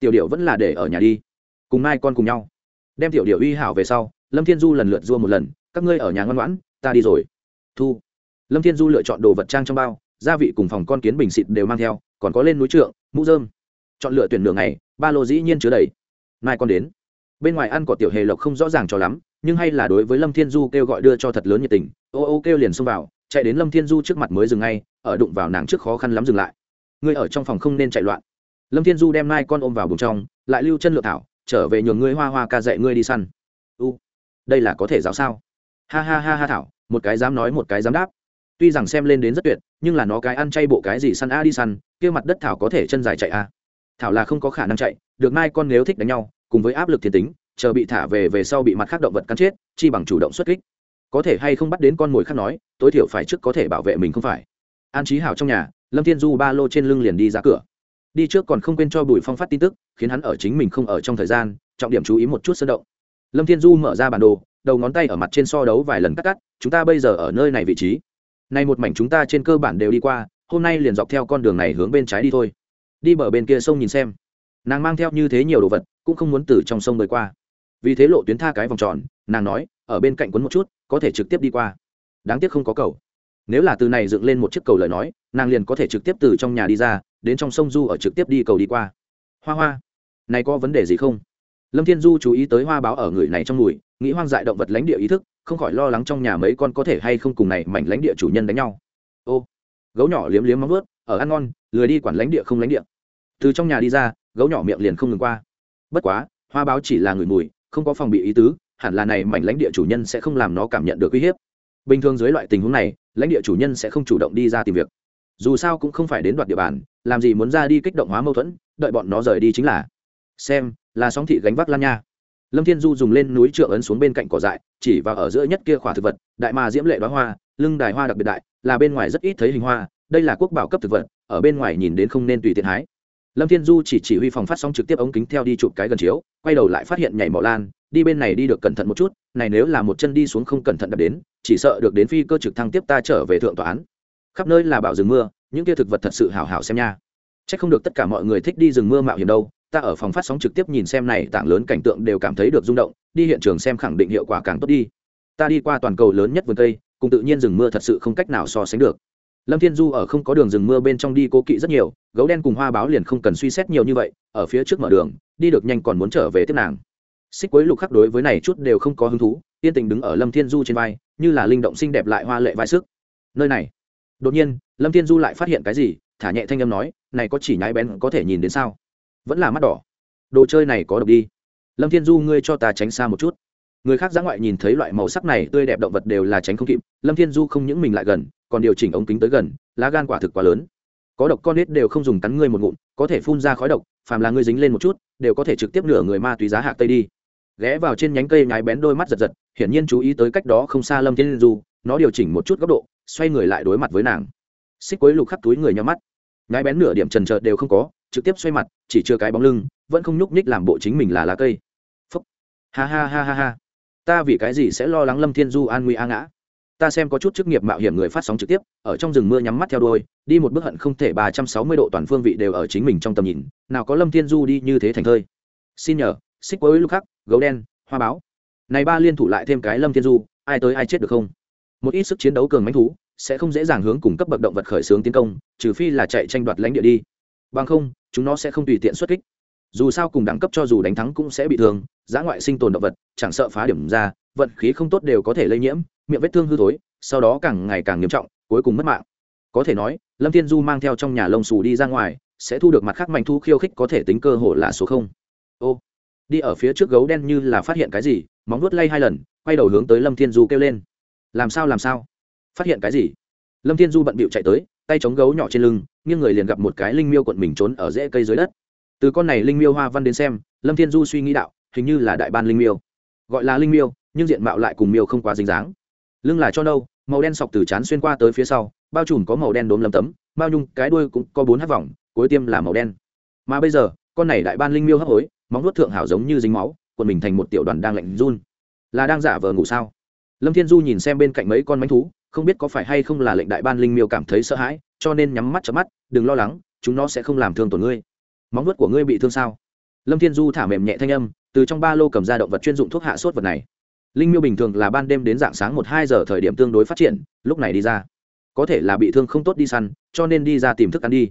Speaker 1: tiểu điệu vẫn là để ở nhà đi, cùng mai con cùng nhau. Đem tiểu điệu uy hảo về sau, lâm thiên du lần lượt dua một lần, các ngươi ở nhà ngoan ngoãn ta đi rồi. Thu. Lâm thiên du lựa chọn đồ vật trang trong bao, gia vị cùng phòng con kiến bình xịt đều mang theo, còn có lên núi trượng, mũ dơm chọn lựa tuyển đường ngày, ba lô dĩ nhiên chứa đầy. Mai con đến. Bên ngoài ăn cỏ tiểu hề lộc không rõ ràng cho lắm, nhưng hay là đối với lâm thiên du kêu gọi đưa cho thật lớn nhiệt tình, ô ô kêu liền xông vào, chạy đến lâm thiên du trước mặt mới dừng ngay, ở đụng vào nàng trước khó khăn lắm dừng lại. Ngươi ở trong phòng không nên chạy loạn. Lâm thiên du đem mai con ôm vào bùng trong, lại lưu chân lựa thảo, trở về nhường ngươi hoa hoa ca dạy ngươi đi săn. U, đây là có thể giáo sao? Ha ha ha ha thảo, một cái dám nói một cái dám đáp. Tuy rằng xem lên đến rất tuyệt, nhưng là nó cái ăn chay bộ cái gì săn a đi săn, kia mặt đất thảo có thể chân dài chạy a thảo là không có khả năng chạy, được mai con nếu thích đánh nhau, cùng với áp lực thiên tính, chờ bị thả về về sau bị mặt khác động vật cắn chết, chi bằng chủ động xuất kích. Có thể hay không bắt đến con mồi khác nói, tối thiểu phải trước có thể bảo vệ mình không phải. An trí hảo trong nhà, lâm thiên du ba lô trên lưng liền đi ra cửa. Đi trước còn không quên cho bùi phong phát tin tức, khiến hắn ở chính mình không ở trong thời gian, trọng điểm chú ý một chút sơ động. Lâm thiên du mở ra bản đồ đầu ngón tay ở mặt trên so đấu vài lần cắt cắt, chúng ta bây giờ ở nơi này vị trí. Nay một mảnh chúng ta trên cơ bản đều đi qua, hôm nay liền dọc theo con đường này hướng bên trái đi thôi. Đi bờ bên kia sông nhìn xem. Nàng mang theo như thế nhiều đồ vật, cũng không muốn từ trong sông bơi qua. Vì thế lộ tuyến tha cái vòng tròn, nàng nói, ở bên cạnh quấn một chút, có thể trực tiếp đi qua. Đáng tiếc không có cầu. Nếu là từ này dựng lên một chiếc cầu lời nói, nàng liền có thể trực tiếp từ trong nhà đi ra, đến trong sông du ở trực tiếp đi cầu đi qua. Hoa hoa. Này có vấn đề gì không? Lâm thiên du chú ý tới hoa báo ở người này trong mùi, nghĩ hoang dại động vật lãnh địa ý thức, không khỏi lo lắng trong nhà mấy con có thể hay không cùng này mảnh lãnh địa chủ nhân đánh nhau. Ô, gấu nhỏ liếm liếm móng vớt ở ăn ngon, lười đi quản lãnh địa không lãnh địa. Từ trong nhà đi ra, gấu nhỏ miệng liền không ngừng qua. Bất quá, hoa báo chỉ là người mùi, không có phòng bị ý tứ, hẳn là này mảnh lãnh địa chủ nhân sẽ không làm nó cảm nhận được uy hiếp. Bình thường dưới loại tình huống này, lãnh địa chủ nhân sẽ không chủ động đi ra tìm việc. Dù sao cũng không phải đến đoạt địa bàn, làm gì muốn ra đi kích động hóa mâu thuẫn, đợi bọn nó rời đi chính là. Xem là sóng thị gánh vác lan nha. Lâm thiên du dùng lên núi trượng ấn xuống bên cạnh cỏ dại, chỉ vào ở giữa nhất kia khỏa thực vật, đại mà diễm lệ đoá hoa, lưng đài hoa đặc biệt đại, là bên ngoài rất ít thấy hình hoa, đây là quốc bảo cấp thực vật, ở bên ngoài nhìn đến không nên tùy tiện hái. Lâm thiên du chỉ chỉ huy phòng phát sóng trực tiếp ống kính theo đi chụp cái gần chiếu, quay đầu lại phát hiện nhảy mỏ lan, đi bên này đi được cẩn thận một chút, này nếu là một chân đi xuống không cẩn thận đập đến, chỉ sợ được đến phi cơ trực thăng tiếp ta trở về thượng tòa án. Khắp nơi là bão rừng mưa, những kia thực vật thật sự hào hào xem nha. Chắc không được tất cả mọi người thích đi rừng mưa mạo hiểm đâu ta ở phòng phát sóng trực tiếp nhìn xem này tảng lớn cảnh tượng đều cảm thấy được rung động, đi hiện trường xem khẳng định hiệu quả càng tốt đi. Ta đi qua toàn cầu lớn nhất vườn cây, cùng tự nhiên rừng mưa thật sự không cách nào so sánh được. Lâm thiên du ở không có đường rừng mưa bên trong đi cố kỵ rất nhiều, gấu đen cùng hoa báo liền không cần suy xét nhiều như vậy, ở phía trước mở đường, đi được nhanh còn muốn trở về tiếp nàng. Xích quấy lục khắc đối với này chút đều không có hứng thú, yên tình đứng ở lâm thiên du trên vai, như là linh động xinh đẹp lại hoa lệ vai sức. Nơi này. Đột nhiên, lâm thiên du lại phát hiện cái gì, thả nhẹ thanh âm nói, này có chỉ nhái bén có thể nhìn đến sao? Vẫn là mắt đỏ. Đồ chơi này có độc đi. Lâm thiên du, ngươi cho ta tránh xa một chút. Người khác ra ngoại nhìn thấy loại màu sắc này, tươi đẹp động vật đều là tránh không kịp. Lâm thiên du không những mình lại gần, còn điều chỉnh ống kính tới gần, lá gan quả thực quá lớn. Có độc con nết đều không dùng cắn ngươi một ngụm, có thể phun ra khói độc, phàm là ngươi dính lên một chút, đều có thể trực tiếp nửa người ma túy giá hạc tây đi. Ghé vào trên nhánh cây nhái bén đôi mắt giật giật, hiển nhiên chú ý tới cách đó không xa lâm thiên du, nó điều chỉnh một chút góc độ, xoay người lại đối mặt với nàng. Xích quấy lục khắp túi người nhắm mắt. Nhái bén nửa điểm trần trợt đều không có trực tiếp xoay mặt, chỉ chưa cái bóng lưng, vẫn không nhúc nhích làm bộ chính mình là lá cây. Phúc. Ha ha ha ha ha. Ta vì cái gì sẽ lo lắng lâm thiên du an nguy a ngã? Ta xem có chút chức nghiệp mạo hiểm người phát sóng trực tiếp, ở trong rừng mưa nhắm mắt theo đôi đi một bước hận không thể ba trăm sáu mươi độ toàn phương vị đều ở chính mình trong tầm nhìn, nào có lâm thiên du đi như thế thành thơi. Xin nhờ, xích quấy lúc khắc, gấu đen, hoa báo. Này ba liên thủ lại thêm cái lâm thiên du, ai tới ai chết được không? Một ít sức chiến đấu cường mãnh thú, sẽ không dễ dàng hướng cùng cấp bậc động vật khởi xướng tiến công, trừ phi là chạy tranh đoạt lãnh địa đi bằng không, chúng nó sẽ không tùy tiện xuất kích. Dù sao cùng đẳng cấp cho dù đánh thắng cũng sẽ bị thương, giã ngoại sinh tồn động vật, chẳng sợ phá điểm ra, vận khí không tốt đều có thể lây nhiễm, miệng vết thương hư thối, sau đó càng ngày càng nghiêm trọng, cuối cùng mất mạng. Có thể nói, lâm thiên du mang theo trong nhà lông xù đi ra ngoài, sẽ thu được mặt khác mạnh thu khiêu khích có thể tính cơ hội là số không. Ô, đi ở phía trước gấu đen như là phát hiện cái gì, móng nuốt lay hai lần, quay đầu hướng tới lâm thiên du kêu lên. Làm sao làm sao? Phát hiện cái gì? Lâm thiên du bận bịu chạy tới tay chống gấu nhỏ trên lưng, nghiêng người liền gặp một cái linh miêu quận mình trốn ở rễ cây dưới đất. Từ con này linh miêu hoa văn đến xem, lâm thiên du suy nghĩ đạo, hình như là đại ban linh miêu. Gọi là linh miêu, nhưng diện mạo lại cùng miêu không quá dính dáng. Lưng là cho nâu, màu đen sọc từ chán xuyên qua tới phía sau, bao trùm có màu đen đốm lấm tấm, bao nhung cái đuôi cũng có bốn hát vòng, cuối tiêm là màu đen. Mà bây giờ, con này đại ban linh miêu hấp hối, móng nuốt thượng hảo giống như dính máu quần mình thành một tiểu đoàn đang lạnh run. Là đang giả vờ ngủ sao? Lâm thiên du nhìn xem bên cạnh mấy con mánh thú không biết có phải hay không là lệnh đại ban linh miêu cảm thấy sợ hãi, cho nên nhắm mắt chớp mắt, đừng lo lắng, chúng nó sẽ không làm thương tổn ngươi. Móng vuốt của ngươi bị thương sao? Lâm thiên du thả mềm nhẹ thanh âm, từ trong ba lô cầm ra động vật chuyên dụng thuốc hạ sốt vật này. Linh miêu bình thường là ban đêm đến dạng sáng một hai giờ thời điểm tương đối phát triển, lúc này đi ra. Có thể là bị thương không tốt đi săn, cho nên đi ra tìm thức ăn đi.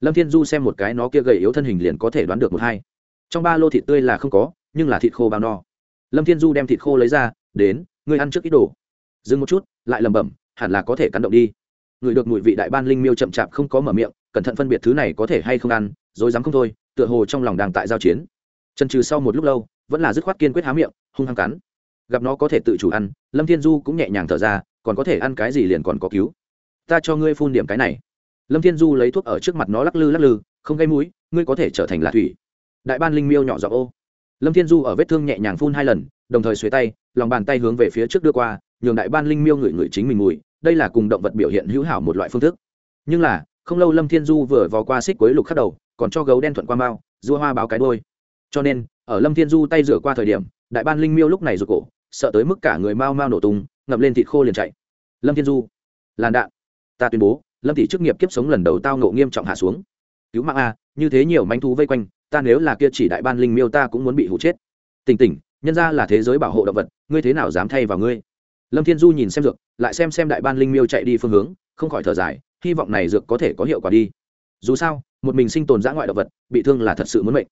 Speaker 1: Lâm thiên du xem một cái nó kia gầy yếu thân hình liền có thể đoán được một hai. Trong ba lô thịt tươi là không có, nhưng là thịt khô bao no. Lâm thiên du đem thịt khô lấy ra, đến, ngươi ăn trước ít đồ. Dừng một chút, lại lẩm bẩm hẳn là có thể cắn động đi. Người được mùi vị đại ban linh miêu chậm chạp không có mở miệng, cẩn thận phân biệt thứ này có thể hay không ăn rồi dám không thôi, tựa hồ trong lòng đang tại giao chiến. Trần trừ sau một lúc lâu, vẫn là dứt khoát kiên quyết há miệng, hung hăng cắn. Gặp nó có thể tự chủ ăn, lâm thiên du cũng nhẹ nhàng thở ra, còn có thể ăn cái gì liền còn có cứu. Ta cho ngươi phun điểm cái này. Lâm thiên du lấy thuốc ở trước mặt nó lắc lư lắc lư, không gây mũi, ngươi có thể trở thành là thủy. Đại ban linh miêu nhỏ giọng ô. Lâm thiên du ở vết thương nhẹ nhàng phun hai lần, đồng thời xuế tay, lòng bàn tay hướng về phía trước đưa qua, nhường đại ban linh miêu ngửi ngửi chính mình mùi đây là cùng động vật biểu hiện hữu hảo một loại phương thức. Nhưng là, không lâu lâm thiên du vừa vò qua xích quấy lục khắc đầu, còn cho gấu đen thuận qua mao dua hoa báo cái đôi cho nên, ở lâm thiên du tay rửa qua thời điểm, đại ban linh miêu lúc này rụt cổ, sợ tới mức cả người mau mau nổ tung, ngậm lên thịt khô liền chạy. Lâm thiên du làn đạn, ta tuyên bố, lâm thị chức nghiệp kiếp sống lần đầu tao ngộ nghiêm trọng hạ xuống. Cứu mạng a, như thế nhiều manh thú vây quanh, ta nếu là kia chỉ đại ban linh miêu ta cũng muốn bị hụ chết. Tỉnh tỉnh, nhân ra là thế giới bảo hộ động vật, ngươi thế nào dám thay vào ngươi? Lâm thiên du nhìn xem dược, lại xem xem đại ban linh miêu chạy đi phương hướng, không khỏi thở dài, hy vọng này dược có thể có hiệu quả đi. Dù sao, một mình sinh tồn dã ngoại động vật, bị thương là thật sự muốn mệnh.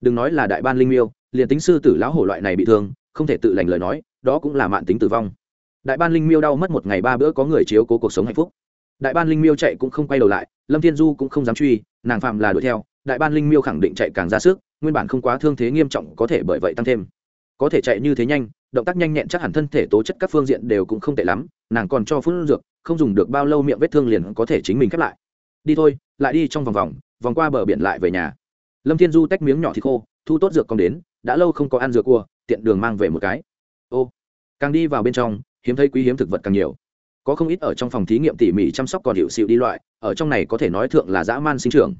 Speaker 1: Đừng nói là đại ban linh miêu, liền tính sư tử lão hổ loại này bị thương, không thể tự lành lời nói, đó cũng là mạng tính tử vong. Đại ban linh miêu đau mất một ngày ba bữa có người chiếu cố cuộc sống hạnh phúc. Đại ban linh miêu chạy cũng không quay đầu lại, lâm thiên du cũng không dám truy, nàng phạm là đuổi theo, đại ban linh miêu khẳng định chạy càng ra sức, nguyên bản không quá thương thế nghiêm trọng có thể bởi vậy tăng thêm có thể chạy như thế nhanh, động tác nhanh nhẹn chắc hẳn thân thể tố chất các phương diện đều cũng không tệ lắm, nàng còn cho phun dược, không dùng được bao lâu miệng vết thương liền có thể chính mình khép lại. Đi thôi, lại đi trong vòng vòng vòng qua bờ biển lại về nhà. Lâm thiên du tách miếng nhỏ thịt khô, thu tốt dược còn đến, đã lâu không có ăn dược cua, tiện đường mang về một cái. Ô, càng đi vào bên trong, hiếm thấy quý hiếm thực vật càng nhiều. Có không ít ở trong phòng thí nghiệm tỉ mỉ chăm sóc còn hiệu xịu đi loại, ở trong này có thể nói thượng là dã man sinh trưởng.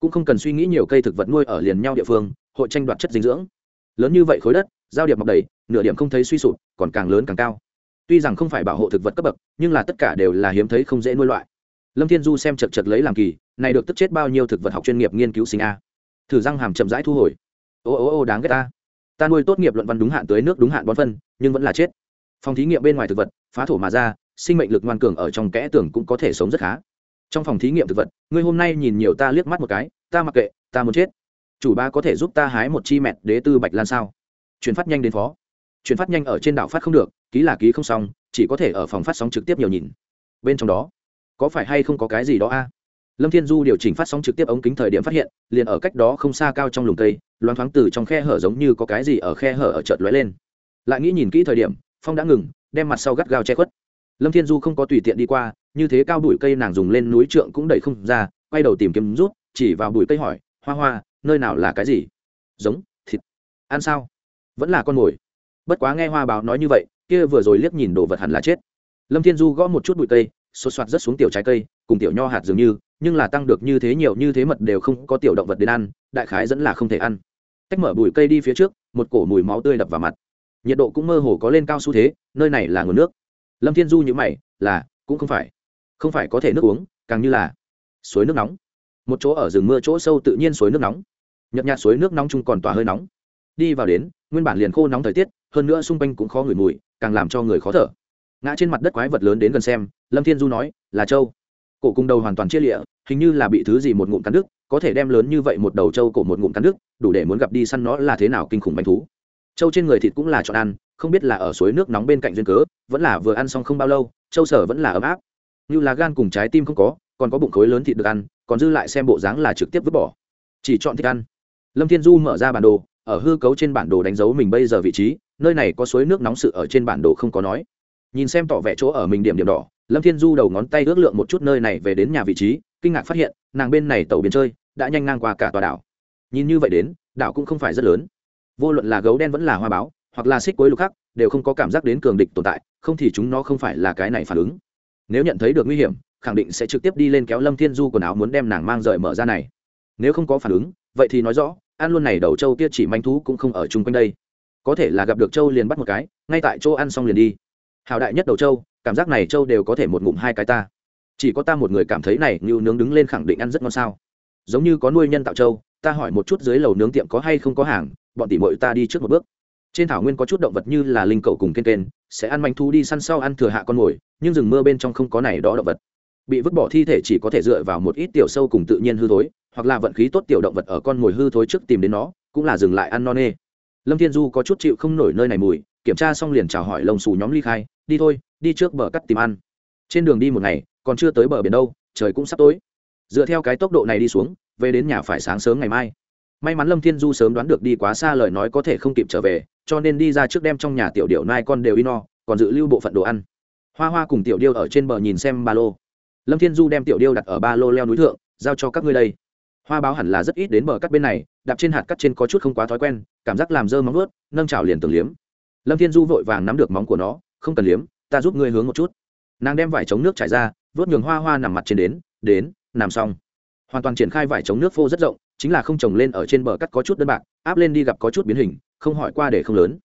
Speaker 1: Cũng không cần suy nghĩ nhiều cây thực vật nuôi ở liền nhau địa phương, hội tranh đoạt chất dinh dưỡng. Lớn như vậy khối đất giao điệp mọc đầy, nửa điểm không thấy suy sụp, còn càng lớn càng cao. Tuy rằng không phải bảo hộ thực vật cấp bậc, nhưng là tất cả đều là hiếm thấy không dễ nuôi loại. Lâm thiên du xem chật chật lấy làm kỳ, này được tức chết bao nhiêu thực vật học chuyên nghiệp nghiên cứu sinh a. Thử răng hàm chậm rãi thu hồi. Ô ô ô, đáng ghét ta. Ta nuôi tốt nghiệp luận văn đúng hạn tới nước đúng hạn bón phân, nhưng vẫn là chết. Phòng thí nghiệm bên ngoài thực vật, phá thổ mà ra, sinh mệnh lực ngoan cường ở trong kẽ tường cũng có thể sống rất khá. Trong phòng thí nghiệm thực vật, ngươi hôm nay nhìn nhiều ta liếc mắt một cái, ta mặc kệ, ta muốn chết. Chủ ba có thể giúp ta hái một chi mẹt đế tư bạch lan sao? Chuyển phát nhanh đến phó. Chuyển phát nhanh ở trên đảo phát không được, ký là ký không xong, chỉ có thể ở phòng phát sóng trực tiếp nhiều nhìn. Bên trong đó, có phải hay không có cái gì đó a? Lâm thiên du điều chỉnh phát sóng trực tiếp ống kính thời điểm phát hiện, liền ở cách đó không xa cao trong lùm cây, loáng thoáng từ trong khe hở giống như có cái gì ở khe hở ở chợt lóe lên. Lại nghĩ nhìn kỹ thời điểm, phong đã ngừng, đem mặt sau gắt gao che khuất. Lâm thiên du không có tùy tiện đi qua, như thế cao bụi cây nàng dùng lên núi trượng cũng đẩy không ra, quay đầu tìm kiếm rút, chỉ vào bụi cây hỏi, hoa hoa, nơi nào là cái gì? Giống, thịt. Ăn sao? Vẫn là con mồi. Bất quá nghe hoa báo nói như vậy, kia vừa rồi liếc nhìn đồ vật hẳn là chết. Lâm thiên du gõ một chút bụi cây sốt soạt rất xuống tiểu trái cây, cùng tiểu nho hạt dường như, nhưng là tăng được như thế nhiều như thế mật đều không có tiểu động vật đến ăn, đại khái dẫn là không thể ăn. Tách mở bụi cây đi phía trước, một cổ mùi máu tươi đập vào mặt. Nhiệt độ cũng mơ hồ có lên cao xu thế, nơi này là nguồn nước. Lâm thiên du nhữ mày, là, cũng không phải. Không phải có thể nước uống, càng như là suối nước nóng. Một chỗ ở rừng mưa chỗ sâu tự nhiên suối nước nóng. Nhợt nhạt suối nước nóng chung còn tỏa hơi nóng. Đi vào đến nguyên bản liền khô nóng thời tiết, hơn nữa xung quanh cũng khó ngửi mùi, càng làm cho người khó thở. Ngã trên mặt đất quái vật lớn đến gần xem, lâm thiên du nói, là châu cổ cung đầu hoàn toàn chia lịa, hình như là bị thứ gì một ngụm cắn đứt, có thể đem lớn như vậy một đầu trâu cổ một ngụm cắn đứt, đủ để muốn gặp đi săn nó là thế nào kinh khủng bánh thú. Trâu trên người thịt cũng là chọn ăn, không biết là ở suối nước nóng bên cạnh duyên cớ, vẫn là vừa ăn xong không bao lâu, trâu sở vẫn là ấm áp. Như là gan cùng trái tim không có, còn có bụng khối lớn thịt được ăn, còn dư lại xem bộ dáng là trực tiếp vứt bỏ. Chỉ chọn thích ăn. Lâm thiên du mở ra bản đồ ở hư cấu trên bản đồ đánh dấu mình bây giờ vị trí, nơi này có suối nước nóng sự ở trên bản đồ không có nói. Nhìn xem tỏ vẻ chỗ ở mình điểm điểm đỏ, lâm thiên du đầu ngón tay ước lượng một chút nơi này về đến nhà vị trí, kinh ngạc phát hiện, nàng bên này tàu biển chơi, đã nhanh ngang qua cả tòa đảo. Nhìn như vậy đến, đảo cũng không phải rất lớn. Vô luận là gấu đen vẫn là hoa báo, hoặc là xích quấy lục khắc, đều không có cảm giác đến cường địch tồn tại, không thì chúng nó không phải là cái này phản ứng. Nếu nhận thấy được nguy hiểm, khẳng định sẽ trực tiếp đi lên kéo lâm thiên du quần áo muốn đem nàng mang rời mở ra này. Nếu không có phản ứng, vậy thì nói rõ ăn luôn này đầu trâu kia chỉ manh thú cũng không ở chung quanh đây. Có thể là gặp được trâu liền bắt một cái, ngay tại chỗ ăn xong liền đi. Hào đại nhất đầu trâu, cảm giác này trâu đều có thể một ngụm hai cái ta. Chỉ có ta một người cảm thấy này như nướng đứng lên khẳng định ăn rất ngon sao. Giống như có nuôi nhân tạo trâu, ta hỏi một chút dưới lầu nướng tiệm có hay không có hàng, bọn tỉ mội ta đi trước một bước. Trên thảo nguyên có chút động vật như là linh cầu cùng kên kên, sẽ ăn manh thu đi săn sau ăn thừa hạ con mồi, nhưng rừng mưa bên trong không có này đó động vật. Bị vứt bỏ thi thể chỉ có thể dựa vào một ít tiểu sâu cùng tự nhiên hư thối hoặc là vận khí tốt tiểu động vật ở con mồi hư thối trước tìm đến nó, cũng là dừng lại ăn non nê. Lâm thiên du có chút chịu không nổi nơi này mùi, kiểm tra xong liền chào hỏi lồng xù nhóm ly khai, đi thôi, đi trước bờ cắt tìm ăn. Trên đường đi một ngày, còn chưa tới bờ biển đâu, trời cũng sắp tối. Dựa theo cái tốc độ này đi xuống, về đến nhà phải sáng sớm ngày mai. May mắn lâm thiên du sớm đoán được đi quá xa lời nói có thể không kịp trở về, cho nên đi ra trước đem trong nhà tiểu điệu nai con đều y no, còn giữ lưu bộ phận đồ ăn. Hoa hoa cùng tiểu điêu ở trên bờ nhìn xem ba lô. Lâm thiên du đem tiểu điêu đặt ở ba lô leo núi thượng, giao cho các ngươi đây hoa báo hẳn là rất ít đến bờ cắt bên này, đạp trên hạt cắt trên có chút không quá thói quen, cảm giác làm dơ móng ướt nâng trào liền tường liếm. Lâm thiên du vội vàng nắm được móng của nó, không cần liếm, ta giúp ngươi hướng một chút. Nàng đem vải chống nước trải ra, vớt nhường hoa hoa nằm mặt trên đến đến, nằm xong. Hoàn toàn triển khai vải chống nước phô rất rộng, chính là không trồng lên ở trên bờ cắt có chút đơn bạc, áp lên đi gặp có chút biến hình, không hỏi qua để không lớn.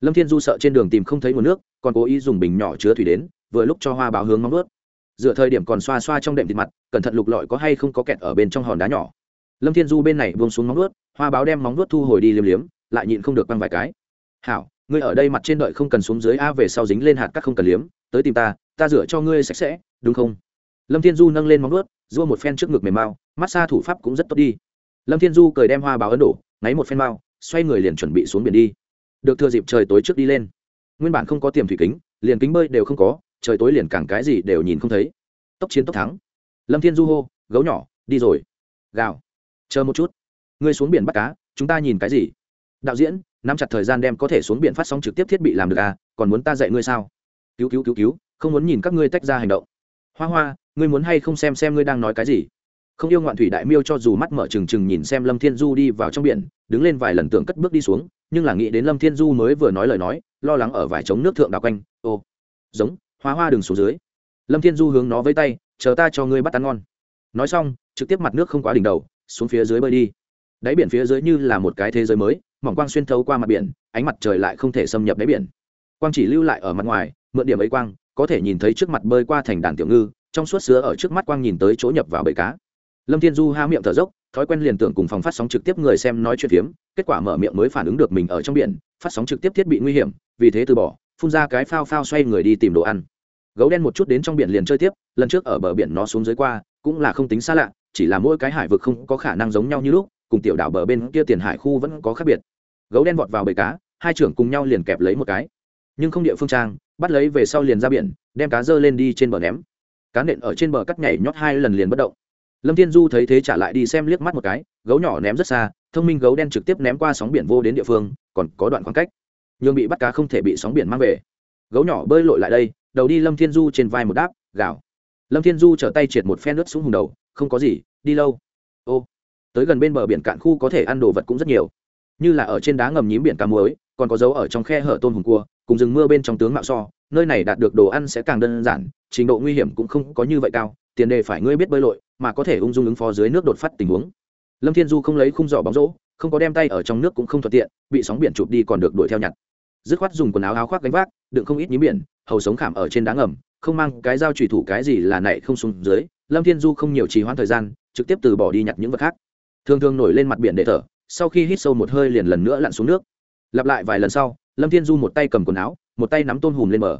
Speaker 1: Lâm thiên du sợ trên đường tìm không thấy nguồn nước, còn cố ý dùng bình nhỏ chứa thủy đến, vừa lúc cho hoa báo hướng móng ướt dựa thời điểm còn xoa xoa trong đệm thịt mặt, cẩn thận lục lọi có hay không có kẹt ở bên trong hòn đá nhỏ lâm thiên du bên này buông xuống móng nuốt, hoa báo đem móng nuốt thu hồi đi liếm liếm lại nhịn không được băng vài cái. Hảo ngươi ở đây mặt trên đợi không cần xuống dưới a về sau dính lên hạt các không cần liếm tới tìm ta ta rửa cho ngươi sạch sẽ đúng không? Lâm thiên du nâng lên móng nuốt, dua một phen trước ngực mềm mao mát xa thủ pháp cũng rất tốt đi. Lâm thiên du cười đem hoa báo ấn đổ ngáy một phen mau xoay người liền chuẩn bị xuống biển đi. Được thừa dịp trời tối trước đi lên. Nguyên bản không có tiềm thủy kính liền kính bơi đều không có trời tối liền càng cái gì đều nhìn không thấy. Tốc chiến tốc thắng. Lâm thiên du hô gấu nhỏ đi rồi. Gào chờ một chút. Ngươi xuống biển bắt cá, chúng ta nhìn cái gì? Đạo diễn, nắm chặt thời gian đem có thể xuống biển phát sóng trực tiếp thiết bị làm được à còn muốn ta dạy ngươi sao? Cứu cứu cứu cứu, không muốn nhìn các ngươi tách ra hành động. Hoa hoa, ngươi muốn hay không xem xem ngươi đang nói cái gì? Không yêu ngoạn thủy đại miêu cho dù mắt mở trừng trừng nhìn xem lâm thiên du đi vào trong biển, đứng lên vài lần tưởng cất bước đi xuống, nhưng là nghĩ đến lâm thiên du mới vừa nói lời nói, lo lắng ở vài trống nước thượng đào quanh, ô, giống, hoa hoa đừng xuống dưới. Lâm thiên du hướng nó với tay, chờ ta cho ngươi bắt ăn ngon. Nói xong, trực tiếp mặt nước không quá đỉnh đầu xuống phía dưới bơi đi. Đáy biển phía dưới như là một cái thế giới mới, mỏng quang xuyên thấu qua mặt biển, ánh mặt trời lại không thể xâm nhập đáy biển. Quang chỉ lưu lại ở mặt ngoài, mượn điểm ấy quang, có thể nhìn thấy trước mặt bơi qua thành đàn tiểu ngư, trong suốt sứa ở trước mắt quang nhìn tới chỗ nhập vào bể cá. Lâm thiên du há miệng thở dốc, thói quen liền tưởng cùng phòng phát sóng trực tiếp người xem nói chuyện phiếm, kết quả mở miệng mới phản ứng được mình ở trong biển, phát sóng trực tiếp thiết bị nguy hiểm, vì thế từ bỏ, phun ra cái phao phao xoay người đi tìm đồ ăn. Gấu đen một chút đến trong biển liền chơi tiếp, lần trước ở bờ biển nó xuống dưới qua cũng là không tính xa lạ, chỉ là mỗi cái hải vực không có khả năng giống nhau như lúc, cùng tiểu đảo bờ bên kia tiền hải khu vẫn có khác biệt. Gấu đen vọt vào bể cá, hai trưởng cùng nhau liền kẹp lấy một cái. Nhưng không địa phương trang, bắt lấy về sau liền ra biển, đem cá dơ lên đi trên bờ ném. Cá nện ở trên bờ cắt nhảy nhót hai lần liền bất động. Lâm thiên du thấy thế trả lại đi xem liếc mắt một cái, gấu nhỏ ném rất xa, thông minh gấu đen trực tiếp ném qua sóng biển vô đến địa phương, còn có đoạn khoảng cách. Nhưng bị bắt cá không thể bị sóng biển mang về. Gấu nhỏ bơi lội lại đây, đầu đi lâm thiên du trên vai một đáp, gào lâm thiên du trở tay triệt một phen nước xuống hùng đầu, không có gì, đi lâu. Ô, tới gần bên bờ biển cạn khu có thể ăn đồ vật cũng rất nhiều. Như là ở trên đá ngầm nhím biển cá muối, còn có dấu ở trong khe hở tôm hùng cua, cùng rừng mưa bên trong tướng mạo so, nơi này đạt được đồ ăn sẽ càng đơn giản, trình độ nguy hiểm cũng không có như vậy cao, tiền đề phải ngươi biết bơi lội, mà có thể ung dung ứng phó dưới nước đột phát tình huống. Lâm thiên du không lấy khung giỏ bóng rổ, không có đem tay ở trong nước cũng không thuận tiện, bị sóng biển chụp đi còn được đuổi theo nhặt. Dứt khoát dùng quần áo áo khoác gánh vác, đựng không ít nhím biển hầu sống khảm ở trên đá ngầm, không mang cái dao trùy thủ cái gì là nảy không xuống dưới, lâm thiên du không nhiều trì hoãn thời gian, trực tiếp từ bỏ đi nhặt những vật khác. Thường thường nổi lên mặt biển để thở, sau khi hít sâu một hơi liền lần nữa lặn xuống nước. Lặp lại vài lần sau, lâm thiên du một tay cầm quần áo, một tay nắm tôn hùm lên bờ.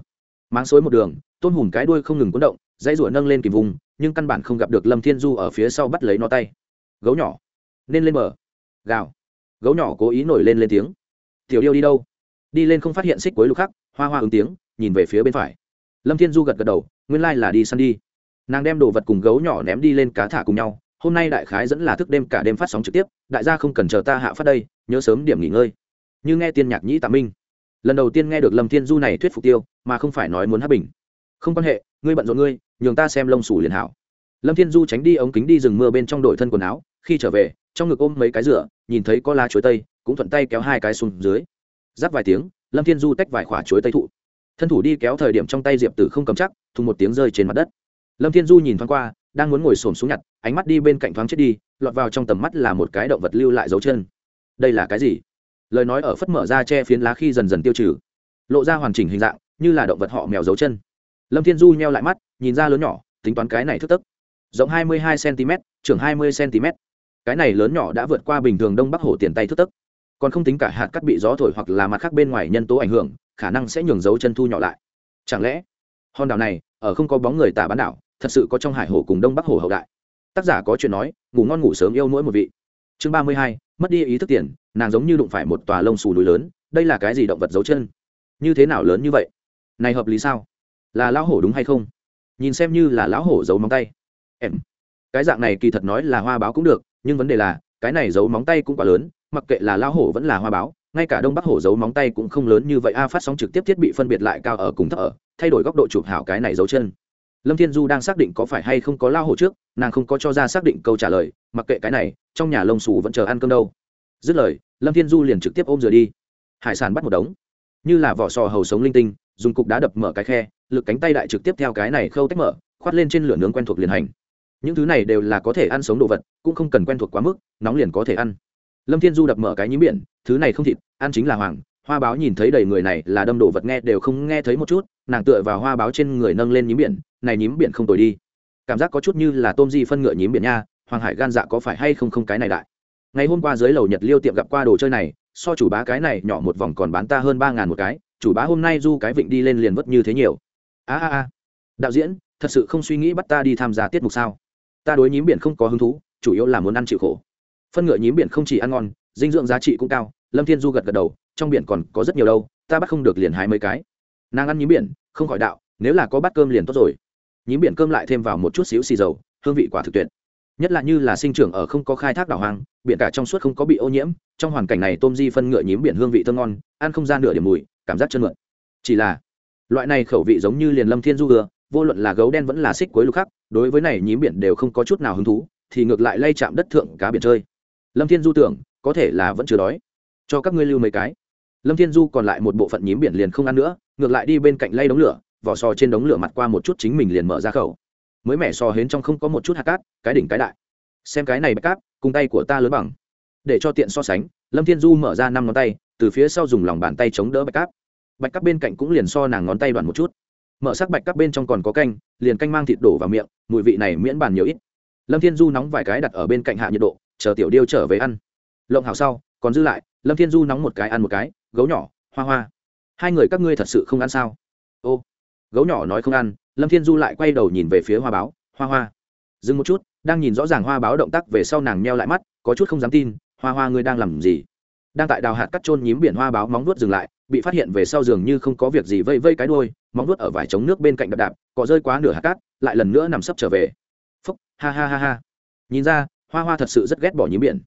Speaker 1: Máng xối một đường, tôn hùm cái đuôi không ngừng cuốn động, dãy rủa nâng lên kìm vùng, nhưng căn bản không gặp được lâm thiên du ở phía sau bắt lấy nó tay. Gấu nhỏ, nên lên bờ. Gào. Gấu nhỏ cố ý nổi lên lên tiếng. Tiểu điêu đi đâu? Đi lên không phát hiện xích cuối lục khắc, hoa hoa ứng tiếng nhìn về phía bên phải. Lâm thiên du gật gật đầu, nguyên lai là đi săn đi. Nàng đem đồ vật cùng gấu nhỏ ném đi lên cá thả cùng nhau, hôm nay đại khái dẫn là thức đêm cả đêm phát sóng trực tiếp, đại gia không cần chờ ta hạ phát đây, nhớ sớm điểm nghỉ ngơi. Như nghe tiên nhạc nhĩ tạ minh. Lần đầu tiên nghe được lâm thiên du này thuyết phục tiêu, mà không phải nói muốn hát bình. Không quan hệ, ngươi bận rộn ngươi, nhường ta xem lông sủ liền hảo. Lâm thiên du tránh đi ống kính đi rừng mưa bên trong đổi thân quần áo, khi trở về, trong ngực ôm mấy cái rửa, nhìn thấy có lá chuối tây, cũng thuận tay kéo hai cái xuống dưới. Giáp vài tiếng, lâm thiên du tách vài khỏa chuối tây thụ thân thủ đi kéo thời điểm trong tay diệp tử không cầm chắc thùng một tiếng rơi trên mặt đất. Lâm thiên du nhìn thoáng qua, đang muốn ngồi xổm xuống nhặt, ánh mắt đi bên cạnh thoáng chết đi, lọt vào trong tầm mắt là một cái động vật lưu lại dấu chân. Đây là cái gì? Lời nói ở phất mở ra che phiến lá khi dần dần tiêu trừ, lộ ra hoàn chỉnh hình dạng, như là động vật họ mèo dấu chân. Lâm thiên du nheo lại mắt, nhìn ra lớn nhỏ, tính toán cái này thức tấc. Rộng hai mươi hai cm trưởng hai mươi cm cái này lớn nhỏ đã vượt qua bình thường đông bắc hổ tiền tay thức tấc. Còn không tính cả hạt cắt bị gió thổi hoặc là mặt khác bên ngoài nhân tố ảnh hưởng khả năng sẽ nhường dấu chân thu nhỏ lại. Chẳng lẽ, hòn đảo này, ở không có bóng người tả bán đảo, thật sự có trong hải hồ cùng đông bắc hồ hậu đại? Tác giả có chuyện nói, ngủ ngon ngủ sớm yêu mỗi một vị. Chương ba mươi hai, mất đi ý thức tiền, nàng giống như đụng phải một tòa lông xù núi lớn, đây là cái gì động vật dấu chân? Như thế nào lớn như vậy? Này hợp lý sao? Là lão hổ đúng hay không? Nhìn xem như là lão hổ giấu móng tay. Em. Cái dạng này kỳ thật nói là hoa báo cũng được, nhưng vấn đề là, cái này giấu móng tay cũng quá lớn, mặc kệ là lão hổ vẫn là hoa báo ngay cả đông bắc hổ giấu móng tay cũng không lớn như vậy, a phát sóng trực tiếp thiết bị phân biệt lại cao ở cùng thấp ở, thay đổi góc độ chụp hảo cái này dấu chân. Lâm thiên du đang xác định có phải hay không có lao hổ trước, nàng không có cho ra xác định câu trả lời, mặc kệ cái này, trong nhà lông xù vẫn chờ ăn cơm đâu. Dứt lời, lâm thiên du liền trực tiếp ôm rửa đi. Hải sản bắt một đống. Như là vỏ sò hầu sống linh tinh, dùng cục đá đập mở cái khe, lực cánh tay đại trực tiếp theo cái này khâu tách mở, khoát lên trên lửa nướng quen thuộc liền hành. Những thứ này đều là có thể ăn sống đồ vật, cũng không cần quen thuộc quá mức, nóng liền có thể ăn. Lâm thiên du đập mở cái nhím biển thứ này không thịt, ăn chính là hoàng. Hoa báo nhìn thấy đầy người này là đâm đồ vật nghe đều không nghe thấy một chút, nàng tựa vào hoa báo trên người nâng lên nhím biển, này nhím biển không tồi đi. Cảm giác có chút như là tôm di phân ngựa nhím biển nha, hoàng hải gan dạ có phải hay không không cái này đại. Ngày hôm qua dưới lầu nhật liêu tiệm gặp qua đồ chơi này, so chủ bá cái này nhỏ một vòng còn bán ta hơn ba ngàn một cái, chủ bá hôm nay du cái vịnh đi lên liền vất như thế nhiều. A a a. Đạo diễn, thật sự không suy nghĩ bắt ta đi tham gia tiết mục sao? Ta đối nhím biển không có hứng thú, chủ yếu là muốn ăn chịu khổ. Phân ngựa nhím biển không chỉ ăn ngon dinh dưỡng giá trị cũng cao, lâm thiên du gật gật đầu, trong biển còn có rất nhiều đâu, ta bắt không được liền hái mấy cái. Nàng ăn nhím biển, không khỏi đạo, nếu là có bát cơm liền tốt rồi. Nhím biển cơm lại thêm vào một chút xíu xì dầu, hương vị quả thực tuyệt. Nhất là như là sinh trưởng ở không có khai thác đảo hoang, biển cả trong suốt không có bị ô nhiễm, trong hoàn cảnh này tôm di phân ngựa nhím biển hương vị thơm ngon, ăn không ra nửa điểm mùi, cảm giác chân mượn chỉ là, loại này khẩu vị giống như liền lâm thiên du gừa vô luận là gấu đen vẫn là xích cuối lục khắc, đối với này nhím biển đều không có chút nào hứng thú, thì ngược lại lay chạm đất thượng cá biển chơi. Lâm thiên du tưởng có thể là vẫn chưa đói. Cho các ngươi lưu mấy cái. Lâm thiên du còn lại một bộ phận nhím biển liền không ăn nữa, ngược lại đi bên cạnh lay đống lửa vỏ sò trên đống lửa mặt qua một chút chính mình liền mở ra khẩu. Mới mẻ sò hến trong không có một chút hạt cát, cái đỉnh cái đại. Xem cái này bạch cáp cùng tay của ta lớn bằng. Để cho tiện so sánh, lâm thiên du mở ra năm ngón tay, từ phía sau dùng lòng bàn tay chống đỡ bạch cáp bạch cáp bên cạnh cũng liền so nàng ngón tay đoạn một chút. Mở sắc bạch cáp bên trong còn có canh, liền canh mang thịt đổ vào miệng, mùi vị này miễn bàn nhiều ít. Lâm thiên du nóng vài cái đặt ở bên cạnh hạ nhiệt độ, chờ tiểu điêu trở về ăn lộng hào sau, còn dư lại, lâm thiên du nóng một cái ăn một cái, gấu nhỏ, hoa hoa. Hai người các ngươi thật sự không ăn sao? Ô, gấu nhỏ nói không ăn, lâm thiên du lại quay đầu nhìn về phía hoa báo, hoa hoa. Dừng một chút, đang nhìn rõ ràng hoa báo động tác về sau nàng meo lại mắt, có chút không dám tin, hoa hoa ngươi đang làm gì? Đang tại đào hạt cắt trôn nhím biển hoa báo móng nuốt dừng lại, bị phát hiện về sau giường như không có việc gì vây vây cái đôi móng nuốt ở vải chống nước bên cạnh đập đạp, cọ rơi quá nửa hạt cát, lại lần nữa nằm sấp trở về. Phúc, ha ha ha ha. Nhìn ra, hoa hoa thật sự rất ghét bỏ nhím biển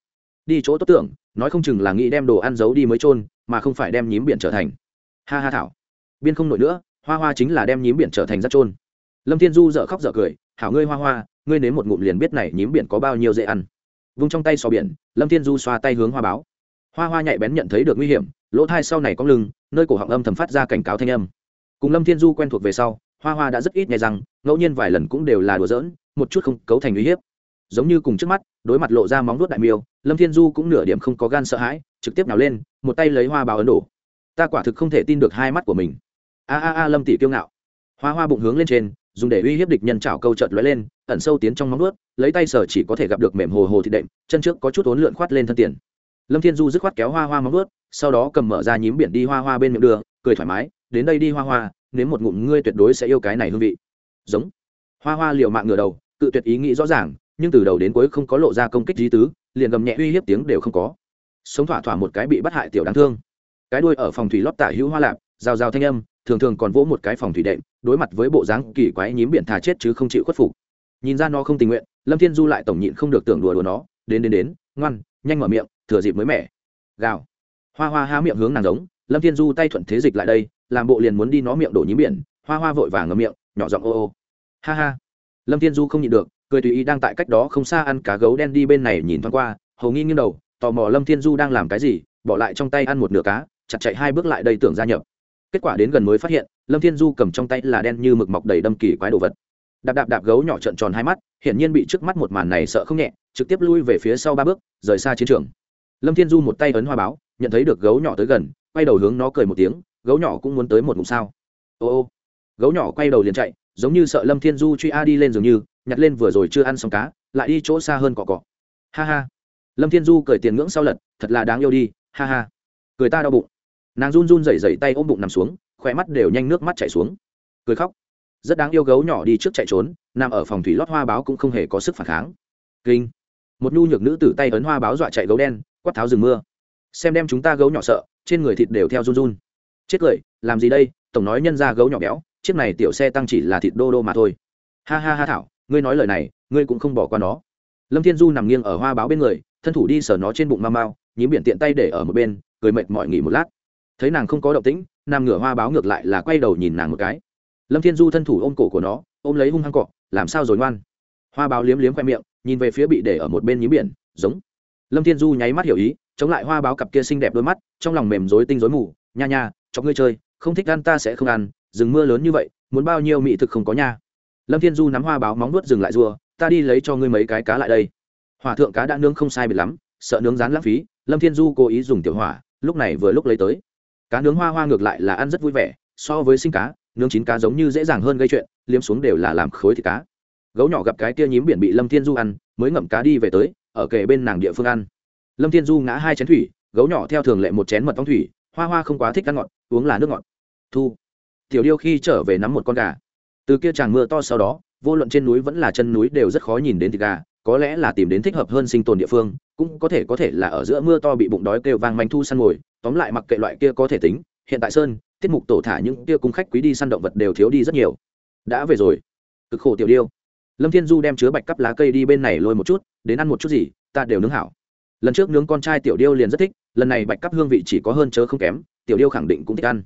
Speaker 1: đi chỗ tốt tưởng, nói không chừng là nghĩ đem đồ ăn giấu đi mới trôn mà không phải đem nhím biển trở thành. Ha ha thảo. Biên không nổi nữa, hoa hoa chính là đem nhím biển trở thành rác trôn lâm thiên du dợ khóc dợ cười, hảo ngươi hoa hoa, ngươi nếm một ngụm liền biết này nhím biển có bao nhiêu dễ ăn. Vung trong tay xò biển, lâm thiên du xoa tay hướng hoa báo. Hoa hoa nhạy bén nhận thấy được nguy hiểm, lỗ thai sau này cong lưng, nơi cổ họng âm thầm phát ra cảnh cáo thanh âm. Cùng lâm thiên du quen thuộc về sau, hoa hoa đã rất ít nghe rằng, ngẫu nhiên vài lần cũng đều là đùa giỡn, một chút không cấu thành uy hiếp giống như cùng trước mắt, đối mặt lộ ra móng vuốt đại miêu, lâm thiên du cũng nửa điểm không có gan sợ hãi, trực tiếp nào lên, một tay lấy hoa báo ấn đổ. Ta quả thực không thể tin được hai mắt của mình. A a a, lâm tỷ kiêu ngạo. Hoa hoa bụng hướng lên trên, dùng để uy hiếp địch nhân chảo câu chợt lóe lên, ẩn sâu tiến trong móng nuốt lấy tay sở chỉ có thể gặp được mềm hồ hồ thịt đệm, chân trước có chút ốn lượn khoát lên thân tiền. Lâm thiên du dứt khoát kéo hoa hoa móng nuốt sau đó cầm mở ra nhím biển đi hoa hoa bên miệng đường, cười thoải mái, đến đây đi hoa hoa nếu một ngụm, ngươi tuyệt đối sẽ yêu cái này hương vị. Giống. Hoa hoa liều mạng ngửa đầu, cự tuyệt ý nghĩ rõ ràng nhưng từ đầu đến cuối không có lộ ra công kích lý tứ, liền gầm nhẹ uy hiếp tiếng đều không có. Sống thỏa thỏa một cái bị bắt hại tiểu đáng thương. Cái đuôi ở phòng thủy lót tả hữu hoa lạp, rào rào thanh âm, thường thường còn vỗ một cái phòng thủy đệm, đối mặt với bộ dáng kỳ quái nhím biển thà chết chứ không chịu khuất phục. Nhìn ra nó không tình nguyện, lâm thiên du lại tổng nhịn không được tưởng đùa đùa nó, đến đến đến, ngoan, nhanh mở miệng, thừa dịp mới mẻ. Gào. Hoa hoa há miệng hướng nàng giống, lâm thiên du tay thuận thế dịch lại đây, làm bộ liền muốn đi nó miệng đổ nhím biển, hoa hoa vội vàng ngậm miệng, nhỏ giọng ô ô. Ha ha. Lâm thiên du không nhịn được cười tùy ý đang tại cách đó không xa ăn cá gấu đen đi bên này nhìn thoáng qua, hầu nghi nghiêng đầu, tò mò lâm thiên du đang làm cái gì, bỏ lại trong tay ăn một nửa cá, chặt chạy hai bước lại đây tưởng gia nhập. Kết quả đến gần mới phát hiện, lâm thiên du cầm trong tay là đen như mực mọc đầy đâm kỳ quái đồ vật. Đạp đạp đạp gấu nhỏ trợn tròn hai mắt, hiển nhiên bị trước mắt một màn này sợ không nhẹ, trực tiếp lui về phía sau ba bước, rời xa chiến trường. Lâm thiên du một tay ấn hoa báo, nhận thấy được gấu nhỏ tới gần, quay đầu hướng nó cười một tiếng, gấu nhỏ cũng muốn tới một ngụm sao. Ô ô. Gấu nhỏ quay đầu liền chạy, giống như sợ lâm thiên du truy a đi lên dường như nhặt lên vừa rồi chưa ăn xong cá, lại đi chỗ xa hơn cọ cọ. Ha ha. Lâm thiên du cười tiền ngưỡng sau lật, thật là đáng yêu đi, ha ha. Cười ta đau bụng. Nàng run run rẩy rẩy tay ôm bụng nằm xuống, khỏe mắt đều nhanh nước mắt chảy xuống. Cười khóc. Rất đáng yêu gấu nhỏ đi trước chạy trốn, nằm ở phòng thủy lót hoa báo cũng không hề có sức phản kháng. Kinh. Một nhu nhược nữ tử tay ấn hoa báo dọa chạy gấu đen, quát tháo rừng mưa. Xem đem chúng ta gấu nhỏ sợ, trên người thịt đều theo run run. Chết cười, làm gì đây, tổng nói nhân ra gấu nhỏ béo, chiếc này tiểu xe tăng chỉ là thịt đô đô mà thôi. Ha ha ha thảo ngươi nói lời này, ngươi cũng không bỏ qua nó. Lâm thiên du nằm nghiêng ở hoa báo bên người, thân thủ đi sờ nó trên bụng mau mau, nhím biển tiện tay để ở một bên, cười mệt mỏi nghỉ một lát. Thấy nàng không có động tĩnh nam ngửa hoa báo ngược lại là quay đầu nhìn nàng một cái. Lâm thiên du thân thủ ôm cổ của nó, ôm lấy hung hăng cọ, làm sao rồi ngoan? Hoa báo liếm liếm khoe miệng, nhìn về phía bị để ở một bên nhím biển, giống. Lâm thiên du nháy mắt hiểu ý, chống lại hoa báo cặp kia xinh đẹp đôi mắt, trong lòng mềm rối tinh rối mù, nha nha cho ngươi chơi, không thích ăn ta sẽ không ăn, rừng mưa lớn như vậy, muốn bao nhiêu mỹ thực không có nha lâm thiên du nắm hoa báo móng nuốt dừng lại rùa, ta đi lấy cho ngươi mấy cái cá lại đây. Hòa thượng cá đã nướng không sai biệt lắm, sợ nướng rán lãng phí, lâm thiên du cố ý dùng tiểu hỏa, lúc này vừa lúc lấy tới. Cá nướng hoa hoa ngược lại là ăn rất vui vẻ, so với sinh cá, nướng chín cá giống như dễ dàng hơn gây chuyện, liếm xuống đều là làm khối thịt cá. Gấu nhỏ gặp cái kia nhím biển bị lâm thiên du ăn, mới ngậm cá đi về tới, ở kề bên nàng địa phương ăn. Lâm thiên du ngã hai chén thủy, gấu nhỏ theo thường lệ một chén mật ong thủy, hoa hoa không quá thích ăn ngọt, uống là nước ngọt. Thu. Tiểu điêu khi trở về nắm một con gà từ kia tràng mưa to sau đó, vô luận trên núi vẫn là chân núi đều rất khó nhìn đến thịt gà, có lẽ là tìm đến thích hợp hơn sinh tồn địa phương, cũng có thể có thể là ở giữa mưa to bị bụng đói kêu vang manh thu săn ngồi tóm lại mặc kệ loại kia có thể tính, hiện tại sơn, tiết mục tổ thả những kia cung khách quý đi săn động vật đều thiếu đi rất nhiều. Đã về rồi. Cực khổ tiểu điêu. Lâm thiên du đem chứa bạch cắp lá cây đi bên này lôi một chút, đến ăn một chút gì, ta đều nướng hảo. Lần trước nướng con trai tiểu điêu liền rất thích, lần này bạch cắp hương vị chỉ có hơn chớ không kém, tiểu điêu khẳng định cũng thích ăn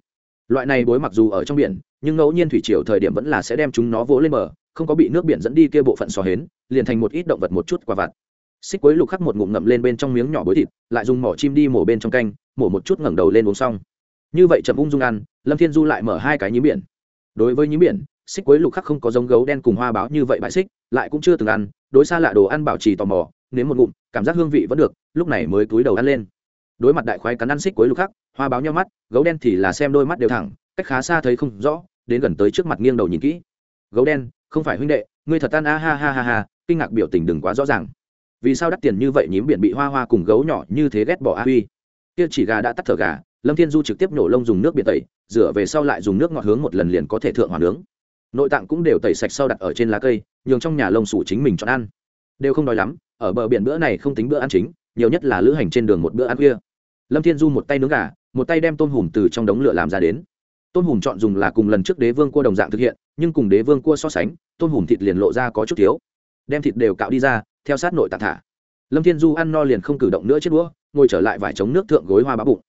Speaker 1: loại này bối mặc dù ở trong biển, nhưng ngẫu nhiên thủy triều thời điểm vẫn là sẽ đem chúng nó vỗ lên bờ, không có bị nước biển dẫn đi kia bộ phận xò hến, liền thành một ít động vật một chút qua vặt. Xích quấy lục khắc một ngụm ngậm lên bên trong miếng nhỏ bối thịt, lại dùng mỏ chim đi mổ bên trong canh, mổ một chút ngẩng đầu lên uống xong. Như vậy chậm ung dung ăn, lâm thiên du lại mở hai cái nhím biển. Đối với nhím biển, xích quấy lục khắc không có giống gấu đen cùng hoa báo như vậy bãi xích, lại cũng chưa từng ăn, đối xa lạ đồ ăn bảo trì tò mò, nếm một ngụm, cảm giác hương vị vẫn được, lúc này mới túi đầu ăn lên đối mặt đại khoái cắn ăn xích cuối lục khắc, hoa báo nhau mắt, gấu đen thì là xem đôi mắt đều thẳng, cách khá xa thấy không rõ, đến gần tới trước mặt nghiêng đầu nhìn kỹ. Gấu đen, không phải huynh đệ, ngươi thật tan a, ha ha ha ha, kinh ngạc biểu tình đừng quá rõ ràng. Vì sao đắt tiền như vậy nhím biển bị hoa hoa cùng gấu nhỏ như thế ghét bỏ a huy? Kia chỉ gà đã tắt thở gà, lâm thiên du trực tiếp nổ lông dùng nước biển tẩy, rửa về sau lại dùng nước ngọt hướng một lần liền có thể thượng hỏa nướng. Nội tạng cũng đều tẩy sạch sau đặt ở trên lá cây, nhường trong nhà lông sủ chính mình chọn ăn. Đều không đói lắm, ở bờ biển bữa này không tính bữa ăn chính, nhiều nhất là lữ hành trên đường một bữa ăn khuya lâm thiên du một tay nướng gà, một tay đem tôm hùm từ trong đống lửa làm ra đến. Tôm hùm chọn dùng là cùng lần trước đế vương cua đồng dạng thực hiện, nhưng cùng đế vương cua so sánh, tôm hùm thịt liền lộ ra có chút thiếu. Đem thịt đều cạo đi ra, theo sát nội tạng thả. Lâm thiên du ăn no liền không cử động nữa chết đũa, ngồi trở lại vải chống nước thượng gối hoa báo bụng.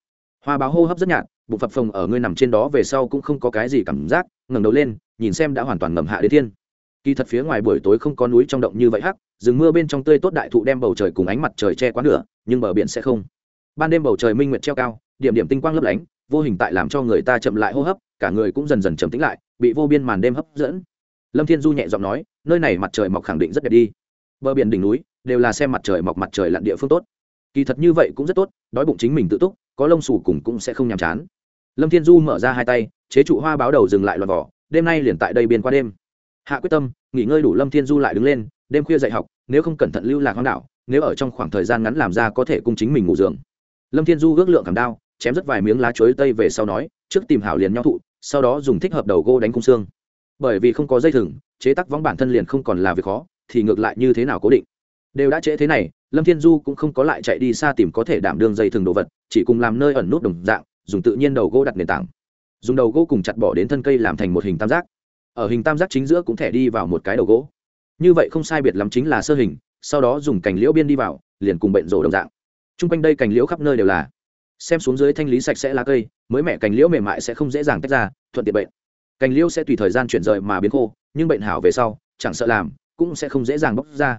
Speaker 1: Hoa báo hô hấp rất nhạt, bụng phập phồng ở ngươi nằm trên đó về sau cũng không có cái gì cảm giác, ngẩng đầu lên, nhìn xem đã hoàn toàn ngầm hạ đến thiên. Kỳ thật phía ngoài buổi tối không có núi trong động như vậy hắc, rừng mưa bên trong tươi tốt đại thụ đem bầu trời cùng ánh mặt trời che quá nửa, nhưng bờ biển sẽ không ban đêm bầu trời minh nguyệt treo cao, điểm điểm tinh quang lấp lánh, vô hình tại làm cho người ta chậm lại hô hấp, cả người cũng dần dần chậm tĩnh lại, bị vô biên màn đêm hấp dẫn. Lâm thiên du nhẹ giọng nói, nơi này mặt trời mọc khẳng định rất đẹp đi. Bờ biển đỉnh núi đều là xem mặt trời mọc mặt trời lặn địa phương tốt. Kỳ thật như vậy cũng rất tốt, đói bụng chính mình tự túc, có lông xù cùng cũng sẽ không nhàm chán. Lâm thiên du mở ra hai tay, chế trụ hoa báo đầu dừng lại loạt vỏ đêm nay liền tại đây biên qua đêm. Hạ quyết tâm, nghỉ ngơi đủ, lâm thiên du lại đứng lên, đêm khuya dạy học, nếu không cẩn thận lưu lạc hoang đảo, nếu ở trong khoảng thời gian ngắn làm ra có thể cung chính mình ngủ giường lâm thiên du ước lượng cảm đao, chém rất vài miếng lá chuối tây về sau nói, trước tìm hảo liền nhau thụ, sau đó dùng thích hợp đầu gô đánh cung xương. Bởi vì không có dây thừng, chế tác võng bản thân liền không còn là việc khó, thì ngược lại như thế nào cố định. Đều đã trễ thế này, lâm thiên du cũng không có lại chạy đi xa tìm có thể đảm đương dây thừng đồ vật, chỉ cùng làm nơi ẩn nút đồng dạng, dùng tự nhiên đầu gỗ đặt nền tảng. Dùng đầu gỗ cùng chặt bỏ đến thân cây làm thành một hình tam giác. Ở hình tam giác chính giữa cũng thẻ đi vào một cái đầu gỗ. Như vậy không sai biệt lắm chính là sơ hình, sau đó dùng cành liễu biên đi vào, liền cùng bệnh rổ đồng dạng t r u n g quanh đây cành liễu khắp nơi đều là. Xem xuống dưới thanh lý sạch sẽ lá cây, mới mẹ cành liễu mềm mại sẽ không dễ dàng tách ra, thuận tiện bệnh. Cành liễu sẽ tùy thời gian chuyển rời mà biến khô, nhưng bệnh hảo về sau, chẳng sợ làm, cũng sẽ không dễ dàng bóc ra.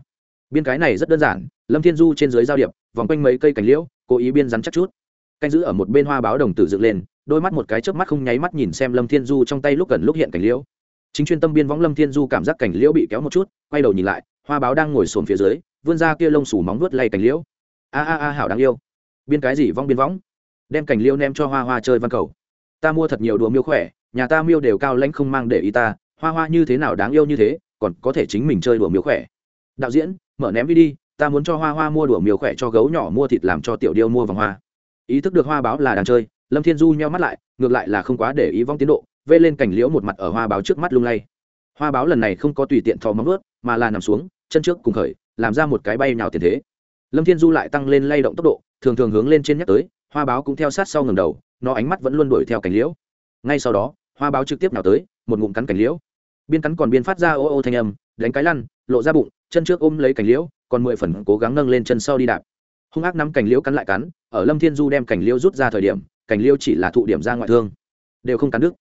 Speaker 1: Biên cái này rất đơn giản, lâm thiên du trên dưới giao điệp, vòng quanh mấy cây cành liễu, cố ý biên rắn chắc chút. Canh giữ ở một bên hoa báo đồng tử dựng lên, đôi mắt một cái chớp mắt không nháy mắt nhìn xem lâm thiên du trong tay lúc gần lúc hiện cành liễu. Chính chuyên tâm biên võng lâm thiên du cảm giác cành liễu bị kéo một chút, quay đầu nhìn lại, hoa báo đang ngồi xổm phía dưới, vươn ra kia lông sủ móng vuốt lay cành liễu a a a hảo đáng yêu. Biên cái gì vong biên võng? Đem cảnh liêu nem cho hoa hoa chơi văn cầu. Ta mua thật nhiều đùa miêu khỏe, nhà ta miêu đều cao lãnh không mang để ý ta, hoa hoa như thế nào đáng yêu như thế, còn có thể chính mình chơi đùa miêu khỏe. Đạo diễn, mở ném đi đi, ta muốn cho hoa hoa mua đùa miêu khỏe cho gấu nhỏ mua thịt làm cho tiểu điêu mua vòng hoa. Ý thức được hoa báo là đang chơi, lâm thiên du nheo mắt lại, ngược lại là không quá để ý vong tiến độ, vê lên cảnh liễu một mặt ở hoa báo trước mắt lung lay. Hoa báo lần này không có tùy tiện thò móng ướt mà là nằm xuống, chân trước cùng khởi, làm ra một cái bay nhào tiền thế lâm thiên du lại tăng lên lay động tốc độ, thường thường hướng lên trên nhắc tới, hoa báo cũng theo sát sau ngầm đầu, nó ánh mắt vẫn luôn đuổi theo cảnh liễu. Ngay sau đó, hoa báo trực tiếp nào tới, một ngụm cắn cảnh liễu. Biên cắn còn biên phát ra ô ô thanh âm, đánh cái lăn, lộ ra bụng, chân trước ôm lấy cảnh liễu, còn mười phần cố gắng nâng lên chân sau đi đạp. Hung ác nắm cảnh liễu cắn lại cắn, ở lâm thiên du đem cảnh liễu rút ra thời điểm, cảnh liễu chỉ là thụ điểm ra ngoại thương. Đều không cắn đứt.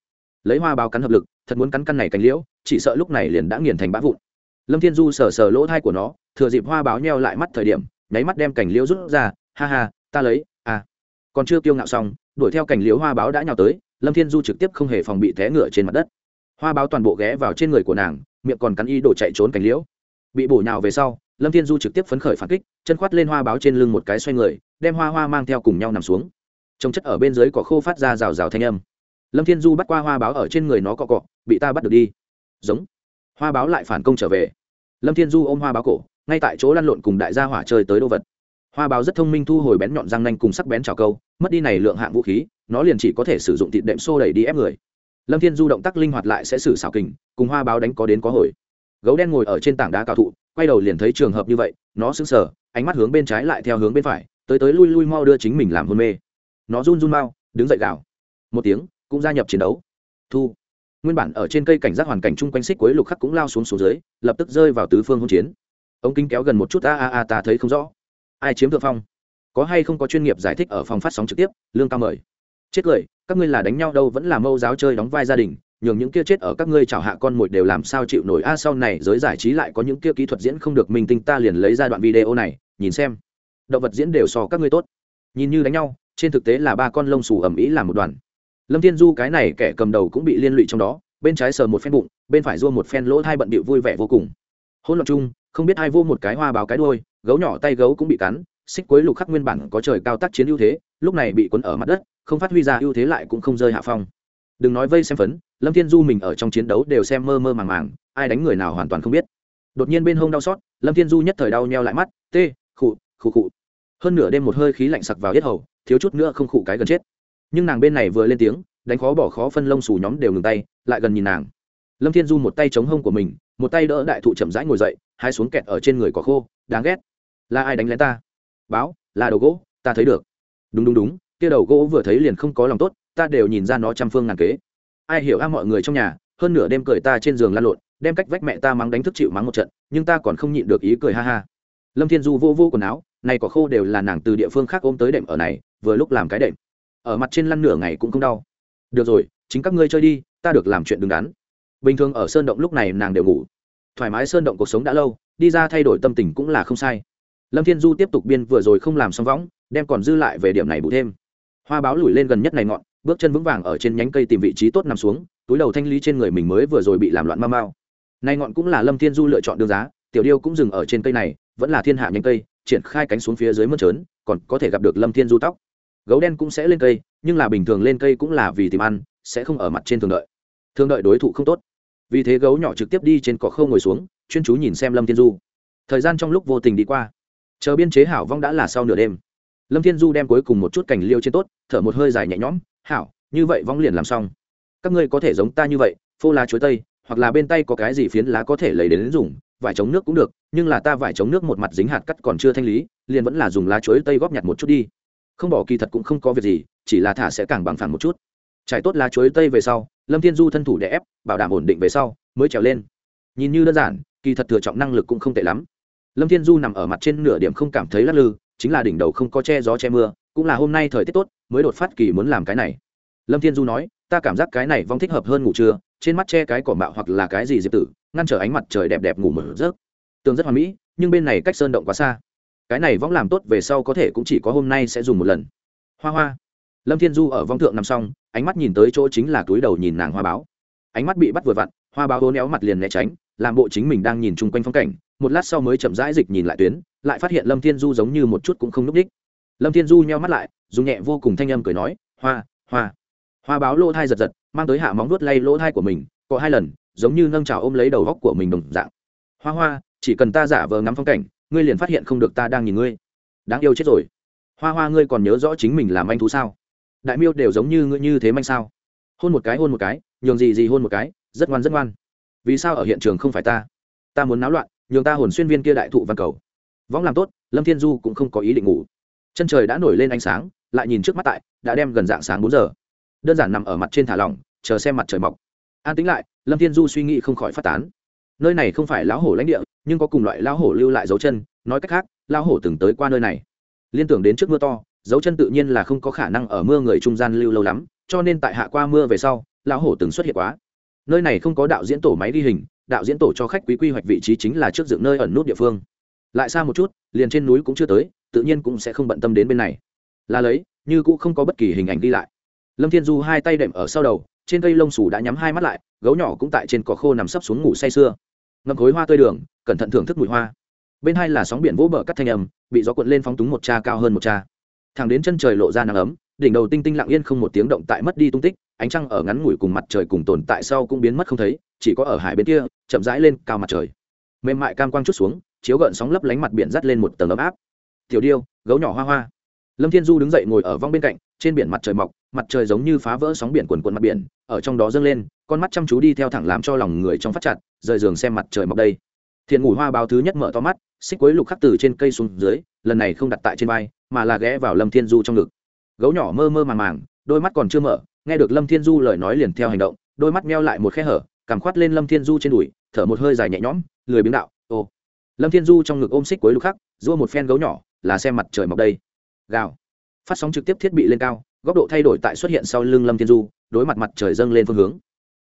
Speaker 1: Lấy hoa báo cắn hợp lực, thật muốn cắn căn này cảnh liễu, chỉ sợ lúc này liền đã nghiền thành bã vụn. Lâm thiên du sờ sờ lỗ thai của nó, thừa dịp hoa báo nheo lại mắt thời điểm nháy mắt đem cảnh liễu rút ra, ha ha, ta lấy à. Còn chưa kiêu ngạo xong, đuổi theo cảnh liễu hoa báo đã nhào tới, lâm thiên du trực tiếp không hề phòng bị té ngựa trên mặt đất. Hoa báo toàn bộ ghé vào trên người của nàng, miệng còn cắn y đổ chạy trốn cảnh liễu. Bị bổ nhào về sau, lâm thiên du trực tiếp phấn khởi phản kích, chân khoát lên hoa báo trên lưng một cái xoay người, đem hoa hoa mang theo cùng nhau nằm xuống. Trông chất ở bên dưới có khô phát ra rào rào thanh âm. Lâm thiên du bắt qua hoa báo ở trên người nó cọ cọ, bị ta bắt được đi. Giống. Hoa báo lại phản công trở về. Lâm thiên du ôm hoa báo cổ ngay tại chỗ lăn lộn cùng đại gia hỏa chơi tới đồ vật. Hoa báo rất thông minh thu hồi bén nhọn răng nanh cùng sắc bén trào câu, mất đi này lượng hạng vũ khí, nó liền chỉ có thể sử dụng thịt đệm xô đẩy đi ép người. Lâm thiên du động tác linh hoạt lại sẽ xử xảo kình, cùng hoa báo đánh có đến có hồi. Gấu đen ngồi ở trên tảng đá cao thụ, quay đầu liền thấy trường hợp như vậy, nó sững sờ, ánh mắt hướng bên trái lại theo hướng bên phải, tới tới lui lui mau đưa chính mình làm hôn mê. Nó run run mau, đứng dậy gào. Một tiếng, cũng gia nhập chiến đấu. Thu. Nguyên bản ở trên cây cảnh giác hoàn cảnh chung quanh xích cuối lục khắc cũng lao xuống xuống dưới, lập tức rơi vào tứ phương hôn chiến ống kính kéo gần một chút, a a a, ta thấy không rõ. Ai chiếm thượng phong? Có hay không có chuyên nghiệp giải thích ở phòng phát sóng trực tiếp? Lương cao mời. Chết cười, các ngươi là đánh nhau đâu, vẫn là mâu giáo chơi đóng vai gia đình, nhường những kia chết ở các ngươi chào hạ con mồi đều làm sao chịu nổi. A, sau này giới giải trí lại có những kia kỹ thuật diễn không được minh tinh, ta liền lấy ra đoạn video này, nhìn xem. Động vật diễn đều so các ngươi tốt. Nhìn như đánh nhau, trên thực tế là ba con lông xù ẩm ý làm một đoàn. Lâm thiên du cái này kẻ cầm đầu cũng bị liên lụy trong đó, bên trái sờ một phen bụng, bên phải dua một phen lỗ hai bận bịu vui vẻ vô cùng. Hỗn loạn chung không biết ai vô một cái hoa báo cái đuôi, gấu nhỏ tay gấu cũng bị cắn, xích cuối lục khắc nguyên bản có trời cao tác chiến ưu thế, lúc này bị cuốn ở mặt đất, không phát huy ra ưu thế lại cũng không rơi hạ phong. Đừng nói vây xem phấn, lâm thiên du mình ở trong chiến đấu đều xem mơ mơ màng màng, ai đánh người nào hoàn toàn không biết. Đột nhiên bên hông đau xót, lâm thiên du nhất thời đau nheo lại mắt, tê, khụ khụ khụ. Hơn nửa đêm một hơi khí lạnh sặc vào yết hầu, thiếu chút nữa không khụ cái gần chết. Nhưng nàng bên này vừa lên tiếng, đánh khó bỏ khó phân lông xù nhóm đều ngừng tay, lại gần nhìn nàng. Lâm thiên du một tay chống hông của mình một tay đỡ đại thụ chậm rãi ngồi dậy, hai xuống kẹt ở trên người có khô, đáng ghét. Là ai đánh lén ta? Báo, là đầu gỗ, ta thấy được. Đúng đúng đúng, kia đầu gỗ vừa thấy liền không có lòng tốt, ta đều nhìn ra nó trăm phương ngàn kế. Ai hiểu a mọi người trong nhà, hơn nửa đêm cười ta trên giường lăn lộn, đem cách vách mẹ ta mắng đánh thức chịu mắng một trận, nhưng ta còn không nhịn được ý cười ha ha. Lâm thiên du vô vô quần áo, này có khô đều là nàng từ địa phương khác ôm tới đệm ở này, vừa lúc làm cái đệm. Ở mặt trên lăn nửa ngày cũng không đau. Được rồi, chính các ngươi chơi đi, ta được làm chuyện đứng đắn bình thường ở sơn động lúc này nàng đều ngủ. Thoải mái sơn động cuộc sống đã lâu, đi ra thay đổi tâm tình cũng là không sai. Lâm thiên du tiếp tục biên vừa rồi không làm xong võng, đem còn dư lại về điểm này bù thêm. Hoa báo lùi lên gần nhất này ngọn, bước chân vững vàng ở trên nhánh cây tìm vị trí tốt nằm xuống, túi đầu thanh lý trên người mình mới vừa rồi bị làm loạn mau mau. Nay ngọn cũng là lâm thiên du lựa chọn đường giá, tiểu điêu cũng dừng ở trên cây này, vẫn là thiên hạ nhánh cây, triển khai cánh xuống phía dưới mơn trớn, còn có thể gặp được lâm thiên du tóc. Gấu đen cũng sẽ lên cây, nhưng là bình thường lên cây cũng là vì tìm ăn, sẽ không ở mặt trên thường đợi. Thường đợi đối thủ không tốt vì thế gấu nhỏ trực tiếp đi trên cỏ khâu ngồi xuống, chuyên chú nhìn xem lâm thiên du. Thời gian trong lúc vô tình đi qua, chờ biên chế hảo vong đã là sau nửa đêm. Lâm thiên du đem cuối cùng một chút cành liêu trên tốt, thở một hơi dài nhẹ nhõm, hảo, như vậy vong liền làm xong. Các ngươi có thể giống ta như vậy, phô lá chuối tây, hoặc là bên tay có cái gì phiến lá có thể lấy đến dùng, vải chống nước cũng được, nhưng là ta vải chống nước một mặt dính hạt cắt còn chưa thanh lý, liền vẫn là dùng lá chuối tây góp nhặt một chút đi. Không bỏ kỳ thật cũng không có việc gì, chỉ là thả sẽ càng bằng phẳng một chút. Trải tốt lá chuối tây về sau lâm thiên du thân thủ để ép, bảo đảm ổn định về sau, mới trèo lên. Nhìn như đơn giản, kỳ thật thừa trọng năng lực cũng không tệ lắm. Lâm thiên du nằm ở mặt trên nửa điểm không cảm thấy lắc lư, chính là đỉnh đầu không có che gió che mưa, cũng là hôm nay thời tiết tốt, mới đột phát kỳ muốn làm cái này. Lâm thiên du nói, ta cảm giác cái này vong thích hợp hơn ngủ trưa, trên mắt che cái cỏ mạo hoặc là cái gì diệp tử, ngăn trở ánh mặt trời đẹp đẹp ngủ mở rớt tường rất hoàn mỹ, nhưng bên này cách sơn động quá xa. Cái này vong làm tốt về sau có thể cũng chỉ có hôm nay sẽ dùng một lần. Hoa hoa lâm thiên du ở vong thượng nằm xong, ánh mắt nhìn tới chỗ chính là túi đầu nhìn nàng hoa báo. Ánh mắt bị bắt vừa vặn, hoa báo hố néo mặt liền né tránh, làm bộ chính mình đang nhìn chung quanh phong cảnh, một lát sau mới chậm rãi dịch nhìn lại tuyến, lại phát hiện lâm thiên du giống như một chút cũng không núp đích. Lâm thiên du nheo mắt lại, dùng nhẹ vô cùng thanh âm cười nói, hoa hoa. Hoa báo lỗ thai giật giật, mang tới hạ móng nuốt lay lỗ thai của mình, có hai lần, giống như nâng trào ôm lấy đầu góc của mình đồng dạng. Hoa hoa, chỉ cần ta giả vờ ngắm phong cảnh, ngươi liền phát hiện không được ta đang nhìn ngươi. Đáng yêu chết rồi. Hoa hoa, ngươi còn nhớ rõ chính mình làm anh thú sao? Đại miêu đều giống như ngươi như thế manh sao? Hôn một cái, hôn một cái, nhường gì gì hôn một cái, rất ngoan rất ngoan. Vì sao ở hiện trường không phải ta? Ta muốn náo loạn, nhường ta hồn xuyên viên kia đại thụ văn cầu. Võng làm tốt, lâm thiên du cũng không có ý định ngủ. Chân trời đã nổi lên ánh sáng, lại nhìn trước mắt tại, đã đem gần dạng sáng bốn giờ. Đơn giản nằm ở mặt trên thả lỏng, chờ xem mặt trời mọc. An tính lại, lâm thiên du suy nghĩ không khỏi phát tán. Nơi này không phải lão hổ lãnh địa, nhưng có cùng loại lão hổ lưu lại dấu chân, nói cách khác, lão hổ từng tới qua nơi này. Liên tưởng đến trước mưa to dấu chân tự nhiên là không có khả năng ở mưa người trung gian lưu lâu lắm, cho nên tại hạ qua mưa về sau, lão hổ từng xuất hiện quá. Nơi này không có đạo diễn tổ máy ghi hình, đạo diễn tổ cho khách quý quy hoạch vị trí chính là trước dựng nơi ẩn nút địa phương. Lại xa một chút, liền trên núi cũng chưa tới, tự nhiên cũng sẽ không bận tâm đến bên này. Là lấy, như cũng không có bất kỳ hình ảnh đi lại. Lâm thiên du hai tay đệm ở sau đầu, trên cây lông xù đã nhắm hai mắt lại, gấu nhỏ cũng tại trên cỏ khô nằm sấp xuống ngủ say sưa. Ngậm khối hoa tươi đường, cẩn thận thưởng thức mùi hoa. Bên hai là sóng biển vỗ bờ cắt thanh âm, bị gió cuộn lên phóng túng một cha cao hơn một cha thẳng đến chân trời lộ ra nắng ấm, đỉnh đầu tinh tinh lặng yên không một tiếng động tại mất đi tung tích, ánh trăng ở ngắn ngủi cùng mặt trời cùng tồn tại sau cũng biến mất không thấy, chỉ có ở hải bên kia, chậm rãi lên cao mặt trời. Mềm mại cam quang chút xuống, chiếu gợn sóng lấp lánh mặt biển dắt lên một tầng ấm áp. Tiểu điêu, gấu nhỏ hoa hoa. Lâm thiên du đứng dậy ngồi ở vong bên cạnh, trên biển mặt trời mọc, mặt trời giống như phá vỡ sóng biển quần quần mặt biển, ở trong đó dâng lên, con mắt chăm chú đi theo thẳng làm cho lòng người trong phát chặt, rời giường xem mặt trời mọc đây. Thiện ngủ hoa báo thứ nhất mở to mắt, xích quấy lục khắc từ trên cây xuống dưới, lần này không đặt tại trên vai mà là ghé vào lâm thiên du trong ngực. Gấu nhỏ mơ mơ màng màng, đôi mắt còn chưa mở, nghe được lâm thiên du lời nói liền theo hành động, đôi mắt meo lại một khe hở cằm khoát lên lâm thiên du trên đùi, thở một hơi dài nhẹ nhõm, lười biếng đạo ô lâm thiên du trong ngực ôm xích cuối lục khắc dua một phen gấu nhỏ, là xem mặt trời mọc đây. Gào. Phát sóng trực tiếp thiết bị lên cao, góc độ thay đổi tại xuất hiện sau lưng lâm thiên du, đối mặt mặt trời dâng lên phương hướng.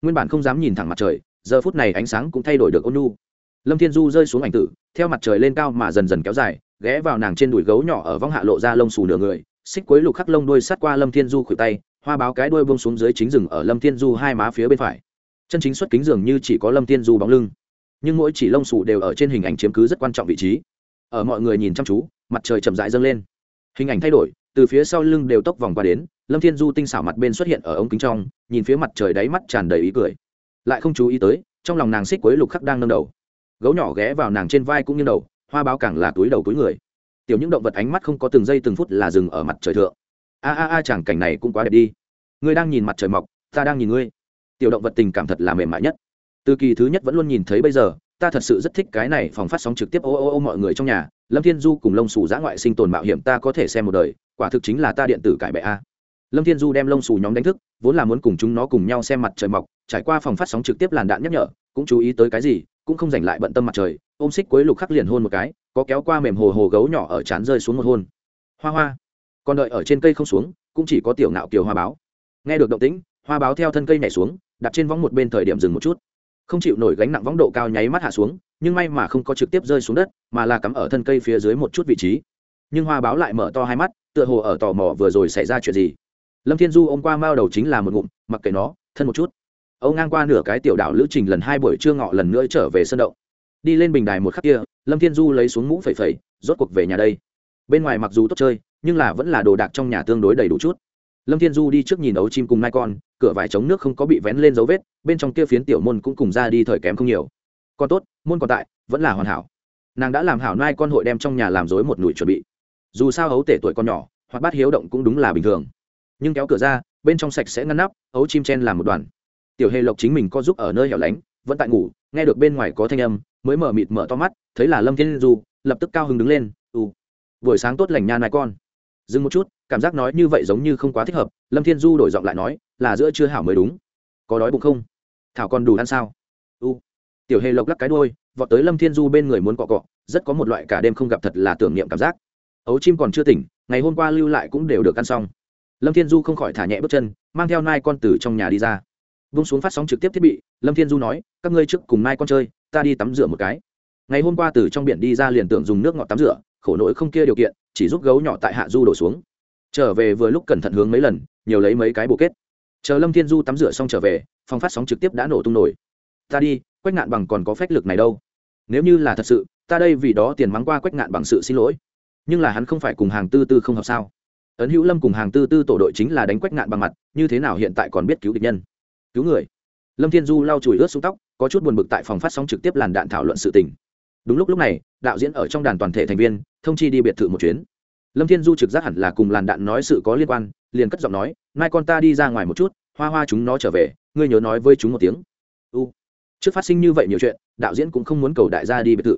Speaker 1: Nguyên bản không dám nhìn thẳng mặt trời, giờ phút này ánh sáng cũng thay đổi được ôn nu lâm thiên du rơi xuống ảnh tử, theo mặt trời lên cao mà dần dần kéo dài ghé vào nàng trên đùi gấu nhỏ ở vong hạ lộ ra lông xù nửa người, xích quấy lục khắc lông đuôi sát qua lâm thiên du khuỷu tay, hoa báo cái đuôi buông xuống dưới chính rừng ở lâm thiên du hai má phía bên phải. Chân chính xuất kính dường như chỉ có lâm thiên du bóng lưng. Nhưng mỗi chỉ lông xù đều ở trên hình ảnh chiếm cứ rất quan trọng vị trí. Ở mọi người nhìn chăm chú, mặt trời chậm rãi dâng lên. Hình ảnh thay đổi, từ phía sau lưng đều tốc vòng qua đến, lâm thiên du tinh xảo mặt bên xuất hiện ở ống kính trong, nhìn phía mặt trời đáy mắt tràn đầy ý cười. Lại không chú ý tới, trong lòng nàng xích quấy lục khắc đang nâng đầu. Gấu nhỏ ghé vào nàng trên vai cũng như đầu hoa báo càng là túi đầu túi người. Tiểu những động vật ánh mắt không có từng giây từng phút là dừng ở mặt trời thượng. A a a, chẳng cảnh này cũng quá đẹp đi. Ngươi đang nhìn mặt trời mọc, ta đang nhìn ngươi. Tiểu động vật tình cảm thật là mềm mại nhất. Từ kỳ thứ nhất vẫn luôn nhìn thấy bây giờ, ta thật sự rất thích cái này phòng phát sóng trực tiếp ô ô ô mọi người trong nhà, lâm thiên du cùng lông xù giã ngoại sinh tồn mạo hiểm ta có thể xem một đời, quả thực chính là ta điện tử cải bệ a. Lâm thiên du đem lông xù nhóm đánh thức, vốn là muốn cùng chúng nó cùng nhau xem mặt trời mọc, trải qua phòng phát sóng trực tiếp làn đạn nhắc nhở, cũng chú ý tới cái gì cũng không giành lại bận tâm mặt trời, ôm xích cuối lục khắc liền hôn một cái, có kéo qua mềm hồ hồ gấu nhỏ ở trán rơi xuống một hôn. Hoa hoa còn đợi ở trên cây không xuống, cũng chỉ có tiểu nạo kiều hoa báo. Nghe được động tĩnh, hoa báo theo thân cây nhảy xuống đặt trên võng một bên thời điểm dừng một chút. Không chịu nổi gánh nặng võng độ cao nháy mắt hạ xuống, nhưng may mà không có trực tiếp rơi xuống đất, mà là cắm ở thân cây phía dưới một chút vị trí. Nhưng hoa báo lại mở to hai mắt, tựa hồ ở tò mò vừa rồi xảy ra chuyện gì. Lâm thiên du ôm qua mao đầu chính là một ngụm, mặc kệ nó, thân một chút âu ngang qua nửa cái tiểu đảo lữ trình lần hai buổi trưa ngọ lần nữa trở về sân động. Đi lên bình đài một khắc kia, lâm thiên du lấy xuống mũ phẩy phẩy, rốt cuộc về nhà đây. Bên ngoài mặc dù tốt chơi, nhưng là vẫn là đồ đạc trong nhà tương đối đầy đủ chút. Lâm thiên du đi trước nhìn ấu chim cùng nai con, cửa vải chống nước không có bị vén lên dấu vết, bên trong kia phiến tiểu môn cũng cùng ra đi thời kém không nhiều. Còn tốt, môn còn tại, vẫn là hoàn hảo. Nàng đã làm hảo nai con hội đem trong nhà làm dối một nụi chuẩn bị. Dù sao ấu tể tuổi con nhỏ hoặc bát hiếu động cũng đúng là bình thường. Nhưng kéo cửa ra, bên trong sạch sẽ ngăn nắp, ấu chim chen làm một đoàn tiểu hề lộc chính mình có giúp ở nơi hẻo lánh, vẫn tại ngủ, nghe được bên ngoài có thanh âm, mới mở mịt mở to mắt, thấy là lâm thiên du, lập tức cao hứng đứng lên u buổi sáng tốt lành nha nai con. Dừng một chút, cảm giác nói như vậy giống như không quá thích hợp, lâm thiên du đổi giọng lại nói, là giữa chưa hảo mới đúng. Có đói bụng không? Thảo còn đủ ăn sao? U tiểu hề lộc lắc cái đôi vọt tới lâm thiên du bên người muốn cọ cọ, rất có một loại cả đêm không gặp thật là tưởng niệm cảm giác. Ấu chim còn chưa tỉnh, ngày hôm qua lưu lại cũng đều được ăn xong. Lâm thiên du không khỏi thả nhẹ bước chân, mang theo nai con từ trong nhà đi ra vung xuống phát sóng trực tiếp thiết bị, lâm thiên du nói, các ngươi trước cùng nai con chơi, ta đi tắm rửa một cái. Ngày hôm qua từ trong biển đi ra liền tưởng dùng nước ngọt tắm rửa, khổ nỗi không kia điều kiện, chỉ giúp gấu nhỏ tại hạ du đổ xuống. Trở về vừa lúc cẩn thận hướng mấy lần, nhiều lấy mấy cái bộ kết. Chờ lâm thiên du tắm rửa xong trở về, phòng phát sóng trực tiếp đã nổ tung nổi. Ta đi, quách ngạn bằng còn có phách lực này đâu. Nếu như là thật sự, ta đây vì đó tiền mắng qua quách ngạn bằng sự xin lỗi. Nhưng là hắn không phải cùng hàng tư tư không hợp sao? Ấn hữu lâm cùng hàng tư tư tổ đội chính là đánh quách ngạn bằng mặt, như thế nào hiện tại còn biết cứu địch nhân? Cứu người. Lâm thiên du lau chùi ướt xuống tóc, có chút buồn bực tại phòng phát sóng trực tiếp làn đạn thảo luận sự tình. Đúng lúc lúc này, đạo diễn ở trong đàn toàn thể thành viên, thông chi đi biệt thự một chuyến. Lâm thiên du trực giác hẳn là cùng làn đạn nói sự có liên quan, liền cất giọng nói, mai con ta đi ra ngoài một chút, hoa hoa chúng nó trở về, ngươi nhớ nói với chúng một tiếng. U. Trước phát sinh như vậy nhiều chuyện, đạo diễn cũng không muốn cầu đại gia đi biệt thự.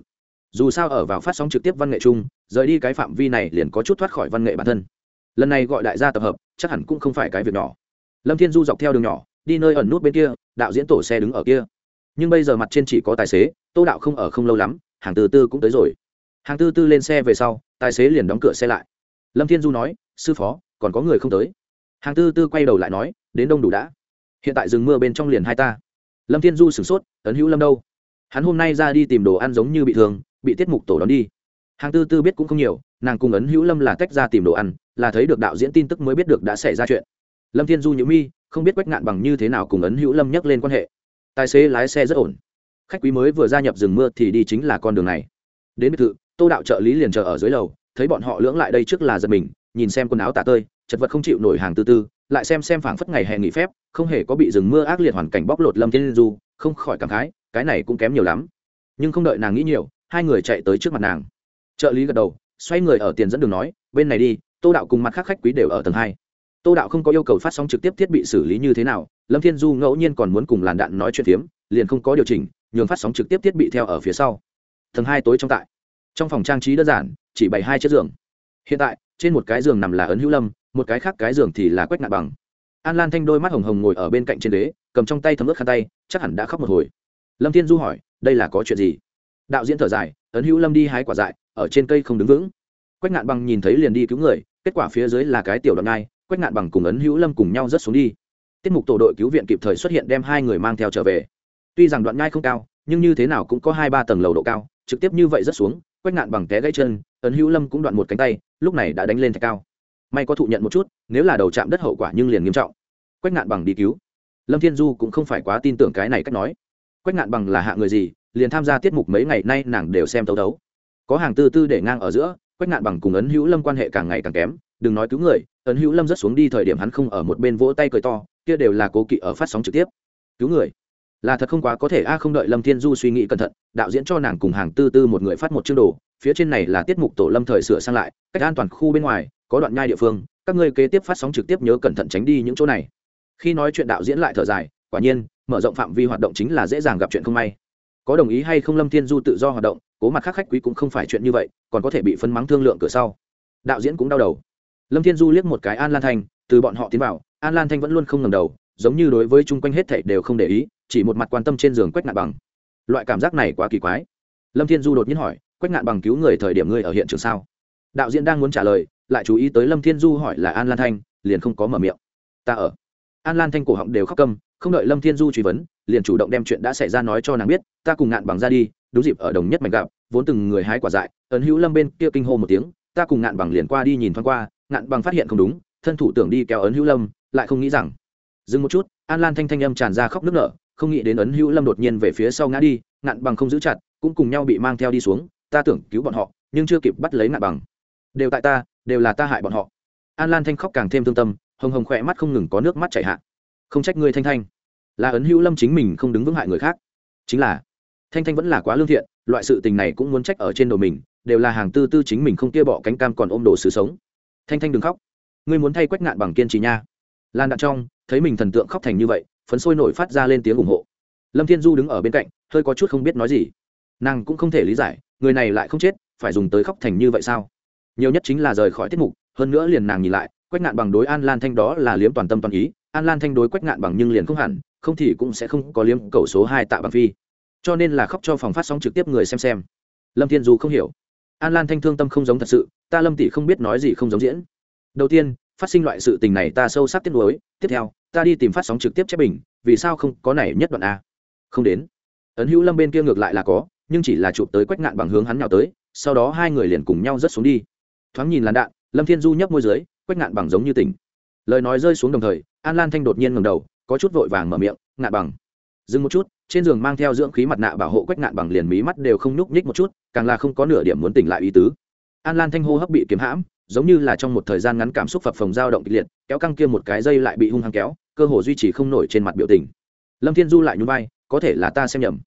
Speaker 1: Dù sao ở vào phát sóng trực tiếp văn nghệ chung, rời đi cái phạm vi này liền có chút thoát khỏi văn nghệ bản thân. Lần này gọi đại gia tập hợp, chắc hẳn cũng không phải cái việc nhỏ. Lâm thiên du dọc theo đường nhỏ đi nơi ẩn nút bên kia, đạo diễn tổ xe đứng ở kia. Nhưng bây giờ mặt trên chỉ có tài xế, tô đạo không ở không lâu lắm, hàng tư tư cũng tới rồi. Hàng tư tư lên xe về sau, tài xế liền đóng cửa xe lại. Lâm thiên du nói, sư phó, còn có người không tới? Hàng tư tư quay đầu lại nói, đến đông đủ đã. Hiện tại rừng mưa bên trong liền hai ta. Lâm thiên du sửng sốt ấn hữu lâm đâu? Hắn hôm nay ra đi tìm đồ ăn giống như bị thương, bị tiết mục tổ đón đi. Hàng tư tư biết cũng không nhiều, nàng cùng ấn hữu lâm là tách ra tìm đồ ăn, là thấy được đạo diễn tin tức mới biết được đã xảy ra chuyện. Lâm thiên du nhữ mi không biết quách ngạn bằng như thế nào cùng ấn hữu lâm nhắc lên quan hệ tài xế lái xe rất ổn khách quý mới vừa gia nhập rừng mưa thì đi chính là con đường này đến biệt thự tô đạo trợ lý liền chờ ở dưới lầu thấy bọn họ lưỡng lại đây trước là giật mình nhìn xem quần áo tả tơi chật vật không chịu nổi hàng tư tư lại xem xem phảng phất ngày hè nghỉ phép không hề có bị rừng mưa ác liệt hoàn cảnh bóc lột lâm thiên du không khỏi cảm khái cái này cũng kém nhiều lắm nhưng không đợi nàng nghĩ nhiều hai người chạy tới trước mặt nàng trợ lý gật đầu xoay người ở tiền dẫn đường nói bên này đi tô đạo cùng mặt khác khách quý đều ở tầng hai tô đạo không có yêu cầu phát sóng trực tiếp thiết bị xử lý như thế nào, lâm thiên du ngẫu nhiên còn muốn cùng làn đạn nói chuyện phiếm, liền không có điều chỉnh, nhường phát sóng trực tiếp thiết bị theo ở phía sau. Tầng hai tối trong tại. Trong phòng trang trí đơn giản, chỉ bày hai chiếc giường. Hiện tại, trên một cái giường nằm là ấn hữu lâm, một cái khác cái giường thì là quách ngạn bằng. An lan thanh đôi mắt hồng hồng ngồi ở bên cạnh trên đế cầm trong tay thấm ướt khăn tay, chắc hẳn đã khóc một hồi. Lâm thiên du hỏi, đây là có chuyện gì? Đạo diễn thở dài, ấn hữu lâm đi hái quả dại, ở trên cây không đứng vững. Quách ngạn bằng nhìn thấy liền đi cứu người, kết quả phía dưới là cái tiểu đoạn ngai quách ngạn bằng cùng ấn hữu lâm cùng nhau rớt xuống đi. Tiết mục tổ đội cứu viện kịp thời xuất hiện đem hai người mang theo trở về. Tuy rằng đoạn ngai không cao, nhưng như thế nào cũng có hai ba tầng lầu độ cao, trực tiếp như vậy rớt xuống, quách ngạn bằng té gãy chân, ấn hữu lâm cũng đoạn một cánh tay, lúc này đã đánh lên thạch cao. May có thụ nhận một chút, nếu là đầu chạm đất hậu quả nhưng liền nghiêm trọng. Quách ngạn bằng đi cứu. Lâm thiên du cũng không phải quá tin tưởng cái này cách nói. Quách ngạn bằng là hạ người gì, liền tham gia tiết mục mấy ngày nay nàng đều xem tấu tấu. Có hàng tư tư để ngang ở giữa, quách ngạn bằng cùng ấn hữu lâm quan hệ càng ngày càng kém, đừng nói cứu người ấn hữu lâm rất xuống đi thời điểm hắn không ở một bên vỗ tay cười to, kia đều là cố kỵ ở phát sóng trực tiếp. Cứu người. Là thật không quá có thể, a, không đợi lâm thiên du suy nghĩ cẩn thận, đạo diễn cho nàng cùng hàng tư tư một người phát một chương đồ, phía trên này là tiết mục tổ lâm thời sửa sang lại, cách an toàn khu bên ngoài, có đoạn nhai địa phương, các ngươi kế tiếp phát sóng trực tiếp nhớ cẩn thận tránh đi những chỗ này. Khi nói chuyện đạo diễn lại thở dài, quả nhiên, mở rộng phạm vi hoạt động chính là dễ dàng gặp chuyện không may. Có đồng ý hay không lâm thiên du tự do hoạt động, cố mặt khác khách quý cũng không phải chuyện như vậy, còn có thể bị phân mắng thương lượng cửa sau. Đạo diễn cũng đau đầu lâm thiên du liếc một cái an lan thanh, từ bọn họ tiến vào, an lan thanh vẫn luôn không ngầm đầu, giống như đối với chung quanh hết thảy đều không để ý, chỉ một mặt quan tâm trên giường quách ngạn bằng. Loại cảm giác này quá kỳ quái. Lâm thiên du đột nhiên hỏi, quách ngạn bằng cứu người thời điểm ngươi ở hiện trường sao? Đạo diễn đang muốn trả lời, lại chú ý tới lâm thiên du hỏi là an lan thanh, liền không có mở miệng. Ta ở. An lan thanh cổ họng đều khóc câm, không đợi lâm thiên du truy vấn, liền chủ động đem chuyện đã xảy ra nói cho nàng biết, ta cùng ngạn bằng ra đi, đúng dịp ở đồng nhất mạch gặp, vốn từng người hái quả dại, ấn hữu lâm bên kia kinh hô một tiếng, ta cùng ngạn bằng liền qua đi nhìn thoáng qua ngạn bằng phát hiện không đúng, thân thủ tưởng đi kéo ấn hữu lâm, lại không nghĩ rằng. Dừng một chút, an lan thanh thanh âm tràn ra khóc nức nở, không nghĩ đến ấn hữu lâm đột nhiên về phía sau ngã đi, ngạn bằng không giữ chặt, cũng cùng nhau bị mang theo đi xuống, ta tưởng cứu bọn họ, nhưng chưa kịp bắt lấy ngạn bằng. Đều tại ta, đều là ta hại bọn họ. An lan thanh khóc càng thêm thương tâm, hồng hồng khỏe mắt không ngừng có nước mắt chảy hạ. Không trách ngươi thanh thanh. Là ấn hữu lâm chính mình không đứng vững hại người khác. Chính là, thanh thanh vẫn là quá lương thiện, loại sự tình này cũng muốn trách ở trên đầu mình, đều là hàng tư tư chính mình không kia bỏ cánh cam còn ôm đồ sự sống thanh thanh đừng khóc. Ngươi muốn thay quách ngạn bằng kiên trì nha. Lan đạn trong, thấy mình thần tượng khóc thành như vậy, phấn sôi nổi phát ra lên tiếng ủng hộ. Lâm thiên du đứng ở bên cạnh, hơi có chút không biết nói gì. Nàng cũng không thể lý giải, người này lại không chết, phải dùng tới khóc thành như vậy sao? Nhiều nhất chính là rời khỏi tiết mục, hơn nữa liền nàng nhìn lại, quách ngạn bằng đối an lan thanh đó là liếm toàn tâm toàn ý, an lan thanh đối quách ngạn bằng nhưng liền không hẳn, không thì cũng sẽ không có liếm cầu số hai tạ bằng phi. Cho nên là khóc cho phòng phát sóng trực tiếp người xem xem. Lâm thiên du không hiểu an lan thanh thương tâm không giống thật sự, ta lâm tỷ không biết nói gì không giống diễn. Đầu tiên, phát sinh loại sự tình này ta sâu sắc tiếc nuối tiếp theo, ta đi tìm phát sóng trực tiếp chép bình, vì sao không có này nhất đoạn a? Không đến. Ấn hữu lâm bên kia ngược lại là có, nhưng chỉ là chụp tới quách ngạn bằng hướng hắn nhào tới, sau đó hai người liền cùng nhau rớt xuống đi. Thoáng nhìn làn đạn, lâm thiên du nhấp môi dưới, quách ngạn bằng giống như tỉnh. Lời nói rơi xuống đồng thời, an lan thanh đột nhiên ngầm đầu, có chút vội vàng mở miệng, ngạn bằng, dừng một chút trên giường mang theo dưỡng khí mặt nạ bảo hộ quách ngạn bằng liền mí mắt đều không nhúc nhích một chút, càng là không có nửa điểm muốn tỉnh lại ý tứ. An lan thanh hô hấp bị kiếm hãm, giống như là trong một thời gian ngắn cảm xúc phập phồng dao động kịch liệt, kéo căng kia một cái dây lại bị hung hăng kéo, cơ hồ duy trì không nổi trên mặt biểu tình. Lâm thiên du lại nhún vai, có thể là ta xem nhầm.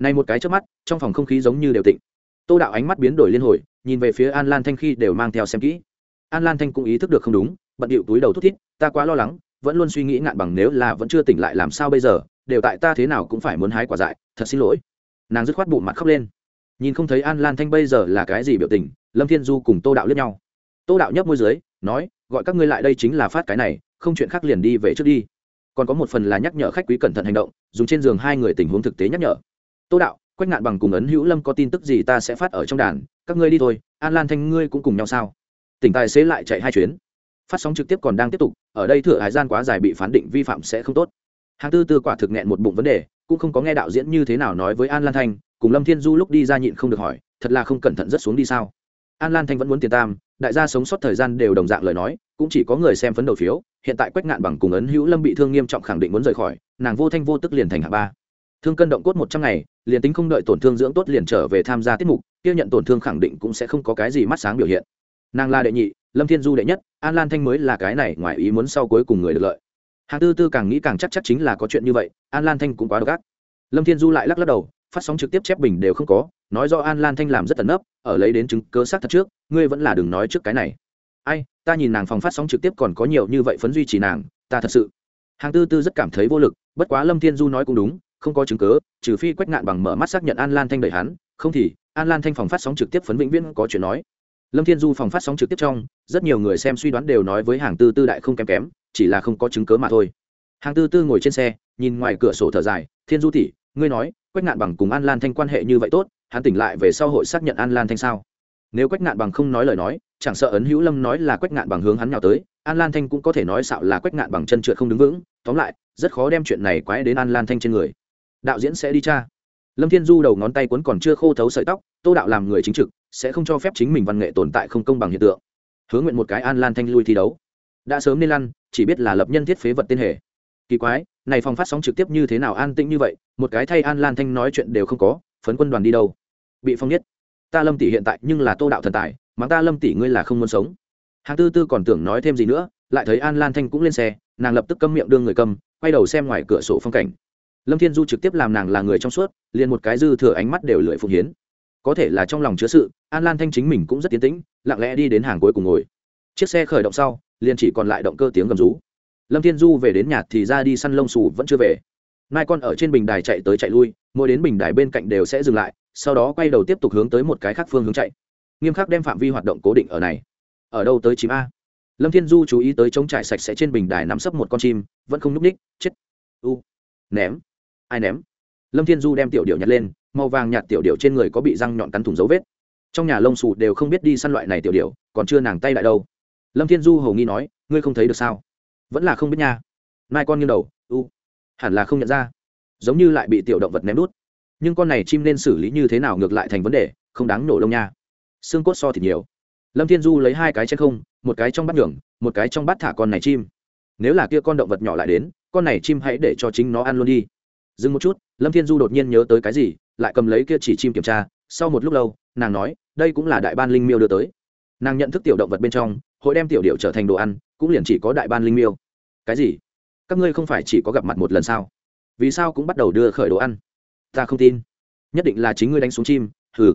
Speaker 1: Này một cái trước mắt, trong phòng không khí giống như đều tịnh tô đạo ánh mắt biến đổi liên hồi, nhìn về phía an lan thanh khi đều mang theo xem kỹ. An lan thanh cũng ý thức được không đúng, bận điệu túi đầu thút thít, ta quá lo lắng, vẫn luôn suy nghĩ ngạn bằng nếu là vẫn chưa tỉnh lại làm sao bây giờ đều tại ta thế nào cũng phải muốn hái quả dại, thật xin lỗi. Nàng dứt khoát bụng mặt khóc lên. Nhìn không thấy an lan thanh bây giờ là cái gì biểu tình, lâm thiên du cùng tô đạo lướt nhau. Tô đạo nhấp môi dưới, nói, gọi các ngươi lại đây chính là phát cái này, không chuyện khác liền đi về trước đi. Còn có một phần là nhắc nhở khách quý cẩn thận hành động, dùng trên giường hai người tình huống thực tế nhắc nhở. Tô đạo, quách ngạn bằng cùng ấn hữu lâm có tin tức gì ta sẽ phát ở trong đàn, các ngươi đi thôi, an lan thanh ngươi cũng cùng nhau sao? Tỉnh tài xế lại chạy hai chuyến. Phát sóng trực tiếp còn đang tiếp tục, ở đây thừa hải gian quá dài bị phán định vi phạm sẽ không tốt hàng tư tư quả thực nghẹn một bụng vấn đề, cũng không có nghe đạo diễn như thế nào nói với an lan thanh, cùng lâm thiên du lúc đi ra nhịn không được hỏi, thật là không cẩn thận rất xuống đi sao? An lan thanh vẫn muốn tiền tam, đại gia sống sót thời gian đều đồng dạng lời nói, cũng chỉ có người xem phấn đầu phiếu, hiện tại quách ngạn bằng cùng ấn hữu lâm bị thương nghiêm trọng khẳng định muốn rời khỏi, nàng vô thanh vô tức liền thành hạ ba. Thương cân động cốt một trăm ngày, liền tính không đợi tổn thương dưỡng tốt liền trở về tham gia tiết mục, kia nhận tổn thương khẳng định cũng sẽ không có cái gì mắt sáng biểu hiện. Nàng là đệ nhị, lâm thiên du đệ nhất, an lan thanh mới là cái này, ngoài ý muốn sau cuối cùng người được lợi hàng tư tư càng nghĩ càng chắc chắc chính là có chuyện như vậy, an lan thanh cũng quá độc ác. Lâm thiên du lại lắc lắc đầu, phát sóng trực tiếp chép bình đều không có, nói do an lan thanh làm rất tận nấp, ở lấy đến chứng cơ xác thật trước, ngươi vẫn là đừng nói trước cái này. Ai, ta nhìn nàng phòng phát sóng trực tiếp còn có nhiều như vậy phấn duy trì nàng, ta thật sự. Hàng tư tư rất cảm thấy vô lực, bất quá lâm thiên du nói cũng đúng, không có chứng cớ trừ phi quách ngạn bằng mở mắt xác nhận an lan thanh đẩy hắn, không thì, an lan thanh phòng phát sóng trực tiếp phấn vĩnh viễn có chuyện nói lâm thiên du phòng phát sóng trực tiếp trong, rất nhiều người xem suy đoán đều nói với hàng tư tư đại không kém kém, chỉ là không có chứng cớ mà thôi. Hàng tư tư ngồi trên xe, nhìn ngoài cửa sổ thở dài, thiên du tỷ, ngươi nói, quách ngạn bằng cùng an lan thanh quan hệ như vậy tốt, hắn tỉnh lại về sau hội xác nhận an lan thanh sao? Nếu quách ngạn bằng không nói lời nói, chẳng sợ ấn hữu lâm nói là quách ngạn bằng hướng hắn nhào tới, an lan thanh cũng có thể nói xạo là quách ngạn bằng chân trượt không đứng vững, tóm lại, rất khó đem chuyện này quái đến an lan thanh trên người. Đạo diễn sẽ đi cha. Lâm thiên du đầu ngón tay cuốn còn chưa khô thấu sợi tóc, tô đạo làm người chính trực sẽ không cho phép chính mình văn nghệ tồn tại không công bằng hiện tượng. Hướng nguyện một cái an lan thanh lui thi đấu. Đã sớm nên lăn, chỉ biết là lập nhân thiết phế vật tên hệ kỳ quái, này phòng phát sóng trực tiếp như thế nào an tĩnh như vậy, một cái thay an lan thanh nói chuyện đều không có, phấn quân đoàn đi đâu? Bị phong nhất. Ta lâm tỷ hiện tại nhưng là tô đạo thần tài, mà ta lâm tỷ ngươi là không muốn sống. Hàng tư tư còn tưởng nói thêm gì nữa, lại thấy an lan thanh cũng lên xe, nàng lập tức câm miệng đương người cầm, quay đầu xem ngoài cửa sổ phong cảnh. Lâm thiên du trực tiếp làm nàng là người trong suốt, liền một cái dư thừa ánh mắt đều lưỡi phụng hiến có thể là trong lòng chứa sự, an lan thanh chính mình cũng rất tiến tĩnh, lặng lẽ đi đến hàng cuối cùng ngồi. Chiếc xe khởi động sau, liền chỉ còn lại động cơ tiếng gầm rú. Lâm thiên du về đến nhà thì ra đi săn lông xù vẫn chưa về. Mai con ở trên bình đài chạy tới chạy lui, mỗi đến bình đài bên cạnh đều sẽ dừng lại, sau đó quay đầu tiếp tục hướng tới một cái khác phương hướng chạy. Nghiêm khắc đem phạm vi hoạt động cố định ở này. Ở đâu tới chim a? Lâm thiên du chú ý tới trống trải sạch sẽ trên bình đài nắm sấp một con chim, vẫn không n ú c ních chết. U. Ném. Ai ném? Lâm thiên du đem tiểu điệu nhặt lên màu vàng nhạt tiểu điểu trên người có bị răng nhọn cắn thủng dấu vết. Trong nhà lông xù đều không biết đi săn loại này tiểu điểu, còn chưa nàng tay lại đâu. Lâm thiên du hầu nghi nói ngươi không thấy được sao? Vẫn là không biết nha. Mai con nghiêng đầu u hẳn là không nhận ra. Giống như lại bị tiểu động vật ném đút. Nhưng con này chim nên xử lý như thế nào ngược lại thành vấn đề không đáng nổ lông nha. Xương cốt so thì nhiều. Lâm thiên du lấy hai cái trên không một cái trong bát nhường một cái trong bát thả con này chim. Nếu là kia con động vật nhỏ lại đến con này chim hãy để cho chính nó ăn luôn đi. Dừng một chút lâm thiên du đột nhiên nhớ tới cái gì lại cầm lấy kia chỉ chim kiểm tra, sau một lúc lâu, nàng nói, đây cũng là đại ban linh miêu đưa tới. Nàng nhận thức tiểu động vật bên trong, hội đem tiểu điệu trở thành đồ ăn, cũng liền chỉ có đại ban linh miêu. Cái gì? Các ngươi không phải chỉ có gặp mặt một lần sao? Vì sao cũng bắt đầu đưa khởi đồ ăn? Ta không tin. Nhất định là chính ngươi đánh xuống chim, hừ.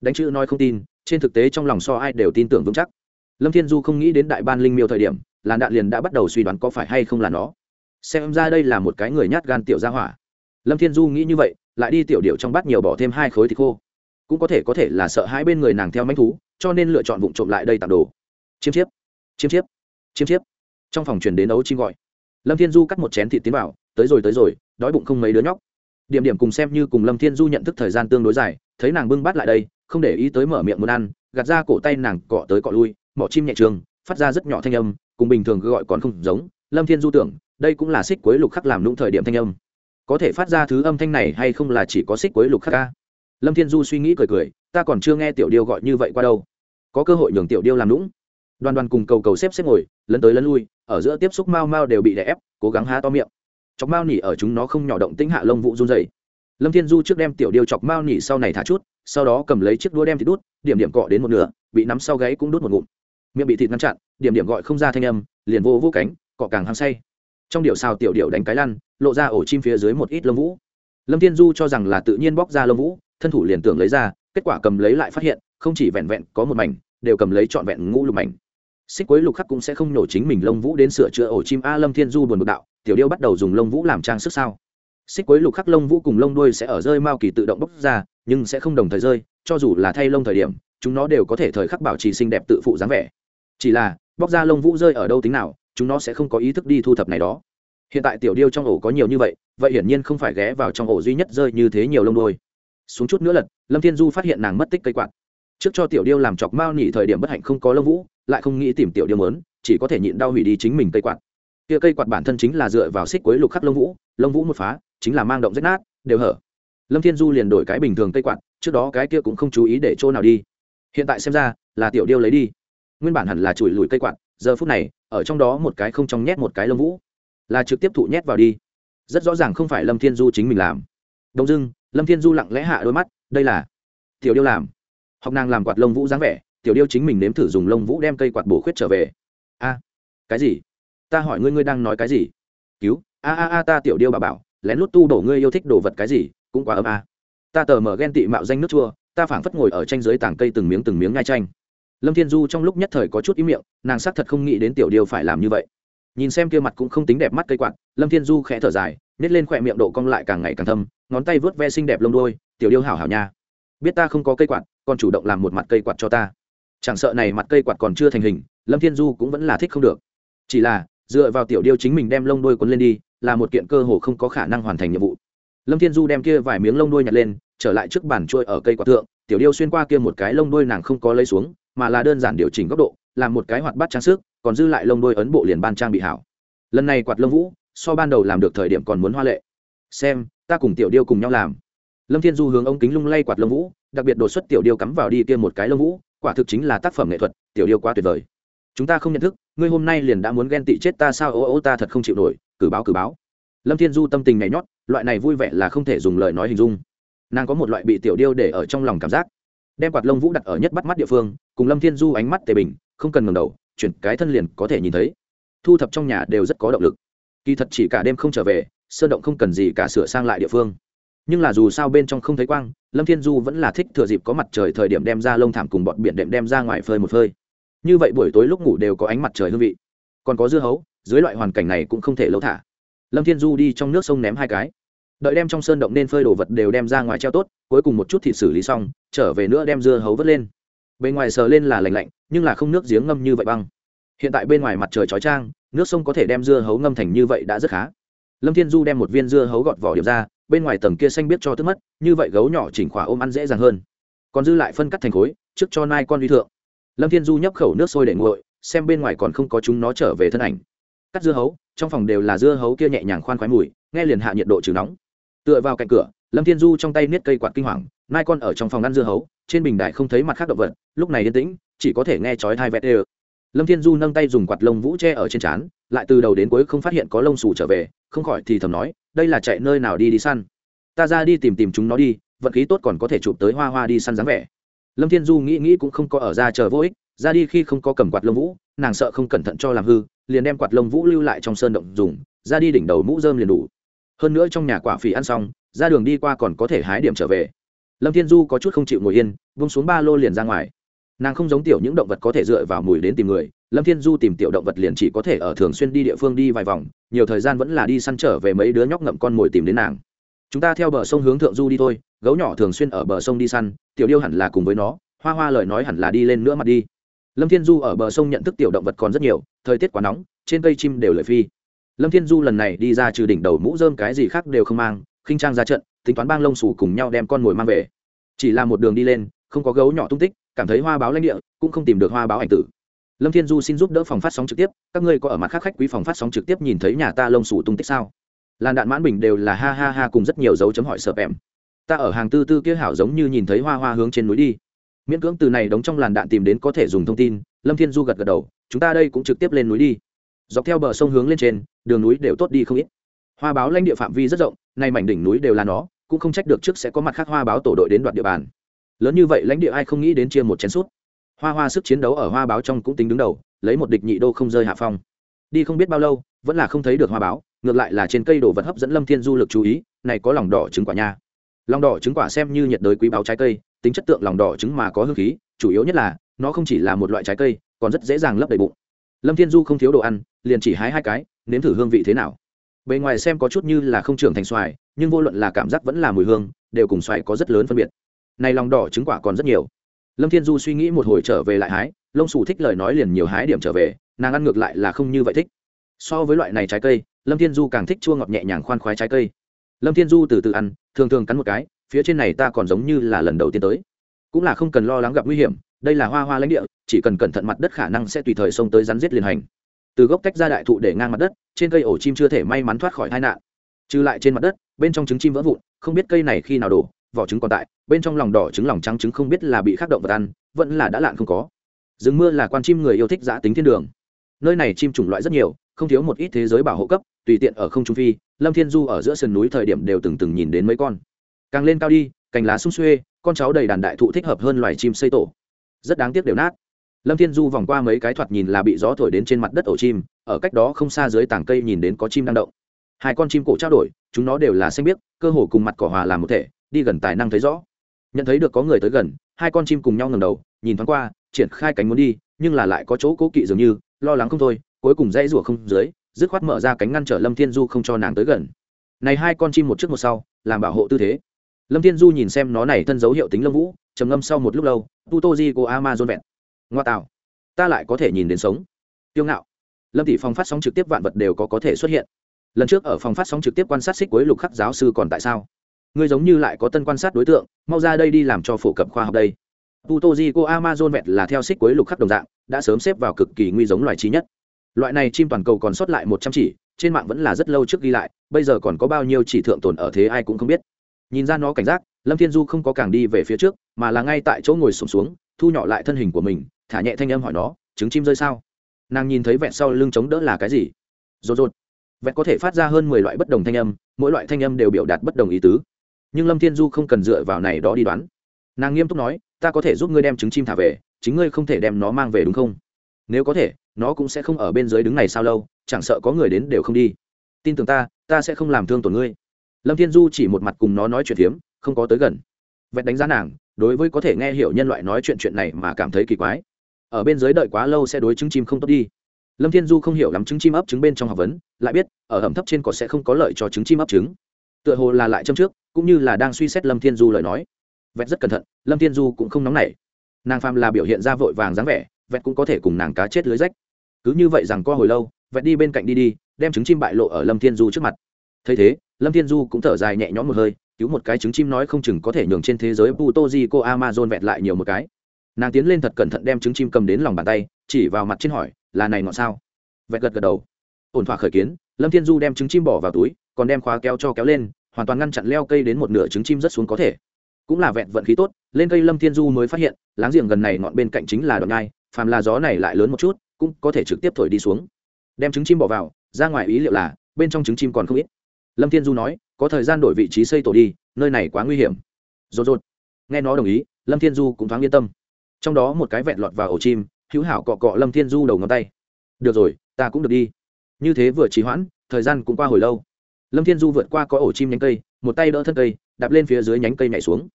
Speaker 1: Đánh chữ nói không tin, trên thực tế trong lòng so ai đều tin tưởng vững chắc. Lâm thiên du không nghĩ đến đại ban linh miêu thời điểm, làn đạn liền đã bắt đầu suy đoán có phải hay không là nó. Xem ra đây là một cái người nhát gan tiểu gia hỏa. Lâm thiên du nghĩ như vậy lại đi tiểu điệu trong bát nhiều bỏ thêm hai khối thịt khô. Cũng có thể có thể là sợ hai bên người nàng theo manh thú, cho nên lựa chọn vụ trộm lại đây tặng đồ. Chiêm chiếp chiêm chiếp chiêm chiếp. Trong phòng truyền đến ấu chim gọi. Lâm thiên du cắt một chén thịt tiến vào, tới rồi tới rồi, đói bụng không mấy đứa nhóc. Điểm điểm cùng xem như cùng lâm thiên du nhận thức thời gian tương đối dài, thấy nàng bưng bát lại đây, không để ý tới mở miệng muốn ăn, gạt ra cổ tay nàng cọ tới cọ lui, mỏ chim nhẹ trường, phát ra rất nhỏ thanh âm, cùng bình thường gọi còn không giống. Lâm thiên du tưởng, đây cũng là xích cuối lục khắc làm lũng thời điểm thanh âm có thể phát ra thứ âm thanh này hay không là chỉ có xích cuối lục khắc ca? Lâm thiên du suy nghĩ cười cười, ta còn chưa nghe tiểu điêu gọi như vậy qua đâu. Có cơ hội nhường tiểu điêu làm lũng đoàn đoàn cùng cầu cầu xếp xếp ngồi, lấn tới lấn lui, ở giữa tiếp xúc mau mau đều bị đè ép, cố gắng há to miệng. Chọc mao nỉ ở chúng nó không nhỏ động tĩnh hạ lông vụ run dày lâm thiên du trước đem tiểu điêu chọc mao nỉ sau này thả chút, sau đó cầm lấy chiếc đũa đem thịt đút, điểm điểm cọ đến một nửa, bị nắm sau gáy cũng đút một ngụm. Miệng bị thịt ngăn chặn, điểm điểm gọi không ra thanh âm, liền vô vô cánh, cọ càng hăng say trong điệu xào tiểu điệu đánh cái lăn, lộ ra ổ chim phía dưới một ít lông vũ. Lâm thiên du cho rằng là tự nhiên bóc ra lông vũ, thân thủ liền tưởng lấy ra, kết quả cầm lấy lại phát hiện, không chỉ vẹn vẹn có một mảnh, đều cầm lấy trọn vẹn ngũ lục mảnh. Xích quấy lục khắc cũng sẽ không nổ chính mình lông vũ đến sửa chữa ổ chim a lâm thiên du buồn bực đạo, tiểu điêu bắt đầu dùng lông vũ làm trang sức sao? Xích quấy lục khắc lông vũ cùng lông đuôi sẽ ở rơi mao kỳ tự động bóc ra, nhưng sẽ không đồng thời rơi, cho dù là thay lông thời điểm, chúng nó đều có thể thời khắc bảo trì xinh đẹp tự phụ dáng vẻ. Chỉ là, bóc ra lông vũ rơi ở đâu tính nào chúng nó sẽ không có ý thức đi thu thập này đó. Hiện tại tiểu điêu trong ổ có nhiều như vậy vậy hiển nhiên không phải ghé vào trong ổ duy nhất rơi như thế nhiều lông đôi xuống chút nữa lật, lâm thiên du phát hiện nàng mất tích cây quạt. Trước cho tiểu điêu làm chọc mao nhỉ thời điểm bất hạnh không có lông vũ, lại không nghĩ tìm tiểu điêu mớn, chỉ có thể nhịn đau hủy đi chính mình cây quạt. Kia cây quạt bản thân chính là dựa vào xích quấy lục khắc lông vũ lông vũ một phá, chính là mang động rách nát, đều hở. Lâm thiên du liền đổi cái bình thường cây quạt, trước đó cái kia cũng không chú ý để chỗ nào đi. Hiện tại xem ra là tiểu điêu lấy đi. Nguyên bản hẳn là chùi lùi cây quạt, giờ phút này ở trong đó một cái không trong nhét một cái lông vũ, là trực tiếp thụ nhét vào đi. Rất rõ ràng không phải lâm thiên du chính mình làm. Đông dưng lâm thiên du lặng lẽ hạ đôi mắt, đây là tiểu điêu làm. Học nàng làm quạt lông vũ dáng vẻ, tiểu điêu chính mình nếm thử dùng lông vũ đem cây quạt bổ khuyết trở về. A, cái gì? Ta hỏi ngươi ngươi đang nói cái gì? Cứu, a a a ta tiểu điêu bà bảo, lén lút tu đổ ngươi yêu thích đồ vật cái gì, cũng quá ấm a. Ta tờ mở ghen tị mạo danh nước chua, ta phảng phất ngồi ở tranh dưới tảng cây từng miếng từng miếng ngai tranh lâm thiên du trong lúc nhất thời có chút ý miệng, nàng xác thật không nghĩ đến tiểu điêu phải làm như vậy. Nhìn xem kia mặt cũng không tính đẹp mắt cây quạt, lâm thiên du khẽ thở dài nếp lên khỏe miệng độ cong lại càng ngày càng thâm, ngón tay vớt ve xinh đẹp lông đôi tiểu điêu hảo hảo nha. Biết ta không có cây quạt, còn chủ động làm một mặt cây quạt cho ta. Chẳng sợ này mặt cây quạt còn chưa thành hình, lâm thiên du cũng vẫn là thích không được. Chỉ là, dựa vào tiểu điêu chính mình đem lông đôi quấn lên đi, là một kiện cơ hồ không có khả năng hoàn thành nhiệm vụ. Lâm thiên du đem kia vài miếng lông đôi nhặt lên, trở lại trước bàn trôi ở cây quạt thượng, tiểu điêu xuyên qua kia một cái lông đôi nàng không có lấy xuống mà là đơn giản điều chỉnh góc độ, làm một cái hoạt bát trang sức, còn dư lại lông đôi ấn bộ liền ban trang bị hảo. Lần này quạt lông vũ, so ban đầu làm được thời điểm còn muốn hoa lệ. Xem, ta cùng tiểu điêu cùng nhau làm. Lâm thiên du hướng ống kính lung lay quạt lông vũ, đặc biệt đột xuất tiểu điêu cắm vào đi kia một cái lông vũ, quả thực chính là tác phẩm nghệ thuật, tiểu điêu quá tuyệt vời. Chúng ta không nhận thức, ngươi hôm nay liền đã muốn ghen tị chết ta sao? Ô ô, ta thật không chịu nổi, cử báo cử báo. Lâm thiên du tâm tình nhảy nhót, loại này vui vẻ là không thể dùng lời nói hình dung. Nàng có một loại bị tiểu điêu để ở trong lòng cảm giác. Đem quạt lông vũ đặt ở nhất bắt mắt địa phương cùng lâm thiên du ánh mắt tề bình, không cần ngầm đầu, chuyển cái thân liền có thể nhìn thấy. Thu thập trong nhà đều rất có động lực. Kỳ thật chỉ cả đêm không trở về, sơn động không cần gì cả sửa sang lại địa phương. Nhưng là dù sao bên trong không thấy quang, lâm thiên du vẫn là thích thừa dịp có mặt trời thời điểm đem ra lông thảm cùng bọn biển đệm đem ra ngoài phơi một phơi. Như vậy buổi tối lúc ngủ đều có ánh mặt trời hương vị. Còn có dưa hấu, dưới loại hoàn cảnh này cũng không thể lâu thả. Lâm thiên du đi trong nước sông ném hai cái. Đợi đem trong sơn động nên phơi đồ vật đều đem ra ngoài treo tốt, cuối cùng một chút thịt xử lý xong, trở về nữa đem dưa hấu vớt lên bên ngoài sờ lên là lành lạnh, nhưng là không nước giếng ngâm như vậy băng. Hiện tại bên ngoài mặt trời chói trang nước sông có thể đem dưa hấu ngâm thành như vậy đã rất khá. Lâm thiên du đem một viên dưa hấu gọt vỏ điệp ra, bên ngoài tầng kia xanh biết cho tức mất, như vậy gấu nhỏ chỉnh khỏa ôm ăn dễ dàng hơn. Còn dư lại phân cắt thành khối, trước cho nai con đi thượng. Lâm thiên du nhấp khẩu nước sôi để nguội, xem bên ngoài còn không có chúng nó trở về thân ảnh. Cắt dưa hấu, trong phòng đều là dưa hấu kia nhẹ nhàng khoan khoái mùi, nghe liền hạ nhiệt độ trừ nóng. Tựa vào cạnh cửa, lâm thiên du trong tay niết cây quạt kinh hoàng nai con ở trong phòng ăn dưa hấu, trên bình đài không thấy mặt khác động vật, lúc này yên tĩnh, chỉ có thể nghe chói thai vẹt ê lâm thiên du nâng tay dùng quạt lông vũ che ở trên trán, lại từ đầu đến cuối không phát hiện có lông xù trở về, không khỏi thì thầm nói, đây là chạy nơi nào đi đi săn? Ta ra đi tìm tìm chúng nó đi vận khí tốt còn có thể chụp tới hoa hoa đi săn dáng vẻ. Lâm thiên du nghĩ nghĩ cũng không có ở ra chờ vô ích, ra đi khi không có cầm quạt lông vũ, nàng sợ không cẩn thận cho làm hư, liền đem quạt lông vũ lưu lại trong sơn động dùng, ra đi đỉnh đầu mũ dơm liền đủ. Hơn nữa trong nhà quả phỉ ăn xong, ra đường đi qua còn có thể hái điểm trở về lâm thiên du có chút không chịu ngồi yên vung xuống ba lô liền ra ngoài. Nàng không giống tiểu những động vật có thể dựa vào mùi đến tìm người, lâm thiên du tìm tiểu động vật liền chỉ có thể ở thường xuyên đi địa phương đi vài vòng, nhiều thời gian vẫn là đi săn trở về mấy đứa nhóc ngậm con mồi tìm đến nàng. Chúng ta theo bờ sông hướng thượng du đi thôi, gấu nhỏ thường xuyên ở bờ sông đi săn, tiểu điêu hẳn là cùng với nó, hoa hoa lời nói hẳn là đi lên nữa mặt đi. Lâm thiên du ở bờ sông nhận thức tiểu động vật còn rất nhiều, thời tiết quá nóng, trên cây chim đều lợi phi. Lâm thiên du lần này đi ra trừ đỉnh đầu mũ dơm cái gì khác đều không mang, khinh trang ra trận tính toán bang lông xù cùng nhau đem con mồi mang về. Chỉ là một đường đi lên, không có gấu nhỏ tung tích, cảm thấy hoa báo lãnh địa, cũng không tìm được hoa báo ảnh tử. Lâm thiên du xin giúp đỡ phòng phát sóng trực tiếp, các ngươi có ở mặt khác khách quý phòng phát sóng trực tiếp nhìn thấy nhà ta lông xù tung tích sao? Làn đạn mãn bình đều là ha ha ha cùng rất nhiều dấu chấm hỏi sợ em ta ở hàng tư tư kia hảo giống như nhìn thấy hoa hoa hướng trên núi đi. Miễn cưỡng từ này đóng trong làn đạn tìm đến có thể dùng thông tin, lâm thiên du gật gật đầu, chúng ta đây cũng trực tiếp lên núi đi. Dọc theo bờ sông hướng lên trên, đường núi đều tốt đi không ít hoa báo lãnh địa phạm vi rất rộng, nay mảnh đỉnh núi đều là nó, cũng không trách được trước sẽ có mặt khác hoa báo tổ đội đến đoạt địa bàn. Lớn như vậy lãnh địa ai không nghĩ đến chia một chén suốt hoa hoa sức chiến đấu ở hoa báo trong cũng tính đứng đầu, lấy một địch nhị đô không rơi hạ phong. Đi không biết bao lâu, vẫn là không thấy được hoa báo, ngược lại là trên cây đồ vật hấp dẫn lâm thiên du lực chú ý, này có lòng đỏ trứng quả nha. Lòng đỏ trứng quả xem như nhiệt đới quý báo trái cây, tính chất tượng lòng đỏ trứng mà có hương khí, chủ yếu nhất là, nó không chỉ là một loại trái cây, còn rất dễ dàng lấp đầy bụng. Lâm thiên du không thiếu đồ ăn, liền chỉ hái hai cái, nếm thử hương vị thế nào bề ngoài xem có chút như là không trưởng thành xoài, nhưng vô luận là cảm giác vẫn là mùi hương, đều cùng xoài có rất lớn phân biệt. Này lòng đỏ trứng quả còn rất nhiều. Lâm thiên du suy nghĩ một hồi trở về lại hái, lông xù thích lời nói liền nhiều hái điểm trở về, nàng ăn ngược lại là không như vậy thích. So với loại này trái cây, lâm thiên du càng thích chua ngọt nhẹ nhàng khoan khoái trái cây. Lâm thiên du từ từ ăn, thường thường cắn một cái, phía trên này ta còn giống như là lần đầu tiên tới. Cũng là không cần lo lắng gặp nguy hiểm, đây là hoa hoa lãnh địa, chỉ cần cẩn thận mặt đất khả năng sẽ tùy thời xông tới rắn giết liền hành từ gốc tách ra đại thụ để ngang mặt đất, trên cây ổ chim chưa thể may mắn thoát khỏi tai nạn. Trừ lại trên mặt đất, bên trong trứng chim vỡ vụn, không biết cây này khi nào đổ, vỏ trứng còn tại, bên trong lòng đỏ trứng lòng trắng trứng không biết là bị khắc động vật ăn, vẫn là đã lạn không có. Rừng mưa là quan chim người yêu thích giã tính thiên đường. Nơi này chim chủng loại rất nhiều, không thiếu một ít thế giới bảo hộ cấp, tùy tiện ở không trung phi, lâm thiên du ở giữa sườn núi thời điểm đều từng từng nhìn đến mấy con. Càng lên cao đi, cành lá sung xuê, con cháu đầy đàn đại thụ thích hợp hơn loài chim xây tổ. Rất đáng tiếc đều nát lâm thiên du vòng qua mấy cái thoạt nhìn là bị gió thổi đến trên mặt đất ổ chim, ở cách đó không xa dưới tảng cây nhìn đến có chim đang động. Hai con chim cổ trao đổi, chúng nó đều là xanh biếc, cơ hồ cùng mặt cỏ hòa làm một thể, đi gần tài năng thấy rõ. Nhận thấy được có người tới gần, hai con chim cùng nhau ngầm đầu, nhìn thoáng qua, triển khai cánh muốn đi, nhưng là lại có chỗ cố kỵ dường như, lo lắng không thôi, cuối cùng dãy rủa không dưới, dứt khoát mở ra cánh ngăn trở lâm thiên du không cho nàng tới gần. Này hai con chim một trước một sau, làm bảo hộ tư thế. Lâm thiên du nhìn xem nó này thân dấu hiệu tính lâm vũ, trầm ngâm sau một lúc lâu tu tô di của amazon vẹn ngoa tạo. Ta lại có thể nhìn đến sống. Tiêu ngạo. Lâm tỷ phòng phát sóng trực tiếp vạn vật đều có có thể xuất hiện. Lần trước ở phòng phát sóng trực tiếp quan sát xích cuối lục khắc giáo sư còn tại sao? Ngươi giống như lại có tân quan sát đối tượng mau ra đây đi làm cho phổ cập khoa học đây. Tu di cô amazon vẹt là theo xích cuối lục khắc đồng dạng đã sớm xếp vào cực kỳ nguy giống loài trí nhất. Loại này chim toàn cầu còn sót lại một trăm chỉ trên mạng vẫn là rất lâu trước ghi lại bây giờ còn có bao nhiêu chỉ thượng tồn ở thế ai cũng không biết. Nhìn ra nó cảnh giác lâm thiên du không có càng đi về phía trước mà là ngay tại chỗ ngồi sụp xuống, xuống thu nhỏ lại thân hình của mình thả nhẹ thanh âm hỏi nó trứng chim rơi sao? Nàng nhìn thấy vẹn sau lưng chống đỡ là cái gì? Rột rột. Vẹn có thể phát ra hơn mười loại bất đồng thanh âm mỗi loại thanh âm đều biểu đạt bất đồng ý tứ. Nhưng lâm thiên du không cần dựa vào này đó đi đoán. Nàng nghiêm túc nói ta có thể giúp ngươi đem trứng chim thả về chính ngươi không thể đem nó mang về đúng không? Nếu có thể nó cũng sẽ không ở bên dưới đứng này sao lâu chẳng sợ có người đến đều không đi. Tin tưởng ta ta sẽ không làm thương tổn ngươi. Lâm thiên du chỉ một mặt cùng nó nói chuyện hiếm, không có tới gần. Vẹn đánh giá nàng đối với có thể nghe hiểu nhân loại nói chuyện chuyện này mà cảm thấy kỳ quái ở bên dưới đợi quá lâu sẽ đối trứng chim không tốt đi. Lâm thiên du không hiểu lắm trứng chim ấp trứng bên trong học vấn, lại biết, ở ẩm thấp trên cỏ sẽ không có lợi cho trứng chim ấp trứng. Tựa hồ là lại châm trước, cũng như là đang suy xét lâm thiên du lời nói. Vẹt rất cẩn thận, lâm thiên du cũng không nóng nảy. Nàng phàm là biểu hiện ra vội vàng dáng vẻ, vẹt cũng có thể cùng nàng cá chết lưới rách. Cứ như vậy rằng qua hồi lâu, vẹt đi bên cạnh đi đi, đem trứng chim bại lộ ở lâm thiên du trước mặt. Thấy thế, lâm thiên du cũng thở dài nhẹ nhõm một hơi, cứu một cái trứng chim nói không chừng có thể nhường trên thế giới puto di cô amazon vẹt lại nhiều một cái nàng tiến lên thật cẩn thận đem trứng chim cầm đến lòng bàn tay, chỉ vào mặt trên hỏi, là này ngọn sao? Vẹt gật gật đầu. Ổn thỏa khởi kiến, lâm thiên du đem trứng chim bỏ vào túi, còn đem khóa kéo cho kéo lên, hoàn toàn ngăn chặn leo cây đến một nửa trứng chim rất xuống có thể. Cũng là vẹn vận khí tốt, lên cây lâm thiên du mới phát hiện, láng giềng gần này ngọn bên cạnh chính là đoạn nhai, phàm là gió này lại lớn một chút, cũng có thể trực tiếp thổi đi xuống. Đem trứng chim bỏ vào, ra ngoài ý liệu là, bên trong trứng chim còn không ít. Lâm thiên du nói, có thời gian đổi vị trí xây tổ đi, nơi này quá nguy hiểm. Rột rột nghe nó đồng ý, lâm thiên du cũng thoáng yên tâm trong đó một cái vẹn lọt vào ổ chim, hữu hảo cọ cọ lâm thiên du đầu ngón tay. Được rồi, ta cũng được đi. Như thế vừa trì hoãn, thời gian cũng qua hồi lâu. Lâm thiên du vượt qua có ổ chim nhánh cây, một tay đỡ thân cây, đạp lên phía dưới nhánh cây nhảy xuống.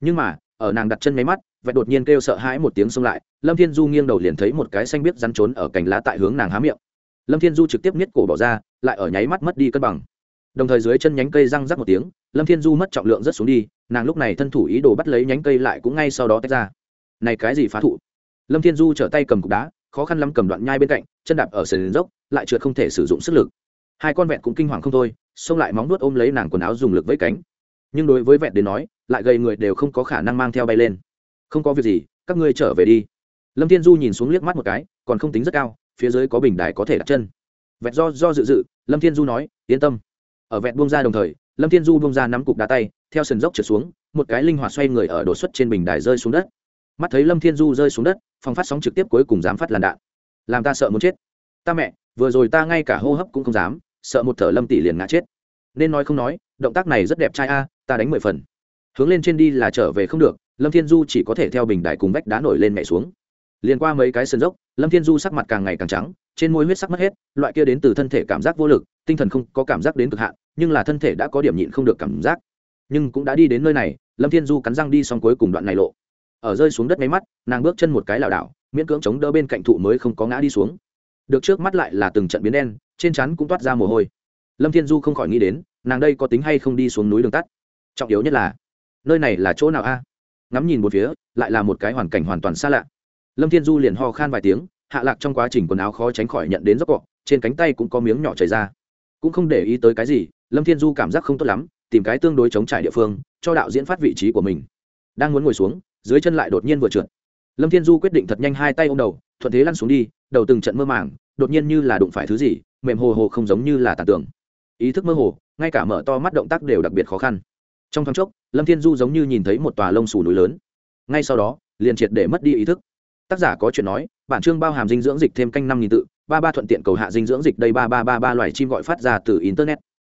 Speaker 1: Nhưng mà, ở nàng đặt chân máy mắt, vẹn đột nhiên kêu sợ hãi một tiếng xông lại, lâm thiên du nghiêng đầu liền thấy một cái xanh biết rắn trốn ở cành lá tại hướng nàng há miệng. Lâm thiên du trực tiếp miết cổ bỏ ra, lại ở nháy mắt mất đi cân bằng. Đồng thời dưới chân nhánh cây răng rắc một tiếng, lâm thiên du mất trọng lượng rất xuống đi, nàng lúc này thân thủ ý đồ bắt lấy nhánh cây lại cũng ngay sau đó tách ra này cái gì phá thụ? Lâm thiên du trở tay cầm cục đá, khó khăn lắm cầm đoạn nhai bên cạnh, chân đạp ở sườn dốc, lại trượt không thể sử dụng sức lực. Hai con vẹn cũng kinh hoàng không thôi, xông lại móng nuốt ôm lấy nàng quần áo dùng lực với cánh. Nhưng đối với vẹn đến nói, lại gầy người đều không có khả năng mang theo bay lên. Không có việc gì, các ngươi trở về đi. Lâm thiên du nhìn xuống liếc mắt một cái, còn không tính rất cao, phía dưới có bình đài có thể đặt chân. Vẹn do do dự dự, lâm thiên du nói, yên tâm. Ở vẹn buông ra đồng thời, lâm thiên du buông ra nắm cục đá tay, theo sườn dốc trượt xuống, một cái linh hoạt xoay người ở đột xuất trên bình đài rơi xuống đất mắt thấy lâm thiên du rơi xuống đất, phòng phát sóng trực tiếp cuối cùng dám phát làn đạn. Làm ta sợ muốn chết. Ta mẹ, vừa rồi ta ngay cả hô hấp cũng không dám, sợ một thở lâm tỷ liền ngã chết. Nên nói không nói, động tác này rất đẹp trai a, ta đánh mười phần. Hướng lên trên đi là trở về không được, lâm thiên du chỉ có thể theo bình đại cùng vách đá nổi lên mẹ xuống. Liền qua mấy cái sân dốc, lâm thiên du sắc mặt càng ngày càng trắng, trên môi huyết sắc mất hết, loại kia đến từ thân thể cảm giác vô lực, tinh thần không có cảm giác đến cực hạn, nhưng là thân thể đã có điểm nhịn không được cảm giác. Nhưng cũng đã đi đến nơi này, lâm thiên du cắn răng đi xong cuối cùng đoạn này lộ ở rơi xuống đất máy mắt, nàng bước chân một cái lảo đảo, miễn cưỡng chống đỡ bên cạnh thụ mới không có ngã đi xuống. Được trước mắt lại là từng trận biến đen, trên chắn cũng toát ra mồ hôi. Lâm thiên du không khỏi nghĩ đến, nàng đây có tính hay không đi xuống núi đường tắt? Trọng yếu nhất là, nơi này là chỗ nào a? Ngắm nhìn một phía, lại là một cái hoàn cảnh hoàn toàn xa lạ. Lâm thiên du liền ho khan vài tiếng, hạ lạc trong quá trình quần áo khó tránh khỏi nhận đến dốc cọ, trên cánh tay cũng có miếng nhỏ chảy ra. Cũng không để ý tới cái gì, lâm thiên du cảm giác không tốt lắm, tìm cái tương đối chống trải địa phương, cho đạo diễn phát vị trí của mình. Đang muốn ngồi xuống dưới chân lại đột nhiên vừa trượt. Lâm thiên du quyết định thật nhanh hai tay ô m đầu, thuận thế lăn xuống đi, đầu từng trận mơ màng, đột nhiên như là đụng phải thứ gì, mềm hồ hồ không giống như là tàn tưởng ý thức mơ hồ, ngay cả mở to mắt động tác đều đặc biệt khó khăn. Trong thoáng chốc, lâm thiên du giống như nhìn thấy một tòa lông xù núi lớn. Ngay sau đó, liền triệt để mất đi ý thức. Tác giả có chuyện nói, bản chương bao hàm dinh dưỡng dịch thêm canh năm nghìn tự, ba ba thuận tiện cầu hạ dinh dưỡng dịch đây ba ba ba ba loài chim gọi phát ra từ internet.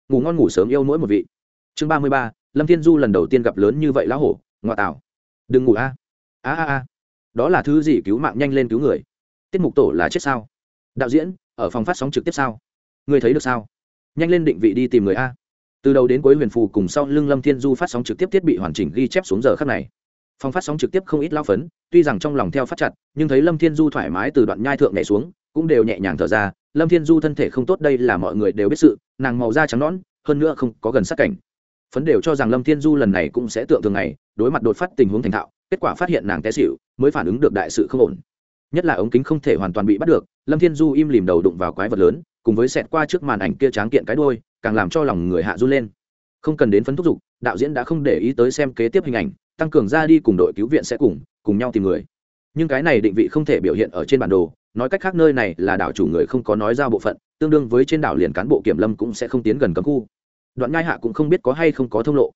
Speaker 1: Ngủ ngon ngủ sớm yêu mỗi một vị. Chương ba mươi ba, lâm thiên du lần đầu tiên gặp lớn như vậy lá hổ, ngoại tảo đừng ngủ a. A a a. Đó là thứ gì cứu mạng nhanh lên cứu người? Tiết mục tổ là chết sao? Đạo diễn, ở phòng phát sóng trực tiếp sao? Người thấy được sao? Nhanh lên định vị đi tìm người a. Từ đầu đến cuối huyền phù cùng sau lưng lâm thiên du phát sóng trực tiếp thiết bị hoàn chỉnh ghi chép xuống giờ khắc này. Phòng phát sóng trực tiếp không ít lao phấn, tuy rằng trong lòng theo phát chặt, nhưng thấy lâm thiên du thoải mái từ đoạn nhai thượng nhảy xuống, cũng đều nhẹ nhàng thở ra. Lâm thiên du thân thể không tốt, đây là mọi người đều biết sự, nàng màu da trắng nõn, hơn nữa không có gần sát cảnh phấn đều cho rằng lâm thiên du lần này cũng sẽ tượng thường ngày, đối mặt đột phát tình huống thành thạo, kết quả phát hiện nàng té xịu mới phản ứng được đại sự không ổn. Nhất là ống kính không thể hoàn toàn bị bắt được, lâm thiên du im lìm đầu đụng vào quái vật lớn, cùng với xẹt qua trước màn ảnh kia tráng kiện cái đôi càng làm cho lòng người hạ run lên. Không cần đến phấn thúc giục đạo diễn đã không để ý tới xem kế tiếp hình ảnh, tăng cường ra đi cùng đội cứu viện sẽ cùng cùng nhau tìm người. Nhưng cái này định vị không thể biểu hiện ở trên bản đồ, nói cách khác nơi này là đảo chủ người không có nói ra bộ phận, tương đương với trên đảo liền cán bộ kiểm lâm cũng sẽ không tiến gần cấm khu đoạn ngai hạ cũng không biết có hay không có thông lộ.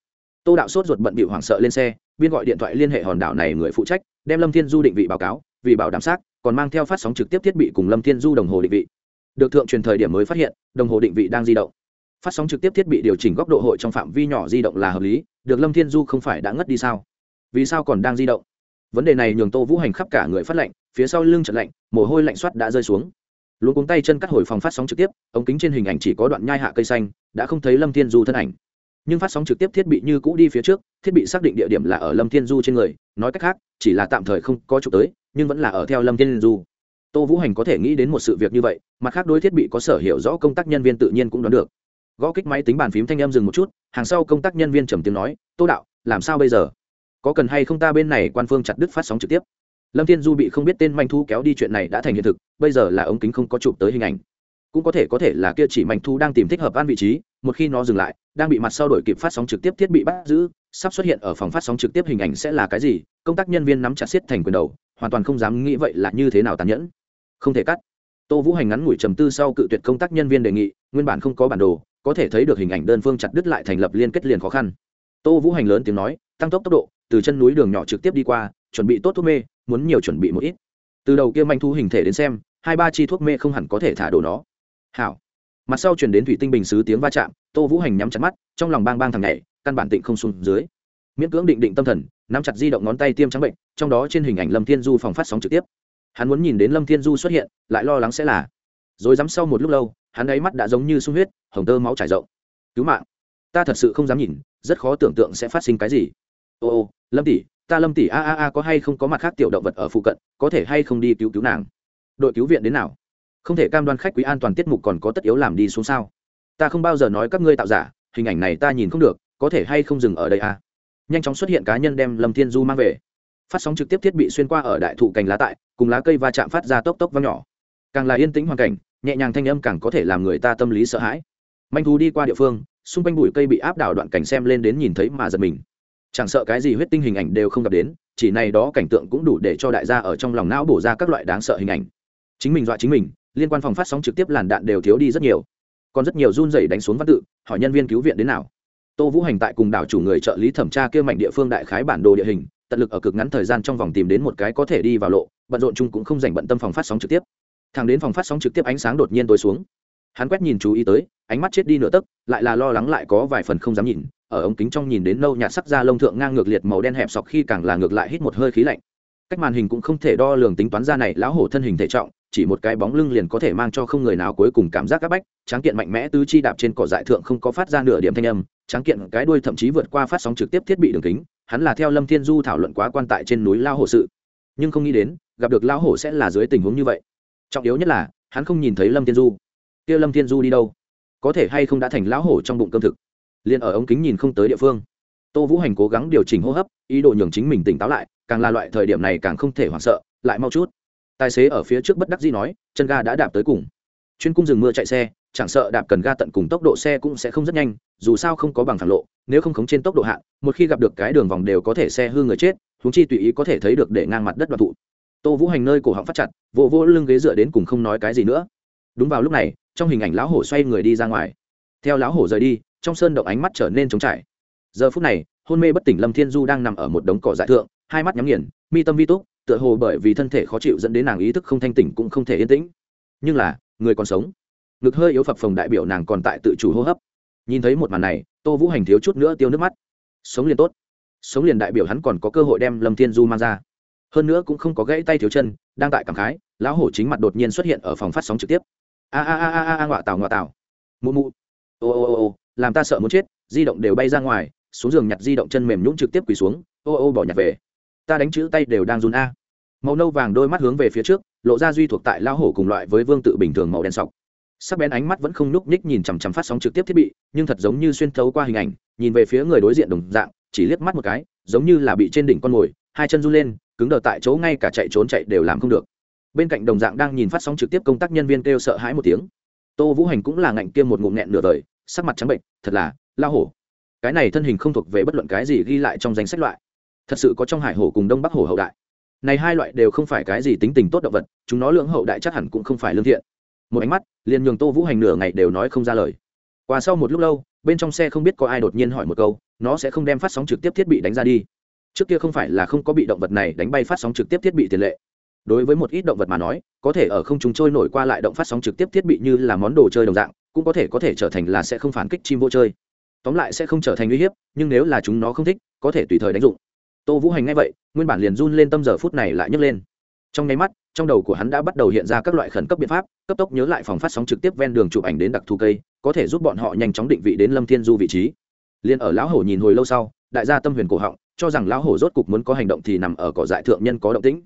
Speaker 1: Tô đạo sốt ruột bận bị hoảng sợ lên xe, biên gọi điện thoại liên hệ hòn đảo này người phụ trách, đem lâm thiên du định vị báo cáo, vì bảo đảm xác, còn mang theo phát sóng trực tiếp thiết bị cùng lâm thiên du đồng hồ định vị. Được thượng truyền thời điểm mới phát hiện, đồng hồ định vị đang di động. Phát sóng trực tiếp thiết bị điều chỉnh góc độ hội trong phạm vi nhỏ di động là hợp lý, được lâm thiên du không phải đã ngất đi sao? Vì sao còn đang di động? Vấn đề này nhường tô vũ hành khắp cả người phát lạnh, phía sau lưng trận lạnh, mồ hôi lạnh soát đã rơi xuống luôn cuống tay chân cắt hồi phòng phát sóng trực tiếp, ống kính trên hình ảnh chỉ có đoạn nhai hạ cây xanh, đã không thấy lâm thiên du thân ảnh. Nhưng phát sóng trực tiếp thiết bị như cũ đi phía trước, thiết bị xác định địa điểm là ở lâm thiên du trên người, nói cách khác, chỉ là tạm thời không có chụp tới, nhưng vẫn là ở theo lâm thiên du. Tô vũ hành có thể nghĩ đến một sự việc như vậy, mặt khác đối thiết bị có sở hiểu rõ công tác nhân viên tự nhiên cũng đoán được. Gõ kích máy tính bàn phím thanh em dừng một chút, hàng sau công tác nhân viên trầm tiếng nói, tô đạo, làm sao bây giờ? Có cần hay không ta bên này quan phương chặt đứt phát sóng trực tiếp? Lâm thiên du bị không biết tên manh thu kéo đi chuyện này đã thành hiện thực, bây giờ là ống kính không có chụp tới hình ảnh. Cũng có thể có thể là kia chỉ manh thu đang tìm thích hợp an vị trí, một khi nó dừng lại, đang bị mặt sau đổi kịp phát sóng trực tiếp thiết bị bắt giữ, sắp xuất hiện ở phòng phát sóng trực tiếp hình ảnh sẽ là cái gì, công tác nhân viên nắm chặt xiết thành quyền đầu, hoàn toàn không dám nghĩ vậy là như thế nào tàn nhẫn. Không thể cắt. Tô vũ hành ngắn ngủi trầm tư sau cự tuyệt công tác nhân viên đề nghị, nguyên bản không có bản đồ, có thể thấy được hình ảnh đơn phương chặt đứt lại thành lập liên kết liền khó khăn. Tô vũ hành lớn tiếng nói, tăng tốc tốc độ, từ chân núi đường nhỏ trực tiếp đi qua, chuẩn bị tốt thuốc mê muốn nhiều chuẩn bị một ít. Từ đầu kia manh thu hình thể đến xem, hai ba chi thuốc mê không hẳn có thể thả đổ nó. Hảo. Mặt sau chuyển đến thủy tinh bình xứ tiếng va chạm, tô vũ hành nhắm chặt mắt, trong lòng bang bang thằng nhảy, căn bản tịnh không xuống dưới. Miễn cưỡng định định tâm thần, nắm chặt di động ngón tay tiêm trắng bệnh, trong đó trên hình ảnh lâm thiên du phòng phát sóng trực tiếp. Hắn muốn nhìn đến lâm thiên du xuất hiện, lại lo lắng sẽ là. Rồi dám sau một lúc lâu, hắn ấy mắt đã giống như sung huyết, hồng tơ máu trải rộng. Cứu mạng. Ta thật sự không dám nhìn, rất khó tưởng tượng sẽ phát sinh cái gì. Ô ô, lâm tỷ ta lâm tỷ a a a có hay không có mặt khác tiểu động vật ở phụ cận, có thể hay không đi cứu cứu nàng? Đội cứu viện đến nào? Không thể cam đoan khách quý an toàn tiết mục còn có tất yếu làm đi xuống sao? Ta không bao giờ nói các ngươi tạo giả, hình ảnh này ta nhìn không được, có thể hay không dừng ở đây à? Nhanh chóng xuất hiện cá nhân đem lâm thiên du mang về. Phát sóng trực tiếp thiết bị xuyên qua ở đại thụ cành lá tại, cùng lá cây va chạm phát ra tốc tốc vang nhỏ. Càng là yên tĩnh hoàn cảnh, nhẹ nhàng thanh âm càng có thể làm người ta tâm lý sợ hãi. Manh thú đi qua địa phương, xung quanh bụi cây bị áp đảo đoạn cảnh xem lên đến nhìn thấy mà giật mình chẳng sợ cái gì huyết tinh hình ảnh đều không gặp đến, chỉ này đó cảnh tượng cũng đủ để cho đại gia ở trong lòng não bổ ra các loại đáng sợ hình ảnh. Chính mình dọa chính mình, liên quan phòng phát sóng trực tiếp làn đạn đều thiếu đi rất nhiều. Còn rất nhiều run rẩy đánh xuống văn tự, hỏi nhân viên cứu viện đến nào. Tô vũ hành tại cùng đảo chủ người trợ lý thẩm tra kêu mạnh địa phương đại khái bản đồ địa hình, tận lực ở cực ngắn thời gian trong vòng tìm đến một cái có thể đi vào lộ, bận rộn chung cũng không dành bận tâm phòng phát sóng trực tiếp. Thằng đến phòng phát sóng trực tiếp ánh sáng đột nhiên tối xuống. Hắn quét nhìn chú ý tới, ánh mắt chết đi nửa tấc, lại là lo lắng lại có vài phần không dám nhìn ở ống kính trong nhìn đến nâu nhạt sắc da lông thượng ngang ngược liệt màu đen hẹp sọc khi càng là ngược lại hít một hơi khí lạnh. Cách màn hình cũng không thể đo lường tính toán ra này, lão hổ thân hình thể trọng, chỉ một cái bóng lưng liền có thể mang cho không người nào cuối cùng cảm giác các bách, tráng kiện mạnh mẽ tứ chi đạp trên cỏ dại thượng không có phát ra nửa điểm thanh âm, tráng kiện cái đuôi thậm chí vượt qua phát sóng trực tiếp thiết bị đường kính, hắn là theo lâm thiên du thảo luận quá quan tại trên núi lao hổ sự. Nhưng không nghĩ đến, gặp được Lão hổ sẽ là dưới tình huống như vậy. Trọng yếu nhất là, hắn không nhìn thấy lâm thiên du. Kia lâm thiên du đi đâu? Có thể hay không đã thành lão hổ trong bụng cơm thực? Liền ở ống kính nhìn không tới địa phương. Tô vũ hành cố gắng điều chỉnh hô hấp, ý đồ nhường chính mình tỉnh táo lại, càng là loại thời điểm này càng không thể hoảng sợ, lại mau chút. Tài xế ở phía trước bất đắc dĩ nói, chân ga đã đạp tới cùng. Chuyên cung rừng mưa chạy xe, chẳng sợ đạp cần ga tận cùng tốc độ xe cũng sẽ không rất nhanh, dù sao không có bằng phản lộ, nếu không khống trên tốc độ hạn một khi gặp được cái đường vòng đều có thể xe hư người chết húng chi tùy ý có thể thấy được để ngang mặt đất đoạn thụ. Tô vũ hành nơi cổ họng phát chặt, vỗ vỗ lưng ghế dựa đến cùng không nói cái gì nữa. Đúng vào lúc này, trong hình ảnh lão hổ xoay người đi ra ngoài. Theo lão hổ rời đi trong sơn động ánh mắt trở nên trống trải. Giờ phút này, hôn mê bất tỉnh lâm thiên du đang nằm ở một đống cỏ dại thượng, hai mắt nhắm nghiền, mi tâm vi túc, tựa hồ bởi vì thân thể khó chịu dẫn đến nàng ý thức không thanh tỉnh cũng không thể yên tĩnh. Nhưng là, người còn sống. Ngực hơi yếu phập phồng đại biểu nàng còn tại tự chủ hô hấp. Nhìn thấy một màn này, tô vũ hành thiếu chút nữa tiêu nước mắt. Sống liền tốt. Sống liền đại biểu hắn còn có cơ hội đem lâm thiên du mang ra. Hơn nữa cũng không có gãy tay thiếu chân, đang tại cảm khái, lão hổ chính mặt đột nhiên xuất hiện ở phòng phát sóng trực tiếp. A a a a a ngoạ tào ngoạ tào. Mụ mụ. Ô ô ô ô làm ta sợ muốn chết, di động đều bay ra ngoài, xuống giường nhặt di động chân mềm nhũng trực tiếp quỳ xuống, ô ô bỏ nhặt về. Ta đánh chữ tay đều đang run a. Màu nâu vàng đôi mắt hướng về phía trước, lộ ra duy thuộc tại lao hổ cùng loại với vương tự bình thường màu đen sọc. Sắc bén ánh mắt vẫn không nhúc nhích nhìn chằm chằm phát sóng trực tiếp thiết bị, nhưng thật giống như xuyên thấu qua hình ảnh, nhìn về phía người đối diện đồng dạng, chỉ liếc mắt một cái, giống như là bị trên đỉnh con mồi, hai chân run lên, cứng đờ tại chỗ ngay cả chạy trốn chạy đều làm không được. Bên cạnh đồng dạng đang nhìn phát sóng trực tiếp công tác nhân viên kêu sợ hãi một tiếng. Tô vũ hành cũng là ngạnh kiêm một ngụm nghẹn nửa đời sắc mặt trắng bệnh, thật là la hổ. Cái này thân hình không thuộc về bất luận cái gì ghi lại trong danh sách loại. Thật sự có trong hải hổ cùng đông bắc hổ hậu đại. Này hai loại đều không phải cái gì tính tình tốt động vật, chúng nó lưỡng hậu đại chắc hẳn cũng không phải lương thiện. Một ánh mắt, liền nhường tô vũ hành nửa ngày đều nói không ra lời. Qua sau một lúc lâu, bên trong xe không biết có ai đột nhiên hỏi một câu, nó sẽ không đem phát sóng trực tiếp thiết bị đánh ra đi. Trước kia không phải là không có bị động vật này đánh bay phát sóng trực tiếp thiết bị tiền lệ. Đối với một ít động vật mà nói, có thể ở không chúng trôi nổi qua lại động phát sóng trực tiếp thiết bị như là món đồ chơi đồng dạng cũng có thể có thể trở thành là sẽ không phản kích chim vô chơi. Tóm lại sẽ không trở thành uy hiếp, nhưng nếu là chúng nó không thích, có thể tùy thời đánh dụng. Tô vũ hành ngay vậy, nguyên bản liền run lên tâm giờ phút này lại nhấc lên. Trong nháy mắt, trong đầu của hắn đã bắt đầu hiện ra các loại khẩn cấp biện pháp, cấp tốc nhớ lại phòng phát sóng trực tiếp ven đường chụp ảnh đến đặc thù cây, có thể giúp bọn họ nhanh chóng định vị đến lâm thiên du vị trí. Liền ở lão hổ nhìn hồi lâu sau, đại gia tâm huyền cổ họng, cho rằng lão hổ rốt cục muốn có hành động thì nằm ở cỏ dại thượng nhân có động tĩnh.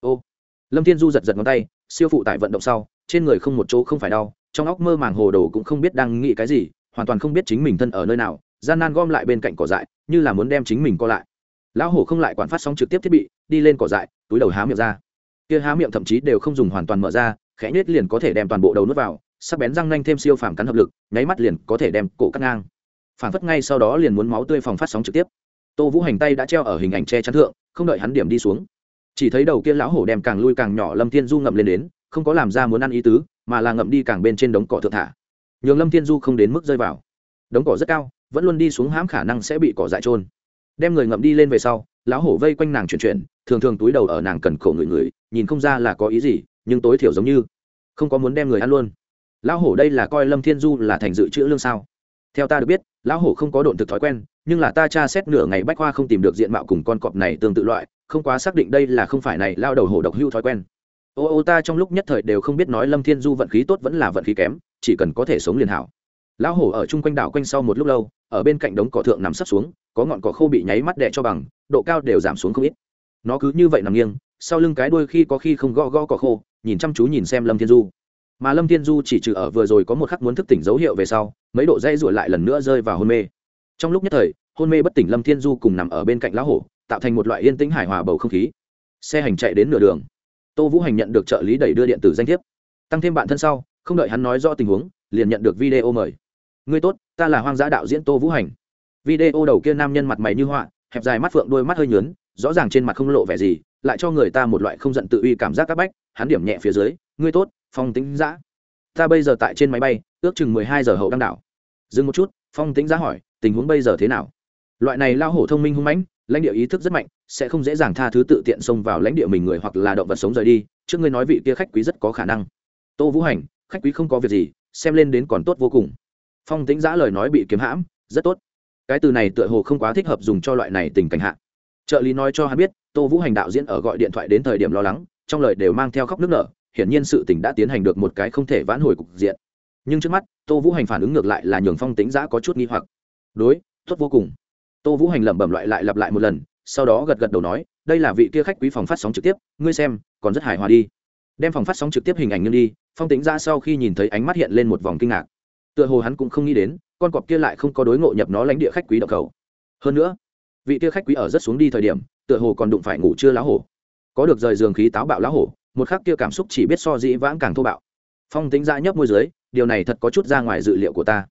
Speaker 1: Ô, lâm thiên du giật giật ngón tay, siêu phụ tải vận động sau, trên người không một chỗ không phải đau trong óc mơ màng hồ đồ cũng không biết đang nghĩ cái gì, hoàn toàn không biết chính mình thân ở nơi nào, gian nan gom lại bên cạnh cỏ dại, như là muốn đem chính mình co lại. Lão hổ không lại quản phát sóng trực tiếp thiết bị, đi lên cỏ dại, túi đầu há miệng ra. Kia há miệng thậm chí đều không dùng hoàn toàn mở ra, khẽ nhết liền có thể đem toàn bộ đầu nuốt vào, sắc bén răng nanh thêm siêu phàm cắn hợp lực, nháy mắt liền có thể đem cổ cắt ngang. Phản phất ngay sau đó liền muốn máu tươi phòng phát sóng trực tiếp. Tô vũ hành tay đã treo ở hình ảnh che chắn thượng, không đợi hắn điểm đi xuống. Chỉ thấy đầu kia lão hổ đem càng lui càng nhỏ lâm thiên du ngậm lên đến, không có làm ra muốn ăn ý tứ mà là ngậm đi càng bên trên đống cỏ thượng thả. Nhường lâm thiên du không đến mức rơi vào. Đống cỏ rất cao, vẫn luôn đi xuống hãm khả năng sẽ bị cỏ dại trôn đem người ngậm đi lên về sau, lão hổ vây quanh nàng chuyển chuyển, thường thường túi đầu ở nàng cần khổ người người nhìn không ra là có ý gì, nhưng tối thiểu giống như không có muốn đem người ăn luôn. Lão hổ đây là coi lâm thiên du là thành dự trữ lương sao? Theo ta được biết, lão hổ không có độn thực thói quen, nhưng là ta tra xét nửa ngày bách khoa không tìm được diện mạo cùng con cọp này tương tự loại, không quá xác định đây là không phải này lao đầu hổ độc hưu thói quen ô ô ta trong lúc nhất thời đều không biết nói lâm thiên du vận khí tốt vẫn là vận khí kém, chỉ cần có thể sống liền hảo. Lão hổ ở chung quanh đảo quanh sau một lúc lâu, ở bên cạnh đống cỏ thượng nằm sấp xuống, có ngọn cỏ khô bị nháy mắt đè cho bằng, độ cao đều giảm xuống không ít. Nó cứ như vậy nằm nghiêng, sau lưng cái đuôi khi có khi không gõ gõ cỏ khô, nhìn chăm chú nhìn xem lâm thiên du. Mà lâm thiên du chỉ trừ ở vừa rồi có một khắc muốn thức tỉnh dấu hiệu về sau, mấy độ dây ruổi lại lần nữa rơi vào hôn mê. Trong lúc nhất thời, hôn mê bất tỉnh lâm thiên du cùng nằm ở bên cạnh lão hổ, tạo thành một loại yên tĩnh hài hòa bầu không khí. Xe hành chạy đến nửa đường tô vũ hành nhận được trợ lý đẩy đưa điện tử danh thiếp. Tăng thêm bạn thân sau, không đợi hắn nói rõ tình huống, liền nhận được video mời. Ngươi tốt, ta là hoang dã đạo diễn tô vũ hành. Video đầu kia nam nhân mặt mày như họa, hẹp dài mắt phượng, đôi mắt hơi nhớn rõ ràng trên mặt không lộ vẻ gì, lại cho người ta một loại không giận tự uy cảm giác c áp bách, hắn điểm nhẹ phía dưới, ngươi tốt, phong tính giã. Ta bây giờ tại trên máy bay, ước chừng mười hai giờ hậu đăng đảo. Dừng một chút, phong tính giã hỏi, tình huống bây giờ thế nào? Loại này lao hổ thông minh hung mãnh lãnh địa ý thức rất mạnh, sẽ không dễ dàng tha thứ tự tiện xông vào lãnh địa mình người hoặc là động vật sống rời đi. Trước ngươi nói vị kia khách quý rất có khả năng. Tô vũ hành, khách quý không có việc gì, xem lên đến còn tốt vô cùng. Phong tính giã lời nói bị kiếm hãm, rất tốt. Cái từ này tựa hồ không quá thích hợp dùng cho loại này tình cảnh hạ. Trợ lý nói cho hắn biết, tô vũ hành đạo diễn ở gọi điện thoại đến thời điểm lo lắng, trong lời đều mang theo khóc nước nở, hiển nhiên sự tình đã tiến hành được một cái không thể vãn hồi cục diện. Nhưng trước mắt, tô vũ hành phản ứng ngược lại là nhường phong tính giã có chút nghi hoặc. Đối, tốt vô cùng tô vũ hành lẩm bẩm loại lại lặp lại một lần, sau đó gật gật đầu nói, đây là vị kia khách quý phòng phát sóng trực tiếp, ngươi xem, còn rất hài hòa đi. Đem phòng phát sóng trực tiếp hình ảnh nghiêng đi, phong tính ra sau khi nhìn thấy ánh mắt hiện lên một vòng kinh ngạc. Tựa hồ hắn cũng không nghĩ đến, con cọp kia lại không có đối ngộ nhập nó lãnh địa khách quý đậu cầu hơn nữa, vị kia khách quý ở rất xuống đi thời điểm, tựa hồ còn đụng phải ngủ chưa lá hổ. Có được rời giường khí táo bạo lá hổ, một khắc kia cảm xúc chỉ biết so dĩ vãng càng thô bạo. Phong tính ra nhấp môi dưới, điều này thật có chút ra ngoài dự liệu của ta.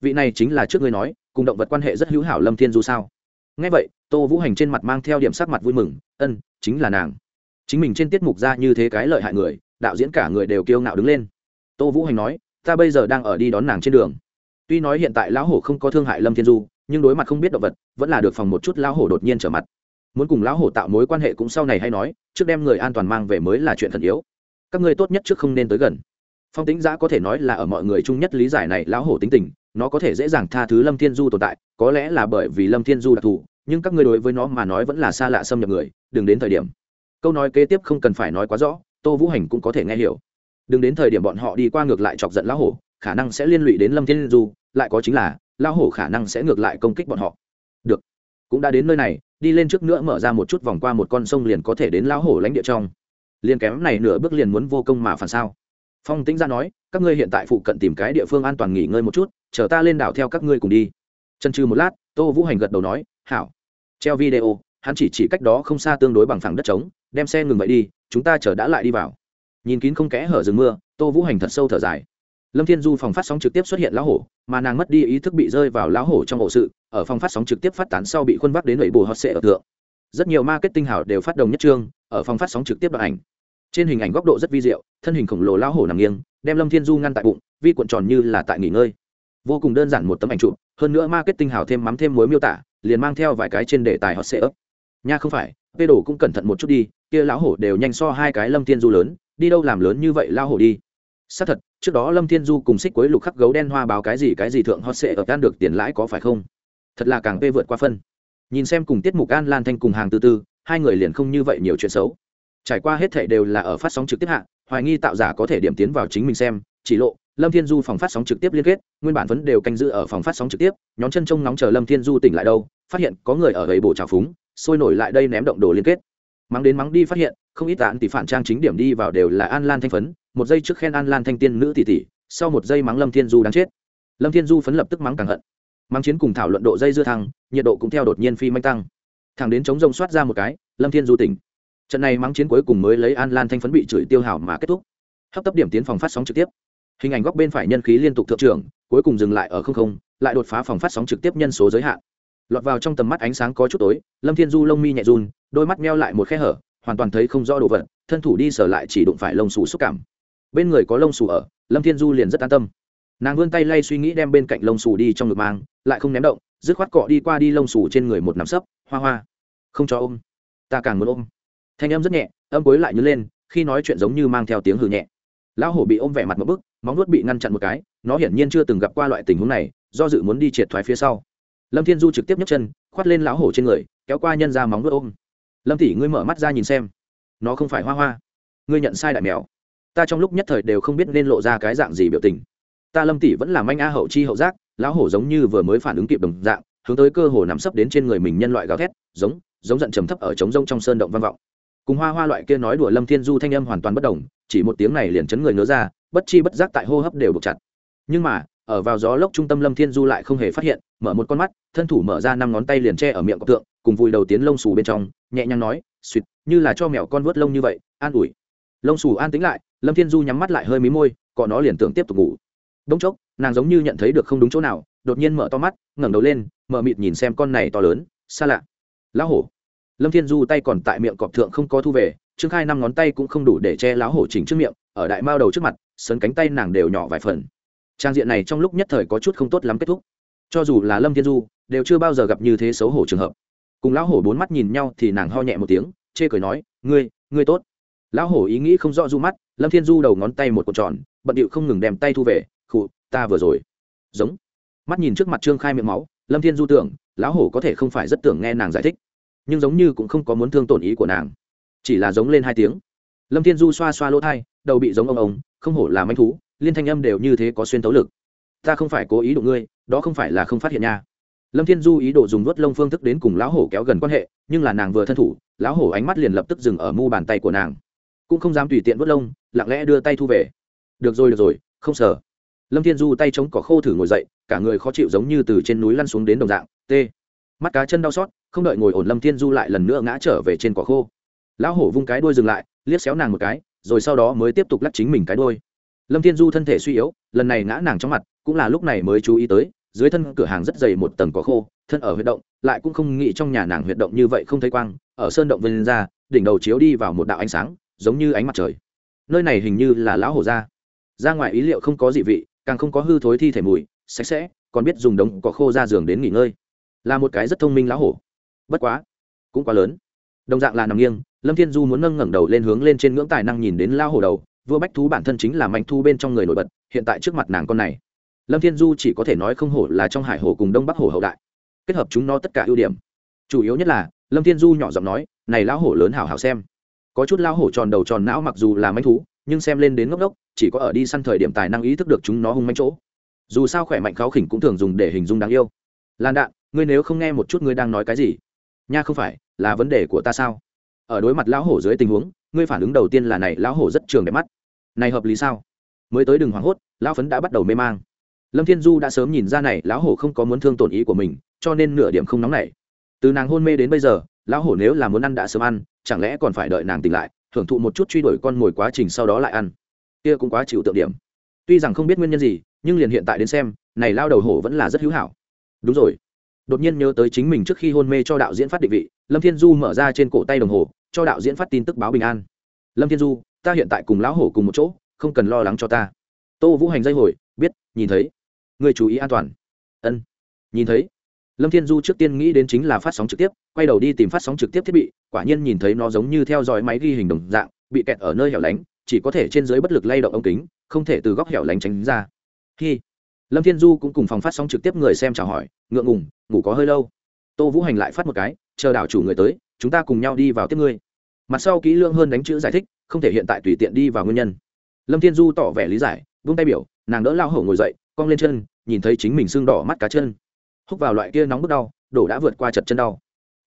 Speaker 1: Vị này chính là trước ngươi nói cùng động vật quan hệ rất hữu hảo lâm thiên du sao? Ngay vậy, tô vũ hành trên mặt mang theo điểm sắc mặt vui mừng, ân, chính là nàng. Chính mình trên tiết mục ra như thế cái lợi hại người, đạo diễn cả người đều kiêu ngạo đứng lên. Tô vũ hành nói, ta bây giờ đang ở đi đón nàng trên đường. Tuy nói hiện tại lão hổ không có thương hại lâm thiên du, nhưng đối mặt không biết động vật, vẫn là được phòng một chút lão hổ đột nhiên trở mặt. Muốn cùng lão hổ tạo mối quan hệ cũng sau này hay nói, trước đem người an toàn mang về mới là chuyện thần yếu. Các ngươi tốt nhất trước không nên tới gần. Phong tính giã có thể nói là ở mọi người chung nhất lý giải này lão hổ tính tình nó có thể dễ dàng tha thứ lâm thiên du tồn tại, có lẽ là bởi vì lâm thiên du đặc thù, nhưng các ngươi đối với nó mà nói vẫn là xa lạ xâm nhập người, đừng đến thời điểm. Câu nói kế tiếp không cần phải nói quá rõ, tô vũ hành cũng có thể nghe hiểu. Đừng đến thời điểm bọn họ đi qua ngược lại chọc giận lão hổ, khả năng sẽ liên lụy đến lâm thiên du, lại có chính là, lão hổ khả năng sẽ ngược lại công kích bọn họ. Được. Cũng đã đến nơi này, đi lên trước nữa mở ra một chút vòng qua một con sông liền có thể đến lão hổ lãnh địa trong. Liền kém này nửa bước liền muốn vô công mà phản sao. Phong tĩnh ra nói, các ngươi hiện tại phụ cận tìm cái địa phương an toàn nghỉ ngơi một chút chờ ta lên đảo theo các ngươi cùng đi. Chân trừ một lát, tô vũ hành gật đầu nói, hảo. Treo video, hắn chỉ chỉ cách đó không xa tương đối bằng phẳng đất trống, đem xe ngừng vậy đi, chúng ta chờ đã lại đi vào. Nhìn kín không kẽ hở rừng mưa, tô vũ hành thật sâu thở dài. Lâm thiên du phòng phát sóng trực tiếp xuất hiện lão hổ, mà nàng mất đi ý thức bị rơi vào lão hổ trong ổ sự, ở phòng phát sóng trực tiếp phát tán sau bị khuân vác đến lẩy bồ hot sệ ở thượng. Rất nhiều marketing hảo đều phát đồng nhất trương ở phòng phát sóng trực tiếp đoạn ảnh. Trên hình ảnh góc độ rất vi diệu, thân hình khổng lồ lão hổ nằm nghiêng, đem lâm thiên du ngăn tại bụng, vi cuộn tròn như là tại nghỉ ngơi vô cùng đơn giản một tấm ảnh chụp, hơn nữa marketing hảo thêm mắm thêm muối miêu tả, liền mang theo vài cái trên đề tài hot sẽ ấp nha không phải vê đồ cũng cẩn thận một chút đi, kia lão hổ đều nhanh so hai cái lâm thiên du lớn, đi đâu làm lớn như vậy lao hổ đi. Xác thật, trước đó lâm thiên du cùng xích quấy lục khắc gấu đen hoa báo cái gì cái gì thượng hot sẽ ở gan được tiền lãi có phải không? Thật là càng vê vượt qua phân. Nhìn xem cùng tiết mục an lan thanh cùng hàng tư tư, hai người liền không như vậy nhiều chuyện xấu. Trải qua hết thảy đều là ở phát sóng trực tiếp hạ, hoài nghi tạo giả có thể điểm tiến vào chính mình xem, chỉ lộ lâm thiên du phòng phát sóng trực tiếp liên kết, nguyên bản vẫn đều canh giữ ở phòng phát sóng trực tiếp, nhóm chân trông nóng chờ lâm thiên du tỉnh lại đâu, phát hiện có người ở gầy bộ trào phúng, sôi nổi lại đây ném động đồ liên kết. Mắng đến mắng đi phát hiện, không ít tạn tỷ phản trang chính điểm đi vào đều là an lan thanh phấn, một giây trước khen an lan thanh tiên nữ tỷ tỷ, sau một giây mắng lâm thiên du đáng chết. Lâm thiên du phấn lập tức mắng càng hận. Mắng chiến cùng thảo luận độ dây dưa thăng, nhiệt độ cũng theo đột nhiên phi manh tăng. Thẳng đến chống rông soát ra một cái, lâm thiên du tỉnh. Trận này mắng chiến cuối cùng mới lấy an lan thanh phấn bị chửi tiêu hảo mà kết thúc. Hấp tấp điểm tiến phòng phát sóng trực tiếp hình ảnh góc bên phải nhân khí liên tục thượng trưởng, cuối cùng dừng lại ở không không, lại đột phá phòng phát sóng trực tiếp nhân số giới hạn. Lọt vào trong tầm mắt ánh sáng có chút tối, lâm thiên du lông mi nhẹ run, đôi mắt meo lại một khe hở, hoàn toàn thấy không rõ đồ vật, thân thủ đi sở lại chỉ đụng phải lông xù xúc cảm. Bên người có lông xù ở, lâm thiên du liền rất an tâm. Nàng vươn tay lay suy nghĩ đem bên cạnh lông xù đi trong ngực mang, lại không ném động, dứt khoát cọ đi qua đi lông xù trên người một nắm sấp, hoa hoa. Không cho ôm. Ta càng muốn ôm. Thanh âm rất nhẹ, âm cuối lại nhớ lên, khi nói chuyện giống như mang theo tiếng hừ nhẹ. Lão hổ bị ôm vẻ mặt một bức móng nuốt bị ngăn chặn một cái, nó hiển nhiên chưa từng gặp qua loại tình huống này, do dự muốn đi triệt thoái phía sau. Lâm thiên du trực tiếp nhấc chân, khoát lên lão hổ trên người, kéo qua nhân ra móng nuốt ôm. Lâm tỷ, ngươi mở mắt ra nhìn xem. Nó không phải hoa hoa. Ngươi nhận sai đại mèo. Ta trong lúc nhất thời đều không biết nên lộ ra cái dạng gì biểu tình. Ta lâm tỷ vẫn là manh a hậu chi hậu giác, lão hổ giống như vừa mới phản ứng kịp đồng dạng, hướng tới cơ hồ nắm sấp đến trên người mình nhân loại gào thét, giống giống giận trầm thấp ở trống rông trong sơn động vang vọng cùng hoa hoa loại kia nói đùa lâm thiên du thanh âm hoàn toàn bất đồng, chỉ một tiếng này liền chấn người nứa ra, bất chi bất giác tại hô hấp đều buộc chặt. Nhưng mà, ở vào gió lốc trung tâm lâm thiên du lại không hề phát hiện, mở một con mắt, thân thủ mở ra năm ngón tay liền che ở miệng cọc tượng, cùng vùi đầu tiến lông xù bên trong, nhẹ nhàng nói suỵt như là cho mèo con vớt lông như vậy, an ủi. Lông xù an tính lại, lâm thiên du nhắm mắt lại hơi mí môi, cọ nó liền tưởng tiếp tục ngủ. Đông chốc, nàng giống như nhận thấy được không đúng chỗ nào, đột nhiên mở to mắt, ngẩng đầu lên, mở mịt nhìn xem con này to lớn, xa lạ. Lão hổ lâm thiên du tay còn tại miệng cọp thượng không có thu về, trương khai năm ngón tay cũng không đủ để che lão hổ chỉnh trước miệng, ở đại mao đầu trước mặt, sấn cánh tay nàng đều nhỏ vài phần. Trang diện này trong lúc nhất thời có chút không tốt lắm kết thúc. Cho dù là lâm thiên du, đều chưa bao giờ gặp như thế xấu hổ trường hợp. Cùng lão hổ bốn mắt nhìn nhau thì nàng ho nhẹ một tiếng, chê cười nói, ngươi ngươi tốt. Lão hổ ý nghĩ không rõ du mắt, lâm thiên du đầu ngón tay một cột tròn, bận điệu không ngừng đem tay thu về, khụ, ta vừa rồi. Giống. Mắt nhìn trước mặt trương khai miệng máu, lâm thiên du tưởng, lão hổ có thể không phải rất tưởng nghe nàng giải thích nhưng giống như cũng không có muốn thương tổn ý của nàng. Chỉ là giống lên hai tiếng. Lâm thiên du xoa xoa lỗ thai, đầu bị giống ông ông, không hổ là manh thú, liên thanh âm đều như thế có xuyên tấu lực. Ta không phải cố ý đụng ngươi, đó không phải là không phát hiện nha. Lâm thiên du ý đồ dùng vớt lông phương thức đến cùng lão hổ kéo gần quan hệ, nhưng là nàng vừa thân thủ, lão hổ ánh mắt liền lập tức dừng ở mu bàn tay của nàng. Cũng không dám tùy tiện vớt lông, lặng lẽ đưa tay thu về. Được rồi được rồi, không sợ. Lâm thiên du tay chống cỏ khô thử ngồi dậy, cả người khó chịu giống như từ trên núi lăn xuống đến đồng dạng. T mắt cá chân đau xót, không đợi ngồi ổn lâm thiên du lại lần nữa ngã trở về trên quả khô. Lão hổ vung cái đuôi dừng lại, liếc xéo nàng một cái, rồi sau đó mới tiếp tục lắc chính mình cái đuôi. Lâm thiên du thân thể suy yếu, lần này ngã nàng trong mặt, cũng là lúc này mới chú ý tới, dưới thân cửa hàng rất dày một tầng cỏ khô, thân ở huyệt động, lại cũng không nghĩ trong nhà nàng huyệt động như vậy không thấy quang, ở sơn động vân ra, đỉnh đầu chiếu đi vào một đạo ánh sáng, giống như ánh mặt trời. Nơi này hình như là lão hổ ra. Ra ngoài ý liệu không có dị vị, càng không có hư thối thi thể mùi, sạch sẽ, còn biết dùng đống cỏ khô ra giường đến nghỉ ngơi là một cái rất thông minh lão hổ. Bất quá, cũng quá lớn. Đồng dạng là nằm nghiêng, lâm thiên du muốn nâng ngẩng đầu lên hướng lên trên ngưỡng tài năng nhìn đến lao hổ đầu, vua bách thú bản thân chính là mạnh thu bên trong người nổi bật, hiện tại trước mặt nàng con này. Lâm thiên du chỉ có thể nói không hổ là trong hải hồ cùng đông bắc hồ hậu đại. Kết hợp chúng nó tất cả ưu điểm. Chủ yếu nhất là, lâm thiên du nhỏ giọng nói, này lão hổ lớn hảo hảo xem. Có chút lão hổ tròn đầu tròn não mặc dù là manh thú, nhưng xem lên đến ngốc ngốc, chỉ có ở đi săn thời điểm tài năng ý thức được chúng nó hung manh chỗ. Dù sao khỏe mạnh kháo khỉnh cũng thường dùng để hình dung đáng yêu. Lan đạn ngươi nếu không nghe một chút ngươi đang nói cái gì? Nha không phải, là vấn đề của ta sao? Ở đối mặt lão hổ dưới tình huống, ngươi phản ứng đầu tiên là này, lão hổ rất trường đẹp mắt. Này hợp lý sao? Mới tới đừng hoảng hốt, lão phấn đã bắt đầu mê mang. Lâm thiên du đã sớm nhìn ra này, lão hổ không có muốn thương tổn ý của mình, cho nên nửa điểm không nóng nảy. Từ nàng hôn mê đến bây giờ, lão hổ nếu là muốn ăn đã sớm ăn, chẳng lẽ còn phải đợi nàng tỉnh lại, thưởng thụ một chút truy đuổi con mồi quá trình sau đó lại ăn? Kia cũng quá chịu tượng điểm. Tuy rằng không biết nguyên nhân gì, nhưng liền hiện tại đến xem, này lao đầu hổ vẫn là rất hữu hảo. Đúng rồi đột nhiên nhớ tới chính mình trước khi hôn mê cho đạo diễn phát định vị, lâm thiên du mở ra trên cổ tay đồng hồ, cho đạo diễn phát tin tức báo bình an. Lâm thiên du, ta hiện tại cùng lão hổ cùng một chỗ, không cần lo lắng cho ta. Tô vũ hành dây hồi, biết, nhìn thấy. Người chú ý an toàn. Ân, nhìn thấy. Lâm thiên du trước tiên nghĩ đến chính là phát sóng trực tiếp, quay đầu đi tìm phát sóng trực tiếp thiết bị, quả nhiên nhìn thấy nó giống như theo dõi máy ghi hình đồng dạng, bị kẹt ở nơi hẻo lánh, chỉ có thể trên dưới bất lực lay động ống kính, không thể từ góc hẻo lánh tránh ra. Khi lâm thiên du cũng cùng phòng phát sóng trực tiếp người xem chào hỏi, ngượng ngùng, ngủ có hơi lâu. Tô vũ hành lại phát một cái, chờ đảo chủ người tới, chúng ta cùng nhau đi vào tiếp ngươi. Mặt sau kỹ lưỡng hơn đánh chữ giải thích, không thể hiện tại tùy tiện đi vào nguyên nhân. Lâm thiên du tỏ vẻ lý giải, vung tay biểu, nàng đỡ lao hổ ngồi dậy, cong lên chân, nhìn thấy chính mình sưng đỏ mắt cá chân. Húc vào loại kia nóng bức đau, đổ đã vượt qua chật chân đau.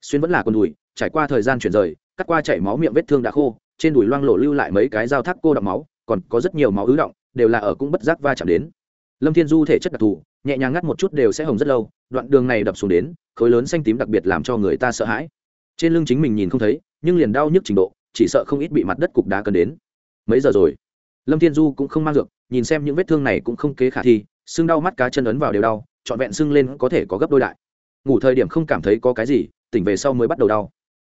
Speaker 1: Xuyên vẫn là con đùi, trải qua thời gian chuyển rời, cắt qua chảy máu miệng vết thương đã khô, trên đùi loang lộ lưu lại mấy cái dao thác cô đọng máu, còn có rất nhiều máu ứ động, đều là ở cũng bất giác va chạm đến lâm thiên du thể chất đặc thù, nhẹ nhàng ngắt một chút đều sẽ hồng rất lâu, đoạn đường này đập xuống đến, khối lớn xanh tím đặc biệt làm cho người ta sợ hãi. Trên lưng chính mình nhìn không thấy, nhưng liền đau nhức trình độ, chỉ sợ không ít bị mặt đất cục đá cân đến. Mấy giờ rồi? Lâm thiên du cũng không mang dược, nhìn xem những vết thương này cũng không kế khả thi sưng đau mắt cá chân ấn vào đều đau, trọn vẹn sưng lên có thể có gấp đôi đại. Ngủ thời điểm không cảm thấy có cái gì, tỉnh về sau mới bắt đầu đau.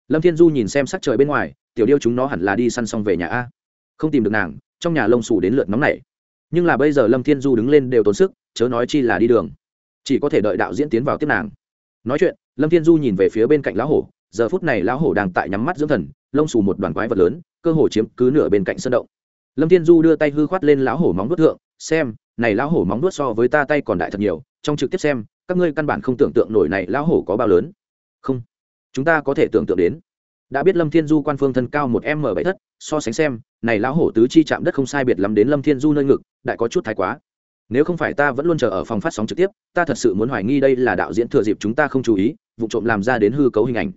Speaker 1: Lâm thiên du nhìn xem sắc trời bên ngoài, tiểu điêu chúng nó hẳn là đi săn xong về nhà a. Không tìm được nàng, trong nhà lông xù đến lượt nóng này nhưng là bây giờ lâm thiên du đứng lên đều tốn sức, chớ nói chi là đi đường. Chỉ có thể đợi đạo diễn tiến vào tiếp nàng. Nói chuyện, lâm thiên du nhìn về phía bên cạnh lão hổ. Giờ phút này lão hổ đang tại nhắm mắt dưỡng thần, lông xù một đoàn quái vật lớn, cơ hồ chiếm cứ nửa bên cạnh sân động. Lâm thiên du đưa tay hư khoát lên lão hổ móng vuốt thượng, xem, này lão hổ móng vuốt so với ta tay còn đại thật nhiều, trong trực tiếp xem, các ngươi căn bản không tưởng tượng nổi này lão hổ có bao lớn. Không, chúng ta có thể tưởng tượng đến đã biết lâm thiên du quan phương thân cao một m bảy thất, so sánh xem, này lão hổ tứ chi chạm đất không sai biệt lắm đến lâm thiên du nơi ngực, đại có chút thái quá. Nếu không phải ta vẫn luôn chờ ở phòng phát sóng trực tiếp, ta thật sự muốn hoài nghi đây là đạo diễn thừa dịp chúng ta không chú ý, vụ trộm làm ra đến hư cấu hình ảnh.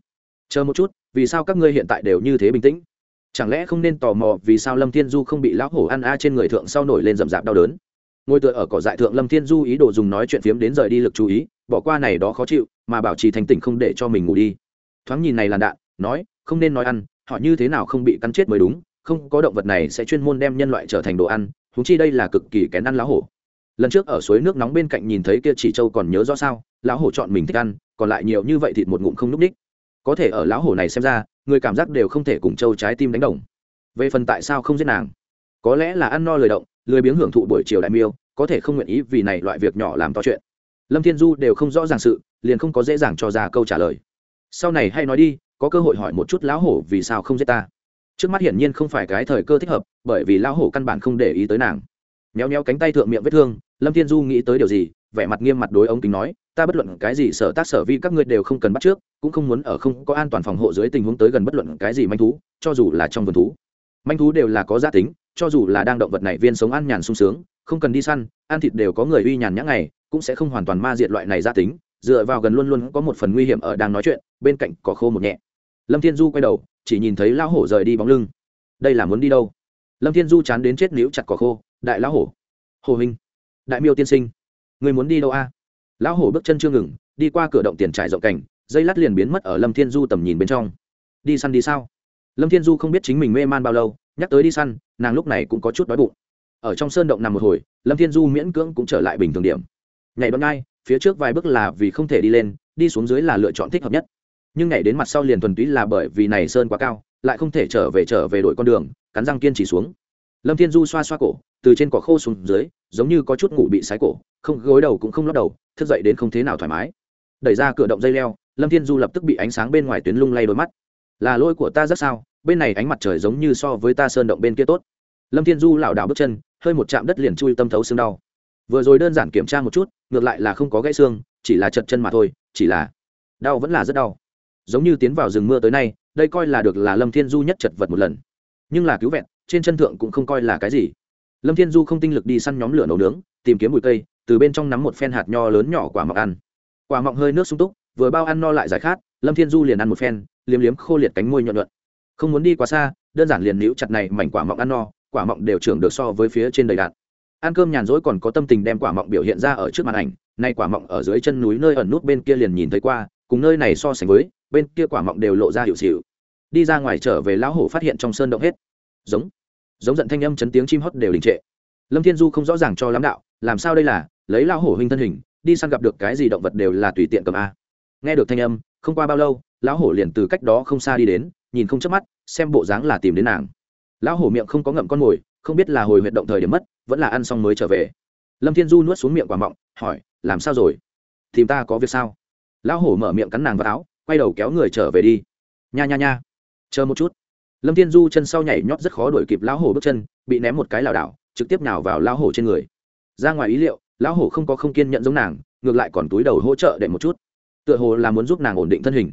Speaker 1: Chờ một chút, vì sao các ngươi hiện tại đều như thế bình tĩnh? Chẳng lẽ không nên tò mò vì sao lâm thiên du không bị lão hổ ăn a trên người thượng sau nổi lên rậm rạp đau đớn? Ngồi tựa ở cỏ dại thượng lâm thiên du ý đồ dùng nói chuyện phiếm đến rời đi lực chú ý, bỏ qua này đó khó chịu, mà bảo trì thành tỉnh không để cho mình ngủ đi. Thoáng nhìn này làn đạn, nói không nên nói ăn, họ như thế nào không bị cắn chết mới đúng, không có động vật này sẽ chuyên môn đem nhân loại trở thành đồ ăn húng chi đây là cực kỳ kén ăn lá hổ. Lần trước ở suối nước nóng bên cạnh nhìn thấy kia chỉ châu còn nhớ rõ sao lão hổ chọn mình thích ăn, còn lại nhiều như vậy thịt một ngụm không núp ních có thể ở lão hổ này xem ra, người cảm giác đều không thể cùng châu trái tim đánh đồng. Về phần tại sao không giết nàng? Có lẽ là ăn no lời động, lười biếng hưởng thụ buổi chiều đại miêu, có thể không nguyện ý vì này loại việc nhỏ làm to chuyện. Lâm thiên du đều không rõ ràng sự, liền không có dễ dàng cho ra câu trả lời. Sau này hay nói đi có cơ hội hỏi một chút lão hổ vì sao không giết ta. Trước mắt hiển nhiên không phải cái thời cơ thích hợp, bởi vì lão hổ căn bản không để ý tới nàng. Méo méo cánh tay thượng miệng vết thương, lâm thiên du nghĩ tới điều gì, vẻ mặt nghiêm mặt đối ống kính nói, ta bất luận cái gì sở tác sở vi các ngươi đều không cần bắt trước, cũng không muốn ở không có an toàn phòng hộ dưới tình huống tới gần bất luận cái gì manh thú, cho dù là trong vườn thú. Manh thú đều là có giá tính, cho dù là đang động vật này viên sống ăn nhàn sung sướng, không cần đi săn, ăn thịt đều có người uy nhàn nhã ngày, cũng sẽ không hoàn toàn ma diệt loại này giá tính, dựa vào gần luôn luôn có một phần nguy hiểm ở đang nói chuyện, bên cạnh cỏ khô một nhẹ lâm thiên du quay đầu, chỉ nhìn thấy lão hổ rời đi bóng lưng. Đây là muốn đi đâu? Lâm thiên du chán đến chết níu chặt cỏ khô, đại lão hổ. Hồ hình đại miêu tiên sinh người muốn đi đâu a? Lão hổ bước chân chưa ngừng, đi qua cửa động tiền trải rộng cảnh, dây lát liền biến mất ở lâm thiên du tầm nhìn bên trong. Đi săn đi sao? Lâm thiên du không biết chính mình mê man bao lâu, nhắc tới đi săn, nàng lúc này cũng có chút đói bụng. Ở trong sơn động nằm một hồi, lâm thiên du miễn cưỡng cũng trở lại bình thường điểm. Nhảy đoạn ngay phía trước vài bước là vì không thể đi lên, đi xuống dưới là lựa chọn thích hợp nhất nhưng nhảy đến mặt sau liền thuần túy là bởi vì này sơn quá cao, lại không thể trở về trở về đội con đường, cắn răng kiên trì xuống. Lâm thiên du xoa xoa cổ, từ trên cỏ khô xuống dưới, giống như có chút ngủ bị sái cổ, không, gối đầu cũng không lót đầu, thức dậy đến không thế nào thoải mái. Đẩy ra cửa động dây leo, lâm thiên du lập tức bị ánh sáng bên ngoài tuyến lung lay đôi mắt. Là lỗi của ta rất sao, bên này ánh mặt trời giống như so với ta sơn động bên kia tốt. Lâm thiên du lảo đảo bước chân, hơi một chạm đất liền chui tâm thấu xương đau. Vừa rồi đơn giản kiểm tra một chút, ngược lại là không có gãy xương, chỉ là chật chân mà thôi, chỉ là đau vẫn là rất đau giống như tiến vào rừng mưa tới nay, đây coi là được là lâm thiên du nhất chật vật một lần. Nhưng là cứu vẹn, trên chân thượng cũng không coi là cái gì. Lâm thiên du không tinh lực đi săn nhóm lửa nấu nướng, tìm kiếm bụi cây, từ bên trong nắm một phen hạt nho lớn nhỏ quả mọng ăn. Quả mọng hơi nước sung túc, vừa bao ăn no lại giải khát, lâm thiên du liền ăn một phen, liếm liếm khô liệt cánh môi nhuận nhuận. Không muốn đi quá xa, đơn giản liền níu chặt này mảnh quả mọng ăn no, quả mọng đều trưởng được so với phía trên đầy đạn. Ăn cơm nhàn rỗi còn có tâm tình đem quả mọng biểu hiện ra ở trước màn ảnh, nay quả mọng ở dưới chân núi nơi ẩn nút bên kia liền nhìn thấy qua, cùng nơi này so sánh với bên kia quả mọng đều lộ ra hiệu xịu. Đi ra ngoài trở về lão hổ phát hiện trong sơn động hết. Giống giống giận thanh âm chấn tiếng chim hót đều đình trệ. Lâm thiên du không rõ ràng cho lắm đạo, làm sao đây là, lấy lão hổ huynh thân hình, đi săn gặp được cái gì động vật đều là tùy tiện cầm a. Nghe được thanh âm, không qua bao lâu, lão hổ liền từ cách đó không xa đi đến, nhìn không chớp mắt, xem bộ dáng là tìm đến nàng. Lão hổ miệng không có ngậm con mồi, không biết là hồi huyệt động thời điểm mất, vẫn là ăn xong mới trở về. Lâm thiên du nuốt xuống miệng quả mọng, hỏi, làm sao rồi? Tìm ta có việc sao? Lão hổ mở miệng cắn nàng vào áo quay đầu kéo người trở về đi. Nha nha nha. Chờ một chút. Lâm thiên du chân sau nhảy nhót rất khó đuổi kịp lão hổ bước chân, bị ném một cái lảo đảo, trực tiếp nhào vào lão hổ trên người. Ra ngoài ý liệu, lão hổ không có không kiên nhận giống nàng, ngược lại còn túi đầu hỗ trợ để một chút. Tựa hồ là muốn giúp nàng ổn định thân hình.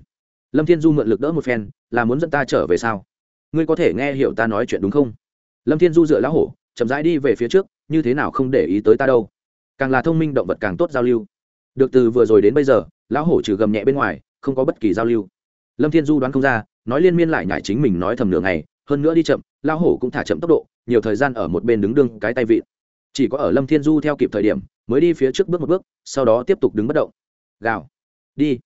Speaker 1: Lâm thiên du mượn lực đỡ một phen, là muốn dẫn ta trở về sao? Ngươi có thể nghe hiểu ta nói chuyện đúng không? Lâm thiên du dựa lão hổ, chậm rãi đi về phía trước, như thế nào không để ý tới ta đâu. Càng là thông minh động vật càng tốt giao lưu. Được từ vừa rồi đến bây giờ, lão hổ trừ gầm nhẹ bên ngoài không có bất kỳ giao lưu. Lâm thiên du đoán không ra nói liên miên lại nhải chính mình nói thầm nửa ngày hơn nữa đi chậm lão hổ cũng thả chậm tốc độ nhiều thời gian ở một bên đứng đương cái tay vị, chỉ có ở lâm thiên du theo kịp thời điểm mới đi phía trước bước một bước sau đó tiếp tục đứng bất động. Gào. Đi.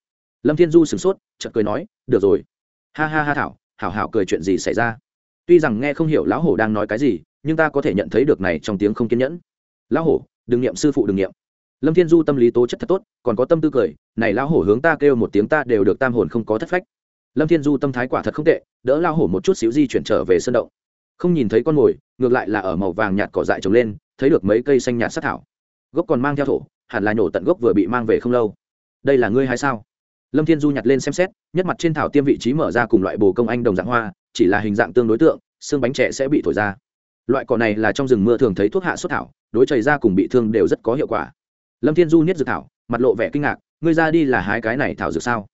Speaker 1: Lâm thiên du sửng sốt chợt cười nói được rồi. Ha ha ha thảo hảo hảo cười chuyện gì xảy ra? Tuy rằng nghe không hiểu lão hổ đang nói cái gì nhưng ta có thể nhận thấy được này trong tiếng không kiên nhẫn. Lão hổ đừng nghiệm sư phụ đừng nghiệm lâm thiên du tâm lý tố chất thật tốt, còn có tâm tư cười, này lão hổ hướng ta kêu một tiếng ta đều được tam hồn không có thất phách. Lâm thiên du tâm thái quả thật không tệ, đỡ lao hổ một chút xíu di chuyển trở về sân động. Không nhìn thấy con mồi, ngược lại là ở màu vàng nhạt cỏ dại trồng lên, thấy được mấy cây xanh nhạt sát thảo. Gốc còn mang theo thổ, hẳn là nhổ tận gốc vừa bị mang về không lâu. Đây là ngươi hay sao? Lâm thiên du nhặt lên xem xét, nhất mặt trên thảo tiêm vị trí mở ra cùng loại bồ công anh đồng dạng hoa, chỉ là hình dạng tương đối tượng, xương bánh trẻ sẽ bị thổi ra. Loại cỏ này là trong rừng mưa thường thấy thuốc hạ xuất thảo, đối chảy ra cùng bị thương đều rất có hiệu quả lâm thiên du niết dược thảo, mặt lộ vẻ kinh ngạc, ngươi ra đi là hái cái này thảo dược sao?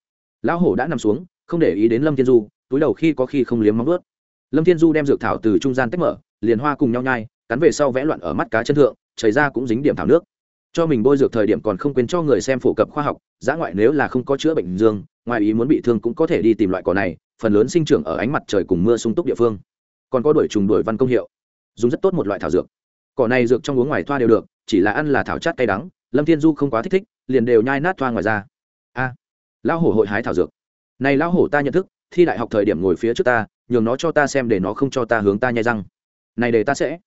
Speaker 1: Lão hổ đã nằm xuống, không để ý đến lâm thiên du, túi đầu khi có khi không liếm móng ướt lâm thiên du đem dược thảo từ trung gian tách mở, liền hoa cùng nhau nhai, cắn về sau vẽ loạn ở mắt cá chân thượng, chảy ra cũng dính điểm thảo nước. Cho mình bôi dược thời điểm còn không quên cho người xem phổ cập khoa học giã ngoại nếu là không có chữa bệnh dương, ngoài ý muốn bị thương cũng có thể đi tìm loại cỏ này, phần lớn sinh trưởng ở ánh mặt trời cùng mưa sung túc địa phương. Còn có đuổi trùng đuổi văn công hiệu. Dùng rất tốt một loại thảo dược. Cỏ này dược trong uống ngoài thoa đều được, chỉ là ăn là thảo chát cay đắng lâm thiên du không quá thích thích, liền đều nhai nát thoa ngoài ra. A, lão hổ hội hái thảo dược. Này lão hổ ta nhận thức, thi đại học thời điểm ngồi phía trước ta, nhường nó cho ta xem để nó không cho ta hướng ta nhai răng. Này để ta sẽ.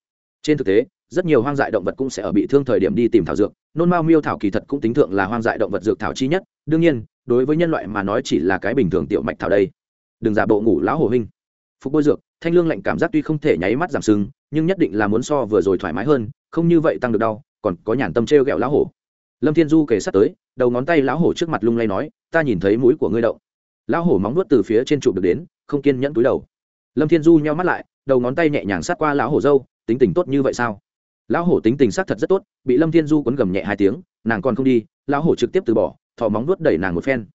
Speaker 1: Trên thực tế, rất nhiều hoang dại động vật cũng sẽ ở bị thương thời điểm đi tìm thảo dược. Nôn mao miêu thảo kỳ thật cũng tính thượng là hoang dại động vật dược thảo chi nhất. Đương nhiên, đối với nhân loại mà nói chỉ là cái bình thường tiểu mạch thảo đây. Đừng giả bộ ngủ lão hổ hình. phục bôi dược, thanh lương lạnh cảm giác tuy không thể nháy mắt giảm sưng, nhưng nhất định là muốn so vừa rồi thoải mái hơn, không như vậy tăng được đau còn có nhàn tâm trêu ghẹo lão hổ. Lâm thiên du kể sát tới, đầu ngón tay lão hổ trước mặt lung lay nói, ta nhìn thấy mũi của ngươi đậu lão hổ móng nuốt từ phía trên trụ được đến, không kiên nhẫn túi đầu. Lâm thiên du nheo mắt lại, đầu ngón tay nhẹ nhàng sát qua lão hổ dâu tính tình tốt như vậy sao? Lão hổ tính tình sát thật rất tốt, bị lâm thiên du quấn gầm nhẹ hai tiếng, nàng còn không đi. Lão hổ trực tiếp từ bỏ thò móng nuốt đẩy nàng một phen.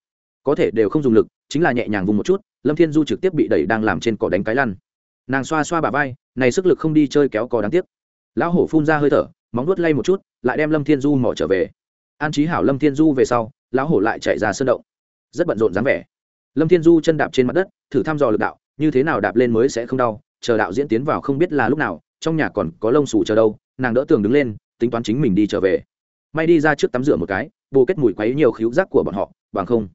Speaker 1: Có thể đều không dùng lực, chính là nhẹ nhàng vùng một chút, lâm thiên du trực tiếp bị đẩy đang làm trên cỏ đánh cái lăn. Nàng xoa xoa bà vai, này sức lực không đi chơi kéo cò đáng tiếc. Lão hổ phun ra hơi thở móng nuốt lay một chút, lại đem lâm thiên du mỏ trở về. An trí hảo lâm thiên du về sau, lão hổ lại chạy ra sơn động. Rất bận rộn dáng vẻ. Lâm thiên du chân đạp trên mặt đất, thử thăm dò lực đạo, như thế nào đạp lên mới sẽ không đau, chờ đạo diễn tiến vào không biết là lúc nào, trong nhà còn có lông xù chờ đâu, nàng đỡ tường đứng lên, tính toán chính mình đi trở về. May đi ra trước tắm rửa một cái, bồ kết mùi quấy nhiều khíu giác của bọn họ, bằng không.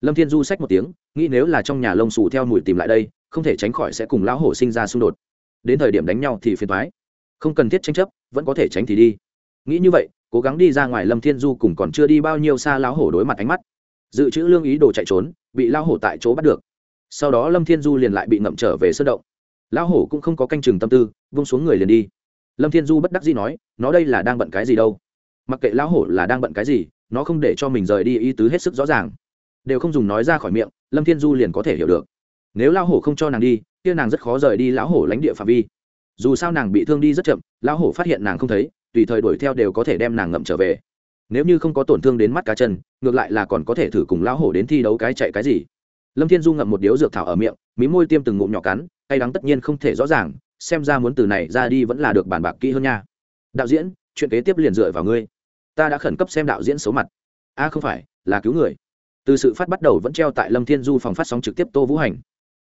Speaker 1: Lâm thiên du xách một tiếng, nghĩ nếu là trong nhà lông xù theo mùi tìm lại đây, không thể tránh khỏi sẽ cùng lão hổ sinh ra xung đột. Đến thời điểm đánh nhau thì phiền thoái không cần thiết tranh chấp, vẫn có thể tránh thì đi. Nghĩ như vậy, cố gắng đi ra ngoài lâm thiên du cùng còn chưa đi bao nhiêu xa lão hổ đối mặt ánh mắt. Dự trữ lương ý đồ chạy trốn, bị lão hổ tại chỗ bắt được. Sau đó lâm thiên du liền lại bị ngậm trở về sân động. Lão hổ cũng không có canh chừng tâm tư, vung xuống người liền đi. Lâm thiên du bất đắc dĩ nói, nó đây là đang bận cái gì đâu? Mặc kệ lão hổ là đang bận cái gì, nó không để cho mình rời đi ý tứ hết sức rõ ràng. Đều không dùng nói ra khỏi miệng, lâm thiên du liền có thể hiểu được. Nếu lão hổ không cho nàng đi, kia nàng rất khó rời đi lão hổ lãnh địa phạm vi dù sao nàng bị thương đi rất chậm, lão hổ phát hiện nàng không thấy, tùy thời đuổi theo đều có thể đem nàng ngậm trở về. Nếu như không có tổn thương đến mắt cá chân, ngược lại là còn có thể thử cùng lão hổ đến thi đấu cái chạy cái gì. Lâm thiên du ngậm một điếu dược thảo ở miệng, mí môi tiêm từng ngụm nhỏ cắn, cay đắng tất nhiên không thể rõ ràng, xem ra muốn từ này ra đi vẫn là được bàn bạc kỹ hơn nha. Đạo diễn, chuyện kế tiếp liền dựa vào ngươi. Ta đã khẩn cấp xem đạo diễn xấu mặt. A, không phải, là cứu người. Từ sự phát bắt đầu vẫn treo tại lâm thiên du phòng phát sóng trực tiếp tô vũ hành.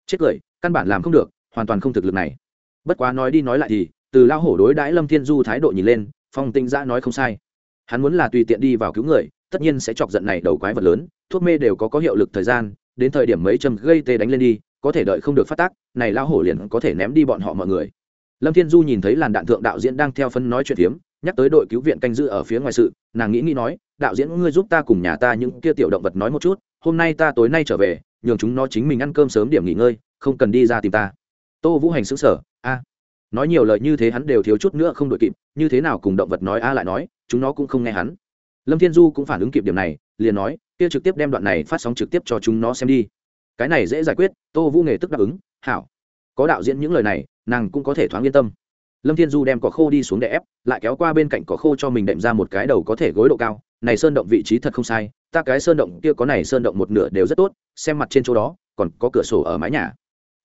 Speaker 1: Chết cười, căn bản làm không được, hoàn toàn không thực lực này bất quá nói đi nói lại thì, từ lao hổ đối đãi lâm thiên du thái độ nhìn lên, phong tinh giã nói không sai. Hắn muốn là tùy tiện đi vào cứu người, tất nhiên sẽ chọc giận này đầu quái vật lớn, thuốc mê đều có có hiệu lực thời gian, đến thời điểm mấy châm gây tê đánh lên đi, có thể đợi không được phát tác, này lao hổ liền có thể ném đi bọn họ mọi người. Lâm thiên du nhìn thấy làn đạn thượng đạo diễn đang theo phân nói chuyện phiếm, nhắc tới đội cứu viện canh giữ ở phía ngoài sự, nàng nghĩ nghĩ nói, đạo diễn, ngươi giúp ta cùng nhà ta những kia tiểu động vật nói một chút, hôm nay ta tối nay trở về, nhường chúng nó chính mình ăn cơm sớm điểm nghỉ ngơi, không cần đi ra tìm ta tô vũ hành xứng sở a, nói nhiều lời như thế hắn đều thiếu chút nữa không đội kịp, như thế nào cùng động vật nói a lại nói, chúng nó cũng không nghe hắn. Lâm thiên du cũng phản ứng kịp điểm này, liền nói, kia trực tiếp đem đoạn này phát sóng trực tiếp cho chúng nó xem đi. Cái này dễ giải quyết, tô vũ nghề tức đáp ứng, hảo. Có đạo diễn những lời này, nàng cũng có thể thoáng yên tâm. Lâm thiên du đem cỏ khô đi xuống để ép, lại kéo qua bên cạnh cỏ khô cho mình đệm ra một cái đầu có thể gối độ cao. Này sơn động vị trí thật không sai, ta cái sơn động kia có này sơn động một nửa đều rất tốt, xem mặt trên chỗ đó, còn có cửa sổ ở mái nhà.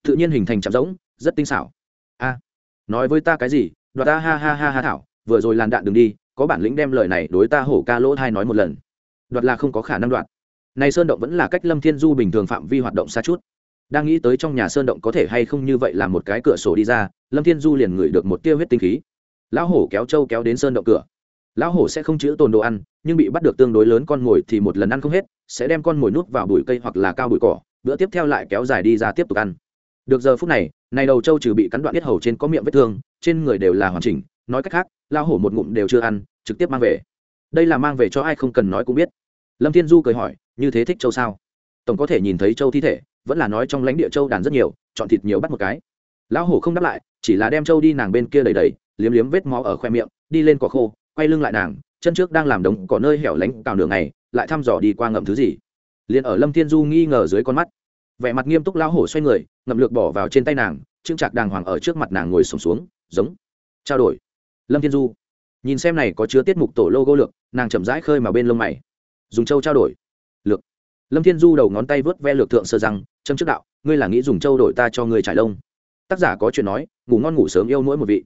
Speaker 1: Tự nhiên hình thành chạm rỗng rất tinh xảo. A, nói với ta cái gì, đoạt ta, ha ha ha ha, thảo, vừa rồi làn đạn đừng đi, có bản lĩnh đem lời này đối ta hổ ca lỗ thai nói một lần. Đoạt là không có khả năng đoạt. Này sơn động vẫn là cách lâm thiên du bình thường phạm vi hoạt động xa chút. Đang nghĩ tới trong nhà sơn động có thể hay không như vậy là một cái cửa sổ đi ra, lâm thiên du liền ngửi được một tia huyết tinh khí. Lão hổ kéo trâu kéo đến sơn động cửa. Lão hổ sẽ không chữ tồn đồ ăn, nhưng bị bắt được tương đối lớn con mồi thì một lần ăn không hết, sẽ đem con mồi nút vào bụi cây hoặc là cao bụi cỏ, bữa tiếp theo lại kéo dài đi ra tiếp tục ăn được giờ phút này này đầu trâu trừ bị cắn đoạn biết hầu trên có miệng vết thương, trên người đều là hoàn chỉnh, nói cách khác lão hổ một ngụm đều chưa ăn, trực tiếp mang về. Đây là mang về cho ai không cần nói cũng biết. Lâm thiên du cười hỏi, như thế thích trâu sao? Tổng có thể nhìn thấy trâu thi thể, vẫn là nói trong lãnh địa trâu đàn rất nhiều, chọn thịt nhiều bắt một cái. Lão hổ không đáp lại, chỉ là đem trâu đi nàng bên kia đầy đầy liếm liếm vết máu ở khoe miệng, đi lên cỏ khô, quay lưng lại nàng, chân trước đang làm đống cỏ nơi hẻo lánh cào đường này lại thăm dò đi qua ngậm thứ gì. Liền ở lâm thiên du nghi ngờ dưới con mắt vẻ mặt nghiêm túc lão hổ xoay người ngậm lược bỏ vào trên tay nàng trưng trạc đàng hoàng ở trước mặt nàng ngồi sùng xuống, xuống giống. Trao đổi. Lâm thiên du. Nhìn xem này có chứa tiết mục tổ logo lược nàng chậm rãi khơi mà bên lông mày. Dùng châu trao đổi. Lược. Lâm thiên du đầu ngón tay vớt ve lược thượng sơ rằng châm trước đạo ngươi là nghĩ dùng châu đổi ta cho ngươi trải lông. Tác giả có chuyện nói ngủ ngon ngủ sớm yêu mỗi một vị.